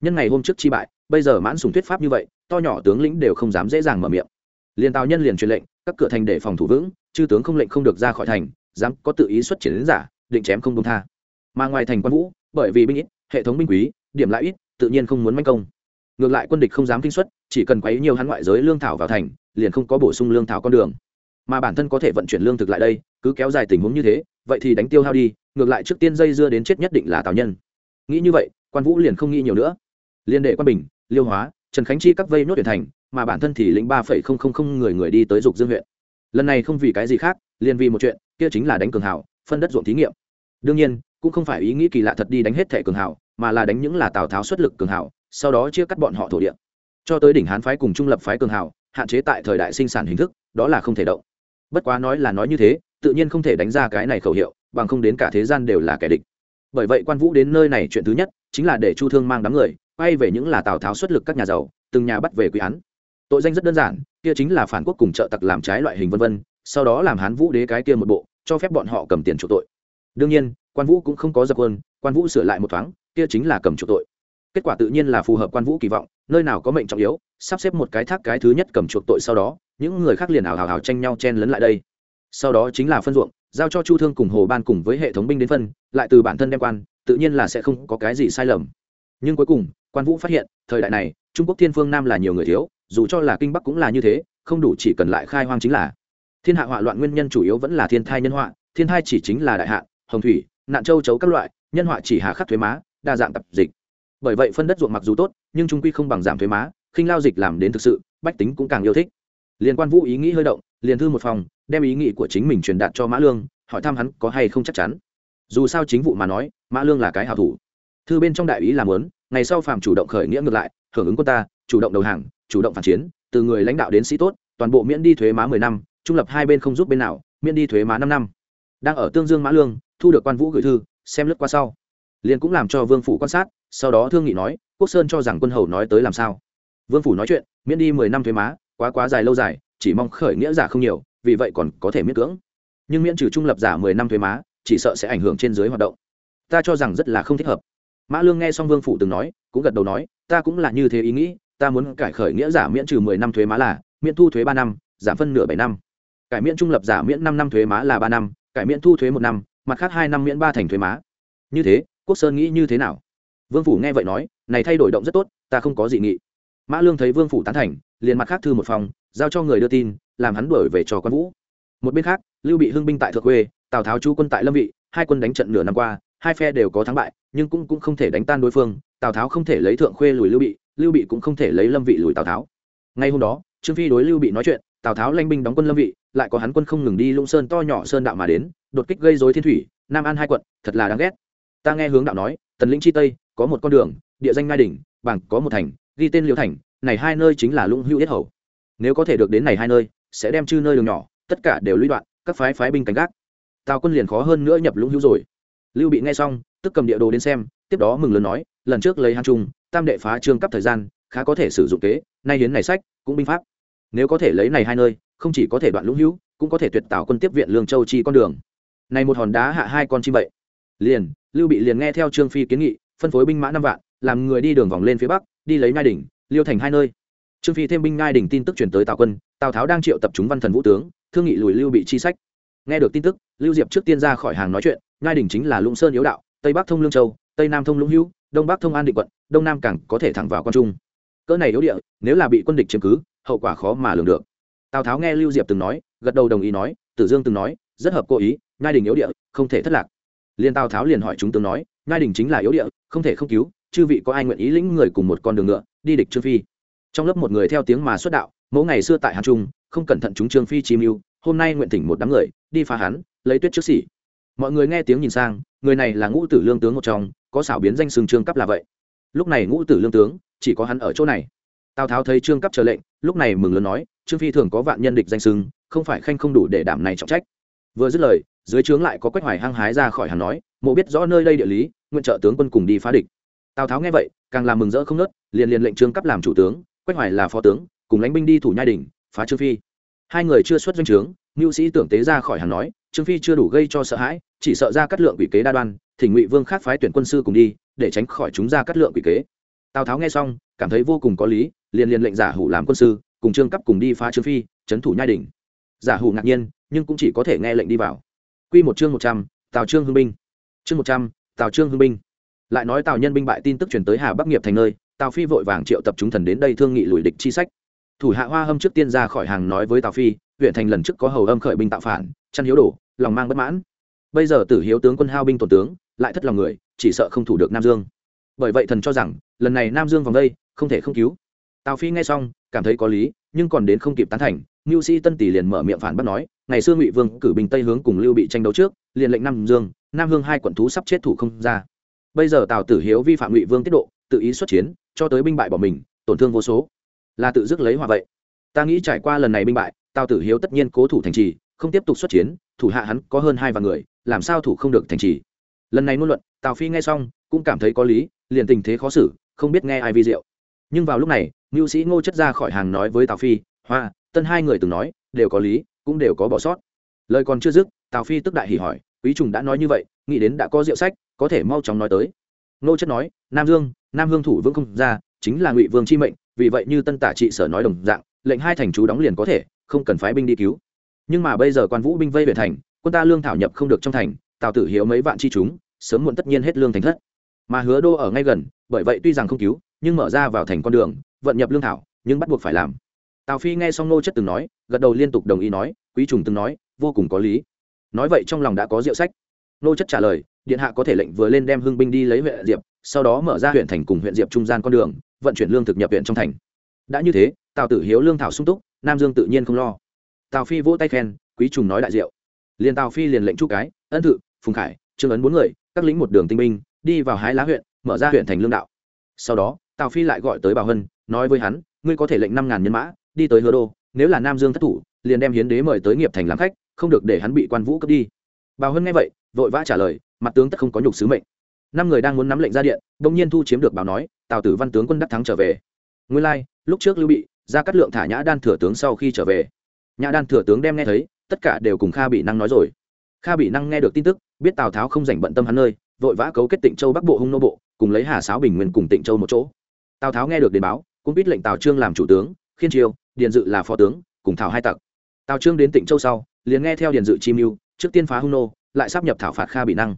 Nhân ngày hôm trước chi bại, bây giờ mãn sùng thuyết pháp như vậy, to nhỏ tướng lĩnh đều không dám dễ dàng mở miệng. Liền tào nhân liền truyền lệnh, các cửa thành để phòng thủ vững, chư tướng không lệnh không được ra khỏi thành, dám có tự ý xuất triển đến giả, định chém không công tha. Mà ngoài thành quan vũ, bởi vì binh ít, hệ thống binh quý, điểm lại ít, tự nhiên không muốn manh công ngược lại quân địch không dám kinh xuất, chỉ cần quấy nhiều hắn ngoại giới lương thảo vào thành, liền không có bổ sung lương thảo con đường. Mà bản thân có thể vận chuyển lương thực lại đây, cứ kéo dài tình huống như thế, vậy thì đánh tiêu hao đi, ngược lại trước tiên dây dưa đến chết nhất định là tào nhân. Nghĩ như vậy, quan vũ liền không nghĩ nhiều nữa. Liên đệ quan bình, liêu hóa, trần khánh chi các vây nốt huyện thành, mà bản thân thì lĩnh ba phẩy không không không người người đi tới dục dương huyện. Lần này không vì cái gì khác, liền vì một chuyện, kia chính là đánh cường hảo, phân đất ruộng thí nghiệm. Đương nhiên, cũng không phải ý nghĩ kỳ lạ thật đi đánh hết thẻ cường hảo, mà là đánh những là tào tháo xuất lực cường hảo sau đó chia cắt bọn họ thổ địa. Cho tới đỉnh hán phái cùng trung lập phái cường hảo hạn chế tại thời đại sinh sản hình thức, đó là không thể động. Bất quá nói là nói như thế, tự nhiên không thể đánh ra cái này khẩu hiệu, bằng không đến cả thế gian đều là kẻ địch. Bởi vậy quan vũ đến nơi này chuyện thứ nhất, chính là để chu thương mang đám người, quay về những là tào tháo xuất lực các nhà giàu, từng nhà bắt về quy án. Tội danh rất đơn giản, kia chính là phản quốc cùng trợ tặc làm trái loại hình vân vân, sau đó làm hán vũ đế cái kia một bộ, cho phép bọn họ cầm tiền chuộc tội. Đương nhiên, quan vũ cũng không có dập quân, quan vũ sửa lại một thoáng, kia chính là cầm chuộc tội kết quả tự nhiên là phù hợp quan vũ kỳ vọng, nơi nào có mệnh trọng yếu, sắp xếp một cái thác cái thứ nhất cầm chuộc tội sau đó, những người khác liền ảo hào hào tranh nhau chen lấn lại đây. Sau đó chính là phân ruộng, giao cho chu thương cùng hồ ban cùng với hệ thống binh đến phân, lại từ bản thân đem quan, tự nhiên là sẽ không có cái gì sai lầm. Nhưng cuối cùng, quan vũ phát hiện, thời đại này, trung quốc thiên phương nam là nhiều người thiếu, dù cho là kinh bắc cũng là như thế, không đủ chỉ cần lại khai hoang chính là. Thiên hạ họa loạn nguyên nhân chủ yếu vẫn là thiên thai nhân họa, thiên thai chỉ chính là đại hạ, hồng thủy, nạn châu chấu các loại, nhân họa chỉ hà khắc thuế má, đa dạng tập dịch bởi vậy phân đất ruộng mặc dù tốt, nhưng trung quy không bằng giảm thuế má, khinh lao dịch làm đến thực sự, bách tính cũng càng yêu thích. Liên quan vũ ý nghĩ hơi động, liền thư một phòng, đem ý nghĩ của chính mình truyền đạt cho mã lương, hỏi thăm hắn có hay không chắc chắn. Dù sao chính vụ mà nói, mã lương là cái hảo thủ. Thư bên trong đại ý làm lớn ngày sau phạm chủ động khởi nghĩa ngược lại, hưởng ứng quân ta, chủ động đầu hàng, chủ động phản chiến, từ người lãnh đạo đến sĩ tốt, toàn bộ miễn đi thuế má mười năm, trung lập hai bên không giúp bên nào, miễn đi thuế má năm năm. Đang ở tương dương mã lương, thu được quan vũ gửi thư, xem lướt qua sau. Liền cũng làm cho vương phủ quan sát sau đó thương nghị nói, quốc sơn cho rằng quân hầu nói tới làm sao? Vương phủ nói chuyện, miễn đi mười năm thuế má, quá quá dài lâu dài, chỉ mong khởi nghĩa giả không nhiều, vì vậy còn có thể miễn cưỡng. Nhưng miễn trừ trung lập giả mười năm thuế má, chỉ sợ sẽ ảnh hưởng trên dưới hoạt động. Ta cho rằng rất là không thích hợp. Mã lương nghe xong vương phủ từng nói, cũng gật đầu nói, ta cũng là như thế ý nghĩ, ta muốn cải khởi nghĩa giả miễn trừ mười năm thuế má là, miễn thu thuế ba năm, giảm phân nửa bảy năm. Cải miễn trung lập giả miễn năm năm thuế má là ba năm, cải miễn thu thuế một năm, mặt khác hai năm miễn ba thành thuế má. Như thế, quốc sơn nghĩ như thế nào? Vương phủ nghe vậy nói này thay đổi động rất tốt ta không có dị nghị. Mã lương thấy vương phủ tán thành liền mặt khác thư một phòng giao cho người đưa tin làm hắn đuổi về cho quan vũ. Một bên khác lưu bị hưng binh tại thượng quê tào tháo chú quân tại lâm vị hai quân đánh trận nửa năm qua hai phe đều có thắng bại nhưng cũng, cũng không thể đánh tan đối phương tào tháo không thể lấy thượng khuê lùi lưu bị lưu bị cũng không thể lấy lâm vị lùi tào tháo. Ngay hôm đó trương phi đối lưu bị nói chuyện tào tháo lanh binh đóng quân lâm vị lại có hắn quân không ngừng đi lũng sơn to nhỏ sơn đạo mà đến đột kích gây dối thiên thủy nam an hai quận thật là đáng ghét. Ta nghe hướng đạo nói tần lĩnh chi tây có một con đường, địa danh ngai đỉnh, bảng có một thành, ghi tên liễu thành, này hai nơi chính là lũng hữu yết hầu. Nếu có thể được đến này hai nơi, sẽ đem chư nơi đường nhỏ, tất cả đều lũy đoạn, các phái phái binh canh gác. Tào quân liền khó hơn nữa nhập lũng hữu rồi. Lưu bị nghe xong, tức cầm địa đồ đến xem, tiếp đó mừng lớn nói, lần trước lấy hàng trung, tam đệ phá trương cấp thời gian, khá có thể sử dụng kế, nay hiến này sách, cũng binh pháp. Nếu có thể lấy này hai nơi, không chỉ có thể đoạn lũng hữu cũng có thể tuyệt tạo quân tiếp viện lương châu chi con đường. Này một hòn đá hạ hai con chim vậy. Liền, lưu bị liền nghe theo trương phi kiến nghị phân phối binh mã năm vạn, làm người đi đường vòng lên phía bắc, đi lấy ngai đỉnh liêu thành hai nơi. Trương phi thêm binh ngai đỉnh tin tức truyền tới tào quân, tào tháo đang triệu tập chúng văn thần vũ tướng, thương nghị lùi lưu bị chi sách. Nghe được tin tức, lưu diệp trước tiên ra khỏi hàng nói chuyện ngai đỉnh chính là lũng sơn yếu đạo, tây bắc thông lương châu, tây nam thông lũng hữu, đông bắc thông an định quận, đông nam càng có thể thẳng vào quan trung. Cỡ này yếu địa, nếu là bị quân địch chiếm cứ, hậu quả khó mà lường được. Tào tháo nghe lưu diệp từng nói, gật đầu đồng ý nói, tử dương từng nói, rất hợp cố ý ngai đình yếu địa, không thể thất lạc. Liên tào tháo liền hỏi chúng tướng nói ngai đình chính là yếu địa không thể không cứu, chư vị có ai nguyện ý lĩnh người cùng một con đường ngựa, đi địch trương phi? Trong lớp một người theo tiếng mà xuất đạo mẫu ngày xưa tại hàn trung, không cẩn thận chúng trương phi chi mưu hôm nay nguyện thỉnh một đám người, đi phá hắn, lấy tuyết trước xỉ. Mọi người nghe tiếng nhìn sang, người này là ngũ tử lương tướng một trong, có xảo biến danh sừng trương cấp là vậy. Lúc này ngũ tử lương tướng, chỉ có hắn ở chỗ này. Tào tháo thấy trương cấp chờ lệnh, lúc này mừng lớn nói, trương phi thường có vạn nhân địch danh sừng không phải khanh không đủ để đảm này trọng trách. Vừa dứt lời, dưới trướng lại có quách hoài hăng hái ra khỏi hắn nói, mộ biết rõ nơi đây địa lý nguyện trợ tướng quân cùng đi phá địch. Tào tháo nghe vậy, càng làm mừng rỡ không nớt liền liền lệnh trương cấp làm chủ tướng, quách hoài là phó tướng, cùng lãnh binh đi thủ nhai đỉnh phá trương phi. Hai người chưa xuất doanh trướng ngưu sĩ tưởng tế ra khỏi hắn nói, trương phi chưa đủ gây cho sợ hãi, chỉ sợ ra cắt lượng quỷ kế đa đoan thì ngụy vương khác phái tuyển quân sư cùng đi, để tránh khỏi chúng ra cắt lượng quỷ kế. Tào tháo nghe xong, cảm thấy vô cùng có lý, liền liền lệnh giả hủ làm quân sư, cùng trương cấp cùng đi phá trương phi, trấn thủ nhai đỉnh giả hủ ngạc nhiên, nhưng cũng chỉ có thể nghe lệnh đi vào. Quy một chương một trăm, tào trương hưng binh. Chương một trăm tào trương hưng binh. Lại nói tào nhân binh bại tin tức truyền tới hà bắc nghiệp thành nơi, tào phi vội vàng triệu tập chúng thần đến đây thương nghị lùi địch chi sách. Thủ hạ hoa hâm trước tiên ra khỏi hàng nói với tào phi, huyện thành lần trước có hầu âm khởi binh tạo phản, chăn hiếu đổ, lòng mang bất mãn. Bây giờ tử hiếu tướng quân hao binh tổn tướng, lại thất lòng người, chỉ sợ không thủ được nam dương. Bởi vậy thần cho rằng, lần này nam dương vòng đây, không thể không cứu. Tào phi nghe xong, cảm thấy có lý, nhưng còn đến không kịp tán thành, ngưu sĩ tân tỷ liền mở miệng phản bác nói, ngày xưa ngụy vương cử binh tây hướng cùng lưu bị tranh đấu trước, liền lệnh nam dương nam hương hai quận thú sắp chết thủ không ra. Bây giờ tào tử hiếu vi phạm ngụy vương tiết độ, tự ý xuất chiến, cho tới binh bại bỏ mình, tổn thương vô số. Là tự dứt lấy hòa vậy. Ta nghĩ trải qua lần này binh bại, tào tử hiếu tất nhiên cố thủ thành trì, không tiếp tục xuất chiến, thủ hạ hắn có hơn hai vạn người, làm sao thủ không được thành trì? Lần này ngôn luận, tào phi nghe xong, cũng cảm thấy có lý, liền tình thế khó xử, không biết nghe ai vi diệu. Nhưng vào lúc này mưu sĩ ngô chất ra khỏi hàng nói với tào phi, hoa, tân hai người từng nói, đều có lý, cũng đều có bỏ sót. Lời còn chưa dứt, tào phi tức đại hỉ hỏi quý trùng đã nói như vậy, nghĩ đến đã có rượu sách, có thể mau chóng nói tới. Nô chất nói, nam dương, nam hương thủ vương không ra, chính là ngụy vương chi mệnh, vì vậy như tân tả trị sở nói đồng dạng, lệnh hai thành chú đóng liền có thể, không cần phái binh đi cứu. Nhưng mà bây giờ quan vũ binh vây về thành, quân ta lương thảo nhập không được trong thành, tào tử hiếu mấy vạn chi chúng, sớm muộn tất nhiên hết lương thành thất. Mà hứa đô ở ngay gần, bởi vậy tuy rằng không cứu, nhưng mở ra vào thành con đường, vận nhập lương thảo, nhưng bắt buộc phải làm. Tào phi nghe xong nô chất từng nói, gật đầu liên tục đồng ý nói, quý trùng từng nói, vô cùng có lý nói vậy trong lòng đã có rượu sách. Nô chất trả lời, điện hạ có thể lệnh vừa lên đem hưng binh đi lấy huyện diệp, sau đó mở ra huyện thành cùng huyện diệp trung gian con đường, vận chuyển lương thực nhập huyện trong thành. Đã như thế, tào tử hiếu lương thảo sung túc, nam dương tự nhiên không lo. Tào phi vỗ tay khen, quý trùng nói đại diệu liền tào phi liền lệnh chu cái, ân thự, phùng khải, trương ấn bốn người, các lính một đường tinh binh, đi vào hái lá huyện, mở ra huyện thành lương đạo. Sau đó, tào phi lại gọi tới bảo hân, nói với hắn, ngươi có thể lệnh năm ngàn nhân mã, đi tới hứa đô, nếu là nam dương thất thủ, liền đem hiến đế mời tới nghiệp thành làm khách không được để hắn bị quan vũ cướp đi. Bảo hân nghe vậy, vội vã trả lời, mặt tướng tất không có nhục sứ mệnh. Năm người đang muốn nắm lệnh ra điện đông nhiên thu chiếm được báo nói, tào tử văn tướng quân đắc thắng trở về. Nguyên lai, lúc trước lưu bị ra cắt lượng thả nhã đan thừa tướng sau khi trở về. Nhã đan thừa tướng đem nghe thấy, tất cả đều cùng kha bị năng nói rồi. Kha bị năng nghe được tin tức, biết tào tháo không dành bận tâm hắn nơi, vội vã cấu kết tịnh châu bắc bộ hung nô bộ, cùng lấy hà sáo bình nguyên cùng tịnh châu một chỗ. Tào tháo nghe được đến báo, cũng biết lệnh tào trương làm chủ tướng, khiên triều, điền dự là phó tướng, cùng thảo hai tặc. Tào trương đến tịnh châu sau liền nghe theo điền dự chi mưu, trước tiên phá hung nô, lại sắp nhập thảo phạt kha bị năng.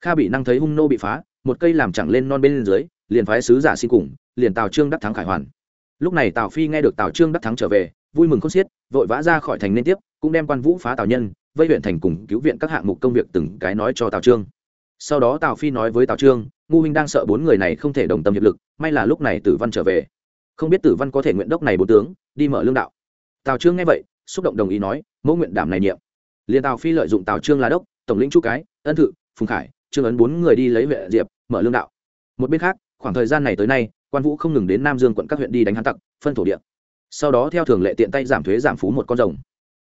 Kha bị năng thấy hung nô bị phá, một cây làm chẳng lên non bên dưới, liền phái sứ giả xin cùng, liền tào trương đắc thắng khải hoàn. Lúc này tào phi nghe được tào trương đắc thắng trở về, vui mừng khôn xiết, vội vã ra khỏi thành liên tiếp, cũng đem quan vũ phá tào nhân, vây huyện thành cùng cứu viện các hạng mục công việc từng cái nói cho tào trương. Sau đó tào phi nói với tào trương, ngu huynh đang sợ bốn người này không thể đồng tâm hiệp lực, may là lúc này tử văn trở về. Không biết tử văn có thể nguyện đốc này bốn tướng, đi mở lương đạo. Tào trương nghe vậy, xúc động đồng ý nói mẫu nguyện đảm này nhiệm liền tào phi lợi dụng tào trương là đốc, tổng lĩnh chu cái, ân thự, phùng khải, trương ấn bốn người đi lấy vệ diệp, mở lương đạo. Một bên khác, khoảng thời gian này tới nay, quan vũ không ngừng đến nam dương quận các huyện đi đánh hắn tặc, phân thổ địa. Sau đó theo thường lệ tiện tay giảm thuế giảm phú một con rồng.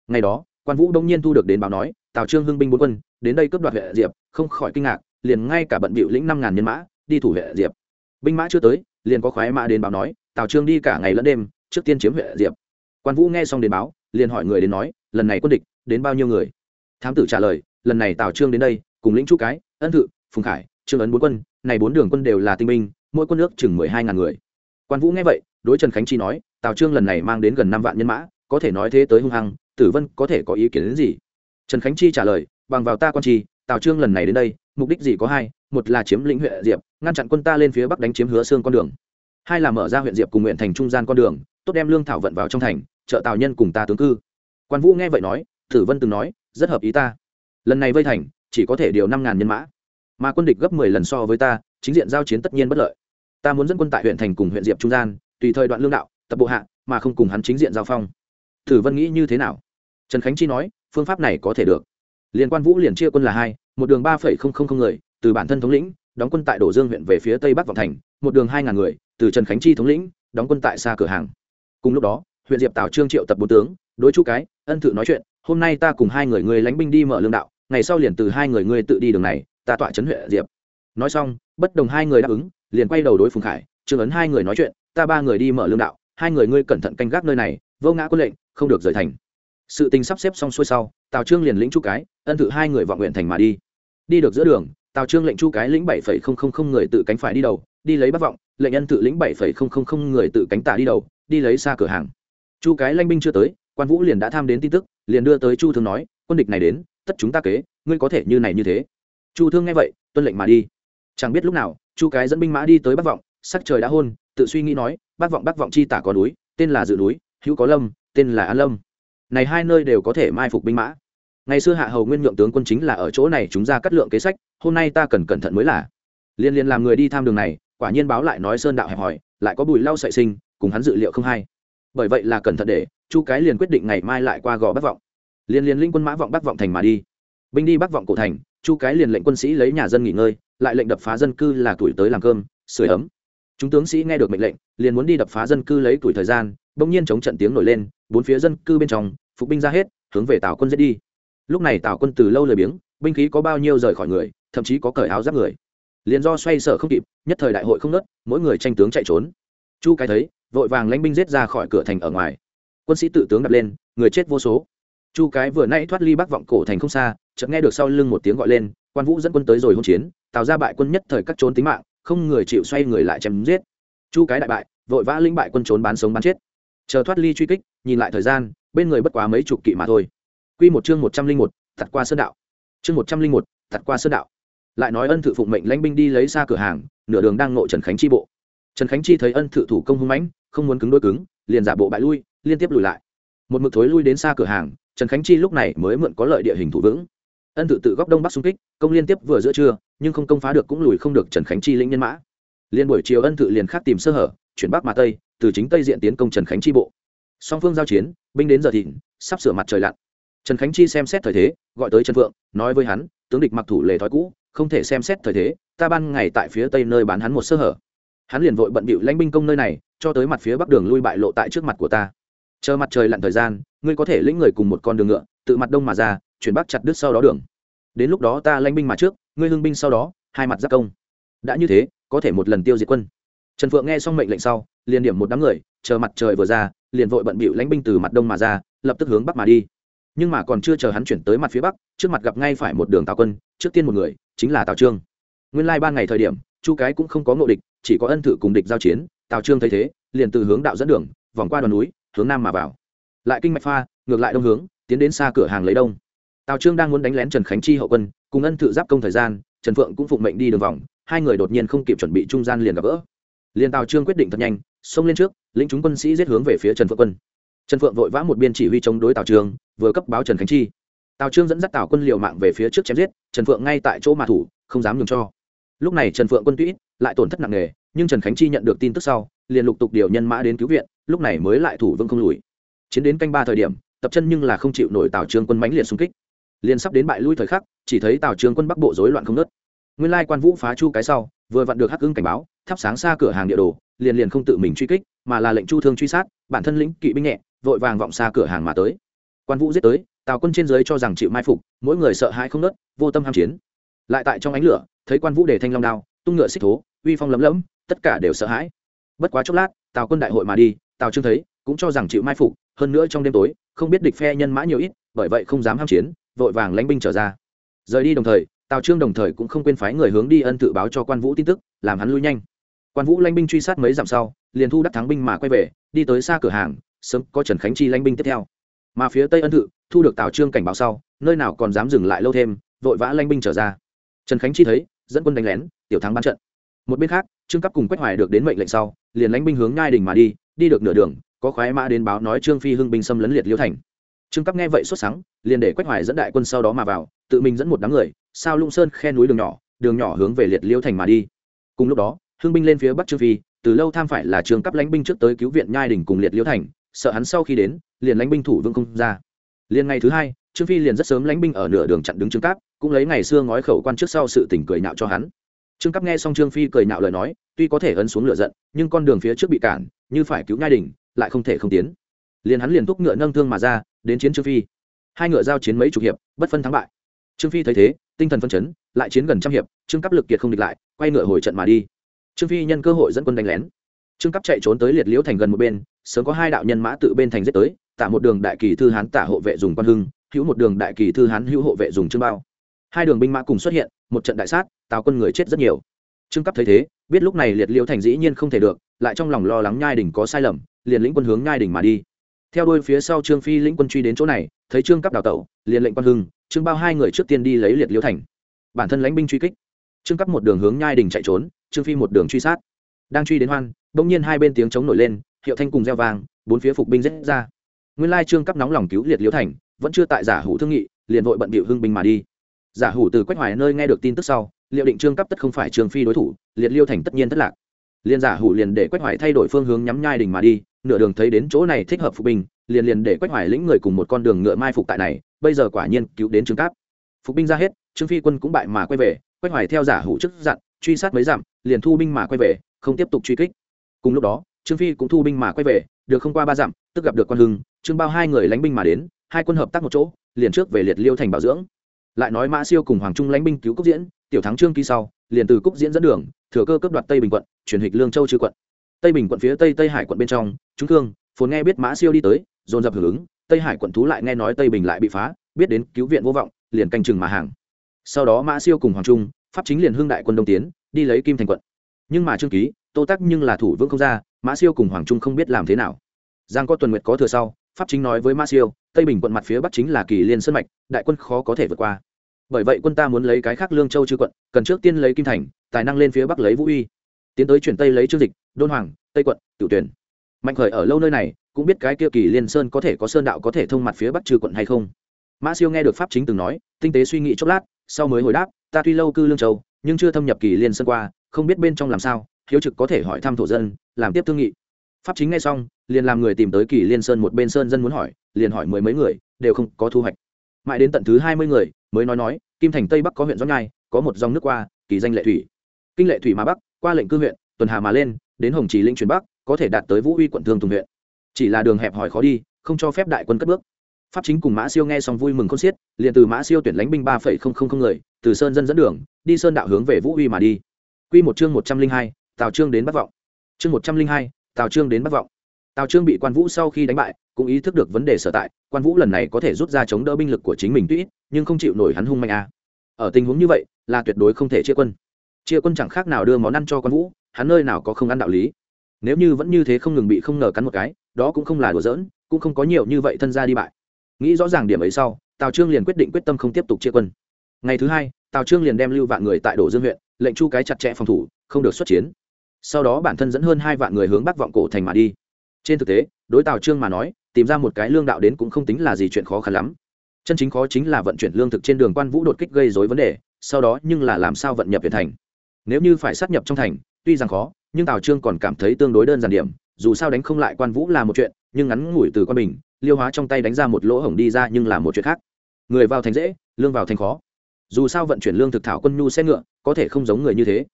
Ngày đó, quan vũ đông nhiên thu được đến báo nói, tào trương hưng binh bốn quân, đến đây cướp đoạt vệ diệp, không khỏi kinh ngạc, liền ngay cả bận bịu lĩnh năm ngàn nhân mã, đi thủ vệ diệp. Binh mã chưa tới, liền có khoái mã đến báo nói, tào trương đi cả ngày lẫn đêm, trước tiên chiếm vệ diệp. Quan vũ nghe xong đến báo liền hỏi người đến nói, lần này quân địch đến bao nhiêu người? Thám tử trả lời, lần này tào trương đến đây, cùng lĩnh chu cái, ân thự, phùng khải, trương ấn bốn quân, này bốn đường quân đều là tinh binh, mỗi quân nước chừng mười hai ngàn người. Quan vũ nghe vậy, đối trần khánh chi nói, tào trương lần này mang đến gần năm vạn nhân mã, có thể nói thế tới hung hăng, tử vân có thể có ý kiến đến gì? Trần khánh chi trả lời, bằng vào ta quan chi tào trương lần này đến đây, mục đích gì có hai, một là chiếm lĩnh huyện diệp, ngăn chặn quân ta lên phía bắc đánh chiếm hứa xương con đường, hai là mở ra huyện diệp cùng nguyện thành trung gian con đường, tốt đem lương thảo vận vào trong thành trợ tào nhân cùng ta tướng cư. Quan vũ nghe vậy nói, tử vân từng nói, rất hợp ý ta. Lần này vây thành, chỉ có thể điều năm ngàn nhân mã. Mà quân địch gấp mười lần so với ta, chính diện giao chiến tất nhiên bất lợi. Ta muốn dẫn quân tại huyện thành cùng huyện diệp trung gian, tùy thời đoạn lương đạo, tập bộ hạ, mà không cùng hắn chính diện giao phong. Thử vân nghĩ như thế nào? Trần khánh chi nói, phương pháp này có thể được. Liên quan vũ liền chia quân là hai, một đường ba phẩy không không không người, từ bản thân thống lĩnh, đóng quân tại đổ dương huyện về phía tây bắc vọng thành, một đường hai ngàn người, từ trần khánh chi thống lĩnh, đóng quân tại xa cửa hàng. Cùng lúc đó huyện diệp tào trương triệu tập bốn tướng, đối chú cái, ân thự nói chuyện, hôm nay ta cùng hai người người lánh binh đi mở lương đạo, ngày sau liền từ hai người ngươi tự đi đường này, ta tọa chấn huyện diệp. Nói xong, bất đồng hai người đáp ứng, liền quay đầu đối phùng khải, trương ấn hai người nói chuyện, ta ba người đi mở lương đạo, hai người ngươi cẩn thận canh gác nơi này, vô ngã quân lệnh, không được rời thành. Sự tình sắp xếp xong xuôi sau, tào trương liền lĩnh chu cái, ân thự hai người vọng nguyện thành mà đi. Đi được giữa đường, tào trương lệnh chu cái lĩnh bảy phẩy không không không người tự cánh phải đi đầu, đi lấy bắc vọng, lệnh ân tự lĩnh bảy phẩy không không không người tự cánh tả đi đầu, đi lấy xa cửa hàng chu cái lanh binh chưa tới, quan vũ liền đã tham đến tin tức, liền đưa tới chu thương nói, quân địch này đến, tất chúng ta kế, ngươi có thể như này như thế. Chu thương nghe vậy, tuân lệnh mà đi. Chẳng biết lúc nào, chu cái dẫn binh mã đi tới bắc vọng, sắc trời đã hôn, tự suy nghĩ nói, bắc vọng bắc vọng chi tả có núi, tên là dự núi, hữu có lâm, tên là an lâm. Này hai nơi đều có thể mai phục binh mã. Ngày xưa hạ hầu nguyên nhượng tướng quân chính là ở chỗ này chúng ra cắt lượng kế sách, hôm nay ta cần cẩn thận mới là. Liên liên làm người đi tham đường này, quả nhiên báo lại nói sơn đạo hẹp hòi, lại có bùi lau sợi sinh, cùng hắn dự liệu không hay bởi vậy là cẩn thận để chu cái liền quyết định ngày mai lại qua gò bắc vọng. Liền liền linh quân mã vọng bắc vọng thành mà đi. Binh đi bắc vọng cổ thành, chu cái liền lệnh quân sĩ lấy nhà dân nghỉ ngơi, lại lệnh đập phá dân cư là tuổi tới làm cơm sửa ấm. Chúng tướng sĩ nghe được mệnh lệnh, liền muốn đi đập phá dân cư lấy tuổi thời gian, bỗng nhiên chống trận tiếng nổi lên, bốn phía dân cư bên trong, phục binh ra hết, hướng về tào quân giết đi. Lúc này tào quân từ lâu lời biếng, binh khí có bao nhiêu rời khỏi người, thậm chí có cởi áo giáp người. Liền do xoay sở không kịp, nhất thời đại hội không nớt mỗi người tranh tướng chạy trốn. Chu cái thấy vội vàng lãnh binh giết ra khỏi cửa thành ở ngoài. Quân sĩ tự tướng đập lên, người chết vô số. Chu cái vừa nãy thoát ly bắc vọng cổ thành không xa, chợt nghe được sau lưng một tiếng gọi lên, quan vũ dẫn quân tới rồi hôn chiến, tạo ra bại quân nhất thời cắt trốn tính mạng, không người chịu xoay người lại chém giết. Chu cái đại bại, vội vã lĩnh bại quân trốn bán sống bán chết. Chờ thoát ly truy kích, nhìn lại thời gian, bên người bất quá mấy chục kỵ mà thôi. Quy một chương một trăm linh một thật qua sơn đạo. Chương một trăm linh một thật qua sơn đạo. Lại nói ân thự phụng mệnh lãnh binh đi lấy xa cửa hàng, nửa đường đang ngộ trần khánh chi bộ. Trần khánh chi thấy ân thự thủ công hung mãnh không muốn cứng đôi cứng, liền giả bộ bại lui, liên tiếp lùi lại. Một mực thối lui đến xa cửa hàng, trần khánh chi lúc này mới mượn có lợi địa hình thủ vững. Ân tự tự góc đông bắc xung kích, công liên tiếp vừa giữa trưa, nhưng không công phá được cũng lùi không được trần khánh chi lĩnh nhân mã. Liên buổi chiều ân tự liền khắc tìm sơ hở, chuyển bắc mà tây, từ chính tây diện tiến công trần khánh chi bộ. Song phương giao chiến, binh đến giờ thịnh, sắp sửa mặt trời lặn. Trần khánh chi xem xét thời thế, gọi tới trần phượng, nói với hắn, tướng địch mặc thủ lề thói cũ, không thể xem xét thời thế, ta ban ngày tại phía tây nơi bán hắn một sơ hở. Hắn liền vội bận bịu lãnh binh công nơi này cho tới mặt phía bắc đường lui bại lộ tại trước mặt của ta. Chờ mặt trời lặn thời gian, ngươi có thể lĩnh người cùng một con đường ngựa, tự mặt đông mà ra, chuyển bắc chặt đứt sau đó đường. Đến lúc đó ta lãnh binh mà trước, ngươi hưng binh sau đó, hai mặt giáp công. Đã như thế, có thể một lần tiêu diệt quân. Trần phượng nghe xong mệnh lệnh sau, liền điểm một đám người, chờ mặt trời vừa ra, liền vội bận bịu lãnh binh từ mặt đông mà ra, lập tức hướng bắc mà đi. Nhưng mà còn chưa chờ hắn chuyển tới mặt phía bắc, trước mặt gặp ngay phải một đường tào quân, trước tiên một người, chính là tào trương. Nguyên lai ba ngày thời điểm, chu cái cũng không có ngộ địch, chỉ có ân thử cùng địch giao chiến tào trương thấy thế, liền từ hướng đạo dẫn đường, vòng qua đoàn núi, hướng nam mà vào. Lại kinh mạch pha, ngược lại đông hướng, tiến đến xa cửa hàng lấy đông. Tào trương đang muốn đánh lén trần khánh chi hậu quân, cùng ân thự giáp công thời gian, trần phượng cũng phụng mệnh đi đường vòng, hai người đột nhiên không kịp chuẩn bị trung gian liền gặp gỡ. Liền tào trương quyết định thật nhanh, xông lên trước, lĩnh chúng quân sĩ giết hướng về phía trần phượng quân. Trần phượng vội vã một biên chỉ huy chống đối tào trương, vừa cấp báo trần khánh chi. Tào trương dẫn dắt tào quân liều mạng về phía trước chém giết, trần phượng ngay tại chỗ mà thủ, không dám nhường cho. Lúc này trần phượng quân tuy lại tổn thất nặng nề, nhưng trần khánh chi nhận được tin tức sau, liền lục tục điều nhân mã đến cứu viện, lúc này mới lại thủ vương không lùi. Chiến đến canh ba thời điểm, tập chân nhưng là không chịu nổi tào trương quân mãnh liệt xung kích. Liền sắp đến bại lui thời khắc, chỉ thấy tào trương quân bắc bộ rối loạn không nớt nguyên lai quan vũ phá chu cái sau, vừa vặn được hắc ưng cảnh báo, thắp sáng xa cửa hàng địa đồ, liền liền không tự mình truy kích, mà là lệnh chu thương truy sát, bản thân lĩnh kỵ binh nhẹ, vội vàng vọng xa cửa hàng mà tới. Quan vũ giết tới, tào quân trên dưới cho rằng chịu mai phục, mỗi người sợ hãi không nớt vô tâm ham chiến. Lại tại trong ánh lửa, thấy quan vũ để thanh long đao tung ngựa xích thố, uy phong lấm lẫm tất cả đều sợ hãi. Bất quá chốc lát, tào quân đại hội mà đi, tào trương thấy, cũng cho rằng chịu mai phục, hơn nữa trong đêm tối, không biết địch phe nhân mã nhiều ít, bởi vậy không dám ham chiến, vội vàng lánh binh trở ra. Rời đi đồng thời, tào trương đồng thời cũng không quên phái người hướng đi ân tự báo cho quan vũ tin tức, làm hắn lui nhanh. Quan vũ lanh binh truy sát mấy dặm sau, liền thu đắc thắng binh mà quay về, đi tới xa cửa hàng, sớm có trần khánh chi lanh binh tiếp theo. Mà phía tây ân tự, thu được tào trương cảnh báo sau, nơi nào còn dám dừng lại lâu thêm, vội vã lanh binh trở ra. Trần khánh chi thấy dẫn quân đánh lén, tiểu thắng ban trận. Một bên khác, trương cấp cùng quách hoài được đến mệnh lệnh sau, liền lánh binh hướng ngai đình mà đi đi được nửa đường, có khoái mã đến báo nói trương phi hưng binh xâm lấn liệt liêu thành. Trương cấp nghe vậy xuất sáng liền để quách hoài dẫn đại quân sau đó mà vào, tự mình dẫn một đám người, sao lung sơn khe núi đường nhỏ đường nhỏ hướng về liệt liêu thành mà đi. Cùng lúc đó, hưng binh lên phía bắc trương phi, từ lâu tham phải là trương cấp lãnh binh trước tới cứu viện nhai đình cùng liệt liêu thành, sợ hắn sau khi đến, liền lãnh binh thủ vương không ra. Liền ngày thứ hai trương phi liền rất sớm lãnh binh ở nửa đường chặn đứng trương cáp, cũng lấy ngày xưa ngói khẩu quan trước sau sự tỉnh cười nạo cho hắn. Trương cáp nghe xong trương phi cười nạo lời nói, tuy có thể ấn xuống lửa giận, nhưng con đường phía trước bị cản, như phải cứu ngai đình, lại không thể không tiến. Liền hắn liền thúc ngựa nâng thương mà ra, đến chiến trương phi. Hai ngựa giao chiến mấy chục hiệp, bất phân thắng bại. Trương phi thấy thế, tinh thần phân chấn, lại chiến gần trăm hiệp, trương Cáp lực kiệt không địch lại, quay ngựa hồi trận mà đi. Trương phi nhân cơ hội dẫn quân đánh lén. Trương Cáp chạy trốn tới liệt liễu thành gần một bên, sớm có hai đạo nhân mã tự bên thành giết tới, tả một đường đại kỳ thư hán tả hộ vệ dùng quan hưng hữu một đường đại kỳ thư hán hữu hộ vệ dùng trương bao. Hai đường binh mã cùng xuất hiện, một trận đại sát tào quân người chết rất nhiều. Trương cấp thấy thế, biết lúc này liệt liêu thành dĩ nhiên không thể được, lại trong lòng lo lắng nhai đình có sai lầm, liền lĩnh quân hướng nhai đình mà đi. Theo đuôi phía sau trương phi lĩnh quân truy đến chỗ này, thấy trương cấp đào tẩu, liền lệnh quan hưng, trương bao, hai người trước tiên đi lấy liệt liêu thành. Bản thân lãnh binh truy kích. Trương cấp một đường hướng nhai đình chạy trốn, trương phi một đường truy sát. Đang truy đến hoan, bỗng nhiên hai bên tiếng chống nổi lên, hiệu thanh cùng gieo vàng bốn phía phục binh rết ra. Nguyên lai trương cấp nóng lòng cứu liệt liêu thành vẫn chưa tại giả hủ thương nghị, liền vội bận bịu hưng binh mà đi. Giả hủ từ quách hoài nơi nghe được tin tức sau, liệu định trương cấp tất không phải trường phi đối thủ, liệt liêu thành tất nhiên thất lạc. Liền giả hủ liền để quách hoài thay đổi phương hướng nhắm nhai đình mà đi, nửa đường thấy đến chỗ này thích hợp phục binh, liền liền để quách hoài lĩnh người cùng một con đường ngựa mai phục tại này, bây giờ quả nhiên cứu đến trương cáp. Phục binh ra hết, trương phi quân cũng bại mà quay về, quách hoài theo giả hủ chức dặn, truy sát mấy dặm, liền thu binh mà quay về, không tiếp tục truy kích. Cùng lúc đó, trương phi cũng thu binh mà quay về, được không qua ba dặm, tức gặp được quan hưng, trương bao hai người lánh binh mà đến hai quân hợp tác một chỗ, liền trước về liệt liêu thành bảo dưỡng. Lại nói mã siêu cùng hoàng trung lãnh binh cứu cúc diễn, tiểu thắng trương ký sau, liền từ cúc diễn dẫn đường, thừa cơ cấp đoạt tây bình quận, chuyển hịch lương châu chư quận. Tây bình quận phía tây tây hải quận bên trong chúng thương phồn nghe biết mã siêu đi tới, dồn dập hưởng ứng, tây hải quận thú lại nghe nói tây bình lại bị phá, biết đến cứu viện vô vọng, liền canh chừng mà hàng. Sau đó mã siêu cùng hoàng trung, pháp chính liền hương đại quân đông tiến, đi lấy kim thành quận. Nhưng mà trương ký, tô tắc nhưng là thủ vương không ra, mã siêu cùng hoàng trung không biết làm thế nào. Giang có tuần nguyệt có thừa sau, pháp chính nói với mã siêu tây bình quận mặt phía bắc chính là kỳ liên sơn mạch, đại quân khó có thể vượt qua. Bởi vậy quân ta muốn lấy cái khác lương châu chư quận, cần trước tiên lấy kim thành, tài năng lên phía bắc lấy vũ uy. Tiến tới chuyển tây lấy trương dịch, đôn hoàng, tây quận tiểu tuyển. Mạnh khởi ở lâu nơi này, cũng biết cái kia kỳ liên sơn có thể có sơn đạo có thể thông mặt phía bắc trừ quận hay không. Mã siêu nghe được pháp chính từng nói, tinh tế suy nghĩ chốc lát, sau mới hồi đáp, ta tuy lâu cư lương châu, nhưng chưa thâm nhập kỳ liên sơn qua, không biết bên trong làm sao, hiếu trực có thể hỏi thăm thổ dân, làm tiếp thương nghị pháp chính ngay xong, liền làm người tìm tới kỳ liên sơn một bên sơn dân muốn hỏi, liền hỏi mười mấy người, đều không có thu hoạch. Mãi đến tận thứ hai mươi người, mới nói nói, kim thành tây bắc có huyện gió nhai, có một dòng nước qua, kỳ danh lệ thủy. Kinh lệ thủy mà bắc, qua lệnh cư huyện, tuần hà mà lên, đến hồng trì linh truyền bắc, có thể đạt tới vũ uy quận thương tùng huyện. Chỉ là đường hẹp hỏi khó đi, không cho phép đại quân cất bước. Pháp chính cùng mã siêu nghe xong vui mừng con xiết, liền từ mã siêu tuyển lánh binh ba phẩy không không không người, từ sơn dân dẫn đường, đi sơn đạo hướng về vũ uy mà đi. Quy một chương một trăm linh hai, tào trương đến bắc vọng. Chương một trăm linh hai tào trương đến bắt vọng. Tào trương bị quan vũ sau khi đánh bại, cũng ý thức được vấn đề sở tại. Quan vũ lần này có thể rút ra chống đỡ binh lực của chính mình tuy ít, nhưng không chịu nổi hắn hung mạnh a ở tình huống như vậy, là tuyệt đối không thể chia quân. Chia quân chẳng khác nào đưa món ăn cho quan vũ, hắn nơi nào có không ăn đạo lý. Nếu như vẫn như thế không ngừng bị không ngờ cắn một cái, đó cũng không là đùa giỡn, cũng không có nhiều như vậy thân gia đi bại. Nghĩ rõ ràng điểm ấy sau, tào trương liền quyết định quyết tâm không tiếp tục chia quân. Ngày thứ hai, tào trương liền đem lưu vạn người tại đổ dương huyện, lệnh chu cái chặt chẽ phòng thủ, không được xuất chiến sau đó bản thân dẫn hơn hai vạn người hướng bắc vọng cổ thành mà đi. Trên thực tế, đối tào trương mà nói, tìm ra một cái lương đạo đến cũng không tính là gì chuyện khó khăn lắm. Chân chính khó chính là vận chuyển lương thực trên đường quan vũ đột kích gây dối vấn đề, sau đó nhưng là làm sao vận nhập về thành. Nếu như phải sát nhập trong thành, tuy rằng khó, nhưng tào trương còn cảm thấy tương đối đơn giản điểm, dù sao đánh không lại quan vũ là một chuyện, nhưng ngắn ngủi từ quan bình, liêu hóa trong tay đánh ra một lỗ hổng đi ra nhưng là một chuyện khác. Người vào thành dễ, lương vào thành khó. Dù sao vận chuyển lương thực thảo quân nhu xe ngựa, có thể không giống người như thế.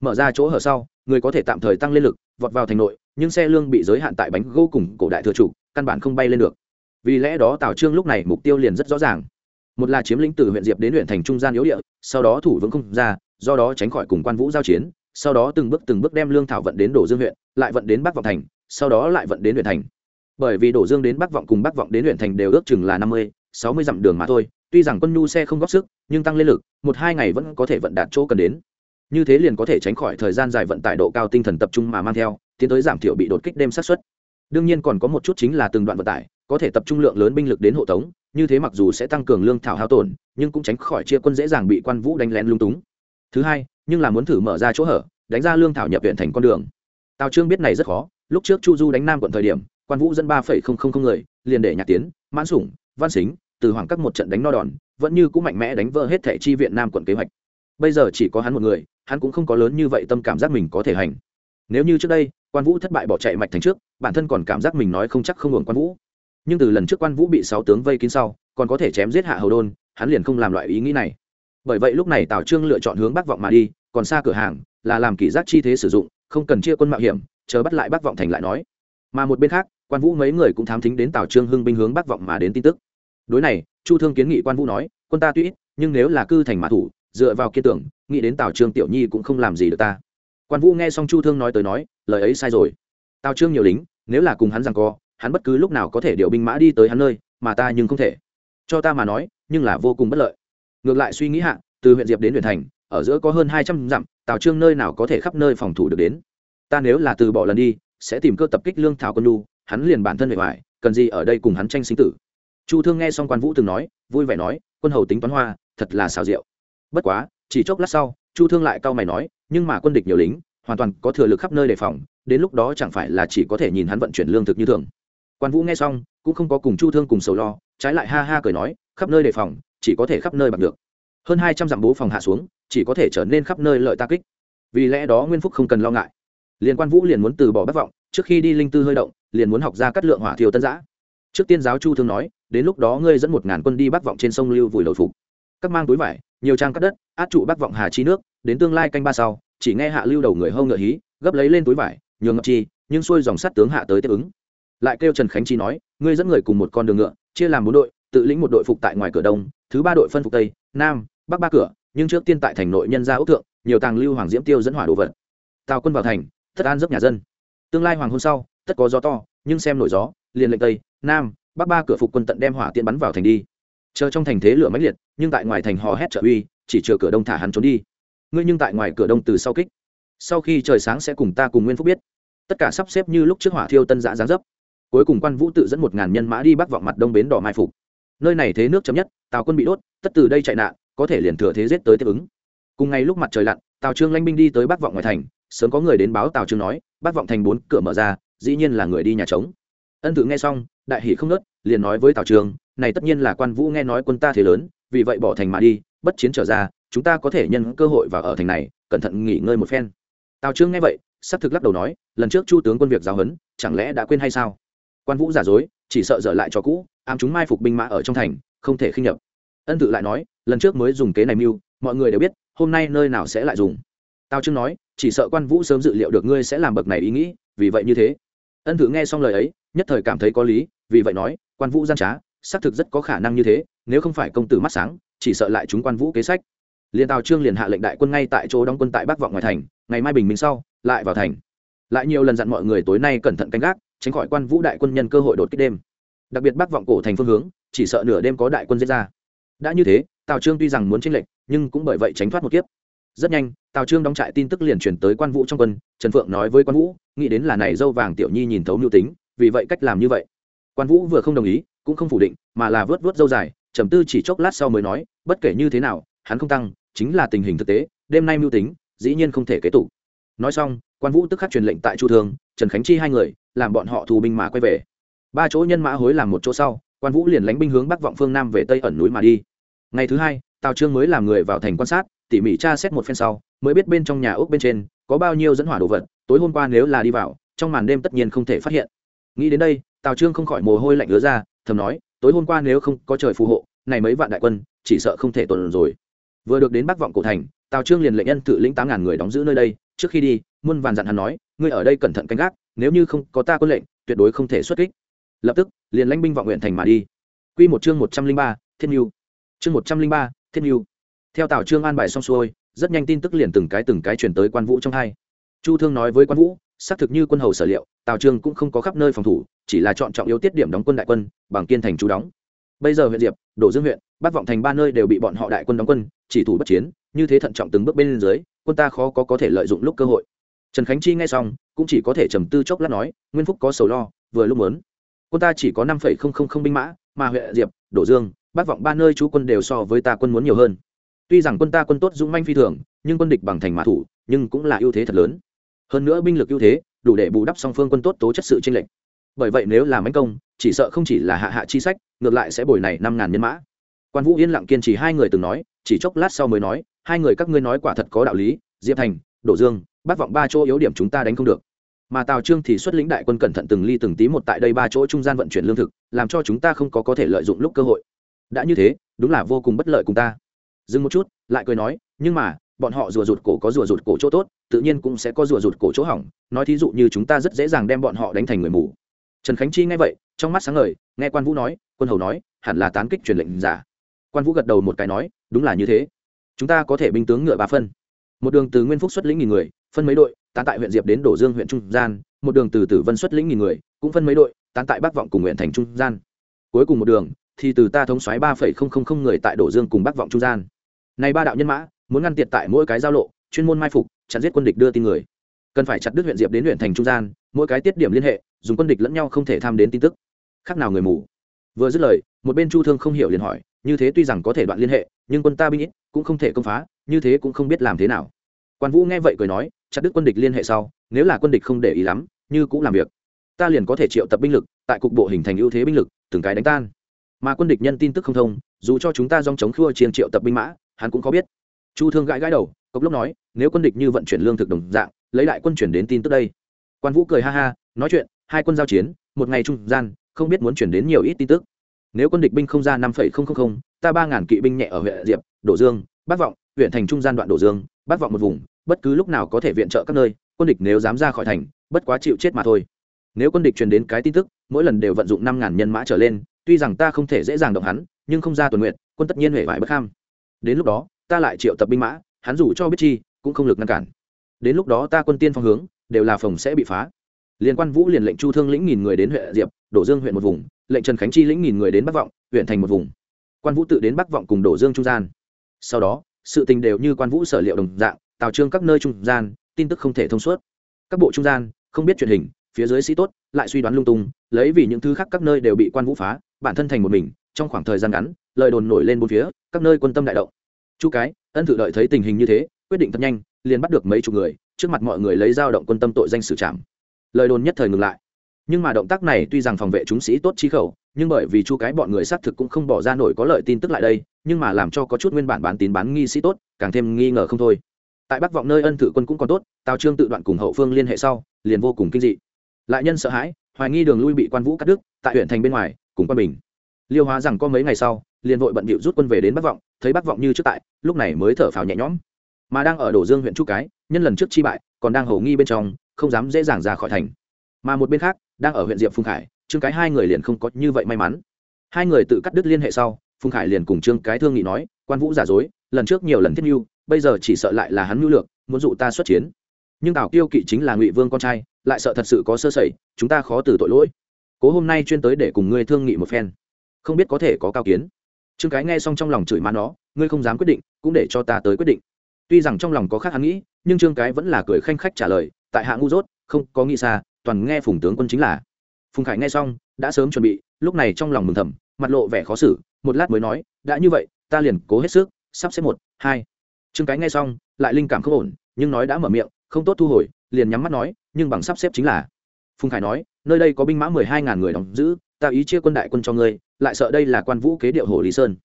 Mở ra chỗ hở sau người có thể tạm thời tăng lên lực, vọt vào thành nội, nhưng xe lương bị giới hạn tại bánh gỗ cùng cổ đại thừa chủ, căn bản không bay lên được. Vì lẽ đó tào trương lúc này mục tiêu liền rất rõ ràng. Một là chiếm lĩnh từ huyện diệp đến huyện thành trung gian yếu địa, sau đó thủ vững không ra, do đó tránh khỏi cùng quan vũ giao chiến, sau đó từng bước từng bước đem lương thảo vận đến đổ dương huyện, lại vận đến bắc vọng thành, sau đó lại vận đến huyện thành. Bởi vì đổ dương đến bắc vọng cùng bắc vọng đến huyện thành đều ước chừng là năm mươi, sáu mươi dặm đường mà thôi, tuy rằng quân nhu xe không góp sức, nhưng tăng lên lực, một hai ngày vẫn có thể vận đạt chỗ cần đến như thế liền có thể tránh khỏi thời gian dài vận tải độ cao tinh thần tập trung mà mang theo, tiến tới giảm thiểu bị đột kích đêm sát xuất đương nhiên còn có một chút chính là từng đoạn vận tải, có thể tập trung lượng lớn binh lực đến hộ tống, như thế mặc dù sẽ tăng cường lương thảo hao tổn, nhưng cũng tránh khỏi chia quân dễ dàng bị quan vũ đánh lén lung túng. Thứ hai, nhưng là muốn thử mở ra chỗ hở, đánh ra lương thảo nhập viện thành con đường. Tào trương biết này rất khó, lúc trước chu du đánh nam quận thời điểm, quan vũ dẫn ba phẩy không không không người, liền để nhạc tiến, mãn sủng, văn xính, từ hoàng các một trận đánh no đòn, vẫn như cũng mạnh mẽ đánh vỡ hết thẻ chi viện nam quận kế hoạch. Bây giờ chỉ có hắn một người hắn cũng không có lớn như vậy tâm cảm giác mình có thể hành. Nếu như trước đây, quan vũ thất bại bỏ chạy mạch thành trước, bản thân còn cảm giác mình nói không chắc không hưởng quan vũ. Nhưng từ lần trước quan vũ bị sáu tướng vây kín sau, còn có thể chém giết hạ hầu đôn, hắn liền không làm loại ý nghĩ này. Bởi vậy lúc này tào trương lựa chọn hướng bắc vọng mà đi, còn xa cửa hàng, là làm kỷ giác chi thế sử dụng, không cần chia quân mạo hiểm, chờ bắt lại bắc vọng thành lại nói. Mà một bên khác, quan vũ mấy người cũng thám thính đến tào trương hưng binh hướng bắc vọng mà đến tin tức. Đối này, chu thương kiến nghị quan vũ nói, quân ta tuy ít, nhưng nếu là cư thành mã thủ dựa vào kiên tưởng, nghĩ đến tào trương tiểu nhi cũng không làm gì được ta. Quan vũ nghe xong chu thương nói tới nói, lời ấy sai rồi. Tào trương nhiều lính, nếu là cùng hắn rằng co, hắn bất cứ lúc nào có thể điều binh mã đi tới hắn nơi, mà ta nhưng không thể. Cho ta mà nói, nhưng là vô cùng bất lợi. Ngược lại suy nghĩ hạ, từ huyện diệp đến huyện thành, ở giữa có hơn hai trăm dặm, tào trương nơi nào có thể khắp nơi phòng thủ được đến. Ta nếu là từ bỏ lần đi, sẽ tìm cơ tập kích lương thảo quân lu hắn liền bản thân về ngoài, cần gì ở đây cùng hắn tranh sinh tử. Chu thương nghe xong quan vũ từng nói, vui vẻ nói, quân hầu tính toán hoa, thật là xào rượu bất quá, chỉ chốc lát sau, chu thương lại cau mày nói, nhưng mà quân địch nhiều lính, hoàn toàn có thừa lực khắp nơi đề phòng, đến lúc đó chẳng phải là chỉ có thể nhìn hắn vận chuyển lương thực như thường. Quan vũ nghe xong, cũng không có cùng chu thương cùng sầu lo, trái lại ha ha cười nói, khắp nơi đề phòng, chỉ có thể khắp nơi bằng được. Hơn hai trăm dặm bố phòng hạ xuống, chỉ có thể trở nên khắp nơi lợi ta kích. Vì lẽ đó nguyên phúc không cần lo ngại. Liền quan vũ liền muốn từ bỏ bất vọng, trước khi đi linh tư hơi động, liền muốn học ra cắt lượng hỏa thiêu tân giã. Trước tiên giáo chu thương nói, đến lúc đó ngươi dẫn một ngàn quân đi bắc vọng trên sông lưu vùi đầu phục. Các mang túi vải nhiều trang cắt đất, át trụ bắc vọng hà chi nước, đến tương lai canh ba sau, chỉ nghe hạ lưu đầu người hâu ngựa hí, gấp lấy lên túi vải, nhường ngập chi, nhưng xuôi dòng sắt tướng hạ tới tiếp ứng. Lại kêu trần khánh chi nói, ngươi dẫn người cùng một con đường ngựa, chia làm bốn đội, tự lĩnh một đội phục tại ngoài cửa đông, thứ ba đội phân phục tây, nam, bắc ba cửa, nhưng trước tiên tại thành nội nhân gia ốc thượng, nhiều tàng lưu hoàng diễm tiêu dẫn hỏa đồ vật. Tào quân vào thành, thất an giấc nhà dân. Tương lai hoàng hôn sau, tất có gió to, nhưng xem nổi gió, liền lệnh tây, nam, bắc ba cửa phục quân tận đem hỏa tiện bắn vào thành đi chờ trong thành thế lửa mãnh liệt, nhưng tại ngoài thành hò hét trợ uy, chỉ chờ cửa đông thả hắn trốn đi. Ngươi nhưng tại ngoài cửa đông từ sau kích. Sau khi trời sáng sẽ cùng ta cùng nguyên phúc biết. Tất cả sắp xếp như lúc trước hỏa thiêu tân giã giáng dấp. Cuối cùng quan vũ tự dẫn một ngàn nhân mã đi bắc vọng mặt đông bến đỏ mai phục. Nơi này thế nước chấm nhất, tào quân bị đốt, tất từ đây chạy nạn, có thể liền thừa thế giết tới tiếp ứng. Cùng ngay lúc mặt trời lặn, tào trương lanh binh đi tới bắc vọng ngoài thành, sớm có người đến báo tào trương nói, bắc vọng thành bốn cửa mở ra, dĩ nhiên là người đi nhà trống. Ân thử nghe xong, đại hỷ không nớt, liền nói với tào trương này tất nhiên là quan vũ nghe nói quân ta thế lớn, vì vậy bỏ thành mà đi, bất chiến trở ra, chúng ta có thể nhân cơ hội và ở thành này, cẩn thận nghỉ ngơi một phen. Tào trương nghe vậy, sắp thực lắc đầu nói, lần trước chu tướng quân việc giáo huấn, chẳng lẽ đã quên hay sao? Quan vũ giả dối, chỉ sợ dở lại cho cũ, ám chúng mai phục binh mã ở trong thành, không thể khinh nhập. Ân tự lại nói, lần trước mới dùng kế này mưu, mọi người đều biết, hôm nay nơi nào sẽ lại dùng. Tào trương nói, chỉ sợ quan vũ sớm dự liệu được ngươi sẽ làm bậc này ý nghĩ, vì vậy như thế. Ân tự nghe xong lời ấy, nhất thời cảm thấy có lý, vì vậy nói, quan vũ gian trá xác thực rất có khả năng như thế, nếu không phải công tử mắt sáng, chỉ sợ lại chúng quan vũ kế sách. Liền tào trương liền hạ lệnh đại quân ngay tại chỗ đóng quân tại bắc vọng ngoài thành, ngày mai bình minh sau, lại vào thành. Lại nhiều lần dặn mọi người tối nay cẩn thận canh gác, tránh khỏi quan vũ đại quân nhân cơ hội đột kích đêm. Đặc biệt bắc vọng cổ thành phương hướng, chỉ sợ nửa đêm có đại quân diễn ra. Đã như thế, tào trương tuy rằng muốn tranh lệnh nhưng cũng bởi vậy tránh thoát một kiếp. Rất nhanh, tào trương đóng trại tin tức liền chuyển tới quan vũ trong quân, trần phượng nói với quan vũ, nghĩ đến là này dâu vàng tiểu nhi nhìn thấu mưu tính, vì vậy cách làm như vậy. Quan vũ vừa không đồng ý cũng không phủ định, mà là vớt vớt dâu dài, trầm tư chỉ chốc lát sau mới nói, bất kể như thế nào, hắn không tăng, chính là tình hình thực tế, đêm nay mưu tính, dĩ nhiên không thể kế tục. Nói xong, quan vũ tức khắc truyền lệnh tại chu thương, trần khánh chi hai người, làm bọn họ thù binh mà quay về. Ba chỗ nhân mã hối làm một chỗ sau, quan vũ liền lánh binh hướng bắc vọng phương nam về tây ẩn núi mà đi. Ngày thứ hai, tào trương mới làm người vào thành quan sát, tỉ mỉ tra xét một phen sau, mới biết bên trong nhà ốc bên trên, có bao nhiêu dẫn hỏa đồ vật, tối hôm qua nếu là đi vào, trong màn đêm tất nhiên không thể phát hiện. Nghĩ đến đây, tào trương không khỏi mồ hôi lạnh ứa ra thầm nói, tối hôm qua nếu không có trời phù hộ, này mấy vạn đại quân, chỉ sợ không thể tồn rồi. Vừa được đến bắc vọng cổ thành, tào trương liền lệnh nhân tự lĩnh tám ngàn người đóng giữ nơi đây. Trước khi đi, muôn vàn dặn hắn nói, ngươi ở đây cẩn thận canh gác, nếu như không có ta quân lệnh, tuyệt đối không thể xuất kích. Lập tức, liền lãnh binh vọng nguyện thành mà đi. Quy một chương một trăm linh ba, thiên nhu. Chương một trăm linh ba, thiên nhu. Theo tào trương an bài xong xuôi, rất nhanh tin tức liền từng cái từng cái chuyển tới quan vũ trong hai. Chu thương nói với quan vũ xác thực như quân hầu sở liệu, tào trương cũng không có khắp nơi phòng thủ, chỉ là chọn trọng yếu tiết điểm đóng quân đại quân, bằng kiên thành chú đóng. Bây giờ huyện diệp đổ dương huyện, bắc vọng thành ba nơi đều bị bọn họ đại quân đóng quân, chỉ thủ bất chiến, như thế thận trọng từng bước bên dưới, quân ta khó có có thể lợi dụng lúc cơ hội. Trần khánh chi nghe xong, cũng chỉ có thể trầm tư chốc lát nói, nguyên phúc có sầu lo, vừa lúc muốn. Quân ta chỉ có năm phẩy không không không binh mã, mà huyện diệp đổ dương, bắc vọng ba nơi chú quân đều so với ta quân muốn nhiều hơn. Tuy rằng quân ta quân tốt dũng manh phi thường, nhưng quân địch bằng thành mã thủ, nhưng cũng là ưu thế thật lớn hơn nữa binh lực ưu thế, đủ để bù đắp song phương quân tốt tố chất sự tranh lệch. Bởi vậy nếu làm mánh công, chỉ sợ không chỉ là hạ hạ chi sách, ngược lại sẽ bồi này năm ngàn nhân mã. Quan vũ yên lặng kiên trì hai người từng nói, chỉ chốc lát sau mới nói, hai người các ngươi nói quả thật có đạo lý, diệp thành đổ dương bắt vọng ba chỗ yếu điểm chúng ta đánh không được. Mà tào trương thì xuất lĩnh đại quân cẩn thận từng ly từng tí một tại đây ba chỗ trung gian vận chuyển lương thực, làm cho chúng ta không có có thể lợi dụng lúc cơ hội. Đã như thế, đúng là vô cùng bất lợi cùng ta. Dừng một chút, lại cười nói, nhưng mà bọn họ rùa rụt cổ có rùa rụt cổ chỗ tốt, tự nhiên cũng sẽ có rùa rụt cổ chỗ hỏng. Nói thí dụ như chúng ta rất dễ dàng đem bọn họ đánh thành người mù. Trần khánh chi nghe vậy, trong mắt sáng ngời, nghe quan vũ nói, quân hầu nói, hẳn là tán kích truyền lệnh giả. Quan vũ gật đầu một cái nói, đúng là như thế. Chúng ta có thể binh tướng ngựa ba phân. Một đường từ nguyên phúc xuất lĩnh nghìn người, phân mấy đội, tán tại huyện diệp đến đổ dương huyện trung gian. Một đường từ tử vân xuất lĩnh nghìn người, cũng phân mấy đội, tán tại bắc vọng cùng huyện thành trung gian. Cuối cùng một đường, thì từ ta thống xoáy ba phẩy không không không người tại đổ dương cùng bắc vọng trung gian. Này ba đạo nhân mã muốn ngăn tiệt tại mỗi cái giao lộ, chuyên môn mai phục, chặn giết quân địch đưa tin người. Cần phải chặt đứt huyện diệp đến huyện thành trung gian, mỗi cái tiết điểm liên hệ, dùng quân địch lẫn nhau không thể tham đến tin tức. Khác nào người mù. Vừa dứt lời, một bên chu thương không hiểu liền hỏi, như thế tuy rằng có thể đoạn liên hệ, nhưng quân ta binh ít, cũng không thể công phá, như thế cũng không biết làm thế nào. Quan vũ nghe vậy cười nói, chặt đứt quân địch liên hệ sau, nếu là quân địch không để ý lắm, như cũng làm việc. Ta liền có thể triệu tập binh lực, tại cục bộ hình thành ưu thế binh lực, từng cái đánh tan. Mà quân địch nhân tin tức không thông, dù cho chúng ta dòng chống khua chiên triệu tập binh mã, hắn cũng có biết chu thương gãi gãi đầu, cốc lốc nói, nếu quân địch như vận chuyển lương thực đồng dạng, lấy lại quân chuyển đến tin tức đây. Quan vũ cười ha ha, nói chuyện, hai quân giao chiến, một ngày trung gian, không biết muốn chuyển đến nhiều ít tin tức. Nếu quân địch binh không ra năm phẩy không không không, ta ba ngàn kỵ binh nhẹ ở huyện diệp, đổ dương bắc vọng, huyện thành trung gian đoạn đổ dương bắc vọng một vùng, bất cứ lúc nào có thể viện trợ các nơi, quân địch nếu dám ra khỏi thành, bất quá chịu chết mà thôi. Nếu quân địch truyền đến cái tin tức, mỗi lần đều vận dụng năm ngàn nhân mã trở lên, tuy rằng ta không thể dễ dàng động hắn, nhưng không ra tuần nguyện, quân tất nhiên huệ vải bất kham. Đến lúc đó ta lại triệu tập binh mã, hắn dù cho biết chi, cũng không lực ngăn cản. Đến lúc đó ta quân tiên phong hướng, đều là phòng sẽ bị phá. Liên quan vũ liền lệnh chu thương lĩnh nghìn người đến huyện diệp, đổ dương huyện một vùng, lệnh trần khánh chi lĩnh nghìn người đến bắc vọng, huyện thành một vùng. Quan vũ tự đến bắc vọng cùng đổ dương trung gian. Sau đó, sự tình đều như quan vũ sở liệu đồng dạng, tào trương các nơi trung gian, tin tức không thể thông suốt. Các bộ trung gian, không biết truyền hình, phía dưới sĩ tốt, lại suy đoán lung tung, lấy vì những thứ khác các nơi đều bị quan vũ phá, bản thân thành một mình, trong khoảng thời gian ngắn, lời đồn nổi lên bốn phía, các nơi quân tâm đại động chu cái, ân thự đợi thấy tình hình như thế, quyết định thật nhanh, liền bắt được mấy chục người, trước mặt mọi người lấy dao động quân tâm tội danh xử trảm. Lời đồn nhất thời ngừng lại. Nhưng mà động tác này tuy rằng phòng vệ chúng sĩ tốt chi khẩu, nhưng bởi vì chu cái bọn người xác thực cũng không bỏ ra nổi có lợi tin tức lại đây, nhưng mà làm cho có chút nguyên bản bán tín bán nghi sĩ tốt, càng thêm nghi ngờ không thôi. Tại bắc vọng nơi ân thử quân cũng còn tốt, tào trương tự đoạn cùng hậu phương liên hệ sau, liền vô cùng kinh dị. Lại nhân sợ hãi, hoài nghi đường lui bị quan vũ cắt đứt, tại huyện thành bên ngoài, cùng quan bình. Liêu hóa rằng có mấy ngày sau liền vội bận bịu rút quân về đến bắc vọng, thấy bắc vọng như trước tại, lúc này mới thở phào nhẹ nhõm. Mà đang ở đổ dương huyện trúc cái, nhân lần trước chi bại, còn đang hầu nghi bên trong, không dám dễ dàng ra khỏi thành. Mà một bên khác, đang ở huyện diệp phùng khải, trương cái hai người liền không có như vậy may mắn. Hai người tự cắt đứt liên hệ sau, phùng khải liền cùng trương cái thương nghị nói, quan vũ giả dối, lần trước nhiều lần thiết mưu, bây giờ chỉ sợ lại là hắn mưu lược, muốn dụ ta xuất chiến. Nhưng tào kiêu kỵ chính là ngụy vương con trai, lại sợ thật sự có sơ sẩy, chúng ta khó từ tội lỗi. Cố hôm nay chuyên tới để cùng ngươi thương nghị một phen. Không biết có thể có cao kiến trương cái nghe xong trong lòng chửi má nó, ngươi không dám quyết định, cũng để cho ta tới quyết định. Tuy rằng trong lòng có khác hắn nghĩ, nhưng trương cái vẫn là cười khanh khách trả lời, tại hạ ngu dốt, không có nghĩ xa, toàn nghe phùng tướng quân chính là. Phùng khải nghe xong, đã sớm chuẩn bị, lúc này trong lòng mừng thầm, mặt lộ vẻ khó xử, một lát mới nói, đã như vậy, ta liền cố hết sức, sắp xếp một, hai. Trương cái nghe xong, lại linh cảm không ổn, nhưng nói đã mở miệng, không tốt thu hồi, liền nhắm mắt nói, nhưng bằng sắp xếp chính là. Phùng khải nói, nơi đây có binh mã mười hai ngàn người đóng giữ ta ý chia quân đại quân cho ngươi, lại sợ đây là quan vũ kế điệu hồ lý sơn.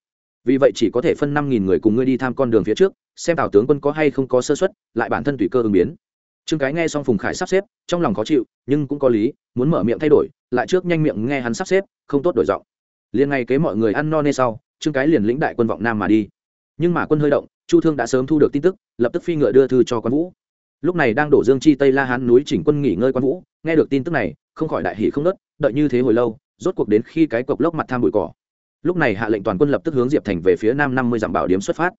Vì vậy chỉ có thể phân năm nghìn người cùng ngươi đi tham con đường phía trước, xem tào tướng quân có hay không có sơ xuất lại bản thân tùy cơ ứng biến. Trương cái nghe xong phùng khải sắp xếp, trong lòng khó chịu, nhưng cũng có lý, muốn mở miệng thay đổi, lại trước nhanh miệng nghe hắn sắp xếp, không tốt đổi giọng. Liền ngay kế mọi người ăn no nê sau, trương cái liền lĩnh đại quân vọng nam mà đi. Nhưng mà quân hơi động, chu thương đã sớm thu được tin tức, lập tức phi ngựa đưa thư cho quan vũ. Lúc này đang đổ dương chi tây la hán núi chỉnh quân nghỉ ngơi quan vũ, nghe được tin tức này, không khỏi đại hỷ không nớt, đợi như thế hồi lâu rốt cuộc đến khi cái cộc lốc mặt tham bụi cỏ. Lúc này hạ lệnh toàn quân lập tức hướng diệp thành về phía nam năm mươi dặm bảo điếm xuất phát.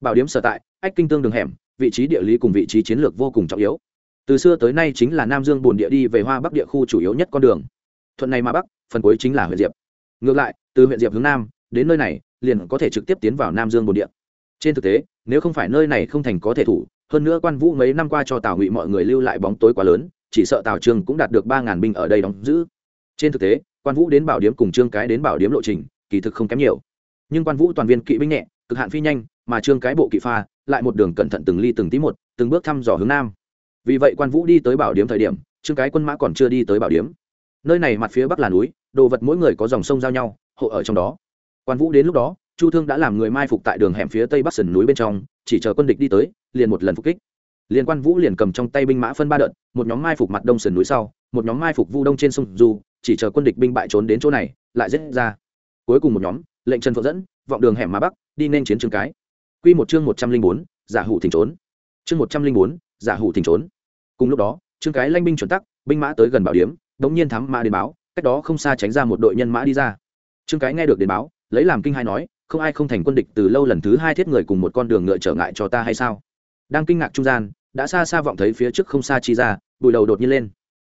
Bảo điếm sở tại, ách kinh tương đường hẻm, vị trí địa lý cùng vị trí chiến lược vô cùng trọng yếu. Từ xưa tới nay chính là nam dương bồn địa đi về hoa bắc địa khu chủ yếu nhất con đường. Thuận này mà bắc, phần cuối chính là huyện diệp. Ngược lại, từ huyện diệp hướng nam, đến nơi này, liền có thể trực tiếp tiến vào nam dương bồn địa. Trên thực tế, nếu không phải nơi này không thành có thể thủ, hơn nữa quan vũ mấy năm qua cho tào ngụy mọi người lưu lại bóng tối quá lớn, chỉ sợ tào Trường cũng đạt được ba ngàn binh ở đây đóng giữ. Trên thực tế quan vũ đến bảo điếm cùng trương cái đến bảo điếm lộ trình, kỳ thực không kém nhiều. Nhưng quan vũ toàn viên kỵ binh nhẹ, cực hạn phi nhanh, mà trương cái bộ kỵ pha, lại một đường cẩn thận từng ly từng tí một, từng bước thăm dò hướng nam. Vì vậy quan vũ đi tới bảo điếm thời điểm, trương cái quân mã còn chưa đi tới bảo điếm. Nơi này mặt phía bắc là núi, đồ vật mỗi người có dòng sông giao nhau, hộ ở trong đó. Quan vũ đến lúc đó, chu thương đã làm người mai phục tại đường hẻm phía tây bắc sườn núi bên trong, chỉ chờ quân địch đi tới, liền một lần phục kích. Liên quan vũ liền cầm trong tay binh mã phân ba đợt, một nhóm mai phục mặt đông sườn núi sau một nhóm mai phục vu đông trên sông du, chỉ chờ quân địch binh bại trốn đến chỗ này, lại giết ra. Cuối cùng một nhóm, lệnh trần phượng dẫn, vọng đường hẻm mà bắc, đi nên chiến trường cái. Quy một chương một trăm linh bốn, giả hủ thỉnh trốn. Chương một trăm linh bốn, giả hủ thỉnh trốn. Cùng lúc đó trương cái lanh binh chuẩn tắc, binh mã tới gần bảo điếm, đống nhiên thám mã đến báo, cách đó không xa tránh ra một đội nhân mã đi ra. Trương cái nghe được đến báo, lấy làm kinh hai nói, không ai không thành quân địch từ lâu lần thứ hai thiết người cùng một con đường ngựa trở ngại cho ta hay sao? Đang kinh ngạc trung gian, đã xa xa vọng thấy phía trước không xa chi ra, bụi đầu đột nhiên lên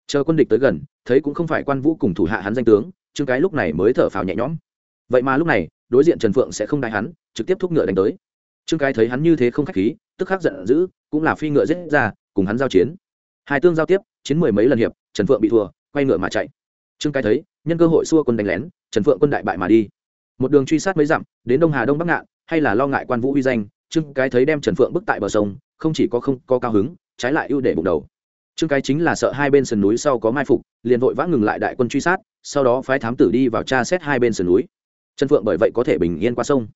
chờ quân địch tới gần, thấy cũng không phải quan vũ cùng thủ hạ hắn danh tướng, trương cái lúc này mới thở phào nhẹ nhõm. Vậy mà lúc này, đối diện trần phượng sẽ không đại hắn, trực tiếp thúc ngựa đánh tới. Trương cái thấy hắn như thế không khách khí, tức khắc giận dữ, cũng là phi ngựa giết ra, cùng hắn giao chiến. Hai tương giao tiếp, chiến mười mấy lần hiệp, trần phượng bị thua, quay ngựa mà chạy. Trương cái thấy, nhân cơ hội xua quân đánh lén, trần phượng quân đại bại mà đi. Một đường truy sát mấy dặm, đến đông hà đông bắc ngạn, hay là lo ngại quan vũ uy danh, trương cái thấy đem trần phượng bức tại bờ sông, không chỉ có không có cao hứng, trái lại ưu để bụng đầu trương cái chính là sợ hai bên sườn núi sau có mai phục, liền vội vã ngừng lại đại quân truy sát, sau đó phái thám tử đi vào tra xét hai bên sườn núi. Trần phượng bởi vậy có thể bình yên qua sông.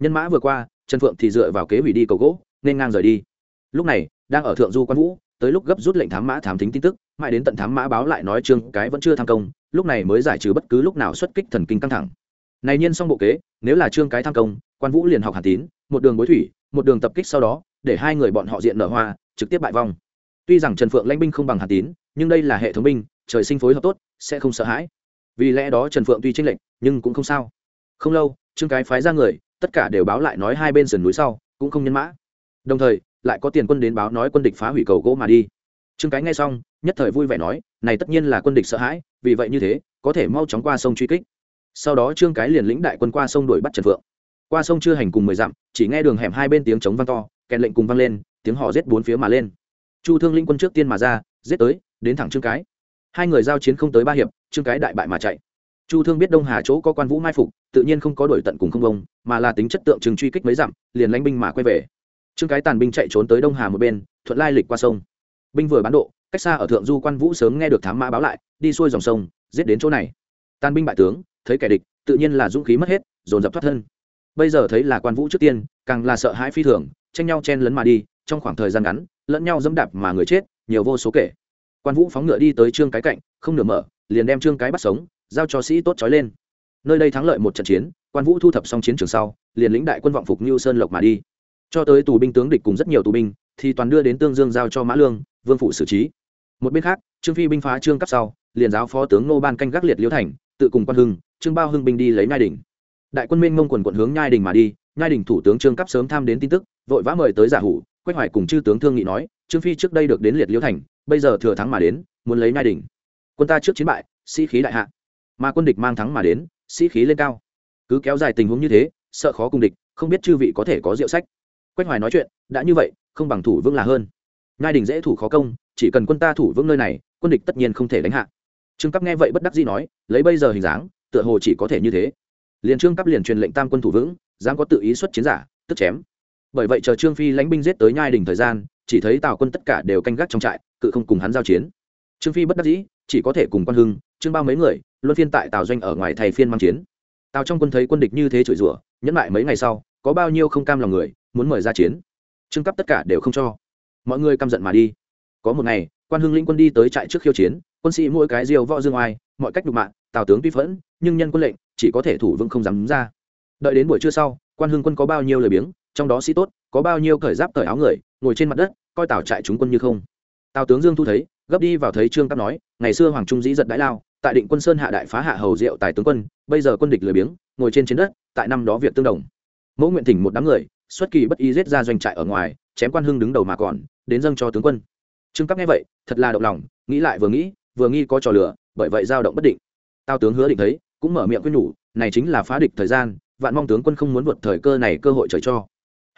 Nhân mã vừa qua, trần phượng thì dựa vào kế hủy đi cầu gỗ, nên ngang rời đi. Lúc này, đang ở thượng du quan vũ, tới lúc gấp rút lệnh thám mã thám thính tin tức, mãi đến tận thám mã báo lại nói trương cái vẫn chưa tham công, lúc này mới giải trừ bất cứ lúc nào xuất kích thần kinh căng thẳng. Này nhiên xong bộ kế, nếu là trương cái tham công, quan vũ liền học hàn tín, một đường bối thủy, một đường tập kích sau đó, để hai người bọn họ diện nở hoa, trực tiếp bại vong tuy rằng trần phượng lãnh binh không bằng hàn tín, nhưng đây là hệ thống binh, trời sinh phối hợp tốt, sẽ không sợ hãi. Vì lẽ đó trần phượng tuy tranh lệnh nhưng cũng không sao. Không lâu, trương cái phái ra người, tất cả đều báo lại nói hai bên sườn núi sau, cũng không nhân mã. Đồng thời, lại có tiền quân đến báo nói quân địch phá hủy cầu gỗ mà đi. Trương cái nghe xong, nhất thời vui vẻ nói, này tất nhiên là quân địch sợ hãi, vì vậy như thế, có thể mau chóng qua sông truy kích. Sau đó trương cái liền lĩnh đại quân qua sông đuổi bắt trần phượng. Qua sông chưa hành cùng mười dặm, chỉ nghe đường hẻm hai bên tiếng chống vang to, kèn lệnh cùng vang lên, tiếng họ giết bốn phía mà lên chu thương linh quân trước tiên mà ra, giết tới, đến thẳng trương cái. Hai người giao chiến không tới ba hiệp, trương cái đại bại mà chạy. Chu thương biết đông hà chỗ có quan vũ mai phục, tự nhiên không có đổi tận cùng không công mà là tính chất tượng trừng truy kích mấy dặm, liền lánh binh mà quay về. Trương cái tàn binh chạy trốn tới đông hà một bên, thuận lai lịch qua sông. Binh vừa bán độ, cách xa ở thượng du quan vũ sớm nghe được thám mã báo lại, đi xuôi dòng sông, giết đến chỗ này. Tàn binh bại tướng, thấy kẻ địch, tự nhiên là dũng khí mất hết, dồn dập thoát thân. Bây giờ thấy là quan vũ trước tiên, càng là sợ hãi phi thường, tranh nhau chen lấn mà đi trong khoảng thời gian ngắn, lẫn nhau dẫm đạp mà người chết, nhiều vô số kể. Quan vũ phóng ngựa đi tới trương cái cạnh, không nửa mở, liền đem trương cái bắt sống, giao cho sĩ tốt trói lên. Nơi đây thắng lợi một trận chiến, quan vũ thu thập xong chiến trường sau, liền lĩnh đại quân vọng phục như sơn lộc mà đi. Cho tới tù binh tướng địch cùng rất nhiều tù binh, thì toàn đưa đến tương dương giao cho mã lương, vương phụ xử trí. Một bên khác, trương phi binh phá trương cấp sau, liền giáo phó tướng nô ban canh gác liệt liễu thành, tự cùng quan hưng, trương bao hưng binh đi lấy nhai đình. Đại quân minh mông quần quận hướng nhai đình mà đi, nhai đình thủ tướng trương cấp sớm tham đến tin tức, vội vã mời tới giả hủ quách hoài cùng chư tướng thương nghị nói, trương phi trước đây được đến liệt liễu thành, bây giờ thừa thắng mà đến, muốn lấy nhai đình. Quân ta trước chiến bại, sĩ khí đại hạ. Mà quân địch mang thắng mà đến, sĩ khí lên cao. Cứ kéo dài tình huống như thế, sợ khó cùng địch, không biết chư vị có thể có diệu sách. Quách hoài nói chuyện, đã như vậy, không bằng thủ vững là hơn. Ngai đình dễ thủ khó công, chỉ cần quân ta thủ vững nơi này, quân địch tất nhiên không thể đánh hạ. Trương cấp nghe vậy bất đắc dĩ nói, lấy bây giờ hình dáng, tựa hồ chỉ có thể như thế. Liền trương cấp liền truyền lệnh tam quân thủ vững dám có tự ý xuất chiến giả, tức chém bởi vậy chờ trương phi lãnh binh giết tới nhai đình thời gian, chỉ thấy tào quân tất cả đều canh gác trong trại, cự không cùng hắn giao chiến. Trương phi bất đắc dĩ, chỉ có thể cùng quan hưng, trương bao mấy người, luân phiên tại tào doanh ở ngoài thầy phiên mang chiến. Tào trong quân thấy quân địch như thế chửi rủa, nhẫn lại mấy ngày sau, có bao nhiêu không cam lòng người, muốn mời ra chiến. Trương cấp tất cả đều không cho. Mọi người căm giận mà đi. Có một ngày, quan hưng lĩnh quân đi tới trại trước khiêu chiến, quân sĩ mỗi cái diều võ dương oai, mọi cách đục mạng tào tướng tuy phẫn, nhưng nhân quân lệnh, chỉ có thể thủ vững không dám ra. Đợi đến buổi trưa sau, quan hưng quân có bao nhiêu lời biếng trong đó sĩ tốt, có bao nhiêu cởi giáp cởi áo người, ngồi trên mặt đất, coi tào trại chúng quân như không. Tào tướng dương thu thấy, gấp đi vào thấy trương cấp nói, ngày xưa hoàng trung dĩ giật đãi lao, tại định quân sơn hạ đại phá hạ hầu diệu tài tướng quân, bây giờ quân địch lười biếng, ngồi trên chiến đất, tại năm đó việc tương đồng. Mẫu nguyện thỉnh một đám người, xuất kỳ bất ý giết ra doanh trại ở ngoài, chém quan hưng đứng đầu mà còn, đến dâng cho tướng quân. Trương cấp nghe vậy, thật là động lòng, nghĩ lại vừa nghĩ, vừa nghi có trò lửa bởi vậy dao động bất định. Tao tướng hứa định thấy, cũng mở miệng quyết nhủ, này chính là phá địch thời gian, vạn mong tướng quân không muốn vượt thời cơ này cơ hội trời cho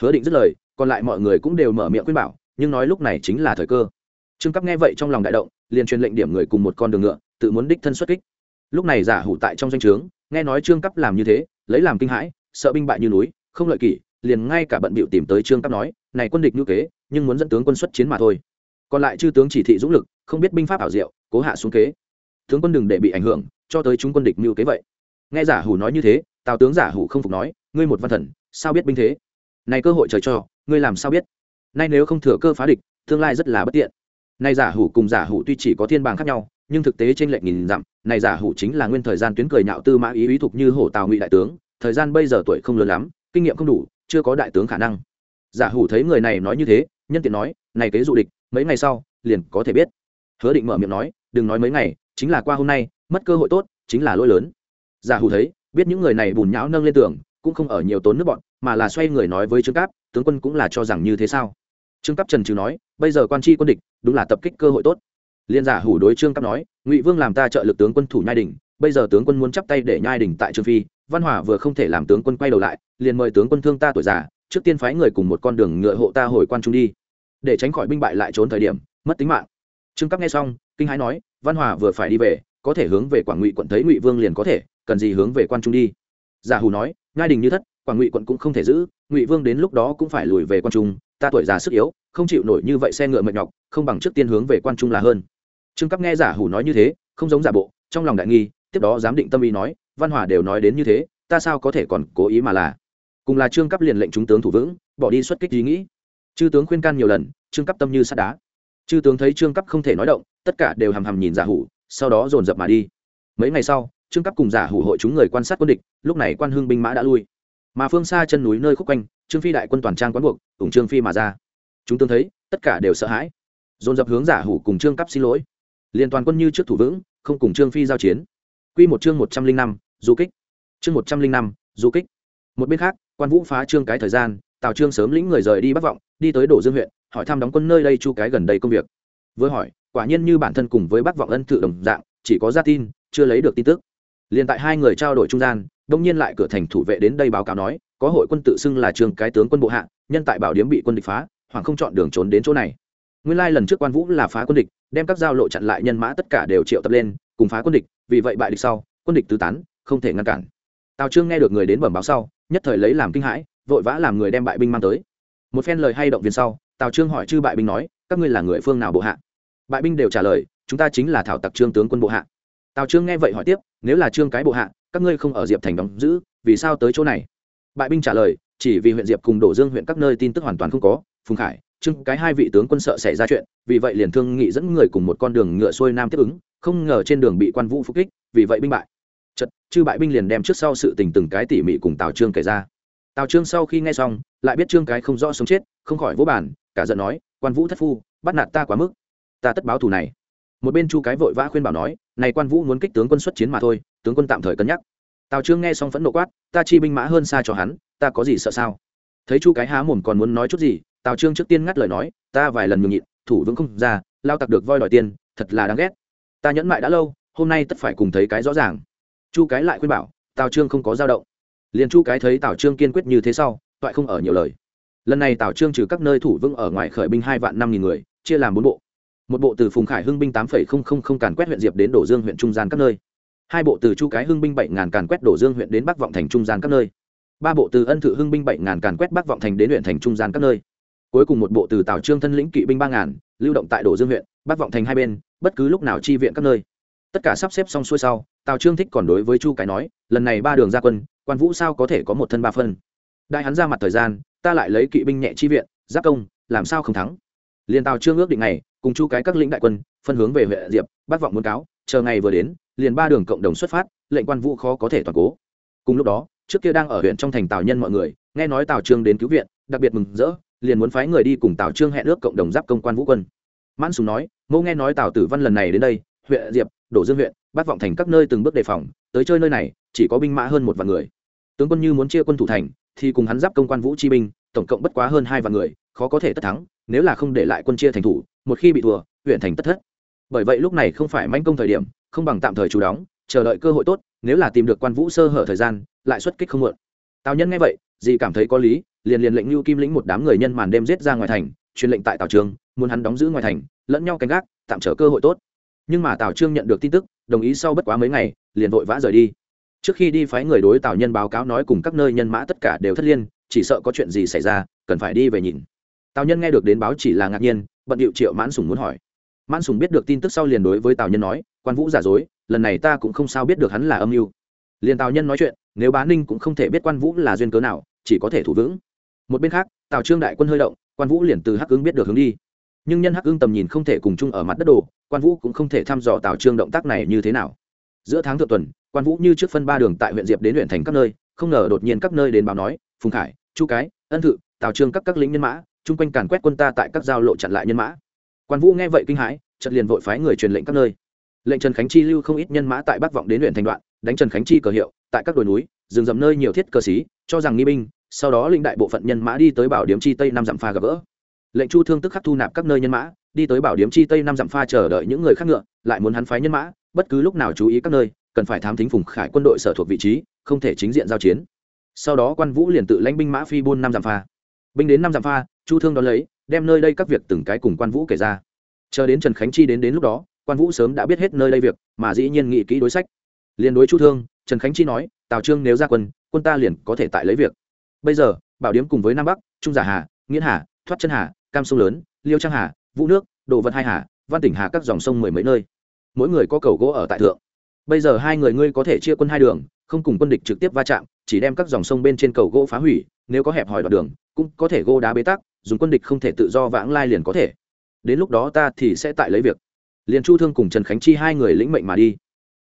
hứa định dứt lời, còn lại mọi người cũng đều mở miệng khuyên bảo, nhưng nói lúc này chính là thời cơ. Trương cấp nghe vậy trong lòng đại động, liền truyền lệnh điểm người cùng một con đường ngựa, tự muốn đích thân xuất kích. Lúc này giả hủ tại trong danh trướng, nghe nói trương cấp làm như thế, lấy làm kinh hãi, sợ binh bại như núi, không lợi kỷ, liền ngay cả bận bịu tìm tới trương cấp nói, này quân địch như kế, nhưng muốn dẫn tướng quân xuất chiến mà thôi. Còn lại chư tướng chỉ thị dũng lực, không biết binh pháp ảo diệu, cố hạ xuống kế. Tướng quân đừng để bị ảnh hưởng, cho tới chúng quân địch mưu kế vậy. Nghe giả hủ nói như thế, tào tướng giả hủ không phục nói, ngươi một văn thần, sao biết binh thế? Này cơ hội trời cho, ngươi làm sao biết? Nay nếu không thừa cơ phá địch, tương lai rất là bất tiện. Nay giả hủ cùng giả hủ tuy chỉ có thiên bảng khác nhau, nhưng thực tế trên lệnh nghìn dặm, này giả hủ chính là nguyên thời gian tuyến cười nhạo tư mã ý ý thục như hổ tào ngụy đại tướng, thời gian bây giờ tuổi không lớn lắm, kinh nghiệm không đủ, chưa có đại tướng khả năng. Giả hủ thấy người này nói như thế, nhân tiện nói, này kế dụ địch, mấy ngày sau, liền có thể biết. Hứa định mở miệng nói, đừng nói mấy ngày, chính là qua hôm nay, mất cơ hội tốt, chính là lỗi lớn. Giả hủ thấy, biết những người này bùn nhão nâng lên tường cũng không ở nhiều tốn nước bọn, mà là xoay người nói với trương cáp, tướng quân cũng là cho rằng như thế sao? Trương cáp trần trừ nói, bây giờ quan tri quân địch, đúng là tập kích cơ hội tốt. Liên giả hủ đối trương cáp nói, ngụy vương làm ta trợ lực tướng quân thủ nhai đình, bây giờ tướng quân muốn chắp tay để nhai đình tại trương phi, văn hòa vừa không thể làm tướng quân quay đầu lại, liền mời tướng quân thương ta tuổi già, trước tiên phái người cùng một con đường ngựa hộ ta hồi quan trung đi. Để tránh khỏi binh bại lại trốn thời điểm, mất tính mạng. Trương cáp nghe xong, kinh hãi nói, văn hòa vừa phải đi về, có thể hướng về quảng ngụy quận thấy ngụy vương liền có thể, cần gì hướng về quan trung đi? Giả hủ nói ngai đình như thất quảng ngụy quận cũng không thể giữ, ngụy vương đến lúc đó cũng phải lùi về quan trung, ta tuổi già sức yếu, không chịu nổi như vậy xe ngựa mệt nhọc, không bằng trước tiên hướng về quan trung là hơn. Trương cấp nghe giả hủ nói như thế, không giống giả bộ, trong lòng đại nghi, tiếp đó giám định tâm ý nói, văn hòa đều nói đến như thế, ta sao có thể còn cố ý mà là. Cùng là trương cấp liền lệnh chúng tướng thủ vững, bỏ đi xuất kích ý nghĩ. Chư tướng khuyên can nhiều lần, trương cấp tâm như sắt đá. Chư tướng thấy trương cấp không thể nói động, tất cả đều hầm hầm nhìn giả hủ, sau đó dồn dập mà đi. Mấy ngày sau trương cấp cùng giả hủ hội chúng người quan sát quân địch, lúc này quan hưng binh mã đã lui. Mà phương xa chân núi nơi khúc quanh, trương phi đại quân toàn trang quán buộc cùng trương phi mà ra. Chúng tướng thấy, tất cả đều sợ hãi. Dồn dập hướng giả hủ cùng trương cấp xin lỗi. Liên toàn quân như trước thủ vững, không cùng trương phi giao chiến. Quy một chương một trăm linh năm, du kích. Chương một trăm linh năm, du kích. Một bên khác, quan vũ phá trương cái thời gian, tào trương sớm lĩnh người rời đi bắc vọng, đi tới đổ dương huyện, hỏi thăm đóng quân nơi đây chu cái gần đây công việc. Vừa hỏi, quả nhiên như bản thân cùng với bắc vọng ân tự đồng dạng, chỉ có ra tin, chưa lấy được tin tức liền tại hai người trao đổi trung gian, đông nhiên lại cửa thành thủ vệ đến đây báo cáo nói, có hội quân tự xưng là trường cái tướng quân bộ hạ, nhân tại bảo điếm bị quân địch phá hoàng không chọn đường trốn đến chỗ này. Nguyên lai lần trước quan vũ là phá quân địch, đem các giao lộ chặn lại nhân mã tất cả đều triệu tập lên, cùng phá quân địch, vì vậy bại địch sau, quân địch tứ tán, không thể ngăn cản. Tào trương nghe được người đến bẩm báo sau, nhất thời lấy làm kinh hãi, vội vã làm người đem bại binh mang tới. Một phen lời hay động viên sau, tào trương hỏi chư bại binh nói, các ngươi là người phương nào bộ hạ? Bại binh đều trả lời, chúng ta chính là thảo tặc trương tướng quân bộ hạ tào trương nghe vậy hỏi tiếp, nếu là trương cái bộ hạ, các ngươi không ở diệp thành đóng giữ, vì sao tới chỗ này? Bại binh trả lời, chỉ vì huyện diệp cùng đổ dương huyện các nơi tin tức hoàn toàn không có, phùng khải, Trương cái hai vị tướng quân sợ xảy ra chuyện, vì vậy liền thương nghị dẫn người cùng một con đường ngựa xuôi nam tiếp ứng, không ngờ trên đường bị quan vũ phục kích, vì vậy binh bại. Chật chư bại binh liền đem trước sau sự tình từng cái tỉ mỉ cùng tào trương kể ra. Tào trương sau khi nghe xong, lại biết trương cái không rõ sống chết, không khỏi vỗ bản cả giận nói, quan vũ thất phu, bắt nạt ta quá mức. Ta tất báo thù này một bên chu cái vội vã khuyên bảo nói, này quan vũ muốn kích tướng quân xuất chiến mà thôi, tướng quân tạm thời cân nhắc. Tào trương nghe xong phẫn nộ quát, ta chi binh mã hơn xa cho hắn, ta có gì sợ sao? Thấy chu cái há mồm còn muốn nói chút gì, tào trương trước tiên ngắt lời nói, ta vài lần nhường nhịn, thủ vững không ra, lao tặc được voi đòi tiền, thật là đáng ghét. Ta nhẫn mại đã lâu, hôm nay tất phải cùng thấy cái rõ ràng. Chu cái lại khuyên bảo, tào trương không có dao động. Liền chu cái thấy tào trương kiên quyết như thế sau, toại không ở nhiều lời. Lần này tào trương trừ các nơi thủ vững ở ngoài khởi binh hai vạn năm nghìn người, chia làm bốn bộ một bộ từ phùng khải hưng binh tám phẩy không không không càn quét huyện diệp đến đổ dương huyện trung gian các nơi. Hai bộ từ chu cái hưng binh bảy ngàn càn quét đổ dương huyện đến bắc vọng thành trung gian các nơi. Ba bộ từ ân thự hưng binh bảy ngàn càn quét bắc vọng thành đến huyện thành trung gian các nơi. Cuối cùng một bộ từ tào trương thân lĩnh kỵ binh ba ngàn, lưu động tại đổ dương huyện, bắc vọng thành hai bên, bất cứ lúc nào chi viện các nơi. Tất cả sắp xếp xong xuôi sau, tào trương thích còn đối với chu cái nói, lần này ba đường ra quân, quan vũ sao có thể có một thân ba phân? Đại hắn ra mặt thời gian, ta lại lấy kỵ binh nhẹ chi viện, giáp công, làm sao không thắng? Liền tào trương ước định này cùng chu cái các lĩnh đại quân, phân hướng về huyện diệp, bắt vọng muốn cáo, chờ ngày vừa đến, liền ba đường cộng đồng xuất phát, lệnh quan vũ khó có thể toàn cố. Cùng lúc đó, trước kia đang ở huyện trong thành tào nhân mọi người, nghe nói tào trương đến cứu viện, đặc biệt mừng rỡ, liền muốn phái người đi cùng tào trương hẹn ước cộng đồng giáp công quan vũ quân. Mãn sùng nói, mẫu nghe nói tào tử văn lần này đến đây, huyện diệp, đổ dương huyện, bắt vọng thành các nơi từng bước đề phòng, tới chơi nơi này, chỉ có binh mã hơn một vạn người. Tướng quân như muốn chia quân thủ thành, thì cùng hắn giáp công quan vũ chi binh, tổng cộng bất quá hơn hai vạn người, khó có thể tất thắng, nếu là không để lại quân chia thành thủ một khi bị thua, huyện thành tất thất. Bởi vậy lúc này không phải manh công thời điểm, không bằng tạm thời chủ đóng, chờ đợi cơ hội tốt, nếu là tìm được quan vũ sơ hở thời gian, lại xuất kích không muộn. Tào nhân nghe vậy dì cảm thấy có lý, liền liền lệnh lưu kim lĩnh một đám người nhân màn đêm giết ra ngoài thành, truyền lệnh tại tào trường muốn hắn đóng giữ ngoài thành, lẫn nhau canh gác, tạm trở cơ hội tốt. Nhưng mà tào trương nhận được tin tức, đồng ý sau bất quá mấy ngày, liền vội vã rời đi. Trước khi đi phái người đối tào nhân báo cáo nói cùng các nơi nhân mã tất cả đều thất liên, chỉ sợ có chuyện gì xảy ra, cần phải đi về nhìn. Tào nhân nghe được đến báo chỉ là ngạc nhiên bận điệu triệu mãn sùng muốn hỏi. Mãn sùng biết được tin tức sau liền đối với tào nhân nói, quan vũ giả dối, lần này ta cũng không sao biết được hắn là âm mưu. Liền tào nhân nói chuyện, nếu bá ninh cũng không thể biết quan vũ là duyên cớ nào, chỉ có thể thủ vững. Một bên khác, tào trương đại quân hơi động, quan vũ liền từ hắc ứng biết được hướng đi. Nhưng nhân hắc ứng tầm nhìn không thể cùng chung ở mặt đất đồ, quan vũ cũng không thể thăm dò tào trương động tác này như thế nào. Giữa tháng thượng tuần, quan vũ như trước phân ba đường tại huyện diệp đến huyện thành các nơi, không ngờ đột nhiên các nơi đến báo nói, phùng khải, chu cái, ân thự, tào trương các các lính nhân mã chung quanh càn quét quân ta tại các giao lộ chặn lại nhân mã. Quan vũ nghe vậy kinh hãi, chợt liền vội phái người truyền lệnh các nơi. Lệnh trần khánh chi lưu không ít nhân mã tại bắc vọng đến huyện thành đoạn, đánh trần khánh chi cờ hiệu, tại các đồi núi, rừng rậm nơi nhiều thiết cờ xí, cho rằng nghi binh, sau đó lĩnh đại bộ phận nhân mã đi tới bảo điếm chi tây năm dặm pha gặp gỡ. Lệnh chu thương tức khắc thu nạp các nơi nhân mã, đi tới bảo điếm chi tây năm dặm pha chờ đợi những người khác ngựa, lại muốn hắn phái nhân mã, bất cứ lúc nào chú ý các nơi, cần phải thám thính phùng khải quân đội sở thuộc vị trí, không thể chính diện giao chiến. Sau đó quan vũ liền tự lãnh binh mã phi buôn năm dặm pha. Binh đến năm dặm pha chu thương đón lấy, đem nơi đây các việc từng cái cùng quan vũ kể ra. Chờ đến trần khánh chi đến đến lúc đó, quan vũ sớm đã biết hết nơi đây việc, mà dĩ nhiên nghị kỹ đối sách. Liền đối chu thương, trần khánh chi nói, tào trương nếu ra quân quân ta liền có thể tại lấy việc. Bây giờ, bảo điếm cùng với nam bắc, trung giả hà nghĩa hà, thoát chân hà, cam sông lớn, liêu trang hà, vũ nước, đồ vật hai hà, văn tỉnh hà các dòng sông mười mấy nơi. Mỗi người có cầu gỗ ở tại thượng. Bây giờ hai người ngươi có thể chia quân hai đường, không cùng quân địch trực tiếp va chạm, chỉ đem các dòng sông bên trên cầu gỗ phá hủy, nếu có hẹp hòi đoạn đường, cũng có thể gỗ đá bế tắc dùng quân địch không thể tự do vãng lai liền có thể. Đến lúc đó ta thì sẽ tại lấy việc. Liền chu thương cùng trần khánh chi hai người lĩnh mệnh mà đi.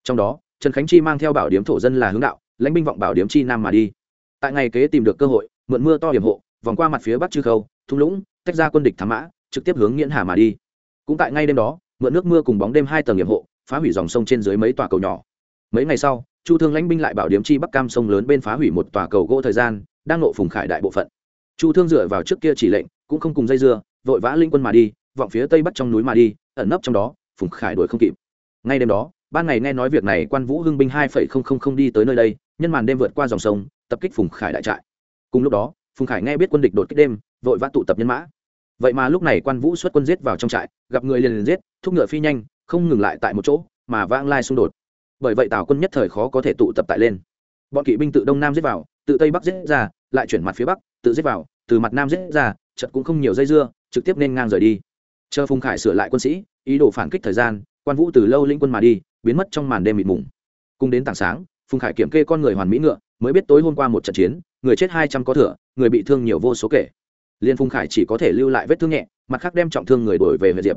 Trong đó, trần khánh chi mang theo bảo điếm thổ dân là hướng đạo, lãnh binh vọng bảo điếm chi nam mà đi. Tại ngày kế tìm được cơ hội, mượn mưa to hiểm hộ, vòng qua mặt phía bắc chư khâu, thung lũng, tách ra quân địch thám mã, trực tiếp hướng nghiễn hà mà đi. Cũng tại ngay đêm đó, mượn nước mưa cùng bóng đêm hai tầng hiểm hộ, phá hủy dòng sông trên dưới mấy tòa cầu nhỏ. Mấy ngày sau, chu thương lãnh binh lại bảo điếm chi bắc cam sông lớn bên phá hủy một tòa cầu gỗ thời gian, đang nộ phùng khải đại bộ phận chu thương dựa vào trước kia chỉ lệnh, cũng không cùng dây dưa, vội vã linh quân mà đi, vọng phía tây bắc trong núi mà đi, ẩn nấp trong đó, phùng khải đuổi không kịp. Ngay đêm đó, ban ngày nghe nói việc này quan vũ hưng binh hai phẩy không không không đi tới nơi đây, nhân màn đêm vượt qua dòng sông, tập kích phùng khải đại trại. Cùng lúc đó, phùng khải nghe biết quân địch đột kích đêm, vội vã tụ tập nhân mã. Vậy mà lúc này quan vũ xuất quân giết vào trong trại, gặp người liền liền giết, thúc ngựa phi nhanh, không ngừng lại tại một chỗ, mà vãng lai xung đột. Bởi vậy tào quân nhất thời khó có thể tụ tập tại lên. Bọn kỵ binh tự đông nam giết vào, tự tây bắc giết ra, lại chuyển mặt phía bắc tự giết vào, từ mặt nam giết ra trận cũng không nhiều dây dưa, trực tiếp nên ngang rời đi. Chờ phùng khải sửa lại quân sĩ, ý đồ phản kích thời gian, quan vũ từ lâu linh quân mà đi, biến mất trong màn đêm mịt mùng. Cùng đến tảng sáng, phùng khải kiểm kê con người hoàn mỹ ngựa, mới biết tối hôm qua một trận chiến, người chết hai trăm có thừa, người bị thương nhiều vô số kể. Liên phùng khải chỉ có thể lưu lại vết thương nhẹ, mặt khác đem trọng thương người đổi về huyện diệp.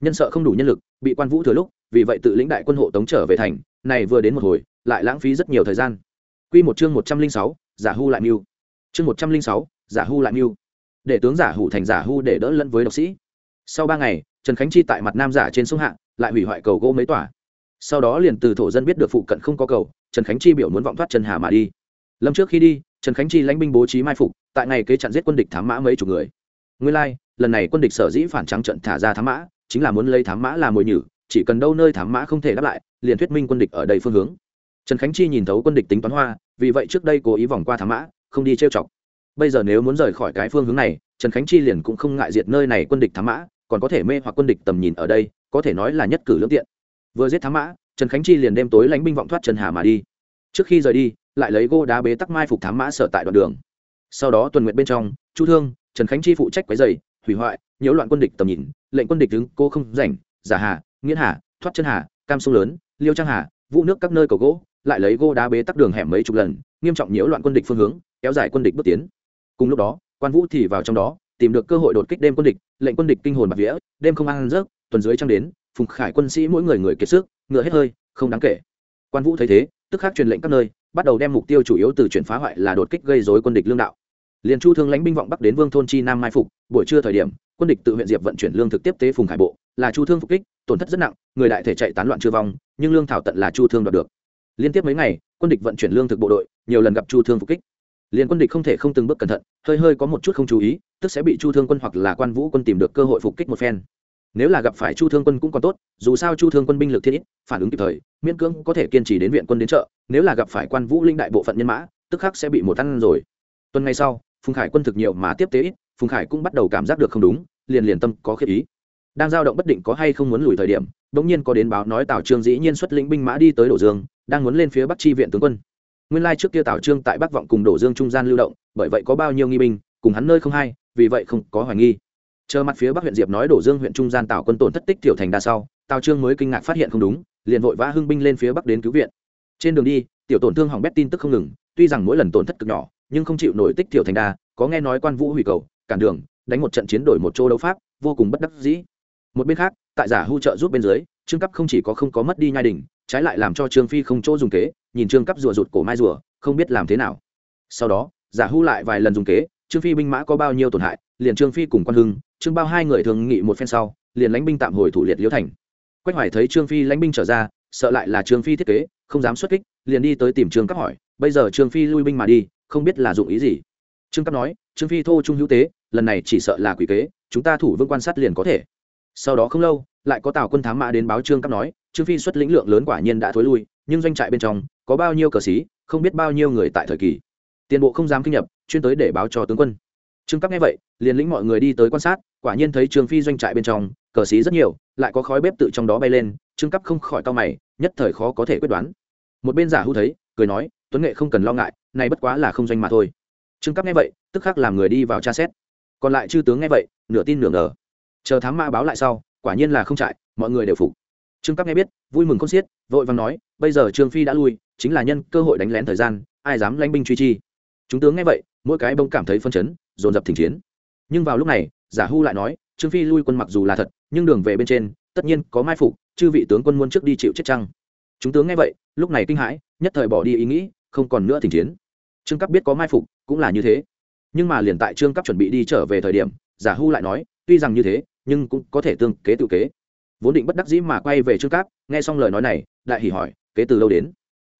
Nhân sợ không đủ nhân lực, bị quan vũ thừa lúc, vì vậy tự lĩnh đại quân hộ tống trở về thành, này vừa đến một hồi, lại lãng phí rất nhiều thời gian. Quy một chương một trăm linh sáu, giả hu lại mưu chương một trăm linh sáu giả hu lại mưu để tướng giả hủ thành giả hu để đỡ lẫn với độc sĩ. Sau ba ngày trần khánh chi tại mặt nam giả trên sông hạ lại hủy hoại cầu gỗ mấy tòa. Sau đó liền từ thổ dân biết được phụ cận không có cầu trần khánh chi biểu muốn vọng thoát trần hà mà đi. Lâm trước khi đi trần khánh chi lãnh binh bố trí mai phục tại ngày kế chặn giết quân địch thám mã mấy chục người. Nguyên lai、like, lần này quân địch sở dĩ phản trắng trận thả ra thám mã chính là muốn lấy thám mã làm mồi nhử chỉ cần đâu nơi thám mã không thể đáp lại liền thuyết minh quân địch ở đây phương hướng. Trần khánh chi nhìn thấu quân địch tính toán hoa vì vậy trước đây cố ý vòng qua thám mã không đi trêu chọc. Bây giờ nếu muốn rời khỏi cái phương hướng này, trần khánh chi liền cũng không ngại diệt nơi này quân địch thám mã, còn có thể mê hoặc quân địch tầm nhìn ở đây, có thể nói là nhất cử lương tiện. Vừa giết thám mã, trần khánh chi liền đêm tối lánh binh vọng thoát trần hà mà đi. Trước khi rời đi, lại lấy gô đá bế tắc mai phục thám mã sở tại đoạn đường. Sau đó tuần nguyện bên trong, chu thương, trần khánh chi phụ trách quấy dày hủy hoại, nhiễu loạn quân địch tầm nhìn, lệnh quân địch đứng cô không rảnh, giả hà, nghiễn hà, thoát chân hà, cam sông lớn, liêu trang hà vụ nước các nơi cầu gỗ, lại lấy gô đá bế tắc đường hẻm mấy chục lần, nghiêm trọng nhiễu loạn quân địch phương hướng kéo dài quân địch bước tiến. Cùng lúc đó, quan vũ thì vào trong đó, tìm được cơ hội đột kích đêm quân địch, lệnh quân địch kinh hồn bạc vía, đêm không ăn rớt tuần dưới trăng đến, phùng khải quân sĩ mỗi người người kiệt sức, ngựa hết hơi, không đáng kể. Quan vũ thấy thế, tức khắc truyền lệnh các nơi, bắt đầu đem mục tiêu chủ yếu từ chuyển phá hoại là đột kích gây dối quân địch lương đạo. Liền chu thương lãnh binh vọng bắc đến vương thôn chi nam mai phục, buổi trưa thời điểm, quân địch tự huyện diệp vận chuyển lương thực tiếp tế phùng khải bộ, là chu thương phục kích, tổn thất rất nặng, người đại thể chạy tán loạn chưa vong, nhưng lương thảo tận là chu thương đoạt được. Liên tiếp mấy ngày, quân địch vận chuyển lương thực bộ đội, nhiều lần gặp chu thương phục kích liền quân địch không thể không từng bước cẩn thận, hơi hơi có một chút không chú ý, tức sẽ bị chu thương quân hoặc là quan vũ quân tìm được cơ hội phục kích một phen. Nếu là gặp phải chu thương quân cũng còn tốt, dù sao chu thương quân binh lực thiên ít, phản ứng kịp thời, miễn cưỡng có thể kiên trì đến viện quân đến chợ, nếu là gặp phải quan vũ linh đại bộ phận nhân mã, tức khắc sẽ bị một ăn rồi. Tuần ngày sau, phùng khải quân thực nhiều mà tiếp tế ít, phùng khải cũng bắt đầu cảm giác được không đúng, liền liền tâm có khiếp ý. Đang giao động bất định có hay không muốn lùi thời điểm bỗng nhiên có đến báo nói tào trương dĩ nhiên xuất lĩnh binh mã đi tới đổ dương, đang muốn lên phía bắc chi viện tướng quân nguyên lai trước kia tào trương tại bắc vọng cùng đổ dương trung gian lưu động, bởi vậy có bao nhiêu nghi binh, cùng hắn nơi không hay, vì vậy không có hoài nghi. Chờ mặt phía bắc huyện diệp nói đổ dương huyện trung gian tào quân tổn thất tích tiểu thành đa sau, tào trương mới kinh ngạc phát hiện không đúng, liền vội vã hưng binh lên phía bắc đến cứu viện. Trên đường đi, tiểu tổn thương hỏng bét tin tức không ngừng, tuy rằng mỗi lần tổn thất cực nhỏ, nhưng không chịu nổi tích tiểu thành đa, có nghe nói quan vũ hủy cầu, cản đường, đánh một trận chiến đổi một chỗ đấu pháp, vô cùng bất đắc dĩ. Một bên khác, tại giả hưu trợ giúp bên dưới, trương cấp không chỉ có không có mất đi nhai đình trái lại làm cho trương phi không chỗ dùng kế, nhìn trương cấp rùa rụt cổ mai rùa, không biết làm thế nào. Sau đó, giả hưu lại vài lần dùng kế, trương phi binh mã có bao nhiêu tổn hại, liền trương phi cùng quan hưng, trương bao hai người thường nghị một phen sau, liền lãnh binh tạm hồi thủ liệt liễu thành. Quách hoài thấy trương phi lãnh binh trở ra, sợ lại là trương phi thiết kế, không dám xuất kích, liền đi tới tìm trương cấp hỏi, bây giờ trương phi lui binh mà đi, không biết là dụng ý gì? Trương cấp nói, trương phi thô trung hữu tế, lần này chỉ sợ là quỷ kế, chúng ta thủ vương quan sát liền có thể sau đó không lâu, lại có tào quân thám mã đến báo trương cấp nói, trương phi xuất lĩnh lượng lớn quả nhiên đã thối lui, nhưng doanh trại bên trong có bao nhiêu cờ sĩ, không biết bao nhiêu người tại thời kỳ. Tiền bộ không dám kinh nhập, chuyên tới để báo cho tướng quân. Trương cấp nghe vậy, liền lĩnh mọi người đi tới quan sát, quả nhiên thấy trương phi doanh trại bên trong, cờ sĩ rất nhiều, lại có khói bếp tự trong đó bay lên, trương cấp không khỏi to mày, nhất thời khó có thể quyết đoán. Một bên giả hưu thấy, cười nói, tuấn nghệ không cần lo ngại, này bất quá là không doanh mà thôi. Trương cấp nghe vậy, tức khắc làm người đi vào tra xét. Còn lại chư tướng nghe vậy, nửa tin nửa ngờ chờ thám mã báo lại sau, quả nhiên là không trại, mọi người đều phục. Trương cấp nghe biết, vui mừng con xiết, vội vàng nói, bây giờ trương phi đã lui, chính là nhân cơ hội đánh lén thời gian, ai dám lãnh binh truy chi? Chúng tướng nghe vậy, mỗi cái bông cảm thấy phân chấn, dồn dập thỉnh chiến. Nhưng vào lúc này, giả hu lại nói, trương phi lui quân mặc dù là thật, nhưng đường về bên trên, tất nhiên có mai phục, chư vị tướng quân muốn trước đi chịu chết chăng? Chúng tướng nghe vậy, lúc này kinh hãi, nhất thời bỏ đi ý nghĩ, không còn nữa thỉnh chiến. Trương cấp biết có mai phục cũng là như thế. Nhưng mà liền tại trương cấp chuẩn bị đi trở về thời điểm, giả hu lại nói, tuy rằng như thế nhưng cũng có thể tương kế tự kế. Vốn định bất đắc dĩ mà quay về trương cáp, nghe xong lời nói này, đại hỉ hỏi, kế từ lâu đến?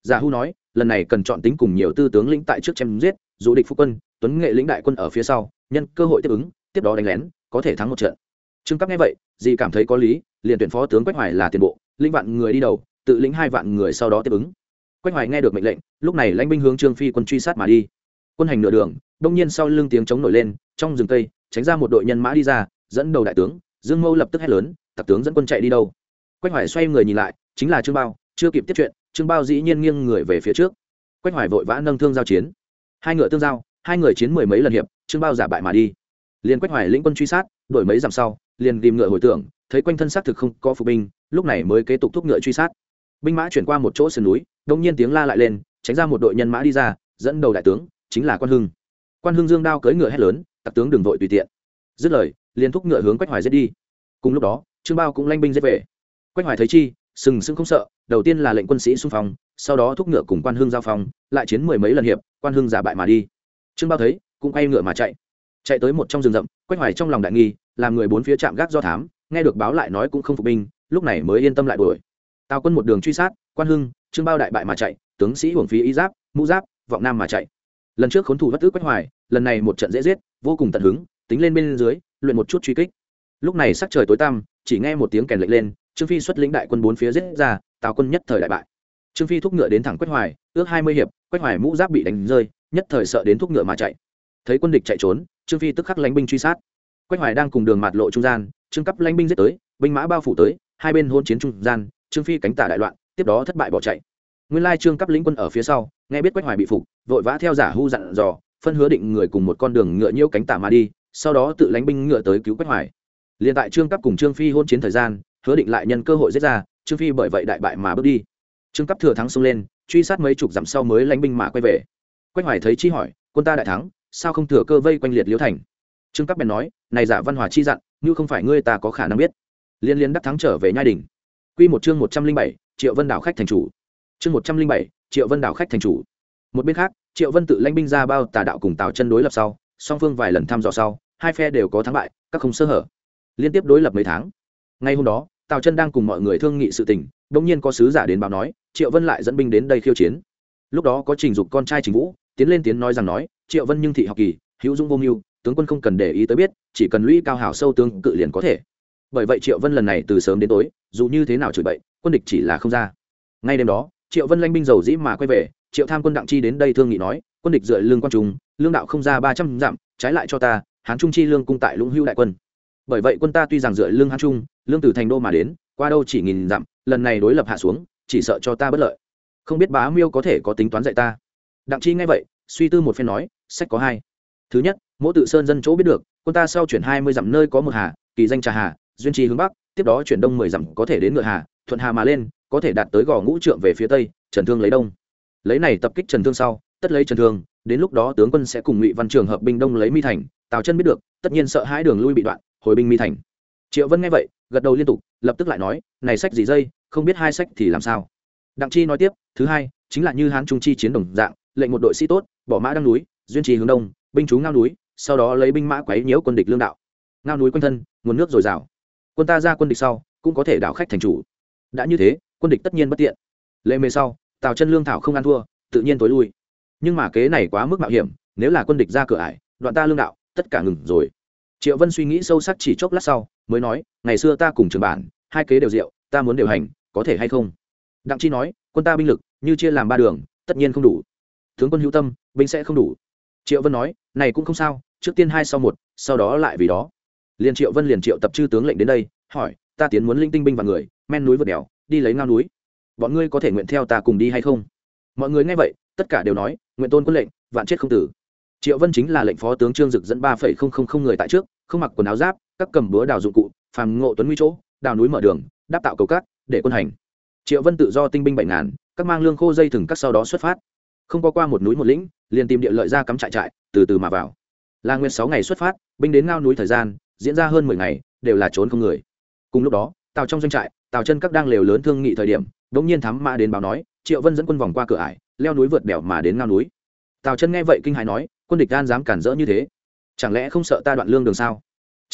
Giả hu nói, lần này cần chọn tính cùng nhiều tư tướng lĩnh tại trước chém giết, dù địch phu quân, tuấn nghệ lĩnh đại quân ở phía sau, nhân cơ hội tiếp ứng, tiếp đó đánh lén, có thể thắng một trận. Trương cáp nghe vậy dì cảm thấy có lý, liền tuyển phó tướng quách hoài là tiền bộ linh vạn người đi đầu, tự lĩnh hai vạn người sau đó tiếp ứng. Quách hoài nghe được mệnh lệnh, lúc này lãnh binh hướng trương phi quân truy sát mà đi. Quân hành nửa đường, đông nhiên sau lưng tiếng chống nổi lên, trong rừng cây, tránh ra một đội nhân mã đi ra dẫn đầu đại tướng, dương mâu lập tức hét lớn, tặc tướng dẫn quân chạy đi đâu? Quách hoài xoay người nhìn lại, chính là trương bao, chưa kịp tiếp chuyện, trương bao dĩ nhiên nghiêng người về phía trước. Quách hoài vội vã nâng thương giao chiến. Hai ngựa tương giao, hai người chiến mười mấy lần hiệp, trương bao giả bại mà đi. Liền quách hoài lĩnh quân truy sát đổi mấy dặm sau, liền tìm ngựa hồi tưởng, thấy quanh thân xác thực không có phục binh, lúc này mới kế tục thúc ngựa truy sát. Binh mã chuyển qua một chỗ sườn núi, đông nhiên tiếng la lại lên, tránh ra một đội nhân mã đi ra, dẫn đầu đại tướng, chính là quan hưng. Quan hưng dương đao cưỡi ngựa hét lớn tặc tặc tướng đừng vội tùy tiện. Dứt lời liền thúc ngựa hướng quách hoài giết đi. Cùng lúc đó, trương bao cũng lanh binh giết về. Quách hoài thấy chi, sừng sững không sợ, đầu tiên là lệnh quân sĩ xung phong, sau đó thúc ngựa cùng quan Hưng giao phong, lại chiến mười mấy lần hiệp, quan Hưng giả bại mà đi. Trương bao thấy, cũng quay ngựa mà chạy. Chạy tới một trong rừng rậm, quách hoài trong lòng đại nghi, làm người bốn phía trạm gác do thám, nghe được báo lại nói cũng không phục binh, lúc này mới yên tâm lại đuổi. Tào quân một đường truy sát, quan hưng trương bao đại bại mà chạy, tướng sĩ hưởng phí y giáp, mũ giáp, vọng nam mà chạy. Lần trước khốn thủ bất tử quách hoài, lần này một trận dễ giết, vô cùng tận hứng, tính lên bên dưới luyện một chút truy kích. Lúc này sắc trời tối tăm, chỉ nghe một tiếng kèn lệnh lên, trương phi xuất lĩnh đại quân bốn phía giết ra, tào quân nhất thời đại bại. Trương phi thúc ngựa đến thẳng quách hoài, ước hai mươi hiệp, quách hoài mũ giáp bị đánh rơi, nhất thời sợ đến thúc ngựa mà chạy. Thấy quân địch chạy trốn, trương phi tức khắc lánh binh truy sát. Quách hoài đang cùng đường mặt lộ trung gian, trương cấp lánh binh giết tới, binh mã bao phủ tới, hai bên hôn chiến trung gian, trương phi cánh tả đại loạn, tiếp đó thất bại bỏ chạy. Nguyên lai trương cấp lĩnh quân ở phía sau, nghe biết quách hoài bị phục, vội vã theo giả hu dặn dò, phân hứa định người cùng một con đường ngựa nhiễu cánh tả mà đi sau đó tự lánh binh ngựa tới cứu quách hoài. Liền tại trương cấp cùng trương phi hôn chiến thời gian, hứa định lại nhân cơ hội giết ra, trương phi bởi vậy đại bại mà bước đi. Trương cấp thừa thắng xông lên, truy sát mấy chục dặm sau mới lánh binh mà quay về. Quách hoài thấy chi hỏi, quân ta đại thắng, sao không thừa cơ vây quanh liệt liễu thành? Trương cấp bèn nói, này giả văn hòa chi dặn, như không phải ngươi ta có khả năng biết. Liên liên đắc thắng trở về nhai đình. Quy một chương một trăm linh bảy, triệu vân đảo khách thành chủ. Chương một trăm linh bảy, triệu vân đảo khách thành chủ. Một bên khác, triệu vân tự lãnh binh ra bao tà đạo cùng tào chân đối lập sau song phương vài lần thăm dò sau, hai phe đều có thắng bại, các không sơ hở. Liên tiếp đối lập mấy tháng. Ngay hôm đó, tào chân đang cùng mọi người thương nghị sự tình đông nhiên có sứ giả đến báo nói, triệu vân lại dẫn binh đến đây khiêu chiến. Lúc đó có trình dục con trai trình vũ, tiến lên tiến nói rằng nói, triệu vân nhưng thị học kỳ, hữu dung vô mưu, tướng quân không cần để ý tới biết, chỉ cần lũy cao hảo sâu tướng cự liền có thể. Bởi vậy triệu vân lần này từ sớm đến tối, dù như thế nào chửi bậy, quân địch chỉ là không ra. Ngay đêm đó, triệu vân lanh binh dầu dĩ mà quay về, triệu tham quân đặng chi đến đây thương nghị nói, quân địch dựa lương quan trung lương đạo không ra ba trăm dặm, trái lại cho ta, hán trung chi lương cung tại lũng hưu đại quân. Bởi vậy quân ta tuy rằng dựa lương hán trung, lương từ thành đô mà đến, qua đâu chỉ nghìn dặm, lần này đối lập hạ xuống, chỉ sợ cho ta bất lợi. Không biết bá miêu có thể có tính toán dạy ta? Đặng chi nghe vậy, suy tư một phen nói, sách có hai. Thứ nhất mỗi tự sơn dân chỗ biết được, quân ta sau chuyển hai mươi dặm nơi có một hà, kỳ danh trà hà, duyên trì hướng bắc, tiếp đó chuyển đông mười dặm có thể đến ngựa hà, thuận hà mà lên, có thể đạt tới gò ngũ trượng về phía tây, trần thương lấy đông. Lấy này tập kích trần thương sau, tất lấy trần thương đến lúc đó tướng quân sẽ cùng ngụy văn trường hợp binh đông lấy mi thành, tào chân biết được, tất nhiên sợ hai đường lui bị đoạn, hồi binh mi thành. Triệu vân nghe vậy, gật đầu liên tục, lập tức lại nói, này sách gì dây, không biết hai sách thì làm sao? Đặng chi nói tiếp, thứ hai, chính là như hán trung chi chiến đồng dạng, lệnh một đội sĩ tốt, bỏ mã đăng núi, duyên trì hướng đông, binh chú ngao núi, sau đó lấy binh mã quấy nhiễu quân địch lương đạo. Ngao núi quanh thân, nguồn nước dồi dào. Quân ta ra quân địch sau, cũng có thể đảo khách thành chủ. Đã như thế, quân địch tất nhiên bất tiện. Lệ mề sau, tào chân lương thảo không ăn thua, tự nhiên tối lui nhưng mà kế này quá mức mạo hiểm, nếu là quân địch ra cửa ải, đoạn ta lương đạo, tất cả ngừng rồi. Triệu vân suy nghĩ sâu sắc chỉ chốc lát sau, mới nói, ngày xưa ta cùng trường bản, hai kế đều rượu, ta muốn điều hành, có thể hay không? Đặng chi nói, quân ta binh lực, như chia làm ba đường, tất nhiên không đủ. Tướng quân hữu tâm, binh sẽ không đủ. Triệu vân nói, này cũng không sao, trước tiên hai sau một, sau đó lại vì đó. Liền triệu vân liền triệu tập chư tướng lệnh đến đây, hỏi, ta tiến muốn linh tinh binh và người, men núi vượt đèo, đi lấy ngao núi. Bọn ngươi có thể nguyện theo ta cùng đi hay không? Mọi người nghe vậy tất cả đều nói, nguyện tôn quân lệnh, vạn chết không tử. Triệu vân chính là lệnh phó tướng trương dực dẫn ba phẩy không không không người tại trước, không mặc quần áo giáp, các cầm búa đào dụng cụ, phàm ngộ tuấn nguy chỗ, đào núi mở đường, đáp tạo cầu cát, để quân hành. Triệu vân tự do tinh binh bảy ngàn, các mang lương khô dây thừng các sau đó xuất phát. Không có qua một núi một lĩnh, liền tìm địa lợi ra cắm trại trại, từ từ mà vào. Là nguyên sáu ngày xuất phát, binh đến ngao núi thời gian, diễn ra hơn mười ngày, đều là trốn không người. Cùng lúc đó tàu trong doanh trại tàu chân các đang lều lớn thương nghị thời điểm, đống nhiên thám mã đến báo nói, triệu vân dẫn quân vòng qua cửa ải leo núi vượt đèo mà đến ngao núi tào chân nghe vậy kinh hãi nói quân địch gan dám cản rỡ như thế chẳng lẽ không sợ ta đoạn lương đường sao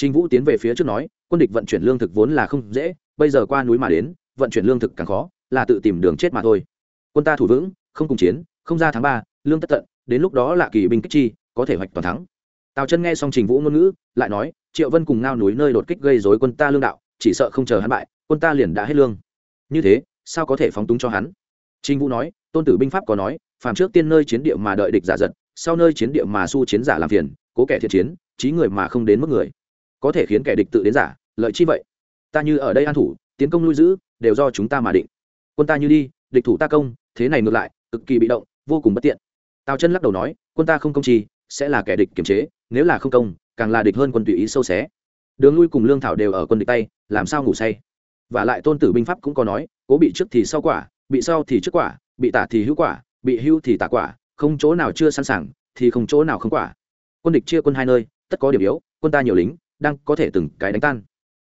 Trình Vũ tiến về phía trước nói, quân địch vận chuyển lương thực vốn là không dễ, bây giờ qua núi mà đến, vận chuyển lương thực càng khó, là tự tìm đường chết mà thôi. Quân ta thủ vững, không cùng chiến, không ra tháng ba, lương tất tận, đến lúc đó là kỳ binh kích chi, có thể hoạch toàn thắng. Tào Chân nghe xong Trình Vũ ngôn ngữ, lại nói, Triệu Vân cùng ngao núi nơi đột kích gây rối quân ta lương đạo, chỉ sợ không chờ hắn bại, quân ta liền đã hết lương. Như thế, sao có thể phóng túng cho hắn? Trình Vũ nói, Tôn tử binh pháp có nói, phàm trước tiên nơi chiến địa mà đợi địch giả giật, sau nơi chiến địa mà su chiến giả làm phiền, cố kẻ thiện chiến, trí người mà không đến mức người. Có thể khiến kẻ địch tự đến giả lợi chi vậy? Ta như ở đây an thủ tiến công lui giữ đều do chúng ta mà định. Quân ta như đi địch thủ ta công thế này ngược lại cực kỳ bị động vô cùng bất tiện. Tào chân lắc đầu nói quân ta không công chi sẽ là kẻ địch kiềm chế nếu là không công càng là địch hơn quân tùy ý sâu xé. Đường lui cùng lương thảo đều ở quân địch tay làm sao ngủ say? Và lại tôn tử binh pháp cũng có nói cố bị trước thì sau quả bị sau thì trước quả bị tả thì hữu quả, bị hữu thì tả quả, không chỗ nào chưa sẵn sàng thì không chỗ nào không quả. Quân địch chia quân hai nơi, tất có điểm yếu, quân ta nhiều lính, đang có thể từng cái đánh tan.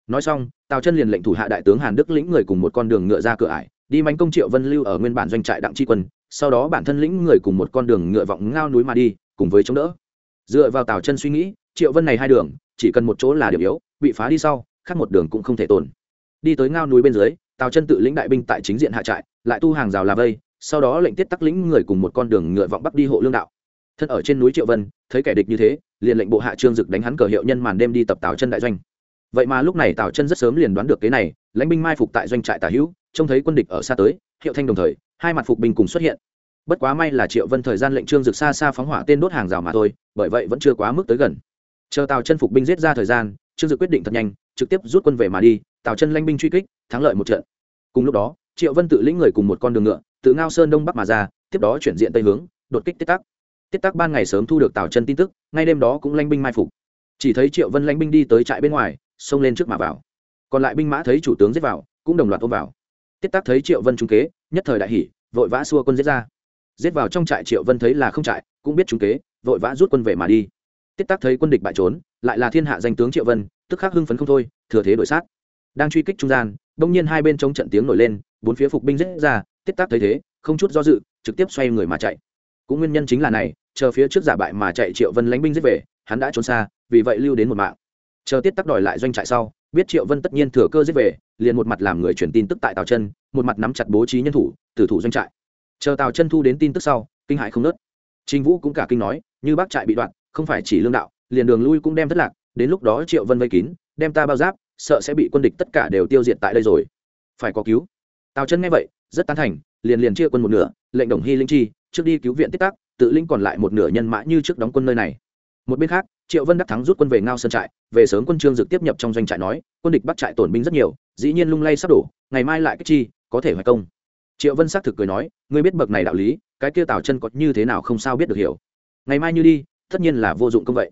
Nói xong, tào chân liền lệnh thủ hạ đại tướng hàn đức lĩnh người cùng một con đường ngựa ra cửa ải, đi mánh công triệu vân lưu ở nguyên bản doanh trại đặng tri quân, sau đó bản thân lĩnh người cùng một con đường ngựa vọng ngao núi mà đi, cùng với chống đỡ. Dựa vào tào chân suy nghĩ, triệu vân này hai đường, chỉ cần một chỗ là điểm yếu, bị phá đi sau, khác một đường cũng không thể tồn. Đi tới ngao núi bên dưới, tào chân tự lĩnh đại binh tại chính diện hạ trại, lại tu hàng rào là vây sau đó lệnh tiết tắc lĩnh người cùng một con đường ngựa vọng bắc đi hộ lương đạo. Thân ở trên núi triệu vân, thấy kẻ địch như thế, liền lệnh bộ hạ trương dực đánh hắn cờ hiệu nhân màn đêm đi tập tào chân đại doanh. Vậy mà lúc này tào chân rất sớm liền đoán được cái này, lãnh binh mai phục tại doanh trại tả hữu, trông thấy quân địch ở xa tới, hiệu thanh đồng thời, hai mặt phục binh cùng xuất hiện. Bất quá may là triệu vân thời gian lệnh trương dực xa xa phóng hỏa tên đốt hàng rào mà thôi, bởi vậy vẫn chưa quá mức tới gần. Chờ tào chân phục binh giết ra thời gian, trương dực quyết định thật nhanh, trực tiếp rút quân về mà đi, tào chân lãnh binh truy kích, thắng lợi một trận. Cùng lúc đó triệu vân tự lĩnh người cùng một con đường ngựa, từ ngao sơn đông bắc mà ra, tiếp đó chuyển diện tây hướng, đột kích tiết tắc. Tiết tắc ban ngày sớm thu được tào chân tin tức, ngay đêm đó cũng lanh binh mai phục. Chỉ thấy triệu vân lanh binh đi tới trại bên ngoài, xông lên trước mà vào. Còn lại binh mã thấy chủ tướng giết vào, cũng đồng loạt ôm vào. Tiết tắc thấy triệu vân trung kế, nhất thời đại hỉ, vội vã xua quân giết ra. Giết vào trong trại triệu vân thấy là không trại, cũng biết trung kế, vội vã rút quân về mà đi. Tiết tắc thấy quân địch bại trốn, lại là thiên hạ danh tướng triệu vân, tức khắc hưng phấn không thôi, thừa thế đổi sát. Đang truy kích trung gian đông nhiên hai bên chống trận tiếng nổi lên bốn phía phục binh rết ra tiết tác thấy thế, không chút do dự, trực tiếp xoay người mà chạy. Cũng nguyên nhân chính là này, chờ phía trước giả bại mà chạy triệu vân lánh binh giết về, hắn đã trốn xa, vì vậy lưu đến một mạng. Chờ tiết tắc đòi lại doanh trại sau, biết triệu vân tất nhiên thừa cơ giết về, liền một mặt làm người truyền tin tức tại tào chân, một mặt nắm chặt bố trí nhân thủ, tử thủ doanh trại. Chờ tào chân thu đến tin tức sau, kinh hại không nớt trinh vũ cũng cả kinh nói, như bác trại bị đoạn, không phải chỉ lương đạo, liền đường lui cũng đem thất lạc, đến lúc đó triệu vân vây kín, đem ta bao giáp, sợ sẽ bị quân địch tất cả đều tiêu diệt tại đây rồi. Phải có cứu tào chân nghe vậy rất tán thành liền liền chia quân một nửa lệnh đồng hy linh chi trước đi cứu viện tiết tắc, tự linh còn lại một nửa nhân mã như trước đóng quân nơi này. Một bên khác triệu vân đắc thắng rút quân về ngao sơn trại về sớm quân trương dực tiếp nhập trong doanh trại nói quân địch bắt trại tổn binh rất nhiều dĩ nhiên lung lay sắp đổ ngày mai lại cách chi có thể hoài công. Triệu vân xác thực cười nói ngươi biết bậc này đạo lý cái kia tào chân có như thế nào không sao biết được hiểu. Ngày mai như đi tất nhiên là vô dụng công vậy.